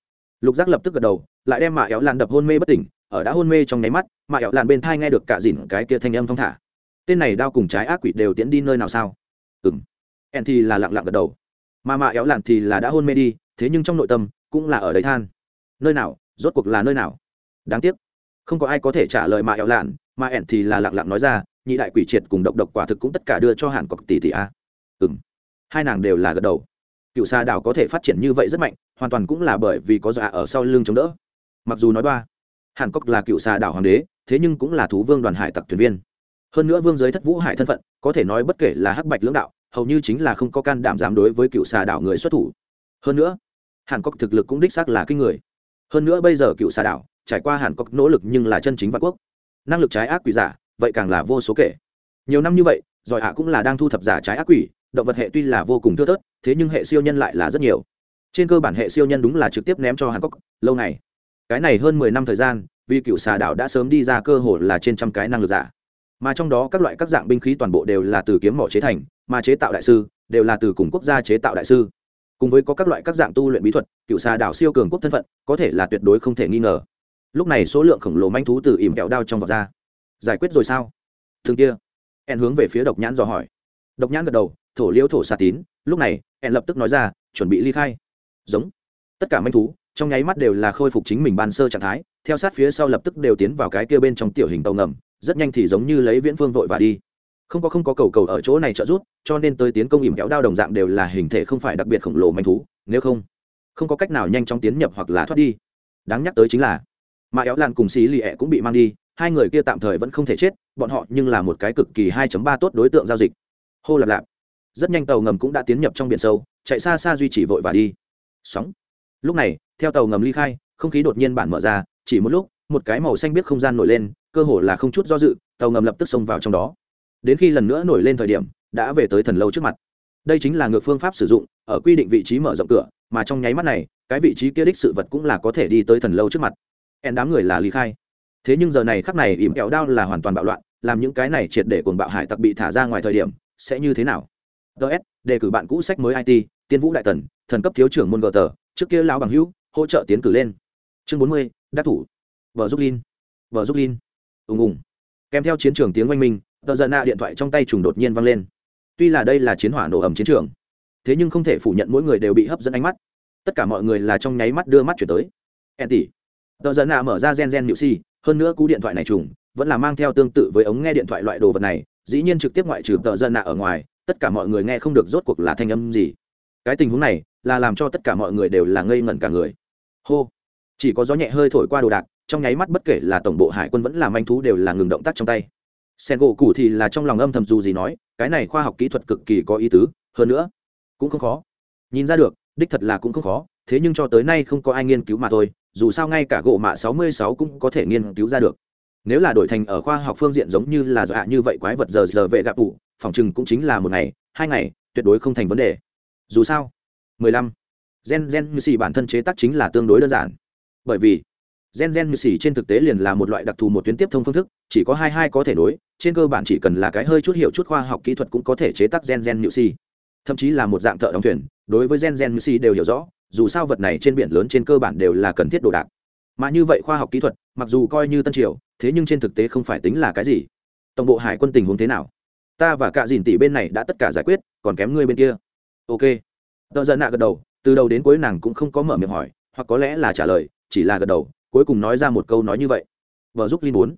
Lục giác lập tức gật đầu, lại đem mạ éo lan đập hôn mê bất tỉnh, ở đã hôn mê trong nháy mắt mạ éo lan bên thai nghe được cả dìn cái kia thanh âm thong thả. Tên này đao cùng trái ác quỷ đều tiến đi nơi nào sao? Ừng en thì là lặng lặng gật đầu mà mạ éo lạn thì là đã hôn mê đi, thế nhưng trong nội tâm cũng là ở đấy than. Nơi nào, rốt cuộc là nơi nào? Đáng tiếc, không có ai có thể trả lời mạ éo lạn. mà ẻn thì là lặng lặng nói ra, nhị đại quỷ triệt cùng độc độc quả thực cũng tất cả đưa cho hàn cọc tỷ tỷ a. Ừng hai nàng đều là gật đầu. Cựu xa đảo có thể phát triển như vậy rất mạnh, hoàn toàn cũng là bởi vì có dọa ở sau lưng chống đỡ. Mặc dù nói ba, hàn cốc là cựu xa đảo hoàng đế, thế nhưng cũng là thú vương đoàn hải tặc thuyền viên. Hơn nữa vương giới thất vũ hải thân phận, có thể nói bất kể là hắc bạch lưỡng đạo hầu như chính là không có can đảm dám đối với cựu xà đảo người xuất thủ. Hơn nữa, hàn cốc thực lực cũng đích xác là kinh người. Hơn nữa bây giờ cựu xà đảo trải qua hàn cốc nỗ lực nhưng là chân chính vạn quốc. Năng lực trái ác quỷ giả, vậy càng là vô số kể. Nhiều năm như vậy, giỏi hạ cũng là đang thu thập giả trái ác quỷ, động vật hệ tuy là vô cùng thưa thớt, thế nhưng hệ siêu nhân lại là rất nhiều. Trên cơ bản hệ siêu nhân đúng là trực tiếp ném cho hàn cốc lâu này cái này hơn mười năm thời gian, vì cựu xà đảo đã sớm đi ra cơ hội là trên trăm cái năng lực giả. Mà trong đó các loại các dạng binh khí toàn bộ đều là từ kiếm mỏ chế thành mà chế tạo đại sư, đều là từ cùng quốc gia chế tạo đại sư. Cùng với có các loại các dạng tu luyện bí thuật, cựu xà đảo siêu cường quốc thân phận, có thể là tuyệt đối không thể nghi ngờ. Lúc này số lượng khổng lồ manh thú từ ỉm kẹo đao trong vọt ra. Giải quyết rồi sao? Thường kia. En hướng về phía độc nhãn dò hỏi. Độc nhãn gật đầu, thổ liễu thổ xà tín. Lúc này, en lập tức nói ra, chuẩn bị ly khai. Giống. Tất cả manh thú, trong nháy mắt đều là khôi phục chính mình ban sơ trạng thái, theo sát phía sau lập tức đều tiến vào cái kia bên trong tiểu hình tàu ngầm, rất nhanh thì giống như lấy viễn phương vội và đi không có không có cầu cầu ở chỗ này trợ giúp, cho nên tới tiến công ỉm kéo đao đồng dạng đều là hình thể không phải đặc biệt khổng lồ manh thú, nếu không không có cách nào nhanh chóng tiến nhập hoặc là thoát đi. Đáng nhắc tới chính là, mà éo lan cùng xí lì ẹ cũng bị mang đi, hai người kia tạm thời vẫn không thể chết, bọn họ nhưng là một cái cực kỳ 2 ba tốt đối tượng giao dịch. Hô lạp lạp. Rất nhanh tàu ngầm cũng đã tiến nhập trong biển sâu, chạy xa xa duy trì vội và đi. Sóng. Lúc này, theo tàu ngầm ly khai, không khí đột nhiên bản mở ra, chỉ một lúc, một cái màu xanh biết không gian nổi lên, cơ hồ là không chút do dự, tàu ngầm lập tức xông vào trong đó đến khi lần nữa nổi lên thời điểm, đã về tới thần lâu trước mặt. Đây chính là ngược phương pháp sử dụng, ở quy định vị trí mở rộng cửa, mà trong nháy mắt này, cái vị trí kia đích sự vật cũng là có thể đi tới thần lâu trước mặt. En đám người là ly khai. Thế nhưng giờ này khắc này, ỉm kẹo đao là hoàn toàn bạo loạn, làm những cái này triệt để cuồng bạo hải tặc bị thả ra ngoài thời điểm, sẽ như thế nào? Ts đề cử bạn cũ sách mới it tiên vũ đại tần, thần cấp thiếu trưởng môn gờ tờ, trước kia lão bằng hữu, hỗ trợ tiến cử lên. Chương bốn mươi, đắc thủ. Vợ giúp linh vợ giúp linh ùng ùng. Kèm theo chiến trường tiếng oanh minh tờ giận nạ điện thoại trong tay trùng đột nhiên văng lên. Tuy là đây là chiến hỏa nổ ẩm chiến trường, thế nhưng không thể phủ nhận mỗi người đều bị hấp dẫn ánh mắt. Tất cả mọi người là trong nháy mắt đưa mắt chuyển tới. En tỷ. Tờ giận nạ mở ra gen gen nhự si hơn nữa cú điện thoại này trùng vẫn là mang theo tương tự với ống nghe điện thoại loại đồ vật này, dĩ nhiên trực tiếp ngoại trừ tờ giận nạ ở ngoài, tất cả mọi người nghe không được rốt cuộc là thanh âm gì. Cái tình huống này là làm cho tất cả mọi người đều là ngây ngẩn cả người. Hô. Chỉ có gió nhẹ hơi thổi qua đồ đạc, trong nháy mắt bất kể là tổng bộ hải quân vẫn là manh thú đều là ngừng động tác trong tay sen gỗ cũ thì là trong lòng âm thầm dù gì nói, cái này khoa học kỹ thuật cực kỳ có ý tứ, hơn nữa, cũng không khó. Nhìn ra được, đích thật là cũng không khó, thế nhưng cho tới nay không có ai nghiên cứu mà thôi, dù sao ngay cả gỗ mạ 66 cũng có thể nghiên cứu ra được. Nếu là đổi thành ở khoa học phương diện giống như là dọa như vậy quái vật giờ giờ vệ gặp ủ phòng chừng cũng chính là một ngày, hai ngày, tuyệt đối không thành vấn đề. Dù sao 15. gen gen như xì bản thân chế tác chính là tương đối đơn giản. Bởi vì gen gen như xì trên thực tế liền là một loại đặc thù một tuyến tiếp thông phương thức, chỉ có hai hai có thể nối, trên cơ bản chỉ cần là cái hơi chút hiểu chút khoa học kỹ thuật cũng có thể chế tác gen gen như xì. Thậm chí là một dạng thợ đóng thuyền, đối với gen gen như xì đều hiểu rõ, dù sao vật này trên biển lớn trên cơ bản đều là cần thiết đồ đạc. Mà như vậy khoa học kỹ thuật, mặc dù coi như tân triều, thế nhưng trên thực tế không phải tính là cái gì. Tổng bộ hải quân tình huống thế nào? Ta và cả dìn tỷ bên này đã tất cả giải quyết, còn kém ngươi bên kia. Ok. Tờ giận nạ gật đầu, từ đầu đến cuối nàng cũng không có mở miệng hỏi, hoặc có lẽ là trả lời, chỉ là gật đầu cuối cùng nói ra một câu nói như vậy. Vợ giúp linh muốn.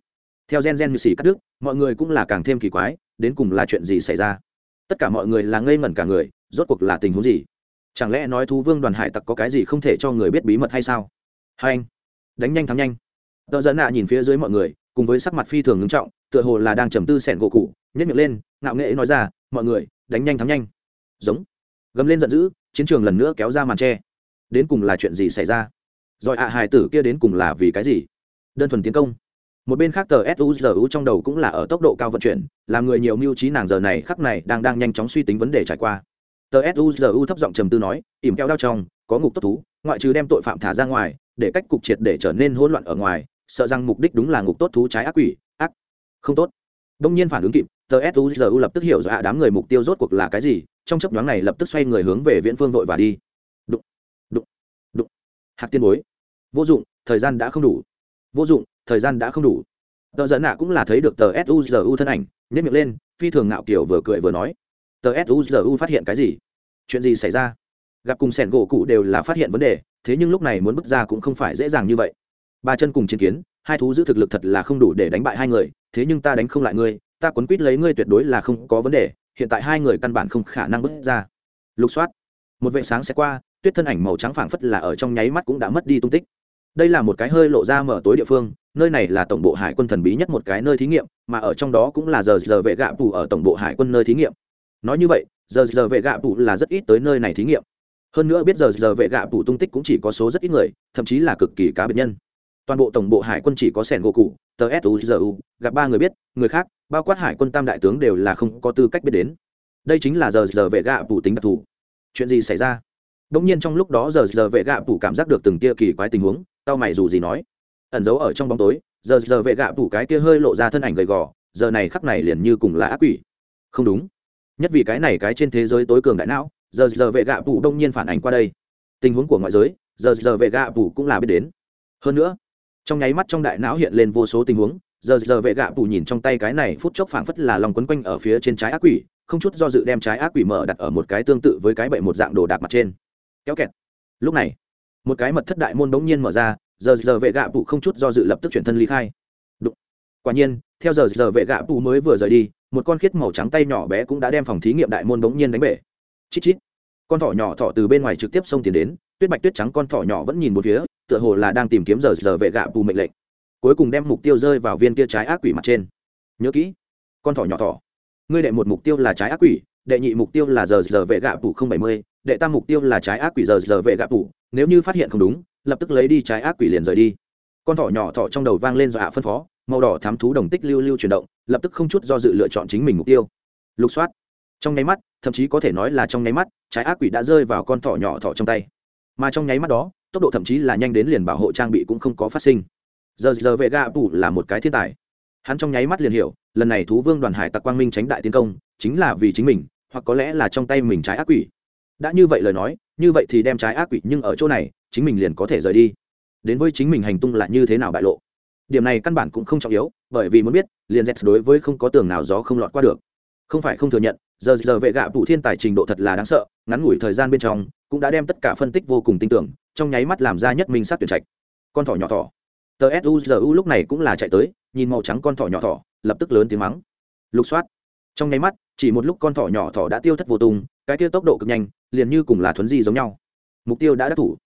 Theo gen gen như xì cắt đứt, mọi người cũng là càng thêm kỳ quái, đến cùng là chuyện gì xảy ra? Tất cả mọi người là ngây ngẩn cả người, rốt cuộc là tình huống gì? Chẳng lẽ nói thú vương đoàn hải tặc có cái gì không thể cho người biết bí mật hay sao? Hai anh, đánh nhanh thắng nhanh. Tợ dẫn nạ nhìn phía dưới mọi người, cùng với sắc mặt phi thường ngưng trọng, tựa hồ là đang trầm tư sẻn gỗ cụ nhất miệng lên, ngạo nghễ nói ra, mọi người, đánh nhanh thắng nhanh. Giống. Gầm lên giận dữ, chiến trường lần nữa kéo ra màn tre. Đến cùng là chuyện gì xảy ra? Rồi ạ à hài tử kia đến cùng là vì cái gì? Đơn thuần tiến công. Một bên khác tờ suzu trong đầu cũng là ở tốc độ cao vận chuyển làm người nhiều mưu trí nàng giờ này khắc này đang đang nhanh chóng suy tính vấn đề trải qua. Tờ suzu thấp giọng trầm tư nói, ỉm keo đao trong, có ngục tốt thú, ngoại trừ đem tội phạm thả ra ngoài, để cách cục triệt để trở nên hỗn loạn ở ngoài, sợ rằng mục đích đúng là ngục tốt thú trái ác quỷ, ác, không tốt. Đông nhiên phản ứng kịp, tờ suzu lập tức hiểu rõ đám người mục tiêu rốt cuộc là cái gì, trong chấp nhoáng này lập tức xoay người hướng về viễn phương vội và đi. Đụng đụng đụng. Hạt tiên bối vô dụng, thời gian đã không đủ. Vô dụng, thời gian đã không đủ. Tờ giận nạ cũng là thấy được tờ suzu thân ảnh nhét miệng lên, phi thường ngạo kiểu vừa cười vừa nói. Tờ suzu phát hiện cái gì? Chuyện gì xảy ra? Gặp cùng sẻn gỗ cụ đều là phát hiện vấn đề, thế nhưng lúc này muốn bước ra cũng không phải dễ dàng như vậy. Ba chân cùng chiến kiến, hai thú giữ thực lực thật là không đủ để đánh bại hai người, thế nhưng ta đánh không lại ngươi, ta quấn quýt lấy ngươi tuyệt đối là không có vấn đề, hiện tại hai người căn bản không khả năng bước ra. Lục soát. Một vệ sáng sẽ qua, tuyết thân ảnh màu trắng phảng phất là ở trong nháy mắt cũng đã mất đi tung tích đây là một cái hơi lộ ra mở tối địa phương, nơi này là tổng bộ hải quân thần bí nhất một cái nơi thí nghiệm, mà ở trong đó cũng là giờ giờ vệ gạ phủ ở tổng bộ hải quân nơi thí nghiệm. Nói như vậy, giờ giờ vệ gạ phủ là rất ít tới nơi này thí nghiệm. Hơn nữa biết giờ giờ vệ gạ phủ tung tích cũng chỉ có số rất ít người, thậm chí là cực kỳ cá biệt nhân. Toàn bộ tổng bộ hải quân chỉ có sẻn gỗ cụ, tờ suzu gặp ba người biết, người khác, bao quát hải quân tam đại tướng đều là không có tư cách biết đến. Đây chính là giờ giờ vệ gạ phủ tính đặc thù. Chuyện gì xảy ra? Đống nhiên trong lúc đó giờ giờ vệ gạ phủ cảm giác được từng tia kỳ quái tình huống, tao mày dù gì nói, ẩn giấu ở trong bóng tối, giờ giờ vệ gạ phủ cái kia hơi lộ ra thân ảnh gầy gò, giờ này khắc này liền như cùng là ác quỷ. Không đúng, nhất vì cái này cái trên thế giới tối cường đại não, giờ giờ vệ gạ phủ đông nhiên phản ảnh qua đây. Tình huống của ngoại giới, giờ giờ vệ gạ phủ cũng là biết đến. Hơn nữa, trong nháy mắt trong đại não hiện lên vô số tình huống, giờ giờ vệ gạ phủ nhìn trong tay cái này phút chốc phảng phất là lòng quấn quanh ở phía trên trái ác quỷ, không chút do dự đem trái ác quỷ mở đặt ở một cái tương tự với cái bậy một dạng đồ đạc mặt trên kéo kẹt. Lúc này, một cái mật thất đại môn bỗng nhiên mở ra, giờ giờ vệ gạ phụ không chút do dự lập tức chuyển thân ly khai. Đụng. quả nhiên, theo giờ giờ vệ gạ phụ mới vừa rời đi, một con khiết màu trắng tay nhỏ bé cũng đã đem phòng thí nghiệm đại môn bỗng nhiên đánh bể. Chít chít. Con thỏ nhỏ thỏ từ bên ngoài trực tiếp xông tiến đến, tuyết bạch tuyết trắng con thỏ nhỏ vẫn nhìn một phía, tựa hồ là đang tìm kiếm giờ giờ vệ gạ phụ mệnh lệnh. Cuối cùng đem mục tiêu rơi vào viên kia trái ác quỷ mặt trên. Nhớ kỹ, con thỏ nhỏ thỏ. Ngươi đệ một mục tiêu là trái ác quỷ, đệ nhị mục tiêu là giờ giờ vệ gạ phụ không bảy mươi đệ tam mục tiêu là trái ác quỷ giờ giờ vệ gạ tủ, nếu như phát hiện không đúng, lập tức lấy đi trái ác quỷ liền rời đi. Con thỏ nhỏ thỏ trong đầu vang lên dọa phân phó, màu đỏ thám thú đồng tích lưu lưu chuyển động, lập tức không chút do dự lựa chọn chính mình mục tiêu. Lục soát. Trong nháy mắt, thậm chí có thể nói là trong nháy mắt, trái ác quỷ đã rơi vào con thỏ nhỏ thỏ trong tay. Mà trong nháy mắt đó, tốc độ thậm chí là nhanh đến liền bảo hộ trang bị cũng không có phát sinh. Giờ giờ vệ gạ tủ là một cái thiên tài. Hắn trong nháy mắt liền hiểu, lần này thú vương đoàn hải tặc quang minh tránh đại tiến công, chính là vì chính mình, hoặc có lẽ là trong tay mình trái ác quỷ đã như vậy lời nói, như vậy thì đem trái ác quỷ nhưng ở chỗ này, chính mình liền có thể rời đi. Đến với chính mình hành tung là như thế nào bại lộ? Điểm này căn bản cũng không trọng yếu, bởi vì muốn biết, liền z đối với không có tường nào gió không lọt qua được. Không phải không thừa nhận, giờ giờ vệ gạ phụ thiên tài trình độ thật là đáng sợ, ngắn ngủi thời gian bên trong, cũng đã đem tất cả phân tích vô cùng tin tưởng, trong nháy mắt làm ra nhất minh sát tuyển trạch. Con thỏ nhỏ thỏ. Tờ suzu lúc này cũng là chạy tới, nhìn màu trắng con thỏ nhỏ thỏ, lập tức lớn tiếng mắng. Lục soát. Trong nháy mắt, chỉ một lúc con thỏ nhỏ thỏ đã tiêu thất vô tung cái kia tốc độ cực nhanh, liền như cùng là thuấn di giống nhau. Mục tiêu đã đắc thủ.